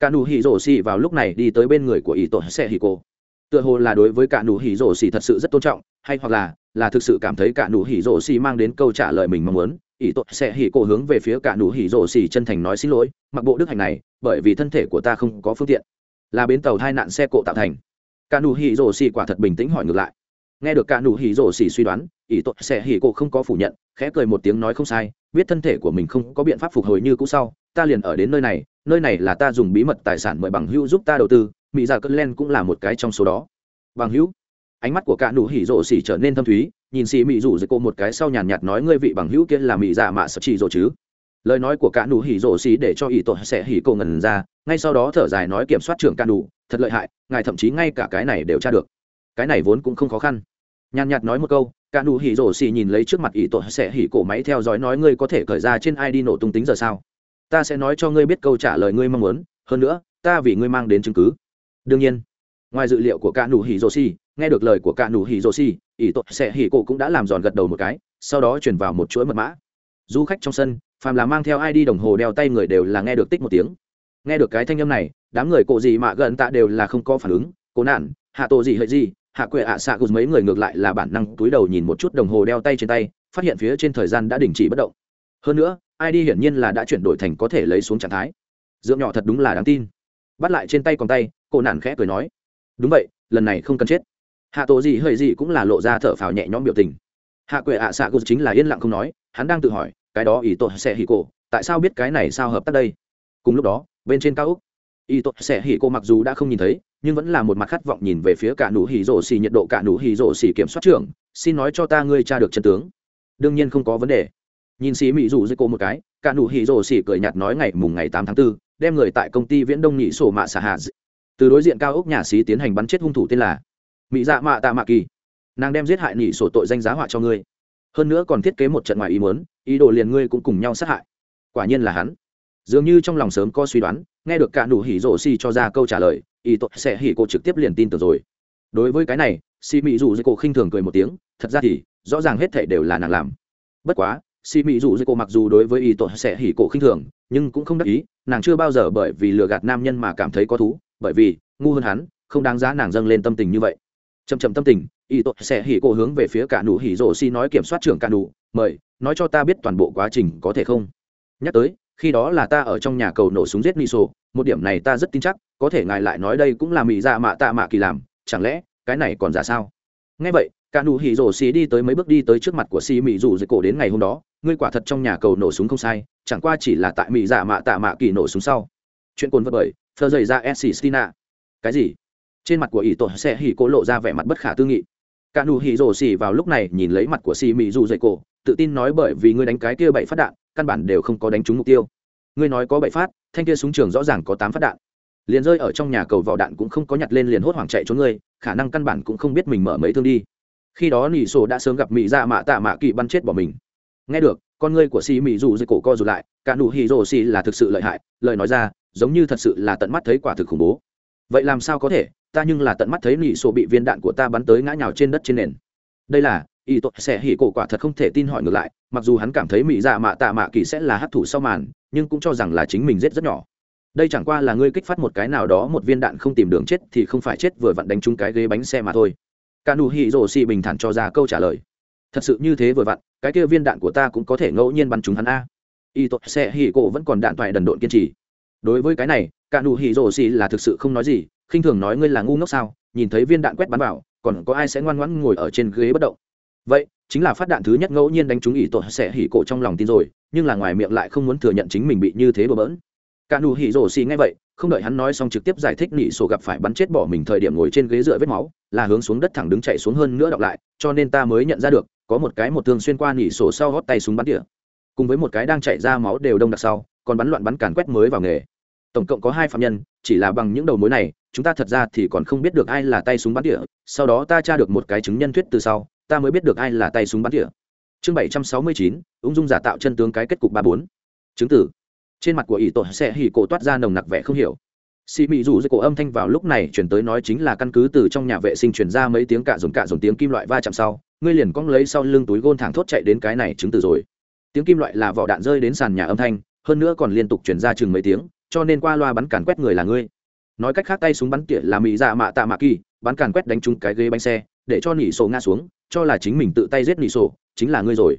Cả nụ hỉ rồ xỉ vào lúc này đi tới bên người của ý tổ xe hi cổ tựa hồ là đối với cả nụ hỉ rổ xì thật sự rất tôn trọng, hay hoặc là là thực sự cảm thấy cả nụ hỉ rổ xì mang đến câu trả lời mình mong muốn. Ý tội sẽ hỉ cổ hướng về phía cả nụ hỉ rổ xì chân thành nói xin lỗi, mặc bộ đức hành này, bởi vì thân thể của ta không có phương tiện. Là bến tàu hai nạn xe cộ tạo thành. Cả nụ hỉ rổ xì quả thật bình tĩnh hỏi ngược lại. Nghe được cả nụ hỉ rổ xì suy đoán, Ý tội sẽ hỉ cổ không có phủ nhận, khẽ cười một tiếng nói không sai, biết thân thể của mình không có biện pháp phục hồi như cũ sau, ta liền ở đến nơi này nơi này là ta dùng bí mật tài sản mời bằng hữu giúp ta đầu tư mỹ dạ cất len cũng là một cái trong số đó. Bằng hữu ánh mắt của cả Đủ hỉ rộ xỉ trở nên thâm thúy nhìn xì mỹ rủ dưới cô một cái sau nhàn nhạt nói ngươi vị bằng hữu kia là mỹ dạ mạ sợ chỉ rộ chứ? Lời nói của cả Đủ hỉ rộ xỉ để cho ỷ tội sẽ hỉ cô ngần ra ngay sau đó thở dài nói kiểm soát trưởng cả Đủ, thật lợi hại ngài thậm chí ngay cả cái này đều tra được. Cái này vốn cũng không khó khăn. Nhàn nhạt nói một câu cả Đủ hỉ rổ Xỉ nhìn lấy trước mặt ỷ tội sẽ hỉ cổ máy theo dõi nói ngươi có thể cởi ra trên ai đi nổ tung tính giờ sao? Ta sẽ nói cho ngươi biết câu trả lời ngươi mong muốn hơn nữa ta vì ngươi mang đến chứng cứ đương nhiên, ngoài dự liệu của cả nụ hỉ rồ xì nghe được lời của cả nụ hỉ rồ xì ỷ tội sẽ hỉ cổ cũng đã làm giòn gật đầu một cái, sau đó chuyển vào một chuỗi mật mã. Du khách trong sân, phàm là mang theo ID đồng hồ đeo tay người đều là nghe được tích một tiếng. Nghe được cái thanh âm này, đám người cộ gì mà gần tạ đều là không có phản ứng. Cố nạn hạ tổ gì hơi gì hạ quệ ạ à xạ gục mấy người ngược lại là bản năng túi đầu nhìn một chút đồng hồ đeo tay trên tay, phát hiện phía trên thời gian đã đình chỉ bất động. Hơn nữa id hiển nhiên là đã chuyển đổi thành có thể lấy xuống trạng thái. Dưỡng nhỏ thật đúng là đáng tin. Bắt lại trên tay còn tay cô nản khẽ cười nói đúng vậy lần này không cần chết. Hạ tổ gì hơi gì cũng là lộ ra thở phào nhẹ nhõm biểu tình. Hạ quệ ạ à xạ cô chính là yên lặng không nói hắn đang tự hỏi cái đó ý tổ sẽ hỉ cô, tại sao biết cái này sao hợp tác đây? Cùng lúc đó bên trên cao úc y tốt sẽ hỉ cô mặc dù đã không nhìn thấy nhưng vẫn là một mặt khát vọng nhìn về phía cả nụ hỉ rổ xì nhiệt độ cả nụ hỉ rổ xì kiểm soát trưởng xin nói cho ta ngươi tra được chân tướng. Đương nhiên không có vấn đề. Nhìn xí mỹ rủ dưới cô một cái cả nụ hỉ rổ xì cười nhạt nói ngày mùng ngày tám tháng 4, đem người tại công ty viễn đông nhị sổ mạ xả hạ từ đối diện cao ốc nhà xí tiến hành bắn chết hung thủ tên là mỹ dạ mạ tạ mạ kỳ. Nàng đem giết hại nỉ sổ tội danh giá họa cho ngươi. Hơn nữa còn thiết kế một trận ngoài ý muốn, ý đồ liền ngươi cũng cùng nhau sát hại. Quả nhiên là hắn. Dường như trong lòng sớm có suy đoán, nghe được cả nụ hỉ rổ xì cho ra câu trả lời, ý tội sẽ hỉ cô trực tiếp liền tin tưởng rồi. Đối với cái này, xì mỹ dù dây cô khinh thường cười một tiếng, thật ra thì, rõ ràng hết thể đều là nàng làm. Bất quá, xì mỹ dù dây cô mặc dù đối với ý tội sẽ hỉ cô khinh thường, nhưng cũng không đắc ý, nàng chưa bao giờ bởi vì lừa gạt nam nhân mà cảm thấy có thú bởi vì, ngu hơn hắn, không đáng giá nàng dâng lên tâm tình như vậy. Chầm chầm tâm tình, y tốt sẽ hỉ cô hướng về phía cả nụ hỉ rổ si nói kiểm soát trưởng cả nụ, mời, nói cho ta biết toàn bộ quá trình có thể không? Nhắc tới, khi đó là ta ở trong nhà cầu nổ súng giết niso, một điểm này ta rất tin chắc, có thể ngài lại nói đây cũng là mỹ dạ mạ tạ mạ kỳ làm, chẳng lẽ cái này còn giả sao? Ngay vậy, cả nụ hỉ rổ si đi tới mấy bước đi tới trước mặt của si mỹ rủ dưới cổ đến ngày hôm đó, ngươi quả thật trong nhà cầu nổ súng không sai, chẳng qua chỉ là tại mỹ dạ mạ tạ mạ kỳ nổ súng sau. Chuyện cồn vật bởi thờ dày ra s stina cái gì? Trên mặt của ỷ tổ sẽ hỉ cô lộ ra vẻ mặt bất khả tư nghị. Cả nụ hỉ rồ xì vào lúc này nhìn lấy mặt của xì mị dù dậy cổ, tự tin nói bởi vì ngươi đánh cái kia bảy phát đạn, căn bản đều không có đánh trúng mục tiêu. Ngươi nói có bảy phát, thanh kia súng trường rõ ràng có tám phát đạn. Liền rơi ở trong nhà cầu vỏ đạn cũng không có nhặt lên liền hốt hoảng chạy trốn ngươi, khả năng căn bản cũng không biết mình mở mấy thương đi. Khi đó nỉ sổ đã sớm gặp mỹ dạ mạ tạ mạ kỵ bắn chết bỏ mình. Nghe được, con ngươi của xì mị dù dậy cổ co rụt lại cả nụ hỉ rồ xì là thực sự lợi hại, lời nói ra giống như thật sự là tận mắt thấy quả thực khủng bố. Vậy làm sao có thể? Ta nhưng là tận mắt thấy nị sổ bị viên đạn của ta bắn tới ngã nhào trên đất trên nền. Đây là, y tốt sẽ hỉ cổ quả thật không thể tin hỏi ngược lại, mặc dù hắn cảm thấy mỹ dạ mạ tạ mạ kỳ sẽ là hấp thụ sau màn, nhưng cũng cho rằng là chính mình giết rất nhỏ. Đây chẳng qua là ngươi kích phát một cái nào đó một viên đạn không tìm đường chết thì không phải chết vừa vặn đánh trúng cái ghế bánh xe mà thôi. Ca nù hỉ rồ xì bình thản cho ra câu trả lời. Thật sự như thế vừa vặn, cái kia viên đạn của ta cũng có thể ngẫu nhiên bắn trúng hắn a. Y tốt sẽ hỉ cổ vẫn còn đạn toại đần độn kiên trì đối với cái này, cả nụ hỉ rổ xì là thực sự không nói gì, khinh thường nói ngươi là ngu ngốc sao, nhìn thấy viên đạn quét bắn vào, còn có ai sẽ ngoan ngoãn ngồi ở trên ghế bất động? Vậy, chính là phát đạn thứ nhất ngẫu nhiên đánh trúng ỷ tổ sẽ hỉ cổ trong lòng tin rồi, nhưng là ngoài miệng lại không muốn thừa nhận chính mình bị như thế bừa bỡn. Cả nụ hỉ rổ xì nghe vậy, không đợi hắn nói xong trực tiếp giải thích nị sổ gặp phải bắn chết bỏ mình thời điểm ngồi trên ghế dựa vết máu, là hướng xuống đất thẳng đứng chạy xuống hơn nữa đọc lại, cho nên ta mới nhận ra được, có một cái một thương xuyên qua nị sổ sau gót tay súng bắn tỉa. Cùng với một cái đang chạy ra máu đều đông đặc sau còn bắn loạn bắn càn quét mới vào nghề. Tổng cộng có hai phạm nhân, chỉ là bằng những đầu mối này, chúng ta thật ra thì còn không biết được ai là tay súng bắn tỉa, sau đó ta tra được một cái chứng nhân thuyết từ sau, ta mới biết được ai là tay súng bắn tỉa. Chương bảy trăm sáu mươi chín ứng dung giả tạo chân tướng cái kết cục ba bốn. Chứng tử. Trên mặt của ỷ tội sẽ hỉ cổ toát ra nồng nặc vẻ không hiểu. Xì mị rủ dưới cổ âm thanh vào lúc này chuyển tới nói chính là căn cứ từ trong nhà vệ sinh chuyển ra mấy tiếng cạ dồn cạ dồn tiếng kim loại va chạm sau, ngươi liền cong lấy sau lưng túi gôn thẳng thốt chạy đến cái này chứng từ rồi. Tiếng kim loại là vỏ đạn rơi đến sàn nhà âm thanh hơn nữa còn liên tục chuyển ra chừng mấy tiếng, cho nên qua loa bắn càn quét người là ngươi. Nói cách khác tay súng bắn tỉa là mỹ dạ mạ tạ mạ kỳ, bắn càn quét đánh trúng cái ghế bánh xe, để cho nỉ sổ ngã xuống, cho là chính mình tự tay giết nỉ sổ, chính là ngươi rồi.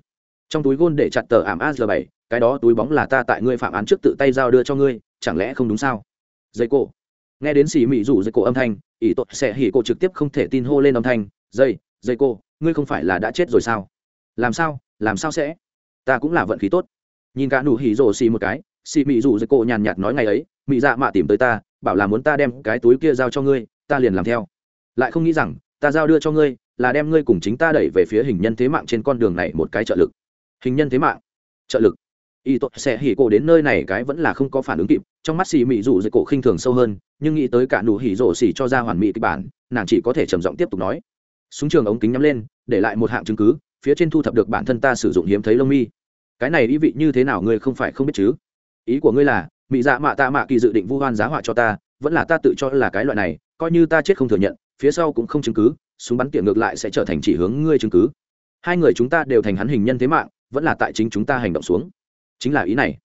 Trong túi gôn để chặt tờ ảm a bảy, cái đó túi bóng là ta tại ngươi phạm án trước tự tay giao đưa cho ngươi, chẳng lẽ không đúng sao? Dây cổ. Nghe đến xì mị rủ dây cổ âm thanh, ỷ tội sẽ hỉ cổ trực tiếp không thể tin hô lên âm thanh, dây dây cô ngươi không phải là đã chết rồi sao? Làm sao làm sao sẽ? Ta cũng là vận khí tốt nhìn cả nụ hỉ rồ xì một cái, xì mị rủ dây cổ nhàn nhạt nói ngày ấy, mị dạ mạ tìm tới ta, bảo là muốn ta đem cái túi kia giao cho ngươi, ta liền làm theo. Lại không nghĩ rằng, ta giao đưa cho ngươi, là đem ngươi cùng chính ta đẩy về phía hình nhân thế mạng trên con đường này một cái trợ lực. Hình nhân thế mạng? Trợ lực. Y tốt sẽ hỉ cổ đến nơi này cái vẫn là không có phản ứng kịp, trong mắt xì mị rủ dây cổ khinh thường sâu hơn, nhưng nghĩ tới cả nụ hỉ rồ xì cho ra hoàn mỹ kịch bản, nàng chỉ có thể trầm giọng tiếp tục nói. Súng trường ống kính nhắm lên, để lại một hạng chứng cứ, phía trên thu thập được bản thân ta sử dụng hiếm thấy lông mi cái này ý vị như thế nào ngươi không phải không biết chứ? Ý của ngươi là mỹ dạ mạ tạ mạ kỳ dự định vu hoan giá họa cho ta, vẫn là ta tự cho là cái loại này, coi như ta chết không thừa nhận, phía sau cũng không chứng cứ, súng bắn tiệm ngược lại sẽ trở thành chỉ hướng ngươi chứng cứ. Hai người chúng ta đều thành hắn hình nhân thế mạng, vẫn là tại chính chúng ta hành động xuống. Chính là ý này.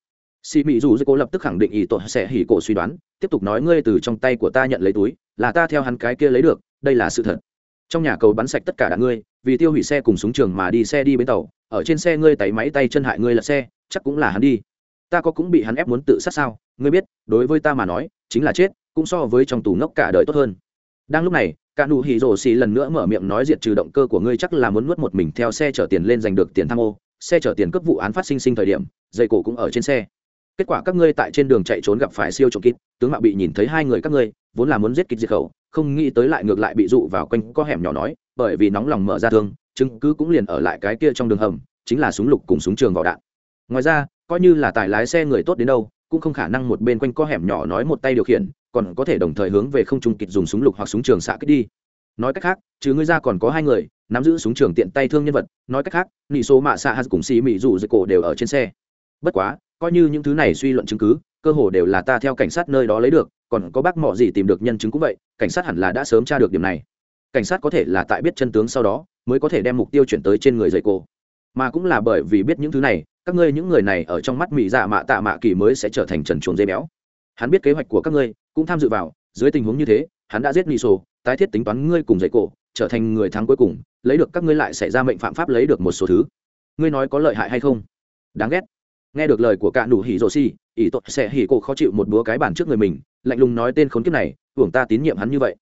Xì mỹ dù dư cố lập tức khẳng định ý tội sẽ hỉ cổ suy đoán, tiếp tục nói ngươi từ trong tay của ta nhận lấy túi, là ta theo hắn cái kia lấy được, đây là sự thật trong nhà cầu bắn sạch tất cả đạn ngươi, vì tiêu hủy xe cùng súng trường mà đi xe đi bến tàu, ở trên xe ngươi tẩy máy tay chân hại ngươi là xe, chắc cũng là hắn đi. Ta có cũng bị hắn ép muốn tự sát sao? Ngươi biết, đối với ta mà nói, chính là chết, cũng so với trong tù ngốc cả đời tốt hơn. Đang lúc này, cả nụ hỉ rổ xì lần nữa mở miệng nói diệt trừ động cơ của ngươi chắc là muốn nuốt một mình theo xe chở tiền lên giành được tiền tham ô. Xe chở tiền cướp vụ án phát sinh sinh thời điểm dây cổ cũng ở trên xe. Kết quả các ngươi tại trên đường chạy trốn gặp phải siêu trộm kít, tướng mạo bị nhìn thấy hai người các ngươi, vốn là muốn giết kịch diệt khẩu không nghĩ tới lại ngược lại bị dụ vào quanh có hẻm nhỏ nói, bởi vì nóng lòng mở ra thương, chứng cứ cũng liền ở lại cái kia trong đường hầm, chính là súng lục cùng súng trường vỏ đạn. Ngoài ra, coi như là tài lái xe người tốt đến đâu, cũng không khả năng một bên quanh co hẻm nhỏ nói một tay điều khiển, còn có thể đồng thời hướng về không trung kịch dùng súng lục hoặc súng trường xạ kích đi. Nói cách khác chứ ngươi ra còn có hai người, nắm giữ súng trường tiện tay thương nhân vật, nói cách khác, nị số mạ xạ hạt cùng xì mị dù dưới cổ đều ở trên xe. Bất quá, coi như những thứ này suy luận chứng cứ, cơ hồ đều là ta theo cảnh sát nơi đó lấy được còn có bác mọ gì tìm được nhân chứng cũng vậy, cảnh sát hẳn là đã sớm tra được điểm này. Cảnh sát có thể là tại biết chân tướng sau đó, mới có thể đem mục tiêu chuyển tới trên người dạy cô. Mà cũng là bởi vì biết những thứ này, các ngươi những người này ở trong mắt mỹ dạ mạ tạ mạ kỳ mới sẽ trở thành trần chuồng dây béo. Hắn biết kế hoạch của các ngươi, cũng tham dự vào, dưới tình huống như thế, hắn đã giết niso tái thiết tính toán ngươi cùng dạy cổ trở thành người thắng cuối cùng, lấy được các ngươi lại xảy ra mệnh phạm pháp lấy được một số thứ. Ngươi nói có lợi hại hay không? Đáng ghét. Nghe được lời của cả nụ hỉ rồ xì ỷ tội sẽ hỉ cổ khó chịu một búa cái bàn trước người mình lạnh lùng nói tên khốn kiếp này, hưởng ta tín nhiệm hắn như vậy.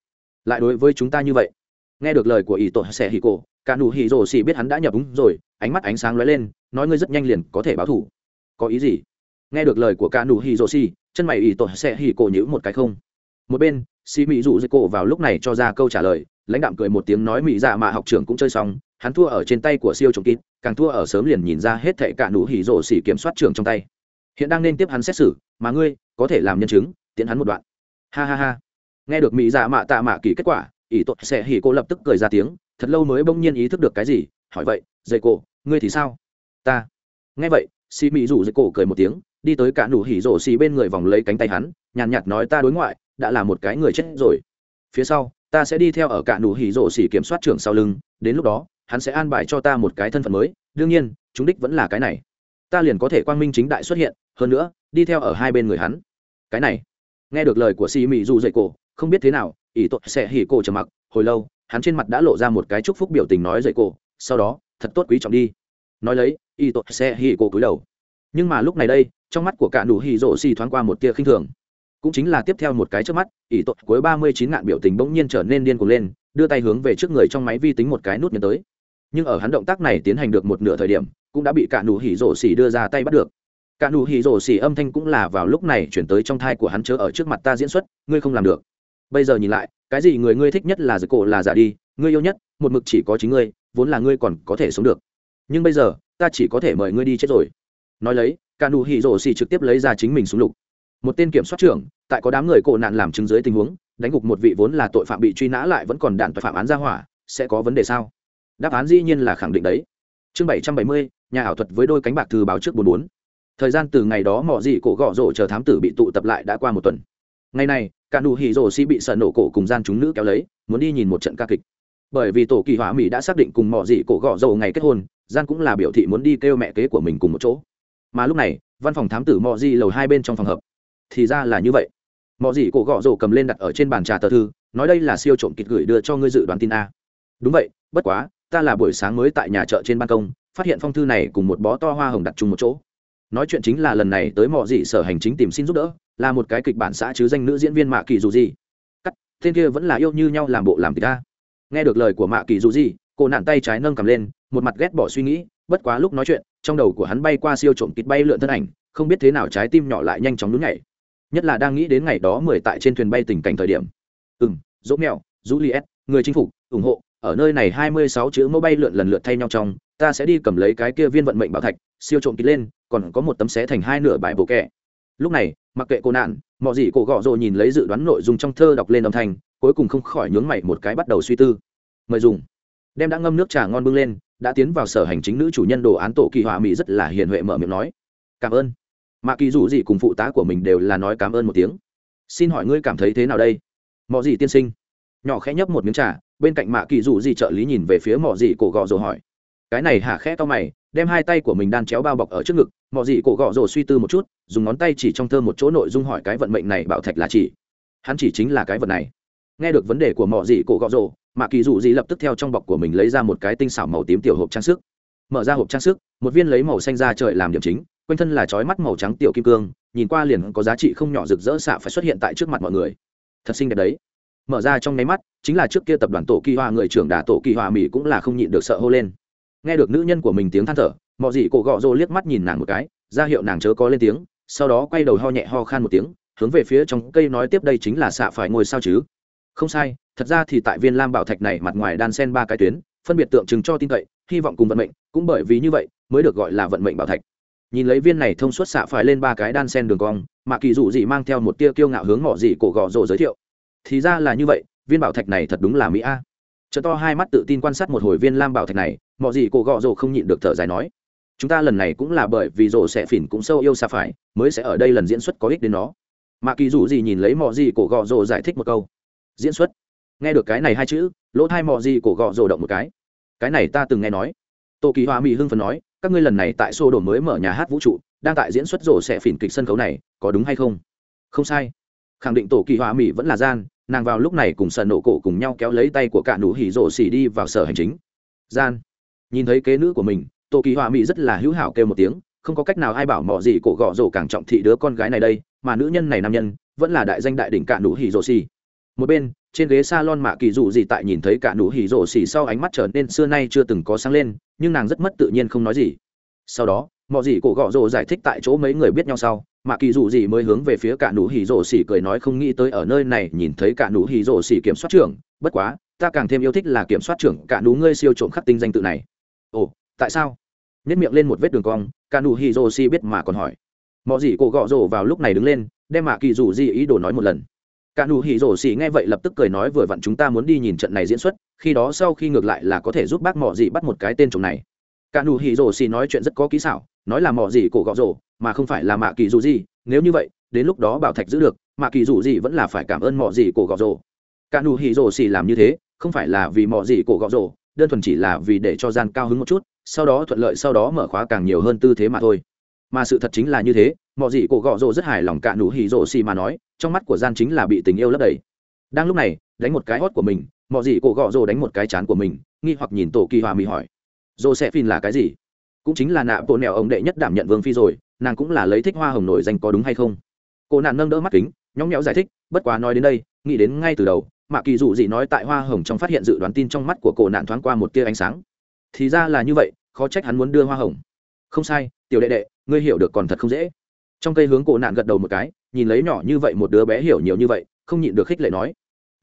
Lại đối với chúng ta như vậy. Nghe được lời của ý tổ sẽ hì cổ, cả nụ hì rồ xì biết hắn đã nhập đúng rồi, ánh mắt ánh sáng lóe lên, nói ngươi rất nhanh liền có thể báo thủ. Có ý gì? Nghe được lời của cả nụ hì rồ xì, chân mày ý tổ sẽ hì cổ nhữ một cái không. Một bên, xì mỹ dụ dây cổ vào lúc này cho ra câu trả lời, lãnh đạm cười một tiếng nói mỹ dạ mà học trưởng cũng chơi xong, hắn thua ở trên tay của siêu trồng kín càng thua ở sớm liền nhìn ra hết thệ cả nụ hỉ rổ xỉ kiểm soát trường trong tay. Hiện đang nên tiếp hắn xét xử, mà ngươi có thể làm nhân chứng tiễn hắn một đoạn. Ha ha ha. Nghe được mỹ dạ mạ tạ mạ kỳ kết quả ỷ tội sẽ hỉ cô lập tức cười ra tiếng thật lâu mới bỗng nhiên ý thức được cái gì hỏi vậy dây cổ ngươi thì sao? Ta. Nghe vậy xì mỹ rủ dây cổ cười một tiếng đi tới cả nụ hỉ rổ xì bên người vòng lấy cánh tay hắn nhàn nhạt, nói ta đối ngoại đã là một cái người chết rồi. Phía sau ta sẽ đi theo ở cả nụ hỉ rổ xì kiểm soát trưởng sau lưng đến lúc đó hắn sẽ an bài cho ta một cái thân phận mới đương nhiên chúng đích vẫn là cái này. Ta liền có thể quang minh chính đại xuất hiện hơn nữa đi theo ở hai bên người hắn. Cái này? nghe được lời của xì mị dù dậy cổ, không biết thế nào, ỷ tội sẽ hỉ cổ trầm mặc, hồi lâu, hắn trên mặt đã lộ ra một cái chúc phúc biểu tình nói dậy cổ, sau đó, thật tốt quý trọng đi. Nói lấy, ỷ tội sẽ hỉ cổ cúi đầu. Nhưng mà lúc này đây, trong mắt của cả nụ hỉ rổ xì thoáng qua một tia khinh thường. Cũng chính là tiếp theo một cái trước mắt, ỷ tội cuối ba mươi chín ngạn biểu tình bỗng nhiên trở nên điên cuồng lên, đưa tay hướng về trước người trong máy vi tính một cái nút nhấn tới. Nhưng ở hắn động tác này tiến hành được một nửa thời điểm, cũng đã bị cả nụ hỉ rổ xỉ đưa ra tay bắt được cả nụ hì rổ xỉ âm thanh cũng là vào lúc này chuyển tới trong thai của hắn chớ ở trước mặt ta diễn xuất, ngươi không làm được. Bây giờ nhìn lại, cái gì người ngươi thích nhất là giật cổ là giả đi, ngươi yêu nhất, một mực chỉ có chính ngươi, vốn là ngươi còn có thể sống được. Nhưng bây giờ, ta chỉ có thể mời ngươi đi chết rồi. Nói lấy, cả nụ hì rổ xỉ trực tiếp lấy ra chính mình súng lục. Một tên kiểm soát trưởng, tại có đám người cổ nạn làm chứng dưới tình huống, đánh gục một vị vốn là tội phạm bị truy nã lại vẫn còn đạn tội phạm án ra hỏa, sẽ có vấn đề sao? Đáp án dĩ nhiên là khẳng định đấy. Chương bảy trăm bảy mươi, nhà ảo thuật với đôi cánh bạc thư báo trước bốn bốn thời gian từ ngày đó mọi Dị cổ gõ rổ chờ thám tử bị tụ tập lại đã qua một tuần. Ngày này, cả nụ hỉ rổ xi bị sợ nổ cổ cùng gian chúng nữ kéo lấy, muốn đi nhìn một trận ca kịch. Bởi vì tổ kỳ hỏa mỹ đã xác định cùng mọi Dị cổ gõ rổ ngày kết hôn, gian cũng là biểu thị muốn đi kêu mẹ kế của mình cùng một chỗ. Mà lúc này, văn phòng thám tử mọi Dị lầu hai bên trong phòng hợp thì ra là như vậy. Mọi Dị cổ gõ rổ cầm lên đặt ở trên bàn trà tờ thư, nói đây là siêu trộm kịch gửi đưa cho ngươi dự đoán tin a. Đúng vậy, bất quá, ta là buổi sáng mới tại nhà chợ trên ban công, phát hiện phong thư này cùng một bó to hoa hồng đặt chung một chỗ nói chuyện chính là lần này tới mọi dị sở hành chính tìm xin giúp đỡ, là một cái kịch bản xã chứ danh nữ diễn viên mạ kỳ dù gì. Cắt, tên kia vẫn là yêu như nhau làm bộ làm tịch ta nghe được lời của mạ kỳ dù gì, cô nạn tay trái nâng cầm lên, một mặt ghét bỏ suy nghĩ, bất quá lúc nói chuyện, trong đầu của hắn bay qua siêu trộm kịch bay lượn thân ảnh, không biết thế nào trái tim nhỏ lại nhanh chóng nhún nhảy. Nhất là đang nghĩ đến ngày đó mười tại trên thuyền bay tình cảnh thời điểm. Ừ dỗ mèo juliet, người chính phủ ủng hộ, ở nơi này hai mươi sáu chữ mẫu bay lượn lần lượt thay nhau trong, ta sẽ đi cầm lấy cái kia viên vận mệnh bảo thạch, siêu trộm kịch lên còn có một tấm xé thành hai nửa bài bộ kẹ. Lúc này, mặc kệ cô nạn mọi gì cổ gọ rồi nhìn lấy dự đoán nội dung trong thơ đọc lên âm thanh, cuối cùng không khỏi nhướng mày một cái bắt đầu suy tư. Mời dùng. Đem đã ngâm nước trà ngon bưng lên, đã tiến vào sở hành chính nữ chủ nhân đồ án tổ kỳ hỏa mỹ rất là hiền huệ mở miệng nói. Cảm ơn. Mà kỳ dù gì cùng phụ tá của mình đều là nói cảm ơn một tiếng. Xin hỏi ngươi cảm thấy thế nào đây? Mọi gì tiên sinh. Nhỏ khẽ nhấp một miếng trà, bên cạnh mạ kỳ dù gì trợ lý nhìn về phía mọi gì cổ gọ rồi hỏi cái này hạ khẽ to mày, đem hai tay của mình đan chéo bao bọc ở trước ngực mọi gì cổ gọ rồ suy tư một chút, dùng ngón tay chỉ trong thơ một chỗ nội dung hỏi cái vận mệnh này bảo thạch là chỉ. Hắn chỉ chính là cái vật này. Nghe được vấn đề của mọi gì cổ gọ rồ mà kỳ dụ gì lập tức theo trong bọc của mình lấy ra một cái tinh xảo màu tím tiểu hộp trang sức. Mở ra hộp trang sức, một viên lấy màu xanh ra trời làm điểm chính, quanh thân là chói mắt màu trắng tiểu kim cương, nhìn qua liền có giá trị không nhỏ rực rỡ xạ phải xuất hiện tại trước mặt mọi người. Thật xinh đẹp đấy. Mở ra trong nháy mắt, chính là trước kia tập đoàn tổ kỳ hoa người trưởng đà tổ kỳ hoa mỹ cũng là không nhịn được sợ hô lên nghe được nữ nhân của mình tiếng than thở mọi dị cổ gọ rồ liếc mắt nhìn nàng một cái, ra hiệu nàng chớ có lên tiếng, sau đó quay đầu ho nhẹ ho khan một tiếng, hướng về phía trong cây nói tiếp đây chính là xạ phải ngồi sao chứ. Không sai, thật ra thì tại viên lam bảo thạch này mặt ngoài đan sen ba cái tuyến, phân biệt tượng trưng cho tin cậy, hy vọng cùng vận mệnh, cũng bởi vì như vậy mới được gọi là vận mệnh bảo thạch. Nhìn lấy viên này thông suốt xạ phải lên ba cái đan sen đường cong mà kỳ dụ dị mang theo một tia kiêu ngạo hướng mỏ dị cổ gò rộ giới thiệu. Thì ra là như vậy, viên bảo thạch này thật đúng là mỹ a. Chợ to hai mắt tự tin quan sát một hồi viên lam bảo thạch này mọi gì cổ gọ rồ không nhịn được thở dài nói, chúng ta lần này cũng là bởi vì rồ sẽ phỉn cũng sâu yêu xa phải, mới sẽ ở đây lần diễn xuất có ích đến nó. Mà kỳ dù gì nhìn lấy mọi gì cổ gọ rồ giải thích một câu, diễn xuất? Nghe được cái này hai chữ, lỗ thai mọi gì cổ gọ rồ động một cái. Cái này ta từng nghe nói. Tô kỳ hoa mỹ hưng phần nói, các ngươi lần này tại xô đồ mới mở nhà hát vũ trụ, đang tại diễn xuất rổ sẽ phỉn kịch sân khấu này, có đúng hay không? Không sai. Khẳng định tổ kỳ hoa mỹ vẫn là gian, nàng vào lúc này cùng sợ nổ cổ cùng nhau kéo lấy tay của cả nụ hỉ rổ xỉ đi vào sở hành chính. Gian nhìn thấy kế nữ của mình, tô kỳ họa mỹ rất là hữu hảo kêu một tiếng, không có cách nào ai bảo mỏ gì cổ gọ rổ càng trọng thị đứa con gái này đây, mà nữ nhân này nam nhân, vẫn là đại danh đại đỉnh cả nụ hỉ rổ xì. Một bên, trên ghế salon mạ kỳ dụ gì tại nhìn thấy cả nụ hỉ rổ xì sau ánh mắt trở nên xưa nay chưa từng có sáng lên, nhưng nàng rất mất tự nhiên không nói gì. Sau đó, mỏ gì cổ gọ rổ giải thích tại chỗ mấy người biết nhau sau, mạ kỳ dụ gì mới hướng về phía cả nụ hỉ rổ xì cười nói không nghĩ tới ở nơi này nhìn thấy cả nụ hỉ rổ xì kiểm soát trưởng, bất quá, ta càng thêm yêu thích là kiểm soát trưởng cả nụ ngươi siêu trộm khắc tinh danh tự này ồ, tại sao? Nếp miệng lên một vết đường cong cả nụ hi rô si biết mà còn hỏi. Mọi gì cổ gọ rổ vào lúc này đứng lên, đem mạ kỳ rủ di ý đồ nói một lần. Cả nụ hỉ rổ xỉ nghe vậy lập tức cười nói vừa vặn chúng ta muốn đi nhìn trận này diễn xuất, khi đó sau khi ngược lại là có thể giúp bác mỏ dị bắt một cái tên chồng này. Cả nụ hỉ rổ xỉ nói chuyện rất có kỹ xảo, nói là mỏ dị cổ gọ rổ, mà không phải là mạ kỳ Rủ gì nếu như vậy, đến lúc đó bảo thạch giữ được, mạ kỳ Rủ gì vẫn là phải cảm ơn mỏ dị cổ gọ rổ. Cả nụ hỉ rổ xỉ làm như thế, không phải là vì mỏ dị cổ gọ rổ đơn thuần chỉ là vì để cho gian cao hứng một chút, sau đó thuận lợi sau đó mở khóa càng nhiều hơn tư thế mà thôi. Mà sự thật chính là như thế, mọi gì cổ gọ rồ rất hài lòng cả nụ hỉ rồ xì mà nói, trong mắt của gian chính là bị tình yêu lấp đầy. Đang lúc này, đánh một cái hót của mình, mọi gì cổ gọ rồ đánh một cái chán của mình, nghi hoặc nhìn tổ kỳ hòa mỹ hỏi rồ sẽ phin là cái gì? Cũng chính là nạ bộ nẻo ông đệ nhất đảm nhận vương phi rồi, nàng cũng là lấy thích hoa hồng nổi danh có đúng hay không? Cô nàng nâng đỡ mắt kính nhóng nhẽo giải thích, bất quá nói đến đây, nghĩ đến ngay từ đầu mạ kỳ dù gì nói tại hoa hồng trong phát hiện dự đoán tin trong mắt của cổ nạn thoáng qua một tia ánh sáng. Thì ra là như vậy, khó trách hắn muốn đưa hoa hồng. Không sai, tiểu đệ đệ, ngươi hiểu được còn thật không dễ. Trong cây hướng cổ nạn gật đầu một cái, nhìn lấy nhỏ như vậy một đứa bé hiểu nhiều như vậy, không nhịn được khích lệ nói.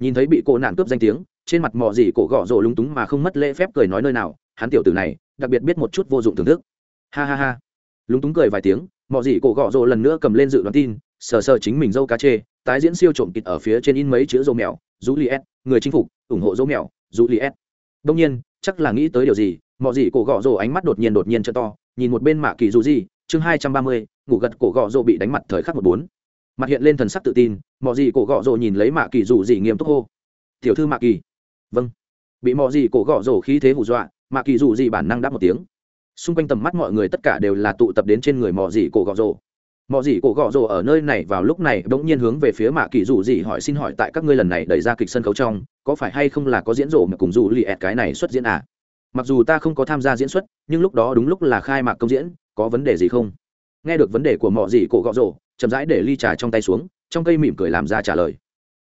Nhìn thấy bị cổ nạn cướp danh tiếng, trên mặt mò gì cổ gõ rộ lúng túng mà không mất lễ phép cười nói nơi nào, hắn tiểu tử này, đặc biệt biết một chút vô dụng thưởng thức. Ha ha ha. Lúng túng cười vài tiếng, mò gì cổ gõ rộ lần nữa cầm lên dự đoán tin, sờ sờ chính mình dâu cá chê tái diễn siêu trộm kịch ở phía trên in mấy chữ dô mèo dù người chinh phục, ủng hộ dô mèo dù li đông nhiên, chắc là nghĩ tới điều gì mọi gì cổ gọ rồ ánh mắt đột nhiên đột nhiên t to, nhìn một bên mạ kỳ dù gì chương hai trăm ba mươi, ngủ gật cổ gọ rồ bị đánh mặt thời khắc một bốn. Mặt hiện lên thần sắc tự tin mọi gì cổ gọ rồ nhìn lấy mạ kỳ dù gì nghiêm túc hô. Tiểu thư mạ kỳ. Vâng. Bị mọi gì cổ gọ rồ khí thế hù dọa, mạ kỳ dù gì bản năng đáp một tiếng. Xung quanh tầm mắt mọi người tất cả đều là tụ tập đến trên người mọi gì cổ gọ rồ mọi gì cổ gọ rồ ở nơi này vào lúc này bỗng nhiên hướng về phía mạ kỳ dù gì hỏi xin hỏi tại các ngươi lần này đẩy ra kịch sân khấu trong, có phải hay không là có diễn rộ mà cùng dù lì ẹt cái này xuất diễn à? Mặc dù ta không có tham gia diễn xuất, nhưng lúc đó đúng lúc là khai mạc công diễn, có vấn đề gì không? Nghe được vấn đề của mọi gì cổ gọ rồ, chậm rãi để ly trà trong tay xuống, trong cây mỉm cười làm ra trả lời.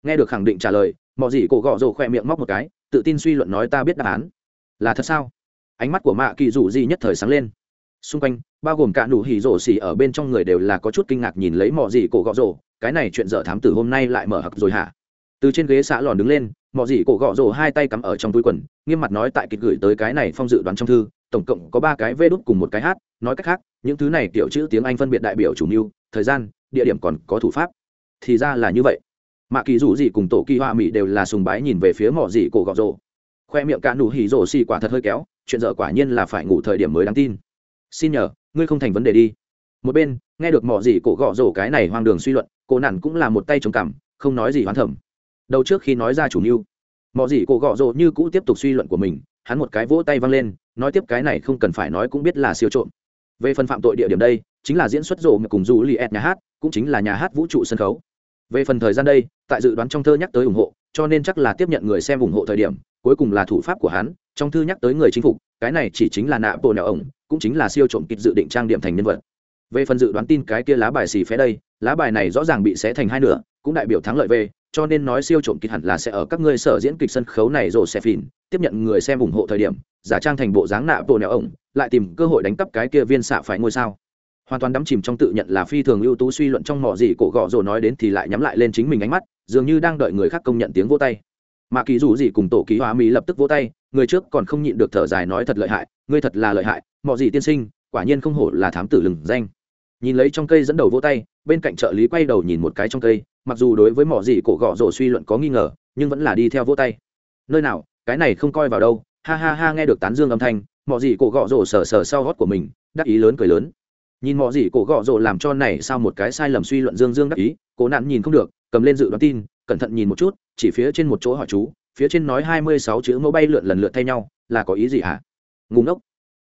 Nghe được khẳng định trả lời mọi gì cổ gọ rồ khỏe miệng móc một cái, tự tin suy luận nói ta biết đáp án. Là thật sao? Ánh mắt của mạ kỳ dù gì nhất thời sáng lên xung quanh bao gồm cả nụ hỉ rổ xỉ ở bên trong người đều là có chút kinh ngạc nhìn lấy mọi gì cổ gọ rổ. Cái này chuyện dở thám tử hôm nay lại mở hặc rồi hả? Từ trên ghế xã lòn đứng lên mọi gì cổ gọ rổ hai tay cắm ở trong túi quần nghiêm mặt nói tại kịch gửi tới cái này phong dự đoán trong thư tổng cộng có ba cái vê đút cùng một cái hát. Nói cách khác những thứ này tiểu chữ tiếng anh phân biệt đại biểu chủ mưu thời gian địa điểm còn có thủ pháp. Thì ra là như vậy. Mạ kỳ rủ gì cùng tổ kỳ hoa mỹ đều là sùng bái nhìn về phía mỏ dị cổ gọ rổ, khoe miệng cả nụ hỉ rổ xì quả thật hơi kéo chuyện dở quả nhiên là phải ngủ thời điểm mới đáng tin xin nhờ ngươi không thành vấn đề đi. Một bên nghe được mỏ gì cổ gõ rổ cái này hoang đường suy luận cổ nản cũng là một tay trầm cảm không nói gì hoán thẩm đầu trước khi nói ra chủ mưu mỏ gì cổ gõ rổ như cũ tiếp tục suy luận của mình hắn một cái vỗ tay văng lên nói tiếp cái này không cần phải nói cũng biết là siêu trộm. Về phần phạm tội địa điểm đây chính là diễn xuất rổ cùng du li nhà hát cũng chính là nhà hát vũ trụ sân khấu. Về phần thời gian đây tại dự đoán trong thơ nhắc tới ủng hộ cho nên chắc là tiếp nhận người xem ủng hộ thời điểm cuối cùng là thủ pháp của hắn trong thư nhắc tới người chính phủ, cái này chỉ chính là nạ bộ nẻo ổng cũng chính là siêu trộm kịp dự định trang điểm thành nhân vật. Về phần dự đoán tin cái kia lá bài xì phé đây, lá bài này rõ ràng bị xé thành hai nửa, cũng đại biểu thắng lợi về, cho nên nói siêu trộm kịch hẳn là sẽ ở các ngươi sở diễn kịch sân khấu này rồ xe phìn, tiếp nhận người xem ủng hộ thời điểm, giả trang thành bộ dáng nạ bộ nẹo ổng, lại tìm cơ hội đánh cắp cái kia viên xạ phải ngôi sao. Hoàn toàn đắm chìm trong tự nhận là phi thường ưu tú suy luận trong mỏ gì cổ gọ rồi nói đến thì lại nhắm lại lên chính mình ánh mắt, dường như đang đợi người khác công nhận tiếng vỗ tay. Mà kỳ dù gì cùng tổ ký hóa mỹ lập tức vỗ tay, người trước còn không nhịn được thở dài nói thật lợi hại, ngươi thật là lợi hại mọi gì tiên sinh, quả nhiên không hổ là thám tử lừng danh. Nhìn lấy trong cây dẫn đầu vỗ tay, bên cạnh trợ lý quay đầu nhìn một cái trong cây, mặc dù đối với mọi gì cổ gọ rổ suy luận có nghi ngờ, nhưng vẫn là đi theo vỗ tay. Nơi nào, cái này không coi vào đâu, ha ha ha, nghe được tán dương âm thanh mọi gì cổ gọ rổ sờ sờ sau hót của mình, đắc ý lớn cười lớn. Nhìn mọi gì cổ gọ rổ làm cho này sao một cái sai lầm suy luận dương dương đắc ý, cố nạn nhìn không được, cầm lên dự đoán tin, cẩn thận nhìn một chút, chỉ phía trên một chỗ hỏi chú, phía trên nói hai mươi sáu chữ mẫu bay lượn lần lượt thay nhau, là có ý gì hả? Ngùng ốc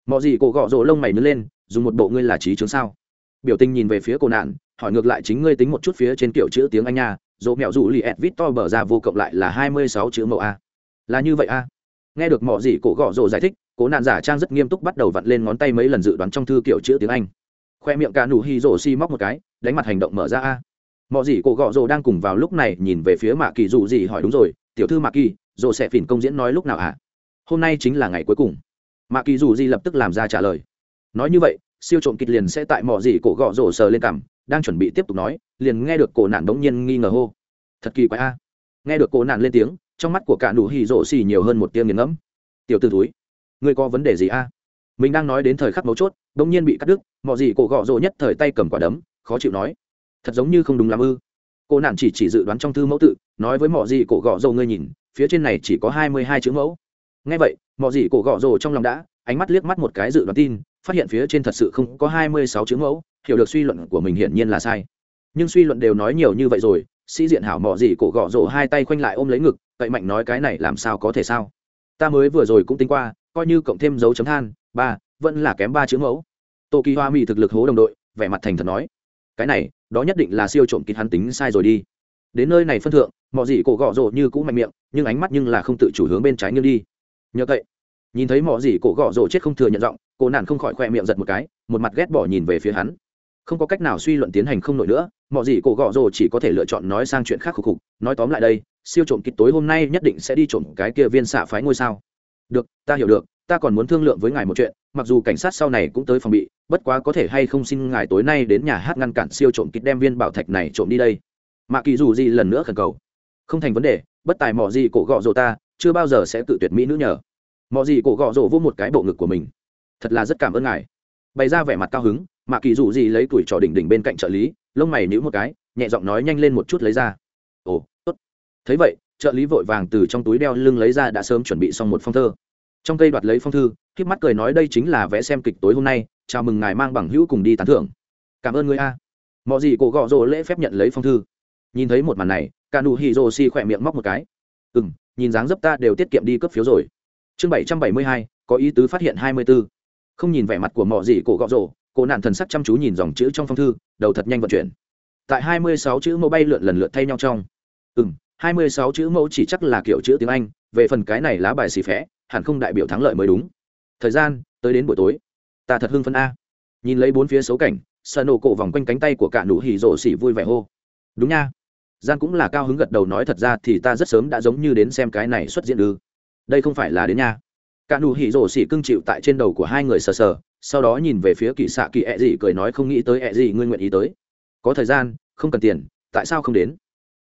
mọi gì cổ gọ rổ lông mày nứt lên, dùng một bộ ngươi là trí chướng sao? Biểu tình nhìn về phía cổ nạn, hỏi ngược lại chính ngươi tính một chút phía trên kiểu chữ tiếng anh nha dỗ mẹo rủ li ẹt vít to bờ ra vô cộng lại là hai mươi sáu chữ mẫu a. Là như vậy a. Nghe được mọi gì cổ gọ rổ giải thích cố nạn giả trang rất nghiêm túc bắt đầu vặn lên ngón tay mấy lần dự đoán trong thư kiểu chữ tiếng anh. Khoe miệng cả nụ hi rổ xi móc một cái, đánh mặt hành động mở ra a. Mọi gì cổ gọ rổ đang cùng vào lúc này nhìn về phía mạ kỳ dù gì hỏi đúng rồi, tiểu thư mạ kỳ, rổ sẽ phỉn công diễn nói lúc nào à? hôm nay chính là ngày cuối cùng mạ kỳ dù di lập tức làm ra trả lời. Nói như vậy, siêu trộm kịch liền sẽ tại mỏ gì cổ gọ rổ sờ lên cằm, đang chuẩn bị tiếp tục nói, liền nghe được cổ nạn bỗng nhiên nghi ngờ hô. Thật kỳ quái a. Nghe được cổ nạn lên tiếng, trong mắt của cả nụ hỉ rổ xì nhiều hơn một tiếng nghiền ngẫm. Tiểu t túi ngươi có vấn đề gì a? À? mình đang nói đến thời khắc mấu chốt, bỗng nhiên bị cắt đứt, mỏ gì cổ gọ rổ nhất thời tay cầm quả đấm, khó chịu nói. Thật giống như không đúng làm ư. Cô nạn chỉ chỉ dự đoán trong thư mẫu tự, nói với mỏ gì cổ gọ rổ ngươi nhìn, phía trên này chỉ có hai mươi hai chữ mẫu ngay vậy mọ gì cổ gọ rồ trong lòng đã, ánh mắt liếc mắt một cái dự đoán tin, phát hiện phía trên thật sự không có hai mươi sáu chữ mẫu, hiểu được suy luận của mình hiển nhiên là sai. Nhưng suy luận đều nói nhiều như vậy rồi, sĩ diện hảo mọ gì cổ gọ rồ hai tay khoanh lại ôm lấy ngực, cậy mạnh nói cái này làm sao có thể sao? Ta mới vừa rồi cũng tính qua, coi như cộng thêm dấu chấm than, ba, vẫn là kém ba chữ mẫu. Tô kỳ hoa mỉ thực lực hố đồng đội, vẻ mặt thành thật nói. Cái này, đó nhất định là siêu trộm kín hắn tính sai rồi đi. Đến nơi này phân thượng mọ gì cổ gọ rộ như cũ mạnh miệng, nhưng ánh mắt nhưng là không tự chủ hướng bên trái nghiêng đi nhờ cậy. Nhìn thấy mỏ gì, cổ gọ rổ chết không thừa nhận giọng cô nản không khỏi khoe miệng giật một cái, một mặt ghét bỏ nhìn về phía hắn. Không có cách nào suy luận tiến hành không nổi nữa, mỏ gì, cổ gọ rổ chỉ có thể lựa chọn nói sang chuyện khác khục khục. Nói tóm lại đây, siêu trộm kịch tối hôm nay nhất định sẽ đi trộm cái kia viên xạ phái ngôi sao. Được, ta hiểu được, ta còn muốn thương lượng với ngài một chuyện, mặc dù cảnh sát sau này cũng tới phòng bị, bất quá có thể hay không xin ngài tối nay đến nhà hát ngăn cản siêu trộm kịch đem viên bảo thạch này trộm đi đây. Mà kỳ dù gì lần nữa khẩn cầu. Không thành vấn đề, bất tài mỏ gì, cổ gọ rồ ta chưa bao giờ sẽ tự tuyệt mỹ nữ nhờ. Mọi gì cổ gọ rổ vô một cái bộ ngực của mình. Thật là rất cảm ơn ngài. Bày ra vẻ mặt cao hứng mà kỳ dù gì lấy tuổi trò đỉnh đỉnh bên cạnh trợ lý, lông mày níu một cái, nhẹ giọng nói nhanh lên một chút lấy ra. Ồ, tốt. Thấy vậy, trợ lý vội vàng từ trong túi đeo lưng lấy ra đã sớm chuẩn bị xong một phong thơ. Trong cây đoạt lấy phong thư k h mắt cười nói đây chính là vẽ xem kịch tối hôm nay, chào mừng ngài mang bằng hữu cùng đi tán thưởng. Cảm ơn người a. Mọi gì cổ gọ rồ lễ phép nhận lấy phong thư. Nhìn thấy một màn này cả nụ hì rồ si khỏe miệng móc một cái. Ừ m nhìn dáng dấp ta đều tiết kiệm đi cấp phiếu rồi. Chương bảy trăm bảy mươi hai có ý tứ phát hiện hai mươi b ố không nhìn vẻ mặt của mọ gì cổ gọ rổ cổ nạn thần sắc chăm chú nhìn dòng chữ trong phong thư đầu thật nhanh vận chuyển. Tại hai mươi sáu chữ mẫu bay lượn lần lượt thay nhau trong. Ừm, m hai mươi sáu chữ mẫu chỉ chắc là kiểu chữ tiếng anh về phần cái này lá bài xì phé hẳn không đại biểu thắng lợi mới đúng. Thời gian tới đến buổi tối. Ta thật hưng phấn a. Nhìn lấy bốn phía xấu cảnh sợ nổ cổ vòng quanh cánh tay của cả nụ hỉ rổ xỉ vui vẻ hô. Đúng nha gian cũng là cao hứng gật đầu nói thật ra thì ta rất sớm đã giống như đến xem cái này xuất diễn ư. Đây không phải là đến nha. Cả nụ hỉ rổ xỉ cưng chịu tại trên đầu của hai người sờ sờ sau đó nhìn về phía kỳ xạ kỳ ẹ gì cười nói không nghĩ tới ẹ gì ngươi nguyện ý tới. Có thời gian không cần tiền tại sao không đến?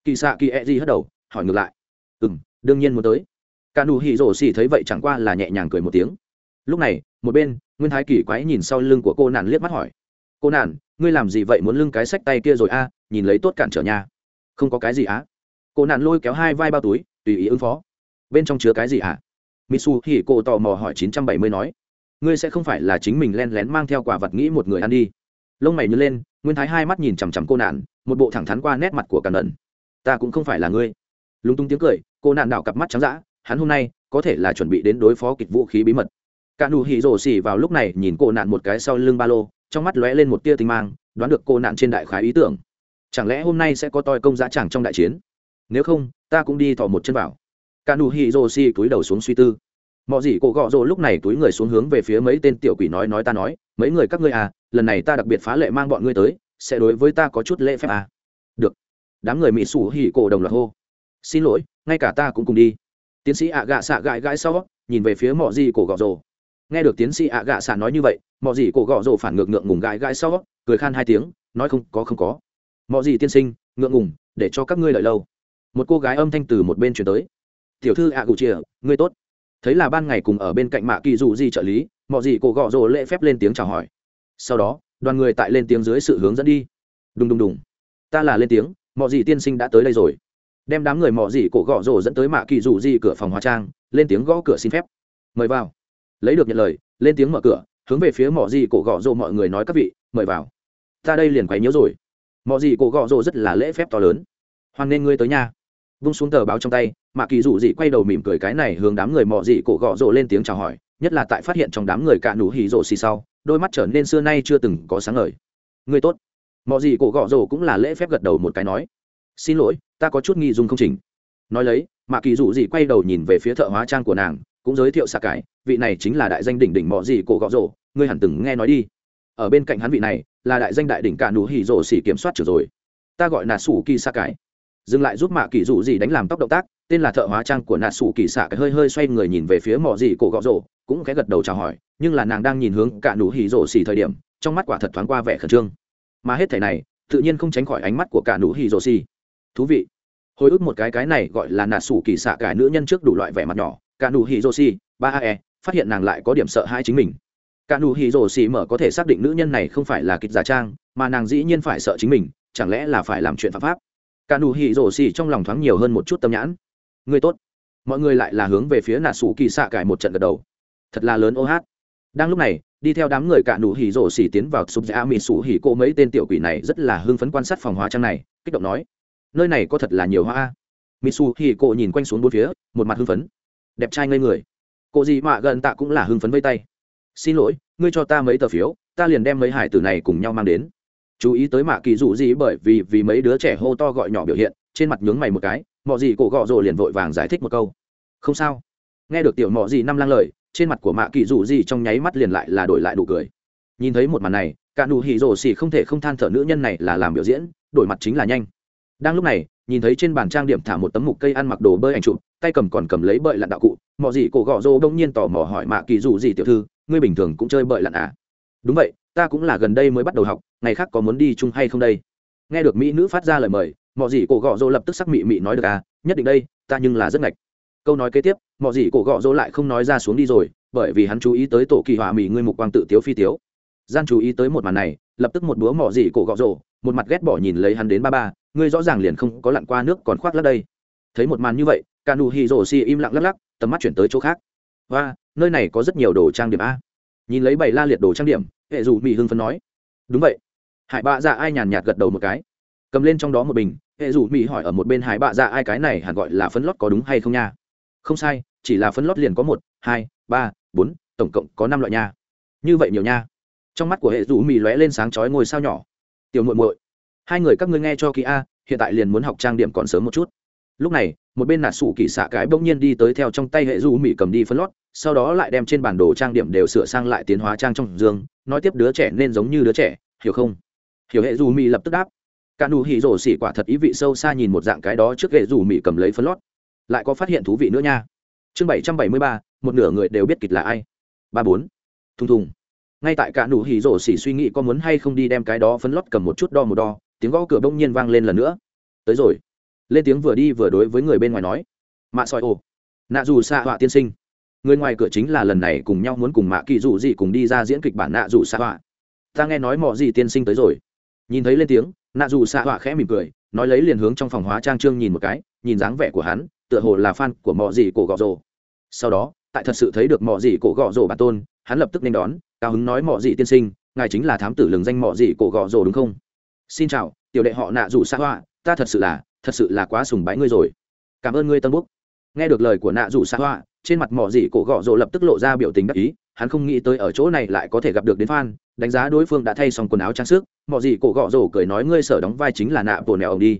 Kỳ xạ kỳ ẹ gì hất đầu hỏi ngược lại. Ừm, đương nhiên muốn tới. Cả nụ hỉ rổ xỉ thấy vậy chẳng qua là nhẹ nhàng cười một tiếng. Lúc này một bên nguyên thái kỳ quái nhìn sau lưng của cô nàn liếc mắt hỏi. Cô nàn, ngươi làm gì vậy muốn lưng cái sách tay kia rồi a? Nhìn lấy tốt cản trở nha không có cái gì á. Cô nạn lôi kéo hai vai bao túi, tùy ý ứng phó. Bên trong chứa cái gì hả? Mitsu thì cô tò mò hỏi chín trăm bảy mươi nói. Ngươi sẽ không phải là chính mình len lén mang theo quả vật nghĩ một người ăn đi. Lông mày nhớ lên, nguyên thái hai mắt nhìn chằm chằm cô nạn, một bộ thẳng thắn qua nét mặt của càn ẩn ta cũng không phải là ngươi. Lúng túng tiếng cười, cô nạn đảo cặp mắt trắng d hắn hôm nay có thể là chuẩn bị đến đối phó kịch vũ khí bí mật. Cả nụ hỉ rổ xỉ vào lúc này nhìn cô nạn một cái sau lưng ba lô, trong mắt lóe lên một tia tinh mang, đoán được cô nạn trên đại khái ý tưởng chẳng lẽ hôm nay sẽ có toi công giá chẳng trong đại chiến? Nếu không, ta cũng đi thò một chân vào. Cả nụ hỉ rô xì túi đầu xuống suy tư. Mọi gì cổ gọ rồ lúc này túi người xuống hướng về phía mấy tên tiểu quỷ nói nói ta nói, mấy người các ngươi à lần này ta đặc biệt phá lệ mang bọn ngươi tới, sẽ đối với ta có chút lễ phép à. Được. Đám người mỹ sủ hỉ cổ đồng loạt hô. Xin lỗi, ngay cả ta cũng cùng đi. Tiến sĩ ạ gạ xạ gãi gãi sau, nhìn về phía mọi gì cổ gọ rồ. Nghe được tiến sĩ ạ gạ xạ nói như vậy mọi gì cổ gọ rồ phản ngược ngượng ngùng gãi gãi sau, cười khan hai tiếng, nói không có không có mọi gì tiên sinh, ngượng ngùng, để cho các ngươi lợi lâu. Một cô gái âm thanh từ một bên chuyển tới. Tiểu thư ạ cụ chìa ngươi tốt. Thấy là ban ngày cùng ở bên cạnh mạ kỳ dù gì trợ lý mọi gì cổ gọ rồ lễ phép lên tiếng chào hỏi. Sau đó, đoàn người tại lên tiếng dưới sự hướng dẫn đi. Đùng đùng đùng. Ta là lên tiếng mọi gì tiên sinh đã tới đây rồi. Đem đám người mọi gì cổ gọ rồ dẫn tới mạ kỳ dù gì cửa phòng hóa trang, lên tiếng gõ cửa xin phép. Mời vào. Lấy được nhận lời, lên tiếng mở cửa, hướng về phía mọi gì cổ gọ rồ mọi người nói các vị, mời vào. Ta đây liền quấy nhiễu rồi mọi gì cổ gọ rồ rất là lễ phép to lớn. Hoan nên ngươi tới nhà. Vung xuống tờ báo trong tay, mạ kỳ dụ dị quay đầu mỉm cười cái này hướng đám người mọi gì cổ gọ rồ lên tiếng chào hỏi, nhất là tại phát hiện trong đám người cả nụ hỉ rồ xì sau, đôi mắt trở nên xưa nay chưa từng có sáng ngời. Ngươi tốt. Mọi gì cổ gọ rồ cũng là lễ phép gật đầu một cái nói. Xin lỗi, ta có chút nghi dung không chỉnh. Nói lấy, mạ kỳ dụ dị quay đầu nhìn về phía thợ hóa trang của nàng, cũng giới thiệu xạ cải, vị này chính là đại danh đỉnh đỉnh mọi gì cổ gọ rồ, ngươi hẳn từng nghe nói đi ở bên cạnh hắn vị này, là đại danh đại đỉnh cả nụ hỉ rổ xỉ kiểm soát trưởng rồi. Ta gọi nà sủ kỳ xạ cải. Dừng lại giúp mạ kỳ rủ gì đánh làm tóc động tác, tên là thợ hóa trang của nà sủ kỳ xạ cải hơi hơi xoay người nhìn về phía mỏ gì cổ gọ rổ, cũng khẽ gật đầu chào hỏi, nhưng là nàng đang nhìn hướng cả nụ hỉ rổ xỉ thời điểm, trong mắt quả thật thoáng qua vẻ khẩn trương. Mà hết thể này, tự nhiên không tránh khỏi ánh mắt của cả nụ hỉ rổ xỉ. Thú vị. Hồi ức một cái cái này gọi là nà sủ kỳ xạ cải nữ nhân trước đủ loại vẻ mặt nhỏ. Cả nụ hỉ rổ xỉ, ba e phát hiện nàng lại có điểm sợ hai chính mình cả nụ hỉ rổ xì mở có thể xác định nữ nhân này không phải là kịch giả trang, mà nàng dĩ nhiên phải sợ chính mình, chẳng lẽ là phải làm chuyện phạm pháp? Cả nụ hỉ rổ xì trong lòng thoáng nhiều hơn một chút tâm nhãn. Người tốt. Mọi người lại là hướng về phía nà sủ kỳ xạ cải một trận gật đầu. Thật là lớn ô OH. hát. Đang lúc này, đi theo đám người cả nụ hỉ rổ xì tiến vào sụp dạ mì sủ hỉ cô mấy tên tiểu quỷ này rất là hưng phấn quan sát phòng hóa trang này, kích động nói, nơi này có thật là nhiều hoa a. Mì sủ hỉ cô nhìn quanh xuống bốn phía, một mặt hưng phấn. Đẹp trai ngây người. Cô gì mạ gần tạ cũng là hưng phấn vây tay xin lỗi, ngươi cho ta mấy tờ phiếu, ta liền đem mấy hải tử này cùng nhau mang đến. Chú ý tới mạ kỳ rủ gì bởi vì vì mấy đứa trẻ hô to gọi nhỏ biểu hiện, trên mặt nhướng mày một cái mọi gì cổ gọ rồ liền vội vàng giải thích một câu. Không sao. Nghe được tiểu mọi gì năm lang lời, trên mặt của mạ kỳ rủ gì trong nháy mắt liền lại là đổi lại đủ cười. Nhìn thấy một màn này, cả nụ hỉ rồ xì không thể không than thở nữ nhân này là làm biểu diễn, đổi mặt chính là nhanh. Đang lúc này, nhìn thấy trên bàn trang điểm thả một tấm mục cây ăn mặc đồ bơi ảnh chụp tay cầm còn cầm lấy bợi lặn đạo cụ, mọ gì cổ gọ rô đông nhiên tò mò hỏi mạ kỳ dù gì tiểu thư, ngươi bình thường cũng chơi bợi lặn à? Đúng vậy, ta cũng là gần đây mới bắt đầu học, ngày khác có muốn đi chung hay không đây? Nghe được mỹ nữ phát ra lời mời, mọ gì cổ gọ rô lập tức sắc mị mị nói được à nhất định đây, ta nhưng là rất ngạch. Câu nói kế tiếp, mọ gì cổ gọ rô lại không nói ra xuống đi rồi, bởi vì hắn chú ý tới tổ kỳ hòa mỹ ngươi mục quang tự tiếu phi tiếu. Gian chú ý tới một màn này, lập tức một búa mọ gì cổ gọ rô, một mặt ghét bỏ nhìn lấy hắn đến ba ba, ngươi rõ ràng liền không có lặn qua nước còn khoác lắc đây. Thấy một màn như vậy cả nụ hỉ rổ xì im lặng lắc lắc, tầm mắt chuyển tới chỗ khác. Và nơi này có rất nhiều đồ trang điểm a. Nhìn lấy bảy la liệt đồ trang điểm, hệ dù mỹ hưng phấn nói. Đúng vậy. Hải bạ dạ ai nhàn nhạt gật đầu một cái. Cầm lên trong đó một bình, hệ dù mỹ hỏi ở một bên hải bạ dạ ai cái này hẳn gọi là phấn lót có đúng hay không nha? Không sai, chỉ là phấn lót liền có một, hai, ba, bốn, tổng cộng có năm loại nha. Như vậy nhiều nha. Trong mắt của hệ dù mỹ lóe lên sáng chói ngôi sao nhỏ. Tiểu muội muội, hai người các ngươi nghe cho kỹ a, hiện tại liền muốn học trang điểm còn sớm một chút. Lúc này một bên nạt sủ kỳ xạ cái bỗng nhiên đi tới theo trong tay hệ du mỹ cầm đi phân lót, sau đó lại đem trên bản đồ trang điểm đều sửa sang lại tiến hóa trang trong dương, nói tiếp đứa trẻ nên giống như đứa trẻ, hiểu không? Hiểu hệ du mỹ lập tức đáp. Cả nụ hỉ rổ xỉ quả thật ý vị sâu xa nhìn một dạng cái đó trước hệ du mỹ cầm lấy phân lót. Lại có phát hiện thú vị nữa nha. Chương bảy trăm bảy mươi ba, một nửa người đều biết kịch là ai. Ba bốn. Thùng thùng. Ngay tại cả nụ hỉ rổ xỉ suy nghĩ có muốn hay không đi đem cái đó phân lót cầm một chút đo một đo, tiếng gõ cửa bỗng nhiên vang lên lần nữa. Tới rồi lên tiếng vừa đi vừa đối với người bên ngoài nói. Mạ soi ồ. Nạ dù xạ họa tiên sinh. Người ngoài cửa chính là lần này cùng nhau muốn cùng mạ kỳ dù gì cùng đi ra diễn kịch bản nạ dù xạ họa. Ta nghe nói mọ gì tiên sinh tới rồi. Nhìn thấy lên tiếng, nạ dù xạ họa khẽ mỉm cười, nói lấy liền hướng trong phòng hóa trang trương nhìn một cái, nhìn dáng vẻ của hắn, tựa hồ là fan của mọ gì cổ gọ rồ. Sau đó, tại thật sự thấy được mọ gì cổ gọ rồ bản tôn, hắn lập tức nên đón, cao hứng nói mọ gì tiên sinh, ngài chính là thám tử lừng danh mọ gì cổ gọ rồ đúng không? Xin chào, tiểu đệ họ nạ dù xạ họa, ta thật sự là thật sự là quá sùng bái ngươi rồi. Cảm ơn ngươi, tân búc. Nghe được lời của nạ rủ xa hoa, trên mặt mỏ dị cổ gọ rộ lập tức lộ ra biểu tình đắc ý, hắn không nghĩ tới ở chỗ này lại có thể gặp được đến phan đánh giá đối phương đã thay xong quần áo trang sức. Mỏ dị cổ gọ rộ cười nói ngươi sở đóng vai chính là nạ bồ nèo ông đi.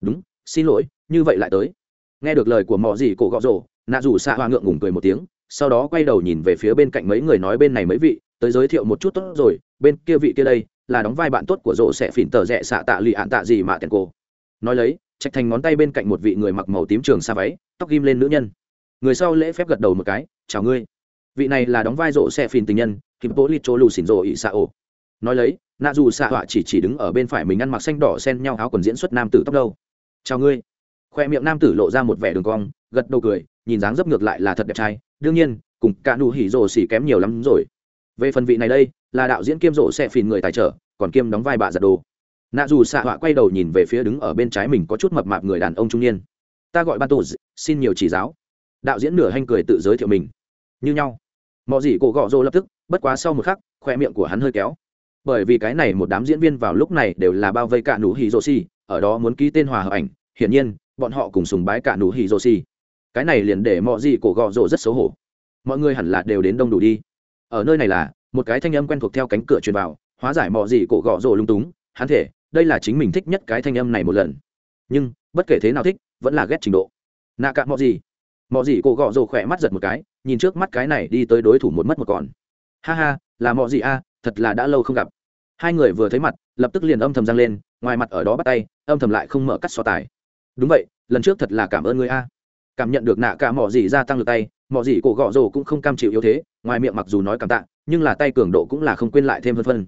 Đúng, xin lỗi, như vậy lại tới. Nghe được lời của mỏ dị cổ gọ rộ, nạ rủ xa hoa ngượng ngùng cười một tiếng, sau đó quay đầu nhìn về phía bên cạnh mấy người nói bên này mấy vị, tới giới thiệu một chút tốt rồi, bên kia vị kia đây là đóng vai bạn tốt của rộ sẽ phỉn tờ rẽ xạ tạ lì ạn tạ gì mà tèn cô. Nói lấy trạch thành ngón tay bên cạnh một vị người mặc màu tím trường xa váy, tóc ghim lên nữ nhân. Người sau lễ phép gật đầu một cái, chào ngươi. Vị này là đóng vai rộ xe phìn tình nhân kim bố lịt chỗ lù xỉn rộ ị xạ ổ nói lấy nạ dù xạ họa chỉ chỉ đứng ở bên phải mình ăn mặc xanh đỏ xen nhau áo quần diễn xuất nam tử tóc đâu. Chào ngươi. Khoe miệng nam tử lộ ra một vẻ đường cong, gật đầu cười, nhìn dáng dấp ngược lại là thật đẹp trai. Đương nhiên, cùng cả nụ hỉ rộ xỉ kém nhiều lắm rồi. Về phần vị này đây, là đạo diễn kiêm rộ xe phìn người tài trợ, còn kiêm đóng vai bà giật đồ nạ dù xạ họa quay đầu nhìn về phía đứng ở bên trái mình có chút mập mạp người đàn ông trung niên. Ta gọi ban tổ xin nhiều chỉ giáo. Đạo diễn nửa hanh cười tự giới thiệu mình. Như nhau. Mọi gì cổ gọ rô lập tức, bất quá sau một khắc, khoe miệng của hắn hơi kéo. Bởi vì cái này một đám diễn viên vào lúc này đều là bao vây cả nụ hì rô xì, ở đó muốn ký tên hòa hợp ảnh, hiển nhiên, bọn họ cùng sùng bái cả nụ hì rô xì. Cái này liền để mọi gì cổ gọ rô rất xấu hổ. Mọi người hẳn là đều đến đông đủ đi. Ở nơi này là, một cái thanh âm quen thuộc theo cánh cửa truyền vào, hóa giải mọi gì cổ gọ rô lung túng, hắn thể đây là chính mình thích nhất cái thanh âm này một lần. Nhưng, bất kể thế nào thích, vẫn là ghét trình độ. Nạ cạn mọi gì? Mọi gì cổ gọ rồ khỏe mắt giật một cái, nhìn trước mắt cái này đi tới đối thủ một mất một còn. Ha ha, là mọi gì a, thật là đã lâu không gặp. Hai người vừa thấy mặt, lập tức liền âm thầm giang lên, ngoài mặt ở đó bắt tay, âm thầm lại không mở cắt so tài. Đúng vậy, lần trước thật là cảm ơn người a. Cảm nhận được nạ cả mỏ gì gia tăng được tay mỏ gì cổ gọ rồ cũng không cam chịu yếu thế, ngoài miệng mặc dù nói cảm tạ, nhưng là tay cường độ cũng là không quên lại thêm vân vân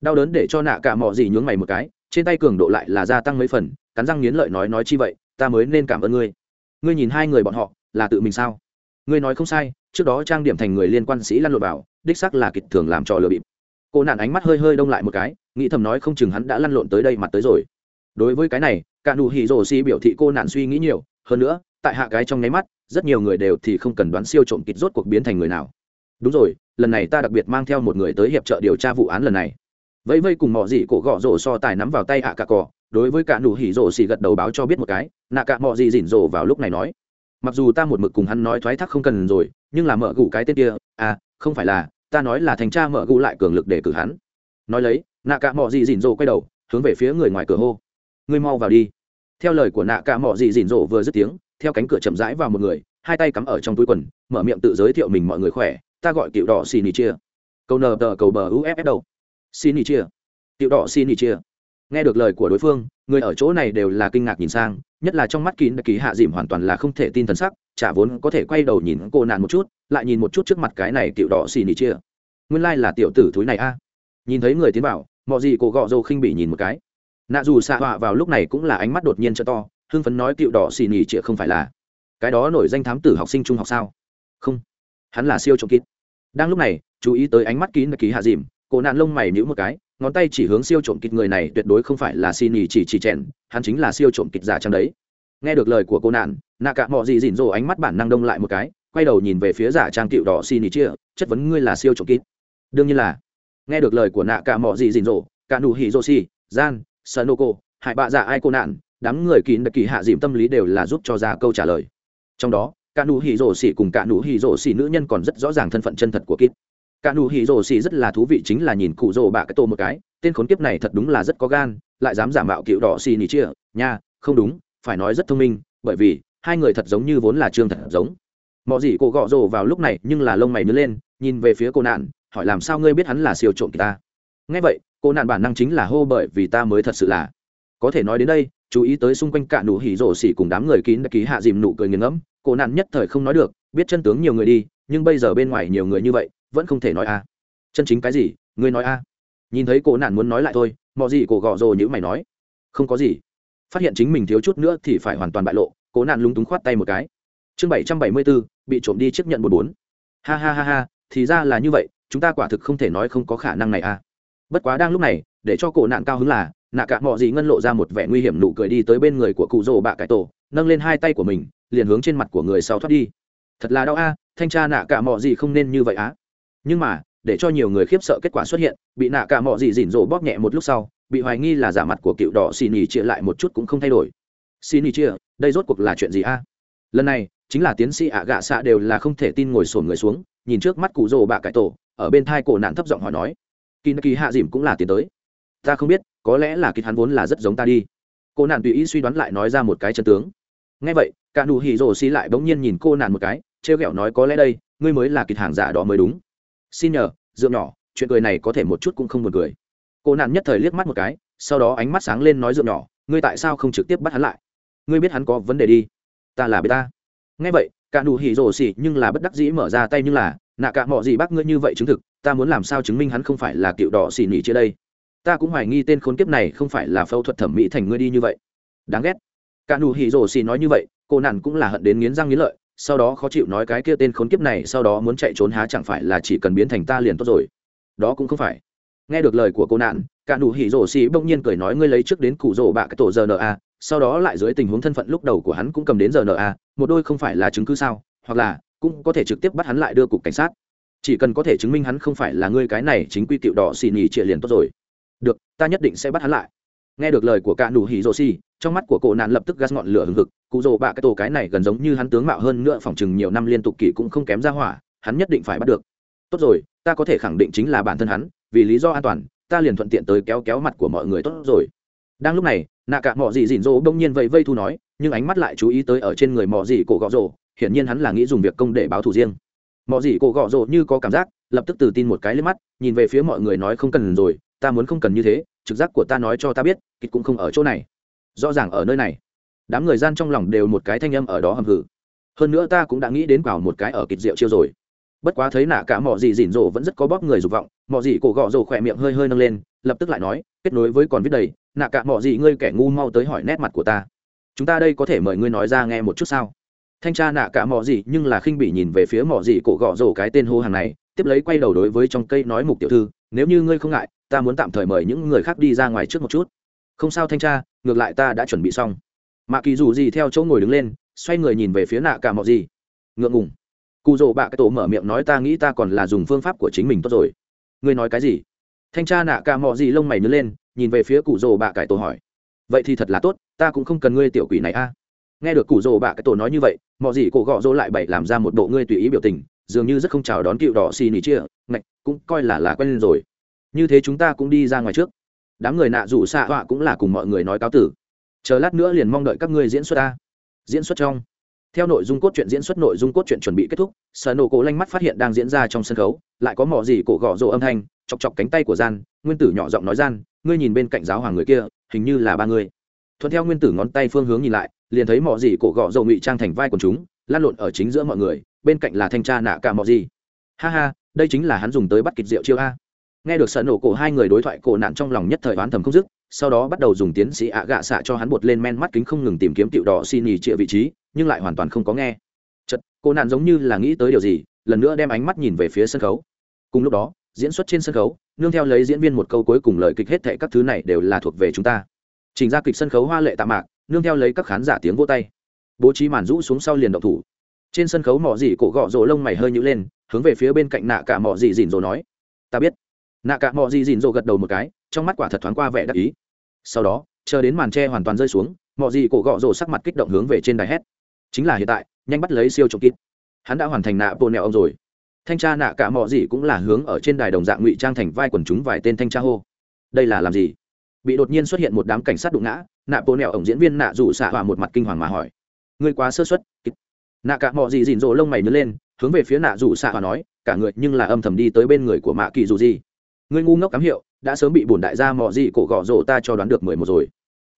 đau đớn để cho nạ cả mỏ gì nhướng mày một cái trên tay cường độ lại là gia tăng mấy phần, cắn răng nghiến lợi nói nói chi vậy, ta mới nên cảm ơn ngươi. Ngươi nhìn hai người bọn họ, là tự mình sao? Ngươi nói không sai, trước đó trang điểm thành người liên quan sĩ lăn lộn vào, đích xác là kịch thường làm trò lừa bịp. Cô nạn ánh mắt hơi hơi đông lại một cái, nghĩ thầm nói, không chừng hắn đã lăn lộn tới đây mặt tới rồi. Đối với cái này, cả nụ hỉ rổ si biểu thị cô nạn suy nghĩ nhiều, hơn nữa, tại hạ cái trong nháy mắt, rất nhiều người đều thì không cần đoán siêu trộm kịch rốt cuộc biến thành người nào. Đúng rồi, lần này ta đặc biệt mang theo một người tới hiệp trợ điều tra vụ án lần này vẫy vây cùng mọi gì cổ gõ rổ so tài nắm vào tay ạ à cả cỏ đối với cả nụ hỉ rổ xì gật đầu báo cho biết một cái, nạ cả mọi gì rỉn rổ vào lúc này nói, mặc dù ta một mực cùng hắn nói thoái thác không cần rồi, nhưng là mở gù cái tên kia à không phải là, ta nói là thành cha mở gù lại cường lực để cử hắn. Nói lấy, nạ cả mọi gì rỉn rổ quay đầu, hướng về phía người ngoài cửa hô, ngươi mau vào đi. Theo lời của nạ cả mọi gì rỉn rổ vừa dứt tiếng, theo cánh cửa chậm rãi vào một người, hai tay cắm ở trong túi quần, mở miệng tự giới thiệu mình mọi người khỏe, ta gọi cựu đỏ xì nỉ chia. Câu nờ tờ cầu bờ uff đâu xin ý chia. Tiểu đỏ xin ý chia. Nghe được lời của đối phương, người ở chỗ này đều là kinh ngạc nhìn sang, nhất là trong mắt kín kỳ hạ dìm hoàn toàn là không thể tin thân sắc, chả vốn có thể quay đầu nhìn cô nạn một chút, lại nhìn một chút trước mặt cái này tiểu đỏ xin nỉ chia. Nguyên lai、like、là tiểu tử thúi này a. À. nhìn thấy người tiến bảo mọi gì cổ gọ dâu khinh bị nhìn một cái. Nạ dù xạ họa vào lúc này cũng là ánh mắt đột nhiên cho to, hưng phấn nói tiểu đỏ xì nỉ chia không phải là cái đó nổi danh thám tử học sinh trung học sao? Không, hắn là siêu trộm kín đang lúc này, chú ý tới ánh mắt kín kỳ hạ dìm cổ nạn lông mày nhữ một cái, ngón tay chỉ hướng siêu trộm kịch người này, tuyệt đối không phải là xin nhì chỉ chỉ trẻn hắn chính là siêu trộm kịch giả trang đấy. Nghe được lời của cô nạn nạ cả mọi gì dỉn rồ ánh mắt bản năng đông lại một cái, quay đầu nhìn về phía giả trang cựu đỏ xin nhì chia, chất vấn ngươi là siêu trộm kịch. Đương nhiên là. Nghe được lời của nạ cả mọi gì dỉn rồ cả nụ hỉ rô si gian, sanoko hại bạ giả ai cô nạn, đám người kín đặc kỳ hạ dìm tâm lý đều là giúp cho ra câu trả lời. Trong đó, cả nụ hỉ rổ xỉ cùng cả nụ hỉ rổ xỉ nữ nhân còn rất rõ ràng thân phận chân thật của kít cả nụ hỉ rồ xì rất là thú vị chính là nhìn cụ rồ bạ cái tô một cái, tên khốn kiếp này thật đúng là rất có gan, lại dám giả mạo cựu đỏ xì nỉ chia. Nha, không đúng, phải nói rất thông minh, bởi vì hai người thật giống như vốn là trương thật giống. Mọi gì cô gọ rồ vào lúc này, nhưng là lông mày nhớ lên, nhìn về phía cô nạn, hỏi làm sao ngươi biết hắn là siêu trộm kỳ ta? Ngay vậy, cô nạn bản năng chính là hô bởi vì ta mới thật sự là. Có thể nói đến đây, chú ý tới xung quanh cả nụ hỉ Rồ xỉ cùng đám người kín đã ký hạ dìm nụ cười nghiền ngẫm, cô nạn nhất thời không nói được, biết chân tướng nhiều người đi, nhưng bây giờ bên ngoài nhiều người như vậy vẫn không thể nói a. À. Chân chính cái gì? Ngươi nói a. À. Nhìn thấy cổ nạn muốn nói lại thôi mọi gì cổ gọ rồi như mày nói. Không có gì. Phát hiện chính mình thiếu chút nữa thì phải hoàn toàn bại lộ cố nạn lúng túng khoát tay một cái. Chương bảy trăm bảy mươi bốn bị trộm đi chiếc nhận một bốn. Ha ha ha ha, thì ra là như vậy, chúng ta quả thực không thể nói không có khả năng này à. Bất quá đang lúc này, để cho cổ nạn cao hứng là, nạ cả mọi gì ngân lộ ra một vẻ nguy hiểm nụ cười đi tới bên người của cụ rồ bạ cải tổ, nâng lên hai tay của mình, liền hướng trên mặt của người sau thoát đi. Thật là đau a, thanh tra nạ cả mọi gì không nên như vậy á? nhưng mà, để cho nhiều người khiếp sợ kết quả xuất hiện, bị nạ cả mọi gì dỉn rồ bóp nhẹ một lúc sau, bị hoài nghi là giả mặt của cựu đỏ xì nỉ chia lại một chút cũng không thay đổi. Xì nỉ chia đây rốt cuộc là chuyện gì a? Lần này, chính là tiến sĩ ạ gạ xạ đều là không thể tin ngồi sồn người xuống, nhìn trước mắt cụ rồ bạ cải tổ, ở bên thai cổ nạn thấp giọng hỏi nói, kỳ kỳ hạ dìm cũng là tiến tới. Ta không biết, có lẽ là kỳ hắn vốn là rất giống ta đi. Cô nạn tùy ý suy đoán lại nói ra một cái chân tướng. Ngay vậy, cả nụ hỉ rồ xì lại bỗng nhiên nhìn cô nạn một cái, trêu ghẹo nói, có lẽ đây, ngươi mới là kịch hàng giả đó mới đúng xin nhờ dượng nhỏ, chuyện cười này có thể một chút cũng không buồn cười. Cô nạn nhất thời liếc mắt một cái, sau đó ánh mắt sáng lên nói dượng nhỏ, ngươi tại sao không trực tiếp bắt hắn lại? Ngươi biết hắn có vấn đề đi. Ta là bê ta. Nghe vậy, cả nụ hỉ rồ xỉ nhưng là bất đắc dĩ mở ra tay nhưng là, nạ cả mọi gì bác ngươi như vậy chứng thực, ta muốn làm sao chứng minh hắn không phải là cựu đỏ xỉ nhỉ chia đây? Ta cũng hoài nghi tên khốn kiếp này không phải là phẫu thuật thẩm mỹ thành ngươi đi như vậy. Đáng ghét. Cả nụ hỉ rồ xỉ nói như vậy, cô nạn cũng là hận đến nghiến răng nghiến lợi sau đó khó chịu nói cái kia tên khốn kiếp này sau đó muốn chạy trốn há chẳng phải là chỉ cần biến thành ta liền tốt rồi. Đó cũng không phải. Nghe được lời của cô nạn, cả nụ hỉ rổ xì bỗng nhiên cười nói ngươi lấy trước đến cụ rổ bạ cái tổ giờ a, sau đó lại dưới tình huống thân phận lúc đầu của hắn cũng cầm đến giờ a, một đôi không phải là chứng cứ sao, hoặc là cũng có thể trực tiếp bắt hắn lại đưa cục cảnh sát. Chỉ cần có thể chứng minh hắn không phải là ngươi cái này, chính quy cựu đỏ xì nhì trịa liền tốt rồi. Được, ta nhất định sẽ bắt hắn lại nghe được lời của cả nụ hỉ rồ xì, trong mắt của cổ nạn lập tức gắt ngọn lửa hừng hực. Cụ rồ bạ cái tổ cái này gần giống như hắn tướng mạo hơn nữa phòng chừng nhiều năm liên tục kỳ cũng không kém ra hỏa, hắn nhất định phải bắt được. Tốt rồi, ta có thể khẳng định chính là bản thân hắn, vì lý do an toàn, ta liền thuận tiện tới kéo kéo mặt của mọi người tốt rồi. Đang lúc này, nạ cả mọ dị dịn rỗ bỗng nhiên vây vây thu nói, nhưng ánh mắt lại chú ý tới ở trên người mọ dị cổ gọ rồ, hiển nhiên hắn là nghĩ dùng việc công để báo thù riêng. Mọ dị cổ gọ rồ như có cảm giác, lập tức từ tin một cái lên mắt, nhìn về phía mọi người nói không cần rồi ta muốn không cần như thế, trực giác của ta nói cho ta biết, kịch cũng không ở chỗ này. Rõ ràng ở nơi này. Đám người gian trong lòng đều một cái thanh âm ở đó hầm hừ. hơn nữa ta cũng đã nghĩ đến vào một cái ở kịch rượu chiêu rồi. Bất quá thấy nạ cả mỏ gì dỉn rổ vẫn rất có bóp người dục vọng mỏ gì cổ gọ rổ khỏe miệng hơi hơi nâng lên, lập tức lại nói, kết nối với còn viết đầy, nạ cả mỏ gì ngươi kẻ ngu mau tới hỏi nét mặt của ta. Chúng ta đây có thể mời ngươi nói ra nghe một chút sao? Thanh tra nạ cả mỏ gì nhưng là khinh bỉ nhìn về phía mỏ gì cổ gọ rổ cái tên hô hàng này, tiếp lấy quay đầu đối với trong cây nói mục tiểu thư, nếu như ngươi không ngại ta muốn tạm thời mời những người khác đi ra ngoài trước một chút. Không sao thanh tra, ngược lại ta đã chuẩn bị xong. Mạ kỳ dù gì theo chỗ ngồi đứng lên, xoay người nhìn về phía nạ cả mọi gì ngượng ngùng. Cụ rỗ bạ cái tổ mở miệng nói ta nghĩ ta còn là dùng phương pháp của chính mình tốt rồi. Ngươi nói cái gì? Thanh tra nạ cả mọi gì lông mày nứt lên, nhìn về phía cụ rỗ bạ cái tổ hỏi. Vậy thì thật là tốt, ta cũng không cần ngươi tiểu quỷ này a. Nghe được cụ rỗ bạ cái tổ nói như vậy mọi gì cổ gọ rỗ lại bậy làm ra một bộ ngươi tùy ý biểu tình, dường như rất không chào đón cựu đỏ xì nỉ chia, ngạch, cũng coi là là quen rồi như thế chúng ta cũng đi ra ngoài trước. Đám người nạ rủ xạ họa cũng là cùng mọi người nói cáo tử. Chờ lát nữa liền mong đợi các ngươi diễn xuất ta. Diễn xuất trong. Theo nội dung cốt truyện diễn xuất nội dung cốt truyện chuẩn bị kết thúc, sở nổ cổ lanh mắt phát hiện đang diễn ra trong sân khấu, lại có mỏ gì cổ gõ rộ âm thanh, chọc chọc cánh tay của gian, nguyên tử nhỏ giọng nói gian, ngươi nhìn bên cạnh giáo hoàng người kia, hình như là ba người. Thuận theo nguyên tử ngón tay phương hướng nhìn lại, liền thấy mỏ gì cổ gõ rộ ngụy trang thành vai của chúng, lan lộn ở chính giữa mọi người, bên cạnh là thanh tra nạ cả mỏ gì. Ha ha, đây chính là hắn dùng tới bắt kịch rượu chiêu a nghe được sợ nổ cổ hai người đối thoại, cổ nạn trong lòng nhất thời oán thầm không dứt, sau đó bắt đầu dùng tiến sĩ ạ gạ xạ cho hắn bột lên men mắt kính không ngừng tìm kiếm tiểu đỏ xin nhì trịa vị trí, nhưng lại hoàn toàn không có nghe. Chật cổ nạn giống như là nghĩ tới điều gì, lần nữa đem ánh mắt nhìn về phía sân khấu. Cùng lúc đó, diễn xuất trên sân khấu, nương theo lấy diễn viên một câu cuối cùng lời kịch hết thệ các thứ này đều là thuộc về chúng ta. Trình ra kịch sân khấu hoa lệ tạ mạc, nương theo lấy các khán giả tiếng vô tay. Bố trí màn rũ xuống sau liền động thủ. Trên sân khấu mỏ dị cổ gọ rổ lông mày hơi nhữ lên, hướng về phía bên cạnh nạ cả mỏ dị dỉn rồi nói, ta biết nạ cả mọi gì dìn dỗ gật đầu một cái, trong mắt quả thật thoáng qua vẻ đắc ý. Sau đó, chờ đến màn tre hoàn toàn rơi xuống mọi gì cổ gọ rồ sắc mặt kích động hướng về trên đài hét. Chính là hiện tại, nhanh bắt lấy siêu trộm kít hắn đã hoàn thành nạ bồn nẹo ông rồi. Thanh tra nạ cả mọi gì cũng là hướng ở trên đài đồng dạng ngụy trang thành vai quần chúng vài tên thanh tra hô. Đây là làm gì? Bị đột nhiên xuất hiện một đám cảnh sát đụng ngã, nạ bồn nẹo ông diễn viên nạ rủ xạ hòa một mặt kinh hoàng mà hỏi. Ngươi quá sơ xuất nạ cả mọi gì dìn dỗ lông mày nhớ lên, hướng về phía nạ rủ xạ hòa nói, cả người nhưng là âm thầm đi tới bên người của mạ kỳ dù gì ngươi ngu ngốc cám hiệu, đã sớm bị bổn đại gia mọ gì cổ gọ rồ ta cho đoán được mười một rồi.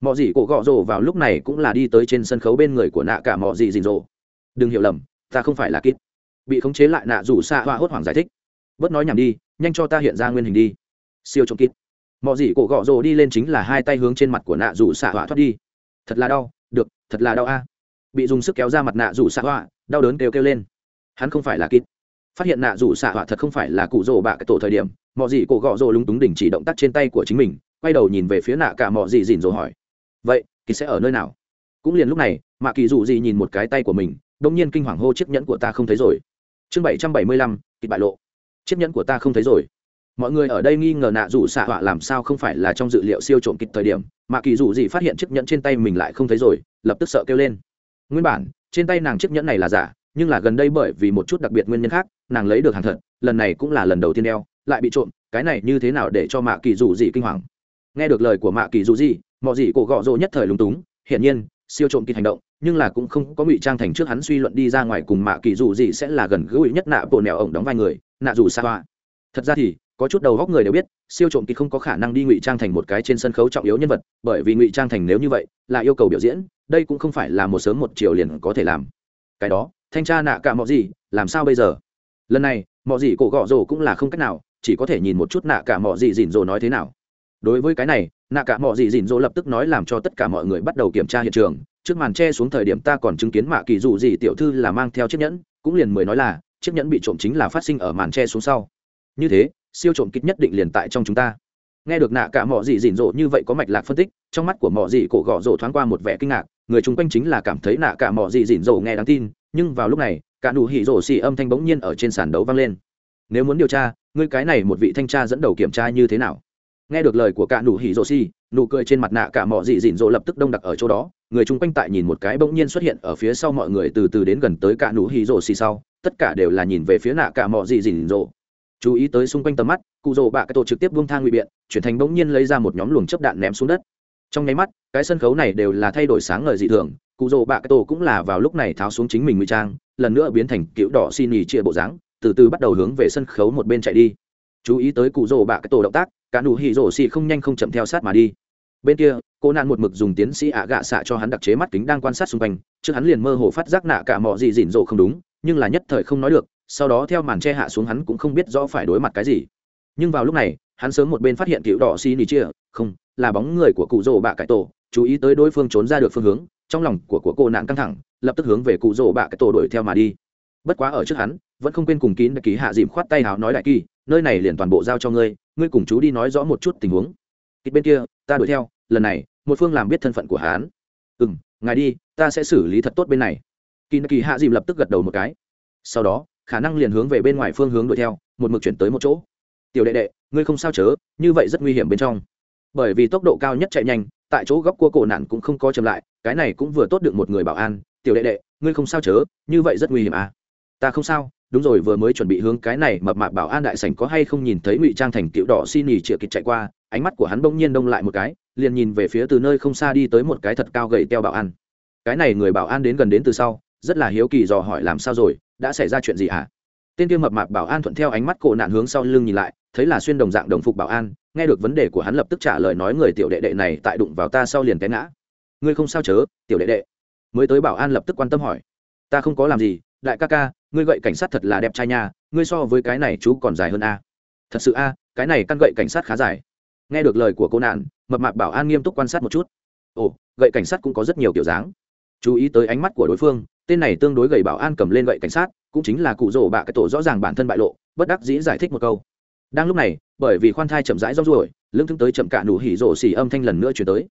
Mọ gì cổ gọ rồ vào lúc này cũng là đi tới trên sân khấu bên người của nạ cả mọ gì dình rồ. Đừng hiểu lầm, ta không phải là kít. Bị khống chế lại nạ rủ xa hoa hốt hoảng giải thích. Bớt nói nhảm đi, nhanh cho ta hiện ra nguyên hình đi. Siêu trộm kít. Mọ gì cổ gọ rồ đi lên chính là hai tay hướng trên mặt của nạ rủ xa hoa thoát đi. Thật là đau, được, thật là đau a. Bị dùng sức kéo ra mặt nạ rủ xa hoa, đau đớn kêu kêu lên. Hắn không phải là kít. Phát hiện nạ rủ xạ họa thật không phải là cụ rồ bạ cái tổ thời điểm mọi gì cổ gọ rồ lúng túng đỉnh chỉ động tác trên tay của chính mình, quay đầu nhìn về phía nạ cả mò gì dìn rồi hỏi. Vậy kỳ sẽ ở nơi nào? Cũng liền lúc này, mạ kỳ dù gì nhìn một cái tay của mình, đông nhiên kinh hoàng hô chiếc nhẫn của ta không thấy rồi. Chương bảy trăm bảy mươi lăm kỳ bại lộ. Chiếc nhẫn của ta không thấy rồi. Mọi người ở đây nghi ngờ nạ dù xạ họa làm sao không phải là trong dự liệu siêu trộm kịch thời điểm mà kỳ dù gì phát hiện chiếc nhẫn trên tay mình lại không thấy rồi, lập tức sợ kêu lên. Nguyên bản, trên tay nàng chiếc nhẫn này là giả, nhưng là gần đây bởi vì một chút đặc biệt nguyên nhân khác, nàng lấy được hàng thật, lần này cũng là lần đầu tiên đeo lại bị trộm, cái này như thế nào để cho mạ kỳ dù gì kinh hoàng? Nghe được lời của mạ kỳ dù gì mọi gì cổ gọ rỗ nhất thời lúng túng, hiển nhiên, siêu trộm kịp hành động, nhưng là cũng không có ngụy trang thành trước hắn suy luận đi ra ngoài cùng mạ kỳ dù gì sẽ là gần gũi nhất nạ bộ nẻo ổng đóng vai người, nạ dù xa hoa. Thật ra thì, có chút đầu góc người đều biết, siêu trộm kịp không có khả năng đi ngụy trang thành một cái trên sân khấu trọng yếu nhân vật, bởi vì ngụy trang thành nếu như vậy, là yêu cầu biểu diễn, đây cũng không phải là một sớm một chiều liền có thể làm. Cái đó, thanh tra nạ cả mọi gì, làm sao bây giờ? Lần này, mọi gì cổ gọ rồ cũng là không cách nào chỉ có thể nhìn một chút nạ cả mọ gì dỉn rồ nói thế nào. Đối với cái này, nạ cả mọ gì dỉn rồ lập tức nói làm cho tất cả mọi người bắt đầu kiểm tra hiện trường. Trước màn tre xuống thời điểm ta còn chứng kiến mạ kỳ dù gì tiểu thư là mang theo chiếc nhẫn, cũng liền mới nói là, chiếc nhẫn bị trộm chính là phát sinh ở màn tre xuống sau. Như thế, siêu trộm kịch nhất định liền tại trong chúng ta. Nghe được nạ cả mọ gì dỉn rộ như vậy có mạch lạc phân tích, trong mắt của mọ gì cổ gọ rộ thoáng qua một vẻ kinh ngạc, người chung quanh chính là cảm thấy nạ cả mọ gì dỉn rộ nghe đáng tin, nhưng vào lúc này, cả đủ hỉ rộ xì âm thanh bỗng nhiên ở trên sàn đấu vang lên. Nếu muốn điều tra ngươi cái này một vị thanh tra dẫn đầu kiểm tra như thế nào? Nghe được lời của cả nụ hỉ rồ xì, nụ cười trên mặt nạ cả mọ dị dịn rộ lập tức đông đặc ở chỗ đó, người chung quanh tại nhìn một cái bỗng nhiên xuất hiện ở phía sau mọi người từ từ đến gần tới cả nụ hỉ rồ xì sau, tất cả đều là nhìn về phía nạ cả mọ dị dịn rộ. Chú ý tới xung quanh tầm mắt, cụ rồ bạ cái tổ trực tiếp buông thang ngụy biện, chuyển thành bỗng nhiên lấy ra một nhóm luồng chấp đạn ném xuống đất. Trong nháy mắt, cái sân khấu này đều là thay đổi sáng ngời dị thường, cụ rồ bạ cái tổ cũng là vào lúc này tháo xuống chính mình ngụy trang, lần nữa biến thành kiểu đỏ xin nhì chia bộ dáng từ từ bắt đầu hướng về sân khấu một bên chạy đi. Chú ý tới cụ rồ bạ cái tổ động tác cả nụ hỉ rổ xì không nhanh không chậm theo sát mà đi. Bên kia cô nạn một mực dùng tiến sĩ ạ gạ xạ cho hắn đặc chế mắt kính đang quan sát xung quanh trước hắn liền mơ hồ phát giác nạ cả mọi gì dỉn rộ không đúng nhưng là nhất thời không nói được sau đó theo màn che hạ xuống hắn cũng không biết rõ phải đối mặt cái gì. Nhưng vào lúc này hắn sớm một bên phát hiện cựu đỏ xì nỉ chia không là bóng người của cụ rồ bạ cải tổ chú ý tới đối phương trốn ra được phương hướng trong lòng của, của cô nạn căng thẳng lập tức hướng về cụ rồ bạ cải tổ đuổi theo mà đi bất quá ở trước hắn, vẫn không quên cùng kín đại kỳ hạ dìm khoát tay hào nói đại kỳ, nơi này liền toàn bộ giao cho ngươi ngươi cùng chú đi nói rõ một chút tình huống. Kịch bên kia, ta đuổi theo, lần này, một phương làm biết thân phận của hắn. Ừ m ngài đi, ta sẽ xử lý thật tốt bên này. Kỳ kỳ hạ dìm lập tức gật đầu một cái. Sau đó, khả năng liền hướng về bên ngoài phương hướng đuổi theo, một mực chuyển tới một chỗ. Tiểu đệ đệ, ngươi không sao chớ, như vậy rất nguy hiểm bên trong. Bởi vì tốc độ cao nhất chạy nhanh, tại chỗ góc cua cổ nạn cũng không có chậm lại, cái này cũng vừa tốt được một người bảo an. Tiểu đệ đệ, ngươi không sao chớ, như vậy rất nguy hiểm à ta không sao, đúng rồi, vừa mới chuẩn bị hướng cái này mập mạp bảo an đại sảnh có hay không nhìn thấy ngụy trang thành tiểu đỏ xin nhì chĩa kịch chạy qua, ánh mắt của hắn bỗng nhiên đông lại một cái, liền nhìn về phía từ nơi không xa đi tới một cái thật cao gậy teo bảo an. Cái này người bảo an đến gần đến từ sau, rất là hiếu kỳ dò hỏi làm sao rồi, đã xảy ra chuyện gì hả? Tên kia mập mạp bảo an thuận theo ánh mắt cổ nạn hướng sau lưng nhìn lại, thấy là xuyên đồng dạng đồng phục bảo an, nghe được vấn đề của hắn lập tức trả lời nói người tiểu đệ đệ này tại đụng vào ta sau liền té ngã. Ngươi không sao chớ, tiểu đệ đệ. Mới tới bảo an lập tức quan tâm hỏi. Ta không có làm gì, đại ca ca ngươi gậy cảnh sát thật là đẹp trai nha, ngươi so với cái này chú còn dài hơn a. Thật sự a, cái này căn gậy cảnh sát khá dài. Nghe được lời của cô nạn, mập mạp bảo an nghiêm túc quan sát một chút. Ồ, gậy cảnh sát cũng có rất nhiều kiểu dáng. Chú ý tới ánh mắt của đối phương, tên này tương đối gầy bảo an cầm lên gậy cảnh sát, cũng chính là cụ rổ bạ cái tổ rõ ràng bản thân bại lộ, bất đắc dĩ giải thích một câu. Đang lúc này, bởi vì khoan thai chậm rãi rong ruổi, lưng thương tới chậm cả nụ hỉ rổ xỉ âm thanh lần nữa chuyển tới.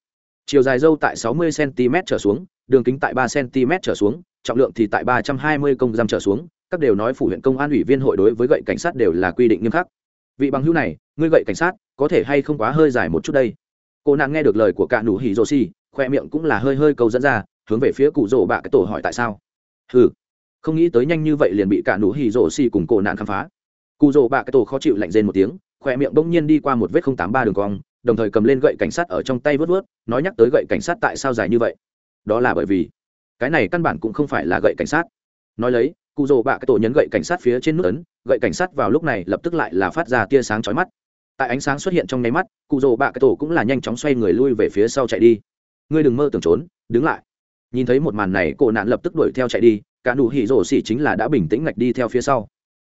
Chiều dài dâu tại 60 cm trở xuống, đường kính tại 3 cm trở xuống trọng lượng thì tại ba trăm hai mươi công giam trở xuống các đều nói phủ huyện công an ủy viên hội đối với gậy cảnh sát đều là quy định nghiêm khắc. Vị bằng hữu này ngươi gậy cảnh sát có thể hay không quá hơi dài một chút đây? Cô nàng nghe được lời của cạ nũ hỉ rô xì khoe miệng cũng là hơi hơi cầu dẫn ra hướng về phía cụ rỗ bạ cái tổ hỏi tại sao? Ừ không nghĩ tới nhanh như vậy liền bị cạ nũ hỉ rô xì cùng cô nạn khám phá. Cụ rỗ bạ cái tổ khó chịu lạnh rên một tiếng khoe miệng bỗng nhiên đi qua một vết không tám ba đường cong đồng thời cầm lên gậy cảnh sát ở trong tay vút vút, nói nhắc tới gậy cảnh sát tại sao dài như vậy? Đó là bởi vì cái này căn bản cũng không phải là gậy cảnh sát. Nói lấy, cụ rồ bạ cái tổ nhấn gậy cảnh sát phía trên nút ấn, gậy cảnh sát vào lúc này lập tức lại là phát ra tia sáng chói mắt. Tại ánh sáng xuất hiện trong nháy mắt, cụ rồ bạ cái tổ cũng là nhanh chóng xoay người lui về phía sau chạy đi. Ngươi đừng mơ tưởng trốn, đứng lại. Nhìn thấy một màn này, cổ nạn lập tức đuổi theo chạy đi, cả nụ hỉ rồ xỉ chính là đã bình tĩnh ngạch đi theo phía sau.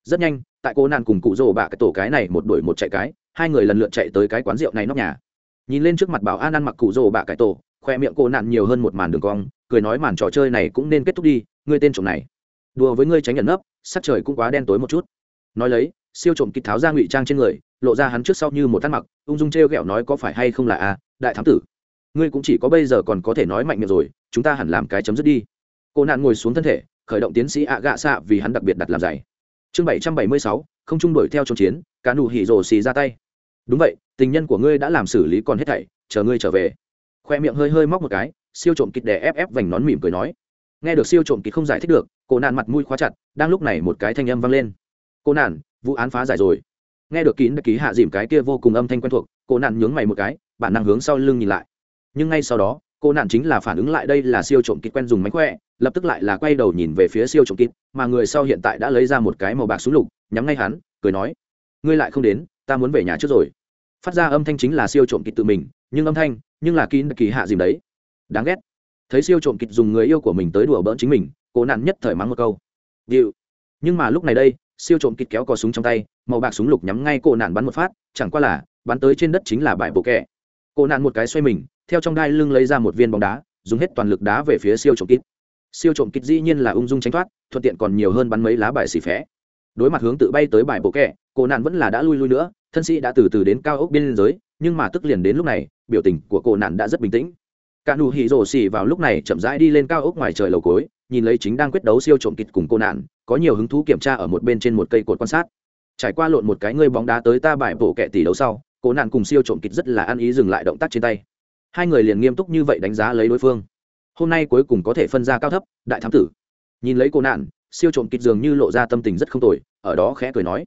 Rất nhanh, tại cô nạn cùng cụ rồ bạ cái tổ cái này một đuổi một chạy cái, hai người lần lượt chạy tới cái quán rượu này nóc nhà. Nhìn lên trước mặt bảo an ăn mặc cụ rồ bạ cái tổ khoe miệng cô nạn nhiều hơn một màn đường cong, cười nói màn trò chơi này cũng nên kết thúc đi, ngươi tên trộm này. Đùa với ngươi tránh nhận nấp, sắc trời cũng quá đen tối một chút. Nói lấy, siêu trộm kịp tháo ra ngụy trang trên người, lộ ra hắn trước sau như một tắt mặc, ung dung t r e o g ẹ o nói có phải hay không là a, đại thám tử. Ngươi cũng chỉ có bây giờ còn có thể nói mạnh miệng rồi, chúng ta hẳn làm cái chấm dứt đi. Cô nạn ngồi xuống thân thể, khởi động tiến sĩ ạ gạ xạ vì hắn đặc biệt đặt làm giày. Chương bảy trăm bảy mươi sáu, không chung đuổi theo trong chiến, cá nụ hỉ rồ xì ra tay. Đúng vậy, tình nhân của ngươi đã làm xử lý còn hết thảy, chờ ngươi trở về khoe miệng hơi hơi móc một cái, siêu trộm kịt đè ép ép vành nón mỉm cười nói. Nghe được siêu trộm kịt không giải thích được cô nạn mặt mũi khóa chặt, đang lúc này một cái thanh âm vang lên. Cô nạn vụ án phá giải rồi. Nghe được kín ký hạ dìm cái kia vô cùng âm thanh quen thuộc cô nạn nhướng mày một cái, bản năng hướng sau lưng nhìn lại. Nhưng ngay sau đó cô nạn chính là phản ứng lại đây là siêu trộm kịt quen dùng máy khỏe, lập tức lại là quay đầu nhìn về phía siêu trộm kịt, mà người sau hiện tại đã lấy ra một cái màu bạc súng lục, nhắm ngay hắn, cười nói, ngươi lại không đến, ta muốn về nhà trước rồi. Phát ra âm thanh chính là siêu trộm kịt tự mình nhưng âm thanh, nhưng là kín kỳ hạ dìm đấy. Đáng ghét. Thấy siêu trộm kịch dùng người yêu của mình tới đùa bỡn chính mình cố nạn nhất thời mắng một câu. Điệu. Nhưng mà lúc này đây, siêu trộm kịch kéo cò súng trong tay, màu bạc súng lục nhắm ngay cô nạn bắn một phát, chẳng qua là, bắn tới trên đất chính là bãi bộ kẹ cô nạn một cái xoay mình, theo trong đai lưng lấy ra một viên bóng đá, dùng hết toàn lực đá về phía siêu trộm kịch siêu trộm kịch dĩ nhiên là ung dung tránh thoát, thuận tiện còn nhiều hơn bắn mấy lá bài xì phé. Đối mặt hướng tự bay tới bãi bộ kẹ cô nạn vẫn là đã lui lui nữa, thân sĩ đã từ từ đến cao ốc biên giới nhưng mà tức liền đến lúc này, biểu tình của cô nạn đã rất bình tĩnh. Cả nụ hỉ rổ xỉ vào lúc này chậm rãi đi lên cao ốc ngoài trời lầu cối, nhìn lấy chính đang quyết đấu siêu trộm kịch cùng cô nạn, có nhiều hứng thú kiểm tra ở một bên trên một cây cột quan sát. Trải qua lộn một cái ngươi bóng đá tới ta bài bổ kẹ tỷ đấu sau, cô nạn cùng siêu trộm kịch rất là ăn ý dừng lại động tác trên tay. Hai người liền nghiêm túc như vậy đánh giá lấy đối phương. Hôm nay cuối cùng có thể phân ra cao thấp, đại thám tử. Nhìn lấy cô nạn, siêu trộm kịch dường như lộ ra tâm tình rất không tồi, ở đó khẽ cười nói.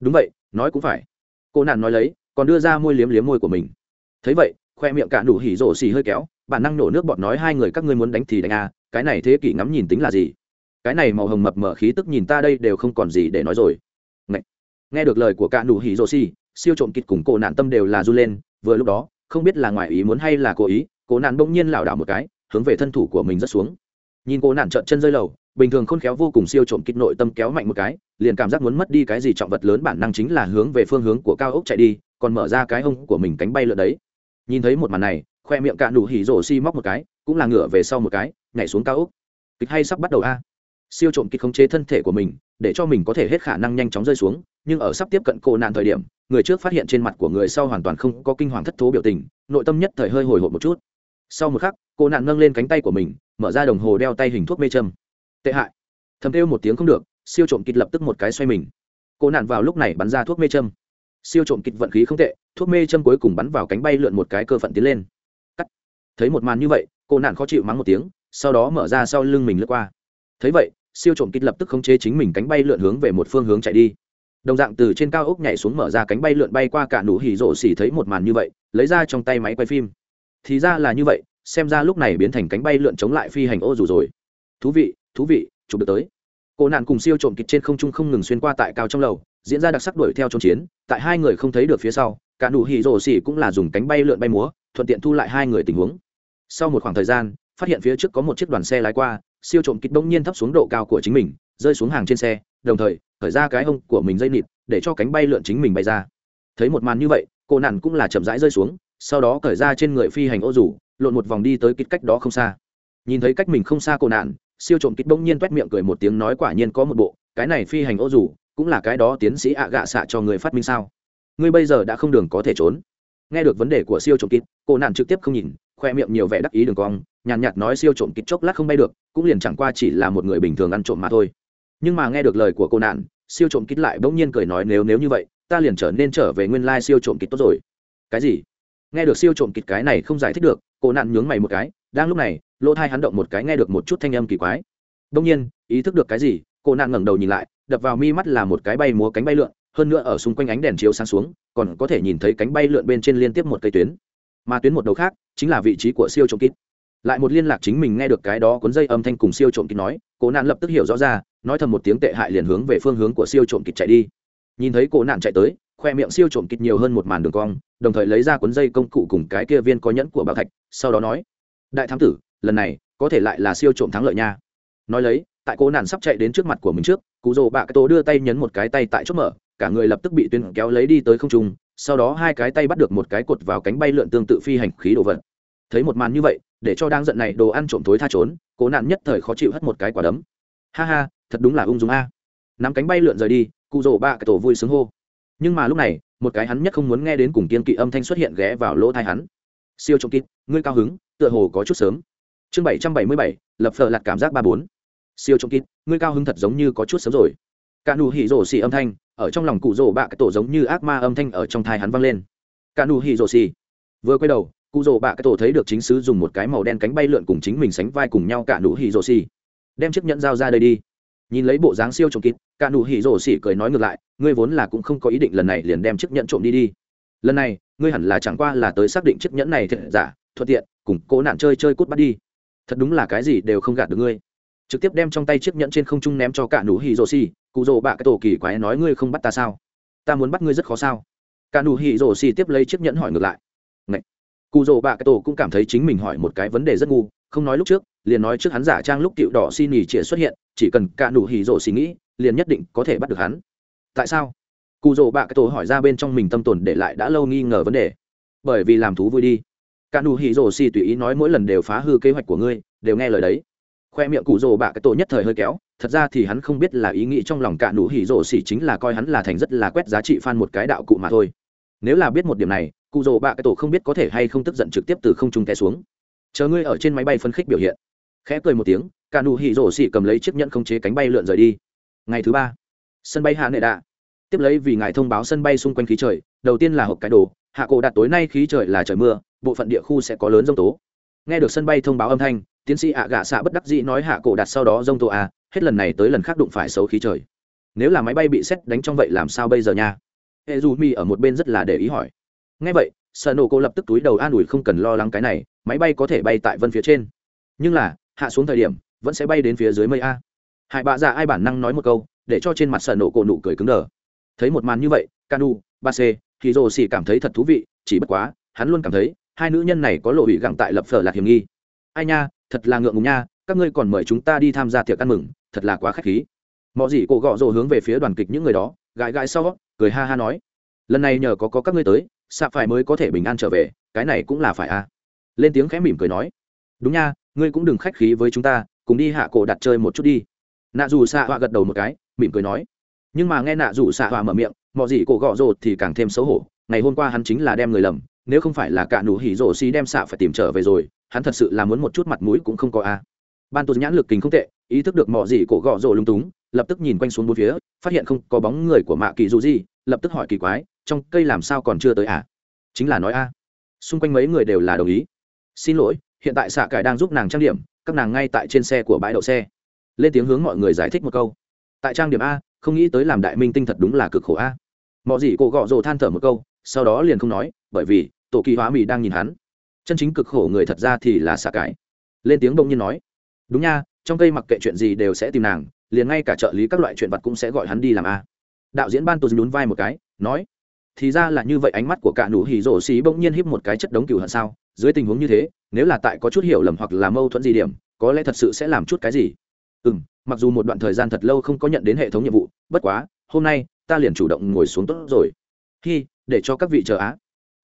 Đúng vậy, nói cũng phải. Cô nạn nói lấy còn đưa ra môi liếm liếm môi của mình. Thấy vậy, khoe miệng cạn đủ hỉ rổ xì hơi kéo, bản năng nổ nước bọn nói hai người các ngươi muốn đánh thì đánh à cái này thế kỷ ngắm nhìn tính là gì? Cái này màu hồng mập mở khí tức nhìn ta đây đều không còn gì để nói rồi. Ngậy. nghe được lời của cạn đủ hỉ rổ xì, siêu trộm kịch cùng cổ nạn tâm đều là run lên, vừa lúc đó, không biết là ngoài ý muốn hay là cố ý, cổ nạn bỗng nhiên lảo đảo một cái, hướng về thân thủ của mình rất xuống. Nhìn cổ nạn trợn chân rơi lầu, bình thường khôn khéo vô cùng siêu trộm kịch nội tâm kéo mạnh một cái, liền cảm giác muốn mất đi cái gì trọng vật lớn bản năng chính là hướng về phương hướng của cao ốc chạy đi còn mở ra cái hông của mình cánh bay lượn đấy. Nhìn thấy một màn này, khoe miệng cạn đủ hỉ rổ xi móc một cái, cũng là ngửa về sau một cái, nhảy xuống cao úc kịch hay sắp bắt đầu a. Siêu trộm kịch khống chế thân thể của mình, để cho mình có thể hết khả năng nhanh chóng rơi xuống, nhưng ở sắp tiếp cận cô nạn thời điểm, người trước phát hiện trên mặt của người sau hoàn toàn không có kinh hoàng thất thố biểu tình, nội tâm nhất thời hơi hồi hộp một chút. Sau một khắc, cô nạn nâng lên cánh tay của mình, mở ra đồng hồ đeo tay hình thuốc mê châm tệ hại. Thầm kêu một tiếng không được, siêu trộm kịch lập tức một cái xoay mình. Cô nạn vào lúc này bắn ra thuốc mê châm siêu trộm kịch vận khí không tệ, thuốc mê châm cuối cùng bắn vào cánh bay lượn một cái cơ phận tiến lên. Cắt. Thấy một màn như vậy, cô nạn khó chịu mắng một tiếng, sau đó mở ra sau lưng mình lướt qua. Thấy vậy, siêu trộm kịch lập tức khống chế chính mình cánh bay lượn hướng về một phương hướng chạy đi. Đồng dạng từ trên cao ốc nhảy xuống mở ra cánh bay lượn bay qua cả nụ hỉ rộ xỉ thấy một màn như vậy, lấy ra trong tay máy quay phim. Thì ra là như vậy, xem ra lúc này biến thành cánh bay lượn chống lại phi hành ô dù rồi. Thú vị thú vị, chụp được tới. Cô nạn cùng siêu trộm kịch trên không trung không ngừng xuyên qua tại cao trong lầu diễn ra đặc sắc đuổi theo trốn chiến, tại hai người không thấy được phía sau, cả nụ hì rổ xỉ cũng là dùng cánh bay lượn bay múa, thuận tiện thu lại hai người tình huống. Sau một khoảng thời gian, phát hiện phía trước có một chiếc đoàn xe lái qua, siêu trộm kịch bỗng nhiên thấp xuống độ cao của chính mình, rơi xuống hàng trên xe, đồng thời, khởi ra cái ông của mình dây nịt, để cho cánh bay lượn chính mình bay ra. Thấy một màn như vậy, cô nản cũng là chậm rãi rơi xuống, sau đó cởi ra trên người phi hành ô rủ, lộn một vòng đi tới kịch cách đó không xa. Nhìn thấy cách mình không xa cô nạn siêu trộm kịch bỗng nhiên t miệng cười một tiếng nói quả nhiên có một bộ, cái này phi hành ô rủ cũng là cái đó tiến sĩ ạ gạ xạ cho người phát minh sao? Ngươi bây giờ đã không đường có thể trốn. Nghe được vấn đề của siêu trộm kịt cô nạn trực tiếp không nhìn khoe miệng nhiều vẻ đắc ý đường cong nhàn nhạt, nói siêu trộm kịt chốc lát không bay được cũng liền chẳng qua chỉ là một người bình thường ăn trộm mà thôi. Nhưng mà nghe được lời của cô nạn siêu trộm kịt lại bỗng nhiên cười nói nếu nếu như vậy ta liền trở nên trở về nguyên lai siêu trộm kịt tốt rồi. Cái gì? Nghe được siêu trộm kịt cái này không giải thích được cô nạn nhướng mày một cái đang lúc này lỗ thai hắn động một cái nghe được một chút thanh âm kỳ quái. Bỗng nhiên ý thức được cái gì cô nạn ngẩng đầu nhìn lại đập vào mi mắt là một cái bay múa cánh bay lượn, hơn nữa ở xung quanh ánh đèn chiếu sáng xuống, còn có thể nhìn thấy cánh bay lượn bên trên liên tiếp một cây tuyến. Mà tuyến một đầu khác, chính là vị trí của siêu trộm kít. Lại một liên lạc chính mình nghe được cái đó cuốn dây âm thanh cùng siêu trộm kít nói, cố nạn lập tức hiểu rõ ra, nói thầm một tiếng tệ hại liền hướng về phương hướng của siêu trộm kít chạy đi. Nhìn thấy cố nạn chạy tới, khoe miệng siêu trộm kít nhiều hơn một màn đường cong, đồng thời lấy ra cuốn dây công cụ cùng cái kia viên có nhẫn của bảo thạch, sau đó nói, đại thám tử, lần này có thể lại là siêu trộm thắng lợi nha. Nói lấy tại cô nàn sắp chạy đến trước mặt của mình trước cụ rồ bạ cái tố đưa tay nhấn một cái tay tại chốt mở, cả người lập tức bị tuyến kéo lấy đi tới không trung, sau đó hai cái tay bắt được một cái cột vào cánh bay lượn tương tự phi hành khí đồ vật. Thấy một màn như vậy, để cho đang giận này đồ ăn trộm thối tha trốn, cố nạn nhất thời khó chịu hất một cái quả đấm. Ha ha, thật đúng là ung dung a. Nắm cánh bay lượn rời đi cụ rồ bạ cái tổ vui sướng hô. Nhưng mà lúc này, một cái hắn nhất không muốn nghe đến cùng kiên kỵ âm thanh xuất hiện ghé vào lỗ thai hắn. Siêu trộm kịt ngươi cao hứng, tựa hồ có chút sớm. Chương bảy trăm bảy mươi bảy, lập phờ lặt cảm giác ba bốn siêu trông kín ngươi cao hứng thật giống như có chút sớm rồi. Cả nụ hỉ rổ xì âm thanh, ở trong lòng cụ rổ bạ cái tổ giống như ác ma âm thanh ở trong thai hắn vang lên. Cả nụ hỉ rổ xì. Vừa quay đầu, cụ rổ bạ cái tổ thấy được chính sứ dùng một cái màu đen cánh bay lượn cùng chính mình sánh vai cùng nhau cả nụ hỉ rổ xì. Đem chiếc nhẫn dao ra đây đi. Nhìn lấy bộ dáng siêu trông kín cả nụ hỉ rổ xì cười nói ngược lại, ngươi vốn là cũng không có ý định lần này liền đem chiếc nhẫn trộm đi đi. Lần này, ngươi hẳn là chẳng qua là tới xác định chiếc nhẫn này thiệt giả, thuận tiện, cùng cố nạn chơi chơi cút bắt đi. Thật đúng là cái gì đều không gạt được ngươi trực tiếp đem trong tay chiếc nhẫn trên không trung ném cho cả nụ hỉ rồ xì, cụ rồ bạ cái tổ kỳ quái nói ngươi không bắt ta sao? Ta muốn bắt ngươi rất khó sao? Cả nụ hỉ rồ xì tiếp lấy chiếc nhẫn hỏi ngược lại. Ngậy. cụ rồ bạ cái tổ cũng cảm thấy chính mình hỏi một cái vấn đề rất ngu, không nói lúc trước, liền nói trước hắn giả trang lúc tiểu đỏ xì nỉ chĩa xuất hiện, chỉ cần cả nụ hỉ rồ xì nghĩ, liền nhất định có thể bắt được hắn. Tại sao? Cụ rồ bạ cái tổ hỏi ra bên trong mình tâm tồn để lại đã lâu nghi ngờ vấn đề. Bởi vì làm thú vui đi. Cả nụ hỉ rồ xì tùy ý nói mỗi lần đều phá hư kế hoạch của ngươi, đều nghe lời đấy khoe miệng cụ rồ bạ cái tổ nhất thời hơi kéo, thật ra thì hắn không biết là ý nghĩ trong lòng cả nụ hỉ rồ xỉ chính là coi hắn là thành rất là quét giá trị f một cái đạo cụ mà thôi. Nếu là biết một điểm này, cụ rồ bạ cái tổ không biết có thể hay không tức giận trực tiếp từ không trung té xuống. Chờ ngươi ở trên máy bay phấn khích biểu hiện. Khẽ cười một tiếng, cả nụ hỉ rồ xỉ cầm lấy chiếc nhẫn không chế cánh bay lượn rời đi. Ngày thứ ba, sân bay hạ nệ đạ. Tiếp lấy vì ngài thông báo sân bay xung quanh khí trời, đầu tiên là hộp cái đồ, hạ cổ đạt tối nay khí trời là trời mưa, bộ phận địa khu sẽ có lớn g tố. Nghe được sân bay thông báo âm thanh tiến sĩ ạ à gạ xạ bất đắc dĩ nói hạ cổ đặt sau đó rông tô a, hết lần này tới lần khác đụng phải xấu khí trời. Nếu là máy bay bị xét đánh trong vậy làm sao bây giờ nha? Hệ dù mi ở một bên rất là để ý hỏi. Ngay vậy sợ nổ cô lập tức túi đầu an ủi không cần lo lắng cái này, máy bay có thể bay tại vân phía trên. Nhưng là, hạ xuống thời điểm, vẫn sẽ bay đến phía dưới mây a. Hải bạ già ai bản năng nói một câu, để cho trên mặt sợ nổ cô nụ cười cứng đờ. Thấy một màn như vậy canu ba c thì rồ xỉ cảm thấy thật thú vị, chỉ bất quá, hắn luôn cảm thấy, hai nữ nhân này có lộ ủy gặng tại lập phở lạc hiểm nghi. Ai nha thật là ngượng ngùng nha các ngươi còn mời chúng ta đi tham gia tiệc ăn mừng thật là quá k h á c h khí. Mọi gì cổ gọ rồ hướng về phía đoàn kịch những người đó gãi gãi sau cười ha ha nói lần này nhờ có, có các ngươi tới xạ phải mới có thể bình an trở về cái này cũng là phải a lên tiếng khẽ mỉm cười nói đúng nha ngươi cũng đừng khách khí với chúng ta cùng đi hạ cổ đặt chơi một chút đi. Nạ dù xạ họa gật đầu một cái mỉm cười nói nhưng mà nghe nạ dù xạ họa mở miệng mọi gì cổ gọ rồ thì càng thêm xấu hổ ngày hôm qua hắn chính là đem người lầm nếu không phải là cả nụ hỉ rồ xi đem xạ phải tìm trở về rồi hắn thật sự là muốn một chút mặt mũi cũng không có a. À. ban tụt nhãn lực kính không tệ, ý thức được mọi gì cổ gọ rồ lung túng, lập tức nhìn quanh xuống bốn phía, phát hiện không có bóng người của mạ kỳ dù gì lập tức hỏi kỳ quái, trong cây làm sao còn chưa tới à? Chính là nói a. Xung quanh mấy người đều là đồng ý. Xin lỗi, hiện tại xạ cải đang giúp nàng trang điểm, các nàng ngay tại trên xe của bãi đậu xe. Lên tiếng hướng mọi người giải thích một câu. Tại trang điểm a, không nghĩ tới làm đại minh tinh thật đúng là cực khổ a. Mọi gì cổ gọ rồ than thở một câu, sau đó liền không nói, bởi vì tổ kỳ hóa mỹ đang nhìn hắn chân chính cực khổ người thật ra thì là xạ cái. Lên tiếng bỗng nhiên nói, đúng nha, trong cây mặc kệ chuyện gì đều sẽ tìm nàng, liền ngay cả trợ lý các loại chuyện vật cũng sẽ gọi hắn đi làm a. Đạo diễn ban tôi nhún vai một cái, nói, thì ra là như vậy, ánh mắt của cả nụ hỉ rổ xí bỗng nhiên híp một cái chất đống cừu hận sao? Dưới tình huống như thế, nếu là tại có chút hiểu lầm hoặc là mâu thuẫn gì điểm, có lẽ thật sự sẽ làm chút cái gì? Ừ mặc dù một đoạn thời gian thật lâu không có nhận đến hệ thống nhiệm vụ, bất quá, hôm nay ta liền chủ động ngồi xuống tốt rồi. Khi để cho các vị chờ á.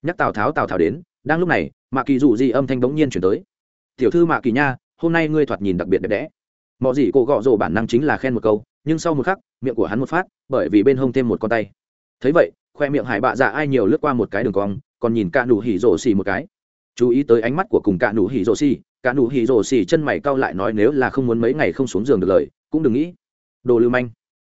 Nhắc tào tháo tào tháo đến đang lúc này, mạ kỳ dù gì âm thanh bỗng nhiên chuyển tới. Tiểu thư mạ kỳ nha, hôm nay ngươi thoạt nhìn đặc biệt đẹp đẽ. Mọi gì cô gọ rồ bản năng chính là khen một câu, nhưng sau một khắc, miệng của hắn một phát, bởi vì bên hông thêm một con tay. Thấy vậy, khoe miệng hải bạ dạ ai nhiều lướt qua một cái đường cong, còn nhìn cả nụ hỉ rồ xì một cái. Chú ý tới ánh mắt của cùng cả nụ hỉ rồ xì cả nụ hỉ rồ xì chân mày cau lại nói nếu là không muốn mấy ngày không xuống giường được lời, cũng đừng nghĩ. Đồ lưu manh.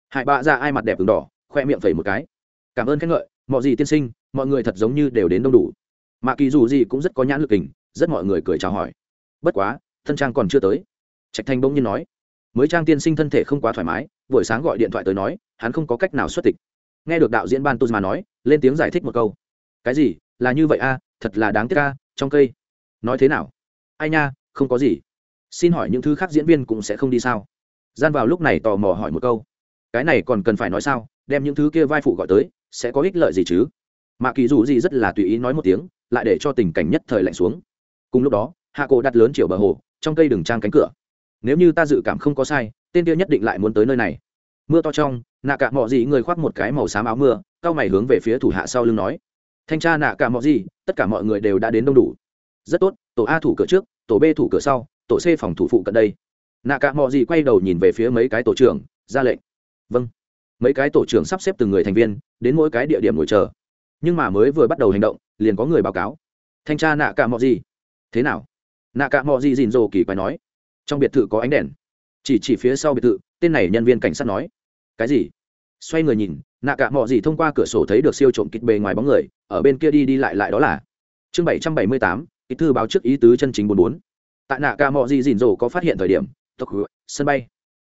Hải bạ dạ ai mặt đẹp v đỏ, khoe miệng phẩy một cái. Cảm ơn khen ngợi mọi gì tiên sinh, mọi người thật giống như đều đến đông đủ mạ kỳ dù gì cũng rất có nhãn lực hình rất mọi người cười chào hỏi. Bất quá thân trang còn chưa tới. Trạch thanh bỗng nhiên nói mới trang tiên sinh thân thể không quá thoải mái buổi sáng gọi điện thoại tới nói hắn không có cách nào xuất tịch. Nghe được đạo diễn ban tuzma nói lên tiếng giải thích một câu cái gì? Là như vậy a à, thật là đáng tiếc a trong cây. Nói thế nào? Ai nha không có gì. Xin hỏi những thứ khác diễn viên cũng sẽ không đi sao? Gian vào lúc này tò mò hỏi một câu cái này còn cần phải nói sao? Đem những thứ kia vai phụ gọi tới sẽ có ích lợi gì chứ? Mạ kỳ dù gì rất là tùy ý nói một tiếng lại để cho tình cảnh nhất thời lạnh xuống. Cùng lúc đó, hạ cổ đặt lớn chiều bờ hồ, trong cây đường trang cánh cửa. Nếu như ta dự cảm không có sai, tên kia nhất định lại muốn tới nơi này. Mưa to trong, nạ cả mọ gì người khoác một cái màu xám áo mưa, cao mày hướng về phía thủ hạ sau lưng nói. Thanh tra nạ cả mọ gì tất cả mọi người đều đã đến đông đủ. Rất tốt, tổ a thủ cửa trước, tổ b thủ cửa sau, tổ c phòng thủ phụ cận đây. Nạ cả mọ gì quay đầu nhìn về phía mấy cái tổ trưởng, ra lệnh. Vâng. Mấy cái tổ trưởng sắp xếp từng người thành viên, đến mỗi cái địa điểm ngồi chờ. Nhưng mà mới vừa bắt đầu hành động liền có người báo cáo. Thanh tra nạ cả mọi gì? Thế nào? Nạ cả mọi gì dìn dồ kỳ quái nói. Trong biệt thự có ánh đèn. Chỉ chỉ phía sau biệt thự tên này nhân viên cảnh sát nói. Cái gì? Xoay người nhìn nạ cả mọi gì thông qua cửa sổ thấy được siêu trộm kịch bề ngoài bóng người ở bên kia đi đi lại lại đó là. Chương bảy trăm bảy mươi tám ký thư báo trước ý tứ chân chính bốn bốn. Tại nạ cả mọi gì dìn dồ có phát hiện thời điểm tộc sân bay.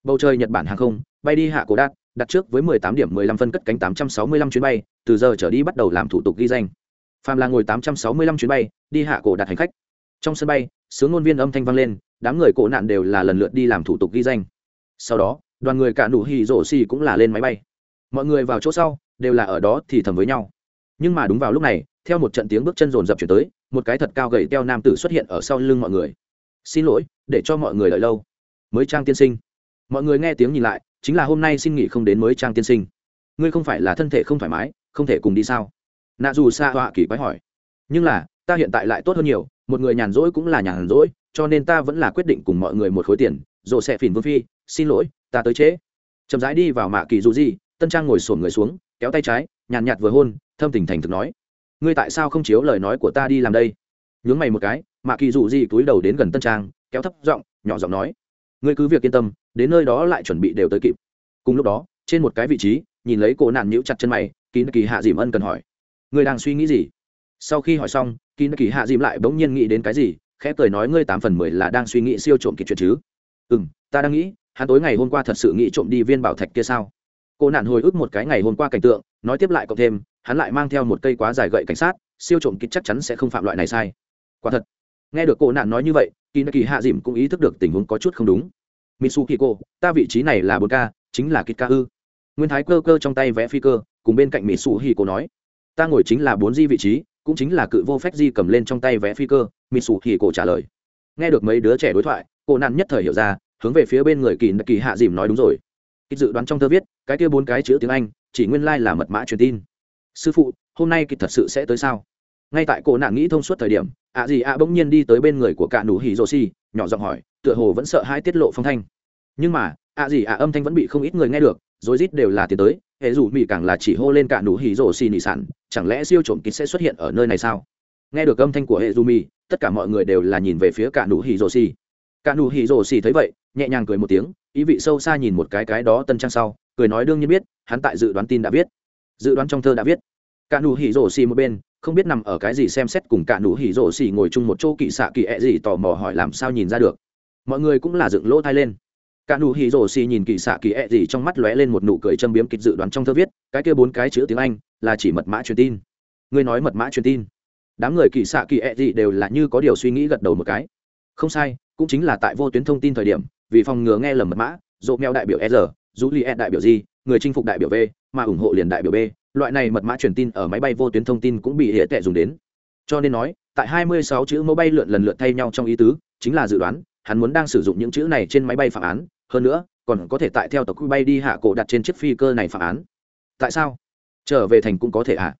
Bầu trời nhật bản hàng không bay đi hạ cổ đạt đặt trước với 18 điểm 15 phân cất cánh 865 chuyến bay, từ giờ trở đi bắt đầu làm thủ tục ghi danh phàm là ngồi 865 chuyến bay, đi hạ cổ đặt hành khách. Trong sân bay, sướng ngôn viên âm thanh vang lên, đám người cổ nạn đều là lần lượt đi làm thủ tục ghi danh. Sau đó, đoàn người cả nụ hỉ rổ xì cũng là lên máy bay. Mọi người vào chỗ sau, đều là ở đó thì thầm với nhau. Nhưng mà đúng vào lúc này, theo một trận tiếng bước chân rồn rập chuyển tới, một cái thật cao gầy teo nam tử xuất hiện ở sau lưng mọi người. Xin lỗi, để cho mọi người đợi lâu. Mới trang tiên sinh. Mọi người nghe tiếng nhìn lại, chính là hôm nay xin nghỉ không đến mới trang tiên sinh. Ngươi không phải là thân thể không thoải mái, không thể cùng đi sao? nạ dù xa họa kỳ quái hỏi. Nhưng là, ta hiện tại lại tốt hơn nhiều, một người nhàn rỗi cũng là nhàn rỗi, cho nên ta vẫn là quyết định cùng mọi người một khối tiền. Dồ sẽ phìn vương phi, xin lỗi, ta tới trễ. Chậm rãi đi vào mạ kỳ dù gì tân trang ngồi sổn người xuống, kéo tay trái, nhàn nhạt vừa hôn, thâm tình thành thực nói. Ngươi tại sao không chiếu lời nói của ta đi làm đây? Nhướng mày một cái, mạ kỳ dù gì túi đầu đến gần tân trang, kéo thấp giọng, nhỏ giọng nói. Ngươi cứ việc yên tâm, đến nơi đó lại chuẩn bị đều tới kịp. Cùng lúc đó, trên một cái vị trí, nhìn lấy cô nạn nhíu chặt chân mày kín kỳ hạ dìm ân cần hỏi ngươi đang suy nghĩ gì? Sau khi hỏi xong kỳ kỳ hạ dìm lại bỗng nhiên nghĩ đến cái gì khẽ cười nói ngươi tám phần mười là đang suy nghĩ siêu trộm kịp chuyện chứ? Ừ m ta đang nghĩ hắn tối ngày hôm qua thật sự nghĩ trộm đi viên bảo thạch kia sao? Cô nạn hồi ức một cái ngày hôm qua cảnh tượng nói tiếp lại cộng thêm hắn lại mang theo một cây quá dài gậy cảnh sát siêu trộm kịp chắc chắn sẽ không phạm loại này sai. Quả thật nghe được cô nạn nói như vậy kỳ kỳ hạ dìm cũng ý thức được tình huống có chút không đúng. Mitsu cô, ta vị trí này là bốn ca, chính là kit ca ư. Nguyên thái cơ cơ trong tay vẽ phi cơ cùng bên cạnh mỹ sụ hi cô nói ta ngồi chính là bốn di vị trí, cũng chính là cự vô phép di cầm lên trong tay vé phi cơ mỹ sủ hỉ cổ trả lời. Nghe được mấy đứa trẻ đối thoại, cô nạn nhất thời hiểu ra, hướng về phía bên người kỳ kỳ hạ dìm nói đúng rồi. Kịch dự đoán trong thơ viết, cái kia bốn cái chữ tiếng anh, chỉ nguyên lai、like、là mật mã truyền tin. Sư phụ, hôm nay kịch thật sự sẽ tới sao? Ngay tại cô nạn nghĩ thông suốt thời điểm, ạ gì ạ bỗng nhiên đi tới bên người của cạ nủ hỉ rô xi nhỏ giọng hỏi, tựa hồ vẫn sợ hai tiết lộ phong thanh. Nhưng mà, ạ gì ạ âm thanh vẫn bị không ít người nghe được rối rít đều là tiến tới, hệ dù mỹ càng là chỉ hô lên cả nụ hỉ rổ xì nị sản chẳng lẽ siêu trộm kín sẽ xuất hiện ở nơi này sao? Nghe được âm thanh của hệ dù mỹ tất cả mọi người đều là nhìn về phía cả nụ hỉ rổ xì. Cả nụ hỉ rổ xì thấy vậy, nhẹ nhàng cười một tiếng, ý vị sâu xa nhìn một cái cái đó tân trang sau, cười nói đương nhiên biết, hắn tại dự đoán tin đã viết. Dự đoán trong thơ đã viết. Cả nụ hỉ rổ xì một bên, không biết nằm ở cái gì xem xét cùng cả nụ hỉ rổ xì ngồi chung một chỗ kỵ xạ kỵ ẹ gì tò mò hỏi làm sao nhìn ra được. Mọi người cũng là dựng lỗ thai lên cả nụ hỉ rổ xì nhìn kỳ xạ kỳ e gì trong mắt lóe lên một nụ cười châm biếm kịch dự đoán trong thơ viết, cái kia bốn cái chữ tiếng anh là chỉ mật mã truyền tin. Ngươi nói mật mã truyền tin. Đám người kỳ xạ kỳ e gì đều là như có điều suy nghĩ gật đầu một cái. Không sai, cũng chính là tại vô tuyến thông tin thời điểm, vì phòng ngừa nghe lầm mật mã dỗ mèo đại biểu r rũ li e đại biểu g, người chinh phục đại biểu v, mà ủng hộ liền đại biểu b. Loại này mật mã truyền tin ở máy bay vô tuyến thông tin cũng bị hệ tệ dùng đến. Cho nên nói, tại 26 chữ mẫu bay lượn lần lượt thay nhau trong ý tứ, chính là dự đoán hắn muốn đang sử dụng những chữ này trên máy bay phạm án, hơn nữa, còn có thể tại theo tàu quy bay đi hạ cổ đặt trên chiếc phi cơ này phạm án. Tại sao? Trở về thành cũng có thể ạ. À?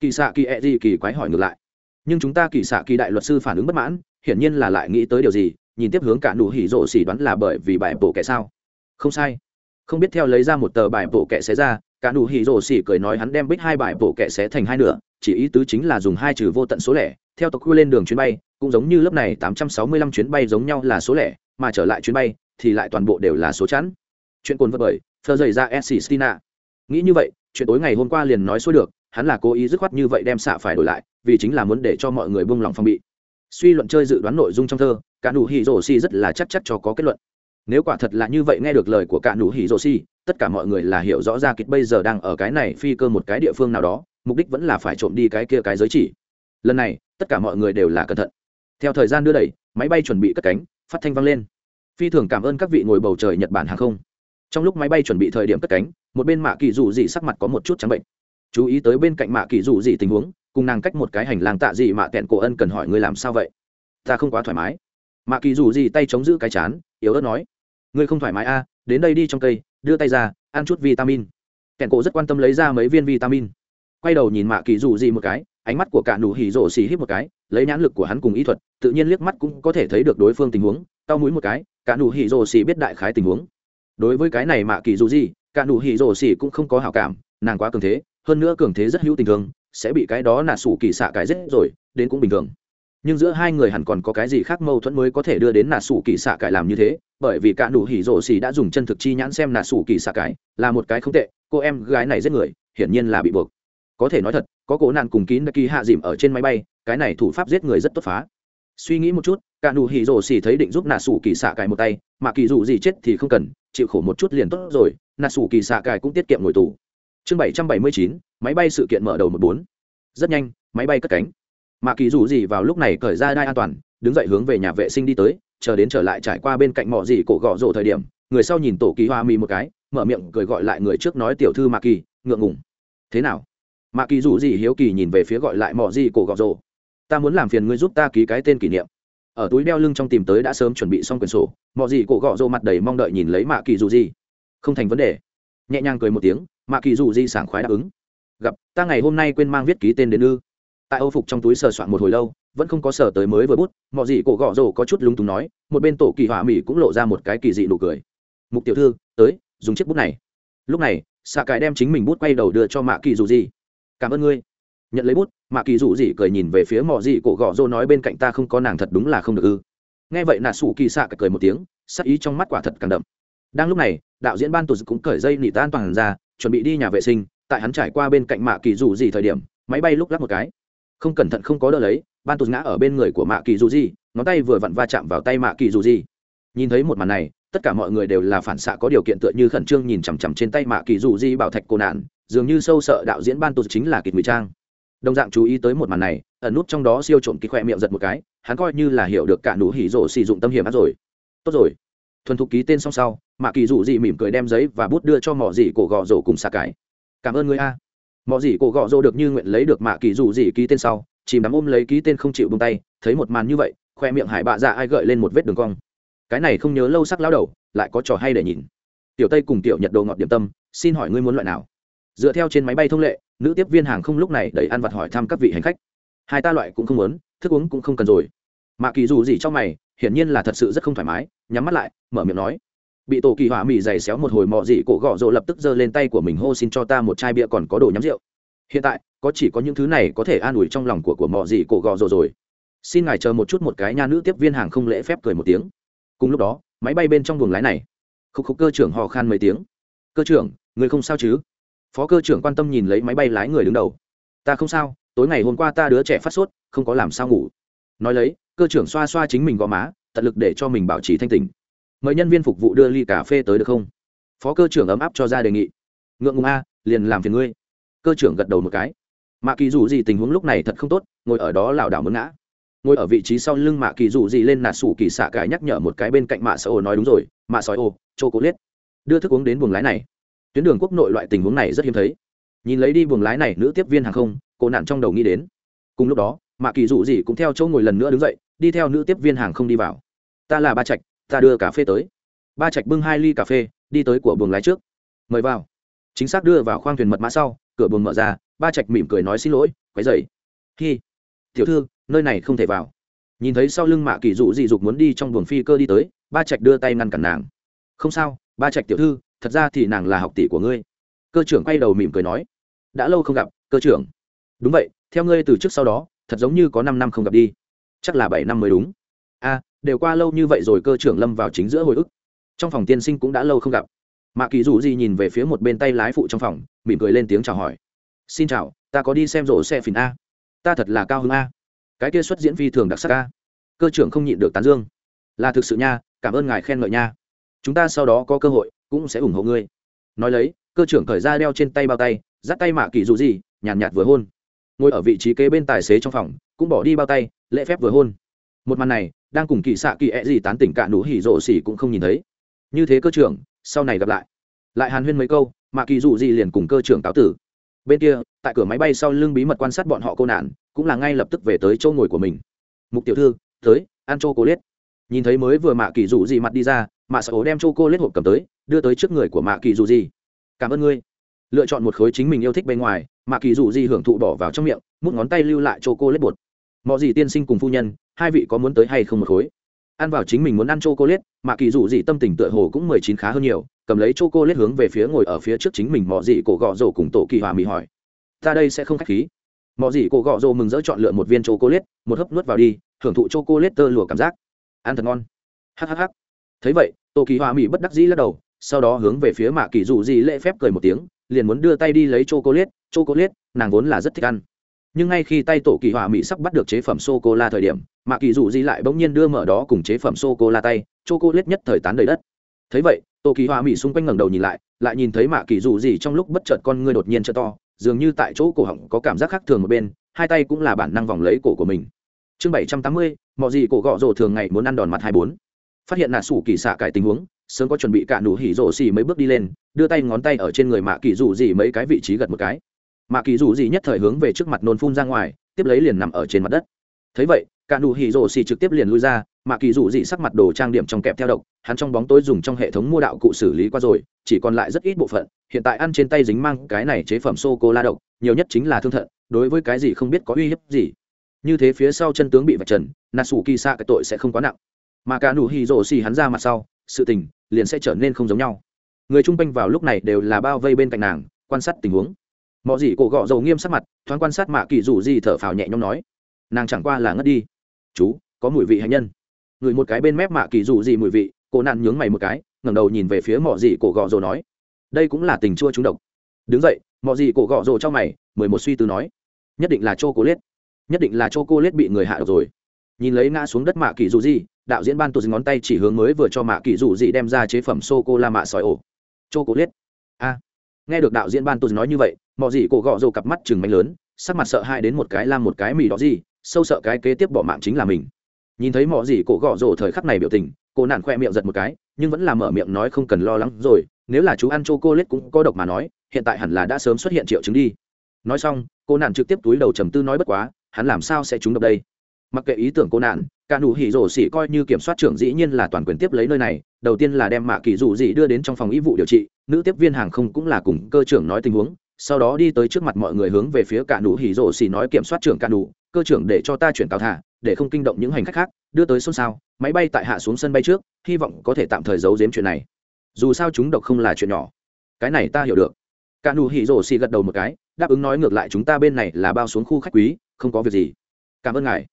kỳ xạ kỳ e gì kỳ quái hỏi ngược lại. Nhưng chúng ta kỳ xạ kỳ đại luật sư phản ứng bất mãn, hiển nhiên là lại nghĩ tới điều gì, nhìn tiếp hướng cả nụ hỉ rộ xỉ đoán là bởi vì bài bổ kẻ sao? Không sai. Không biết theo lấy ra một tờ bài bổ kẻ sẽ ra, cả nụ hỉ rồ xỉ cười nói hắn đem bích hai bài bổ kẹ sẽ thành hai nửa, chỉ ý tứ chính là dùng hai trừ vô tận số lẻ, theo tộc quy lên đường chuyến bay cũng giống như lớp này 865 chuyến bay giống nhau là số lẻ, mà trở lại chuyến bay thì lại toàn bộ đều là số chẵn. Chuyện cồn vật bởi, thơ dậy ra Escistina. Nghĩ như vậy, chuyện tối ngày hôm qua liền nói xuôi được, hắn là cố ý dứt khoát như vậy đem xạ phải đổi lại, vì chính là muốn để cho mọi người buông lòng phòng bị. Suy luận chơi dự đoán nội dung trong thơ, cả nụ hỉ rồ xi rất là chắc chắn cho có kết luận. Nếu quả thật là như vậy nghe được lời của cả nụ hỉ rồ xi, tất cả mọi người là hiểu rõ ra kịch bây giờ đang ở cái này phi cơ một cái địa phương nào đó, mục đích vẫn là phải trộm đi cái kia cái giới chỉ. Lần này, tất cả mọi người đều là cẩn thận theo thời gian đưa đẩy máy bay chuẩn bị cất cánh phát thanh vang lên. Phi thường cảm ơn các vị ngồi bầu trời nhật bản hàng không. Trong lúc máy bay chuẩn bị thời điểm cất cánh một bên mạ kỳ dù dị sắc mặt có một chút trắng bệnh. Chú ý tới bên cạnh mạ kỳ dù dị tình huống cùng nàng cách một cái hành lang tạ dị mạ Kẹn cổ ân cần hỏi người làm sao vậy? Ta không quá thoải mái. Mạ kỳ dù dị tay chống giữ cái chán yếu ớt nói. Người không thoải mái a à, đến đây đi trong cây đưa tay ra ăn chút vitamin. Kẹn cổ rất quan tâm lấy ra mấy viên vitamin. Quay đầu nhìn mạ kỳ dù dị một cái ánh mắt của cả nụ hỉ rổ xì hít một cái, lấy nhãn lực của hắn cùng ý thuật, tự nhiên liếc mắt cũng có thể thấy được đối phương tình huống tao mũi một cái, cả nụ hỉ rổ xì biết đại khái tình huống. Đối với cái này mạ kỳ dù gì, cả nụ hỉ rổ xì cũng không có hảo cảm, nàng quá cường thế, hơn nữa cường thế rất hữu tình thương sẽ bị cái đó nà sủ kỳ xạ cái rất rồi, đến cũng bình thường. Nhưng giữa hai người hẳn còn có cái gì khác mâu thuẫn mới có thể đưa đến nà sủ kỳ xạ cải làm như thế, bởi vì cả nụ hỉ rổ xì đã dùng chân thực chi nhãn xem nà sủ kỳ xạ cải là một cái không tệ, cô em gái này giết người, hiển nhiên là bị buộc có thể nói thật, có cổ nạn cùng kín đã kỳ hạ dìm ở trên máy bay, cái này thủ pháp giết người rất tốt phá. Suy nghĩ một chút, cả nụ hì rồ xì thấy định giúp nà sủ kỳ xạ cài một tay, mà kỳ dù gì chết thì không cần, chịu khổ một chút liền tốt rồi nà sủ kỳ xạ cài cũng tiết kiệm ngồi tù. Chương bảy trăm bảy mươi chín, máy bay sự kiện mở đầu một bốn. Rất nhanh, máy bay cất cánh. Mà kỳ dù gì vào lúc này cởi ra đai an toàn, đứng dậy hướng về nhà vệ sinh đi tới, chờ đến trở lại trải qua bên cạnh mọ gì cổ gọ rổ thời điểm, người sau nhìn tổ kỳ hoa mi một cái, mở miệng cười gọi lại người trước nói tiểu thư mạ kỳ ngượng ngùng. Thế nào? mạ kỳ dù gì hiếu kỳ nhìn về phía gọi lại mỏ gì cổ gọ rồ. Ta muốn làm phiền ngươi giúp ta ký cái tên kỷ niệm. Ở túi đeo lưng trong tìm tới đã sớm chuẩn bị xong quyển sổ mỏ gì cổ gọ rồ mặt đầy mong đợi nhìn lấy mạ kỳ dù gì. Không thành vấn đề. Nhẹ nhàng cười một tiếng mạ kỳ dù gì sảng khoái đáp ứng. Gặp, ta ngày hôm nay quên mang viết ký tên đến ư. Tại âu phục trong túi sờ soạn một hồi lâu, vẫn không có sở tới mới vừa bút mọ gì cổ gọ rồ có chút lúng túng nói, một bên tổ kỳ hỏa mỹ cũng lộ ra một cái kỳ dị nụ cười. Mục tiểu thư, tới, dùng chiếc bút này. Lúc này xạ cải đem chính mình bút quay đầu đưa cho mạ kỳ dù gì cảm ơn ngươi. Nhận lấy bút, mạ kỳ rủ gì cười nhìn về phía mò gì cổ gọ rô nói bên cạnh ta không có nàng thật đúng là không được ư. Nghe vậy nà sủ kỳ xạ cười một tiếng, sắc ý trong mắt quả thật càng đậm. Đang lúc này, đạo diễn ban tổ cũng cởi dây nỉ tan toàn ra, chuẩn bị đi nhà vệ sinh. Tại hắn trải qua bên cạnh mạ kỳ rủ gì thời điểm, máy bay lúc lắc một cái. Không cẩn thận không có đỡ lấy, ban tụt ngã ở bên người của mạ kỳ dù gì ngón tay vừa vặn va chạm vào tay mạ kỳ dù gì nhìn thấy một màn này tất cả mọi người đều là phản xạ có điều kiện tựa như khẩn trương nhìn chằm chằm trên tay mạ kỳ dù di bảo thạch cô nạn, dường như sâu sợ đạo diễn ban tụt chính là kịch ngụy trang. Đồng dạng chú ý tới một màn này, ẩn nút trong đó siêu trộm kỳ khoe miệng giật một cái, hắn coi như là hiểu được cả nụ hỉ rổ sử dụng tâm hiểm ác rồi. Tốt rồi. Thuần thục ký tên xong sau, mạ kỳ dù di mỉm cười đem giấy và bút đưa cho mỏ dị cổ gò rổ cùng xạ cái. Cảm ơn người a. Mỏ dị cổ gò rổ được như nguyện lấy được mạ kỳ dù di ký tên sau, chìm đắm ôm lấy ký tên không chịu bông tay, thấy một màn như vậy, khoe miệng hải bạ dạ ai gợi lên một vết đường cong cái này không nhớ lâu sắc lao đầu, lại có trò hay để nhìn. Tiểu tây cùng tiểu nhật đồ ngọt điểm tâm, xin hỏi ngươi muốn loại nào? Dựa theo trên máy bay thông lệ, nữ tiếp viên hàng không lúc này đẩy ăn vặt hỏi thăm các vị hành khách. Hai ta loại cũng không muốn, thức uống cũng không cần rồi. Mạ kỳ dù gì trong mày, hiển nhiên là thật sự rất không thoải mái, nhắm mắt lại, mở miệng nói. Bị tổ kỳ hỏa mị dày xéo một hồi mọ dị cổ gõ rộ lập tức giơ lên tay của mình hô xin cho ta một chai bia còn có đồ nhắm rượu. Hiện tại, có chỉ có những thứ này có thể an ủi trong lòng của của mọ dị cổ gò rộ rồi. Xin ngài chờ một chút một cái nha nữ tiếp viên hàng không lễ phép cười một tiếng cùng lúc đó, máy bay bên trong buồng lái này, khúc khúc cơ trưởng hò khan mấy tiếng. Cơ trưởng, người không sao chứ? Phó cơ trưởng quan tâm nhìn lấy máy bay lái người đứng đầu. Ta không sao, tối ngày hôm qua ta đứa trẻ phát sốt, không có làm sao ngủ. Nói lấy, cơ trưởng xoa xoa chính mình gò má, tận lực để cho mình bảo trì thanh tình mời nhân viên phục vụ đưa ly cà phê tới được không? Phó cơ trưởng ấm áp cho ra đề nghị. Ngượng ngùng a, liền làm phiền ngươi. Cơ trưởng gật đầu một cái. Mà kỳ dù gì tình huống lúc này thật không tốt, ngồi ở đó lảo đảo muốn ngã ngồi ở vị trí sau lưng mạ kỳ dù gì lên nà sủ kỳ xạ cái nhắc nhở một cái bên cạnh mạ sợ ồ nói đúng rồi, mạ sói ồ chô cố liết đưa thức uống đến buồng lái này. Tuyến đường quốc nội loại tình huống này rất hiếm thấy. Nhìn lấy đi buồng lái này nữ tiếp viên hàng không, cô nạn trong đầu nghĩ đến. Cùng lúc đó, mạ kỳ dù gì cũng theo chỗ ngồi lần nữa đứng dậy, đi theo nữ tiếp viên hàng không đi vào. Ta là ba trạch, ta đưa cà phê tới. Ba trạch bưng hai ly cà phê, đi tới của buồng lái trước. Mời vào. Chính xác đưa vào khoang thuyền mật mã sau, cửa buồng mở ra, ba trạch mỉm cười nói xin lỗi, quấy dậy khi tiểu thư nơi này không thể vào. Nhìn thấy sau lưng mạ kỳ dụ dị dục muốn đi trong buồng phi cơ đi tới ba trạch đưa tay ngăn cản nàng. Không sao ba trạch tiểu thư thật ra thì nàng là học tỷ của ngươi. Cơ trưởng quay đầu mỉm cười nói đã lâu không gặp cơ trưởng. Đúng vậy theo ngươi từ trước sau đó thật giống như có năm năm không gặp đi. Chắc là bảy năm mới đúng. A à, đều qua lâu như vậy rồi cơ trưởng lâm vào chính giữa hồi ức. Trong phòng tiên sinh cũng đã lâu không gặp. Mạ kỳ Dụ gì nhìn về phía một bên tay lái phụ trong phòng mỉm cười lên tiếng chào hỏi. Xin chào ta có đi xem rổ xe phìn a ta thật là cao hứng a. Cái kia xuất diễn phi thường đặc sắc a. Cơ trưởng không nhịn được tán dương. Là thực sự nha cảm ơn ngài khen ngợi nha. Chúng ta sau đó có cơ hội cũng sẽ ủng hộ ngươi. Nói lấy cơ trưởng khởi ra đeo trên tay bao tay dắt tay mạ kỳ dù gì nhàn nhạt, nhạt vừa hôn. Ngồi ở vị trí kế bên tài xế trong phòng cũng bỏ đi bao tay lễ phép vừa hôn. Một màn này đang cùng kỳ xạ kỳ ẹ、e、gì tán tỉnh cả đủ hỉ rộ xỉ cũng không nhìn thấy. Như thế cơ trưởng sau này gặp lại. Lại hàn huyên mấy câu mạ kỳ dù gì liền cùng cơ trưởng táo tử bên kia, tại cửa máy bay sau lưng bí mật quan sát bọn họ cô nạn, cũng là ngay lập tức về tới chỗ ngồi của mình. Mục tiểu thư, tới, ăn chô cô lết. nhìn thấy mới vừa mạ kỳ dù gì mặt đi ra, mạ sợ đem chô cô lết hộp cầm tới, đưa tới trước người của mạ kỳ dù gì. Cảm ơn ngươi. Lựa chọn một khối chính mình yêu thích bên ngoài, mạ kỳ dù gì hưởng thụ bỏ vào trong miệng, mút ngón tay lưu lại chô cô lết bột. Mọi gì tiên sinh cùng phu nhân, hai vị có muốn tới hay không một khối? ăn vào chính mình muốn ăn chocolate, mà kỳ dù gì tâm tình tựa hồ cũng mười chín khá hơn nhiều, cầm lấy chocolate hướng về phía ngồi ở phía trước chính mình mọ dị cổ gọ rồ cùng tổ kỳ hòa mỹ hỏi. Ta đây sẽ không khách khí. Mọ dị cổ gọ rồ mừng rỡ chọn lựa một viên chocolate, một hớp nuốt vào đi, thưởng thụ chocolate tơ lụa cảm giác. Ăn thật ngon. Hắc hắc hắc. Thấy vậy, tổ kỳ hòa mỹ bất đắc dĩ lắc đầu, sau đó hướng về phía mạ kỳ dù gì lễ phép cười một tiếng, liền muốn đưa tay đi lấy chocolate, chocolate, nàng vốn là rất thích ăn nhưng ngay khi tay tổ kỳ họa mỹ sắp bắt được chế phẩm sô cô la thời điểm mạ kỳ dù di lại bỗng nhiên đưa mở đó cùng chế phẩm sô cô la tay c cô lết nhất thời tán đầy đất. Thấy vậy, tổ kỳ họa mỹ xung quanh ngẩng đầu nhìn lại lại nhìn thấy mạ kỳ dù gì trong lúc bất chợt con ngươi đột nhiên chợ to, dường như tại chỗ cổ họng có cảm giác khác thường một bên, hai tay cũng là bản năng vòng lấy cổ của mình. Chương bảy trăm tám mươi, mọi gì cổ gọ rồ thường ngày muốn ăn đòn mặt hai bốn. Phát hiện nạ sủ kỳ xạ cải tình huống, sớm có chuẩn bị cả nụ hỉ rồ xì mấy bước đi lên, đưa tay ngón tay ở trên người mạ kỳ dù gì mấy cái vị trí gật một cái mạ kỳ dù gì nhất thời hướng về trước mặt nôn phun ra ngoài, tiếp lấy liền nằm ở trên mặt đất. Thấy vậy, cả nụ hì rồ xì trực tiếp liền lui ra mạ kỳ dù gì sắc mặt đồ trang điểm trong kẹp theo độc, hắn trong bóng tối dùng trong hệ thống mua đạo cụ xử lý qua rồi, chỉ còn lại rất ít bộ phận, hiện tại ăn trên tay dính mang cái này chế phẩm sô cô la độc, nhiều nhất chính là thương thận, đối với cái gì không biết có uy hiếp gì. Như thế phía sau chân tướng bị vạch trần nà sủ kỳ xạ cái tội sẽ không quá nặng. Mà cả nụ hì rồ xì hắn ra mặt sau, sự tình liền sẽ trở nên không giống nhau. Người chung quanh vào lúc này đều là bao vây bên cạnh nàng, quan sát tình huống mọi gì cổ gọ dầu nghiêm sắc mặt, thoáng quan sát mạ kỳ rủ gì thở phào nhẹ nhõm nói, nàng chẳng qua là ngất đi. Chú, có mùi vị hạnh nhân. Ngửi một cái bên mép mạ kỳ rủ gì mùi vị, cô nạn nhướng mày một cái, ngẩng đầu nhìn về phía mọi gì cổ gọ dầu nói, đây cũng là tình chua trúng độc. Đứng dậy. Mọi gì cổ gọ dầu trong mày, mười một suy tư nói, nhất định là chô cô lết nhất định là chô cô lết bị người hạ độc rồi. Nhìn lấy ngã xuống đất mạ kỳ rủ gì đạo diễn ban tụt ngón tay chỉ hướng mới vừa cho mạ kỳ rủ gì đem ra chế phẩm sô cô la mạ sỏi ổ. Chô cô lết a nghe được đạo diễn ban tôi nói như vậy, mọi gì cổ gọ rồ cặp mắt chừng mạnh lớn, sắc mặt sợ hai đến một cái làm một cái mì đó gì, sâu sợ cái kế tiếp bỏ mạng chính là mình nhìn thấy mọi gì cổ gọ rồ thời khắc này biểu tình, cô nản khoe miệng giật một cái, nhưng vẫn là mở miệng nói không cần lo lắng rồi, nếu là chú ăn c cô lết cũng có độc mà nói, hiện tại hẳn là đã sớm xuất hiện triệu chứng đi nói xong, cô nản trực tiếp túi đầu trầm tư nói bất quá, hắn làm sao sẽ trúng độc đây mặc kệ ý tưởng cô nản cả nụ hỉ rổ xỉ coi như kiểm soát trưởng dĩ nhiên là toàn quyền tiếp lấy nơi này, đầu tiên là đem mạ kỳ dù gì đưa đến trong phòng y vụ điều trị, nữ tiếp viên hàng không cũng là cùng cơ trưởng nói tình huống, sau đó đi tới trước mặt mọi người hướng về phía cả nụ hỉ rổ xỉ nói kiểm soát trưởng cả nụ, cơ trưởng để cho ta chuyển tàu thả, để không kinh động những hành khách khác, đưa tới xôn xao, máy bay tại hạ xuống sân bay trước, hy vọng có thể tạm thời giấu giếm chuyện này. Dù sao chúng độc không là chuyện nhỏ. Cái này ta hiểu được. Cả nụ hỉ rổ xỉ gật đầu một cái, đáp ứng nói ngược lại chúng ta bên này là bao xuống khu khách quý, không có việc gì. Cảm ơn ngài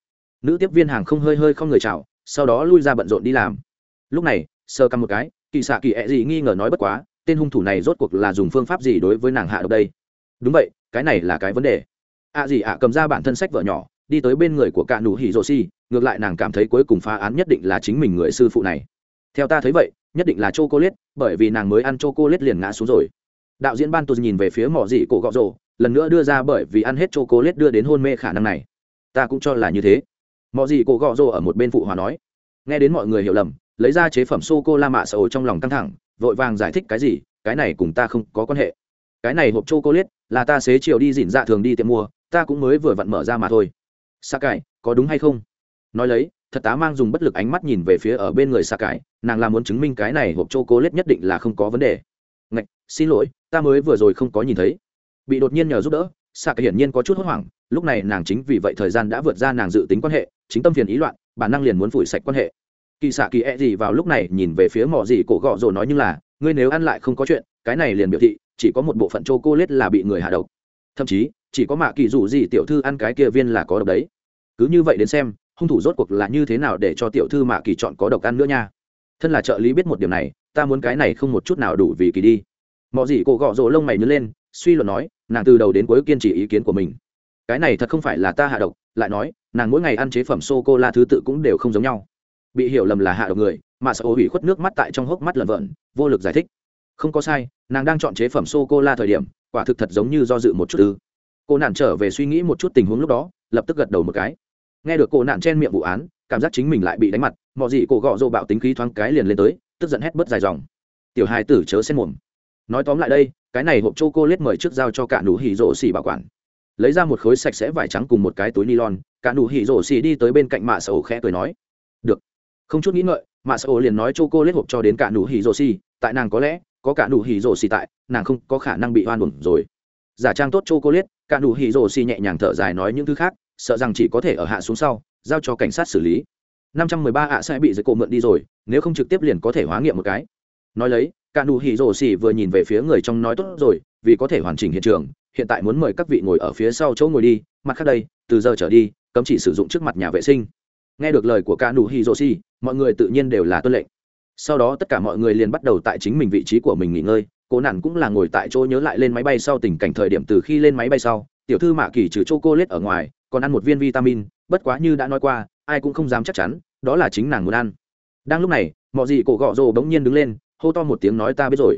nữ tiếp viên hàng không hơi hơi không người chào, sau đó lui ra bận rộn đi làm. Lúc này sơ cầm một cái, kỳ xạ kỳ ẹ gì nghi ngờ nói bất quá, tên hung thủ này rốt cuộc là dùng phương pháp gì đối với nàng hạ độc đây? Đúng vậy, cái này là cái vấn đề. Ạ gì ạ cầm ra bản thân sách vợ nhỏ, đi tới bên người của cạ nụ hỉ rô si, ngược lại nàng cảm thấy cuối cùng phá án nhất định là chính mình người sư phụ này. Theo ta thấy vậy, nhất định là c h o c o bởi vì nàng mới ăn c h o c o liền ngã xuống rồi. Đạo diễn ban tù nhìn về phía mỏ dị cổ gọ rồ, lần nữa đưa ra bởi vì ăn hết c h o c o đưa đến hôn mê khả năng này. Ta cũng cho là như thế mọi gì cô gọ rồ ở một bên phụ hòa nói. Nghe đến mọi người hiểu lầm, lấy ra chế phẩm sô cô la mạ sầu trong lòng căng thẳng, vội vàng giải thích cái gì, cái này cùng ta không có quan hệ. Cái này hộp c h o là ta xế chiều đi dỉn dạ thường đi tiệm mua, ta cũng mới vừa vặn mở ra mà thôi. Sa cải có đúng hay không? Nói lấy, thật tá mang dùng bất lực ánh mắt nhìn về phía ở bên người sa cải nàng là muốn chứng minh cái này hộp c h o nhất định là không có vấn đề. Ngạch, xin lỗi, ta mới vừa rồi không có nhìn thấy. Bị đột nhiên nhờ giúp đỡ sa cải hiển nhiên có chút hốt hoảng, lúc này nàng chính vì vậy thời gian đã vượt ra nàng dự tính quan hệ chính tâm phiền ý loạn, bản năng liền muốn phủi sạch quan hệ. Kỳ xạ kỳ e gì vào lúc này nhìn về phía mỏ gì cổ gọ rồi nói như là, ngươi nếu ăn lại không có chuyện, cái này liền biểu thị, chỉ có một bộ phận chô cô lết là bị người hạ độc. Thậm chí, chỉ có mạ kỳ rủ gì tiểu thư ăn cái kia viên là có độc đấy. Cứ như vậy đến xem, hung thủ rốt cuộc là như thế nào để cho tiểu thư mạ kỳ chọn có độc ăn nữa nha? Thân là trợ lý biết một điểm này, ta muốn cái này không một chút nào đủ vì kỳ đi. Mọi gì cổ gọ rỗ lông mày nhớ lên, suy luận nói, nàng từ đầu đến cuối kiên trì ý kiến của mình. Cái này thật không phải là ta hạ độc, lại nói nàng mỗi ngày ăn chế phẩm sô cô la thứ tự cũng đều không giống nhau. Bị hiểu lầm là hạ độc người, mà sợ hủy khuất nước mắt tại trong hốc mắt lợn vợn vô lực giải thích. Không có sai, nàng đang chọn chế phẩm sô cô la thời điểm, quả thực thật giống như do dự một chút ư. Cô nản trở về suy nghĩ một chút tình huống lúc đó, lập tức gật đầu một cái. Nghe được cô nản chen miệng vụ án, cảm giác chính mình lại bị đánh mặt, mọi gì cô gọ dô bạo tính khí thoáng cái liền lên tới, tức giận hét bớt dài dòng. Tiểu hai tử chớ xen mồm. Nói tóm lại đây, cái này hộp chô cô lết mời trước giao cho cả nụ hỉ rộ xỉ bảo quản lấy ra một khối sạch sẽ vải trắng cùng một cái túi nylon, cả nụ hỉ rổ xì đi tới bên cạnh mạ sầu khẽ cười nói, được. Không chút nghĩ ngợi, mạ sầu liền nói cho cô lết hộp cho đến cả nụ hỉ rổ xì, tại nàng có lẽ, có cả nụ hỉ rổ xì tại, nàng không có khả năng bị hoan hồn rồi. Giả trang tốt cho cô lết cả nụ hỉ rổ xì nhẹ nhàng thở dài nói những thứ khác, sợ rằng chỉ có thể ở hạ xuống sau, giao cho cảnh sát xử lý. Năm trăm mười ba ạ sẽ bị giới cô mượn đi rồi, nếu không trực tiếp liền có thể hóa nghiệm một cái. Nói lấy, cả nụ hỉ rổ xì vừa nhìn về phía người trong nói tốt rồi, vì có thể hoàn chỉnh hiện trường hiện tại muốn mời các vị ngồi ở phía sau chỗ ngồi đi, mặt khác đây, từ giờ trở đi, cấm chỉ sử dụng trước mặt nhà vệ sinh. Nghe được lời của ca nụ hi dô si mọi người tự nhiên đều là tuân lệnh. Sau đó tất cả mọi người liền bắt đầu tại chính mình vị trí của mình nghỉ ngơi, cố nản cũng là ngồi tại chỗ nhớ lại lên máy bay sau tình cảnh thời điểm từ khi lên máy bay sau, tiểu thư mạ kỳ trừ c h lết ở ngoài, còn ăn một viên vitamin, bất quá như đã nói qua, ai cũng không dám chắc chắn, đó là chính nàng muốn ăn. Đang lúc này mọi gì cổ gọ rồ bỗng nhiên đứng lên, hô to một tiếng nói ta biết rồi.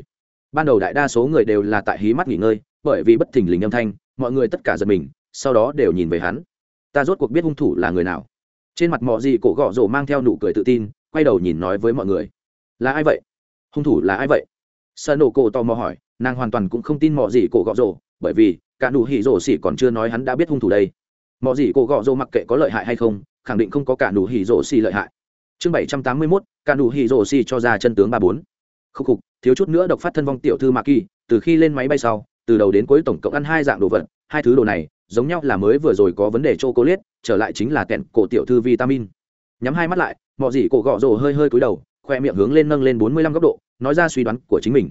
Ban đầu đại đa số người đều là tại hí mắt nghỉ ngơi bởi vì bất thình lình âm thanh, mọi người tất cả giật mình, sau đó đều nhìn về hắn. Ta rốt cuộc biết hung thủ là người nào. Trên mặt mọi gì cổ gõ rổ mang theo nụ cười tự tin, quay đầu nhìn nói với mọi người. Là ai vậy? Hung thủ là ai vậy? Sợ nổ cổ tò mò hỏi, nàng hoàn toàn cũng không tin mọi gì cổ gõ rổ, bởi vì, cả nụ hỉ rổ xỉ còn chưa nói hắn đã biết hung thủ đây. Mọi gì cổ gõ rổ mặc kệ có lợi hại hay không, khẳng định không có cả nụ hỉ rổ xỉ lợi hại. Chương bảy trăm tám mươi mốt, cả nụ hỉ rổ xỉ cho ra chân tướng ba bốn. Khúc khục, thiếu chút nữa độc phát thân vong tiểu thư mạc kỳ, từ khi lên máy bay sau từ đầu đến cuối tổng cộng ăn hai dạng đồ vật, hai thứ đồ này, giống nhau là mới vừa rồi có vấn đề c h liết trở lại chính là kẹn cổ tiểu thư vitamin. Nhắm hai mắt lại mọi gì cổ gọ rồ hơi hơi cúi đầu, khoe miệng hướng lên nâng lên bốn mươi lăm góc độ, nói ra suy đoán của chính mình.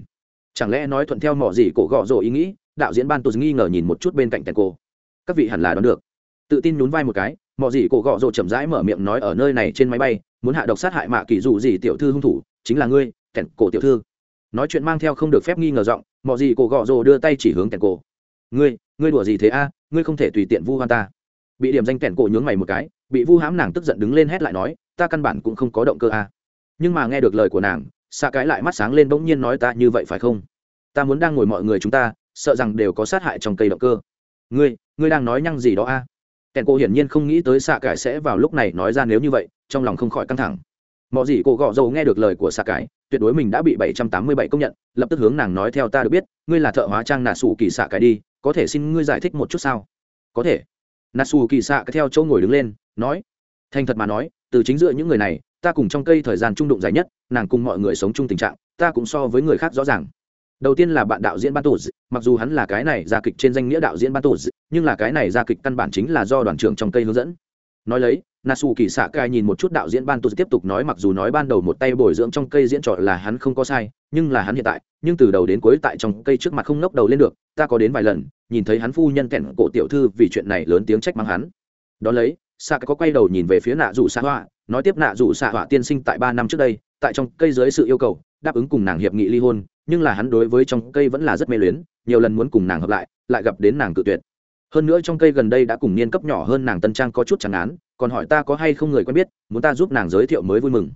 Chẳng lẽ nói thuận theo mọi gì cổ gọ rồ ý nghĩ, đạo diễn ban tôi nghi ngờ nhìn một chút bên cạnh kẹn cổ. Các vị hẳn là đoán được. Tự tin nhún vai một cái mọi gì cổ gọ rồ chậm rãi mở miệng nói ở nơi này trên máy bay, muốn hạ độc sát hại mạ kỳ dù gì tiểu thư hung thủ, chính là ngươi, kẹn cổ tiểu thư. Nói chuyện mang theo không được phép nghi ngờ giọng mọi gì cổ gọ rồ đưa tay chỉ hướng kèn cổ. Ngươi ngươi đùa gì thế a? Ngươi không thể tùy tiện vu hoan ta. Bị điểm danh kèn cổ nhướng mày một cái, bị vu hãm nàng tức giận đứng lên hét lại nói, ta căn bản cũng không có động cơ a. Nhưng mà nghe được lời của nàng xạ cái lại mắt sáng lên bỗng nhiên nói ta như vậy phải không? Ta muốn đang ngồi mọi người chúng ta, sợ rằng đều có sát hại trong cây động cơ. Ngươi ngươi đang nói nhăng gì đó a? À? cổ hiển nhiên không nghĩ tới xạ cái sẽ vào lúc này nói ra nếu như vậy, trong lòng không khỏi căng thẳng. Mọi gì cổ gọ rồ nghe được lời của xạ cái tuyệt đối mình đã bị 787 công nhận, lập tức hướng nàng nói theo ta được biết, ngươi là thợ hóa trang nà sủ kỳ xạ cái đi, có thể xin ngươi giải thích một chút sao? Có thể. Nà sủ kỳ xạ theo chỗ ngồi đứng lên, nói, thành thật mà nói, từ chính giữa những người này, ta cùng trong cây thời gian trung đụng dài nhất, nàng cùng mọi người sống chung tình trạng, ta cũng so với người khác rõ ràng. Đầu tiên là bạn đạo diễn Ban Tổ Dị, mặc dù hắn là cái này ra kịch trên danh nghĩa đạo diễn Ban Tổ Dị, nhưng là cái này ra kịch căn bản chính là do đoàn trưởng trong cây hướng dẫn nói lấy nasu kỳ xạ cai nhìn một chút đạo diễn ban tu tiếp tục nói mặc dù nói ban đầu một tay bồi dưỡng trong cây diễn trò là hắn không có sai, nhưng là hắn hiện tại, nhưng từ đầu đến cuối tại trong cây trước mặt không ngóc đầu lên được, ta có đến vài lần, nhìn thấy hắn phu nhân kẹn cổ tiểu thư vì chuyện này lớn tiếng trách mắng hắn. Đón lấy xạ có quay đầu nhìn về phía nạ dù xạ họa nói tiếp nạ dù xạ họa tiên sinh tại ba năm trước đây, tại trong cây dưới sự yêu cầu, đáp ứng cùng nàng hiệp nghị ly hôn, nhưng là hắn đối với trong cây vẫn là rất mê luyến, nhiều lần muốn cùng nàng hợp lại lại gặp đến nàng cự tuyệt hơn nữa trong cây gần đây đã cùng niên cấp nhỏ hơn nàng tân trang có chút chẳng án, còn hỏi ta có hay không người quen biết, muốn ta giúp nàng giới thiệu mới vui mừng.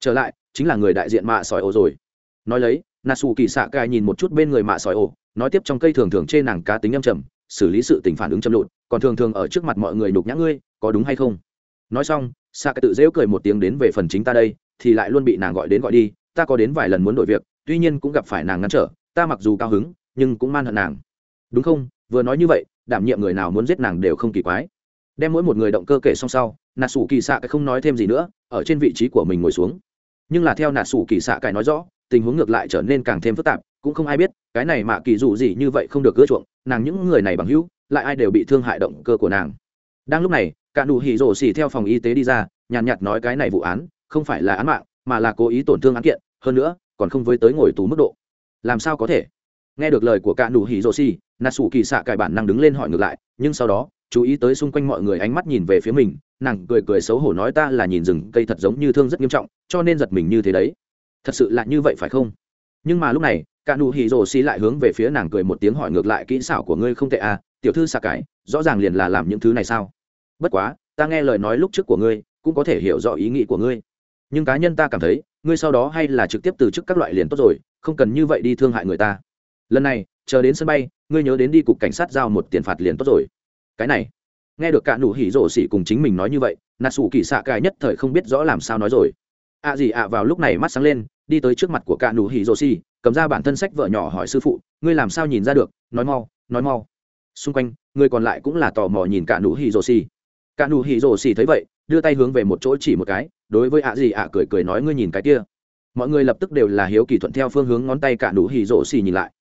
Trở lại, chính là người đại diện mạ sỏi ổ rồi. Nói lấy nà xù kỳ xạ cài nhìn một chút bên người mạ sỏi ổ, nói tiếp trong cây thường thường chê nàng cá tính âm trầm, xử lý sự tình phản ứng châm lụt, còn thường thường ở trước mặt mọi người nhục nhã ngươi, có đúng hay không? Nói xong xạ cái tự dễu cười một tiếng đến về phần chính ta đây, thì lại luôn bị nàng gọi đến gọi đi, ta có đến vài lần muốn đổi việc, tuy nhiên cũng gặp phải nàng ngăn trở, ta mặc dù cao hứng, nhưng cũng man hận nàng. Đúng không? Vừa nói như vậy đảm nhiệm người nào muốn giết nàng đều không kỳ quái. Đem mỗi một người động cơ kể xong sau nà sủ kỳ xạ cái không nói thêm gì nữa, ở trên vị trí của mình ngồi xuống. Nhưng là theo nà sủ kỳ xạ cái nói rõ, tình huống ngược lại trở nên càng thêm phức tạp, cũng không ai biết, cái này mà kỳ dù gì như vậy không được ưa chuộng, nàng những người này bằng hữu, lại ai đều bị thương hại động cơ của nàng. Đang lúc này, cả nụ hỉ rổ xỉ theo phòng y tế đi ra, nhàn nhạt nói cái này vụ án, không phải là án mạng, mà là cố ý tổn thương án kiện, hơn nữa, còn không với tới ngồi tù mức độ. Làm sao có thể? nghe được lời của cả nụ hỉ rồ Si, nà sủ kỳ xạ cải bản năng đứng lên hỏi ngược lại nhưng sau đó chú ý tới xung quanh mọi người ánh mắt nhìn về phía mình nàng cười cười xấu hổ nói ta là nhìn rừng cây thật giống như thương rất nghiêm trọng cho nên giật mình như thế đấy. Thật sự là như vậy phải không? Nhưng mà lúc này cả nụ hỉ rồ Si lại hướng về phía nàng cười một tiếng hỏi ngược lại kỹ xảo của ngươi không tệ à tiểu thư xạ cải rõ ràng liền là làm những thứ này sao? Bất quá ta nghe lời nói lúc trước của ngươi cũng có thể hiểu rõ ý nghĩ của ngươi. Nhưng cá nhân ta cảm thấy ngươi sau đó hay là trực tiếp từ chức các loại liền tốt rồi không cần như vậy đi thương hại người ta lần này, chờ đến sân bay, ngươi nhớ đến đi cục cảnh sát giao một tiền phạt liền tốt rồi. Cái này, nghe được cả nụ hỉ rổ xỉ cùng chính mình nói như vậy nà sủ kỳ xạ cài nhất thời không biết rõ làm sao nói rồi. Ạ gì ạ vào lúc này mắt sáng lên, đi tới trước mặt của cả nụ hỉ rổ xỉ, cầm ra bản thân sách vợ nhỏ hỏi sư phụ, ngươi làm sao nhìn ra được? Nói mau nói mau. Xung quanh, người còn lại cũng là tò mò nhìn cả nụ hỉ rổ xỉ. Cả nụ hỉ rổ xỉ thấy vậy, đưa tay hướng về một chỗ chỉ một cái, đối với ạ gì ạ cười cười nói, ngươi nhìn cái kia. Mọi người lập tức đều là hiếu kỳ thuận theo phương hướng ngón tay cả nụ hỉ rổ xỉ nhìn lại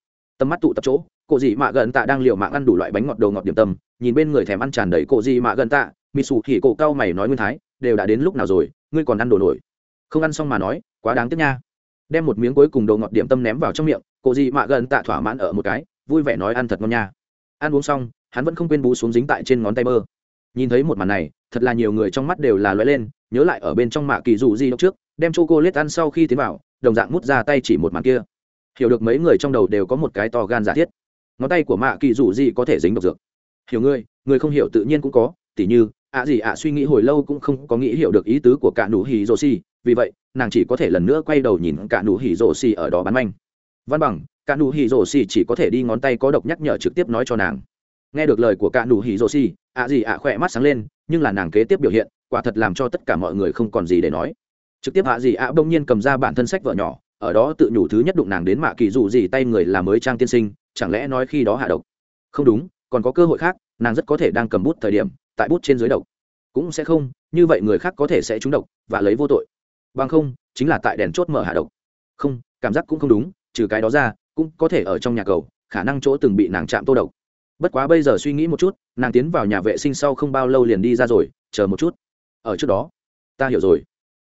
tầm mắt tụ tập chỗ, cổ dị mạ gần tạ đang liều mạng ăn đủ loại bánh ngọt đầu ngọt điểm tâm, nhìn bên người thèm ăn tràn đầy cổ dị mạ gần tạ mị xù thì cổ cao mày nói nguyên thái, đều đã đến lúc nào rồi, ngươi còn ăn đồ nổi? Không ăn xong mà nói, quá đáng tiếc nha. Đem một miếng cuối cùng đồ ngọt điểm tâm ném vào trong miệng, cổ dị mạ gần tạ thỏa mãn ở một cái, vui vẻ nói ăn thật ngon nha. Ăn uống xong, hắn vẫn không quên bú xuống dính tại trên ngón tay mơ nhìn thấy một màn này, thật là nhiều người trong mắt đều là loay lên, nhớ lại ở bên trong mạ kỳ dù di đ trước, đem chô cô lết ăn sau khi tiến vào, đồng dạng mút ra tay chỉ một màn kia hiểu được mấy người trong đầu đều có một cái to gan giả thiết. Ngón tay của mạ kỳ dù gì có thể dính độc dược. Hiểu ngươi, người không hiểu tự nhiên cũng có, tỉ như, ạ gì ạ suy nghĩ hồi lâu cũng không có nghĩ hiểu được ý tứ của cả nụ hỉ Rô xì, vì vậy, nàng chỉ có thể lần nữa quay đầu nhìn cả nụ hỉ Rô xì ở đó bán manh. Văn bằng, cả nụ hỉ Rô xì chỉ có thể đi ngón tay có độc nhắc nhở trực tiếp nói cho nàng. Nghe được lời của cả nụ hỉ Rô xì, ạ gì ạ khỏe mắt sáng lên, nhưng là nàng kế tiếp biểu hiện, quả thật làm cho tất cả mọi người không còn gì để nói. Trực tiếp ạ gì ạ bỗng nhiên cầm ra bản thân sách vợ nhỏ ở đó tự nhủ thứ nhất đụng nàng đến mạ kỳ dù gì tay người là mới trang tiên sinh, chẳng lẽ nói khi đó hạ độc? Không đúng, còn có cơ hội khác, nàng rất có thể đang cầm bút thời điểm, tại bút trên dưới độc. Cũng sẽ không, như vậy người khác có thể sẽ trúng độc và lấy vô tội. Bằng không, chính là tại đèn chốt mở hạ độc. Không, cảm giác cũng không đúng, trừ cái đó ra, cũng có thể ở trong nhà cầu, khả năng chỗ từng bị nàng chạm tô độc. Bất quá bây giờ suy nghĩ một chút, nàng tiến vào nhà vệ sinh sau không bao lâu liền đi ra rồi, chờ một chút. Ở trước đó, ta hiểu rồi.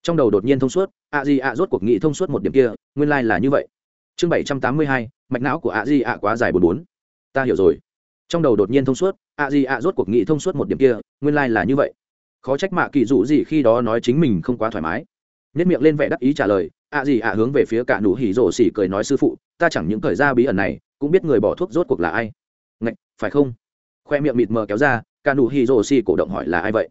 Trong đầu đột nhiên thông suốt ạ Di ạ rốt cuộc nghị thông suốt một điểm kia, nguyên lai、like、là như vậy. Chương bảy trăm tám mươi hai, mạch não của ạ Di ạ quá dài bốn bốn. Ta hiểu rồi. Trong đầu đột nhiên thông suốt ạ Di ạ rốt cuộc nghị thông suốt một điểm kia, nguyên lai、like、là như vậy. Khó trách mạ kỳ dụ gì khi đó nói chính mình không quá thoải mái. Nhất miệng lên vẻ đắc ý trả lời ạ gì ạ hướng về phía cả nụ hỉ rổ xỉ cười nói sư phụ, ta chẳng những thời ra bí ẩn này, cũng biết người bỏ thuốc rốt cuộc là ai. Ngạch, phải không? Khoe miệng mịt mờ kéo ra, cả nụ hỉ rổ xỉ cổ động hỏi là ai vậy?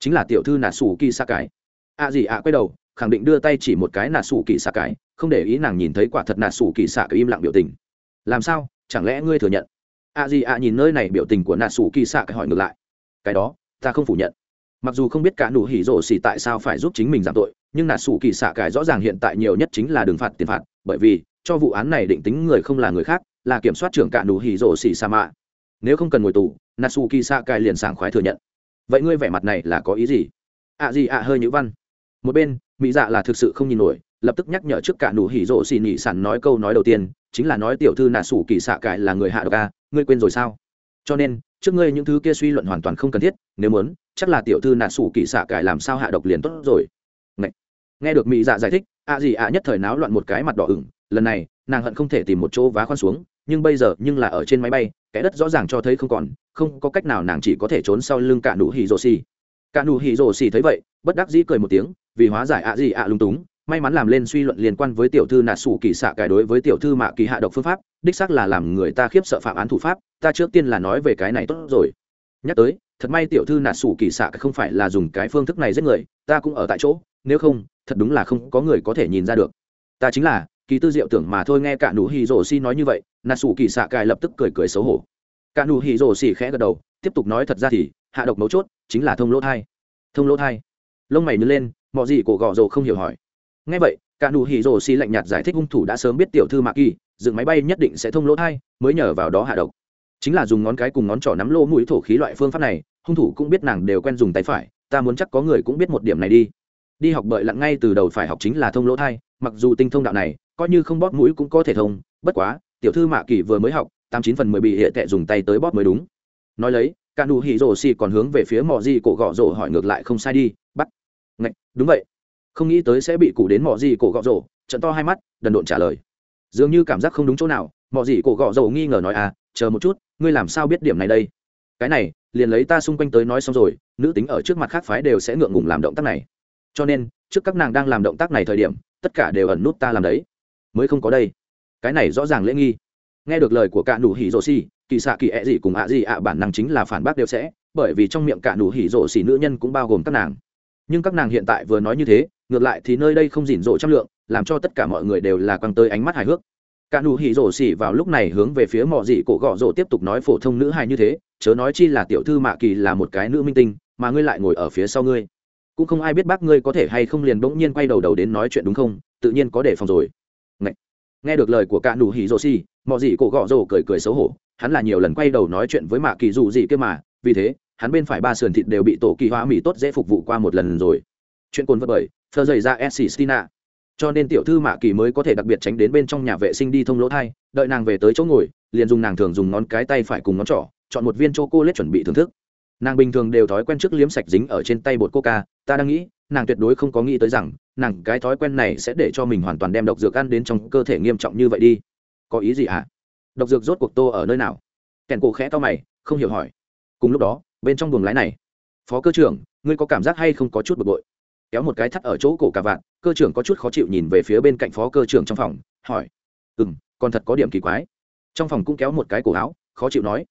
Chính là tiểu thư nà sủ kỳ sa cái ạ gì ạ quay đầu khẳng định đưa tay chỉ một cái nà sủ kỳ xạ cái, không để ý nàng nhìn thấy quả thật nà sủ kỳ xạ cái im lặng biểu tình. Làm sao? Chẳng lẽ ngươi thừa nhận? A gì a nhìn nơi này biểu tình của nà sủ kỳ xạ cái hỏi ngược lại. Cái đó, ta không phủ nhận. Mặc dù không biết cả nụ hỉ rổ xỉ tại sao phải giúp chính mình giảm tội, nhưng nà sủ kỳ xạ cái rõ ràng hiện tại nhiều nhất chính là đường phạt tiền phạt, bởi vì, cho vụ án này định tính người không là người khác, là kiểm soát trưởng cả nụ hỉ rổ xỉ sa mạ nếu không cần ngồi tù, nà sủ kỳ xạ cái liền sảng khoái thừa nhận. Vậy ngươi vẻ mặt này là có ý gì? Ạ à gì à hơi nhữ văn. Một bên mỹ dạ là thực sự không nhìn nổi, lập tức nhắc nhở trước cả nụ hỉ rộ xì nhị sản nói câu nói đầu tiên, chính là nói tiểu thư nà sủ kỳ xạ cải là người hạ độc a, ngươi quên rồi sao? Cho nên, trước ngươi những thứ kia suy luận hoàn toàn không cần thiết, nếu muốn, chắc là tiểu thư nà sủ kỳ xạ cải làm sao hạ độc liền tốt rồi. Nghe được mỹ dạ giải thích a gì ạ nhất thời náo loạn một cái mặt đỏ ửng, lần này, nàng hận không thể tìm một chỗ vá khoan xuống, nhưng bây giờ nhưng là ở trên máy bay kẻ đất rõ ràng cho thấy không còn, không có cách nào nàng chỉ có thể trốn sau lưng cả nụ hỉ rộ xì cả nụ hỉ rồ xì thấy vậy, bất đắc dĩ cười một tiếng, vì hóa giải ạ gì ạ lung túng, may mắn làm lên suy luận liên quan với tiểu thư nạ sủ kỳ xạ cải đối với tiểu thư mạ kỳ hạ độc phương pháp, đích xác là làm người ta khiếp sợ phạm án thủ pháp, ta trước tiên là nói về cái này tốt rồi. Nhắc tới, thật may tiểu thư nạ sủ kỳ xạ không phải là dùng cái phương thức này giết người, ta cũng ở tại chỗ, nếu không, thật đúng là không có người có thể nhìn ra được. Ta chính là, kỳ tư diệu tưởng mà thôi nghe cả nụ hì rổ Xì nói như vậy nà sủ kỳ xạ cài lập tức cười cười xấu hổ. Cả nụ hì rổ Xì khẽ gật đầu, tiếp tục nói thật ra thì, hạ độc mấu chốt chính là thông lỗ thai. Thông lỗ thai. Lông mày nhớ lên mọi gì cổ gọ rồ không hiểu hỏi. Ngay vậy, cả nụ hỉ rồ xi lạnh nhạt giải thích hung thủ đã sớm biết tiểu thư mạ kỳ, dựng máy bay nhất định sẽ thông lỗ thai, mới nhờ vào đó hạ độc. Chính là dùng ngón cái cùng ngón trỏ nắm lỗ mũi thổ khí loại phương pháp này, hung thủ cũng biết nàng đều quen dùng tay phải, ta muốn chắc có người cũng biết một điểm này đi. Đi học bợi lặng ngay từ đầu phải học chính là thông lỗ thai, mặc dù tinh thông đạo này, coi như không bóp mũi cũng có thể thông, bất quá, tiểu thư mạ kỳ vừa mới học, tám chín phần mười bị hệ tệ dùng tay tới bóp mới đúng. Nói lấy cả nụ hỉ rổ xì còn hướng về phía mỏ gì cổ gọ rồ hỏi ngược lại không sai đi bắt. Ngạch đúng vậy. Không nghĩ tới sẽ bị cụ đến mỏ gì cổ gọ rồ, trận to hai mắt đần độn trả lời. Dường như cảm giác không đúng chỗ nào mỏ gì cổ gọ rồ nghi ngờ nói à chờ một chút ngươi làm sao biết điểm này đây? Cái này liền lấy ta xung quanh tới nói xong rồi nữ tính ở trước mặt khác phái đều sẽ ngượng ngùng làm động tác này. Cho nên trước các nàng đang làm động tác này thời điểm tất cả đều ẩn nút ta làm đấy. Mới không có đây. Cái này rõ ràng lễ nghi. Nghe được lời của cạ đủ hỉ rồ xì kỳ xạ kỳ ẹ gì cùng ạ gì ạ bản năng chính là phản bác đều sẽ, bởi vì trong miệng cả nụ hỉ rộ xỉ nữ nhân cũng bao gồm các nàng. Nhưng các nàng hiện tại vừa nói như thế, ngược lại thì nơi đây không dỉn rộ trăm lượng, làm cho tất cả mọi người đều là quăng tới ánh mắt hài hước. Cả nụ hỉ rổ xỉ vào lúc này hướng về phía mọ dị cổ gọ rổ tiếp tục nói phổ thông nữ hài như thế, chớ nói chi là tiểu thư mạ kỳ là một cái nữ minh tinh, mà ngươi lại ngồi ở phía sau ngươi. Cũng không ai biết bác ngươi có thể hay không liền bỗng nhiên quay đầu đầu đến nói chuyện đúng không, tự nhiên có đề phòng rồi. Nghe được lời của cả nụ hỉ rổ xỉ, mọ dị cổ gọ rổ cười cười xấu hổ hắn là nhiều lần quay đầu nói chuyện với mạ kỳ dù gì kia mà, vì thế, hắn bên phải ba sườn thịt đều bị tổ kỳ hóa mỹ tốt dễ phục vụ qua một lần rồi. Chuyện cồn vật bởi thơ dày ra s stina cho nên tiểu thư mạ kỳ mới có thể đặc biệt tránh đến bên trong nhà vệ sinh đi thông lỗ thai, đợi nàng về tới chỗ ngồi, liền dùng nàng thường dùng ngón cái tay phải cùng ngón trỏ, chọn một viên c h o c lết chuẩn bị thưởng thức. Nàng bình thường đều thói quen trước liếm sạch dính ở trên tay bột coca, ta đang nghĩ, nàng tuyệt đối không có nghĩ tới rằng, nàng cái thói quen này sẽ để cho mình hoàn toàn đem độc dược ăn đến trong cơ thể nghiêm trọng như vậy đi. Có ý gì ạ? à? độc dược rốt cuộc tô ở nơi nào? Kèn cổ khẽ to mày, không hiểu hỏi. Cùng lúc đó, bên trong buồng lái này. Phó cơ trưởng, ngươi có cảm giác hay không có chút bực bội? Kéo một cái thắt ở chỗ cổ cả vạn, cơ trưởng có chút khó chịu nhìn về phía bên cạnh phó cơ trưởng trong phòng, hỏi. Ừ m còn thật có điểm kỳ quái. Trong phòng cũng kéo một cái cổ áo, khó chịu nói.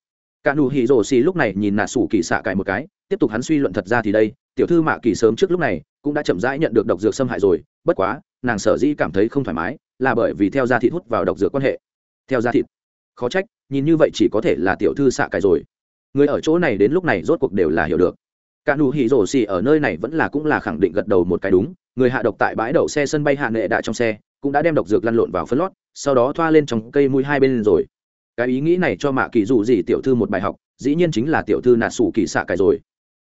Cả nụ hì rổ xì lúc này nhìn nà sủ kỳ xạ cải một cái, tiếp tục hắn suy luận thật ra thì đây, tiểu thư mạ kỳ sớm trước lúc này cũng đã chậm rãi nhận được độc dược xâm hại rồi, bất quá, nàng sở dĩ cảm thấy không thoải mái là bởi vì theo da thịt hút vào độc dược quan hệ. Theo da thịt khó trách, nhìn như vậy chỉ có thể là tiểu thư xạ cải rồi. Người ở chỗ này đến lúc này rốt cuộc đều là hiểu được. Cả nụ hỉ rổ xì ở nơi này vẫn là cũng là khẳng định gật đầu một cái đúng, người hạ độc tại bãi đậu xe sân bay hạ nệ đại trong xe, cũng đã đem độc dược lăn lộn vào phân lót, sau đó thoa lên trong cây mũi hai bên rồi. Cái ý nghĩ này cho mạ kỳ dù gì tiểu thư một bài học, dĩ nhiên chính là tiểu thư nạt sủ kỳ xạ cải rồi.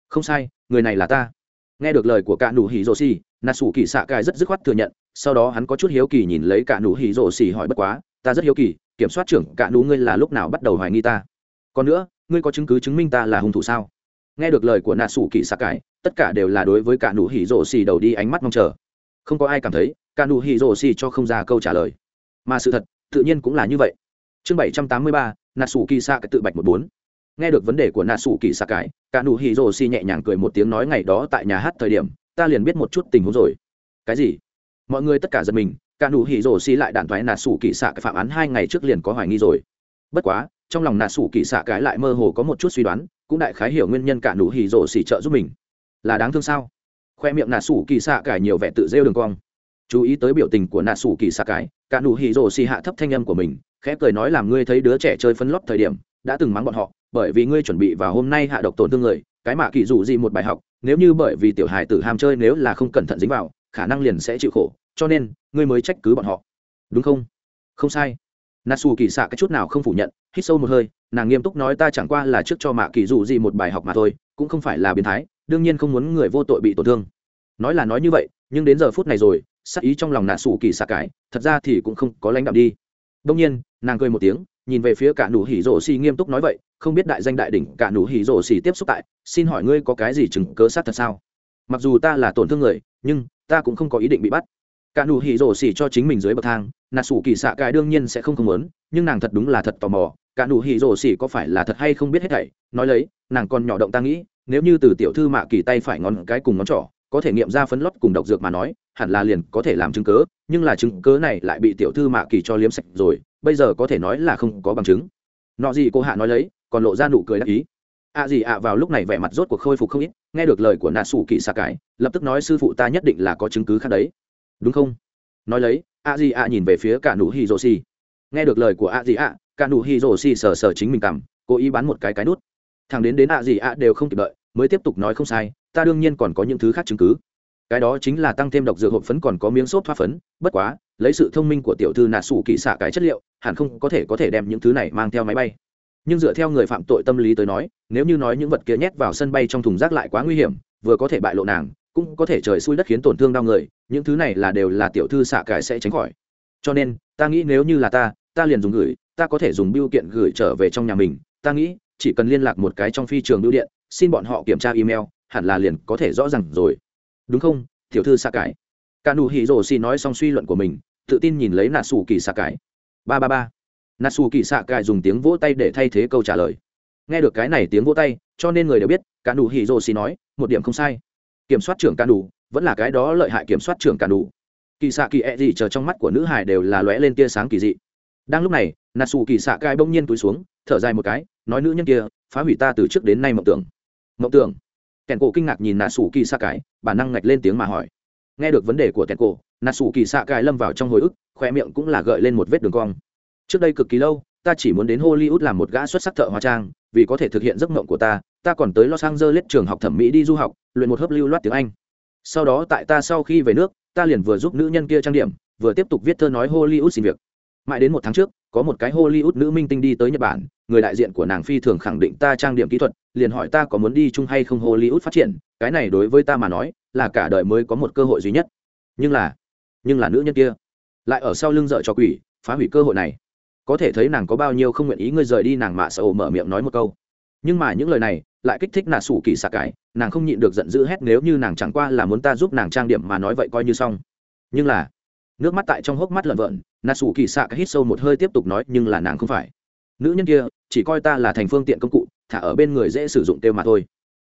Không sai, người này là ta. Nghe được lời của cả nụ hỉ rổ xì nạt sủ kỳ xạ cải rất dứt khoát thừa nhận, sau đó hắn có chút hiếu kỳ nhìn lấy cả nụ hỉ rổ xì hỏi bất quá, ta rất hiếu kỳ kiểm soát trưởng cả đủ ngươi là lúc nào bắt đầu hoài nghi ta. Còn nữa, ngươi có chứng cứ chứng minh ta là hung thủ sao? Nghe được lời của nạ sủ kỳ xạ cải, tất cả đều là đối với cả đủ hỉ rổ xì đầu đi ánh mắt mong chờ. Không có ai cảm thấy, cả đủ hỉ rổ xì cho không ra câu trả lời. Mà sự thật, tự nhiên cũng là như vậy. Chương bảy trăm tám mươi ba nạ sủ kỳ xạ Cải tự bạch một bốn. Nghe được vấn đề của nạ sủ kỳ xạ cải, cả đủ hỉ rổ xì nhẹ nhàng cười một tiếng nói ngày đó tại nhà hát thời điểm, ta liền biết một chút tình huống rồi. Cái gì? Mọi người tất cả giật mình cả nụ hỉ rổ xì lại đạn thoái nà sủ kỳ xạ cái phạm án hai ngày trước liền có hoài nghi rồi. Bất quá, trong lòng nà sủ kỳ xạ cái lại mơ hồ có một chút suy đoán, cũng đại khái hiểu nguyên nhân cả nụ hỉ rổ xì trợ giúp mình. Là đáng thương sao? Khoe miệng nà sủ kỳ xạ cái nhiều vẻ tự rêu đường cong. Chú ý tới biểu tình của nà sủ kỳ xạ cái, cả nụ hỉ rổ xì hạ thấp thanh âm của mình, khẽ cười nói làm ngươi thấy đứa trẻ chơi phấn lót thời điểm, đã từng mắng bọn họ, bởi vì ngươi chuẩn bị vào hôm nay hạ độc tổn thương người, cái mà kỳ dù gì một bài học, nếu như bởi vì tiểu hài tử ham chơi nếu là không cẩn thận dính vào khả năng liền sẽ chịu khổ, cho nên, ngươi mới trách cứ bọn họ. Đúng không? Không sai. Nà xù kỳ xạ cái chút nào không phủ nhận, hít sâu một hơi, nàng nghiêm túc nói ta chẳng qua là trước cho mạ kỳ dụ gì một bài học mà thôi, cũng không phải là biến thái, đương nhiên không muốn người vô tội bị tổn thương. Nói là nói như vậy, nhưng đến giờ phút này rồi, sắc ý trong lòng nà xù kỳ xạ cái, thật ra thì cũng không có lãnh đạm đi. Đông nhiên, nàng cười một tiếng, nhìn về phía cả nụ hỉ rổ xì nghiêm túc nói vậy, không biết đại danh đại đỉnh cả nụ hỉ rổ xì tiếp xúc tại, xin hỏi ngươi có cái gì chứng cớ sát thật sao? Mặc dù ta là tổn thương người, nhưng ta cũng không có ý định bị bắt. Cả nụ hỉ rổ xỉ cho chính mình dưới bậc thang, nà sủ kỳ xạ cái đương nhiên sẽ không không muốn, nhưng nàng thật đúng là thật tò mò, cả nụ hỉ rổ xỉ có phải là thật hay không biết hết thảy. Nói lấy, nàng còn nhỏ động ta nghĩ, nếu như từ tiểu thư mạ kỳ tay phải ngón cái cùng ngón trỏ, có thể nghiệm ra phấn lót cùng độc dược mà nói, hẳn là liền có thể làm chứng cớ, nhưng là chứng cớ này lại bị tiểu thư mạ kỳ cho liếm sạch rồi, bây giờ có thể nói là không có bằng chứng. Nọ gì cô hạ nói lấy, còn lộ ra nụ cười đắc ý ạ gì ạ vào lúc này vẻ mặt rốt cuộc khôi phục không ít, nghe được lời của nà sủ kỳ xạ cái lập tức nói sư phụ ta nhất định là có chứng cứ khác đấy. Đúng không? Nói lấy ạ gì ạ nhìn về phía cả nụ hi rô si. nghe được lời của ạ gì ạ, cả nụ hi rô si sờ sờ chính mình cảm cố ý bán một cái cái nút. Thằng đến đến ạ gì ạ đều không kịp đợi, mới tiếp tục nói không sai, ta đương nhiên còn có những thứ khác chứng cứ. Cái đó chính là tăng thêm độc dược hộp phấn còn có miếng xốp thoát phấn, bất quá, lấy sự thông minh của tiểu thư nà sủ kỳ xạ cái chất liệu, hẳn không có thể có thể đem những thứ này mang theo máy bay nhưng dựa theo người phạm tội tâm lý tới nói, nếu như nói những vật kia nhét vào sân bay trong thùng rác lại quá nguy hiểm, vừa có thể bại lộ nàng, cũng có thể trời xui đất khiến tổn thương đau người, những thứ này là đều là tiểu thư xạ cải sẽ tránh khỏi. Cho nên, ta nghĩ nếu như là ta ta liền dùng gửi, ta có thể dùng biêu kiện gửi trở về trong nhà mình, ta nghĩ, chỉ cần liên lạc một cái trong phi trường biêu điện, xin bọn họ kiểm tra email, hẳn là liền có thể rõ r à n g rồi. Đúng không, tiểu thư xạ cải? Cả nụ hỉ rồ xì nói xong suy luận của mình, tự tin nhìn lấy nà sủ kỳ xạ cải. Ba ba ba. Natsu Kỳ Sạ Cải dùng tiếng vỗ tay để thay thế câu trả lời. Nghe được cái này tiếng vỗ tay, cho nên người đều biết, Cản Đủ Hiroshi nói, một điểm không sai. Kiểm soát trưởng Cản Đủ, vẫn là cái đó lợi hại kiểm soát trưởng Cản Đủ. Kỳ Sạ Kỳ e gì chờ trong mắt của nữ hải đều là lóe lên tia sáng kỳ dị. Đang lúc này, Natsu Kỳ Sạ Cải bỗng nhiên túi xuống, thở dài một cái, nói nữ nhân kia, phá hủy ta từ trước đến nay mộng tưởng. Mộng tưởng? Kèn cổ kinh ngạc nhìn Natsu kỳ xạ cái, bản năng ngạch lên tiếng mà hỏi. Nghe được vấn đề của Kèn cổ, Natsu kỳ xạ cái lâm vào trong hồi ức, khoe miệng cũng là gợi lên một vết đường cong trước đây cực kỳ lâu, ta chỉ muốn đến hollywood làm một gã xuất sắc thợ hóa trang, vì có thể thực hiện giấc mộng của ta ta còn tới los angeles trường học thẩm mỹ đi du học, luyện một hớp lưu loát tiếng anh. Sau đó tại ta sau khi về nước, ta liền vừa giúp nữ nhân kia trang điểm, vừa tiếp tục viết thơ nói hollywood xin việc. Mãi đến một tháng trước, có một cái hollywood nữ minh tinh đi tới nhật bản, người đại diện của nàng phi thường khẳng định ta trang điểm kỹ thuật, liền hỏi ta có muốn đi chung hay không hollywood phát triển, cái này đối với ta mà nói, là cả đời mới có một cơ hội duy nhất. Nhưng là nhưng là nữ nhân kia, lại ở sau lưng dợ cho quỷ, phá hủy cơ hội này có thể thấy nàng có bao nhiêu không nguyện ý ngươi rời đi nàng mạ sợ ổ mở miệng nói một câu. Nhưng mà những lời này lại kích thích nà sủ kỳ xạ cải nàng không nhịn được giận dữ hét nếu như nàng chẳng qua là muốn ta giúp nàng trang điểm mà nói vậy coi như xong. Nhưng là, nước mắt tại trong hốc mắt lợn vợn, nà sủ kỳ xạ cái hít sâu một hơi tiếp tục nói nhưng là nàng không phải. Nữ nhân kia, chỉ coi ta là thành phương tiện công cụ, thả ở bên người dễ sử dụng tiêu mà thôi.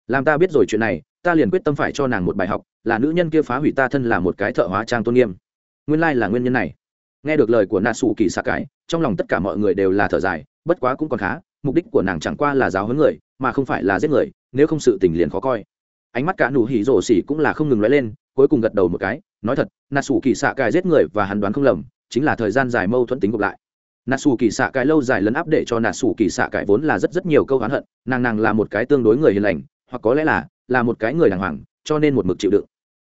Làm ta biết rồi chuyện này, ta liền quyết tâm phải cho nàng một bài học, là nữ nhân kia phá hủy ta thân là một cái thợ hóa trang tôn nghiêm. Nguyên lai là nguyên nhân này nghe được lời của nà sủ kỳ xạ cái trong lòng tất cả mọi người đều là thở dài, bất quá cũng còn khá, mục đích của nàng chẳng qua là giáo huấn người, mà không phải là giết người, nếu không sự tình liền khó coi. Ánh mắt cả nụ hỉ rổ xỉ cũng là không ngừng nói lên, cuối cùng gật đầu một cái, nói thật nà sủ kỳ xạ cái giết người và hắn đoán không lầm, chính là thời gian dài mâu thuẫn tính gộp lại. Nà sủ kỳ xạ cái lâu dài lấn áp để cho nà sủ kỳ xạ cái vốn là rất rất nhiều câu oán hận, nàng nàng là một cái tương đối người hiền lành, hoặc có lẽ là là một cái người đàng hoàng, cho nên một mực chịu đựng.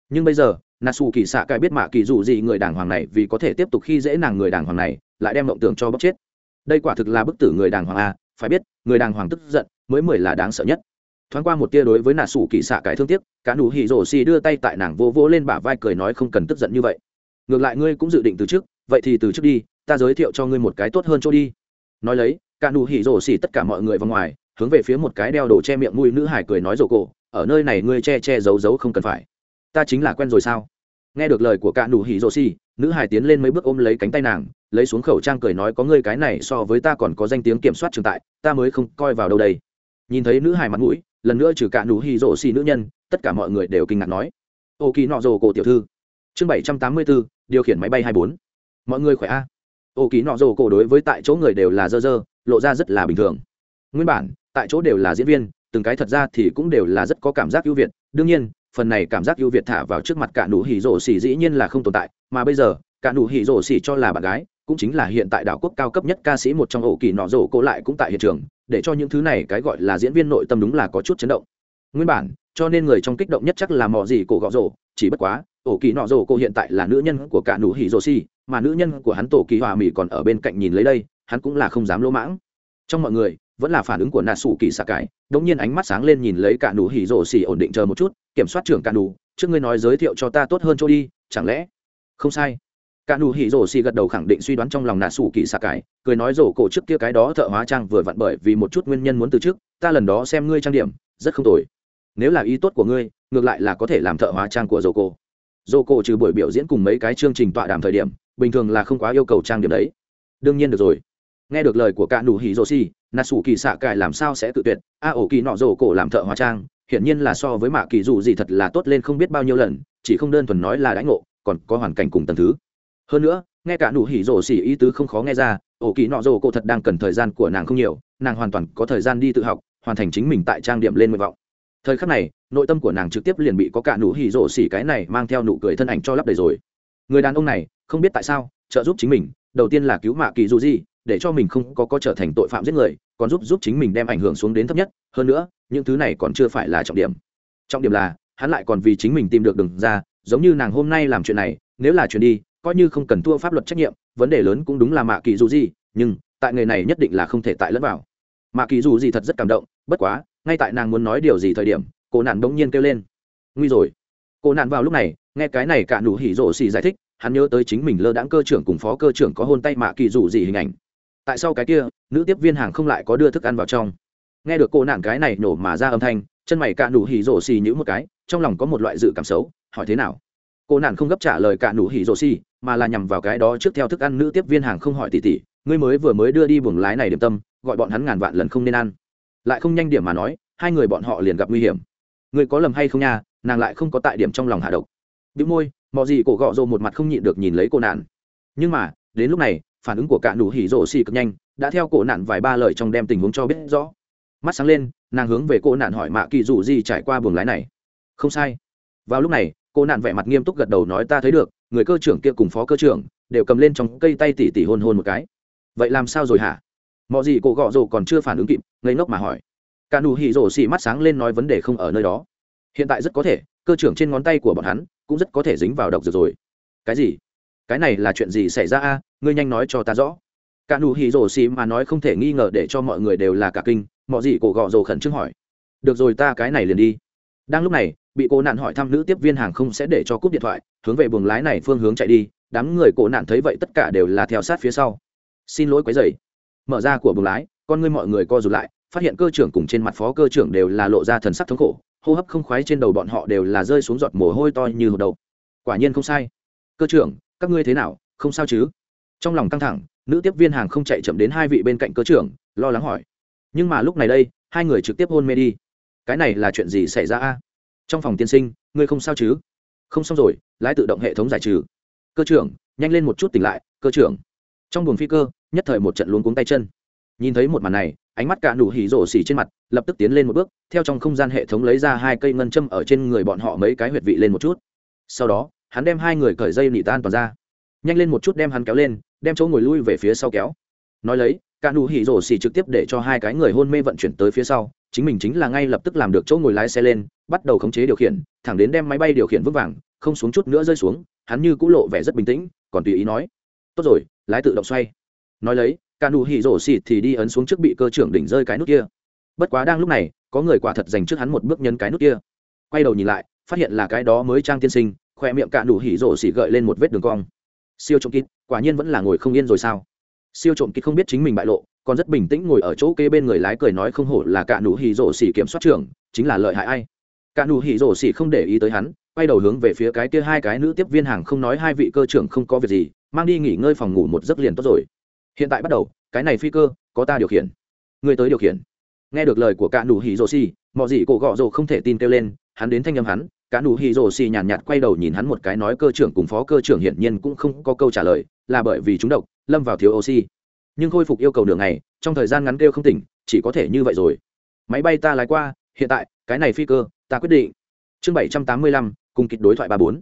Nhưng bây giờ nà xù kỳ xạ cai biết mạ kỳ dù gì người đàng hoàng này vì có thể tiếp tục khi dễ nàng người đàng hoàng này, lại đem mộng tưởng cho bóc chết. Đây quả thực là bức tử người đàng hoàng a, phải biết, người đàng hoàng tức giận, mới mười là đáng sợ nhất. Thoáng qua một tia đối với nà xù kỳ xạ cái thương tiếc, cả nụ hỉ rổ xì đưa tay tại nàng vô vô lên bả vai cười nói không cần tức giận như vậy. Ngược lại ngươi cũng dự định từ trước, vậy thì từ trước đi, ta giới thiệu cho ngươi một cái tốt hơn chỗ đi. Nói lấy, cả nụ hỉ rổ xì tất cả mọi người vào ngoài, hướng về phía một cái đeo đồ che miệng mũi nữ hải cười nói rổ cổ, ở nơi này ngươi che che giấu giấu không cần phải ta chính là quen rồi sao? Nghe được lời của cả nụ hỉ rồ xì nữ hải tiến lên mấy bước ôm lấy cánh tay nàng, lấy xuống khẩu trang cười nói có ngươi cái này so với ta còn có danh tiếng kiểm soát trường tại, ta mới không coi vào đâu đây. Nhìn thấy nữ hải mặt mũi, lần nữa trừ cả nụ hỉ rồ xì nữ nhân, tất cả mọi người đều kinh ngạc nói. Ô kỳ nọ rồ cổ tiểu thư. Chương bảy trăm tám mươi bốn điều khiển máy bay hai bốn. Mọi người khỏe a? Ô kỳ nọ rồ cổ đối với tại chỗ người đều là dơ dơ, lộ ra rất là bình thường. Nguyên bản, tại chỗ đều là diễn viên, từng cái thật ra thì cũng đều là rất có cảm giác ưu việt. Đương nhiên phần này cảm giác ưu việt thả vào trước mặt cả nụ hỉ rổ xỉ dĩ nhiên là không tồn tại, mà bây giờ, cả nụ hỉ rổ xỉ cho là bạn gái, cũng chính là hiện tại đảo quốc cao cấp nhất ca sĩ một trong ổ kỳ nọ rổ cô lại cũng tại hiện trường, để cho những thứ này cái gọi là diễn viên nội tâm đúng là có chút chấn động. Nguyên bản, cho nên người trong kích động nhất chắc là mò gì cổ gọ rổ, chỉ bất quá, ổ kỳ nọ rổ cô hiện tại là nữ nhân của cả nụ hỉ rổ xỉ, mà nữ nhân của hắn tổ kỳ hòa mỹ còn ở bên cạnh nhìn lấy đây, hắn cũng là không dám lỗ mãng. Trong mọi người, vẫn là phản ứng của nà sủ kỳ xạ cải đống nhiên ánh mắt sáng lên nhìn lấy cả nụ hỉ rổ xỉ ổn định chờ một chút kiểm soát trưởng cạn đủ trước ngươi nói giới thiệu cho ta tốt hơn chỗ đi, chẳng lẽ? Không sai. Cả Đủ hỉ rổ xì gật đầu khẳng định suy đoán trong lòng nà sủ kỳ xạ cải, cười nói rổ cổ trước kia cái đó thợ hóa trang vừa vặn bởi vì một chút nguyên nhân muốn từ trước, ta lần đó xem ngươi trang điểm, rất không tồi. Nếu là ý tốt của ngươi, ngược lại là có thể làm thợ hóa trang của rổ cổ. Rổ cổ trừ buổi biểu diễn cùng mấy cái chương trình tọa đàm thời điểm, bình thường là không quá yêu cầu trang điểm đấy. Đương nhiên được rồi. Nghe được lời của cả Đủ hỉ rổ xì nà sủ kỳ xạ cài làm sao sẽ tự tuyệt? A ổ kỳ nọ rổ cổ làm thợ hóa trang, hiển nhiên là so với mạ kỳ dù gì thật là tốt lên không biết bao nhiêu lần, chỉ không đơn thuần nói là đãi ngộ, còn có hoàn cảnh cùng tầng thứ. Hơn nữa, nghe cả nụ hỉ rổ xỉ ý tứ không khó nghe ra, ổ kỳ nọ rổ cổ thật đang cần thời gian của nàng không nhiều, nàng hoàn toàn có thời gian đi tự học, hoàn thành chính mình tại trang điểm lên nguyện vọng. Thời khắc này, nội tâm của nàng trực tiếp liền bị có cả nụ hỉ rổ xỉ cái này mang theo nụ cười thân ảnh cho lắp đầy rồi. Người đàn ông này, không biết tại sao, trợ giúp chính mình, đầu tiên là cứu mạ kỳ dù gì để cho mình không có có trở thành tội phạm giết người, còn giúp giúp chính mình đem ảnh hưởng xuống đến thấp nhất. Hơn nữa, những thứ này còn chưa phải là trọng điểm. Trọng điểm là, hắn lại còn vì chính mình tìm được đường ra, giống như nàng hôm nay làm chuyện này, nếu là chuyện đi, coi như không cần thua pháp luật trách nhiệm, vấn đề lớn cũng đúng là mạ kỳ dù gì nhưng tại người này nhất định là không thể tại lẫn vào. Mạ kỳ dù gì thật rất cảm động, bất quá, ngay tại nàng muốn nói điều gì thời điểm, cô nạn bỗng nhiên kêu lên. Nguy rồi. Cô nạn vào lúc này, nghe cái này cả nụ hỉ rộ xì giải thích, hắn nhớ tới chính mình lơ đãng cơ trưởng cùng phó cơ trưởng có hôn tay mạ kỳ dù gì hình ảnh tại sau cái kia, nữ tiếp viên hàng không lại có đưa thức ăn vào trong. Nghe được cô nạn cái này nổ mà ra âm thanh, chân mày cạ nụ hỉ rổ xì nhữ một cái, trong lòng có một loại dự cảm xấu, hỏi thế nào? Cô nạn không gấp trả lời cạ nụ hỉ rổ xì, mà là nhằm vào cái đó trước theo thức ăn nữ tiếp viên hàng không hỏi tỉ tỉ, ngươi mới vừa mới đưa đi buồng lái này điểm tâm, gọi bọn hắn ngàn vạn lần không nên ăn. Lại không nhanh điểm mà nói, hai người bọn họ liền gặp nguy hiểm. Người có lầm hay không nha, nàng lại không có tại điểm trong lòng hạ độc. Bị môi, mò gì cổ gọ rồ một mặt không nhịn được nhìn lấy cô nạn nhưng mà, đến lúc này phản ứng của cả nụ hỉ rổ xì cực nhanh, đã theo cổ nạn vài ba lời trong đem tình huống cho biết rõ. Mắt sáng lên, nàng hướng về cô nạn hỏi mạ kỳ dù gì trải qua buồng lái này. Không sai. Vào lúc này cô nạn vẻ mặt nghiêm túc gật đầu nói ta thấy được, người cơ trưởng kia cùng phó cơ trưởng đều cầm lên trong cây tay tỉ tỉ hôn hôn một cái. Vậy làm sao rồi hả? Mọi gì cô gọ rồ còn chưa phản ứng kịp, ngây ngốc mà hỏi. Cả nụ hỉ rổ xì mắt sáng lên nói vấn đề không ở nơi đó. Hiện tại rất có thể, cơ trưởng trên ngón tay của bọn hắn cũng rất có thể dính vào độc dược rồi. Cái gì? cái này là chuyện gì xảy ra a? À? ngươi nhanh nói cho ta rõ. Cả nụ hì rổ xì mà nói không thể nghi ngờ để cho mọi người đều là cả kinh, mọi gì cổ gọ rồ khẩn trương hỏi. Được rồi ta cái này liền đi. Đang lúc này, bị cô nạn hỏi thăm nữ tiếp viên hàng không sẽ để cho cúp điện thoại, hướng về buồng lái này phương hướng chạy đi, đám người cổ nạn thấy vậy tất cả đều là theo sát phía sau. Xin lỗi quấy dày mở ra của buồng lái, con ngươi mọi người co rụt lại, phát hiện cơ trưởng cùng trên mặt phó cơ trưởng đều là lộ ra thần sắc thống khổ, hô hấp không khoái trên đầu bọn họ đều là rơi xuống giọt mồ hôi to như hột đầu quả nhiên không sai. Cơ trưởng các ngươi thế nào, không sao chứ? Trong lòng căng thẳng, nữ tiếp viên hàng không chạy chậm đến hai vị bên cạnh cơ trưởng, lo lắng hỏi. Nhưng mà lúc này đây, hai người trực tiếp hôn mê đi. Cái này là chuyện gì xảy ra a? Trong phòng tiên sinh, ngươi không sao chứ? Không xong rồi, lái tự động hệ thống giải trừ. Cơ trưởng, nhanh lên một chút tỉnh lại, cơ trưởng. Trong buồng phi cơ, nhất thời một trận luống cuống tay chân. Nhìn thấy một màn này, ánh mắt cả nụ hỉ rổ xỉ trên mặt, lập tức tiến lên một bước, theo trong không gian hệ thống lấy ra hai cây ngân châm ở trên người bọn họ mấy cái huyệt vị lên một chút. Sau đó hắn đem hai người cởi dây nỉ tan toàn ra. Nhanh lên một chút đem hắn kéo lên, đem chỗ ngồi lui về phía sau kéo. Nói lấy, cả nụ hỉ rổ xì trực tiếp để cho hai cái người hôn mê vận chuyển tới phía sau, chính mình chính là ngay lập tức làm được chỗ ngồi lái xe lên, bắt đầu khống chế điều khiển, thẳng đến đem máy bay điều khiển vững vàng, không xuống chút nữa rơi xuống, hắn như cũ lộ vẻ rất bình tĩnh, còn tùy ý nói, tốt rồi, lái tự động xoay. Nói lấy, cả nụ hỉ rổ xì thì đi ấn xuống trước bị cơ trưởng đỉnh rơi cái nút kia. Bất quá đang lúc này, có người quả thật dành trước hắn một bước nhấn cái nút kia. Quay đầu nhìn lại, phát hiện là cái đó mới trang tiên sinh khỏe miệng cạn đủ hỉ rổ xỉ gợi lên một vết đường cong. Siêu trộm kịt quả nhiên vẫn là ngồi không yên rồi sao? Siêu trộm kịt không biết chính mình bại lộ, còn rất bình tĩnh ngồi ở chỗ kế bên người lái cười nói không hổ là cạn đủ hỉ rổ xỉ kiểm soát trưởng, chính là lợi hại ai? Cạn đủ hỉ rổ xỉ không để ý tới hắn, quay đầu hướng về phía cái kia hai cái nữ tiếp viên hàng không nói hai vị cơ trưởng không có việc gì, mang đi nghỉ ngơi phòng ngủ một giấc liền tốt rồi. Hiện tại bắt đầu, cái này phi cơ, có ta điều khiển. Người tới điều khiển. Nghe được lời của cạn đủ hỉ rổ xỉ mọi gì cổ gọ rồ không thể tin kêu lên hắn đến thanh âm hắn cả nụ hì rồ xì nhàn nhạt, quay đầu nhìn hắn một cái nói cơ trưởng cùng phó cơ trưởng hiển nhiên cũng không có câu trả lời là bởi vì chúng độc lâm vào thiếu oxy. Nhưng khôi phục yêu cầu nửa ngày trong thời gian ngắn kêu không tỉnh chỉ có thể như vậy rồi. Máy bay ta lái qua hiện tại cái này phi cơ ta quyết định. Chương bảy trăm tám mươi lăm cùng kịch đối thoại ba bốn.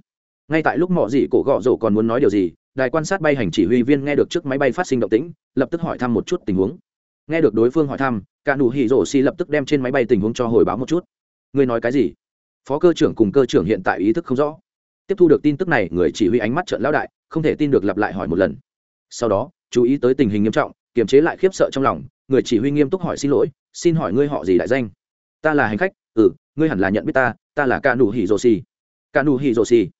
Ngay tại lúc mọi gì cổ gọ rổ còn muốn nói điều gì đài quan sát bay hành chỉ huy viên nghe được chiếc máy bay phát sinh động tĩnh lập tức hỏi thăm một chút tình huống. Nghe được đối phương hỏi thăm cả nụ hỉ rổ xì lập tức đem trên máy bay tình huống cho hồi báo một chút. Người nói cái gì? phó cơ trưởng cùng cơ trưởng hiện tại ý thức không rõ. Tiếp thu được tin tức này, người chỉ huy ánh mắt trợn lão đại, không thể tin được lặp lại hỏi một lần. Sau đó, chú ý tới tình hình nghiêm trọng, kiềm chế lại khiếp sợ trong lòng, người chỉ huy nghiêm túc hỏi xin lỗi, xin hỏi ngươi họ gì đại danh? Ta là hành khách ừ ngươi hẳn là nhận biết ta ta là ca nù hì rồ xì ca nù hì rồ xì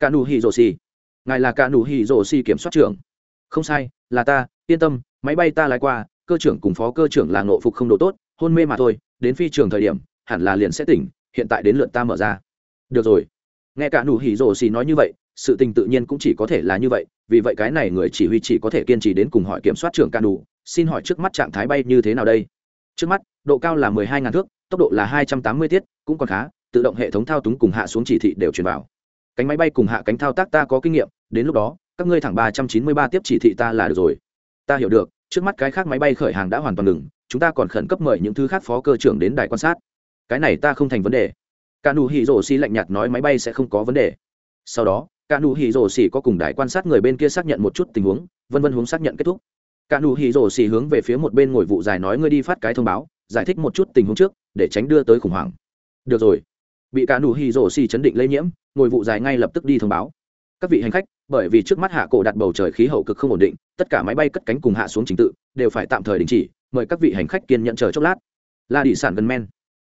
ca nù hì rồ xì ngài là ca nù hì rồ xì kiểm soát trưởng. Không sai, là ta, yên tâm, máy bay ta lái qua, cơ trưởng cùng phó cơ trưởng là ngộ phục không độ tốt, hôn mê mà thôi, đến phi trường thời điểm, hẳn là liền sẽ tỉnh hiện tại đến lượt ta mở ra. Được rồi. Nghe cả nụ hỉ rổ xì nói như vậy, sự tình tự nhiên cũng chỉ có thể là như vậy, vì vậy cái này người chỉ huy chỉ có thể kiên trì đến cùng hỏi kiểm soát trưởng ca nụ, xin hỏi trước mắt trạng thái bay như thế nào đây? Trước mắt, độ cao là mười hai ngàn thước, tốc độ là hai trăm tám mươi tiết, cũng còn khá, tự động hệ thống thao túng cùng hạ xuống chỉ thị đều truyền vào. Cánh máy bay cùng hạ cánh thao tác ta có kinh nghiệm, đến lúc đó, các ngươi thẳng ba trăm chín mươi ba tiếp chỉ thị ta là được rồi. Ta hiểu được, trước mắt cái khác máy bay khởi hàng đã hoàn toàn ngừng, chúng ta còn khẩn cấp mời những thứ khác phó cơ trưởng đến đài quan sát cái này ta không thành vấn đề. Cả nụ hỉ rổ xì lạnh nhạt nói máy bay sẽ không có vấn đề. Sau đó cả nụ hỉ rổ xì có cùng đại quan sát người bên kia xác nhận một chút tình huống, vân vân hướng xác nhận kết thúc. Cả nụ hỉ rổ xì hướng về phía một bên ngồi vụ dài nói ngươi đi phát cái thông báo, giải thích một chút tình huống trước, để tránh đưa tới khủng hoảng. Được rồi. Bị cả nụ hỉ rổ xì chấn định lây nhiễm, ngồi vụ dài ngay lập tức đi thông báo. Các vị hành khách, bởi vì trước mắt hạ cổ đặt bầu trời khí hậu cực không ổn định, tất cả máy bay cất cánh cùng hạ xuống trình tự, đều phải tạm thời đình chỉ, mời các vị hành khách kiên nhận chờ chốc lát. Là địa sản gần men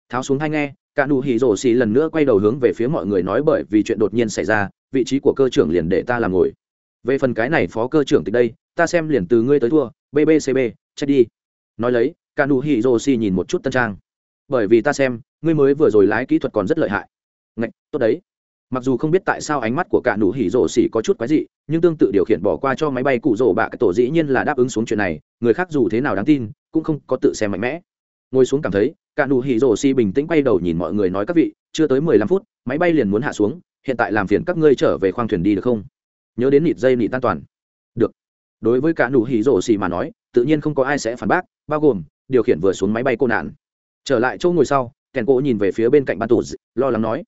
tháo xuống hay nghe, cả nụ hỉ rổ xì lần nữa quay đầu hướng về phía mọi người nói bởi vì chuyện đột nhiên xảy ra, vị trí của cơ trưởng liền để ta làm ngồi. Về phần cái này phó cơ trưởng từ đây, ta xem liền từ ngươi tới thua bbcb chết đi. Nói lấy, cả nụ hỉ rổ xì nhìn một chút tân trang. Bởi vì ta xem, ngươi mới vừa rồi lái kỹ thuật còn rất lợi hại. Ngạch, tốt đấy. Mặc dù không biết tại sao ánh mắt của cả nụ hỉ rổ xì có chút quái dị, nhưng tương tự điều khiển bỏ qua cho máy bay cụ rổ bạ, cái tổ dĩ nhiên là đáp ứng xuống chuyện này, người khác dù thế nào đáng tin, cũng không có tự xem mạnh mẽ. Ngồi xuống cảm thấy cả nụ hỉ rổ xì bình tĩnh quay đầu nhìn mọi người nói, các vị, chưa tới mười lăm phút, máy bay liền muốn hạ xuống, hiện tại làm phiền các ngươi trở về khoang thuyền đi được không? Nhớ đến nịt dây nịt tan toàn. Được. Đối với cả nụ hỉ rổ xì mà nói, tự nhiên không có ai sẽ phản bác, bao gồm điều khiển vừa xuống máy bay cô nạn. Trở lại chỗ ngồi sau, kèn cỗ nhìn về phía bên cạnh ban tù lo lắng nói,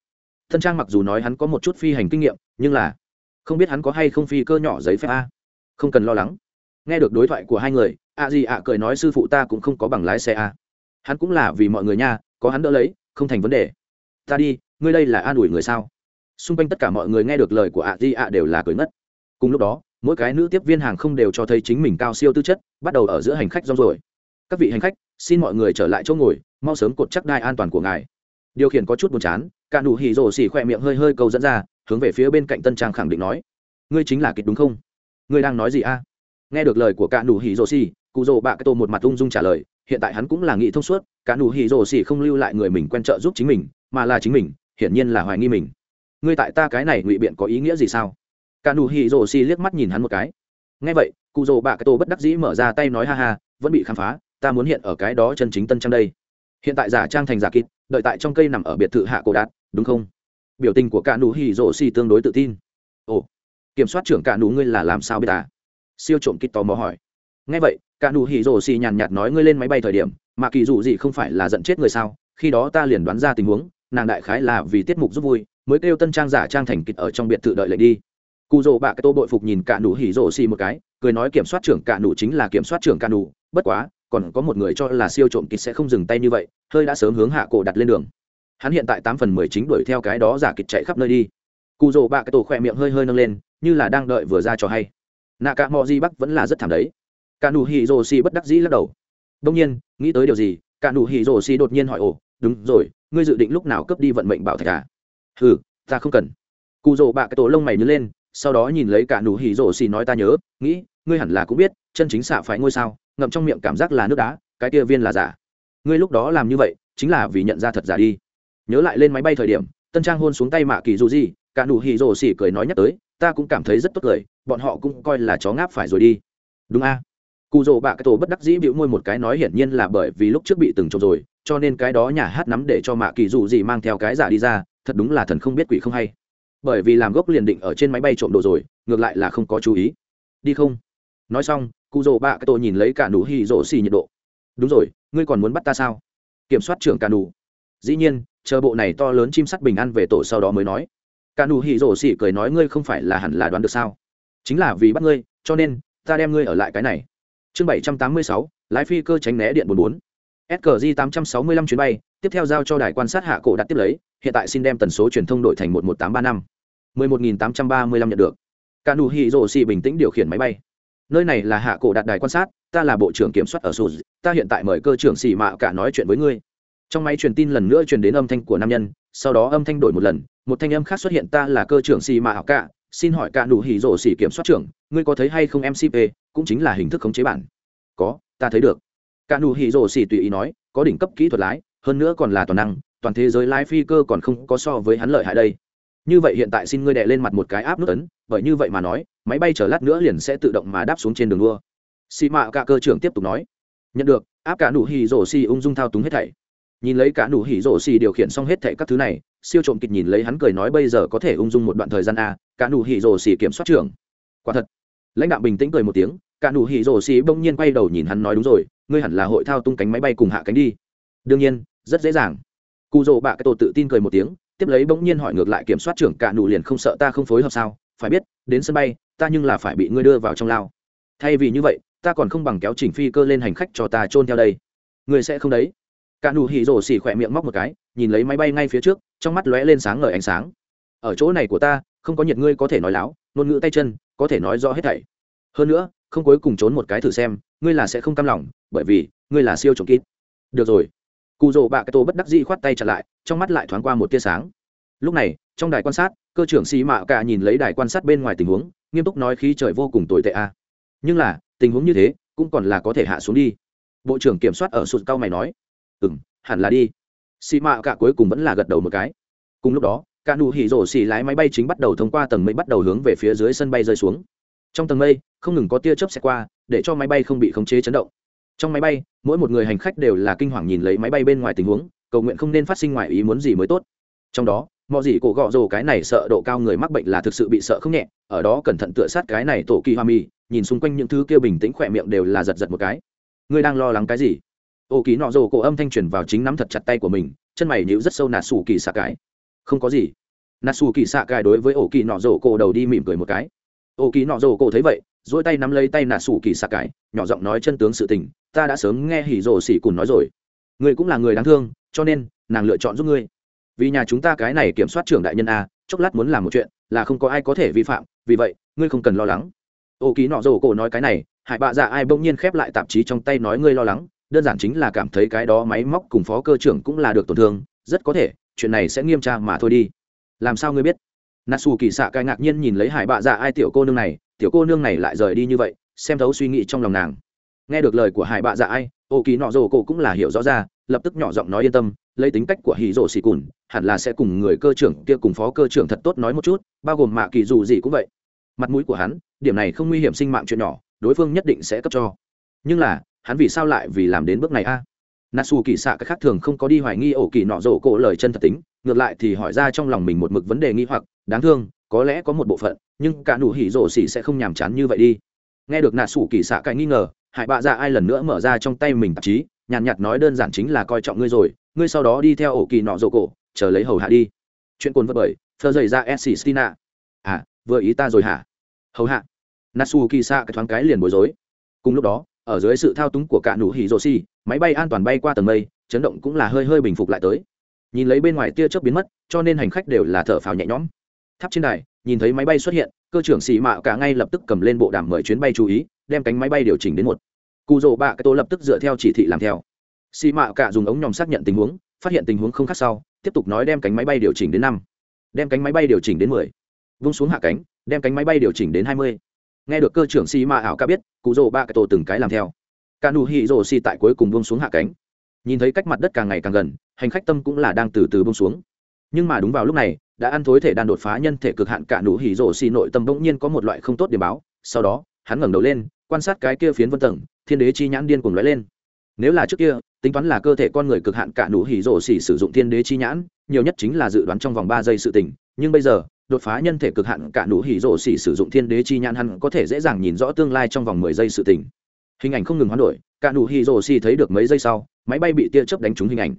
thân trang mặc dù nói hắn có một chút phi hành kinh nghiệm, nhưng là không biết hắn có hay không phi cơ nhỏ giấy phép a. Không cần lo lắng. Nghe được đối thoại của hai người ạ gì ạ cười nói, sư phụ ta cũng không có bằng lái xe a hắn cũng là vì mọi người nha, có hắn đỡ lấy, không thành vấn đề. Ta đi, ngươi đây là an ủi người sao? Xung quanh tất cả mọi người nghe được lời của ạ di ạ đều là cười ngất. Cùng lúc đó, mỗi cái nữ tiếp viên hàng không đều cho thấy chính mình cao siêu tư chất, bắt đầu ở giữa hành khách rong rồi các vị hành khách, xin mọi người trở lại chỗ ngồi, mau sớm cột chắc đai an toàn của ngài. Điều khiển có chút buồn chán cạn đủ hỉ rồ xỉ khỏe miệng hơi hơi cầu dẫn ra, hướng về phía bên cạnh tân trang khẳng định nói. Ngươi chính là kịch đúng không? Ngươi đang nói gì a? Nghe được lời của cạn đủ hỉ rồ xỉ, cụ rồ bạ cái tô một mặt ung dung trả lời hiện tại hắn cũng là nghĩ thông suốt, cả nụ hỉ rồ xỉ không lưu lại người mình quen trợ giúp chính mình, mà là chính mình, hiển nhiên là hoài nghi mình. Ngươi tại ta cái này ngụy biện có ý nghĩa gì sao? Cả nụ hỉ rồ xỉ liếc mắt nhìn hắn một cái. Ngay vậy, cụ rồ bạ cái tổ bất đắc dĩ mở ra tay nói ha ha, vẫn bị khám phá, ta muốn hiện ở cái đó chân chính tân trang đây. Hiện tại giả trang thành giả kịt đợi tại trong cây nằm ở biệt thự hạ cổ đạt, đúng không? Biểu tình của cả nụ hỉ rồ xỉ tương đối tự tin. Ồ, kiểm soát trưởng cả nụ ngươi là làm sao biết ta siêu trộm kịt tò mò hỏi nghe vậy, cả nụ hỉ rồ xì nhàn nhạt nói ngươi lên máy bay thời điểm, mà kỳ dù gì không phải là giận chết người sao? Khi đó ta liền đoán ra tình huống, nàng đại khái là vì tiết mục giúp vui, mới kêu tân trang giả trang thành kịch ở trong biệt thự đợi lệnh đi. Cụ rỗ bạ cái tô bội phục nhìn cả nụ hỉ rồ xì một cái, cười nói kiểm soát trưởng cả nụ chính là kiểm soát trưởng cả nụ, bất quá, còn có một người cho là siêu trộm kịch sẽ không dừng tay như vậy, hơi đã sớm hướng hạ cổ đặt lên đường. Hắn hiện tại tám phần mười chính đuổi theo cái đó giả kịch chạy khắp nơi đi. Cụ rỗ bạ cái tổ khỏe miệng hơi hơi nâng lên, như là đang đợi vừa ra cho hay. Nạ cả mò di bắc vẫn là rất thảm đấy cả nụ hỉ rồ xì bất đắc dĩ lắc đầu. Đông nhiên, nghĩ tới điều gì, cả nụ hỉ rồ xì đột nhiên hỏi, ồ, đúng rồi, ngươi dự định lúc nào cướp đi vận mệnh bảo thạch à? Ừ ta không cần. Cụ rồ bạ cái tổ lông mày nhớ lên, sau đó nhìn lấy cả nụ hỉ rồ xì nói ta nhớ, nghĩ, ngươi hẳn là cũng biết, chân chính xạ phải ngôi sao, ngậm trong miệng cảm giác là nước đá, cái kia viên là giả. Ngươi lúc đó làm như vậy, chính là vì nhận ra thật giả đi. Nhớ lại lên máy bay thời điểm, tân trang hôn xuống tay mạ kỳ dù gì, cả nụ hỉ rồ xì cười nói nhắc tới, ta cũng cảm thấy rất tốt cười, bọn họ cũng coi là chó ngáp phải rồi đi. Đúng a? cụ rỗ bạ cái tổ bất đắc dĩ bĩu môi một cái nói hiển nhiên là bởi vì lúc trước bị từng trộm rồi, cho nên cái đó nhà hát nắm để cho mạ kỳ dù gì mang theo cái giả đi ra, thật đúng là thần không biết quỷ không hay. Bởi vì làm gốc liền định ở trên máy bay trộm đồ rồi, ngược lại là không có chú ý. Đi không? Nói xong, cụ rỗ bạ cái tổ nhìn lấy cả nụ hì Dỗ xì nhiệt độ. Đúng rồi, ngươi còn muốn bắt ta sao? Kiểm soát trưởng cả nụ. Dĩ nhiên, chờ bộ này to lớn chim sắt bình an về tổ sau đó mới nói. Cả nụ hì Dỗ xì cười nói ngươi không phải là hẳn là đoán được sao? Chính là vì bắt ngươi, cho nên ta đem ngươi ở lại cái này chương bảy trăm tám mươi sáu, lái phi cơ tránh né điện bốn bốn. Sqg tám chuyến bay, tiếp theo giao cho đài quan sát hạ cổ đặt tiếp lấy, hiện tại xin đem tần số truyền thông đổi thành một một tám ba năm. mười một nghìn tám trăm ba mươi lăm nhận được. Cả nụ hì rồ bình tĩnh điều khiển máy bay. Nơi này là hạ cổ đặt đài quan sát, ta là bộ trưởng kiểm soát ở sùz ta hiện tại mời cơ trưởng xì Mạo cả nói chuyện với ngươi. Trong máy truyền tin lần nữa truyền đến âm thanh của nam nhân, sau đó âm thanh đổi một lần, một thanh âm khác xuất hiện, ta là cơ trưởng xì Mạo cả xin hỏi cả nụ hỉ rổ xỉ kiểm soát trưởng, ngươi có thấy hay không mcp cũng chính là hình thức khống chế bản. Có, ta thấy được. Cả nụ hỉ rổ xỉ tùy ý nói, có đỉnh cấp kỹ thuật lái, hơn nữa còn là toàn năng, toàn thế giới lái phi cơ còn không có so với hắn lợi hại đây. Như vậy hiện tại xin ngươi đè lên mặt một cái áp nút ấn, bởi như vậy mà nói, máy bay chở lát nữa liền sẽ tự động mà đáp xuống trên đường đua. Xì mạ cả cơ trưởng tiếp tục nói. Nhận được, áp cả nụ hỉ rổ xỉ ung dung thao túng hết thảy nhìn lấy cả nụ hỉ rổ xì điều khiển xong hết thệ các thứ này, siêu trộm kịch nhìn lấy hắn cười nói bây giờ có thể ung dung một đoạn thời gian a cả nụ hỉ rổ xì kiểm soát trưởng. Quả thật. Lãnh đạo bình tĩnh cười một tiếng, cả nụ hỉ rổ xì bỗng nhiên quay đầu nhìn hắn nói đúng rồi, ngươi hẳn là hội thao tung cánh máy bay cùng hạ cánh đi. Đương nhiên, rất dễ dàng. Cụ rỗ bạ cái tổ tự tin cười một tiếng, tiếp lấy bỗng nhiên hỏi ngược lại kiểm soát trưởng, cả nụ liền không sợ ta không phối hợp sao? Phải biết, đến sân bay, ta nhưng là phải bị ngươi đưa vào trong lao. Thay vì như vậy, ta còn không bằng kéo chỉnh phi cơ lên hành khách cho ta trôn theo đây. Ngươi sẽ không đấy cả nụ hỉ rổ xỉ khỏe miệng móc một cái, nhìn lấy máy bay ngay phía trước, trong mắt lóe lên sáng ngời ánh sáng. Ở chỗ này của ta, không có nhiệt ngươi có thể nói láo, ngôn ngữ tay chân, có thể nói rõ hết thảy. Hơn nữa, không cuối cùng trốn một cái thử xem, ngươi là sẽ không cam lòng, bởi vì, ngươi là siêu trộm kít. được rồi. Cụ rổ bạ cái tổ bất đắc dĩ khoát tay chặt lại, trong mắt lại thoáng qua một tia sáng. Lúc này, trong đài quan sát, cơ trưởng xì mạ cả nhìn lấy đài quan sát bên ngoài tình huống, nghiêm túc nói khí trời vô cùng tồi tệ a. À. nhưng là, tình huống như thế, cũng còn là có thể hạ xuống đi. Bộ trưởng kiểm soát ở sụt cao mày nói ừ m hẳn là đi. Xì mạ cả cuối cùng vẫn là gật đầu một cái. Cùng lúc đó, cả nụ hỉ rổ xì lái máy bay chính bắt đầu thông qua tầng mây bắt đầu hướng về phía dưới sân bay rơi xuống. Trong tầng mây, không ngừng có tia chớp xẹt qua, để cho máy bay không bị khống chế chấn động. Trong máy bay, mỗi một người hành khách đều là kinh hoàng nhìn lấy máy bay bên ngoài tình huống, cầu nguyện không nên phát sinh ngoài ý muốn gì mới tốt. Trong đó mọi gì cổ gọ rồ cái này sợ độ cao người mắc bệnh là thực sự bị sợ không nhẹ, ở đó cẩn thận tựa sát cái này tổ kỳ hoa mi, nhìn xung quanh những thứ kia bình tĩnh khỏe miệng đều là giật giật một cái. Ngươi đang lo lắng cái gì? ô kỳ nọ rồ cổ âm thanh truyền vào chính nắm thật chặt tay của mình, chân mày nhíu rất sâu nà sủ kỳ xạ cái không có gì. Nà sủ kỳ xạ cái đối với ô kỳ nọ rồ cổ đầu đi mỉm cười một cái. Ô kỳ nọ rồ cổ thấy vậy dỗi tay nắm lấy tay nà sủ kỳ xạ cái nhỏ giọng nói chân tướng sự tình, ta đã sớm nghe hỉ rồ xỉ cùn nói rồi. Người cũng là người đáng thương, cho nên, nàng lựa chọn giúp ngươi. Vì nhà chúng ta cái này kiểm soát trưởng đại nhân a, chốc lát muốn làm một chuyện, là không có ai có thể vi phạm, vì vậy, ngươi không cần lo lắng. Ô ký nọ rồ cổ nói cái này, hải bạ dạ ai bỗng nhiên khép lại tạp chí trong tay nói ngươi lo lắng đơn giản chính là cảm thấy cái đó máy móc cùng phó cơ trưởng cũng là được tổn thương, rất có thể, chuyện này sẽ nghiêm tra mà thôi đi. Làm sao ngươi biết? Nà xù kỳ xạ cái ngạc nhiên nhìn lấy hải bạ dạ ai tiểu cô nương này, tiểu cô nương này lại rời đi như vậy, xem thấu suy nghĩ trong lòng nàng. Nghe được lời của hải bạ dạ ai ô kỳ nọ rồ cổ cũng là hiểu rõ ra, lập tức nhỏ giọng nói yên tâm, lấy tính cách của hì rồ xì cùn hẳn là sẽ cùng người cơ trưởng kia cùng phó cơ trưởng thật tốt nói một chút, bao gồm mạ kỳ dù gì cũng vậy. Mặt mũi của hắn, điểm này không nguy hiểm sinh mạng chuyện nhỏ, đối phương nhất định sẽ cấp cho. Nhưng là hắn vì sao lại vì làm đến bước này a? À? nà xù kỳ xạ các khác thường không có đi hoài nghi ổ kỳ nọ rổ cổ lời chân thật tính, ngược lại thì hỏi ra trong lòng mình một mực vấn đề nghi hoặc, đáng thương, có lẽ có một bộ phận, nhưng cả nụ hỉ rổ xỉ sẽ không nhàm chán như vậy đi. Nghe được nà xù kỳ xạ cái nghi ngờ, hải bạ ra ai lần nữa mở ra trong tay mình tạp chí, nhàn nhạt nói đơn giản chính là coi trọng ngươi rồi, ngươi sau đó đi theo ổ kỳ nọ rổ cổ, chờ lấy hầu hạ đi. Chuyện cồn vật bởi thơ dày ra s s à vừa ý ta rồi hả? Hầu hạ. Natsu kỳ xạ cái thoáng cái liền bối rối. Cùng lúc đó ở dưới sự thao túng của cả nụ hỉ rồ xì, máy bay an toàn bay qua tầng mây, chấn động cũng là hơi hơi bình phục lại tới. Nhìn lấy bên ngoài tia chớp biến mất, cho nên hành khách đều là thở phào nhẹ nhõm. Tháp trên đài, nhìn thấy máy bay xuất hiện, cơ trưởng xì mạo cả ngay lập tức cầm lên bộ đàm mời chuyến bay chú ý, đem cánh máy bay điều chỉnh đến một. Cụ rỗ bạ cái tô lập tức dựa theo chỉ thị làm theo. Xì mạo cả dùng ống nhòm xác nhận tình huống, phát hiện tình huống không khác sau, tiếp tục nói đem cánh máy bay điều chỉnh đến năm. Đem cánh máy bay điều chỉnh đến mười. Vung xuống hạ cánh, đem cánh máy bay điều chỉnh đến hai mươi nghe được cơ trưởng xì mạ ảo ca biết, cụ rồ ba cái tổ từng cái làm theo. Ca nụ hỉ rồ xì tại cuối cùng buông xuống hạ cánh. Nhìn thấy cách mặt đất càng ngày càng gần, hành khách tâm cũng là đang từ từ buông xuống. Nhưng mà đúng vào lúc này, đã ăn thối thể đàn đột phá nhân thể cực hạn cả nụ hỉ rồ xì nội tâm bỗng nhiên có một loại không tốt điểm báo. Sau đó, hắn ngẩng đầu lên, quan sát cái kia phiến vân tầng, thiên đế chi nhãn điên cuồng lóe lên. Nếu là trước kia, tính toán là cơ thể con người cực hạn cả nụ hỉ rổ xỉ sử dụng thiên đế chi nhãn, nhiều nhất chính là dự đoán trong vòng ba giây sự tỉnh nhưng bây giờ đột phá nhân thể cực hạn, cả nụ hỉ rổ xỉ sử dụng thiên đế chi nhãn hắn có thể dễ dàng nhìn rõ tương lai trong vòng mười giây sự tình. Hình ảnh không ngừng hoán đổi, cả nụ hỉ rổ xỉ thấy được mấy giây sau, máy bay bị tia chớp đánh trúng hình ảnh.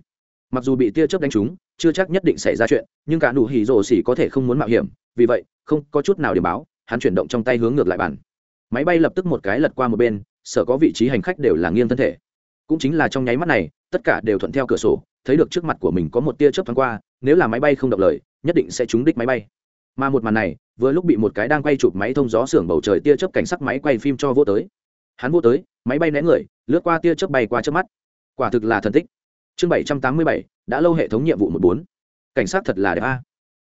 Mặc dù bị tia chớp đánh trúng, chưa chắc nhất định xảy ra chuyện, nhưng cả nụ hỉ rổ xỉ có thể không muốn mạo hiểm, vì vậy, không có chút nào để báo, hắn chuyển động trong tay hướng ngược lại bàn. Máy bay lập tức một cái lật qua một bên, sở có vị trí hành khách đều là nghiêng thân thể. Cũng chính là trong nháy mắt này, tất cả đều thuận theo cửa sổ, thấy được trước mặt của mình có một tia chớp thoáng qua, nếu là máy bay không động lời, nhất định sẽ trúng đích máy bay mà một màn này, vừa lúc bị một cái đang quay chụp máy thông gió xưởng bầu trời tia chớp cảnh sắc máy quay phim cho vô tới. Hắn vô tới, máy bay né người, lướt qua tia chớp bay qua trước mắt. Quả thực là thần tích. Chương bảy trăm tám mươi bảy, đã lâu hệ thống nhiệm vụ một bốn. Cảnh sát thật là đẹp a.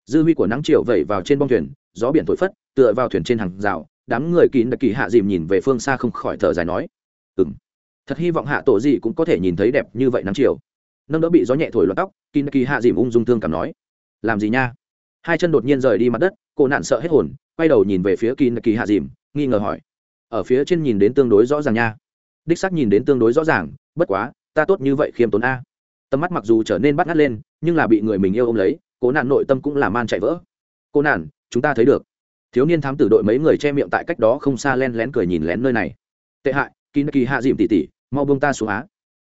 Dư huy của nắng chiều vẩy vào trên bong thuyền, gió biển thổi phất, tựa vào thuyền trên hàng rào, đám người kín đặc kỳ hạ dìm nhìn về phương xa không khỏi thở dài nói ừ m thật hy vọng hạ tổ gì cũng có thể nhìn thấy đẹp như vậy nắng chiều. Nâng đỡ bị gió nhẹ thổi loạt tóc, kín đặc kỳ hạ dìm ung dung thương cảm nói, làm gì nha? hai chân đột nhiên rời đi mặt đất, cô nạn sợ hết hồn, quay đầu nhìn về phía kỳ kỳ hạ dìm, nghi ngờ hỏi. Ở phía trên nhìn đến tương đối rõ ràng nha. Đích xác nhìn đến tương đối rõ ràng, bất quá, ta tốt như vậy khiêm tốn a. Tầm mắt mặc dù trở nên bắt ngắt lên, nhưng là bị người mình yêu ôm lấy cố nạn nội tâm cũng là man chạy vỡ. Cô nạn, chúng ta thấy được. Thiếu niên thám tử đội mấy người che miệng tại cách đó không xa len lén cười nhìn lén nơi này. Tệ hại kỳ kỳ hạ dìm tỉ tỉ, mau bông ta xuống á.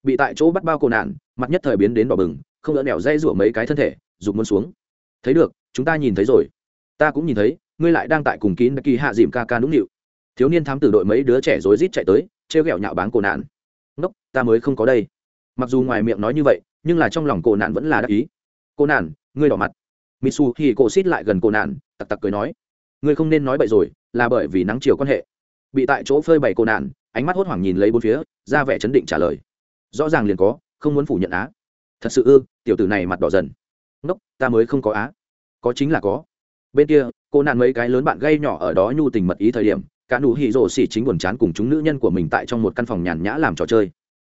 Bị tại chỗ bắt bao cô nạn, mặt nhất thời biến đến đỏ bừng, không đỡ đèo dây rủa mấy cái thân thể dục muốn xuống thấy được, chúng ta nhìn thấy rồi. Ta cũng nhìn thấy, ngươi lại đang tại cùng kín kỳ hạ dìm ca ca nũng nịu. Thiếu niên thám tử đội mấy đứa trẻ rối rít chạy tới, trêu ghẹo nhạo báng cổ nạn. Ngốc, ta mới không có đây. Mặc dù ngoài miệng nói như vậy, nhưng là trong lòng cổ nạn vẫn là đắc ý. Cô nạn, ngươi đỏ mặt. Mitsu thì cổ xít lại gần cô nạn, tặc tặc cười nói. Ngươi không nên nói bậy rồi, là bởi vì nắng chiều quan hệ. Bị tại chỗ phơi bày cô nạn, ánh mắt hốt hoảng nhìn lấy bốn phía, ra vẻ chấn định trả lời. Rõ ràng liền có, không muốn phủ nhận á. Thật sự ư, tiểu tử này mặt đỏ dần nốc ta mới không có á. Có chính là có. Bên kia, cô nạn mấy cái lớn bạn gây nhỏ ở đó nhu tình mật ý thời điểm, cả nụ hỉ rổ xỉ chính buồn chán cùng chúng nữ nhân của mình tại trong một căn phòng nhàn nhã làm trò chơi.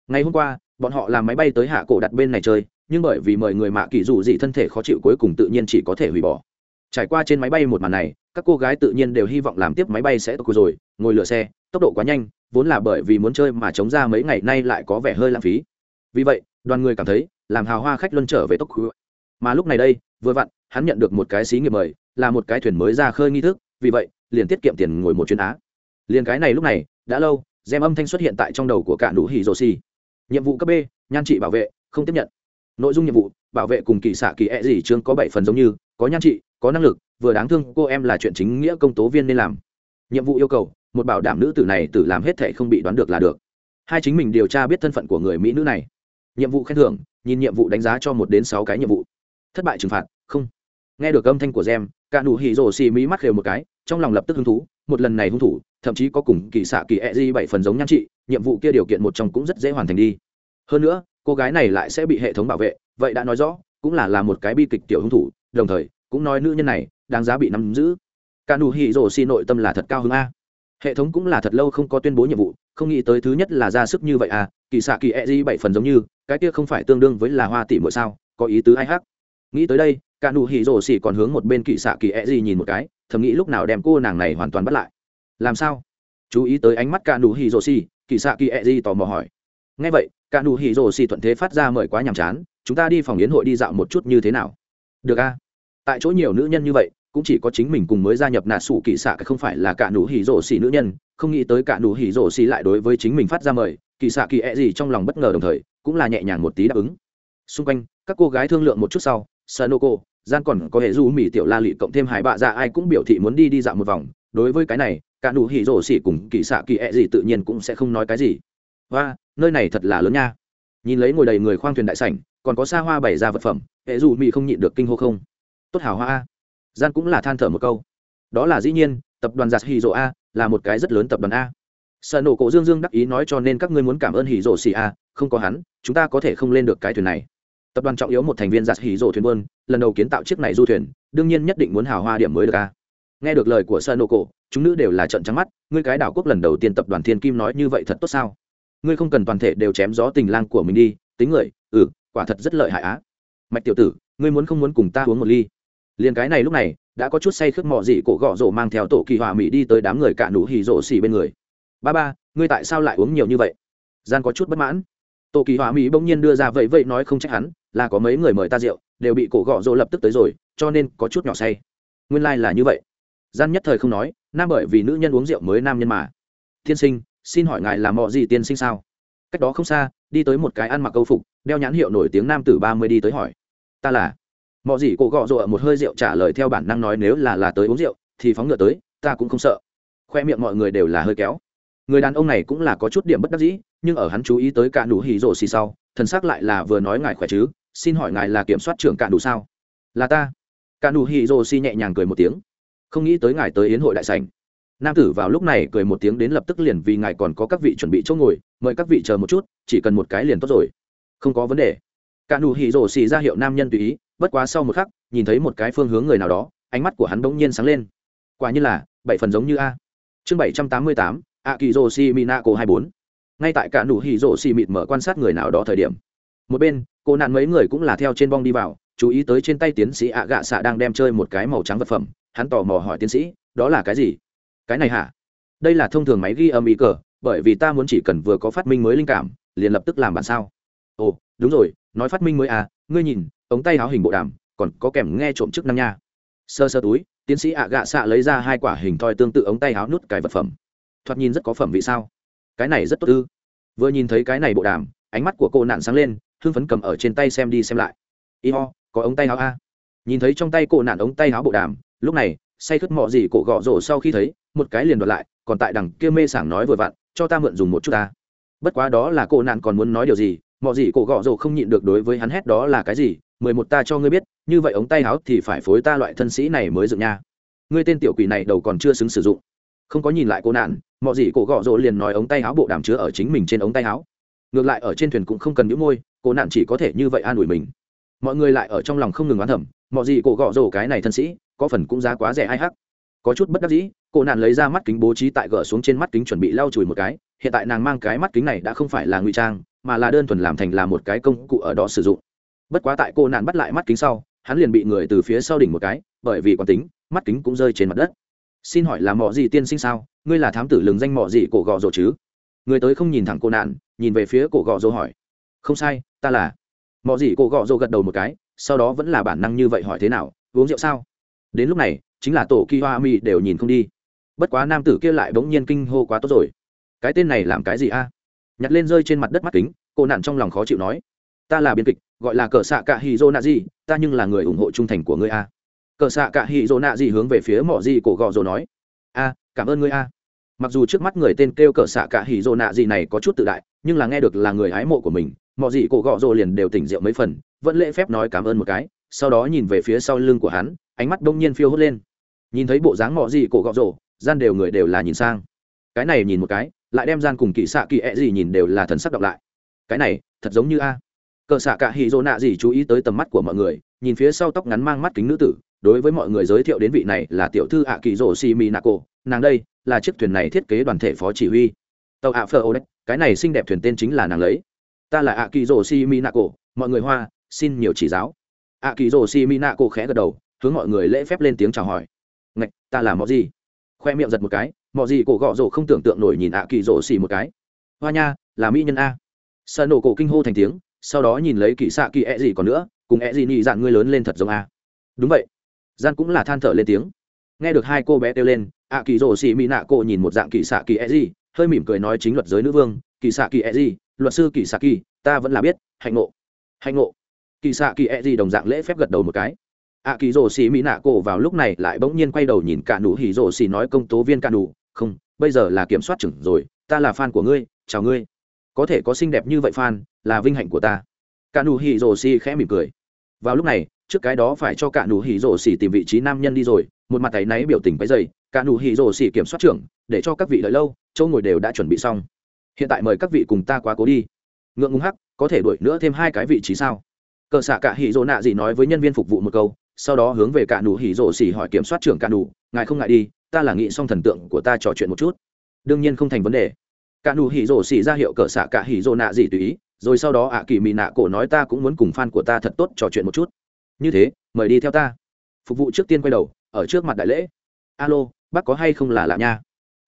Ngày hôm qua, bọn họ làm máy bay tới hạ cổ đặt bên này chơi, nhưng bởi vì mời người mạ kỳ dù gì thân thể khó chịu cuối cùng tự nhiên chỉ có thể hủy bỏ. Trải qua trên máy bay một màn này, các cô gái tự nhiên đều hy vọng làm tiếp máy bay sẽ tốc rồi, ngồi lửa xe, tốc độ quá nhanh, vốn là bởi vì muốn chơi mà chống ra mấy ngày nay lại có vẻ hơi lãng phí. Vì vậy, đoàn người cảm thấy, làm hào hoa khách luân trở về tốc khu mà lúc này đây, vừa vặn, hắn nhận được một cái xí nghiệp mời, là một cái thuyền mới ra khơi nghi thức, vì vậy, liền tiết kiệm tiền ngồi một chuyến á. Liền cái này lúc này, đã lâu gem âm thanh xuất hiện tại trong đầu của cả nụ hỉ rồ xì. Nhiệm vụ cấp b, nhan trị bảo vệ, không tiếp nhận. Nội dung nhiệm vụ, bảo vệ cùng kỳ xạ kỳ e gì chương có bảy phần giống như, có nhan trị, có năng lực, vừa đáng thương, cô em là chuyện chính nghĩa công tố viên nên làm. Nhiệm vụ yêu cầu, một bảo đảm nữ tử này tự làm hết thể không bị đoán được là được. Hai chính mình điều tra biết thân phận của người mỹ nữ này. Nhiệm vụ khen thưởng, nhìn nhiệm vụ đánh giá cho một đến sáu cái nhiệm vụ thất bại trừng phạt, không. Nghe được âm thanh của gem, cả nụ hỉ rổ xì mí mắt khều một cái, trong lòng lập tức hứng thú, một lần này hung thủ, thậm chí có cùng kỳ xạ kỳ e di bảy phần giống nhan trị, nhiệm vụ kia điều kiện một trong cũng rất dễ hoàn thành đi. Hơn nữa, cô gái này lại sẽ bị hệ thống bảo vệ, vậy đã nói rõ, cũng là là một cái bi kịch tiểu hung thủ, đồng thời, cũng nói nữ nhân này, đáng giá bị nắm giữ. Cả nụ hỉ rổ xì nội tâm là thật cao hứng a. Hệ thống cũng là thật lâu không có tuyên bố nhiệm vụ, không nghĩ tới thứ nhất là ra sức như vậy à kỳ xạ kỳ e di bảy phần giống như, cái kia không phải tương đương với là hoa tỷ mỗi sao, có ý tứ ai hắc nghĩ tới đây, cả nụ hỉ rổ xỉ còn hướng một bên kỵ xạ kỳ e gì nhìn một cái, thầm nghĩ lúc nào đem cô nàng này hoàn toàn bắt lại. Làm sao? Chú ý tới ánh mắt cả nụ hỉ rổ xỉ, kỵ xạ kỳ e gì tò mò hỏi. Ngay vậy, cả nụ hỉ rổ xỉ thuận thế phát ra mời quá nhàm chán, chúng ta đi phòng yến hội đi dạo một chút như thế nào? Được a tại chỗ nhiều nữ nhân như vậy, cũng chỉ có chính mình cùng mới gia nhập nà sủ kỵ xạ cái không phải là cả nụ hỉ rổ xỉ nữ nhân. Không nghĩ tới cả nụ hỉ rổ xỉ lại đối với chính mình phát ra mời, kỵ xạ kỳ e gì trong lòng bất ngờ đồng thời, cũng là nhẹ nhàng một tí đáp ứng. Xung quanh, các cô gái thương lượng một chút sau Sanoko, gian còn có hệ du mỹ tiểu la lị cộng thêm hải bạ dạ ai cũng biểu thị muốn đi đi dạo một vòng. Đối với cái này cả đủ hỉ rổ xỉ cùng kỳ xạ kỳ ẹ e gì tự nhiên cũng sẽ không nói cái gì. Và nơi này thật là lớn nha. Nhìn lấy ngồi đầy người khoang thuyền đại sảnh còn có xa hoa bày ra vật phẩm hệ du mỹ không nhịn được kinh hô không. Tốt hào hoa a. Gian cũng là than thở một câu. Đó là dĩ nhiên tập đoàn giặt hỉ rổ a là một cái rất lớn tập đoàn a. Sợ nổ cổ dương dương đắc ý nói cho nên các ngươi muốn cảm ơn hỉ rổ xỉ a không có hắn chúng ta có thể không lên được cái thuyền này tập đoàn trọng yếu một thành viên giặt hỉ rổ thuyền buôn, lần đầu kiến tạo chiếc này du thuyền, đương nhiên nhất định muốn hào hoa điểm mới được ca nghe được lời của sơn nô cổ chúng nữ đều là trận trắng mắt, ngươi cái đảo quốc lần đầu tiên tập đoàn thiên kim nói như vậy thật tốt sao? Ngươi không cần toàn thể đều chém gió tình lang của mình đi, tính người ừ quả thật rất lợi hại á. Mạch tiểu tử, ngươi muốn không muốn cùng ta uống một ly? Liền cái này lúc này, đã có chút say khướt mò dị cổ gõ rổ mang theo tổ kỳ hòa mỹ đi tới đám người cả nụ hì rổ xỉ bên người. Ba ba, ngươi tại sao lại uống nhiều như vậy? Gian có chút bất mãn. Tổ kỳ hòa mỹ bỗng nhiên đưa ra vậy vậy nói không trách hắn là có mấy người mời ta rượu, đều bị cổ gọ rỗ lập tức tới rồi, cho nên có chút nhỏ say. Nguyên lai、like、là như vậy. Gian nhất thời không nói, nam bởi vì nữ nhân uống rượu mới nam nhân mà. Tiên sinh, xin hỏi ngài là mọ gì tiên sinh sao? Cách đó không xa, đi tới một cái ăn mặc câu phục, đeo nhãn hiệu nổi tiếng nam tử ba mươi đi tới hỏi. Ta là. Mọ gì cổ gọ rỗ một hơi rượu trả lời theo bản năng nói nếu là là tới uống rượu, thì phóng ngựa tới, ta cũng không sợ. Khoe miệng mọi người đều là hơi kéo. Người đàn ông này cũng là có chút điểm bất đắc dĩ nhưng ở hắn chú ý tới cả nụ hỉ rồ xì sau, thần sắc lại là vừa nói ngài khỏe chứ, xin hỏi ngài là kiểm soát trưởng cả nụ sao? Là ta. Cả nụ hỉ rồ xì nhẹ nhàng cười một tiếng. Không nghĩ tới ngài tới yến hội đại sảnh. Nam tử vào lúc này cười một tiếng đến lập tức liền vì ngài còn có các vị chuẩn bị chỗ ngồi, mời các vị chờ một chút, chỉ cần một cái liền tốt rồi. Không có vấn đề. Cả nụ hỉ rồ xì ra hiệu nam nhân tùy ý, bất quá sau một khắc, nhìn thấy một cái phương hướng người nào đó, ánh mắt của hắn bỗng nhiên sáng lên. Quả như là, bảy phần giống như a. Chương bảy trăm tám mươi tám a kỳ rô si mina cô hai bốn ngay tại cả nụ hỉ rổ xì mịt mở quan sát người nào đó thời điểm. Một bên, cô nạn mấy người cũng là theo trên bong đi vào, chú ý tới trên tay tiến sĩ ạ gạ xạ đang đem chơi một cái màu trắng vật phẩm. Hắn tò mò hỏi tiến sĩ, đó là cái gì? Cái này hả? Đây là thông thường máy ghi âm ý cờ, bởi vì ta muốn chỉ cần vừa có phát minh mới linh cảm, liền lập tức làm bản sao. Ồ, đúng rồi, nói phát minh mới à ngươi nhìn, ống tay áo hình bộ đàm, còn có kèm nghe trộm chức năng nha. Sơ sơ túi, tiến sĩ ạ gạ xạ lấy ra hai quả hình thoi tương tự ống tay áo nút cái vật phẩm. Thoạt nhìn rất có phẩm vì sao? cái này rất tốt ư? Vừa nhìn thấy cái này bộ đàm, ánh mắt của cô nạn sáng lên thương phấn cầm ở trên tay xem đi xem lại. Y ho có ống tay áo a? Nhìn thấy trong tay cô nạn ống tay áo bộ đàm, lúc này, say khất mọ gì cổ gõ rổ sau khi thấy, một cái liền đoạt lại, còn tại đằng kia mê sảng nói vừa vặn, cho ta mượn dùng một chút ta. Bất quá đó là cô nạn còn muốn nói điều gì, mọ gì cổ gõ rổ không nhịn được đối với hắn hét đó là cái gì, mười một ta cho ngươi biết, như vậy ống tay áo thì phải phối ta loại thân sĩ này mới dựng nha. Ngươi tên tiểu quỷ này đầu còn chưa xứng sử dụng không có nhìn lại cô nạn, mọi gì cổ gõ rỗ liền nói ống tay áo bộ đàm chứa ở chính mình trên ống tay áo. Ngược lại ở trên thuyền cũng không cần những môi, cô nạn chỉ có thể như vậy an ủi mình. Mọi người lại ở trong lòng không ngừng oán thẩm mọi gì cổ gõ rỗ cái này thân sĩ, có phần cũng giá quá rẻ ai hắc. Có chút bất đắc dĩ, cô nạn lấy ra mắt kính bố trí tại gỡ xuống trên mắt kính chuẩn bị lau chùi một cái, hiện tại nàng mang cái mắt kính này đã không phải là ngụy trang, mà là đơn thuần làm thành là một cái công cụ ở đó sử dụng. Bất quá tại cô nạn bắt lại mắt kính sau, hắn liền bị người từ phía sau đỉnh một cái, bởi vì quán tính, mắt kính cũng rơi trên mặt đất xin hỏi là mỏ gì tiên sinh sao? Ngươi là thám tử lừng danh mỏ gì cổ gò rồ chứ? Người tới không nhìn thẳng cô nạn, nhìn về phía cổ gò rồ hỏi. Không sai, ta là. Mỏ gì cổ gò rồ gật đầu một cái, sau đó vẫn là bản năng như vậy hỏi thế nào, uống rượu sao? Đến lúc này, chính là tổ kỳ hoa mi đều nhìn không đi. Bất quá nam tử kia lại bỗng nhiên kinh hô quá tốt rồi. Cái tên này làm cái gì a? Nhặt lên rơi trên mặt đất mắt kính, cô nạn trong lòng khó chịu nói. Ta là biên kịch, gọi là cờ xạ cạ hì dô nạ gì ta nhưng là người ủng hộ trung thành của ngươi a cờ xạ cả hỉ rồ nạ gì hướng về phía mỏ gì cổ gò rồ nói. A, cảm ơn ngươi a. Mặc dù trước mắt người tên kêu cờ xạ cả hỉ rồ nạ gì này có chút tự đại, nhưng là nghe được là người hái mộ của mình, mỏ gì cổ gò rồ liền đều tỉnh rượu mấy phần, vẫn lễ phép nói cảm ơn một cái, sau đó nhìn về phía sau lưng của hắn, ánh mắt đông nhiên phiêu hốt lên. Nhìn thấy bộ dáng mỏ gì cổ gò rồ, gian đều người đều là nhìn sang. Cái này nhìn một cái, lại đem gian cùng kỵ xạ kỵ ẹ gì nhìn đều là thần sắc đọc lại. Cái này, thật giống như a. Cờ xạ cả hỉ rồ nạ gì chú ý tới tầm mắt của mọi người, nhìn phía sau tóc ngắn mang mắt kính nữ tử đối với mọi người giới thiệu đến vị này là tiểu thư ạ kỳ rổ xì mì nạ nàng đây là chiếc thuyền này thiết kế đoàn thể phó chỉ huy. Tàu ạ phờ ô đấy cái này xinh đẹp thuyền tên chính là nàng lấy. Ta là ạ kỳ rổ xì mì nạ mọi người hoa, xin nhiều chỉ giáo. Ạ kỳ rổ xì mì nạ khẽ gật đầu, hướng mọi người lễ phép lên tiếng chào hỏi. Ngạch, ta là mọi gì khoe miệng giật một cái mọi gì cổ gọ rổ không tưởng tượng nổi nhìn ạ kỳ rổ xì một cái. Hoa nha, là mỹ nhân a. Sợ nổ cổ kinh hô thành tiếng, sau đó nhìn lấy kỳ xạ kỳ ẹ、e、gì còn nữa, cùng ẹ、e、gì nhị dạng ngươi lớn lên thật giống a. Đúng vậy gian cũng là than thở lên tiếng. Nghe được hai cô bé kêu lên, ạ kỳ rổ xì mỹ nạ cô nhìn một dạng kỳ xạ kỳ e gì hơi mỉm cười nói chính luật giới nữ vương, kỳ xạ kỳ e gì luật sư kỳ xạ kỳ, ta vẫn là biết, hạnh ngộ. Hạnh ngộ. Kỳ xạ kỳ e gì đồng dạng lễ phép gật đầu một cái. Ạ kỳ rổ xì mỹ nạ cô vào lúc này lại bỗng nhiên quay đầu nhìn cả nụ hỉ rổ xì nói công tố viên cả nụ, không, bây giờ là kiểm soát trưởng rồi, ta là fan của ngươi, chào ngươi. Có thể có xinh đẹp như vậy fan, là vinh hạnh của ta. Cả nụ hỉ rổ xì khẽ mỉm cười. Vào lúc này trước cái đó phải cho cả nụ hỉ rổ xỉ tìm vị trí nam nhân đi rồi, một mặt tay náy biểu tình bấy dày cả nụ hỉ rổ xỉ kiểm soát trưởng, để cho các vị đợi lâu châu ngồi đều đã chuẩn bị xong. Hiện tại mời các vị cùng ta quá cố đi. Ngượng ngùng hắc, có thể đuổi nữa thêm hai cái vị trí sao? Cờ xạ cả hỉ rổ nạ gì nói với nhân viên phục vụ một câu, sau đó hướng về cả nụ hỉ rổ xỉ hỏi kiểm soát trưởng cả nụ, ngài không ngại đi, ta là nghĩ xong thần tượng của ta trò chuyện một chút. Đương nhiên không thành vấn đề. Cả nụ hỉ rổ xỉ ra hiệu cờ xạ cả hỉ rổ nạ gì tùy ý, rồi sau đó ạ kỳ mị nạ cổ nói ta cũng muốn cùng fan của ta thật tốt trò chuyện một chút như thế mời đi theo ta. Phục vụ trước tiên quay đầu ở trước mặt đại lễ. Alo bác có hay không là lạ nha?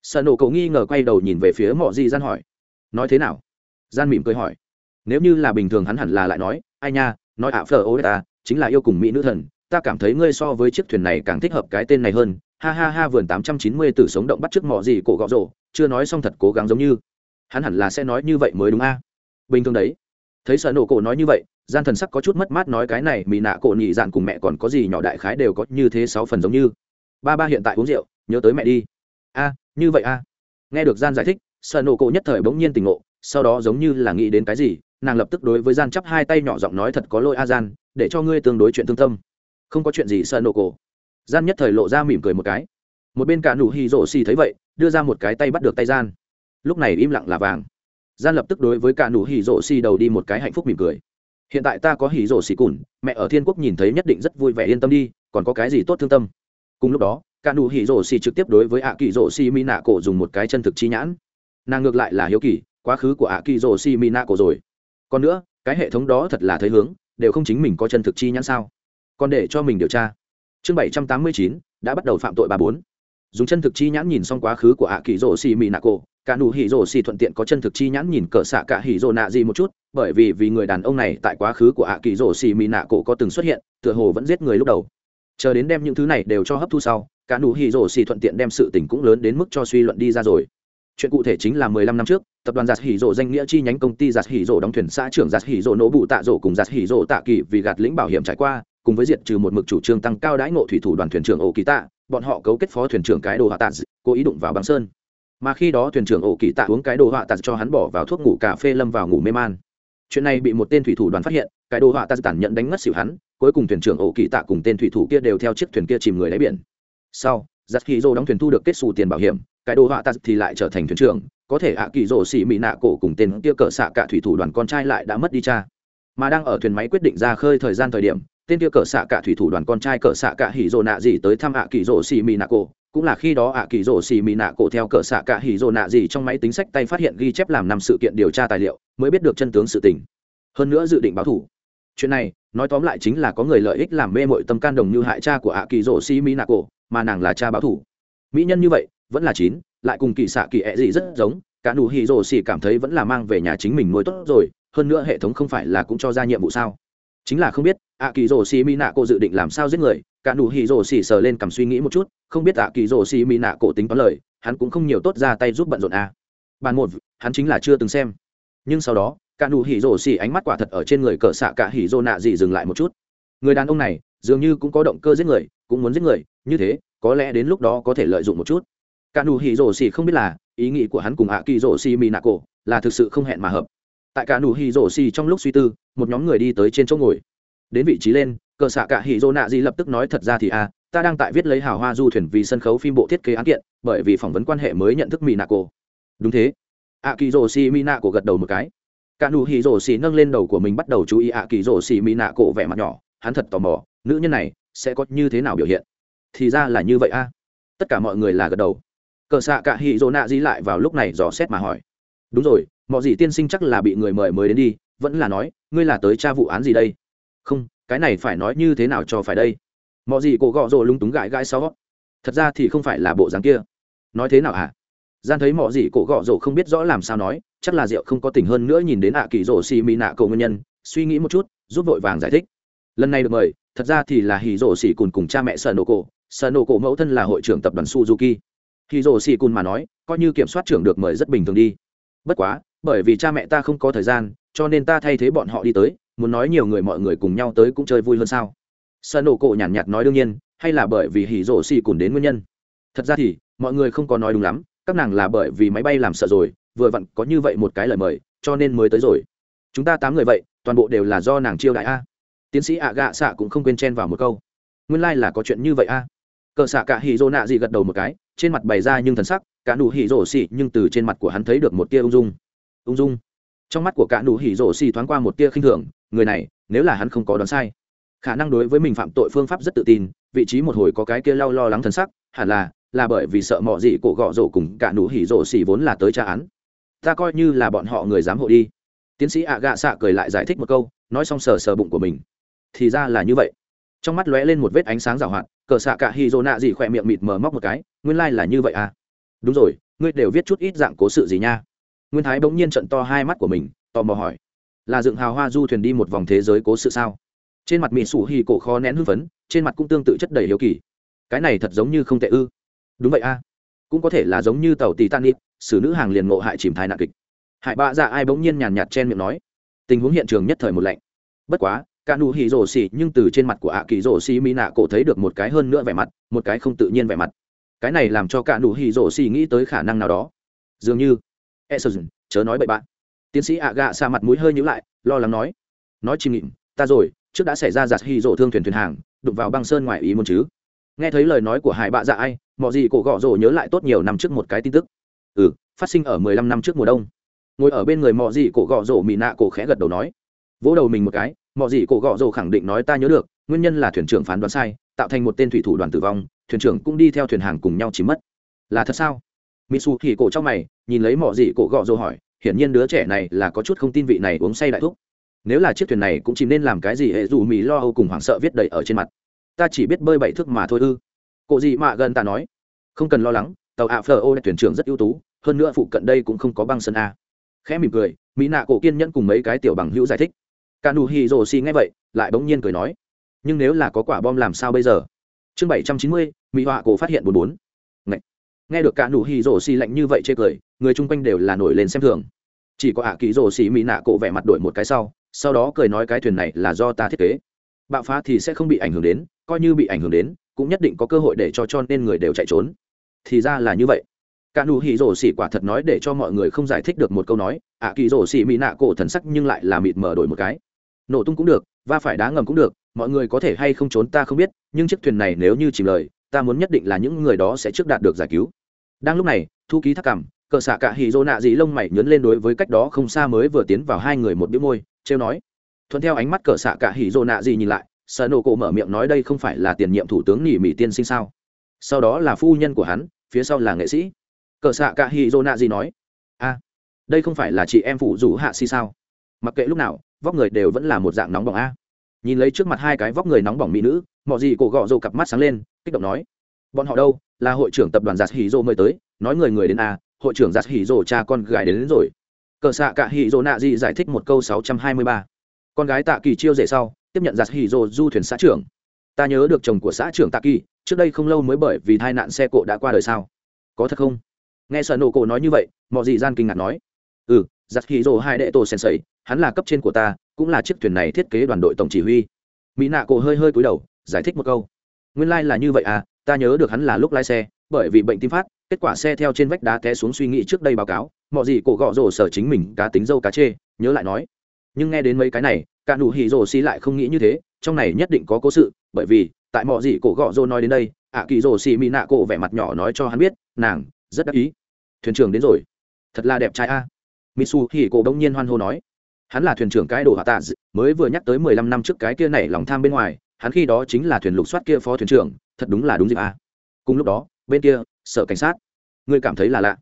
Sợ nổ cậu nghi ngờ quay đầu nhìn về phía mọi gì gian hỏi. Nói thế nào? Gian mỉm cười hỏi. Nếu như là bình thường hắn hẳn là lại nói ai nha nói ạ à, phờ ô ta chính là yêu cùng mỹ nữ thần ta cảm thấy ngươi so với chiếc thuyền này càng thích hợp cái tên này hơn. Ha ha ha vườn tám trăm chín mươi từ sống động bắt trước mọi gì cổ gọ rổ chưa nói xong thật cố gắng giống như. Hắn hẳn là sẽ nói như vậy mới đúng a. Bình thường đấy. Thấy sợ nổ cổ nói như vậy gian thần sắc có chút mất mát nói cái này mỹ nạ cổ nhị dạn cùng mẹ còn có gì nhỏ đại khái đều có như thế sáu phần giống như. Ba ba hiện tại uống rượu, nhớ tới mẹ đi. A, như vậy a. Nghe được gian giải thích sợ nổ cổ nhất thời bỗng nhiên tình ngộ, sau đó giống như là nghĩ đến cái gì, nàng lập tức đối với gian chắp hai tay nhỏ giọng nói thật có lỗi a gian, để cho ngươi tương đối chuyện thương tâm. Không có chuyện gì sợ nổ cổ. Gian nhất thời lộ ra mỉm cười một cái. Một bên cả nụ hì rổ xì thấy vậy, đưa ra một cái tay bắt được tay gian. Lúc này im lặng là vàng. Gian lập tức đối với cả nụ hì rổ xì đầu đi một cái hạnh phúc mỉm cười hiện tại ta có hỉ rổ xì cùn, mẹ ở thiên quốc nhìn thấy nhất định rất vui vẻ yên tâm đi, còn có cái gì tốt thương tâm? Cùng lúc đó, cả nụ hỉ rổ xì trực tiếp đối với ạ kỳ rổ xì mi nạ cổ dùng một cái chân thực chi nhãn. Nàng ngược lại là hiếu kỳ, quá khứ của ạ kỳ rổ xì mi nạ cổ rồi. Còn nữa, cái hệ thống đó thật là thấy hướng, đều không chính mình có chân thực chi nhãn sao? Còn để cho mình điều tra. Chương bảy trăm tám mươi chín, đã bắt đầu phạm tội ba bốn dùng chân thực chi nhãn nhìn xong quá khứ của ạ kỳ rổ xì mỹ nạ cổ, cả nụ hỉ rổ xì thuận tiện có chân thực chi nhãn nhìn cỡ xạ cả hỉ rổ nạ gì một chút, bởi vì vì người đàn ông này tại quá khứ của ạ kỳ rổ xì mỹ nạ cổ có từng xuất hiện, tựa hồ vẫn giết người lúc đầu. Chờ đến đem những thứ này đều cho hấp thu sau, cả nụ hỉ rổ xì thuận tiện đem sự tình cũng lớn đến mức cho suy luận đi ra rồi. Chuyện cụ thể chính là 15 năm trước, tập đoàn giặt hỉ rổ danh nghĩa chi nhánh công ty giặt hỉ rổ đóng thuyền xã trưởng giặt hỉ rổ nỗ bụ tạ rổ cùng giặt hỉ rổ tạ kỳ vì gạt lĩnh bảo hiểm trải qua, cùng với diệt trừ một mực chủ trương tăng cao đãi ngộ thủy thủ đoàn thuyền trưởng ổ kỳ tạ bọn họ cấu kết phó thuyền trưởng cái đồ hạ tạt, cố ý đụng vào băng sơn. Mà khi đó thuyền trưởng ổ kỳ tạ uống cái đồ họa tạt cho hắn bỏ vào thuốc ngủ cà phê lâm vào ngủ mê man. Chuyện này bị một tên thủy thủ đoàn phát hiện, cái đồ họa tạt tản nhận đánh ngất xỉu hắn, cuối cùng thuyền trưởng ổ kỳ tạ cùng tên thủy thủ kia đều theo chiếc thuyền kia chìm người đáy biển. Sau giặt kỳ dô đóng thuyền thu được kết xù tiền bảo hiểm, cái đồ họa tạt thì lại trở thành thuyền trưởng, có thể ạ kỳ dô xỉ mị nạ cổ cùng tên kia cỡ xạ cả thủy thủ đoàn con trai lại đã mất đi cha. Mà đang ở thuyền máy quyết định ra khơi thời gian thời điểm tên kia cờ xạ cả thủy thủ đoàn con trai cờ xạ cả hỉ rồ nạ gì tới thăm ạ kỳ rồ xì mì nạ cổ. Cũng là khi đó ạ kỳ rồ xì mì nạ cổ theo cờ xạ cả hỉ rồ nạ gì trong máy tính sách tay phát hiện ghi chép làm năm sự kiện điều tra tài liệu, mới biết được chân tướng sự tình. Hơn nữa dự định báo thủ. Chuyện này, nói tóm lại chính là có người lợi ích làm mê mội tâm can đồng như hại cha của ạ kỳ rồ xì mì nạ cổ, mà nàng là cha báo thủ. Mỹ nhân như vậy, vẫn là chín, lại cùng kỳ xạ kỳ ẹ gì rất giống, cả nụ hỉ rồ xì cảm thấy vẫn là mang về nhà chính mình nuôi tốt rồi, hơn nữa hệ thống không phải là cũng cho ra nhiệm vụ sao? chính là không biết ạ kỳ rổ xì mỹ nạ cổ dự định làm sao giết người, cả nụ hỉ rổ xì sờ lên cầm suy nghĩ một chút, không biết ạ kỳ rổ xì mỹ nạ cổ tính toán lời, hắn cũng không nhiều tốt ra tay giúp bận rộn a à. bàn một, hắn chính là chưa từng xem. Nhưng sau đó, cả nụ hỉ rổ xì ánh mắt quả thật ở trên người cờ xạ cả hỉ rô nạ gì dừng lại một chút. Người đàn ông này, dường như cũng có động cơ giết người, cũng muốn giết người, như thế, có lẽ đến lúc đó có thể lợi dụng một chút. Cả nụ hỉ rổ xì không biết là ý nghĩ của hắn cùng ạ kỳ rổ xì mỹ nạ cổ là thực sự không hẹn mà hợp tại cả nụ hỉ rổ xì trong lúc suy tư, một nhóm người đi tới trên chỗ ngồi. Đến vị trí lên, cờ xạ cả hỉ rô nạ di lập tức nói thật ra thì à ta đang tại viết lấy hào hoa du thuyền vì sân khấu phim bộ thiết kế án kiện, bởi vì phỏng vấn quan hệ mới nhận thức mỹ nạ cổ đúng thế. Ạ kỳ rổ xì mỹ nạ cổ gật đầu một cái. Cả nụ hỉ rổ xì nâng lên đầu của mình bắt đầu chú ý ạ kỳ rổ xì mỹ nạ cổ vẻ mặt nhỏ, hắn thật tò mò, nữ nhân này sẽ có như thế nào biểu hiện? Thì ra là như vậy a. À. tất cả mọi người là gật đầu. Cờ xạ cả hỉ rô nạ di lại vào lúc này dò xét mà hỏi. Đúng rồi mọi gì tiên sinh chắc là bị người mời mới đến đi, vẫn là nói, ngươi là tới tra vụ án gì đây? Không, cái này phải nói như thế nào cho phải đây? Mọi gì cổ gọ rồ lúng túng gãi gãi xó thật ra thì không phải là bộ dáng kia. Nói thế nào ạ à? gian thấy mọi gì cổ gọ rồ không biết rõ làm sao nói, chắc là rượu không có tình hơn nữa nhìn đến ạ kỳ rồ xì mị nạ cầu nguyên nhân, suy nghĩ một chút giúp vội vàng giải thích. Lần này được mời, thật ra thì là hì rồ xì cùn cùng cha mẹ sợ nổ cổ, sợ nổ cổ mẫu thân là hội trưởng tập đoàn suzuki. Hì rồ xì cùn mà nói, coi như kiểm soát trưởng được mời rất bình thường đi. Bất quá bởi vì cha mẹ ta không có thời gian cho nên ta thay thế bọn họ đi tới muốn nói nhiều người mọi người cùng nhau tới cũng chơi vui hơn sao? Sợ nổ cổ nhàn nhạt, nói đương nhiên hay là bởi vì hỉ rổ xì cùn đến nguyên nhân? Thật ra thì mọi người không có nói đúng lắm các nàng là bởi vì máy bay làm sợ rồi vừa vặn có như vậy một cái lời mời cho nên mới tới rồi. Chúng ta tám người vậy toàn bộ đều là do nàng chiêu đại a. Tiến sĩ ạ gạ xạ cũng không quên chen vào một câu. Nguyên lai、like、là có chuyện như vậy a. Cờ xạ cả hỉ rô nạ gì gật đầu một cái trên mặt bày ra nhưng thần sắc cả nụ hỉ rổ xì nhưng từ trên mặt của hắn thấy được một tia ung dung ung dung. Trong mắt của cả nụ hỉ rổ xì thoáng qua một tia khinh thường, người này, nếu là hắn không có đoán sai, khả năng đối với mình phạm tội phương pháp rất tự tin, vị trí một hồi có cái kia lau lo lắng thần sắc, hẳn là là bởi vì sợ mọi gì cổ gọ rổ cùng cả nụ hỉ rổ xì vốn là tới tra án. Ta coi như là bọn họ người dám hộ đi. Tiến sĩ ạ gạ xạ cười lại giải thích một câu, nói xong sờ sờ bụng của mình. Thì ra là như vậy. Trong mắt lóe lên một vết ánh sáng rào hoạt, cờ xạ cả hi dô nạ gì khỏe miệng mịt mờ móc một cái, nguyên lai là như vậy à. Đúng rồi, ngươi đều viết chút ít dạng cố sự gì nha nguyên thái bỗng nhiên trận to hai mắt của mình, tò mò hỏi, là dựng hào hoa du thuyền đi một vòng thế giới cố sự sao? Trên mặt mỹ sủ hì cổ khó nén hưng phấn, trên mặt cũng tương tự chất đầy hiếu kỳ. Cái này thật giống như không tệ ư? Đúng vậy a. Cũng có thể là giống như tàu tì tan nịp xử nữ hàng liền ngộ hại chìm thai nạn kịch. Hại bạ dạ ai bỗng nhiên nhàn nhạt chen miệng nói, tình huống hiện trường nhất thời một lạnh. Bất quá, cả nụ hỉ rổ xì nhưng từ trên mặt của ạ kỳ rổ xì mỹ nạ cổ thấy được một cái hơn nữa vẻ mặt, một cái không tự nhiên vẻ mặt. Cái này làm cho cả nụ hỉ rổ xì nghĩ tới khả năng nào đó. Dường như e sơ dừng chớ nói bậy bạn. Tiến sĩ ạ gạ xa mặt mũi hơi nhữ lại, lo lắng nói. Nói chìm nghịm, ta rồi, trước đã xảy ra giặt hy rổ thương thuyền thuyền hàng, đụng vào băng sơn ngoài ý môn chứ. Nghe thấy lời nói của hải bạ dạ ai, mọi gì cổ gõ rổ nhớ lại tốt nhiều năm trước một cái tin tức. Ừ phát sinh ở mười lăm năm trước mùa đông. Ngồi ở bên người mọi gì cổ gõ rổ mỹ nạ cổ khẽ gật đầu nói. Vỗ đầu mình một cái, mọi gì cổ gõ rổ khẳng định nói ta nhớ được, nguyên nhân là thuyền trưởng phán đoán sai, tạo thành một tên thủy thủ đoàn tử vong, thuyền trưởng cũng đi theo thuyền hàng cùng nhau chỉ mất. Là thật sao? Mỹ xù thì cổ trong mày nhìn lấy mỏ gì cổ gọ rồ hỏi, hiển nhiên đứa trẻ này là có chút không tin vị này uống say đại thúc. Nếu là chiếc thuyền này cũng chỉ nên làm cái gì hệ dù mỹ lo âu cùng hoảng sợ viết đầy ở trên mặt. Ta chỉ biết bơi bảy thước mà thôi ư. Cụ gì mạ gần ta nói, không cần lo lắng, tàu ạ phờ ô thuyền trưởng rất ưu tú, hơn nữa phụ cận đây cũng không có băng sân a. Khẽ mỉm cười, mỹ nạ cổ kiên nhẫn cùng mấy cái tiểu bằng hữu giải thích. Ca nù hi rồ xi nghe vậy, lại bỗng nhiên cười nói, nhưng nếu là có quả bom làm sao bây giờ? Chương bảy trăm chín mươi, mỹ họa cổ phát hiện bốn bốn. Nghe được ca nù hi rồ xi lạnh như vậy chê cười người chung quanh đều là nổi lên xem thường. Chỉ có ạ à rồ xỉ mỹ nạ cổ vẻ mặt đổi một cái sau sau đó cười nói cái thuyền này là do ta thiết kế. Bạo phá thì sẽ không bị ảnh hưởng đến, coi như bị ảnh hưởng đến, cũng nhất định có cơ hội để cho cho nên người đều chạy trốn. Thì ra là như vậy. Cả nụ hỉ rồ xỉ quả thật nói để cho mọi người không giải thích được một câu nói ạ à rồ xỉ mỹ nạ cổ thần sắc nhưng lại là mịt mờ đổi một cái. Nổ tung cũng được và phải đá ngầm cũng được, mọi người có thể hay không trốn ta không biết, nhưng chiếc thuyền này nếu như chìm lời, ta muốn nhất định là những người đó sẽ trước đạt được giải cứu. Đang lúc này, thu ký thắc cảm cờ xạ cả hì dô nạ dị lông mày nhớn lên đối với cách đó không xa mới vừa tiến vào hai người một bĩu môi, trêu nói. Thuận theo ánh mắt cờ xạ cả hì dô nạ dị nhìn lại, sợ nổ cổ mở miệng nói đây không phải là tiền nhiệm thủ tướng nỉ mỹ tiên sinh sao? Sau đó là phu nhân của hắn, phía sau là nghệ sĩ. Cờ xạ cả hì dô nạ dị nói. A đây không phải là chị em phụ rủ hạ si sao? Mặc kệ lúc nào, vóc người đều vẫn là một dạng nóng bỏng a. Nhìn lấy trước mặt hai cái vóc người nóng bỏng mỹ nữ mọi gì cổ gọ rồ cặp mắt sáng lên, kích động nói. Bọn họ đâu? Là hội trưởng tập đoàn giạt hì dô mời tới, nói người người đến a hội trưởng giặt hỉ rồ cha con gái đến, đến rồi. Cờ xạ cả hỉ rồ nạ di giải thích một câu sáu trăm hai mươi ba. Con gái tạ kỳ chiêu rể sau tiếp nhận giặt hỉ rồ du thuyền xã trưởng. Ta nhớ được chồng của xã trưởng tạ kỳ trước đây không lâu mới bởi vì tai nạn xe cộ đã qua đời sao? Có thật không? Nghe sợ nổ cổ nói như vậy mọi dị gian kinh ngạc nói. Ừ giặt hỉ rồ hai đệ tổ sen Sầy, hắn là cấp trên của ta cũng là chiếc thuyền này thiết kế đoàn đội tổng chỉ huy. Mỹ nạ cổ hơi hơi cúi đầu giải thích một câu. Nguyên lai là như vậy à ta nhớ được hắn là lúc lái xe bởi vì bệnh tim phát kết quả xe theo trên vách đá té xuống suy nghĩ trước đây báo cáo, mọi gì cổ gõ rổ sở chính mình cá tính dâu cá chê, nhớ lại nói. Nhưng nghe đến mấy cái này, cả nụ hỉ rổ xì lại không nghĩ như thế, trong này nhất định có cố sự, bởi vì, tại mọi gì cổ gõ rổ nói đến đây, ạ kỳ rổ xì mỹ nạ cổ vẻ mặt nhỏ nói cho hắn biết, nàng, rất đắc ý. Thuyền trưởng đến rồi. Thật là đẹp trai a. À. mitsu hỉ cổ đông nhiên hoan hô nói. Hắn là thuyền trưởng cái đồ hạ tạ mới vừa nhắc tới mười lăm năm trước cái kia này lòng tham bên ngoài, hắn khi đó chính là thuyền lục soát kia phó thuyền trưởng, thật đúng là đúng dịp a. Cùng lúc đó, bên kia sở cảnh sát. Ngươi cảm thấy là lạ.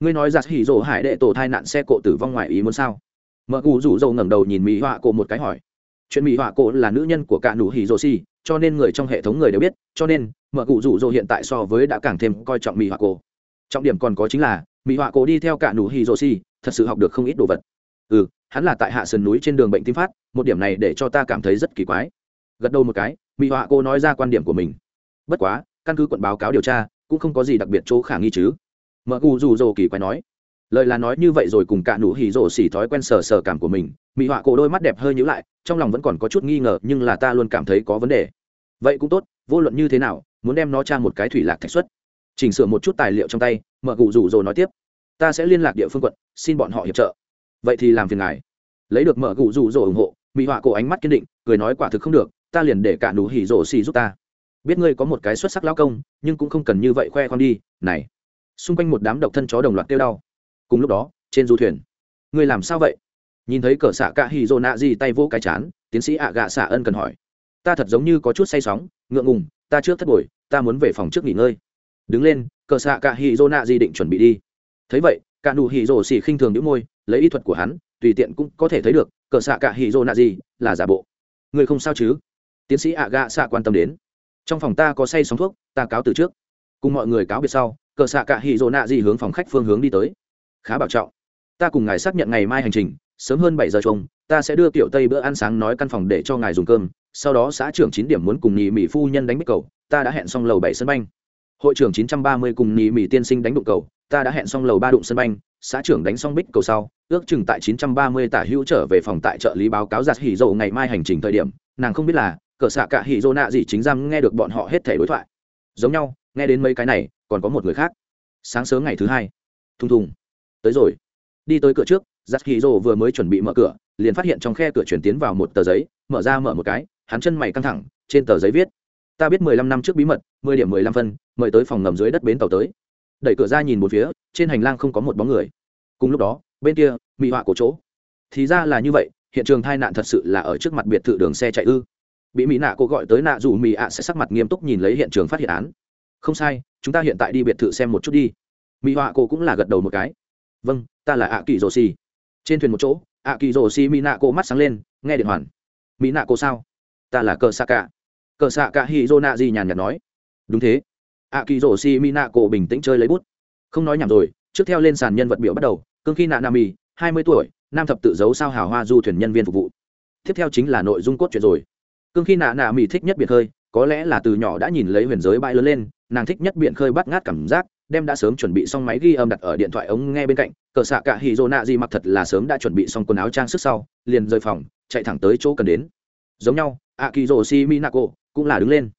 Ngươi nói giặt hỉ rổ hải đệ tổ thai nạn xe cộ tử vong ngoài ý muốn sao? Mợ cụ rủ dầu ngẩng đầu nhìn mỹ họa cổ một cái hỏi. Chuyện mỹ họa cổ là nữ nhân của cả nụ hỉ rổ xì, cho nên người trong hệ thống người đều biết, cho nên, mợ cụ rủ dầu hiện tại so với đã càng thêm coi trọng mỹ họa cổ. Trọng điểm còn có chính là mỹ họa cổ đi theo cả nụ hỉ rổ xì, thật sự học được không ít đồ vật. Ừ hắn là tại hạ sườn núi trên đường bệnh tim phát, một điểm này để cho ta cảm thấy rất kỳ quái. Gật đầu một cái mỹ họa cô nói ra quan điểm của mình. Bất quá, căn cứ quận báo cáo điều tra cũng không có gì đặc biệt chỗ khả nghi chứ. Mợ gù dù dồ kỳ quái nói, lời là nói như vậy rồi cùng cả nụ hỉ rổ xỉ thói quen sờ sờ cảm của mình mỹ họa cổ đôi mắt đẹp hơi nhữ lại, trong lòng vẫn còn có chút nghi ngờ, nhưng là ta luôn cảm thấy có vấn đề. Vậy cũng tốt, vô luận như thế nào, muốn đem nó tra một cái thủy lạc thạch xuất. Chỉnh sửa một chút tài liệu trong tay, mợ gù rủ rồi nói tiếp, ta sẽ liên lạc địa phương quận, xin bọn họ hiệp trợ. Vậy thì làm phiền ngài. Lấy được mợ gù rủ rồi ủng hộ mỹ họa cổ ánh mắt kiên định, cười nói quả thực không được, ta liền để cả nụ hỉ rổ xỉ giúp ta biết ngươi có một cái xuất sắc lao công, nhưng cũng không cần như vậy khoe khoang đi, này. Xung quanh một đám độc thân chó đồng loạt kêu đau. Cùng lúc đó, trên du thuyền. Ngươi làm sao vậy? Nhìn thấy cờ xạ cạ hì dô nạ gì tay vỗ cái chán, tiến sĩ ạ gạ xạ ân cần hỏi. Ta thật giống như có chút say sóng, ngượng ngùng, ta trước thất bồi, ta muốn về phòng trước nghỉ ngơi. Đứng lên, cờ xạ cạ hì dô nạ gì định chuẩn bị đi. Thấy vậy, cạ nụ hì dô xì khinh thường đĩu môi, lấy ý thuật của hắn, tùy tiện cũng có thể thấy được, cờ xạ cạ hì dô nạ gì là giả bộ. Ngươi không sao chứ? Tiến sĩ ạ gạ xạ quan tâm đến trong phòng ta có say sóng thuốc, ta cáo từ trước. Cùng mọi người cáo biệt sau, cờ xạ cạ hì rồ nạ gì hướng phòng khách phương hướng đi tới. Khá bảo trọng. Ta cùng ngài xác nhận ngày mai hành trình, sớm hơn bảy giờ chung ta sẽ đưa tiểu tây bữa ăn sáng nói căn phòng để cho ngài dùng cơm, sau đó xã trưởng chín điểm muốn cùng nhị mỹ phu nhân đánh bích cầu, ta đã hẹn xong lầu bảy sân banh. Hội trưởng chín trăm ba mươi cùng nhị mỹ tiên sinh đánh đụng cầu, ta đã hẹn xong lầu ba đụng sân banh, xã trưởng đánh xong bích cầu sau, ước chừng tại chín trăm ba mươi tả hữu trở về phòng tại trợ lý báo cáo giặt hỉ dầu ngày mai hành trình thời điểm, nàng không biết là cỡ xạ cả hỉ dô nạ gì chính giam nghe được bọn họ hết thể đối thoại. Giống nhau, nghe đến mấy cái này, còn có một người khác. Sáng sớm ngày thứ hai. Thùng thùng. Tới rồi. Đi tới cửa trước giặc hỉ dô vừa mới chuẩn bị mở cửa, liền phát hiện trong khe cửa chuyển tiến vào một tờ giấy, mở ra mở một cái, hắn chân mày căng thẳng, trên tờ giấy viết, ta biết mười lăm năm trước bí mật, mười điểm mười lăm phân, mời tới phòng ngầm dưới đất bến tàu tới. Đẩy cửa ra nhìn một phía, trên hành lang không có một bóng người. Cùng lúc đó, bên kia mỹ họa của chỗ. Thì ra là như vậy, hiện trường tai nạn thật sự là ở trước mặt biệt thự đường xe chạy ư bị mỹ nạ cô gọi tới nạ dù mỹ ạ sẽ sắc mặt nghiêm túc nhìn lấy hiện trường phát hiện án. Không sai, chúng ta hiện tại đi biệt thự xem một chút đi. Mỹ họa cô cũng là gật đầu một cái. Vâng ta là ạ kỳ rồ xì trên thuyền một chỗ ạ kỳ rồ xì mỹ nạ cô mắt sáng lên, nghe điện hoàn mỹ nạ cô sao? Ta là cờ xạ cả cờ xạ cả hi dô nạ gì nhàn nhạt nói. Đúng thế. Ạ kỳ rồ xì mỹ nạ cô bình tĩnh chơi lấy bút. Không nói nhảm rồi, trước theo lên sàn nhân vật biểu bắt đầu, cương khi nạ nam mì hai mươi tuổi, nam thập tự giấu sao hào hoa du thuyền nhân viên phục vụ. Tiếp theo chính là nội dung cốt truyện rồi cương khi nạ nạ mỹ thích nhất biển khơi, có lẽ là từ nhỏ đã nhìn lấy huyền giới bãi lớn lên, nàng thích nhất biển khơi bắt ngát cảm giác, đem đã sớm chuẩn bị xong máy ghi âm đặt ở điện thoại ống nghe bên cạnh, cờ xạ cả hì dô nạ gì mặc thật là sớm đã chuẩn bị xong quần áo trang sức sau, liền rời phòng, chạy thẳng tới chỗ cần đến. Giống nhau a kỳ dô si mi nạ cô cũng là đứng lên.